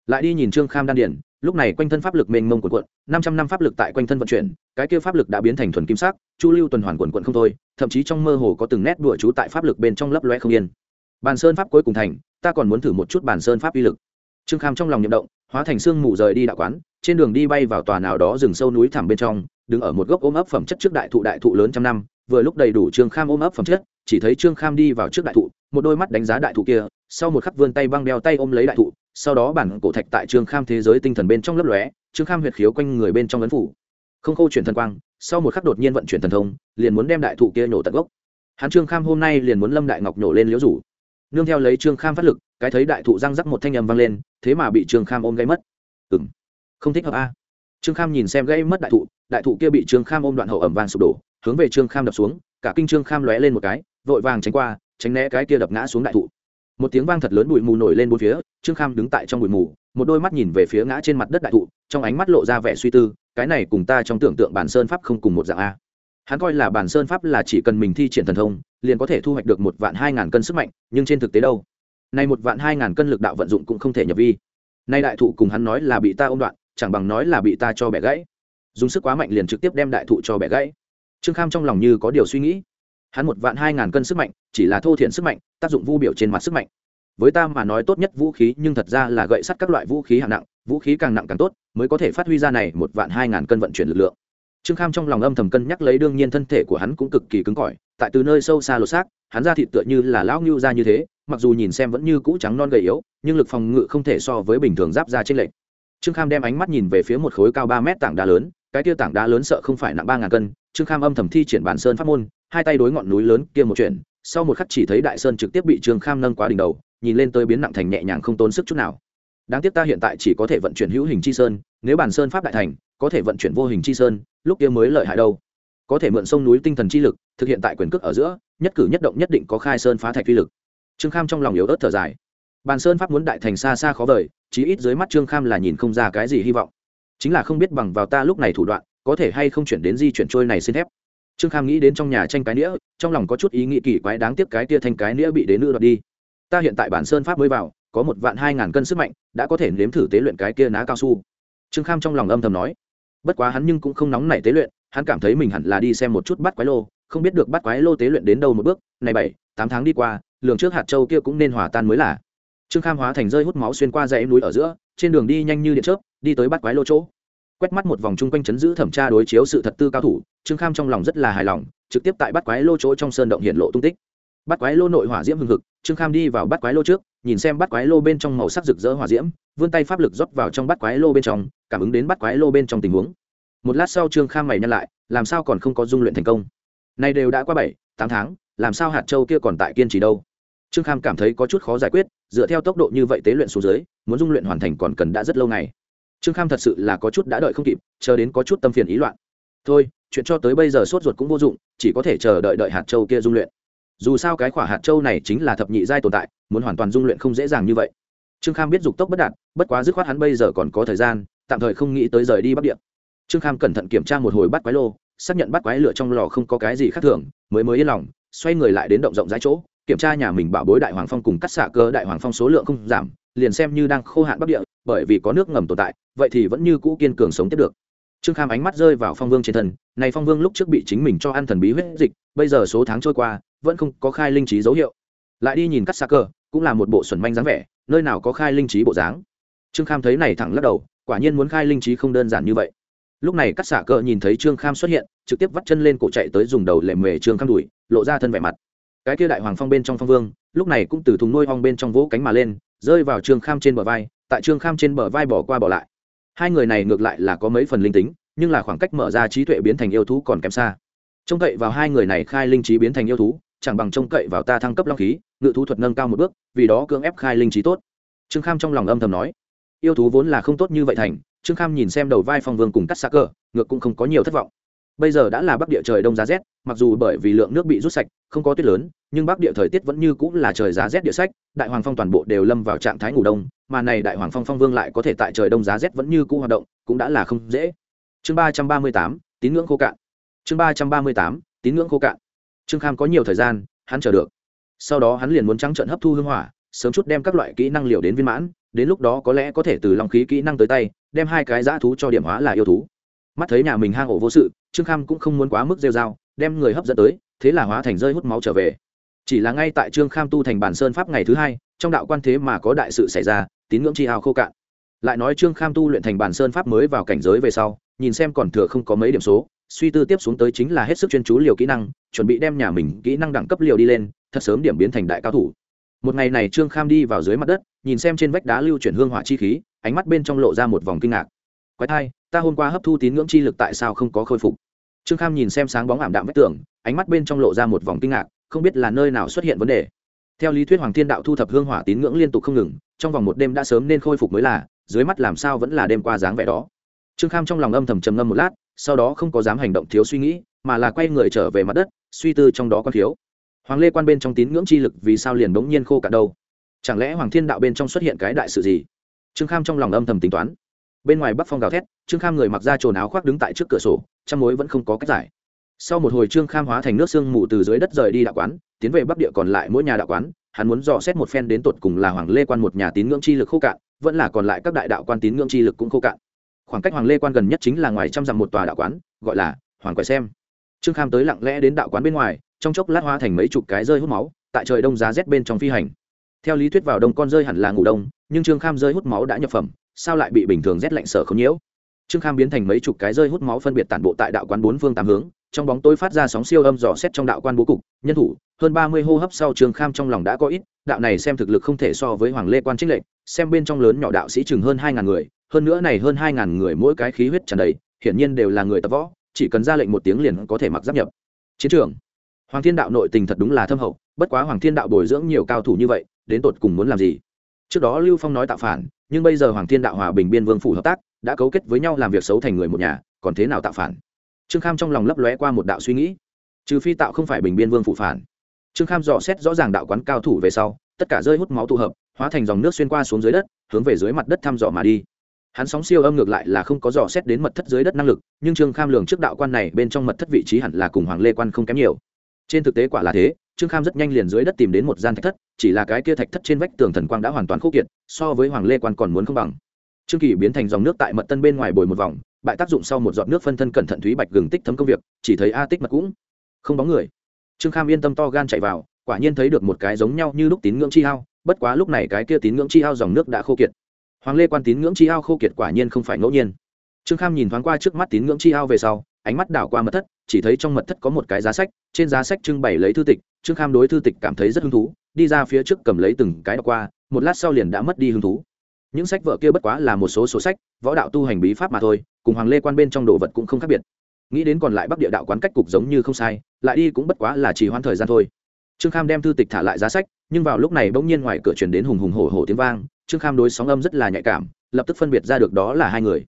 Lại đi nhìn trương kham đan điển lúc này quanh thân pháp lực mênh mông quần quận năm trăm năm pháp lực tại quanh thân vận chuyển, cái kia pháp lực đã biến thành thuần kim sắc, chu lưu tuần hoàn quần quận không thôi, thậm chí trong mơ hồ có từng nét đùa chú tại pháp lực bên trong lấp loe không yên. Bàn sơn pháp cuối cùng thành, ta còn muốn thử một chút bàn sơn pháp uy lực. Trương kham trong lòng nhậm động, hóa thành xương mù rời đi đạo quán, trên đường đi bay vào tòa nào đó rừng sâu núi thẳm bên trong, đứng ở một gốc ôm ấp phẩm chất trước đại thụ đại thụ lớn trăm năm vừa lúc đầy đủ trương kham ôm ấp phẩm chất, chỉ thấy trương kham đi vào trước đại thụ, một đôi mắt đánh giá đại thụ kia, sau một khắc vươn tay băng đeo tay ôm lấy đại thụ, sau đó bản cổ thạch tại trương kham thế giới tinh thần bên trong lấp lóe, trương kham huyệt khiếu quanh người bên trong ấn phủ. Không khâu chuyển thần quang, sau một khắc đột nhiên vận chuyển thần thông, liền muốn đem đại thụ kia nhổ tận gốc. Hắn trương kham hôm nay liền muốn lâm đại ngọc nhổ lên liễu rủ. Nương theo lấy trương kham phát lực, cái thấy đại thụ răng rắc một thanh âm vang lên, thế mà bị trương kham ôm gây mất. Ừ m không thích hợp a. Trương kham nhìn xem gây mất đại thụ đại thụ kia bị trương kham ôm đoạn hậu ẩm vàng sụp đổ hướng về trương kham đập xuống, cả kinh trương kham lóe lên một cái, vội vàng tránh qua, tránh né cái kia đập ngã xuống đại thụ. Một tiếng vang thật lớn bụi mù nổi lên bốn phía, trương kham đứng tại trong bụi mù, một đôi mắt nhìn về phía ngã trên mặt đất đại thụ, trong ánh mắt lộ ra vẻ suy tư, cái này cùng ta trong tưởng tượng bản sơn pháp không cùng một dạng a. Hắn coi là bản sơn pháp là chỉ cần mình thi triển thần thông, liền có thể thu hoạch được một vạn hai ngàn cân sức mạnh, nhưng trên thực tế đâu? Nay một vạn hai ngàn cân lực đạo vận dụng cũng không thể nhập vi. Nay đại thụ cùng hắn nói là bị ta ôm đoạn, chẳng bằng nói là bị ta cho bẻ gãy. Dùng sức quá mạnh liền trực tiếp đem đại thụ cho bẻ gãy trương kham trong lòng như có điều suy nghĩ. Hắn một vạn hai ngàn cân sức mạnh, chỉ là thô thiện sức mạnh, tác dụng vu biểu trên mặt sức mạnh. Với ta mà nói tốt nhất vũ khí, nhưng thật ra là gậy sắt các loại vũ khí hạng nặng, vũ khí càng nặng càng tốt, mới có thể phát huy ra này một vạn hai ngàn cân vận chuyển lực lượng. Trương kham trong lòng âm thầm cân nhắc lấy đương nhiên thân thể của hắn cũng cực kỳ cứng cỏi, tại từ nơi sâu xa lột xác, hắn ra thịt tựa như là lão ngưu ra như thế, mặc dù nhìn xem vẫn như cũ trắng non gầy yếu, nhưng lực phòng ngự không thể so với bình thường giáp ra trên lệnh trương kham đem ánh mắt nhìn về phía một khối cao ba mét tảng đá lớn cái kia tảng đá lớn sợ không phải nặng ba ngàn cân, trương kham âm thầm thi triển bản sơn pháp môn, hai tay đối ngọn núi lớn kia một chuyện, sau một khắc chỉ thấy đại sơn trực tiếp bị trương kham nâng quá đỉnh đầu, nhìn lên tới biến nặng thành nhẹ nhàng không tốn sức chút nào. Đáng tiếc ta hiện tại chỉ có thể vận chuyển hữu hình chi sơn, nếu bản sơn pháp đại thành, có thể vận chuyển vô hình chi sơn, lúc kia mới lợi hại đâu. Có thể mượn sông núi tinh thần chi lực, thực hiện tại quyền cước ở giữa, nhất cử nhất động nhất định có khai sơn phá thạch uy lực. Trương kham trong lòng yếu ớt thở dài. Bàn sơn pháp muốn đại thành xa xa khó vời, chí ít dưới mắt trương kham là nhìn không ra cái gì hy vọng chính là không biết bằng vào ta lúc này thủ đoạn, có thể hay không chuyển đến di chuyển trôi này xin thép trương kham nghĩ đến trong nhà tranh cái nĩa, trong lòng có chút ý nghĩ kỳ quái đáng tiếc cái tia thanh cái nĩa bị đến nữ đoạt đi. Ta hiện tại bản sơn pháp mới vào, có một vạn hai ngàn cân sức mạnh, đã có thể nếm thử tế luyện cái kia ná cao su. Trương kham trong lòng âm thầm nói. Bất quá hắn nhưng cũng không nóng nảy tế luyện, hắn cảm thấy mình hẳn là đi xem một chút bắt quái lô, không biết được bắt quái lô tế luyện đến đâu một bước, này bảy, tám tháng đi qua, lường trước hạt châu kia cũng nên hòa tan mới là. Trương kham hóa thành rơi hút máu xuyên qua dãy núi ở giữa trên đường đi nhanh như điện chớp, đi tới bắt quái lô chỗ. Quét mắt một vòng chung quanh chấn giữ thẩm tra đối chiếu sự thật tư cao thủ, trương kham trong lòng rất là hài lòng, trực tiếp tại bắt quái lô chỗ trong sơn động hiện lộ tung tích. Bắt quái lô nội hỏa diễm hừng hực, trương kham đi vào bắt quái lô trước, nhìn xem bắt quái lô bên trong màu sắc rực rỡ hỏa diễm, vươn tay pháp lực rót vào trong bắt quái lô bên trong, cảm ứng đến bắt quái lô bên trong tình huống. Một lát sau trương kham mày nhăn lại, làm sao còn không có dung luyện thành công? Nay đều đã qua bảy, tám tháng, làm sao hạt châu kia còn tại kiên trì đâu? Trương kham cảm thấy có chút khó giải quyết, dựa theo tốc độ như vậy tế luyện xuống dưới, muốn dung luyện hoàn thành còn cần đã rất lâu ngày. Trương kham thật sự là có chút đã đợi không kịp, chờ đến có chút tâm phiền ý loạn. Thôi, chuyện cho tới bây giờ sốt ruột cũng vô dụng, chỉ có thể chờ đợi đợi hạt châu kia dung luyện. Dù sao cái khỏa hạt châu này chính là thập nhị giai tồn tại, muốn hoàn toàn dung luyện không dễ dàng như vậy. Trương kham biết dục tốc bất đạt, bất quá dứt khoát hắn bây giờ còn có thời gian, tạm thời không nghĩ tới rời đi bắc địa. Trương kham cẩn thận kiểm tra một hồi bắt quái lô, xác nhận bắt quái lửa trong lò không có cái gì khác thường, mới mới yên lòng, xoay người lại đến động rộng rãi chỗ kiểm tra nhà mình bảo bối đại hoàng phong cùng cắt xạ cơ đại hoàng phong số lượng không giảm, liền xem như đang khô hạn bắc địa, bởi vì có nước ngầm tồn tại, vậy thì vẫn như cũ kiên cường sống tiếp được. Trương kham ánh mắt rơi vào phong vương trên thân, này phong vương lúc trước bị chính mình cho ăn thần bí huyết dịch, bây giờ số tháng trôi qua, vẫn không có khai linh trí dấu hiệu. Lại đi nhìn cắt xa cơ, cũng là một bộ xuẩn manh dáng vẻ, nơi nào có khai linh trí bộ dáng. Trương kham thấy này thẳng lắc đầu, quả nhiên muốn khai linh trí không đơn giản như vậy. Lúc này cắt xả cờ nhìn thấy trương kham xuất hiện, trực tiếp vắt chân lên cổ chạy tới dùng đầu lệ mề trương kham đùi lộ ra thân vẻ mặt cái kia đại hoàng phong bên trong phong vương, lúc này cũng từ thùng nuôi hong bên trong vỗ cánh mà lên, rơi vào trương kham trên bờ vai, tại trương kham trên bờ vai bỏ qua bỏ lại. Hai người này ngược lại là có mấy phần linh tính, nhưng là khoảng cách mở ra trí tuệ biến thành yêu thú còn kém xa. Trông cậy vào hai người này khai linh trí biến thành yêu thú, chẳng bằng trông cậy vào ta thăng cấp long khí, ngự thú thuật nâng cao một bước, vì đó cưỡng ép khai linh trí tốt. Trương kham trong lòng âm thầm nói, yêu thú vốn là không tốt như vậy thành, trương kham nhìn xem đầu vai phong vương cùng cắt xa cờ ngược cũng không có nhiều thất vọng bây giờ đã là bắc địa trời đông giá rét, mặc dù bởi vì lượng nước bị rút sạch, không có tuyết lớn, nhưng bắc địa thời tiết vẫn như cũng là trời giá rét địa sách, đại hoàng phong toàn bộ đều lâm vào trạng thái ngủ đông, mà này đại hoàng phong phong vương lại có thể tại trời đông giá rét vẫn như cũ hoạt động, cũng đã là không dễ. Chương ba trăm ba mươi tám, tín ngưỡng khô cạn. Chương ba trăm ba mươi tám, tín ngưỡng khô cạn. Trương kham có nhiều thời gian, hắn chờ được. Sau đó hắn liền muốn trắng trận hấp thu hương hỏa, sớm chút đem các loại kỹ năng liều đến viên mãn, đến lúc đó có lẽ có thể từ lòng khí kỹ năng tới tay, đem hai cái dã thú cho điểm hóa là yêu thú mắt thấy nhà mình hang ổ vô sự, trương kham cũng không muốn quá mức rêu r a o đem người hấp dẫn tới, thế là hóa thành rơi hút máu trở về. Chỉ là ngay tại trương kham tu thành bản sơn pháp ngày thứ hai, trong đạo quan thế mà có đại sự xảy ra, tín ngưỡng chi hào khô cạn. Lại nói trương kham tu luyện thành bản sơn pháp mới vào cảnh giới về sau, nhìn xem còn thừa không có mấy điểm số, suy tư tiếp xuống tới chính là hết sức chuyên chú liều kỹ năng, chuẩn bị đem nhà mình kỹ năng đẳng cấp liều đi lên, thật sớm điểm biến thành đại cao thủ. Một ngày này trương kham đi vào dưới mặt đất, nhìn xem trên vách đá lưu chuyển hương hỏa chi khí, ánh mắt bên trong lộ ra một vòng kinh ngạc. Quái thai ta hôm qua hấp thu tín ngưỡng chi lực tại sao không có khôi phục? Trương kham nhìn xem sáng bóng ảm đạm vách tường, ánh mắt bên trong lộ ra một vòng kinh ngạc, không biết là nơi nào xuất hiện vấn đề. Theo lý thuyết hoàng thiên đạo thu thập hương hỏa tín ngưỡng liên tục không ngừng, trong vòng một đêm đã sớm nên khôi phục mới là, dưới mắt làm sao vẫn là đêm qua dáng vẻ đó. Trương kham trong lòng âm thầm trầm ngâm một lát, sau đó không có dám hành động thiếu suy nghĩ, mà là quay người trở về mặt đất, suy tư trong đó quan thiếu. Hoàng lê quan bên trong tín ngưỡng chi lực vì sao liền bỗng nhiên khô cả đâu chẳng lẽ hoàng thiên đạo bên trong xuất hiện cái đại sự gì? Trương kham trong lòng âm thầm tính toán bên ngoài bắc phong gào thét, trương kham người mặc ra trồn áo khoác đứng tại trước cửa sổ trong mối vẫn không có cách giải. Sau một hồi trương kham hóa thành nước sương mù từ dưới đất rời đi đạo quán, tiến về bắc địa còn lại mỗi nhà đạo quán, hắn muốn dò xét một phen đến tột cùng là hoàng lê quan một nhà tín ngưỡng chi lực khô cạn, vẫn là còn lại các đại đạo quan tín ngưỡng chi lực cũng khô cạn. Khoảng cách hoàng lê quan gần nhất chính là ngoài trăm dặm một tòa đạo quán, gọi là hoàng quầy xem. Trương kham tới lặng lẽ đến đạo quán bên ngoài, trong chốc lát hóa thành mấy chục cái rơi hút máu, tại trời đông giá rét bên trong phi hành. Theo lý thuyết vào đông con rơi hẳn là ngủ đông, nhưng trương kham rơi hút máu đã nhập phẩm sao lại bị bình thường rét lạnh sở không nhiễu? Trương kham biến thành mấy chục cái rơi hút máu phân biệt tản bộ tại đạo quán bốn phương tám hướng, trong bóng tối phát ra sóng siêu âm dò xét trong đạo quan bố cục, nhân thủ, hơn ba mươi hô hấp sau trương kham trong lòng đã có ít, đạo này xem thực lực không thể so với hoàng lê quan trích lệnh, xem bên trong lớn nhỏ đạo sĩ chừng hơn hai ngàn người, hơn nữa này hơn hai ngàn người mỗi cái khí huyết tràn đầy, hiển nhiên đều là người tập võ, chỉ cần ra lệnh một tiếng liền có thể mặc giáp nhập. Chiến trường. Hoàng thiên đạo nội tình thật đúng là thâm hậu, bất quá hoàng thiên đạo bồi dưỡng nhiều cao thủ như vậy, đến tột cùng muốn làm gì? Trước đó lưu phong nói tạo phản, nhưng bây giờ hoàng thiên đạo hòa bình biên vương phủ hợp tác, đã cấu kết với nhau làm việc xấu thành người một nhà, còn thế nào tạo phản? Trương kham trong lòng lấp lóe qua một đạo suy nghĩ. Trừ phi tạo không phải bình biên vương phủ phản. Trương kham dò xét rõ ràng đạo quán cao thủ về sau, tất cả rơi hút máu tụ hợp, hóa thành dòng nước xuyên qua xuống dưới đất, hướng về dưới mặt đất thăm dò mà đi. Hắn sóng siêu âm ngược lại là không có dò xét đến mật thất dưới đất năng lực, nhưng trương kham lường trước đạo quan này bên trong mật thất vị trí hẳn là cùng hoàng lê quan không kém nhiều. Trên thực tế quả là thế trương kham rất nhanh liền dưới đất tìm đến một gian thạch thất, chỉ là cái kia thạch thất trên vách tường thần quang đã hoàn toàn khô kiệt, so với hoàng lê quan còn muốn không bằng. Trương kỳ biến thành dòng nước tại mật tân bên ngoài bồi một vòng, bại tác dụng sau một giọt nước phân thân cẩn thận thúy bạch gừng tích thấm công việc, chỉ thấy a tích mật cũng không bóng người. Trương kham yên tâm to gan chạy vào, quả nhiên thấy được một cái giống nhau như lúc tín ngưỡng chi hao, bất quá lúc này cái kia tín ngưỡng chi hao dòng nước đã khô kiệt. Hoàng lê quan tín ngưỡng chi hao khô kiệt quả nhiên không phải ngẫu nhiên. Trương kham nhìn thoáng qua trước mắt tín ngưỡng chi hao về sau, ánh mắt đảo qua mật thất chỉ thấy trong mật thất có một cái giá sách, trên giá sách trưng bày lấy thư tịch, trương kham đối thư tịch cảm thấy rất hứng thú, đi ra phía trước cầm lấy từng cái đọc qua, một lát sau liền đã mất đi hứng thú. Những sách vợ kia bất quá là một số số sách, võ đạo tu hành bí pháp mà thôi, cùng hoàng lê quan bên trong đồ vật cũng không khác biệt. Nghĩ đến còn lại bắc địa đạo quán cách cục giống như không sai, lại đi cũng bất quá là chỉ hoãn thời gian thôi. Trương kham đem thư tịch thả lại giá sách, nhưng vào lúc này bỗng nhiên ngoài cửa truyền đến hùng hùng hổ hổ tiếng vang, trương kham đối sóng âm rất là nhạy cảm, lập tức phân biệt ra được đó là hai người.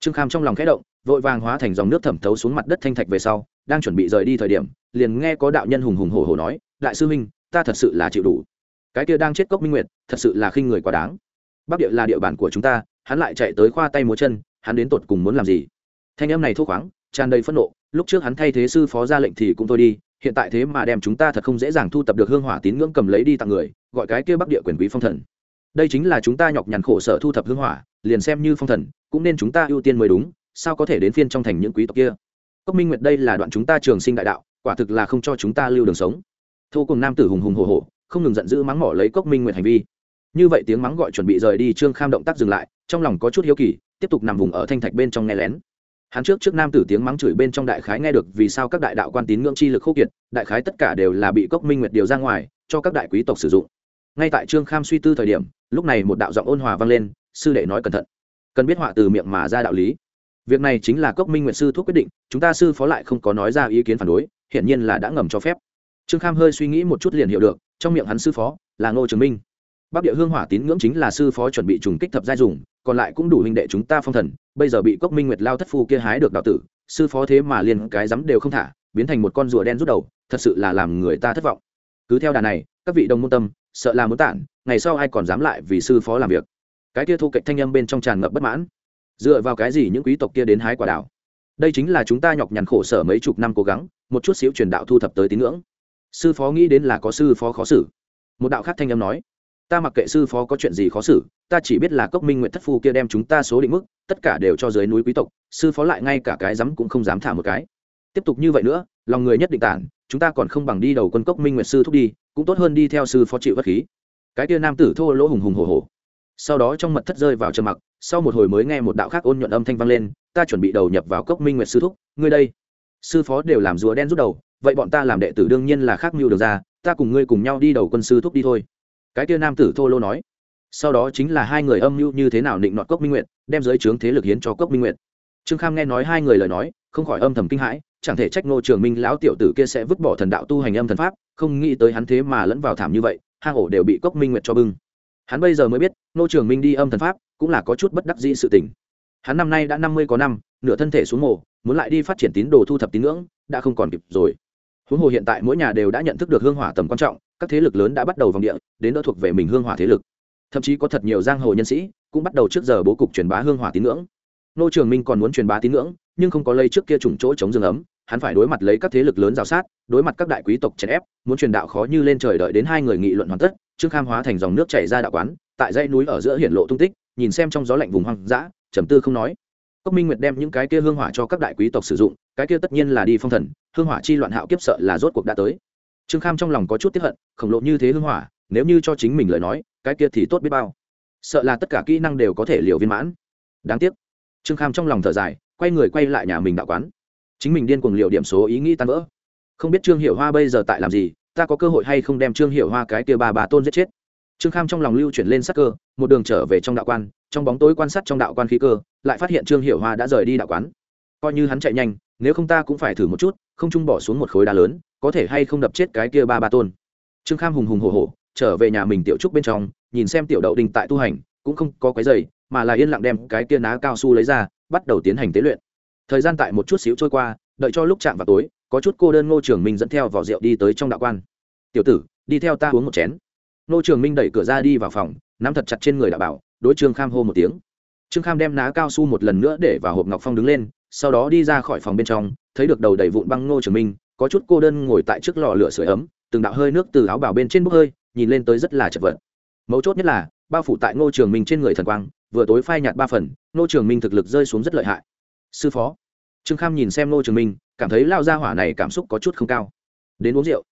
Trương kham trong lòng khẽ động vội vàng hóa thành dòng nước thẩm thấu xuống mặt đất thanh thạch về sau, đang chuẩn bị rời đi thời điểm, liền nghe có đạo nhân hùng hùng hổ hổ nói, đại sư huynh, ta thật sự là chịu đủ. Cái kia đang chết cốc minh nguyệt, thật sự là khinh người quá đáng. Bắc địa là địa bàn của chúng ta, hắn lại chạy tới khoa tay múa chân, hắn đến tột cùng muốn làm gì? Thanh em này thô khoáng, tràn đầy phẫn nộ, lúc trước hắn thay thế sư phó ra lệnh thì cũng thôi đi, hiện tại thế mà đem chúng ta thật không dễ dàng thu tập được hương hỏa tín ngưỡng cầm lấy đi tặng người, gọi cái kia bắc địa quyền quý phong thần. Đây chính là chúng ta nhọc nhằn khổ sở thu thập hương hỏa, liền xem như phong thần, cũng nên chúng ta ưu tiên mới đúng sao có thể đến phiên trong thành những quý tộc kia? Cốc minh nguyệt đây là đoạn chúng ta trường sinh đại đạo, quả thực là không cho chúng ta lưu đường sống. Thô cùng nam tử hùng hùng hồ hồ không ngừng giận dữ mắng mỏ lấy cốc minh nguyệt hành vi. Như vậy tiếng mắng gọi chuẩn bị rời đi trương kham động tác dừng lại, trong lòng có chút hiếu kỳ, tiếp tục nằm vùng ở thanh thạch bên trong nghe lén. Hắn trước trước nam tử tiếng mắng chửi bên trong đại khái nghe được vì sao các đại đạo quan tín ngưỡng chi lực khô kiệt, đại khái tất cả đều là bị cốc minh nguyệt điều ra ngoài, cho các đại quý tộc sử dụng. Ngay tại trương kham suy tư thời điểm, lúc này một đạo giọng ôn hòa vang lên, sư đệ nói cẩn thận. Cần biết họa từ miệng mà ra đạo lý việc này chính là cốc minh nguyện sư thuốc quyết định, chúng ta sư phó lại không có nói ra ý kiến phản đối, hiển nhiên là đã ngầm cho phép. Trương kham hơi suy nghĩ một chút liền hiểu được, trong miệng hắn sư phó là ngô trường minh. Bắc địa hương hỏa tín ngưỡng chính là sư phó chuẩn bị trùng kích thập giai dùng, còn lại cũng đủ huynh đệ chúng ta phong thần, bây giờ bị cốc minh nguyệt lao thất phu kia hái được đạo tử, sư phó thế mà liền cái rắm đều không thả, biến thành một con rùa đen rút đầu, thật sự là làm người ta thất vọng. Cứ theo đà này, các vị đồng môn tâm, sợ là muốn tản, ngày sau ai còn dám lại vì sư phó làm việc. Cái kia thu cạnh thanh âm bên trong tràn ngập bất mãn dựa vào cái gì những quý tộc kia đến hái quả đảo đây chính là chúng ta nhọc nhằn khổ sở mấy chục năm cố gắng, một chút xíu truyền đạo thu thập tới tín ngưỡng. Sư phó nghĩ đến là có sư phó khó xử. Một đạo khác thanh âm nói, ta mặc kệ sư phó có chuyện gì khó xử, ta chỉ biết là cốc minh nguyện thất phu kia đem chúng ta số định mức, tất cả đều cho dưới núi quý tộc, sư phó lại ngay cả cái rắm cũng không dám thả một cái. Tiếp tục như vậy nữa, lòng người nhất định tản, chúng ta còn không bằng đi đầu quân cốc minh nguyệt sư thúc đi, cũng tốt hơn đi theo sư phó chịu bất khí. Cái kia nam tử thô lỗ hùng hùng hồ hồ sau đó trong mật thất rơi vào trầm mặc sau một hồi mới nghe một đạo khác ôn nhuận âm thanh vang lên, ta chuẩn bị đầu nhập vào cốc minh nguyệt sư thúc, ngươi đây, sư phó đều làm rùa đen rút đầu, vậy bọn ta làm đệ tử đương nhiên là khác mưu được ra, ta cùng ngươi cùng nhau đi đầu quân sư thúc đi thôi. Cái kia nam tử thô lô nói. Sau đó chính là hai người âm mưu như thế nào định nọt cốc minh nguyện đem giới trướng thế lực hiến cho cốc minh nguyện trương kham nghe nói hai người lời nói, không khỏi âm thầm kinh hãi, chẳng thể trách ngô trường minh lão tiểu tử kia sẽ vứt bỏ thần đạo tu hành âm thần pháp, không nghĩ tới hắn thế mà lẫn vào thảm như vậy, hang ổ đều bị cốc minh nguyệt cho bưng. Hắn bây giờ mới biết, ngô trường minh đi âm thần pháp cũng là có chút bất đắc dĩ sự tình. Hắn năm nay đã năm mươi có năm, nửa thân thể xuống mồ, muốn lại đi phát triển tín đồ thu thập tín ngưỡng, đã không còn kịp rồi. Huống hồ hiện tại mỗi nhà đều đã nhận thức được hương hỏa tầm quan trọng, các thế lực lớn đã bắt đầu vòng địa, đến đỡ thuộc về mình hương hỏa thế lực. Thậm chí có thật nhiều giang hồ nhân sĩ cũng bắt đầu trước giờ bố cục truyền bá hương hỏa tín ngưỡng. Nô trường minh còn muốn truyền bá tín ngưỡng, nhưng không có lây trước kia trùng chỗ chống dương ấm, hắn phải đối mặt lấy các thế lực lớn rào sát, đối mặt các đại quý tộc chèn ép, muốn truyền đạo khó như lên trời đợi đến hai người nghị luận hoàn tất trương kham hóa thành dòng nước chảy ra đạo quán tại dãy núi ở giữa hiển lộ tung tích, nhìn xem trong gió lạnh vùng hoang dã, trầm tư không nói. Cốc minh nguyệt đem những cái kia hương hỏa cho các đại quý tộc sử dụng, cái kia tất nhiên là đi phong thần, hương hỏa chi loạn hạo kiếp sợ là rốt cuộc đã tới. Trương kham trong lòng có chút tiếp hận, khổng lồ như thế hương hỏa, nếu như cho chính mình lời nói, cái kia thì tốt biết bao. Sợ là tất cả kỹ năng đều có thể liều viên mãn. Đáng tiếc. Trương kham trong lòng thở dài, quay người quay lại nhà mình đạo quán. Chính mình điên cuồng liều điểm số ý nghĩ tan vỡ. Không biết trương hiểu hoa bây giờ tại làm gì, ta có cơ hội hay không đem trương hiểu hoa cái kia bà bà tôn giết chết trương kham trong lòng lưu chuyển lên sắc cơ, một đường trở về trong đạo quan, trong bóng tối quan sát trong đạo quan khí cơ, lại phát hiện trương hiểu hoa đã rời đi đạo quán. Coi như hắn chạy nhanh, nếu không ta cũng phải thử một chút, không chung bỏ xuống một khối đá lớn, có thể hay không đập chết cái kia ba ba tôn. Trương kham hùng hùng hồ hồ trở về nhà mình tiểu trúc bên trong, nhìn xem tiểu đậu đình tại tu hành, cũng không có cái giày mà là yên lặng đem cái kia ná cao su lấy ra, bắt đầu tiến hành tế luyện. Thời gian tại một chút xíu trôi qua, đợi cho lúc chạm vào tối, có chút cô đơn ngô trường minh dẫn theo vỏ rượu đi tới trong đạo quan. Tiểu tử, đi theo ta uống một chén. Nô trường minh đẩy cửa ra đi vào phòng, nắm thật chặt trên người đạo bảo, đối trương kham hô một tiếng. Trương kham đem ná cao su một lần nữa để vào hộp ngọc phong đứng lên, sau đó đi ra khỏi phòng bên trong, thấy được đầu đầy vụn băng ngô trường minh, có chút cô đơn ngồi tại trước lò lửa sưởi ấm, từng đạo hơi nước từ áo bảo bên trên bốc hơi, nhìn lên tới rất là chật vật. Mấu chốt nhất là, bao phủ tại ngô trường minh trên người thần quang, vừa tối phai nhạt ba phần, ngô trường minh thực lực rơi xuống rất lợi hại. Sư phó. Trương kham nhìn xem ngô trường minh, cảm thấy lao ra hỏa này cảm xúc có chút không cao. Đến uống rượu.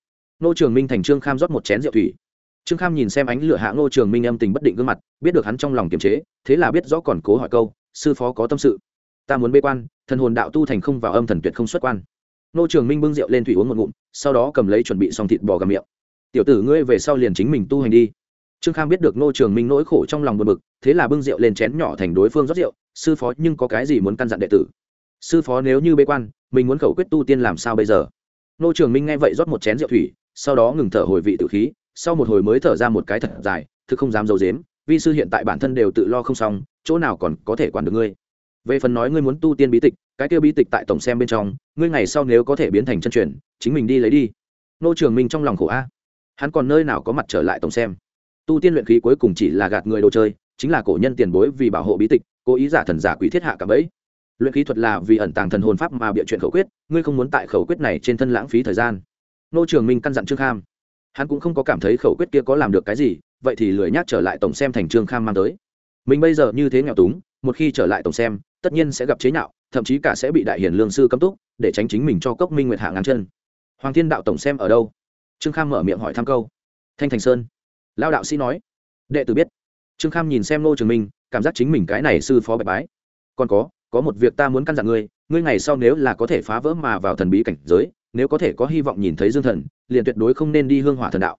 Ngô trường minh thành trương kham rót một chén rượu thủy trương kham nhìn xem ánh lửa hạ ngô trường minh âm tình bất định gương mặt, biết được hắn trong lòng kiềm chế, thế là biết rõ còn cố hỏi câu, sư phó có tâm sự? Ta muốn bê quan, thần hồn đạo tu thành không vào âm thần tuyệt không xuất quan. Ngô trường minh bưng rượu lên thủy uống một ngụm, sau đó cầm lấy chuẩn bị xong thịt bò gà miệng. Tiểu tử ngươi về sau liền chính mình tu hành đi. Trương kham biết được ngô trường minh nỗi khổ trong lòng buồn bực, thế là bưng rượu lên chén nhỏ thành đối phương rót rượu, sư phó, nhưng có cái gì muốn căn dặn đệ tử? Sư phó nếu như bế quan, mình muốn khẩu quyết tu tiên làm sao bây giờ? Ngô trường minh nghe vậy rót một chén rượu thủy, sau đó ngừng thở hồi vị tự khí sau một hồi mới thở ra một cái thật dài thứ không dám d i ấ u dếm vi sư hiện tại bản thân đều tự lo không xong, chỗ nào còn có thể quản được ngươi. Về phần nói ngươi muốn tu tiên bí tịch, cái kêu bí tịch tại tổng xem bên trong, ngươi ngày sau nếu có thể biến thành chân truyền, chính mình đi lấy đi. Nô trường minh trong lòng khổ a. Hắn còn nơi nào có mặt trở lại tổng xem? Tu tiên luyện khí cuối cùng chỉ là gạt người đồ chơi, chính là cổ nhân tiền bối vì bảo hộ bí tịch, cố ý giả thần giả quỷ thiết hạ cả bẫy. Luyện khí thuật là vì ẩn tàng thần hồn pháp mà bịa chuyện khẩu quyết, ngươi không muốn tại khẩu quyết này trên thân lãng phí thời gian. Nô trường minh căn dặn trương kham hắn cũng không có cảm thấy khẩu quyết kia có làm được cái gì, vậy thì lười nhác trở lại tổng xem thành trương kham mang tới. Mình bây giờ như thế nghèo túng, một khi trở lại tổng xem, tất nhiên sẽ gặp chế nhạo, thậm chí cả sẽ bị đại hiển lương sư cấm túc, để tránh chính mình cho cốc minh nguyệt hạ ngắn chân. Hoàng thiên đạo tổng xem ở đâu? Trương kham mở miệng hỏi thăm câu. Thanh thành sơn. Lao đạo sĩ nói. Đệ tử biết. Trương kham nhìn xem nô trường minh, cảm giác chính mình cái này sư phó bạch bái. Còn có có một việc ta muốn căn dặn ngươi ngươi ngày sau nếu là có thể phá vỡ mà vào thần bí cảnh giới nếu có thể có hy vọng nhìn thấy dương thần, liền tuyệt đối không nên đi hương hỏa thần đạo.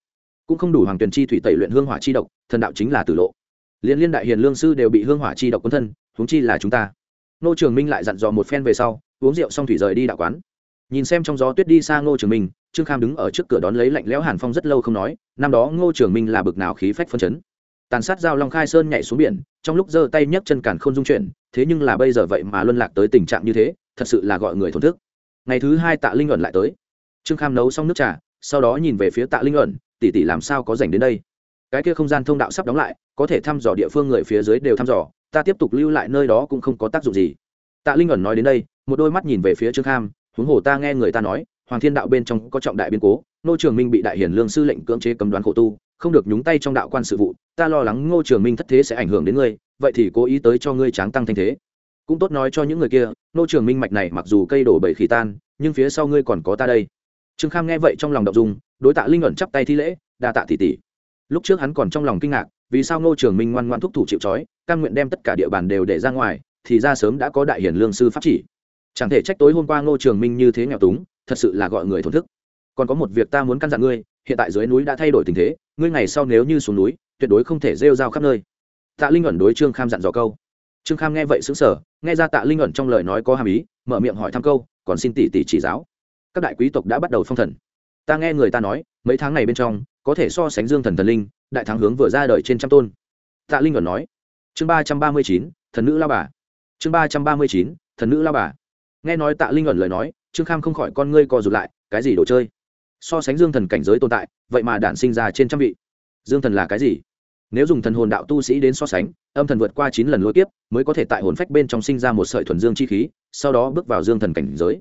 Cũng không đủ hoàng tuyền chi thủy tẩy luyện hương hỏa chi độc, thần đạo chính là tử lộ. Liên liên đại hiền lương sư đều bị hương hỏa chi độc quân thân, huống chi là chúng ta. Nô trường minh lại dặn dò một phen về sau, uống rượu xong thủy rời đi đạo quán. Nhìn xem trong gió tuyết đi xa ngô trường minh, trương kham đứng ở trước cửa đón lấy lạnh lẽo hàn phong rất lâu không nói, năm đó ngô trường minh là bực nào khí phách phân chấn. Tàn sát giao long khai sơn nhảy xuống biển, trong lúc giơ tay nhấc chân cản không dung chuyển, thế nhưng là bây giờ vậy mà luân lạc tới tình trạng như thế, thật sự là gọi người thổn thức ngày thứ hai tạ linh ẩn lại tới. Trương kham nấu xong nước trà, sau đó nhìn về phía tạ linh ẩn, tỷ tỷ làm sao có dành đến đây? Cái kia không gian thông đạo sắp đóng lại, có thể thăm dò địa phương người phía dưới đều thăm dò, ta tiếp tục lưu lại nơi đó cũng không có tác dụng gì. Tạ linh ẩn nói đến đây, một đôi mắt nhìn về phía trương kham, huống hồ ta nghe người ta nói, hoàng thiên đạo bên trong có trọng đại biến cố, Ngô trường minh bị đại hiển lương sư lệnh cưỡng chế cấm đoán khổ tu, không được nhúng tay trong đạo quan sự vụ, ta lo lắng ngô trường minh thất thế sẽ ảnh hưởng đến ngươi, vậy thì cố ý tới cho ngươi tráng tăng thanh thế cũng tốt nói cho những người kia, nô trường minh mạch này mặc dù cây đổ bầy khỉ tan, nhưng phía sau ngươi còn có ta đây. Trương kham nghe vậy trong lòng đ ộ n g dung, đối tạ linh ẩn chắp tay thi lễ, đa tạ tỷ tỷ. Lúc trước hắn còn trong lòng kinh ngạc, vì sao nô trường minh ngoan ngoan thúc thủ chịu trói căn nguyện đem tất cả địa bàn đều để ra ngoài, thì ra sớm đã có đại hiển lương sư pháp chỉ. Chẳng thể trách tối hôm qua ngô trường minh như thế nghèo túng, thật sự là gọi người thổn thức. Còn có một việc ta muốn căn dặn ngươi, hiện tại dưới núi đã thay đổi tình thế, ngươi ngày sau nếu như xuống núi, tuyệt đối không thể rêu rao khắp nơi. Tạ linh ẩn đối trương kham dặn dò câu trương kham nghe vậy xứng sở nghe ra tạ linh ẩn trong lời nói có hàm ý, mở miệng hỏi thăm câu, còn xin tỷ tỷ chỉ giáo. Các đại quý tộc đã bắt đầu phong thần. Ta nghe người ta nói, mấy tháng này bên trong, có thể so sánh dương thần thần linh, đại thắng hướng vừa ra đời trên trăm tôn. Tạ linh ẩn nói. Chương ba trăm ba mươi chín, thần nữ lao bà. Chương ba trăm ba mươi chín, thần nữ lao bà. Nghe nói tạ linh ẩn lời nói, trương kham không khỏi con ngươi co rụt lại, cái gì đồ chơi? So sánh dương thần cảnh giới tồn tại, vậy mà đản sinh ra trên trăm vị. Dương thần là cái gì? Nếu dùng thần hồn đạo tu sĩ đến so sánh, âm thần vượt qua chín lần lôi tiếp mới có thể tại hồn phách bên trong sinh ra một sợi thuần dương chi khí, sau đó bước vào dương thần cảnh giới.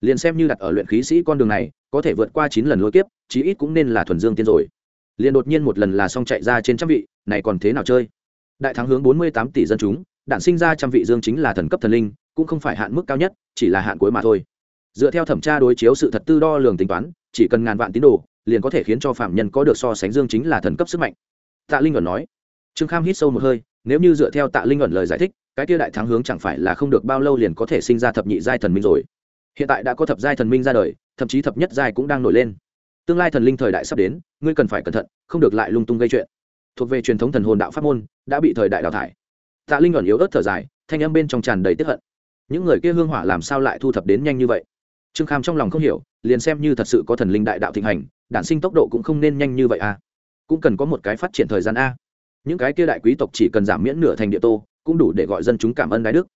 Liền xem như đặt ở luyện khí sĩ con đường này, có thể vượt qua chín lần lôi tiếp chí ít cũng nên là thuần dương tiên rồi. Liền đột nhiên một lần là xong chạy ra trên trăm vị, này còn thế nào chơi? Đại thắng hướng bốn mươi tám tỷ dân chúng đạn sinh ra trăm vị dương chính là thần cấp thần linh, cũng không phải hạn mức cao nhất, chỉ là hạn cuối mà thôi. Dựa theo thẩm tra đối chiếu sự thật tư đo lường tính toán, chỉ cần ngàn vạn tín đồ, liền có thể khiến cho phạm nhân có được so sánh dương chính là thần cấp sức mạnh tạ linh ẩn nói. Trương kham hít sâu một hơi, nếu như dựa theo tạ linh ẩn lời giải thích, cái kia đại thắng hướng chẳng phải là không được bao lâu liền có thể sinh ra thập nhị giai thần minh rồi. Hiện tại đã có thập giai thần minh ra đời, thậm chí thập nhất giai cũng đang nổi lên. Tương lai thần linh thời đại sắp đến, ngươi cần phải cẩn thận, không được lại lung tung gây chuyện. Thuộc về truyền thống thần hồn đạo pháp môn, đã bị thời đại đào thải. Tạ linh ẩn yếu ớt thở dài, thanh âm bên trong tràn đầy tiếp hận. Những người kia hương hỏa làm sao lại thu thập đến nhanh như vậy? Trương kham trong lòng không hiểu, liền xem như thật sự có thần linh đại đạo thịnh hành, đản sinh tốc độ cũng không nên nhanh như vậy à cũng cần có một cái phát triển thời gian a. Những cái kia đại quý tộc chỉ cần giảm miễn nửa thành địa tô, cũng đủ để gọi dân chúng cảm ơn đái đức.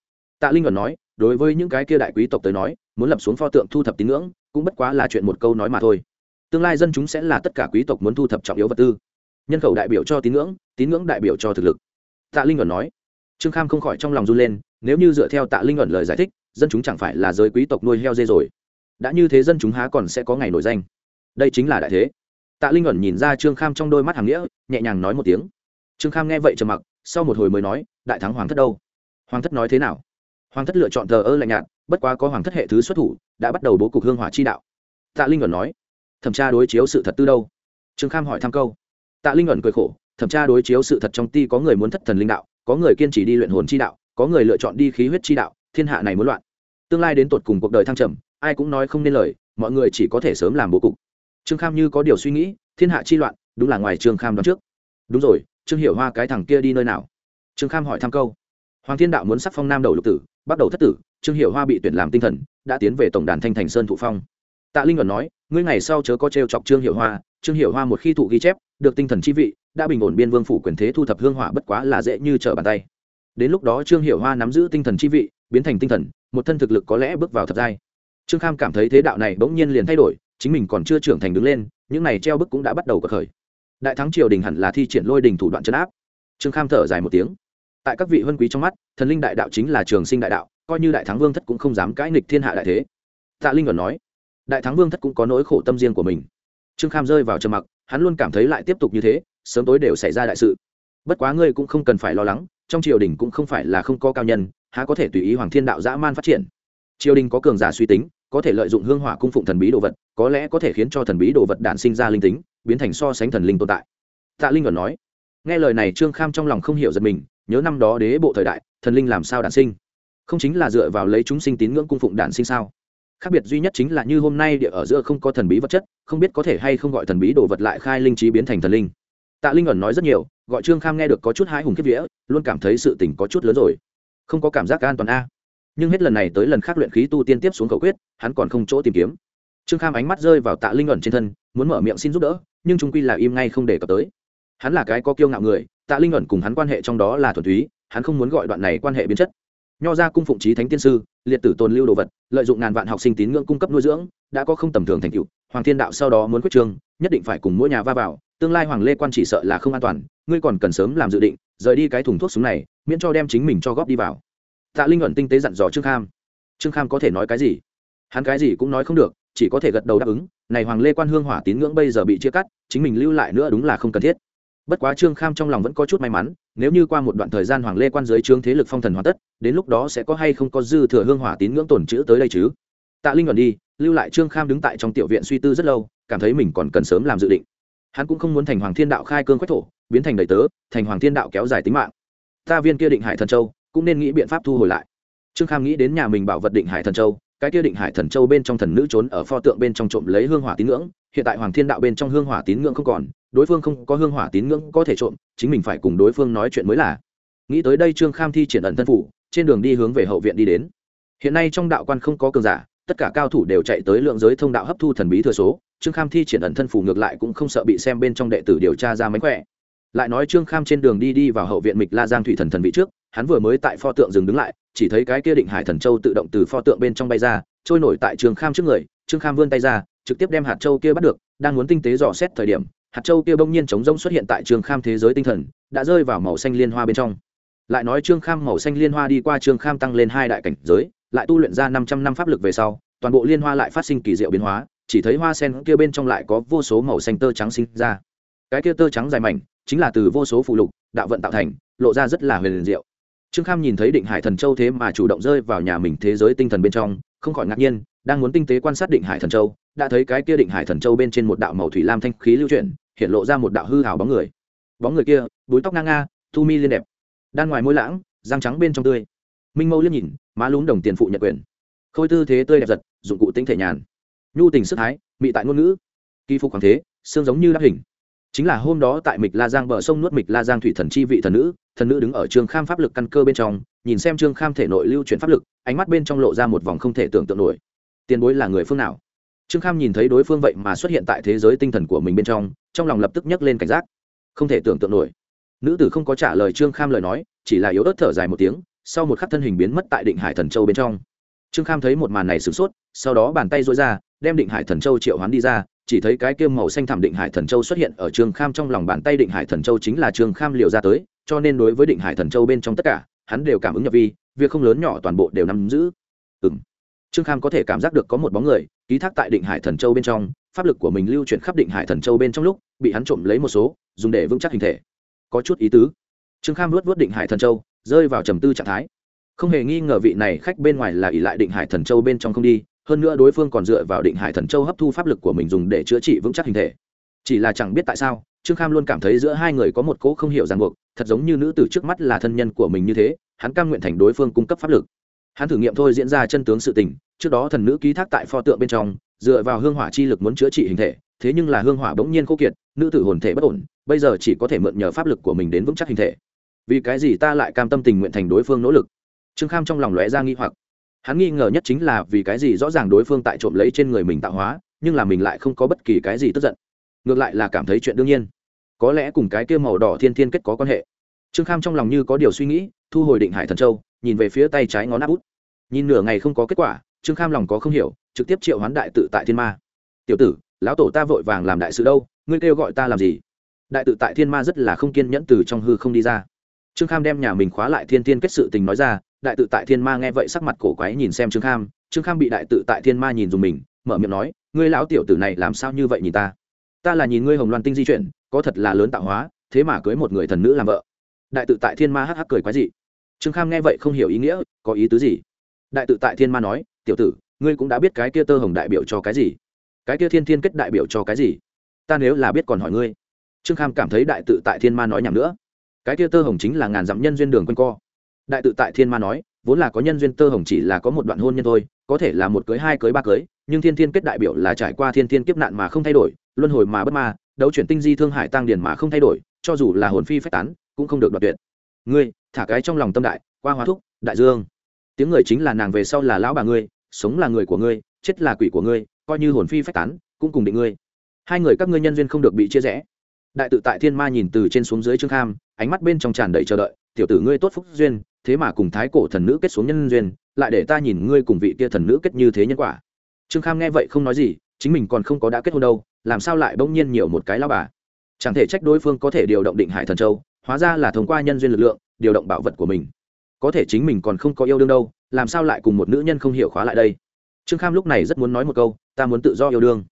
Tạ linh ẩn nói, đối với những cái kia đại quý tộc tới nói, muốn lập xuống pho tượng thu thập tín ngưỡng, cũng bất quá là chuyện một câu nói mà thôi. Tương lai dân chúng sẽ là tất cả quý tộc muốn thu thập trọng yếu vật tư. Nhân khẩu đại biểu cho tín ngưỡng tín ngưỡng đại biểu cho thực lực. Tạ linh ẩn nói, trương kham không khỏi trong lòng run lên, nếu như dựa theo tạ linh luận lời giải thích, dân chúng chẳng phải là giới quý tộc nuôi heo dê rồi. Đã như thế dân chúng há còn sẽ có ngày nổi danh. Đây chính là đại thế tạ linh ẩn nhìn ra trương kham trong đôi mắt hàng nghĩa, nhẹ nhàng nói một tiếng. Trương kham nghe vậy trầm mặc, sau một hồi mới nói, đại thắng hoàng thất đâu? Hoàng thất nói thế nào? Hoàng thất lựa chọn thờ ơ lạnh nhạt, bất quá có hoàng thất hệ thứ xuất thủ, đã bắt đầu bố cục hương hỏa chi đạo. Tạ linh ẩn nói, thẩm tra đối chiếu sự thật tư đâu? Trương kham hỏi thăm câu. Tạ linh ẩn cười khổ, thẩm tra đối chiếu sự thật trong ti có người muốn thất thần linh đạo, có người kiên trì đi luyện hồn chi đạo, có người lựa chọn đi khí huyết chi đạo, thiên hạ này muốn loạn. Tương lai đến tột cùng cuộc đời thăng trầm, ai cũng nói không nên lời, mọi người chỉ có thể sớm làm bố cục trương kham như có điều suy nghĩ, thiên hạ chi loạn, đúng là ngoài trương kham đoán trước. Đúng rồi, trương hiểu hoa cái thằng kia đi nơi nào? Trương kham hỏi thăm câu. Hoàng thiên đạo muốn sắc phong nam đầu lục tử, bắt đầu thất tử, trương hiểu hoa bị tuyển làm tinh thần, đã tiến về tổng đàn thanh thành sơn thụ phong. Tạ linh luận nói, ngươi ngày sau chớ có t chọc trương hiểu hoa, trương hiểu hoa một khi thụ ghi chép, được tinh thần chi vị, đã bình ổn biên vương phủ quyền thế thu thập hương hỏa bất quá là dễ như trở bàn tay. Đến lúc đó trương hiểu hoa nắm giữ tinh thần chi vị, biến thành tinh thần, một thân thực lực có lẽ bước vào thập giai. Trương kham cảm thấy thế đạo này bỗng nhiên liền thay đổi chính mình còn chưa trưởng thành đứng lên, những này treo bức cũng đã bắt đầu cuộc khởi. Đại thắng triều đình hẳn là thi triển lôi đình thủ đoạn chấn áp. Trương kham thở dài một tiếng. Tại các vị vân quý trong mắt, thần linh đại đạo chính là trường sinh đại đạo, coi như đại thắng vương thất cũng không dám cãi nghịch thiên hạ đại thế. Tạ linh còn nói, đại thắng vương thất cũng có nỗi khổ tâm riêng của mình. Trương kham rơi vào trầm mặc, hắn luôn cảm thấy lại tiếp tục như thế, sớm tối đều xảy ra đại sự. Bất quá ngươi cũng không cần phải lo lắng, trong triều đình cũng không phải là không có cao nhân, há có thể tùy ý hoàng thiên đạo dã man phát triển. Triều đình có cường giả suy tính có thể lợi dụng hương hỏa cung phụng thần bí đồ vật, có lẽ có thể khiến cho thần bí đồ vật đản sinh ra linh tính, biến thành so sánh thần linh tồn tại. Tạ linh còn nói. Nghe lời này, trương kham trong lòng không hiểu giật mình, nhớ năm đó đế bộ thời đại, thần linh làm sao đản sinh? Không chính là dựa vào lấy chúng sinh tín ngưỡng cung phụng đản sinh sao? Khác biệt duy nhất chính là như hôm nay địa ở giữa không có thần bí vật chất, không biết có thể hay không gọi thần bí đồ vật lại khai linh trí biến thành thần linh. Tạ linh ẩn nói rất nhiều, gọi trương kham nghe được có chút hãi hùng kiếp vía, luôn cảm thấy sự tình có chút lớn rồi. Không có cảm giác an toàn a nhưng hết lần này tới lần khác luyện khí tu tiên tiếp xuống cầu quyết, hắn còn không chỗ tìm kiếm. Trương kham ánh mắt rơi vào tạ linh ẩn trên thân, muốn mở miệng xin giúp đỡ, nhưng trung quy là im ngay không để cập tới. Hắn là cái có kiêu ngạo người, tạ linh ẩn cùng hắn quan hệ trong đó là thuần túy, hắn không muốn gọi đoạn này quan hệ biến chất. Nho ra cung phụng trí thánh tiên sư, liệt tử tồn lưu đồ vật, lợi dụng ngàn vạn học sinh tín ngưỡng cung cấp nuôi dưỡng, đã có không tầm thường thành tựu. Hoàng thiên đạo sau đó muốn quyết trương nhất định phải cùng mỗi nhà va vào, tương lai hoàng lê quan chỉ sợ là không an toàn, ngươi còn cần sớm làm dự định, rời đi cái thùng thuốc súng này, miễn cho đem chính mình cho góp đi vào tạ linh ẩn tinh tế dặn dò trương kham. Trương kham có thể nói cái gì? Hắn cái gì cũng nói không được, chỉ có thể gật đầu đáp ứng, này hoàng lê quan hương hỏa tín ngưỡng bây giờ bị chia cắt, chính mình lưu lại nữa đúng là không cần thiết. Bất quá trương kham trong lòng vẫn có chút may mắn, nếu như qua một đoạn thời gian hoàng lê quan giới trương thế lực phong thần hoàn tất, đến lúc đó sẽ có hay không có dư thừa hương hỏa tín ngưỡng tổn chữ tới đây chứ? Tạ linh ẩn đi, lưu lại trương kham đứng tại trong tiểu viện suy tư rất lâu, cảm thấy mình còn cần sớm làm dự định. Hắn cũng không muốn thành hoàng thiên đạo khai cương quách thổ, biến thành đầy tớ, thành hoàng thiên đạo kéo dài tính mạng. Ta viên kia định hải thần châu cũng nên nghĩ biện pháp thu hồi lại. Trương kham nghĩ đến nhà mình bảo vật định hải thần châu, cái kia định hải thần châu bên trong thần nữ trốn ở pho tượng bên trong trộm lấy hương hỏa tín ngưỡng, hiện tại hoàng thiên đạo bên trong hương hỏa tín ngưỡng không còn, đối phương không có hương hỏa tín ngưỡng có thể trộm, chính mình phải cùng đối phương nói chuyện mới là. Nghĩ tới đây trương kham thi triển ẩn thân phủ, trên đường đi hướng về hậu viện đi đến. Hiện nay trong đạo quan không có cường giả, tất cả cao thủ đều chạy tới lượng giới thông đạo hấp thu thần bí thừa số, trương kham thi triển ẩn thân phủ ngược lại cũng không sợ bị xem bên trong đệ tử điều tra ra mánh khỏe. Lại nói trương kham trên đường đi đi vào hậu viện mịch la giang thủy thần thần vị trước hắn vừa mới tại pho tượng dừng đứng lại, chỉ thấy cái kia định hải thần châu tự động từ pho tượng bên trong bay ra, trôi nổi tại trương kham trước người trương kham vươn tay ra, trực tiếp đem hạt châu kia bắt được, đang muốn tinh tế dò xét thời điểm, hạt châu kia bỗng nhiên chống rông xuất hiện tại trương kham thế giới tinh thần, đã rơi vào màu xanh liên hoa bên trong. Lại nói trương kham màu xanh liên hoa đi qua trương kham tăng lên hai đại cảnh giới, lại tu luyện ra năm trăm năm pháp lực về sau, toàn bộ liên hoa lại phát sinh kỳ diệu biến hóa, chỉ thấy hoa sen kia bên trong lại có vô số màu xanh tơ trắng sinh ra. Cái kia tơ trắng dài mảnh, chính là từ vô số phụ lục, đạo vận tạo thành, lộ ra rất là huyền diệu trương kham nhìn thấy định hải thần châu thế mà chủ động rơi vào nhà mình thế giới tinh thần bên trong, không khỏi ngạc nhiên, đang muốn tinh tế quan sát định hải thần châu, đã thấy cái kia định hải thần châu bên trên một đạo màu thủy lam thanh khí lưu chuyển, hiện lộ ra một đạo hư hào bóng người. Bóng người kia, búi tóc ngang nga, thu mi liên đẹp, đan ngoài môi lãng, răng trắng bên trong tươi. Minh mâu liếc nhìn, má lún đồng tiền phụ nhận quyền. Khôi tư thế tươi đẹp giật, dụng cụ tinh thể nhàn. Nhu tình sức thái mị tại ngôn ngữ. Kỳ phục hoàng thế, xương giống như đắp hình chính là hôm đó tại mịch la giang bờ sông nuốt mịch la giang thủy thần chi vị thần nữ thần nữ đứng ở trương kham pháp lực căn cơ bên trong, nhìn xem trương kham thể nội lưu chuyển pháp lực, ánh mắt bên trong lộ ra một vòng không thể tưởng tượng nổi. Tiền bối là người phương nào? Trương kham nhìn thấy đối phương vậy mà xuất hiện tại thế giới tinh thần của mình bên trong trong lòng lập tức nhấc lên cảnh giác. Không thể tưởng tượng nổi. Nữ tử không có trả lời trương kham lời nói, chỉ là yếu ớt thở dài một tiếng, sau một khắc thân hình biến mất tại định hải thần châu bên trong. Trương kham thấy một màn này sửng sốt, sau đó bàn tay dối ra, đem định hải thần châu triệu hoán đi ra chỉ thấy cái kia màu xanh thảm định hải thần châu xuất hiện ở trương kham trong lòng bàn tay định hải thần châu chính là trương kham liều ra tới, cho nên đối với định hải thần châu bên trong tất cả, hắn đều cảm ứng nhập vi, việc không lớn nhỏ toàn bộ đều nắm giữ. Ừ m trương kham có thể cảm giác được có một bóng người, ký thác tại định hải thần châu bên trong, pháp lực của mình lưu chuyển khắp định hải thần châu bên trong lúc, bị hắn trộm lấy một số, dùng để vững chắc hình thể. Có chút ý tứ. Trương kham luốt vớt định hải thần châu, rơi vào trầm tư trạng thái. Không hề nghi ngờ vị này khách bên ngoài là ỷ lại định hải thần châu bên trong không đi hơn nữa đối phương còn dựa vào định hải thần châu hấp thu pháp lực của mình dùng để chữa trị vững chắc hình thể. Chỉ là chẳng biết tại sao, trương kham luôn cảm thấy giữa hai người có một cỗ không hiểu ràng buộc, thật giống như nữ tử trước mắt là thân nhân của mình như thế, hắn cam nguyện thành đối phương cung cấp pháp lực. Hắn thử nghiệm thôi diễn ra chân tướng sự tình, trước đó thần nữ ký thác tại pho tượng bên trong, dựa vào hương hỏa chi lực muốn chữa trị hình thể, thế nhưng là hương hỏa bỗng nhiên khô kiệt, nữ tử hồn thể bất ổn, bây giờ chỉ có thể mượn nhờ pháp lực của mình đến vững chắc hình thể. Vì cái gì ta lại cam tâm tình nguyện thành đối phương nỗ lực? Trương kham trong lòng lóe ra nghi hoặc hắn nghi ngờ nhất chính là vì cái gì rõ ràng đối phương tại trộm lấy trên người mình tạo hóa, nhưng là mình lại không có bất kỳ cái gì tức giận. Ngược lại là cảm thấy chuyện đương nhiên. Có lẽ cùng cái kia màu đỏ thiên thiên kết có quan hệ. Trương kham trong lòng như có điều suy nghĩ, thu hồi định hải thần châu, nhìn về phía tay trái ngón áp út. Nhìn nửa ngày không có kết quả, trương kham lòng có không hiểu, trực tiếp triệu hoán đại tự tại thiên ma. Tiểu tử, lão tổ ta vội vàng làm đại sự đâu, ngươi kêu gọi ta làm gì? Đại tự tại thiên ma rất là không kiên nhẫn từ trong hư không đi ra trương kham đem nhà mình khóa lại thiên thiên kết sự tình nói ra, đại tự tại thiên ma nghe vậy sắc mặt cổ quái nhìn xem trương kham trương kham bị đại tự tại thiên ma nhìn dùng mình, mở miệng nói, ngươi lão tiểu tử này làm sao như vậy nhìn ta? Ta là nhìn ngươi hồng loan tinh di chuyển, có thật là lớn tạo hóa, thế mà cưới một người thần nữ làm vợ. Đại tự tại thiên ma hắc hắc cười quái dị. Trương kham nghe vậy không hiểu ý nghĩa, có ý tứ gì? Đại tự tại thiên ma nói, tiểu tử, ngươi cũng đã biết cái kia tơ hồng đại biểu cho cái gì? Cái kia thiên thiên kết đại biểu cho cái gì? Ta nếu là biết còn hỏi ngươi. Trương kham cảm thấy đại tự tại thiên ma nói nhầm nữa cái kia tơ hồng chính là ngàn dặm nhân duyên đường quanh co. Đại tự tại thiên ma nói, vốn là có nhân duyên tơ hồng chỉ là có một đoạn hôn nhân thôi, có thể là một cưới, hai cưới, ba cưới, nhưng thiên thiên kết đại biểu là trải qua thiên thiên kiếp nạn mà không thay đổi, luân hồi mà bất ma, đấu chuyển tinh di thương hải tăng điền mà không thay đổi, cho dù là hồn phi phách tán, cũng không được đoạt tuyệt. Ngươi, thả cái trong lòng tâm đại, qua hóa thúc, đại dương. Tiếng người chính là nàng về sau là lão bà ngươi, sống là người của ngươi, chết là quỷ của ngươi, coi như hồn phi phách tán, cũng cùng định ngươi. Hai người các ngươi nhân duyên không được bị chia rẽ. Đại tự tại thiên ma nhìn từ trên xuống dưới trương kham ánh mắt bên trong tràn đầy chờ đợi, tiểu tử ngươi tốt phúc duyên, thế mà cùng thái cổ thần nữ kết xuống nhân duyên, lại để ta nhìn ngươi cùng vị kia thần nữ kết như thế nhân quả. Trương kham nghe vậy không nói gì, chính mình còn không có đã kết hôn đâu, làm sao lại bỗng nhiên nhiều một cái lao bà? Chẳng thể trách đối phương có thể điều động định hải thần châu, hóa ra là thông qua nhân duyên lực lượng, điều động bảo vật của mình. Có thể chính mình còn không có yêu đương đâu, làm sao lại cùng một nữ nhân không hiểu khóa lại đây? Trương kham lúc này rất muốn nói một câu, ta muốn tự do yêu đương.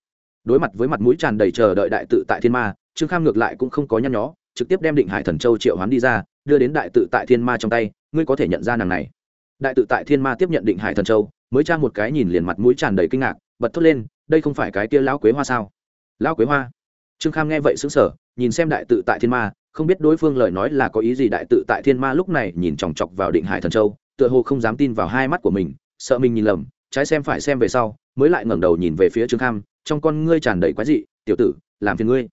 Đối mặt với mặt mũi tràn đầy chờ đợi đại tự tại thiên ma, trương kham ngược lại cũng không có nhăn nhó trực tiếp đem định hải thần châu triệu hoán đi ra, đưa đến đại tự tại thiên ma trong tay, ngươi có thể nhận ra nàng này. Đại tự tại thiên ma tiếp nhận định hải thần châu, mới trang một cái nhìn liền mặt mũi tràn đầy kinh ngạc, bật thốt lên, đây không phải cái kia lão quế hoa sao? Lão quế hoa? Trương kham nghe vậy xứng sở nhìn xem đại tự tại thiên ma, không biết đối phương lời nói là có ý gì đại tự tại thiên ma lúc này nhìn chòng chọc vào định hải thần châu, tựa hồ không dám tin vào hai mắt của mình, sợ mình nhìn lầm, trái xem phải xem về sau, mới lại ngẩng đầu nhìn về phía trương kham, trong con ngươi tràn đầy quái dị, tiểu tử, làm phiền ngươi.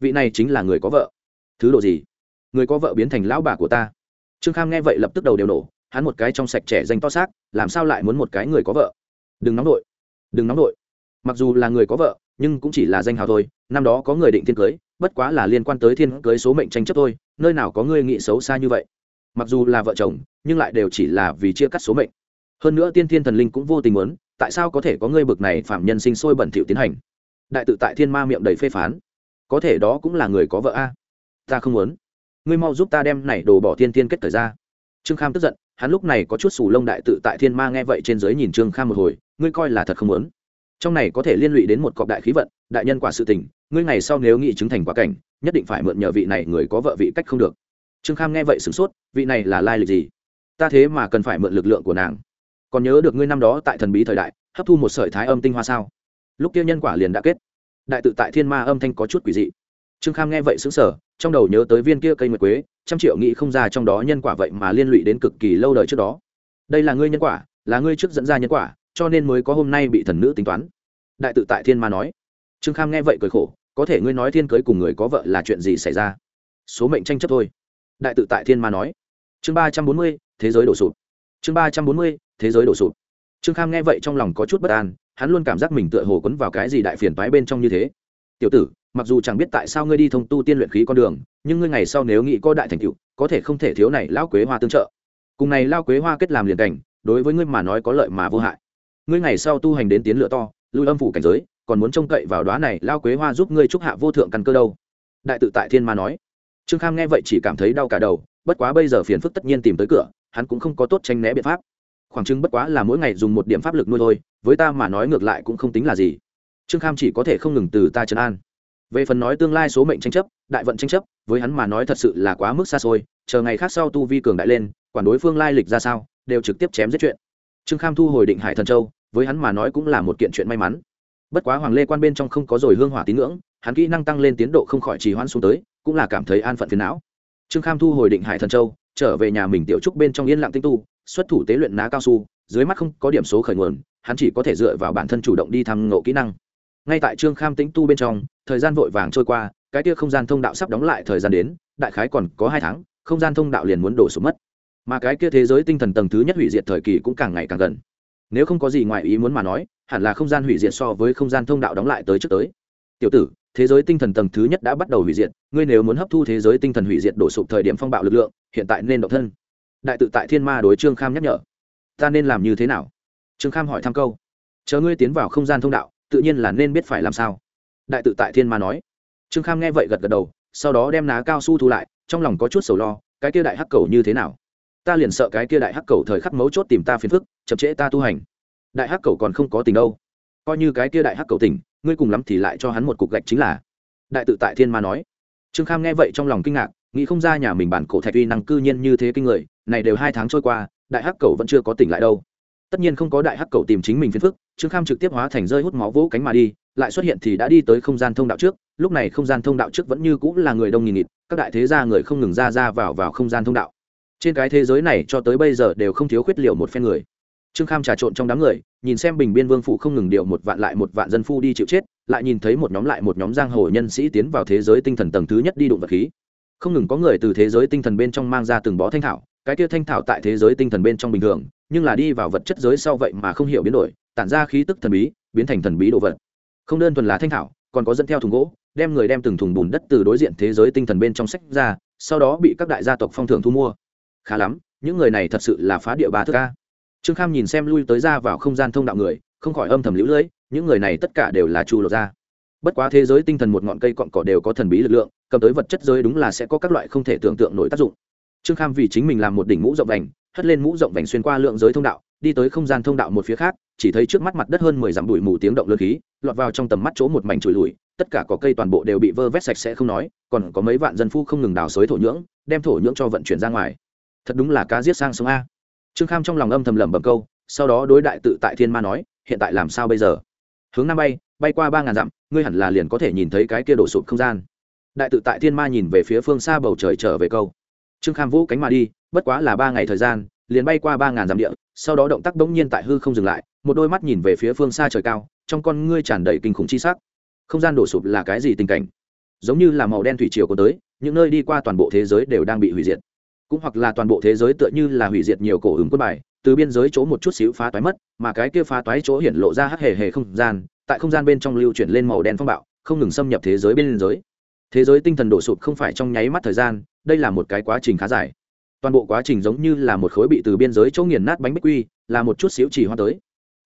Vị này chính là người có vợ thứ độ gì? Người có vợ biến thành lão bà của ta. Trương kham nghe vậy lập tức đầu đều nổ, hắn một cái trong sạch trẻ danh to xác, làm sao lại muốn một cái người có vợ? Đừng nóng đội. Đừng nóng đội. Mặc dù là người có vợ, nhưng cũng chỉ là danh hào thôi, năm đó có người định thiên cưới, bất quá là liên quan tới thiên cưới số mệnh tranh chấp thôi, nơi nào có người nghĩ xấu xa như vậy. Mặc dù là vợ chồng, nhưng lại đều chỉ là vì chia cắt số mệnh. Hơn nữa tiên thiên thần linh cũng vô tình muốn, tại sao có thể có ngươi bực này phạm nhân sinh sôi bẩn thỉu tiến hành? Đại tự tại thiên ma miệng đầy phê phán. Có thể đó cũng là người có vợ a ta không muốn. Ngươi mau giúp ta đem này đồ bỏ thiên thiên kết thời ra. Trương kham tức giận, hắn lúc này có chút sù lông đại tự tại thiên ma nghe vậy trên dưới nhìn trương kham một hồi, ngươi coi là thật không muốn. Trong này có thể liên lụy đến một cọc đại khí vận, đại nhân quả sự tình, ngươi ngày sau nếu nghị chứng thành quả cảnh, nhất định phải mượn nhờ vị này người có vợ vị cách không được. Trương kham nghe vậy sửng sốt, vị này là lai lịch gì? Ta thế mà cần phải mượn lực lượng của nàng. Còn nhớ được ngươi năm đó tại thần bí thời đại, hấp thu một sợi thái âm tinh hoa sao? Lúc kia nhân quả liền đã kết. Đại tự tại thiên ma âm thanh có chút quỷ dị. Trương kham nghe vậy xứng sở trong đầu nhớ tới viên kia cây nguyệt quế, trăm triệu nghĩ không ra trong đó nhân quả vậy mà liên lụy đến cực kỳ lâu đời trước đó. Đây là ngươi nhân quả, là ngươi trước dẫn ra nhân quả, cho nên mới có hôm nay bị thần nữ tính toán. Đại tự tại thiên ma nói. Trương kham nghe vậy cười khổ, có thể ngươi nói thiên cưới cùng người có vợ là chuyện gì xảy ra? Số mệnh tranh chấp thôi. Đại tự tại thiên ma nói. Chương ba trăm bốn mươi, thế giới đổ sụp. Chương ba trăm bốn mươi, thế giới đổ sụp. Trương kham nghe vậy trong lòng có chút bất an, hắn luôn cảm giác mình tựa hồ quấn vào cái gì đại phiền toái bên trong như thế. Tiểu tử mặc dù chẳng biết tại sao ngươi đi thông tu tiên luyện khí con đường, nhưng ngươi ngày sau nếu nghĩ có đại thành tựu, có thể không thể thiếu này lão quế hoa tương trợ. Cùng này lao quế hoa kết làm liền cảnh, đối với ngươi mà nói có lợi mà vô hại. Ngươi ngày sau tu hành đến tiến lựa to, lui âm phủ cảnh giới, còn muốn trông cậy vào đoá này lao quế hoa giúp ngươi trúc hạ vô thượng căn cơ đâu? Đại tự tại thiên ma nói. Trương kham nghe vậy chỉ cảm thấy đau cả đầu, bất quá bây giờ phiền phức tất nhiên tìm tới cửa, hắn cũng không có tốt tranh né biện pháp. Khoảng trưng bất quá là mỗi ngày dùng một điểm pháp lực nuôi thôi, với ta mà nói ngược lại cũng không tính là gì. Trương kham chỉ có thể không ngừng từ ta trấn an về phần nói tương lai số mệnh tranh chấp, đại vận tranh chấp, với hắn mà nói thật sự là quá mức xa xôi, chờ ngày khác sau tu vi cường đại lên, quản đối phương lai lịch ra sao, đều trực tiếp chém giết chuyện. Trương kham thu hồi định hải thần châu, với hắn mà nói cũng là một kiện chuyện may mắn. Bất quá hoàng lê quan bên trong không có rồi hương hỏa tín ngưỡng, hắn kỹ năng tăng lên tiến độ không khỏi trì hoãn xuống tới, cũng là cảm thấy an phận phiền não. Trương kham thu hồi định hải thần châu, trở về nhà mình tiểu trúc bên trong yên lặng tinh tu, xuất thủ tế luyện ná cao su, dưới mắt không có điểm số khởi nguồn, hắn chỉ có thể dựa vào bản thân chủ động đi thăm ngộ kỹ năng ngay tại trương kham tĩnh tu bên trong, thời gian vội vàng trôi qua, cái kia không gian thông đạo sắp đóng lại thời gian đến, đại khái còn có hai tháng, không gian thông đạo liền muốn đổ sụp mất. Mà cái kia thế giới tinh thần tầng thứ nhất hủy diệt thời kỳ cũng càng ngày càng gần. Nếu không có gì ngoài ý muốn mà nói, hẳn là không gian hủy diệt so với không gian thông đạo đóng lại tới trước tới. Tiểu tử, thế giới tinh thần tầng thứ nhất đã bắt đầu hủy diệt, ngươi nếu muốn hấp thu thế giới tinh thần hủy diệt đổ sụp thời điểm phong bạo lực lượng, hiện tại nên độc thân. Đại tự tại thiên ma đối trương kham nhắc nhở. Ta nên làm như thế nào? Trương kham hỏi thăm câu. Chờ ngươi tiến vào không gian thông đạo tự nhiên là nên biết phải làm sao. Đại tự tại thiên ma nói. Trương kham nghe vậy gật gật đầu, sau đó đem ná cao su thu lại, trong lòng có chút sầu lo, cái kia đại hắc cầu như thế nào? Ta liền sợ cái kia đại hắc cầu thời khắc mấu chốt tìm ta phiền phức, chậm trễ ta tu hành. Đại hắc cầu còn không có tình đâu. Coi như cái kia đại hắc cầu tỉnh, ngươi cùng lắm thì lại cho hắn một cục gạch chính là. Đại tự tại thiên ma nói. Trương kham nghe vậy trong lòng kinh ngạc, nghĩ không ra nhà mình bản cổ thạch uy năng cư nhiên như thế kinh người, này đều hai tháng trôi qua, đại hắc cầu vẫn chưa có tỉnh lại đâu tất nhiên không có đại hắc cầu tìm chính mình phiền phức, trương kham trực tiếp hóa thành rơi hút máu vỗ cánh mà đi, lại xuất hiện thì đã đi tới không gian thông đạo trước, lúc này không gian thông đạo trước vẫn như cũng là người đông nghìn nghịt, các đại thế gia người không ngừng ra ra vào vào không gian thông đạo. Trên cái thế giới này cho tới bây giờ đều không thiếu khuyết liệu một phen người. Trương kham trà trộn trong đám người, nhìn xem bình biên vương phụ không ngừng điều một vạn lại một vạn dân phu đi chịu chết, lại nhìn thấy một nhóm lại một nhóm giang hồ nhân sĩ tiến vào thế giới tinh thần tầng thứ nhất đi đụng vật khí. Không ngừng có người từ thế giới tinh thần bên trong mang ra từng bó thanh thảo cái kia thanh thảo tại thế giới tinh thần bên trong bình thường, nhưng là đi vào vật chất giới sau vậy mà không hiểu biến đổi, tản ra khí tức thần bí, biến thành thần bí đồ vật. Không đơn thuần là thanh thảo, còn có dẫn theo thùng gỗ, đem người đem từng thùng bùn đất từ đối diện thế giới tinh thần bên trong sách ra, sau đó bị các đại gia tộc phong thưởng thu mua. Khá lắm, những người này thật sự là phá địa bà thức ca trương kham nhìn xem lui tới ra vào không gian thông đạo người, không khỏi âm thầm lũ lưỡi những người này tất cả đều là chu lột ra. Bất quá thế giới tinh thần một ngọn cây cọn cỏ đều có thần bí lực lượng, cầm tới vật chất giới đúng là sẽ có các loại không thể tưởng tượng nổi tác dụng trương kham vì chính mình làm một đỉnh mũ rộng vành, hất lên mũ rộng vành xuyên qua lượng giới thông đạo, đi tới không gian thông đạo một phía khác, chỉ thấy trước mắt mặt đất hơn mười dặm bụi mù tiếng động lơ khí, lọt vào trong tầm mắt chỗ một mảnh trụi lùi, tất cả có cây toàn bộ đều bị vơ vét sạch sẽ không nói, còn có mấy vạn dân phu không ngừng đào xới thổ nhưỡng, đem thổ nhưỡng cho vận chuyển ra ngoài. Thật đúng là cá giết sang sông a. Trương kham trong lòng âm thầm lẩm bẩm câu, sau đó đối đại tự tại thiên ma nói, hiện tại làm sao bây giờ? Hướng nam bay bay qua ba ngàn dặm, ngươi hẳn là liền có thể nhìn thấy cái kia đổ sụp không gian. Đại tự tại thiên ma nhìn về phía phương xa bầu trời trở về câu trương kham vũ cánh mà đi, bất quá là ba ngày thời gian, liền bay qua ba ngàn dặm địa, sau đó động tác bỗng nhiên tại hư không dừng lại, một đôi mắt nhìn về phía phương xa trời cao, trong con ngươi tràn đầy kinh khủng chi sắc. Không gian đổ sụp là cái gì tình cảnh? Giống như là màu đen thủy triều có tới, những nơi đi qua toàn bộ thế giới đều đang bị hủy diệt. Cũng hoặc là toàn bộ thế giới tựa như là hủy diệt nhiều cổ ứng quân bài, từ biên giới chỗ một chút xíu phá toái mất, mà cái kia phá toái chỗ hiển lộ ra hắc hề hề không gian, tại không gian bên trong lưu chuyển lên màu đen phong bạo, không ngừng xâm nhập thế giới bên giới thế giới tinh thần đổ sụp không phải trong nháy mắt thời gian, đây là một cái quá trình khá dài. Toàn bộ quá trình giống như là một khối bị từ biên giới chỗ nghiền nát bánh bích quy, là một chút xíu chỉ hoa tới.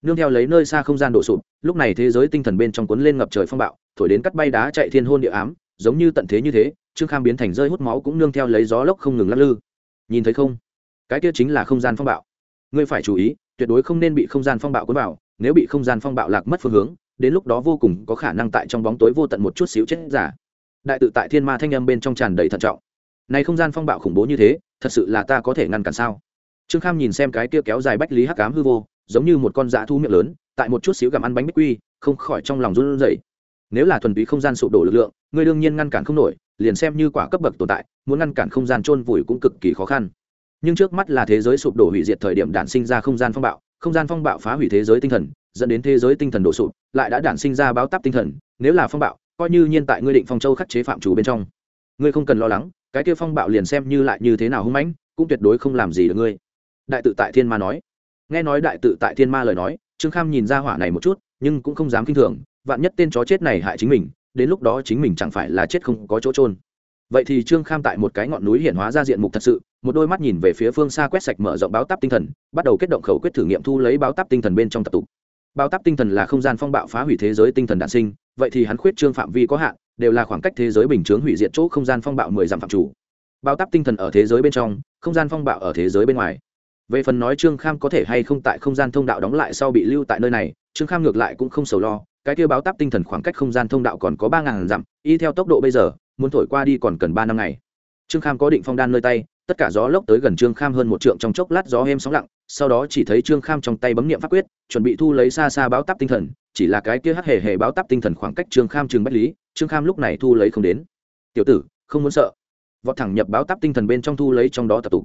Nương theo lấy nơi xa không gian đổ sụp, lúc này thế giới tinh thần bên trong cuốn lên ngập trời phong bạo, thổi đến cắt bay đá chạy thiên hôn địa ám, giống như tận thế như thế, trương kham biến thành rơi hút máu cũng nương theo lấy gió lốc không ngừng lắc lư. Nhìn thấy không? Cái kia chính là không gian phong bạo. Ngươi phải chú ý, tuyệt đối không nên bị không gian phong bạo cuốn vào, nếu bị không gian phong bạo lạc mất phương hướng, đến lúc đó vô cùng có khả năng tại trong bóng tối vô tận một chút xíu chết giả đại tự tại thiên ma thanh âm bên trong tràn đầy thận trọng. Này không gian phong bạo khủng bố như thế, thật sự là ta có thể ngăn cản sao? Trương kham nhìn xem cái kia kéo dài bách lý hắc cám hư vô, giống như một con dã thu miệng lớn, tại một chút xíu gặm ăn bánh bích quy, không khỏi trong lòng run rẩy. Nếu là thuần túy không gian sụp đổ lực lượng, ngươi đương nhiên ngăn cản không nổi, liền xem như quả cấp bậc tồn tại, muốn ngăn cản không gian trôn vùi cũng cực kỳ khó khăn. Nhưng trước mắt là thế giới sụp đổ hủy diệt thời điểm đản sinh ra không gian phong bạo, không gian phong bạo phá hủy thế giới tinh thần, dẫn đến thế giới tinh thần đổ sụp, lại đã đản sinh ra báo táp tinh thần, nếu là phong bạo coi như nhiên tại ngươi định phong châu khắc chế phạm chủ bên trong. Ngươi không cần lo lắng, cái kia phong bạo liền xem như lại như thế nào hung mãnh, cũng tuyệt đối không làm gì được ngươi. Đại tự tại thiên ma nói. Nghe nói đại tự tại thiên ma lời nói, trương kham nhìn ra hỏa này một chút, nhưng cũng không dám kinh thường, vạn nhất tên chó chết này hại chính mình, đến lúc đó chính mình chẳng phải là chết không có chỗ trôn vậy thì trương kham tại một cái ngọn núi hiện hóa ra diện mục thật sự, một đôi mắt nhìn về phía phương xa quét sạch mở rộng báo táp tinh thần, bắt đầu kết động khẩu quyết thử nghiệm thu lấy báo táp tinh thần bên trong tập tục. Báo táp tinh thần là không gian phong bạo phá hủy thế giới tinh thần đạn sinh vậy thì hắn khuyết trương phạm vi có hạn, đều là khoảng cách thế giới bình chướng hủy diệt chỗ không gian phong bạo mười dặm phạm chủ. Bao táp tinh thần ở thế giới bên trong, không gian phong bạo ở thế giới bên ngoài. Về phần nói trương kham có thể hay không tại không gian thông đạo đóng lại sau bị lưu tại nơi này, trương kham ngược lại cũng không sầu lo, cái kia báo táp tinh thần khoảng cách không gian thông đạo còn có ba ngàn dặm, y theo tốc độ bây giờ, muốn thổi qua đi còn cần ba năm ngày. Trương kham có định phong đan nơi tay, tất cả gió lốc tới gần trương kham hơn một trượng trong chốc lát gió êm sóng lặng, sau đó chỉ thấy trương kham trong tay bấm niệm pháp quyết, chuẩn bị thu lấy xa xa báo táp tinh thần chỉ là cái kia hắc hề hề báo táp tinh thần khoảng cách trương kham trương bách lý, trương kham lúc này thu lấy không đến. Tiểu tử, không muốn sợ. Vọt thẳng nhập báo táp tinh thần bên trong thu lấy trong đó tập tục.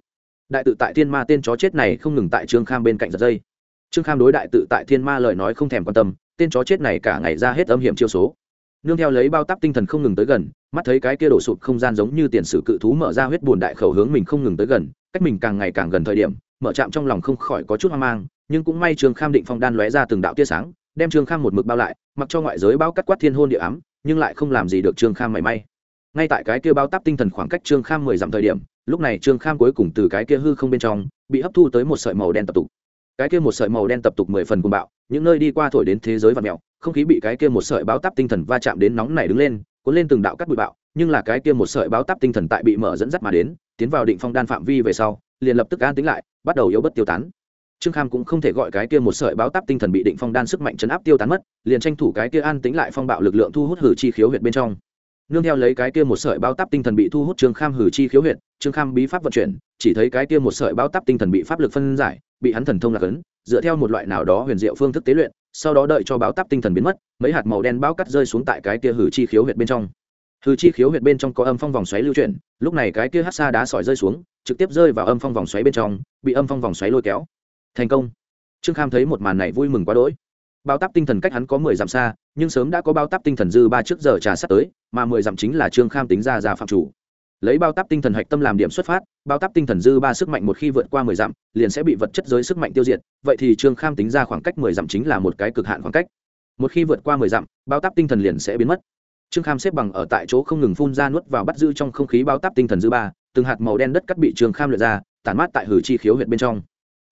Đại tự tại thiên ma tên chó chết này không ngừng tại trương kham bên cạnh giật dây. Trương kham đối đại tự tại thiên ma lời nói không thèm quan tâm, tên chó chết này cả ngày ra hết âm hiểm chiêu số. Nương theo lấy bao táp tinh thần không ngừng tới gần, mắt thấy cái kia đổ sụp không gian giống như tiền sử cự thú mở ra huyết buồn đại khẩu hướng mình không ngừng tới gần, cách mình càng ngày càng gần thời điểm, mở chạm trong lòng không khỏi có chút hoang mang, nhưng cũng may trương kham định phong đan lóe ra từng đạo tia sáng đem trương kham một mực bao lại, mặc cho ngoại giới bao cắt quát thiên hôn địa ám, nhưng lại không làm gì được trương kham mảy may. Ngay tại cái kia bao tắp tinh thần khoảng cách trương kham mười dặm thời điểm, lúc này trương kham cuối cùng từ cái kia hư không bên trong, bị hấp thu tới một sợi màu đen tập tục. Cái kia một sợi màu đen tập tục mười phần cùng bạo, những nơi đi qua thổi đến thế giới và mèo, không khí bị cái kia một sợi báo tắp tinh thần va chạm đến nóng này đứng lên, cuốn lên từng đạo cắt bụi bạo, nhưng là cái kia một sợi báo tắp tinh thần tại bị mở dẫn dắt mà đến, tiến vào định phong đan phạm vi về sau, liền lập tức an tính lại, bắt đầu yếu bất tiêu tán trương kham cũng không thể gọi cái kia một sợi báo táp tinh thần bị định phong đan sức mạnh chấn áp tiêu tán mất, liền tranh thủ cái kia an tính lại phong bạo lực lượng thu hút hử chi khiếu huyệt bên trong. Nương theo lấy cái kia một sợi báo táp tinh thần bị thu hút trương kham hử chi khiếu huyệt, trương kham bí pháp vận chuyển, chỉ thấy cái kia một sợi báo táp tinh thần bị pháp lực phân giải, bị hắn thần thông lạc ấn, dựa theo một loại nào đó huyền diệu phương thức tế luyện, sau đó đợi cho báo táp tinh thần biến mất, mấy hạt màu đen báo cắt rơi xuống tại cái kia hử chi khiếu huyệt bên trong. Hử chi khiếu huyệt bên trong có âm phong vòng xoáy lưu chuyển, lúc này cái kia hát xa đá sỏi rơi xuống, trực tiếp rơi vào âm phong vòng xoáy bên trong, bị âm phong vòng xoáy lôi kéo thành công. Trương kham thấy một màn này vui mừng quá đỗi. Bao táp tinh thần cách hắn có mười dặm xa, nhưng sớm đã có bao táp tinh thần dư ba trước giờ trà sắp tới, mà mười dặm chính là trương kham tính ra ra phạm chủ. Lấy bao táp tinh thần hạch tâm làm điểm xuất phát, bao táp tinh thần dư ba sức mạnh một khi vượt qua mười dặm, liền sẽ bị vật chất giới sức mạnh tiêu diệt, vậy thì trương kham tính ra khoảng cách mười dặm chính là một cái cực hạn khoảng cách. Một khi vượt qua mười dặm, bao táp tinh thần liền sẽ biến mất. Trương kham xếp bằng ở tại chỗ không ngừng phun ra nuốt vào bắt giữ trong không khí bao táp tinh thần dư ba, từng hạt màu đen đất cắt bị trương kham lượt ra, tản mát tại hử chi khiếu huyện bên trong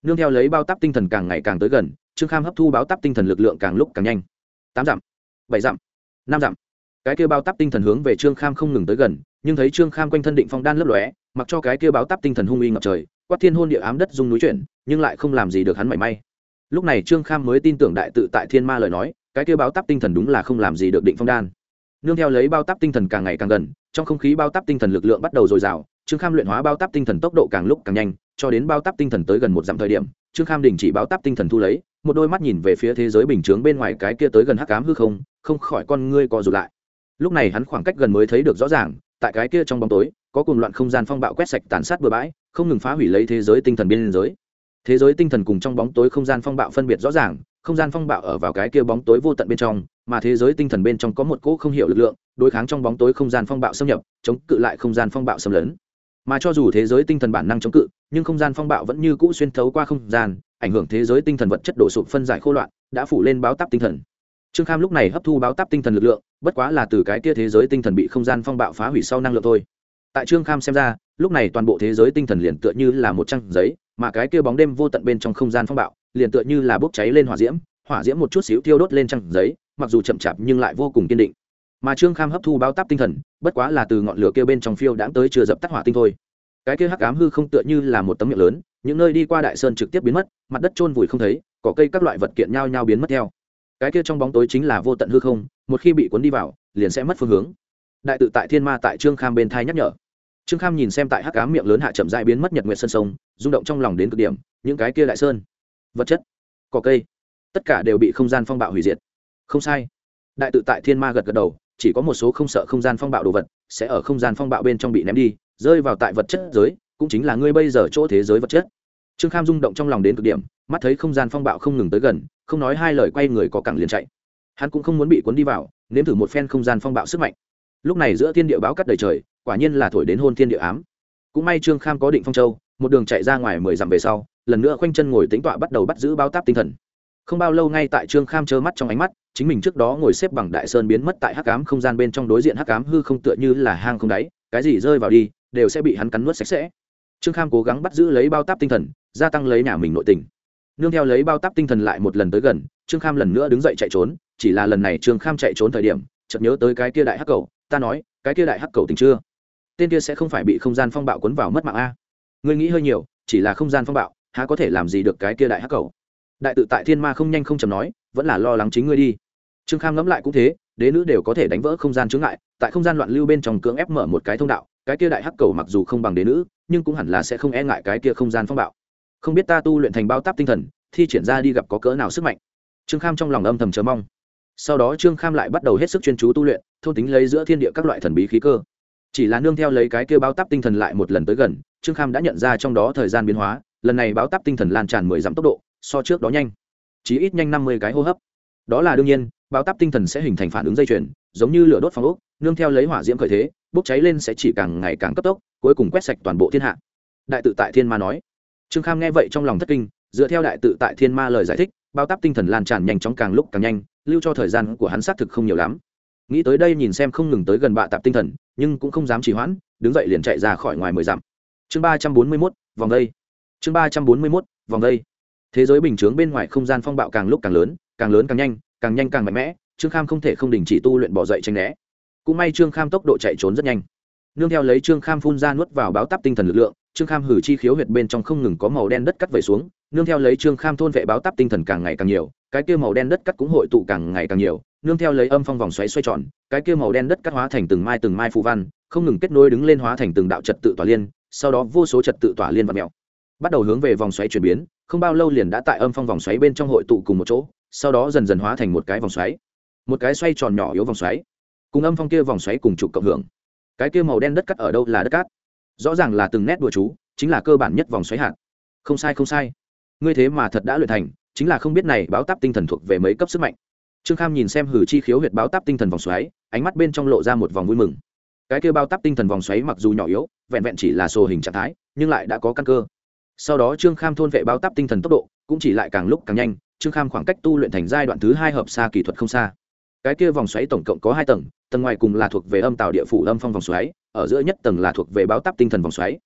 nương theo lấy bao tắp tinh thần càng ngày càng tới gần, trương kham hấp thu báo tắp tinh thần lực lượng càng lúc càng nhanh. Tám dặm, bảy dặm, năm dặm. Cái kêu bao tắp tinh thần hướng về trương kham không ngừng tới gần, nhưng thấy trương kham quanh thân định phong đan lấp lóe, mặc cho cái kêu báo tắp tinh thần hung uy ngập trời, quát thiên hôn địa ám đất dung núi chuyển, nhưng lại không làm gì được hắn mảy may. Lúc này trương kham mới tin tưởng đại tự tại thiên ma lời nói, cái kêu báo tắp tinh thần đúng là không làm gì được định phong đan. Nương theo lấy bao tắp tinh thần càng ngày càng gần, trong không khí bao tắp tinh thần lực lượng bắt đầu dồi dào, trương kham luyện hóa bao tắp tinh thần tốc độ càng lúc càng nhanh cho đến bao táp tinh thần tới gần một dặm thời điểm, trương kham đình chỉ bao táp tinh thần thu lấy, một đôi mắt nhìn về phía thế giới bình chướng bên ngoài cái kia tới gần hắc cám hư không không khỏi con ngươi co rụt lại. Lúc này hắn khoảng cách gần mới thấy được rõ ràng, tại cái kia trong bóng tối, có cùng loạn không gian phong bạo quét sạch tàn sát bừa bãi, không ngừng phá hủy lấy thế giới tinh thần biên giới. Thế giới tinh thần cùng trong bóng tối không gian phong bạo phân biệt rõ ràng, không gian phong bạo ở vào cái kia bóng tối vô tận bên trong, mà thế giới tinh thần bên trong có một cỗ không hiểu lực lượng, đối kháng trong bóng tối không gian phong bạo xâm nhập, chống cự lại không gian phong bạo xâm lấn. Mà cho dù thế giới tinh thần bản năng chống cự nhưng không gian phong bạo vẫn như cũ xuyên thấu qua không gian, ảnh hưởng thế giới tinh thần vật chất đổ sụp phân giải khô loạn, đã phủ lên báo táp tinh thần. Trương kham lúc này hấp thu báo táp tinh thần lực lượng, bất quá là từ cái kia thế giới tinh thần bị không gian phong bạo phá hủy sau năng lượng thôi. Tại trương kham xem ra, lúc này toàn bộ thế giới tinh thần liền tựa như là một trang giấy, mà cái kia bóng đêm vô tận bên trong không gian phong bạo, liền tựa như là bốc cháy lên hỏa diễm hỏa diễm một chút xíu thiêu đốt lên trang giấy, mặc dù chậm chạp nhưng lại vô cùng kiên định. Mà trương kham hấp thu báo táp tinh thần, bất quá là từ ngọn lửa kia bên trong phiêu đãng tới chưa dập tắt hỏa tinh thôi cái kia hắc ám hư không tựa như là một tấm miệng lớn, những nơi đi qua đại sơn trực tiếp biến mất, mặt đất trôn vùi không thấy, cỏ cây các loại vật kiện nhao nhao biến mất theo. Cái kia trong bóng tối chính là vô tận hư không, một khi bị cuốn đi vào, liền sẽ mất phương hướng. Đại tự tại thiên ma tại trương kham bên thai nhắc nhở. Trương kham nhìn xem tại hắc ám miệng lớn hạ chậm dại biến mất nhật nguyệt sân sông, rung động trong lòng đến cực điểm, những cái kia đại sơn, vật chất, cỏ cây, tất cả đều bị không gian phong bạo hủy diệt. Không sai. Đại tự tại thiên ma gật gật đầu, chỉ có một số không sợ không gian phong bạo đồ vật sẽ ở không gian phong bạo bên trong bị ném đi rơi vào tại vật chất giới, cũng chính là ngươi bây giờ chỗ thế giới vật chất. Trương kham rung động trong lòng đến cực điểm, mắt thấy không gian phong bạo không ngừng tới gần, không nói hai lời quay người có cẳng liền chạy. Hắn cũng không muốn bị cuốn đi vào, nếm thử một phen không gian phong bạo sức mạnh. Lúc này giữa thiên địa báo cắt đầy trời, quả nhiên là thổi đến hôn thiên địa ám. Cũng may trương kham có định phong châu, một đường chạy ra ngoài mười dặm về sau, lần nữa khoanh chân ngồi tính tọa bắt đầu bắt giữ bao táp tinh thần. Không bao lâu ngay tại trương kham trơ mắt trong ánh mắt, chính mình trước đó ngồi xếp bằng đại sơn biến mất tại hắc cám không gian bên trong đối diện hắc cám hư không tựa như là hang không đáy, cái gì rơi vào đi đều sẽ bị hắn cắn nuốt sạch sẽ. Trương kham cố gắng bắt giữ lấy bao táp tinh thần, gia tăng lấy nhà mình nội tình. Nương theo lấy bao táp tinh thần lại một lần tới gần, trương kham lần nữa đứng dậy chạy trốn, chỉ là lần này trương kham chạy trốn thời điểm, chợt nhớ tới cái kia đại hắc cầu, ta nói, cái kia đại hắc cầu tình chưa? Tên kia sẽ không phải bị không gian phong bạo cuốn vào mất mạng a. Ngươi nghĩ hơi nhiều, chỉ là không gian phong bạo, há có thể làm gì được cái kia đại hắc cầu? Đại tự tại thiên ma không nhanh không chầm nói, vẫn là lo lắng chính ngươi đi. Trương kham ngẫm lại cũng thế, đế nữ đều có thể đánh vỡ không gian chướng ngại, tại không gian loạn lưu bên trong cưỡng ép mở một cái thông đạo cái kia đại hắc cầu mặc dù không bằng đế nữ, nhưng cũng hẳn là sẽ không e ngại cái kia không gian phong bạo. Không biết ta tu luyện thành bao táp tinh thần, thi triển ra đi gặp có cỡ nào sức mạnh. Trương kham trong lòng âm thầm chờ mong. Sau đó trương kham lại bắt đầu hết sức chuyên chú tu luyện, thôn tính lấy giữa thiên địa các loại thần bí khí cơ. Chỉ là nương theo lấy cái kia bao táp tinh thần lại một lần tới gần, trương kham đã nhận ra trong đó thời gian biến hóa, lần này báo táp tinh thần lan tràn mười dặm tốc độ, so trước đó nhanh. Chỉ ít nhanh năm mươi cái hô hấp. Đó là đương nhiên báo táp tinh thần sẽ hình thành phản ứng dây chuyền, giống như lửa đốt phong ốc nương theo lấy hỏa diễm khởi thế, bốc cháy lên sẽ chỉ càng ngày càng cấp tốc, cuối cùng quét sạch toàn bộ thiên hạ. Đại tự tại thiên ma nói. Trương kham nghe vậy trong lòng thất kinh, dựa theo đại tự tại thiên ma lời giải thích, bao tắp tinh thần lan tràn nhanh chóng càng lúc càng nhanh, lưu cho thời gian của hắn xác thực không nhiều lắm. Nghĩ tới đây nhìn xem không ngừng tới gần bạ tạp tinh thần, nhưng cũng không dám trì hoãn, đứng dậy liền chạy ra khỏi ngoài mười dặm. Chương ba trăm bốn mươi mốt, vòng đây. Chương ba trăm bốn mươi mốt, vòng đây. Thế giới bình chướng bên ngoài không gian phong bạo càng lúc càng lớn càng lớn càng nhanh càng nhanh càng mạnh mẽ, trương kham không thể không đình chỉ tu luyện bỏ dậy tranh né cũng may trương kham tốc độ chạy trốn rất nhanh. Nương theo lấy trương kham phun ra nuốt vào báo tắp tinh thần lực lượng, trương kham hử chi khiếu huyệt bên trong không ngừng có màu đen đất cắt vẩy xuống, nương theo lấy trương kham thôn vệ báo tắp tinh thần càng ngày càng nhiều, cái kia màu đen đất cắt cũng hội tụ càng ngày càng nhiều, nương theo lấy âm phong vòng xoáy xoay tròn, cái kia màu đen đất cắt hóa thành từng mai từng mai phù văn, không ngừng kết nối đứng lên hóa thành từng đạo trật tự tỏa liên, sau đó vô số trật tự tỏa liên và mèo. Bắt đầu hướng về vòng xoáy chuyển biến, không bao lâu liền đã tại âm phong vòng xoáy bên trong hội tụ cùng một chỗ, sau đó dần dần hóa thành một cái vòng xoáy. Một cái xoay tròn nhỏ yếu vòng xoáy cùng âm phong kia vòng xoáy cùng trục cộng hưởng. Cái kia màu đen đất cắt ở đâu là đất cát? Rõ ràng là từng nét đùa chú, chính là cơ bản nhất vòng xoáy hạt. Không sai không sai. Ngươi thế mà thật đã luyện thành, chính là không biết này báo táp tinh thần thuộc về mấy cấp sức mạnh. Trương kham nhìn xem hử chi khiếu huyệt báo táp tinh thần vòng xoáy, ánh mắt bên trong lộ ra một vòng vui mừng. Cái kia báo táp tinh thần vòng xoáy mặc dù nhỏ yếu, vẹn vẹn chỉ là sổ hình trạng thái, nhưng lại đã có căn cơ. Sau đó trương kham thôn vệ báo táp tinh thần tốc độ, cũng chỉ lại càng lúc càng nhanh, trương kham khoảng cách tu luyện thành giai đoạn thứ hai hợp xa kỹ thuật không xa. Cái kia vòng xoáy tổng cộng có hai tầng tầng ngoài cùng là thuộc về âm tạo địa phủ âm phong vòng xoáy, ở giữa nhất tầng là thuộc về báo táp tinh thần vòng xoáy.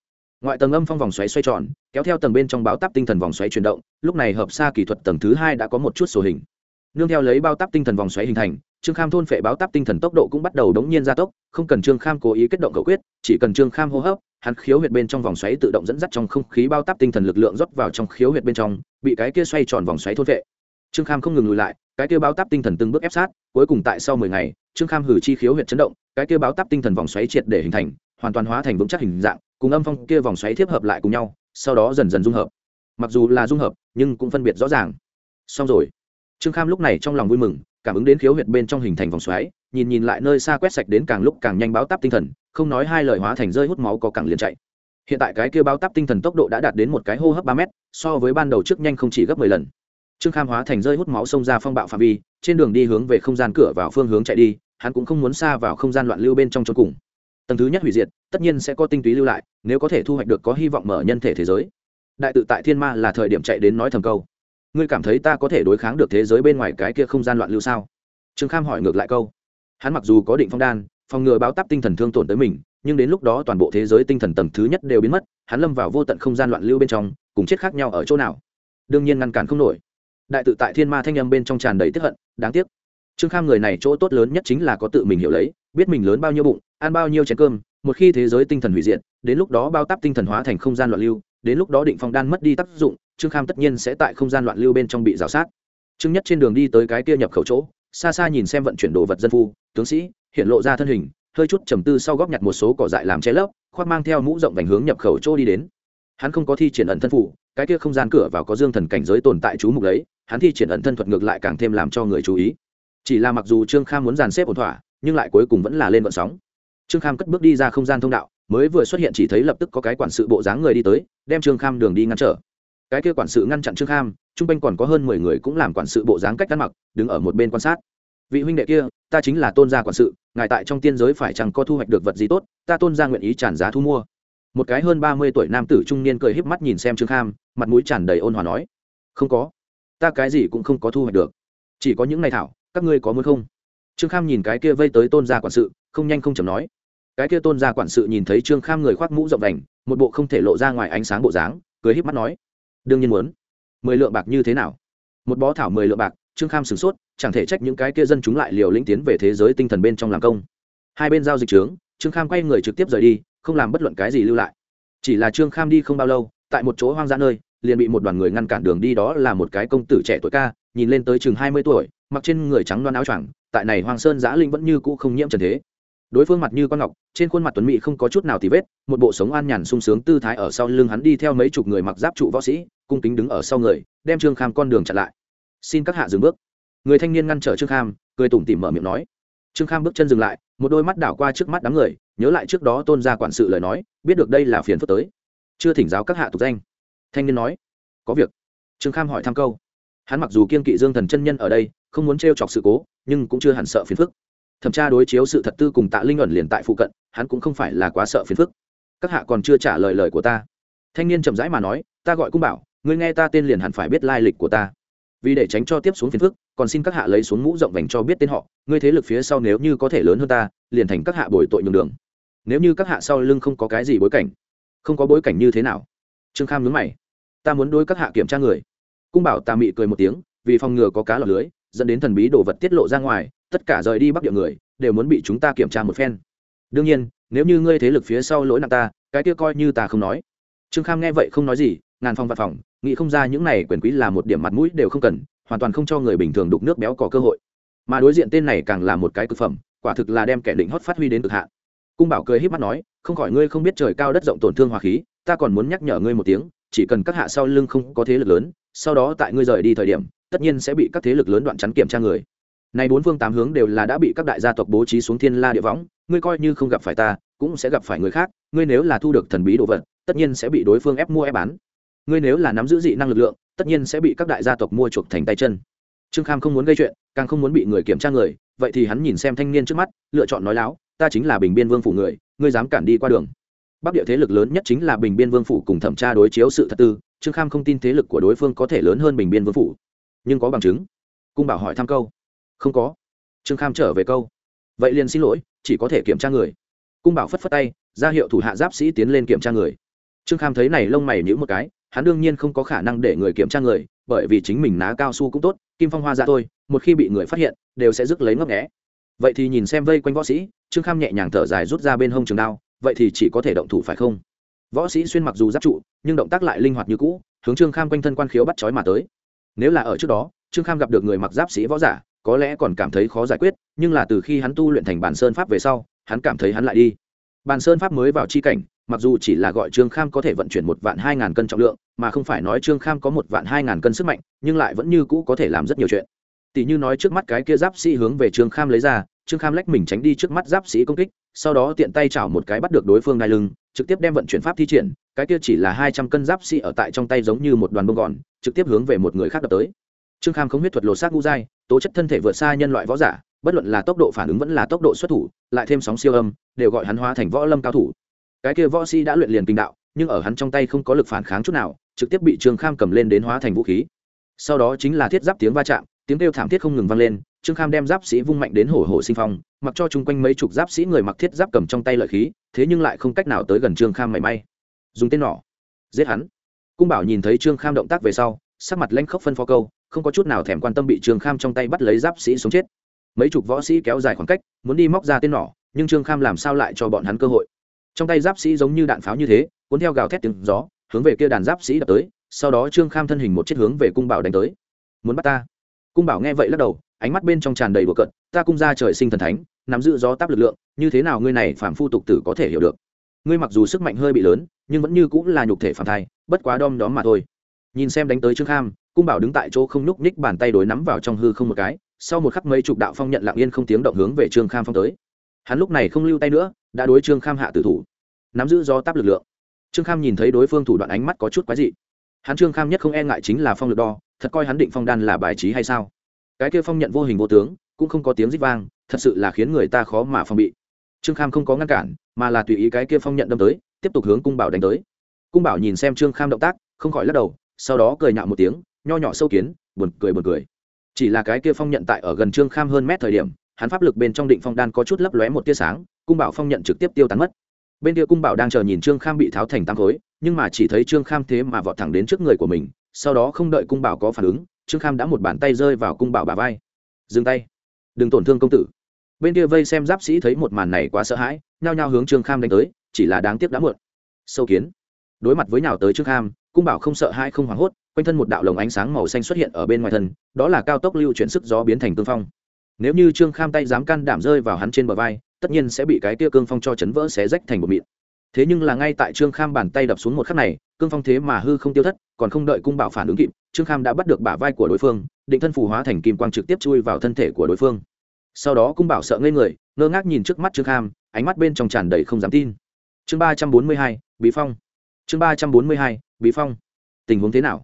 Ngoại tầng âm phong vòng xoáy xoay tròn, kéo theo tầng bên trong báo táp tinh thần vòng xoáy chuyển động, lúc này hợp xa kỹ thuật tầng thứ hai đã có một chút sổ hình. Nương theo lấy bao táp tinh thần vòng xoáy hình thành, trương kham thôn phệ báo táp tinh thần tốc độ cũng bắt đầu đống nhiên gia tốc, không cần trương kham cố ý kết động cầu quyết, chỉ cần trương kham hô hấp, hắn khiếu huyệt bên trong vòng xoáy tự động dẫn dắt trong không khí bao táp tinh thần lực lượng rót vào trong khiếu huyệt bên trong, bị cái kia xoay tròn vòng xoáy thôn vệ trương kham không ngừng lùi lại cái kia báo táp tinh thần từng bước ép sát, cuối cùng tại sau mười ngày, trương kham hử chi khiếu huyệt chấn động, cái kia báo táp tinh thần vòng xoáy triệt để hình thành, hoàn toàn hóa thành vững chắc hình dạng, cùng âm phong kia vòng xoáy tiếp hợp lại cùng nhau, sau đó dần dần dung hợp. Mặc dù là dung hợp, nhưng cũng phân biệt rõ ràng. Xong rồi. Trương kham lúc này trong lòng vui mừng, cảm ứng đến khiếu huyệt bên trong hình thành vòng xoáy, nhìn nhìn lại nơi xa quét sạch đến càng lúc càng nhanh báo táp tinh thần, không nói hai lời hóa thành rơi hút máu có càng liền chạy. Hiện tại cái kia báo táp tinh thần tốc độ đã đạt đến một cái hô hấp ba mét, so với ban đầu trước nhanh không chỉ gấp mười lần trương kham hóa thành rơi hút máu xông ra phong bạo phạm vi, trên đường đi hướng về không gian cửa vào phương hướng chạy đi, hắn cũng không muốn xa vào không gian loạn lưu bên trong trốn cùng. Tầng thứ nhất hủy diệt, tất nhiên sẽ có tinh túy lưu lại, nếu có thể thu hoạch được có hy vọng mở nhân thể thế giới. Đại tự tại thiên ma là thời điểm chạy đến nói thầm câu. Ngươi cảm thấy ta có thể đối kháng được thế giới bên ngoài cái kia không gian loạn lưu sao? Trương kham hỏi ngược lại câu. Hắn mặc dù có định phong đan, phòng ngừa báo tắp tinh thần thương tổn tới mình, nhưng đến lúc đó toàn bộ thế giới tinh thần tầng thứ nhất đều biến mất, hắn lâm vào vô tận không gian loạn lưu bên trong, cùng chết khác nhau ở chỗ nào? Đương nhiên ngăn cản không nổi đại tự tại thiên ma thanh Âm bên trong tràn đầy tiếp hận, đáng tiếc. Trương kham người này chỗ tốt lớn nhất chính là có tự mình hiểu lấy, biết mình lớn bao nhiêu bụng, ăn bao nhiêu chén cơm, một khi thế giới tinh thần hủy diệt, đến lúc đó bao táp tinh thần hóa thành không gian loạn lưu, đến lúc đó định phong đan mất đi tác dụng, trương kham tất nhiên sẽ tại không gian loạn lưu bên trong bị rào sát. Trương nhất trên đường đi tới cái kia nhập khẩu chỗ, xa xa nhìn xem vận chuyển đồ vật dân phu, tướng sĩ, hiện lộ ra thân hình, hơi chút trầm tư sau góp nhặt một số cỏ dại làm che lấp, khoác mang theo mũ rộng vành hướng nhập khẩu chỗ đi đến. Hắn không có thi triển ẩn thân phủ, cái kia không gian cửa vào có dương thần cảnh giới tồn tại chú mục lấy hắn thi triển ẩn thân thuật ngược lại càng thêm làm cho người chú ý. Chỉ là mặc dù trương kham muốn dàn xếp ổn thỏa, nhưng lại cuối cùng vẫn là lên vận sóng. Trương kham cất bước đi ra không gian thông đạo, mới vừa xuất hiện chỉ thấy lập tức có cái quản sự bộ dáng người đi tới, đem trương kham đường đi ngăn trở. Cái kia quản sự ngăn chặn trương kham t r u n g quanh còn có hơn mười người cũng làm quản sự bộ dáng cách ăn mặc, đứng ở một bên quan sát. Vị huynh đệ kia, ta chính là tôn gia quản sự, ngài tại trong tiên giới phải chẳng có thu hoạch được vật gì tốt, ta tôn gia nguyện ý tràn giá thu mua. Một cái hơn ba mươi tuổi nam tử trung niên cười híp mắt nhìn xem trương kham, mặt mũi tràn đầy ôn hòa nói, không có ta cái gì cũng không có thu hoạch được. Chỉ có những ngày thảo, các ngươi có muốn không? Trương kham nhìn cái kia vây tới tôn gia quản sự, không nhanh không chầm nói. Cái kia tôn gia quản sự nhìn thấy trương kham người khoác mũ rộng đành một bộ không thể lộ ra ngoài ánh sáng bộ dáng, cười híp mắt nói. Đương nhiên muốn. Mười lượng bạc như thế nào? Một bó thảo mười lượng bạc, trương kham sửng sốt, chẳng thể trách những cái kia dân chúng lại liều lĩnh tiến về thế giới tinh thần bên trong làm công. Hai bên giao dịch trướng, trương kham quay người trực tiếp rời đi, không làm bất luận cái gì lưu lại. Chỉ là trương kham đi không bao lâu, tại một chỗ hoang dã nơi liền bị một đoàn người ngăn cản đường đi, đó là một cái công tử trẻ tuổi ca, nhìn lên tới chừng hai mươi tuổi, mặc trên người trắng đoan áo choàng, tại này hoàng sơn giã linh vẫn như cũ không nhiễm trần thế. Đối phương mặt như con ngọc, trên khuôn mặt tuấn mỹ không có chút nào thì vết, một bộ sống an nhàn sung sướng tư thái ở sau lưng hắn đi theo mấy chục người mặc giáp trụ võ sĩ, cung kính đứng ở sau người, đem trương kham con đường chặn lại. Xin các hạ dừng bước. Người thanh niên ngăn trở trương kham, cười tủm tỉm mở miệng nói. Trương kham bước chân dừng lại, một đôi mắt đảo qua trước mắt đám người, nhớ lại trước đó tôn ra quản sự lời nói, biết được đây là phiền phức tới. Chưa thỉnh giáo các hạ tục danh thanh niên nói, có việc. Trương kham hỏi thăm câu, hắn mặc dù kiên kỵ dương thần chân nhân ở đây, không muốn t chọc sự cố, nhưng cũng chưa hẳn sợ phiền phức. Thẩm tra đối chiếu sự thật tư cùng tạ linh ẩn liền tại phụ cận, hắn cũng không phải là quá sợ phiền phức. Các hạ còn chưa trả lời lời của ta. Thanh niên chậm rãi mà nói, ta gọi cung bảo, ngươi nghe ta tên liền hẳn phải biết lai lịch của ta. Vì để tránh cho tiếp xuống phiền phức, còn xin các hạ lấy xuống mũ rộng vành cho biết tên họ, ngươi thế lực phía sau nếu như có thể lớn hơn ta, liền thành các hạ bồi tội nhường đường. Nếu như các hạ sau lưng không có cái gì bối cảnh, không có bối cảnh như thế nào? Trương kham nhớ mày. Ta muốn đối các hạ kiểm tra người. Cung bảo ta mị cười một tiếng, vì phòng ngừa có cá lọt lưới, dẫn đến thần bí đồ vật tiết lộ ra ngoài, tất cả rời đi bắc địa người, đều muốn bị chúng ta kiểm tra một phen. Đương nhiên, nếu như ngươi thế lực phía sau lỗi nặng ta, cái kia coi như ta không nói. Trương kham nghe vậy không nói gì, ngàn phòng văn phòng, nghĩ không ra những này quyền quý là một điểm mặt mũi đều không cần, hoàn toàn không cho người bình thường đục nước béo có cơ hội. Mà đối diện tên này càng là một cái cực phẩm, quả thực là đem kẻ định hót phát huy đến cực hạn. Cung bảo cười h í p mắt nói, không khỏi ngươi không biết trời cao đất rộng tổn thương hòa khí ta còn muốn nhắc nhở ngươi một tiếng, chỉ cần các hạ sau lưng không có thế lực lớn, sau đó tại ngươi rời đi thời điểm, tất nhiên sẽ bị các thế lực lớn đoạn chắn kiểm tra người. Này bốn phương tám hướng đều là đã bị các đại gia tộc bố trí xuống thiên la địa võng, ngươi coi như không gặp phải ta, cũng sẽ gặp phải người khác, ngươi nếu là thu được thần bí đồ vật, tất nhiên sẽ bị đối phương ép mua ép bán. Ngươi nếu là nắm giữ dị năng lực lượng, tất nhiên sẽ bị các đại gia tộc mua chuộc thành tay chân. Trương kham không muốn gây chuyện, càng không muốn bị người kiểm tra người, vậy thì hắn nhìn xem thanh niên trước mắt, lựa chọn nói láo, ta chính là bình biên vương phủ người, ngươi dám cản đi qua đường bắc địa thế lực lớn nhất chính là bình biên vương phủ cùng thẩm tra đối chiếu sự thật tư. Trương kham không tin thế lực của đối phương có thể lớn hơn bình biên vương phủ, nhưng có bằng chứng. Cung bảo hỏi thăm câu. Không có. Trương kham trở về câu. Vậy liền xin lỗi, chỉ có thể kiểm tra người. Cung bảo phất phất tay, ra hiệu thủ hạ giáp sĩ tiến lên kiểm tra người. Trương kham thấy này lông mày nhữ một cái, hắn đương nhiên không có khả năng để người kiểm tra người, bởi vì chính mình ná cao su cũng tốt, kim phong hoa ra thôi, một khi bị người phát hiện, đều sẽ rước lấy ngấp nghẽ vậy thì nhìn xem vây quanh võ sĩ, trương kham nhẹ nhàng thở dài rút ra bên hông trường đao vậy thì chỉ có thể động thủ phải không? Võ sĩ xuyên mặc dù giáp trụ, nhưng động tác lại linh hoạt như cũ, hướng trương kham quanh thân quan khiếu bắt chói mà tới. Nếu là ở trước đó, trương kham gặp được người mặc giáp sĩ võ giả, có lẽ còn cảm thấy khó giải quyết, nhưng là từ khi hắn tu luyện thành bản sơn pháp về sau, hắn cảm thấy hắn lại đi. Bàn sơn pháp mới vào chi cảnh, mặc dù chỉ là gọi trương kham có thể vận chuyển một vạn hai ngàn cân trọng lượng, mà không phải nói trương kham có một vạn hai ngàn cân sức mạnh, nhưng lại vẫn như cũ có thể làm rất nhiều chuyện. Tỷ như nói trước mắt cái kia giáp sĩ hướng về trương kham lấy ra trương kham lách mình tránh đi trước mắt giáp sĩ công kích, sau đó tiện tay chảo một cái bắt được đối phương đai lưng, trực tiếp đem vận chuyển pháp thi triển, cái kia chỉ là hai trăm cân giáp sĩ ở tại trong tay giống như một đoàn bông gòn, trực tiếp hướng về một người khác đập tới. Trương kham không huyết thuật lột xác gu dai tố chất thân thể vượt xa nhân loại võ giả, bất luận là tốc độ phản ứng vẫn là tốc độ xuất thủ, lại thêm sóng siêu âm, đều gọi hắn hóa thành võ lâm cao thủ. Cái kia võ sĩ đã luyện liền kinh đạo, nhưng ở hắn trong tay không có lực phản kháng chút nào, trực tiếp bị trương kham cầm lên đến hóa thành vũ khí. Sau đó chính là thiết giáp tiếng va chạm, tiếng kêu thảm thiết không ngừng vang lên trương kham đem giáp sĩ vung mạnh đến hổ hổ sinh phong, mặc cho chung quanh mấy chục giáp sĩ người mặc thiết giáp cầm trong tay lợi khí, thế nhưng lại không cách nào tới gần trương kham mảy may. Dùng tên nỏ, giết hắn. Cung bảo nhìn thấy trương kham động tác về sau, sắc mặt lanh khóc phân phó câu, không có chút nào thèm quan tâm bị trương kham trong tay bắt lấy giáp sĩ sống chết. Mấy chục võ sĩ kéo dài khoảng cách, muốn đi móc ra tên nỏ, nhưng trương kham làm sao lại cho bọn hắn cơ hội? Trong tay giáp sĩ giống như đạn pháo như thế, cuốn theo gào thét tiếng gió, hướng về kia đàn giáp sĩ đập tới, sau đó trương kham thân hình một chiếc hướng về cung bảo đánh tới. Muốn bắt ta? Cung bảo nghe vậy lắc đầu, ánh mắt bên trong tràn đầy bừa cận ta cung ra trời sinh thần thánh, nắm giữ gió táp lực lượng, như thế nào ngươi này phạm phu tục tử có thể hiểu được? Ngươi mặc dù sức mạnh hơi bị lớn, nhưng vẫn như cũng là nhục thể phản thai, bất quá đom đóm mà thôi. Nhìn xem đánh tới trương kham, cung bảo đứng tại chỗ không nhúc nhích bàn tay đối nắm vào trong hư không một cái, sau một khắc mấy chục đạo phong nhận lặng yên không tiếng động hướng về trương kham phong tới. Hắn lúc này không lưu tay nữa, đã đối trương kham hạ tử thủ, nắm giữ do táp lực lượng. Trương kham nhìn thấy đối phương thủ đoạn ánh mắt có chút quái dị. Hắn trương kham nhất không e ngại chính là phong lực đo thật coi hắn định phong đan là bài trí hay sao? Cái kia phong nhận vô hình vô tướng, cũng không có tiếng rít vang, thật sự là khiến người ta khó mà phong bị. Trương kham không có ngăn cản, mà là tùy ý cái kia phong nhận đâm tới, tiếp tục hướng cung bảo đánh tới. Cung bảo nhìn xem trương kham động tác, không khỏi lắc đầu, sau đó cười nhạo một tiếng, nho nhỏ sâu kiến, buồn cười buồn cười. Chỉ là cái kia phong nhận tại ở gần trương kham hơn mét thời điểm, hắn pháp lực bên trong định phong đan có chút lấp lóe một tia sáng, cung bảo phong nhận trực tiếp tiêu tán mất. Bên kia cung bảo đang chờ nhìn trương kham bị tháo thành tám khối, nhưng mà chỉ thấy trương kham thế mà vọt thẳng đến trước người của mình sau đó không đợi cung bảo có phản ứng, trương kham đã một bàn tay rơi vào cung bảo bà vai. Dừng tay. Đừng tổn thương công tử. Bên kia vây xem giáp sĩ thấy một màn này quá sợ hãi, nhao nhao hướng trương kham đánh tới, chỉ là đáng tiếc đã muộn. Sâu kiến. Đối mặt với nào tới trương kham, cung bảo không sợ hãi không hoảng hốt, quanh thân một đạo lồng ánh sáng màu xanh xuất hiện ở bên ngoài thân, đó là cao tốc lưu chuyển sức gió biến thành cương phong. Nếu như trương kham tay dám can đảm rơi vào hắn trên bờ vai, tất nhiên sẽ bị cái tia cương phong cho chấn vỡ xé rách thành một mịn thế nhưng là ngay tại trương kham bàn tay đập xuống một khắc này, cương phong thế mà hư không tiêu thất, còn không đợi cung bảo phản ứng kịp, trương kham đã bắt được bả vai của đối phương, định thân phù hóa thành kim quang trực tiếp chui vào thân thể của đối phương. Sau đó cung bảo sợ ngây người, ngơ ngác nhìn trước mắt trương kham, ánh mắt bên trong tràn đầy không dám tin. Chương ba trăm bốn mươi hai, bí phong. Chương ba trăm bốn mươi hai, bí phong. Tình huống thế nào?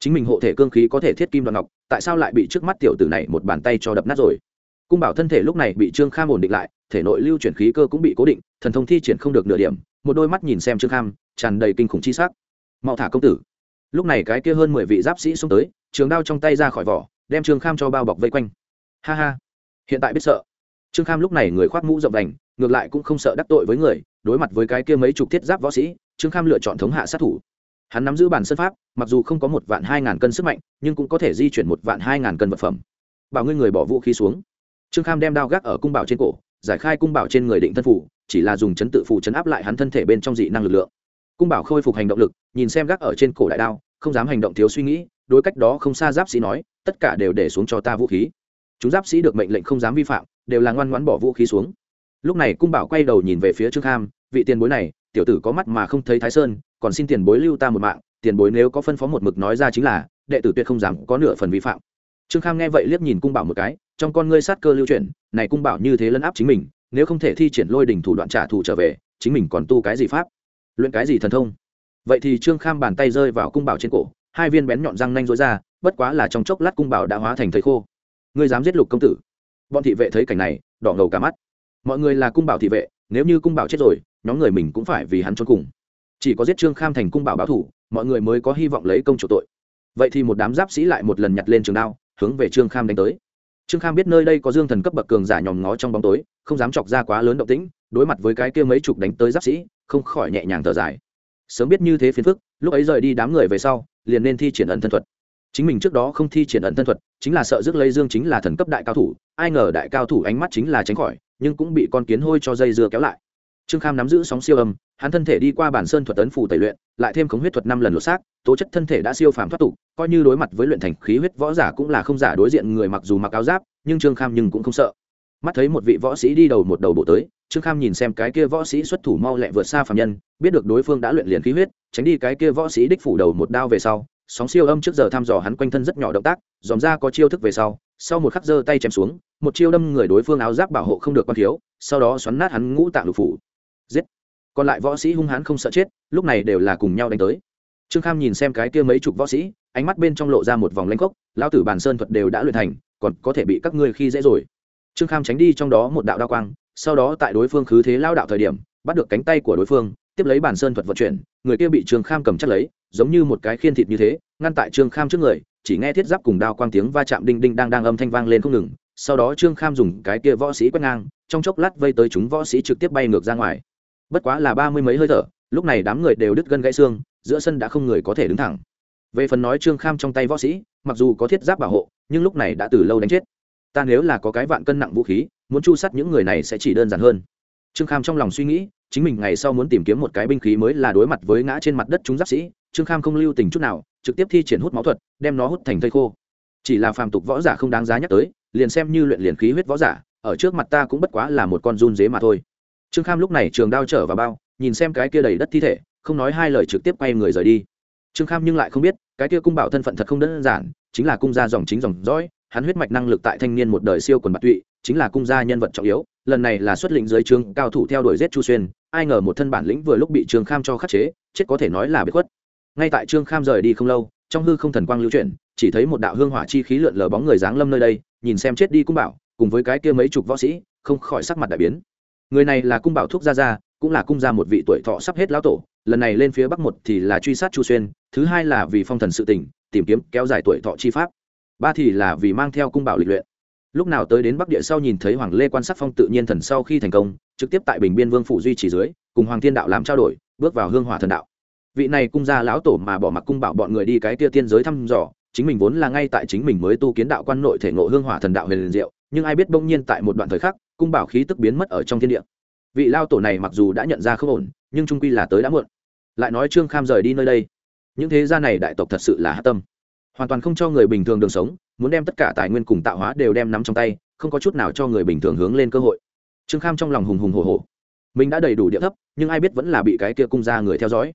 Chính mình hộ thể cương khí có thể thiết kim đoạn ngọc, tại sao lại bị trước mắt tiểu tử này một bàn tay cho đập nát rồi? Cung bảo thân thể lúc này bị trương kham ổn định lại, thể nội lưu chuyển khí cơ cũng bị cố định, thần thông thi triển không được nửa điểm một đôi mắt nhìn xem trương kham, tràn đầy kinh khủng chi sắc. Mau thả công tử. Lúc này cái kia hơn mười vị giáp sĩ xông tới, trường đao trong tay ra khỏi vỏ, đem trương kham cho bao bọc vây quanh. Ha ha. Hiện tại biết sợ. Trương kham lúc này người khoác mũ rộng đành, ngược lại cũng không sợ đắc tội với người, đối mặt với cái kia mấy chục thiết giáp võ sĩ, trương kham lựa chọn thống hạ sát thủ. Hắn nắm giữ bản sân pháp, mặc dù không có một vạn hai ngàn cân sức mạnh, nhưng cũng có thể di chuyển một vạn hai ngàn cân vật phẩm. Bảo ngươi người bỏ vũ khí xuống. Trương kham đem đao gác ở cung bảo trên cổ, giải khai cung bảo trên người định thân phủ chỉ là dùng chấn tự phụ chấn áp lại hắn thân thể bên trong dị năng lực lượng. Cung bảo khôi phục hành động lực, nhìn xem gác ở trên cổ đại đao, không dám hành động thiếu suy nghĩ, đối cách đó không xa giáp sĩ nói, tất cả đều để xuống cho ta vũ khí. Chúng giáp sĩ được mệnh lệnh không dám vi phạm, đều là ngoan ngoãn bỏ vũ khí xuống. Lúc này cung bảo quay đầu nhìn về phía trương kham, vị tiền bối này, tiểu tử có mắt mà không thấy thái sơn, còn xin tiền bối lưu ta một mạng, tiền bối nếu có phân phó một mực nói ra chính là, đệ tử tuyệt không dám có nửa phần vi phạm. Trương kham nghe vậy liếc nhìn cung bảo một cái, trong con ngươi sát cơ lưu chuyển, này cung bảo như thế lấn áp chính mình nếu không thể thi triển lôi đỉnh thủ đoạn trả thù trở về, chính mình còn tu cái gì pháp? Luyện cái gì thần thông? Vậy thì trương kham bàn tay rơi vào cung bảo trên cổ, hai viên bén nhọn răng nanh rối ra, bất quá là trong chốc lát cung bảo đã hóa thành thầy khô. Ngươi dám giết lục công tử? Bọn thị vệ thấy cảnh này, đỏ ngầu cả mắt. Mọi người là cung bảo thị vệ, nếu như cung bảo chết rồi, nhóm người mình cũng phải vì hắn trốn cùng. Chỉ có giết trương kham thành cung bảo báo thủ, mọi người mới có hy vọng lấy công chủ tội. Vậy thì một đám giáp sĩ lại một lần nhặt lên trường đao, hướng về trương kham đánh tới trương kham biết nơi đây có dương thần cấp bậc cường giả nhòm ngó trong bóng tối, không dám chọc ra quá lớn động tĩnh, đối mặt với cái kia mấy chục đánh tới giáp sĩ, không khỏi nhẹ nhàng thở dài. Sớm biết như thế phiền phức, lúc ấy rời đi đám người về sau, liền nên thi triển ẩn thân thuật. Chính mình trước đó không thi triển ẩn thân thuật, chính là sợ rước lấy dương chính là thần cấp đại cao thủ, ai ngờ đại cao thủ ánh mắt chính là tránh khỏi, nhưng cũng bị con kiến hôi cho dây dưa kéo lại. Trương kham nắm giữ sóng siêu âm hắn thân thể đi qua bản sơn thuật tấn phù tẩy luyện, lại thêm khống huyết thuật năm lần lột xác, tố chất thân thể đã siêu phàm thoát tục, coi như đối mặt với luyện thành khí huyết võ giả cũng là không giả đối diện người mặc dù mặc áo giáp, nhưng trương kham nhưng cũng không sợ. Mắt thấy một vị võ sĩ đi đầu một đầu bộ tới, trương kham nhìn xem cái kia võ sĩ xuất thủ mau lẹ vượt xa phàm nhân, biết được đối phương đã luyện liền khí huyết, tránh đi cái kia võ sĩ đích phủ đầu một đao về sau, sóng siêu âm trước giờ thăm dò hắn quanh thân rất nhỏ động tác, dòm ra có chiêu thức về sau sau một khắc giơ tay chém xuống, một chiêu đâm người đối phương áo giáp bảo hộ không được quan thiếu, sau đó xoắn nát hắn ngũ tạng lục phủ. Giết! Còn lại võ sĩ hung hãn không sợ chết, lúc này đều là cùng nhau đánh tới. Trương kham nhìn xem cái kia mấy chục võ sĩ, ánh mắt bên trong lộ ra một vòng lanh cốc lao tử bàn sơn thuật đều đã luyện thành, còn có thể bị các ngươi khi dễ rồi. Trương kham tránh đi trong đó một đạo đao quang, sau đó tại đối phương khứ thế lao đạo thời điểm, bắt được cánh tay của đối phương, tiếp lấy bản sơn thuật vận chuyển, người kia bị trương kham cầm chắc lấy, giống như một cái khiên thịt như thế, ngăn tại trương kham trước người, chỉ nghe thiết giáp cùng đao quang tiếng va chạm đinh đinh đang đang âm thanh vang lên không ngừng, sau đó trương kham dùng cái kia võ sĩ quét ngang, trong chốc lát vây tới chúng võ sĩ trực tiếp bay ngược ra ngoài bất quá là ba mươi mấy hơi thở, lúc này đám người đều đứt gân gãy xương, giữa sân đã không người có thể đứng thẳng. Về phần nói trương kham trong tay võ sĩ, mặc dù có thiết giáp bảo hộ, nhưng lúc này đã từ lâu đánh chết. Ta nếu là có cái vạn cân nặng vũ khí, muốn chu sắt những người này sẽ chỉ đơn giản hơn. Trương kham trong lòng suy nghĩ, chính mình ngày sau muốn tìm kiếm một cái binh khí mới là đối mặt với ngã trên mặt đất chúng giáp sĩ, trương kham không lưu tình chút nào, trực tiếp thi triển hút máu thuật, đem nó hút thành thây khô. Chỉ là phàm tục võ giả không đáng giá nhắc tới, liền xem như luyện liền khí huyết võ giả, ở trước mặt ta cũng bất quá là một con run dế mà thôi trương kham lúc này trường đao trở vào bao, nhìn xem cái kia đầy đất thi thể, không nói hai lời trực tiếp quay người rời đi. Trương kham nhưng lại không biết, cái kia cung bảo thân phận thật không đơn giản, chính là cung gia dòng chính dòng dõi, hắn huyết mạch năng lực tại thanh niên một đời siêu quần bạc tụy, chính là cung gia nhân vật trọng yếu, lần này là xuất lĩnh dưới trương cao thủ theo đuổi giết chu xuyên, ai ngờ một thân bản lĩnh vừa lúc bị trương kham cho khắc chế, chết có thể nói là bị khuất. Ngay tại trương kham rời đi không lâu, trong hư không thần quang lưu chuyển, chỉ thấy một đạo hương hỏa chi khí lượn lờ bóng người dáng lâm nơi đây, nhìn xem chết đi cung bảo, cùng với cái kia mấy chục võ sĩ, không khỏi sắc mặt đại biến người này là cung bảo thuốc gia gia, cũng là cung gia một vị tuổi thọ sắp hết lão tổ, lần này lên phía bắc một thì là truy sát chu xuyên, thứ hai là vì phong thần sự tỉnh tìm kiếm kéo dài tuổi thọ chi pháp, ba thì là vì mang theo cung bảo lịch luyện. Lúc nào tới đến bắc địa sau nhìn thấy hoàng lê quan sát phong tự nhiên thần sau khi thành công, trực tiếp tại bình biên vương phủ duy trì dưới, cùng hoàng thiên đạo làm trao đổi, bước vào hương hỏa thần đạo. Vị này cung gia lão tổ mà bỏ mặc cung bảo bọn người đi cái kia tiên giới thăm dò, chính mình vốn là ngay tại chính mình mới tu kiến đạo quan nội thể ngộ hương hỏa thần đạo huyền diệu, nhưng ai biết bỗng nhiên tại một đoạn thời khắc cung bảo khí tức biến mất ở trong thiên địa. Vị lao tổ này mặc dù đã nhận ra không ổn, nhưng trung quy là tới đã muộn. Lại nói trương kham rời đi nơi đây. Những thế gia này đại tộc thật sự là hát tâm. Hoàn toàn không cho người bình thường đường sống, muốn đem tất cả tài nguyên cùng tạo hóa đều đem nắm trong tay, không có chút nào cho người bình thường hướng lên cơ hội. Trương kham trong lòng hùng hùng hồ hồ mình đã đầy đủ địa thấp, nhưng ai biết vẫn là bị cái kia cung ra người theo dõi.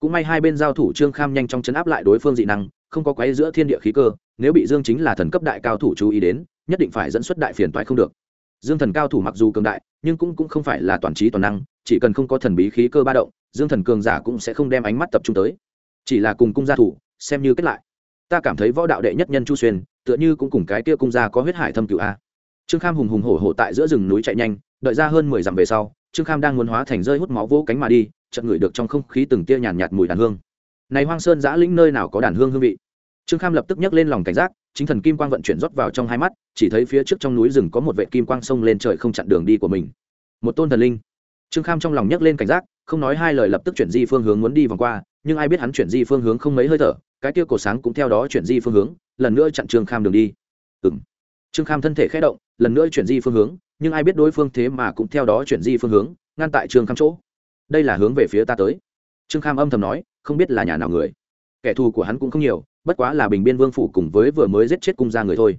Cũng may hai bên giao thủ trương kham nhanh chóng chấn áp lại đối phương dị năng, không có quấy giữa thiên địa khí cơ, nếu bị dương chính là thần cấp đại cao thủ chú ý đến, nhất định phải dẫn xuất đại phiền toái không được dương thần cao thủ mặc dù cường đại nhưng cũng cũng không phải là toàn trí toàn năng chỉ cần không có thần bí khí cơ ba động dương thần cường giả cũng sẽ không đem ánh mắt tập trung tới. Chỉ là cùng cung gia thủ xem như kết lại. Ta cảm thấy võ đạo đệ nhất nhân chu xuyên tựa như cũng cùng cái kia cung gia có huyết hải thâm cựu a. Trương kham hùng hùng hổ hổ tại giữa rừng núi chạy nhanh đợi ra hơn mười dặm về sau trương kham đang muốn hóa thành rơi hút máu vỗ cánh mà đi chợt ngửi được trong không khí từng tia nhàn nhạt, nhạt mùi đàn hương. Này hoang sơn giã lĩnh nơi nào có đàn hương hương vị? Trương kham lập tức nhấc lên lòng cảnh giác chính thần kim quang vận chuyển rót vào trong hai mắt, chỉ thấy phía trước trong núi rừng có một vệ kim quang sông lên trời không chặn đường đi của mình. Một tôn thần linh. Trương kham trong lòng nhấc lên cảnh giác, không nói hai lời lập tức chuyển di phương hướng muốn đi vòng qua, nhưng ai biết hắn chuyển di phương hướng không mấy hơi thở, cái kia cổ sáng cũng theo đó chuyển di phương hướng, lần nữa chặn trương kham đường đi. Ừng trương kham thân thể khé động, lần nữa chuyển di phương hướng, nhưng ai biết đối phương thế mà cũng theo đó chuyển di phương hướng, ngăn tại trương kham chỗ. Đây là hướng về phía ta tới. Trương kham âm thầm nói, không biết là nhà nào người. Kẻ thù của hắn cũng không nhiều bất quá là bình biên vương phủ cùng với vừa mới giết chết cung ra người thôi.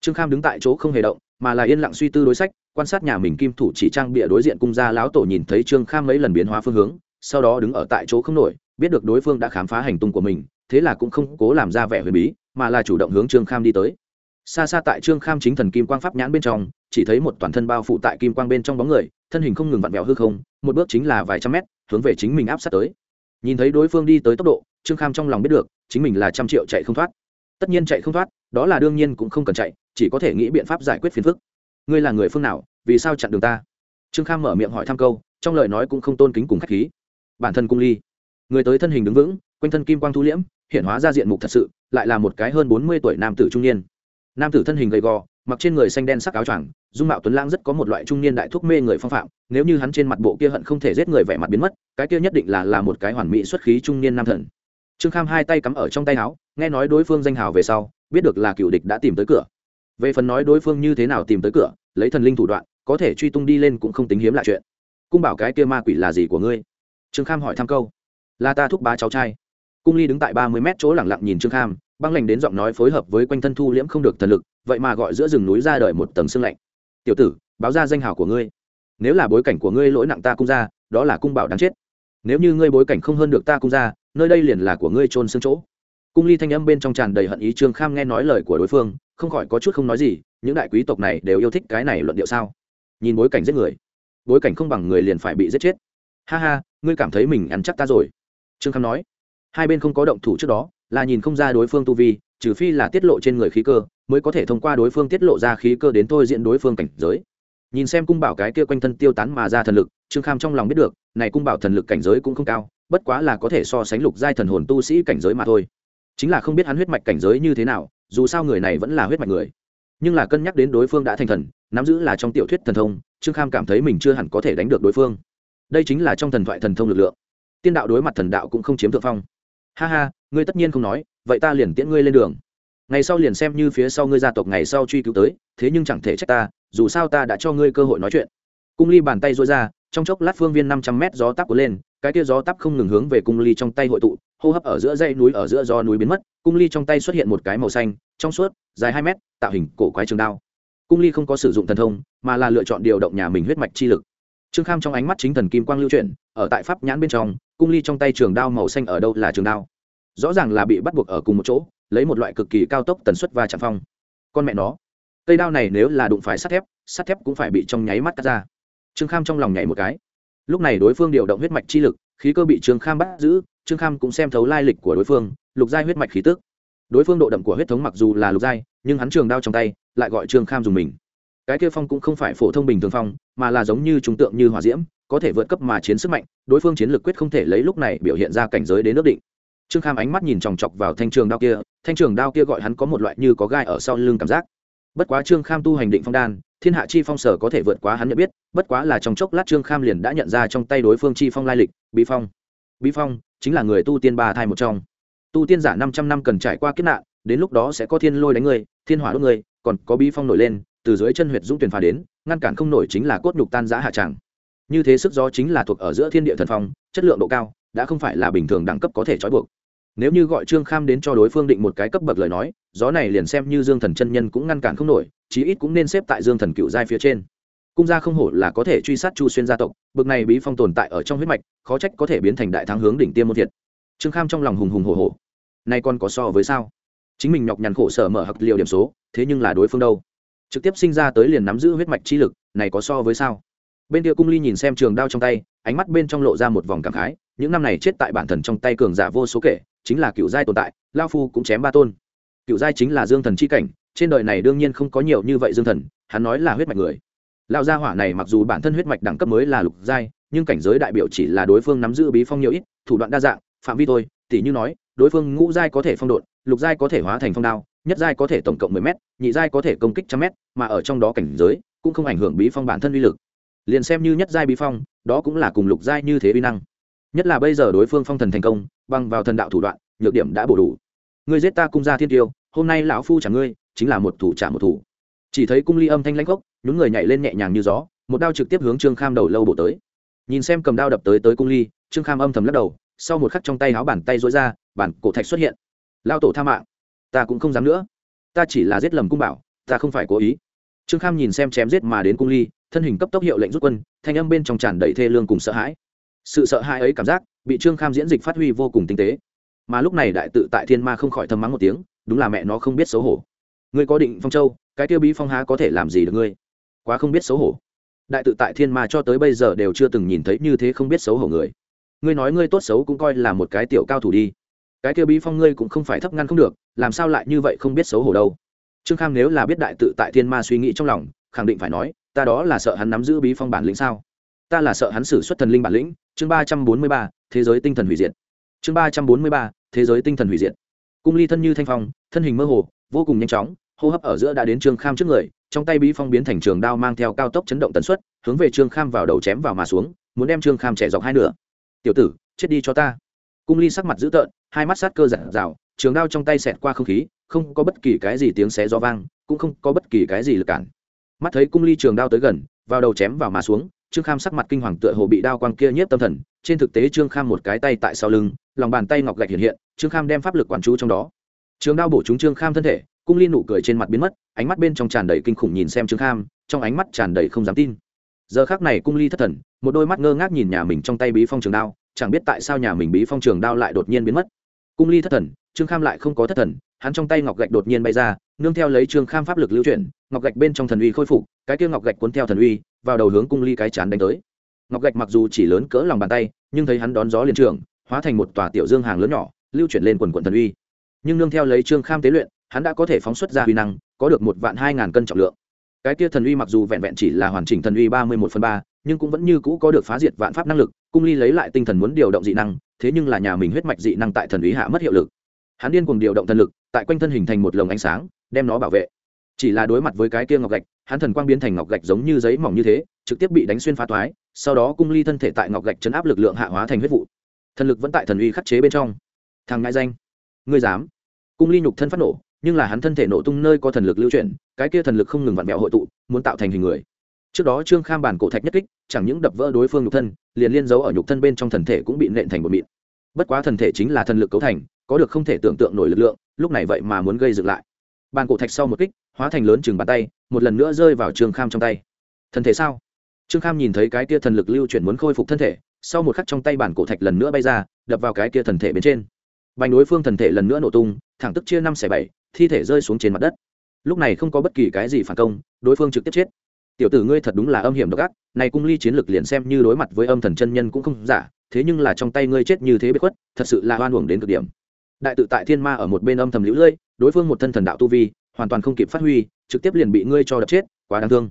Trương kham đứng tại chỗ không hề động, mà là yên lặng suy tư đối sách, quan sát nhà mình kim thủ chỉ trang bịa đối diện cung gia lão tổ nhìn thấy trương kham mấy lần biến hóa phương hướng, sau đó đứng ở tại chỗ không nổi, biết được đối phương đã khám phá hành tung của mình, thế là cũng không cố làm ra vẻ huyền bí, mà là chủ động hướng trương kham đi tới. Xa xa tại trương kham chính thần kim quang pháp nhãn bên trong, chỉ thấy một toàn thân bao phủ tại kim quang bên trong bóng người, thân hình không ngừng vặn vẹo hư không, một bước chính là vài trăm mét, hướng về chính mình áp sát tới. Nhìn thấy đối phương đi tới tốc độ trương kham trong lòng biết được, chính mình là trăm triệu chạy không thoát. Tất nhiên chạy không thoát, đó là đương nhiên cũng không cần chạy, chỉ có thể nghĩ biện pháp giải quyết phiền phức. Ngươi là người phương nào, vì sao chặn đường ta? Trương kham mở miệng hỏi thăm câu, trong lời nói cũng không tôn kính cùng k h á c h khí. Bản thân cung ly, người tới thân hình đứng vững, quanh thân kim quang thu liễm, hiện hóa ra diện mục thật sự, lại là một cái hơn bốn mươi tuổi nam tử trung niên. Nam tử thân hình gầy gò, mặc trên người xanh đen sắc áo choàng, dung mạo tuấn lãng rất có một loại trung niên đại thuốc mê người phong phạm, nếu như hắn trên mặt bộ kia hận không thể giết người vẻ mặt biến mất, cái kia nhất định là là một cái hoàn mỹ xuất khí trung niên nam thần trương kham hai tay cắm ở trong tay áo, nghe nói đối phương danh hào về sau, biết được là cựu địch đã tìm tới cửa. Về phần nói đối phương như thế nào tìm tới cửa, lấy thần linh thủ đoạn, có thể truy tung đi lên cũng không tính hiếm lạ chuyện. Cung bảo cái kia ma quỷ là gì của ngươi? Trương kham hỏi thăm câu. Là ta thúc bá cháu trai. Cung ly đứng tại ba mươi mét chỗ lẳng lặng nhìn trương kham, băng lành đến giọng nói phối hợp với quanh thân thu liễm không được thần lực, vậy mà gọi giữa rừng núi ra đời một tầng sương lạnh. Tiểu tử, báo ra danh hào của ngươi. Nếu là bối cảnh của ngươi lỗi nặng ta cung ra, đó là cung bảo đáng chết. Nếu như ngươi bối cảnh không hơn được ta cung ra nơi đây liền là của ngươi trôn xương chỗ. Cung ly thanh âm bên trong tràn đầy hận ý, trương kham nghe nói lời của đối phương, không khỏi có chút không nói gì, những đại quý tộc này đều yêu thích cái này luận điệu sao? Nhìn bối cảnh giết người. Bối cảnh không bằng người liền phải bị giết chết. Ha ha, ngươi cảm thấy mình ăn chắc ta rồi. Trương kham nói. Hai bên không có động thủ trước đó, là nhìn không ra đối phương tu vi, trừ phi là tiết lộ trên người khí cơ, mới có thể thông qua đối phương tiết lộ ra khí cơ đến thôi diện đối phương cảnh giới. Nhìn xem cung bảo cái kia quanh thân tiêu tán mà ra thần lực, trương kham trong lòng biết được, này cung bảo thần lực cảnh giới cũng không cao bất quá là có thể so sánh lục giai thần hồn tu sĩ cảnh giới mà thôi. Chính là không biết hắn huyết mạch cảnh giới như thế nào, dù sao người này vẫn là huyết mạch người. Nhưng là cân nhắc đến đối phương đã thành thần, nắm giữ là trong tiểu thuyết thần thông, trương kham cảm thấy mình chưa hẳn có thể đánh được đối phương. Đây chính là trong thần thoại thần thông lực lượng. Tiên đạo đối mặt thần đạo cũng không chiếm thượng phong. Ha ha, ngươi tất nhiên không nói, vậy ta liền tiễn ngươi lên đường. Ngày sau liền xem như phía sau ngươi gia tộc ngày sau truy cứu tới, thế nhưng chẳng thể trách ta, dù sao ta đã cho ngươi cơ hội nói chuyện. Cung ly bàn tay dối ra, trong chốc lát phương viên năm trăm mét gió tắp cuốn lên cái tia gió tắp không ngừng hướng về cung ly trong tay hội tụ, hô hấp ở giữa dãy núi, ở giữa do núi biến mất, cung ly trong tay xuất hiện một cái màu xanh, trong suốt, dài hai mét, tạo hình cổ quái trường đao. Cung ly không có sử dụng thần thông, mà là lựa chọn điều động nhà mình huyết mạch chi lực. Trương kham trong ánh mắt chính thần kim quang lưu chuyển, ở tại pháp nhãn bên trong, cung ly trong tay trường đao màu xanh ở đâu là trường đao? Rõ ràng là bị bắt buộc ở cùng một chỗ, lấy một loại cực kỳ cao tốc tần suất và chạm phong. Con mẹ nó, cây đao này nếu là đụng phải sắt thép sắt thép cũng phải bị trong nháy mắt cắt ra. Trương kham trong lòng nhảy một cái lúc này đối phương điều động huyết mạch chi lực, khí cơ bị trương kham bắt giữ, trương kham cũng xem thấu lai lịch của đối phương, lục giai huyết mạch khí tức. Đối phương độ đậm của huyết thống mặc dù là lục giai, nhưng hắn trường đao trong tay lại gọi trương kham dùng mình. Cái kia phong cũng không phải phổ thông bình thường phong, mà là giống như trung tượng như hỏa diễm, có thể vượt cấp mà chiến sức mạnh, đối phương chiến lược quyết không thể lấy lúc này biểu hiện ra cảnh giới đến nước định. Trương kham ánh mắt nhìn chòng chọc vào thanh trường đao kia, thanh trường đao kia gọi hắn có một loại như có gai ở sau lưng cảm giác. Bất quá trương kham tu hành định phong đan thiên hạ chi phong sở có thể vượt quá hắn nhận biết, bất quá là trong chốc lát trương kham liền đã nhận ra trong tay đối phương chi phong lai lịch, bí phong. Bí phong chính là người tu tiên ba thai một trong. Tu tiên giả năm trăm năm cần trải qua kiếp nạn, đến lúc đó sẽ có thiên lôi đánh người, thiên hỏa đốt người, còn có bí phong nổi lên, từ dưới chân huyệt dũng tuyển phá đến, ngăn cản không nổi chính là cốt nhục tan giã hạ tràng như thế sức gió chính là thuộc ở giữa thiên địa thần phong, chất lượng độ cao, đã không phải là bình thường đẳng cấp có thể trói buộc nếu như gọi trương kham đến cho đối phương định một cái cấp bậc lời nói gió này liền xem như dương thần chân nhân cũng ngăn cản không nổi chí ít cũng nên xếp tại dương thần cựu giai phía trên. Cung gia không hổ là có thể truy sát chu xuyên gia tộc bậc này bí phong tồn tại ở trong huyết mạch khó trách có thể biến thành đại thắng hướng đỉnh tiêm môn thiệt. Trương kham trong lòng hùng hùng hổ hổ, nay còn có so với sao? Chính mình nhọc nhằn khổ sở mở hặc liều điểm số thế nhưng là đối phương đâu? Trực tiếp sinh ra tới liền nắm giữ huyết mạch chi lực này có so với sao? Bên kia cung ly nhìn xem trường đao trong tay ánh mắt bên trong lộ ra một vòng cảm khái những năm này chết tại bản thần trong tay cường giả vô số kể chính là cựu giai tồn tại, lao phu cũng chém ba tôn. Cựu giai chính là dương thần c h i cảnh, trên đời này đương nhiên không có nhiều như vậy dương thần, hắn nói là huyết mạch người. Lao gia hỏa này mặc dù bản thân huyết mạch đẳng cấp mới là lục giai, nhưng cảnh giới đại biểu chỉ là đối phương nắm giữ bí phong nhiều ít, thủ đoạn đa dạng, phạm vi thôi, Tỉ như nói, đối phương ngũ giai có thể phong độn, lục giai có thể hóa thành phong đao, nhất giai có thể tổng cộng mười m nhị giai có thể công kích trăm m mà ở trong đó cảnh giới cũng không ảnh hưởng bí phong bản thân uy lực. Liền xem như nhất giai bí phong, đó cũng là cùng lục giai như thế uy năng. Nhất là bây giờ đối phương phong thần thành công bằng vào thần đạo thủ đoạn, nhược điểm đã bổ đủ. Ngươi giết ta cung gia thiên tiêu, hôm nay lão phu trả ngươi, chính là một thủ trả một thủ. Chỉ thấy cung ly âm thanh lãnh gốc nhún người nhảy lên nhẹ nhàng như gió, một đao trực tiếp hướng trương kham đầu lâu bổ tới. Nhìn xem cầm đao đập tới tới cung ly, trương kham âm thầm lắc đầu, sau một khắc trong tay áo bàn tay rối ra, bản cổ thạch xuất hiện. Lao tổ tha mạng, ta cũng không dám nữa. Ta chỉ là giết lầm cung bảo, ta không phải cố ý. Trương kham nhìn xem chém giết mà đến cung ly, thân hình cấp tốc hiệu lệnh rút quân, thanh âm bên trong tràn đầy thê lương cùng sợ hãi sự sợ hãi ấy cảm giác bị trương kham diễn dịch phát huy vô cùng tinh tế mà lúc này đại tự tại thiên ma không khỏi thầm mắng một tiếng đúng là mẹ nó không biết xấu hổ ngươi có định phong châu cái tiêu bí phong há có thể làm gì được ngươi quá không biết xấu hổ đại tự tại thiên ma cho tới bây giờ đều chưa từng nhìn thấy như thế không biết xấu hổ người ngươi nói ngươi tốt xấu cũng coi là một cái tiểu cao thủ đi cái kia bí phong ngươi cũng không phải thấp ngăn không được làm sao lại như vậy không biết xấu hổ đâu trương kham nếu là biết đại tự tại thiên ma suy nghĩ trong lòng khẳng định phải nói ta đó là sợ hắn nắm giữ bí phong bản lĩnh sao ta là sợ hắn xử xuất thần linh bản lĩnh chương ba trăm bốn mươi ba, thế giới tinh thần hủy diệt. Chương ba trăm bốn mươi ba, thế giới tinh thần hủy diệt. Cung ly thân như thanh phong, thân hình mơ hồ, vô cùng nhanh chóng, hô hấp ở giữa đã đến trương kham trước người, trong tay bí phong biến thành trường đao mang theo cao tốc chấn động tần suất, hướng về trương kham vào đầu chém vào mà xuống, muốn đem trương kham trẻ dọc hai nửa. Tiểu tử, chết đi cho ta. Cung ly sắc mặt dữ tợn, hai mắt sát cơ giản rào trường đao trong tay xẹt qua không khí, không có bất kỳ cái gì tiếng xé gió vang, cũng không có bất kỳ cái gì lực cản. Mắt thấy cung ly trường đao tới gần, vào đầu chém vào mà xuống trương kham sắc mặt kinh hoàng tựa hồ bị đao quang kia nhiếp tâm thần, trên thực tế trương kham một cái tay tại sau lưng, lòng bàn tay ngọc gạch hiện hiện, trương kham đem pháp lực quản chú trong đó. Trường đao bổ trúng trương kham thân thể, cung liên nụ cười trên mặt biến mất, ánh mắt bên trong tràn đầy kinh khủng nhìn xem trương kham, trong ánh mắt tràn đầy không dám tin. Giờ khác này cung ly thất thần, một đôi mắt ngơ ngác nhìn nhà mình trong tay bí phong trường đao, chẳng biết tại sao nhà mình bí phong trường đao lại đột nhiên biến mất. Cung ly thất thần trương kham lại không có thất thần, hắn trong tay ngọc gạch đột nhiên bay ra, nương theo lấy trương kham pháp lực lưu chuyển, ngọc gạch bên trong thần uy khôi phục, cái kia ngọc gạch cuốn theo thần uy, vào đầu hướng cung ly cái chán đánh tới. Ngọc gạch mặc dù chỉ lớn cỡ lòng bàn tay, nhưng thấy hắn đón gió liền trường, hóa thành một tòa tiểu dương hàng lớn nhỏ, lưu chuyển lên quần quận thần uy. Nhưng nương theo lấy trương kham tế luyện, hắn đã có thể phóng xuất ra huy năng, có được một vạn hai ngàn cân trọng lượng. Cái kia thần uy mặc dù vẹn vẹn chỉ là hoàn chỉnh thần uy ba mươi một phần ba, nhưng cũng vẫn như cũ có được phá diệt vạn pháp năng lực, cung ly lấy lại tinh thần muốn điều động dị năng, thế nhưng là nhà mình huyết mạch dị năng tại thần uy hạ mất hiệu lực hắn điên cuồng điều động thần lực, tại quanh thân hình thành một lồng ánh sáng, đem nó bảo vệ. Chỉ là đối mặt với cái kia ngọc gạch, hắn thần quang biến thành ngọc gạch giống như giấy mỏng như thế, trực tiếp bị đánh xuyên phá toái sau đó cung ly thân thể tại ngọc gạch chấn áp lực lượng hạ hóa thành huyết vụ. Thần lực vẫn tại thần uy khắc chế bên trong. Thằng ngại danh, ngươi dám. Cung ly nhục thân phát nổ, nhưng là hắn thân thể nổ tung nơi có thần lực lưu chuyển, cái kia thần lực không ngừng vặn vẹo hội tụ, muốn tạo thành hình người. Trước đó trương kham bản cổ thạch nhất kích, chẳng những đập vỡ đối phương nhục thân, liền liên dấu ở nhục thân bên trong thần thể cũng bị nện thành một mịn. Bất quá thần thể chính là thần lực cấu thành có được không thể tưởng tượng nổi lực lượng, lúc này vậy mà muốn gây dựng lại. Bàn cổ thạch sau một kích, hóa thành lớn chừng bàn tay, một lần nữa rơi vào trương kham trong tay. Thân thể sao? Trương kham nhìn thấy cái kia thần lực lưu chuyển muốn khôi phục thân thể, sau một khắc trong tay bản cổ thạch lần nữa bay ra, đập vào cái kia thần thể bên trên. Bành đối phương thần thể lần nữa nổ tung, thẳng tức chia năm xẻ bảy, thi thể rơi xuống trên mặt đất. Lúc này không có bất kỳ cái gì phản công, đối phương trực tiếp chết. Tiểu tử ngươi thật đúng là âm hiểm độc ác, này cung ly chiến lực liền xem như đối mặt với âm thần chân nhân cũng không giả, thế nhưng là trong tay ngươi chết như thế bị khuất, thật sự là oan uổng đến cực điểm đại tự tại thiên ma ở một bên âm thầm lũ lưỡi đối phương một thân thần đạo tu vi, hoàn toàn không kịp phát huy, trực tiếp liền bị ngươi cho đập chết, quá đáng thương.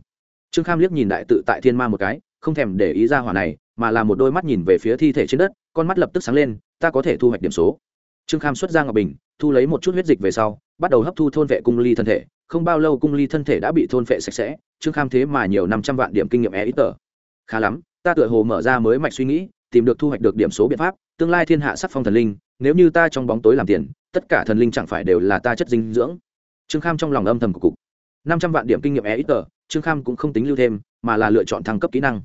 Trương kham liếc nhìn đại tự tại thiên ma một cái, không thèm để ý ra hỏa này, mà là một đôi mắt nhìn về phía thi thể trên đất, con mắt lập tức sáng lên, ta có thể thu hoạch điểm số. Trương kham xuất ra ngọc bình, thu lấy một chút huyết dịch về sau, bắt đầu hấp thu thôn vệ cung ly thân thể. Không bao lâu cung ly thân thể đã bị thôn vệ sạch sẽ, trương kham thế mà nhiều năm trăm vạn điểm kinh nghiệm e ít tờ. Khá lắm, ta tựa hồ mở ra mới mạch suy nghĩ tìm được thu hoạch được điểm số biện pháp, tương lai thiên hạ sắc phong thần linh, nếu như ta trong bóng tối làm tiền, tất cả thần linh chẳng phải đều là ta chất dinh dưỡng. Trương kham trong lòng âm thầm của cục. Năm trăm vạn điểm kinh nghiệm e ít tờ, trương kham cũng không tính lưu thêm, mà là lựa chọn thăng cấp kỹ năng.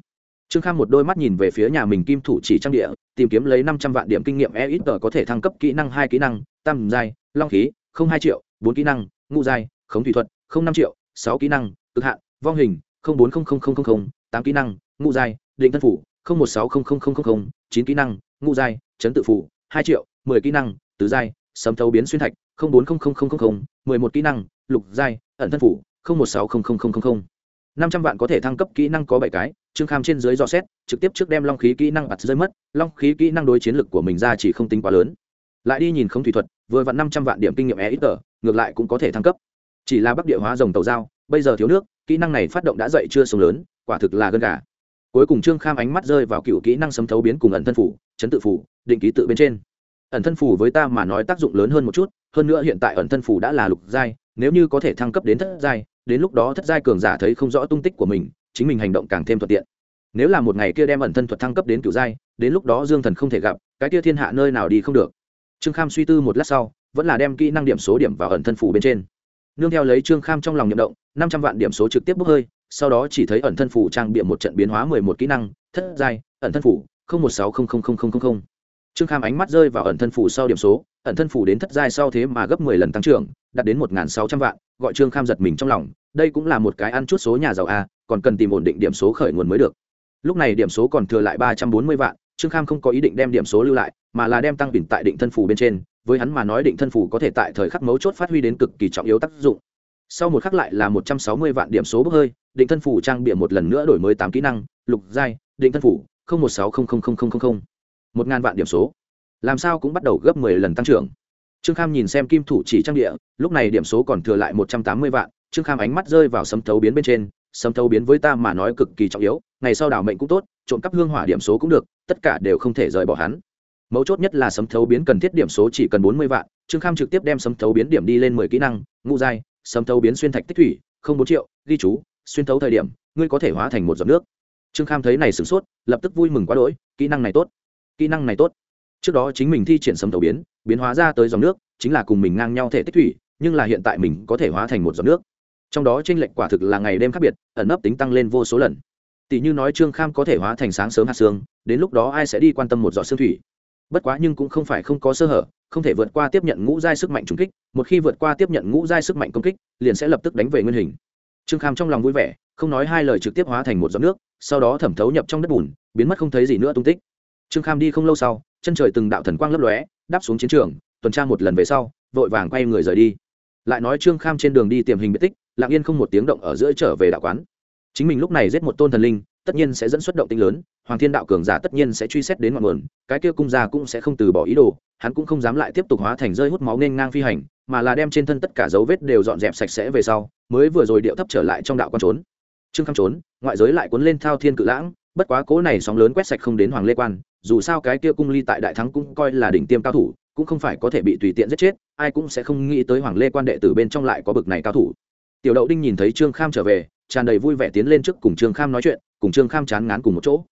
Trương kham một đôi mắt nhìn về phía nhà mình kim thủ chỉ trang địa, tìm kiếm lấy năm trăm vạn điểm kinh nghiệm e ít tờ có thể thăng cấp kỹ năng hai kỹ năng, tam giai, long khí, không hai triệu, bốn kỹ năng, ngũ giai, khống thủy thuật, không năm triệu, sáu kỹ năng, cực hạn, vong hình, không bốn không không không không không, tám kỹ năng, ngũ giai, định thân phủ một sáu không không không không không, chín kỹ năng, ngũ giai, chấn tự phủ, hai triệu, mười kỹ năng, tứ giai, sấm thấu biến xuyên thạch, không bốn không không không không không, mười một kỹ năng, lục giai, ẩn thân phủ, không một sáu không không không không năm trăm vạn có thể thăng cấp kỹ năng có bảy cái, trương kham trên dưới dò xét, trực tiếp trước đem long khí kỹ năng bật rơi mất, long khí kỹ năng đối chiến lực của mình ra chỉ không tính quá lớn. Lại đi nhìn không thủy thuật, vừa vặn năm trăm vạn điểm kinh nghiệm e ít tờ ngược lại cũng có thể thăng cấp. Chỉ là bắc địa hóa rồng tàu dao bây giờ thiếu nước, kỹ năng này phát động đã dậy chưa sông lớn, quả thực là gân gà cuối cùng trương kham ánh mắt rơi vào cựu kỹ năng sấm thấu biến cùng ẩn thân phủ, chấn tự phủ, định ký tự bên trên. Ẩn thân phủ với ta mà nói tác dụng lớn hơn một chút, hơn nữa hiện tại ẩn thân phủ đã là lục giai, nếu như có thể thăng cấp đến thất giai, đến lúc đó thất giai cường giả thấy không rõ tung tích của mình, chính mình hành động càng thêm thuận tiện. Nếu là một ngày kia đem ẩn thân thuật thăng cấp đến cựu giai, đến lúc đó dương thần không thể gặp, cái kia thiên hạ nơi nào đi không được. Trương kham suy tư một lát sau, vẫn là đem kỹ năng điểm số điểm vào ẩn thân phủ bên trên. Nương theo lấy trương kham trong lòng nhậm động, năm trăm vạn điểm số trực tiếp bốc hơi sau đó chỉ thấy ẩn thân phủ trang bịa một trận biến hóa mười một kỹ năng, thất giai, ẩn thân phủ, không một sáu không không không không không không. Trương kham ánh mắt rơi vào ẩn thân phủ sau điểm số, ẩn thân phủ đến thất giai sau thế mà gấp mười lần tăng trưởng, đạt đến một sáu trăm vạn, gọi trương kham giật mình trong lòng, đây cũng là một cái ăn chút số nhà giàu a, còn cần tìm ổn định điểm số khởi nguồn mới được. Lúc này điểm số còn thừa lại ba trăm bốn mươi vạn, trương kham không có ý định đem điểm số lưu lại, mà là đem tăng bình tại định thân phủ bên trên, với hắn mà nói định thân phủ có thể tại thời khắc mấu chốt phát huy đến cực kỳ trọng yếu tác dụng. Sau một khắc lại là một trăm sáu mươi vạn điểm số bốc hơi định thân phủ trang bịa một lần nữa đổi mới tám kỹ năng, lục giai, định thân phủ một sáu không không không không không. Một ngàn vạn điểm số. Làm sao cũng bắt đầu gấp mười lần tăng trưởng. Trương kham nhìn xem kim thủ chỉ trang địa lúc này điểm số còn thừa lại một trăm tám mươi vạn. Trương kham ánh mắt rơi vào sấm thấu biến bên trên, sấm thấu biến với ta mà nói cực kỳ trọng yếu, ngày sau đảo mệnh cũng tốt, trộm cắp hương hỏa điểm số cũng được, tất cả đều không thể rời bỏ hắn. Mấu chốt nhất là sấm thấu biến cần thiết điểm số chỉ cần bốn mươi vạn. Trương kham trực tiếp đem sấm thấu biến điểm đi lên mười kỹ năng, ngũ giai, sấm thấu biến xuyên thạch tích thủy, không bốn triệu, ghi chú xuyên thấu thời điểm, ngươi có thể hóa thành một giọt nước. Trương kham thấy này sửng sốt, lập tức vui mừng quá đỗi, kỹ năng này tốt, kỹ năng này tốt. Trước đó chính mình thi triển sấm thấu biến biến hóa ra tới dòng nước, chính là cùng mình ngang nhau thể tích thủy, nhưng là hiện tại mình có thể hóa thành một giọt nước. Trong đó tranh lệch quả thực là ngày đêm khác biệt, ẩn nấp tính tăng lên vô số lần. Tỷ như nói trương kham có thể hóa thành sáng sớm hạt xương đến lúc đó ai sẽ đi quan tâm một giọt xương thủy? Bất quá nhưng cũng không phải không có sơ hở, không thể vượt qua tiếp nhận ngũ giai sức mạnh trúng kích, một khi vượt qua tiếp nhận ngũ giai sức mạnh công kích, liền sẽ lập tức đánh về nguyên hình trương kham trong lòng vui vẻ, không nói hai lời trực tiếp hóa thành một giọt nước, sau đó thẩm thấu nhập trong đất bùn, biến mất không thấy gì nữa tung tích. Trương kham đi không lâu sau, chân trời từng đạo thần quang lấp lóe, đáp xuống chiến trường, tuần tra một lần về sau, vội vàng quay người rời đi. Lại nói trương kham trên đường đi tiềm hình biệt tích, lặng yên không một tiếng động ở giữa trở về đạo quán. Chính mình lúc này giết một tôn thần linh tất nhiên sẽ dẫn xuất động tinh lớn, hoàng thiên đạo cường giả tất nhiên sẽ truy xét đến ngọn nguồn, cái kia cung gia cũng sẽ không từ bỏ ý đồ, hắn cũng không dám lại tiếp tục hóa thành rơi hút máu nên ngang phi hành, mà là đem trên thân tất cả dấu vết đều dọn dẹp sạch sẽ về sau, mới vừa rồi điệu thấp trở lại trong đạo quan trốn. Trương kham trốn, ngoại giới lại cuốn lên thao thiên cự lãng, bất quá cố này sóng lớn quét sạch không đến hoàng lê quan, dù sao cái kia cung ly tại đại thắng cũng coi là đỉnh tiêm cao thủ, cũng không phải có thể bị tùy tiện giết chết, ai cũng sẽ không nghĩ tới hoàng lê quan đệ tử bên trong lại có bực này cao thủ. Tiểu đậu đinh nhìn thấy trương kham trở về, tràn đầy vui vẻ tiến lên trước cùng trương kham nói chuyện cùng trương kham chán ngán cùng một chỗ.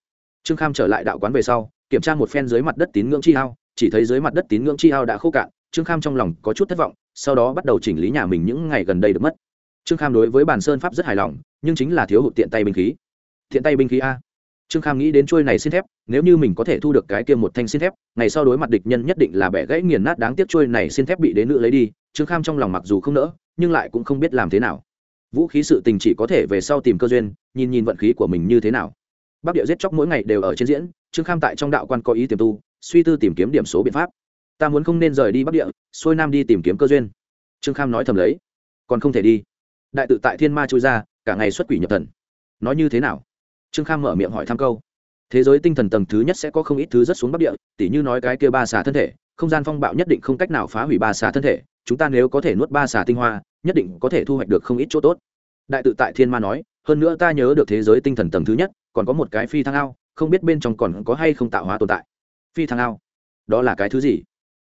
Trương kham trở lại đạo quán về sau, kiểm tra một phen dưới mặt đất tín ngưỡng chi hao, chỉ thấy dưới mặt đất tín ngưỡng chi hao đã khô cạn, trương kham trong lòng có chút thất vọng, sau đó bắt đầu chỉnh lý nhà mình những ngày gần đây được mất. Trương kham đối với bàn sơn pháp rất hài lòng, nhưng chính là thiếu hụt tiện tay binh khí. Thiện tay binh khí a? Trương kham nghĩ đến trôi này xin thép, nếu như mình có thể thu được cái kia một thanh xin thép, ngày sau đối mặt địch nhân nhất định là bẻ gãy nghiền nát đáng tiếc trôi này xin thép bị đến nữ lấy đi, trương kham trong lòng mặc dù không nỡ, nhưng lại cũng không biết làm thế nào vũ khí sự tình chỉ có thể về sau tìm cơ duyên, nhìn nhìn vận khí của mình như thế nào. Bắc địa giết chóc mỗi ngày đều ở trên diễn, trương kham tại trong đạo quan có ý tiềm tu, suy tư tìm kiếm điểm số biện pháp. Ta muốn không nên rời đi bắc địa, xuôi nam đi tìm kiếm cơ duyên. Trương kham nói thầm lấy. Còn không thể đi. Đại tự tại thiên ma trôi ra, cả ngày xuất quỷ nhập thần. Nói như thế nào? Trương kham mở miệng hỏi thăm câu. Thế giới tinh thần tầng thứ nhất sẽ có không ít thứ rất xuống bắc địa, tỉ như nói cái kia ba xà thân thể không gian phong bạo nhất định không cách nào phá hủy ba xà thân thể, chúng ta nếu có thể nuốt ba xà tinh hoa, nhất định có thể thu hoạch được không ít chỗ tốt. Đại tự tại thiên ma nói, hơn nữa ta nhớ được thế giới tinh thần tầng thứ nhất, còn có một cái phi thăng ao, không biết bên trong còn có hay không tạo hóa tồn tại. Phi thăng ao? Đó là cái thứ gì?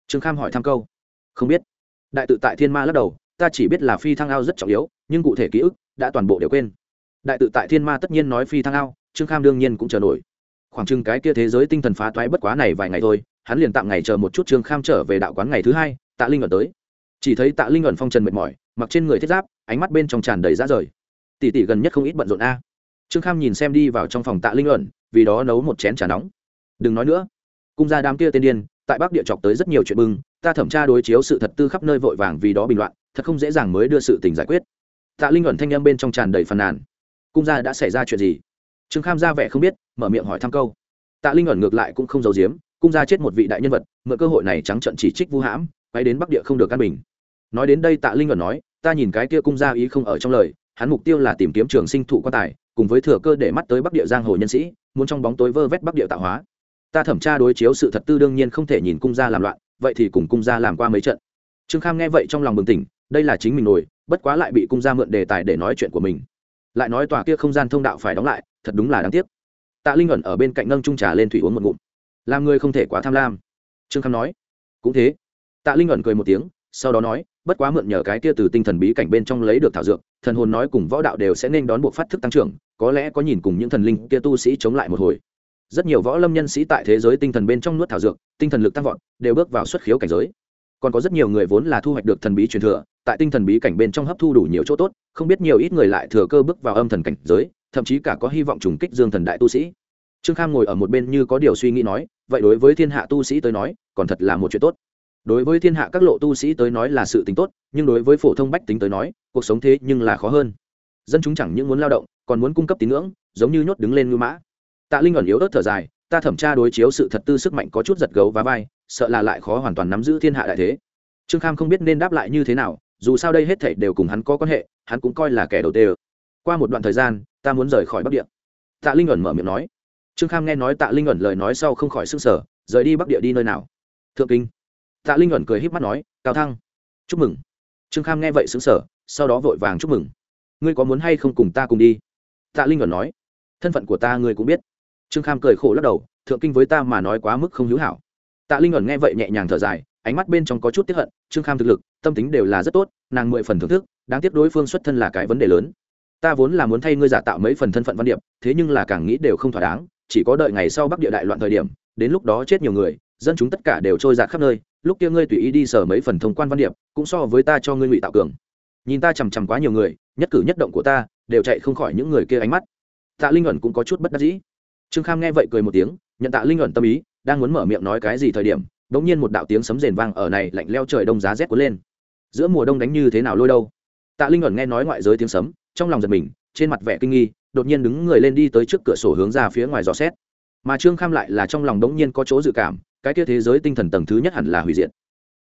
Trương kham hỏi thăm câu. Không biết. Đại tự tại thiên ma lắc đầu, ta chỉ biết là phi thăng ao rất trọng yếu, nhưng cụ thể ký ức đã toàn bộ đều quên. Đại tự tại thiên ma tất nhiên nói phi thăng ao, trương kham đương nhiên cũng chờ nổi. Khoảng chừng cái kia thế giới tinh thần phá toái bất quá này vài ngày thôi hắn liền tạm ngày chờ một chút trương kham trở về đạo quán ngày thứ hai, tạ linh ẩn tới. Chỉ thấy tạ linh ẩn phong trần mệt mỏi, mặc trên người thiết giáp, ánh mắt bên trong tràn đầy rã rời. Tỷ tỷ gần nhất không ít bận rộn a. Trương kham nhìn xem đi vào trong phòng tạ linh ẩn, vì đó nấu một chén trà nóng. Đừng nói nữa. Cung gia đám kia tên điên, tại bắc địa chọc tới rất nhiều chuyện bưng, ta thẩm tra đối chiếu sự thật tư khắp nơi vội vàng vì đó bình loạn, thật không dễ dàng mới đưa sự tình giải quyết. Tạ linh ẩn thanh â m bên trong tràn đầy phàn nàn. Cung gia đã xảy ra chuyện gì? Trương kham ra vẻ không biết, mở miệng hỏi thăm câu. Tạ linh ẩn ngược lại cũng không giấu giếm cung gia chết một vị đại nhân vật, mượn cơ hội này trắng trận chỉ trích vu hãm, quay đến bắc địa không được căn bình. Nói đến đây tạ linh ẩn nói, ta nhìn cái kia cung gia ý không ở trong lời, hắn mục tiêu là tìm kiếm trường sinh thụ quan tài, cùng với thừa cơ để mắt tới bắc địa giang hồ nhân sĩ, muốn trong bóng tối vơ vét bắc địa tạo hóa. Ta thẩm tra đối chiếu sự thật tư đương nhiên không thể nhìn cung gia làm loạn, vậy thì cùng cung gia làm qua mấy trận. Trương kham nghe vậy trong lòng bừng tỉnh, đây là chính mình nổi, bất quá lại bị cung gia mượn đề tài để nói chuyện của mình. Lại nói tòa kia không gian thông đạo phải đóng lại, thật đúng là đáng tiếc. Tạ linh ẩn ở bên cạnh nâng trung trà lên thủy uống một ngụm làm người không thể quá tham lam. Trương kham nói, cũng thế. Tạ linh ẩn cười một tiếng, sau đó nói, bất quá mượn nhờ cái kia từ tinh thần bí cảnh bên trong lấy được thảo dược, thần hồn nói cùng võ đạo đều sẽ nên đón buộc phát thức tăng trưởng, có lẽ có nhìn cùng những thần linh kia tu sĩ chống lại một hồi. Rất nhiều võ lâm nhân sĩ tại thế giới tinh thần bên trong nuốt thảo dược, tinh thần lực tăng vọt, đều bước vào xuất khiếu cảnh giới. Còn có rất nhiều người vốn là thu hoạch được thần bí truyền thừa, tại tinh thần bí cảnh bên trong hấp thu đủ nhiều chỗ tốt, không biết nhiều ít người lại thừa cơ bước vào âm thần cảnh giới, thậm chí cả có hy vọng trùng kích dương thần đại tu sĩ trương kham ngồi ở một bên như có điều suy nghĩ nói, vậy đối với thiên hạ tu sĩ tới nói, còn thật là một chuyện tốt. Đối với thiên hạ các lộ tu sĩ tới nói là sự tính tốt, nhưng đối với phổ thông bách tính tới nói, cuộc sống thế nhưng là khó hơn. Dân chúng chẳng những muốn lao động, còn muốn cung cấp tín ngưỡng, giống như nhốt đứng lên ngư mã. Tạ linh ẩn yếu ớt thở dài, ta thẩm tra đối chiếu sự thật tư sức mạnh có chút giật gấu và vai, sợ là lại khó hoàn toàn nắm giữ thiên hạ đại thế. Trương kham không biết nên đáp lại như thế nào, dù sao đây hết thảy đều cùng hắn có quan hệ, hắn cũng coi là kẻ đầu tê. qua một đoạn thời gian, ta muốn rời khỏi bắc địa. Tạ linh ẩn mở miệng nói trương kham nghe nói tạ linh ẩn lời nói sau không khỏi s ư n g sở rời đi bắc địa đi nơi nào? Thượng kinh. Tạ linh ẩn cười h í p mắt nói, cao thăng, chúc mừng. Trương kham nghe vậy xứng sở sau đó vội vàng chúc mừng. Ngươi có muốn hay không cùng ta cùng đi? Tạ linh ẩn nói. Thân phận của ta ngươi cũng biết. Trương kham cười khổ lắc đầu, thượng kinh với ta mà nói quá mức không hữu hảo. Tạ linh ẩn nghe vậy nhẹ nhàng thở dài, ánh mắt bên trong có chút tiếp hận, trương kham thực lực, tâm tính đều là rất tốt, nàng mười phần thưởng thức, đáng tiếc đối phương xuất thân là cái vấn đề lớn. Ta vốn là muốn thay ngươi giả tạo mấy phần thân phận văn điệp, thế nhưng là càng nghĩ đều không thỏa đáng chỉ có đợi ngày sau bắc địa đại loạn thời điểm, đến lúc đó chết nhiều người, dân chúng tất cả đều trôi giạt khắp nơi, lúc kia ngươi tùy ý đi sở mấy phần thông quan văn điệp, cũng so với ta cho ngươi ngụy tạo cường. Nhìn ta chằm chằm quá nhiều người, nhất cử nhất động của ta, đều chạy không khỏi những người kia ánh mắt. Tạ linh ẩn cũng có chút bất đắc dĩ. Trương kham nghe vậy cười một tiếng, nhận tạ linh ẩn tâm ý, đang muốn mở miệng nói cái gì thời điểm đ ỗ n g nhiên một đạo tiếng sấm rền vang ở này lạnh leo trời đông giá rét cuốn lên. Giữa mùa đông đánh như thế nào lôi đâu? Tạ linh ẩn nghe nói ngoại giới tiếng sấm, trong lòng giật mình, trên mặt vẻ kinh nghi đột nhiên đứng người lên đi tới trước cửa sổ hướng ra phía ngoài dò xét. Mà trương kham lại là trong lòng đống nhiên có chỗ dự cảm, cái kia thế giới tinh thần tầng thứ nhất hẳn là hủy diệt.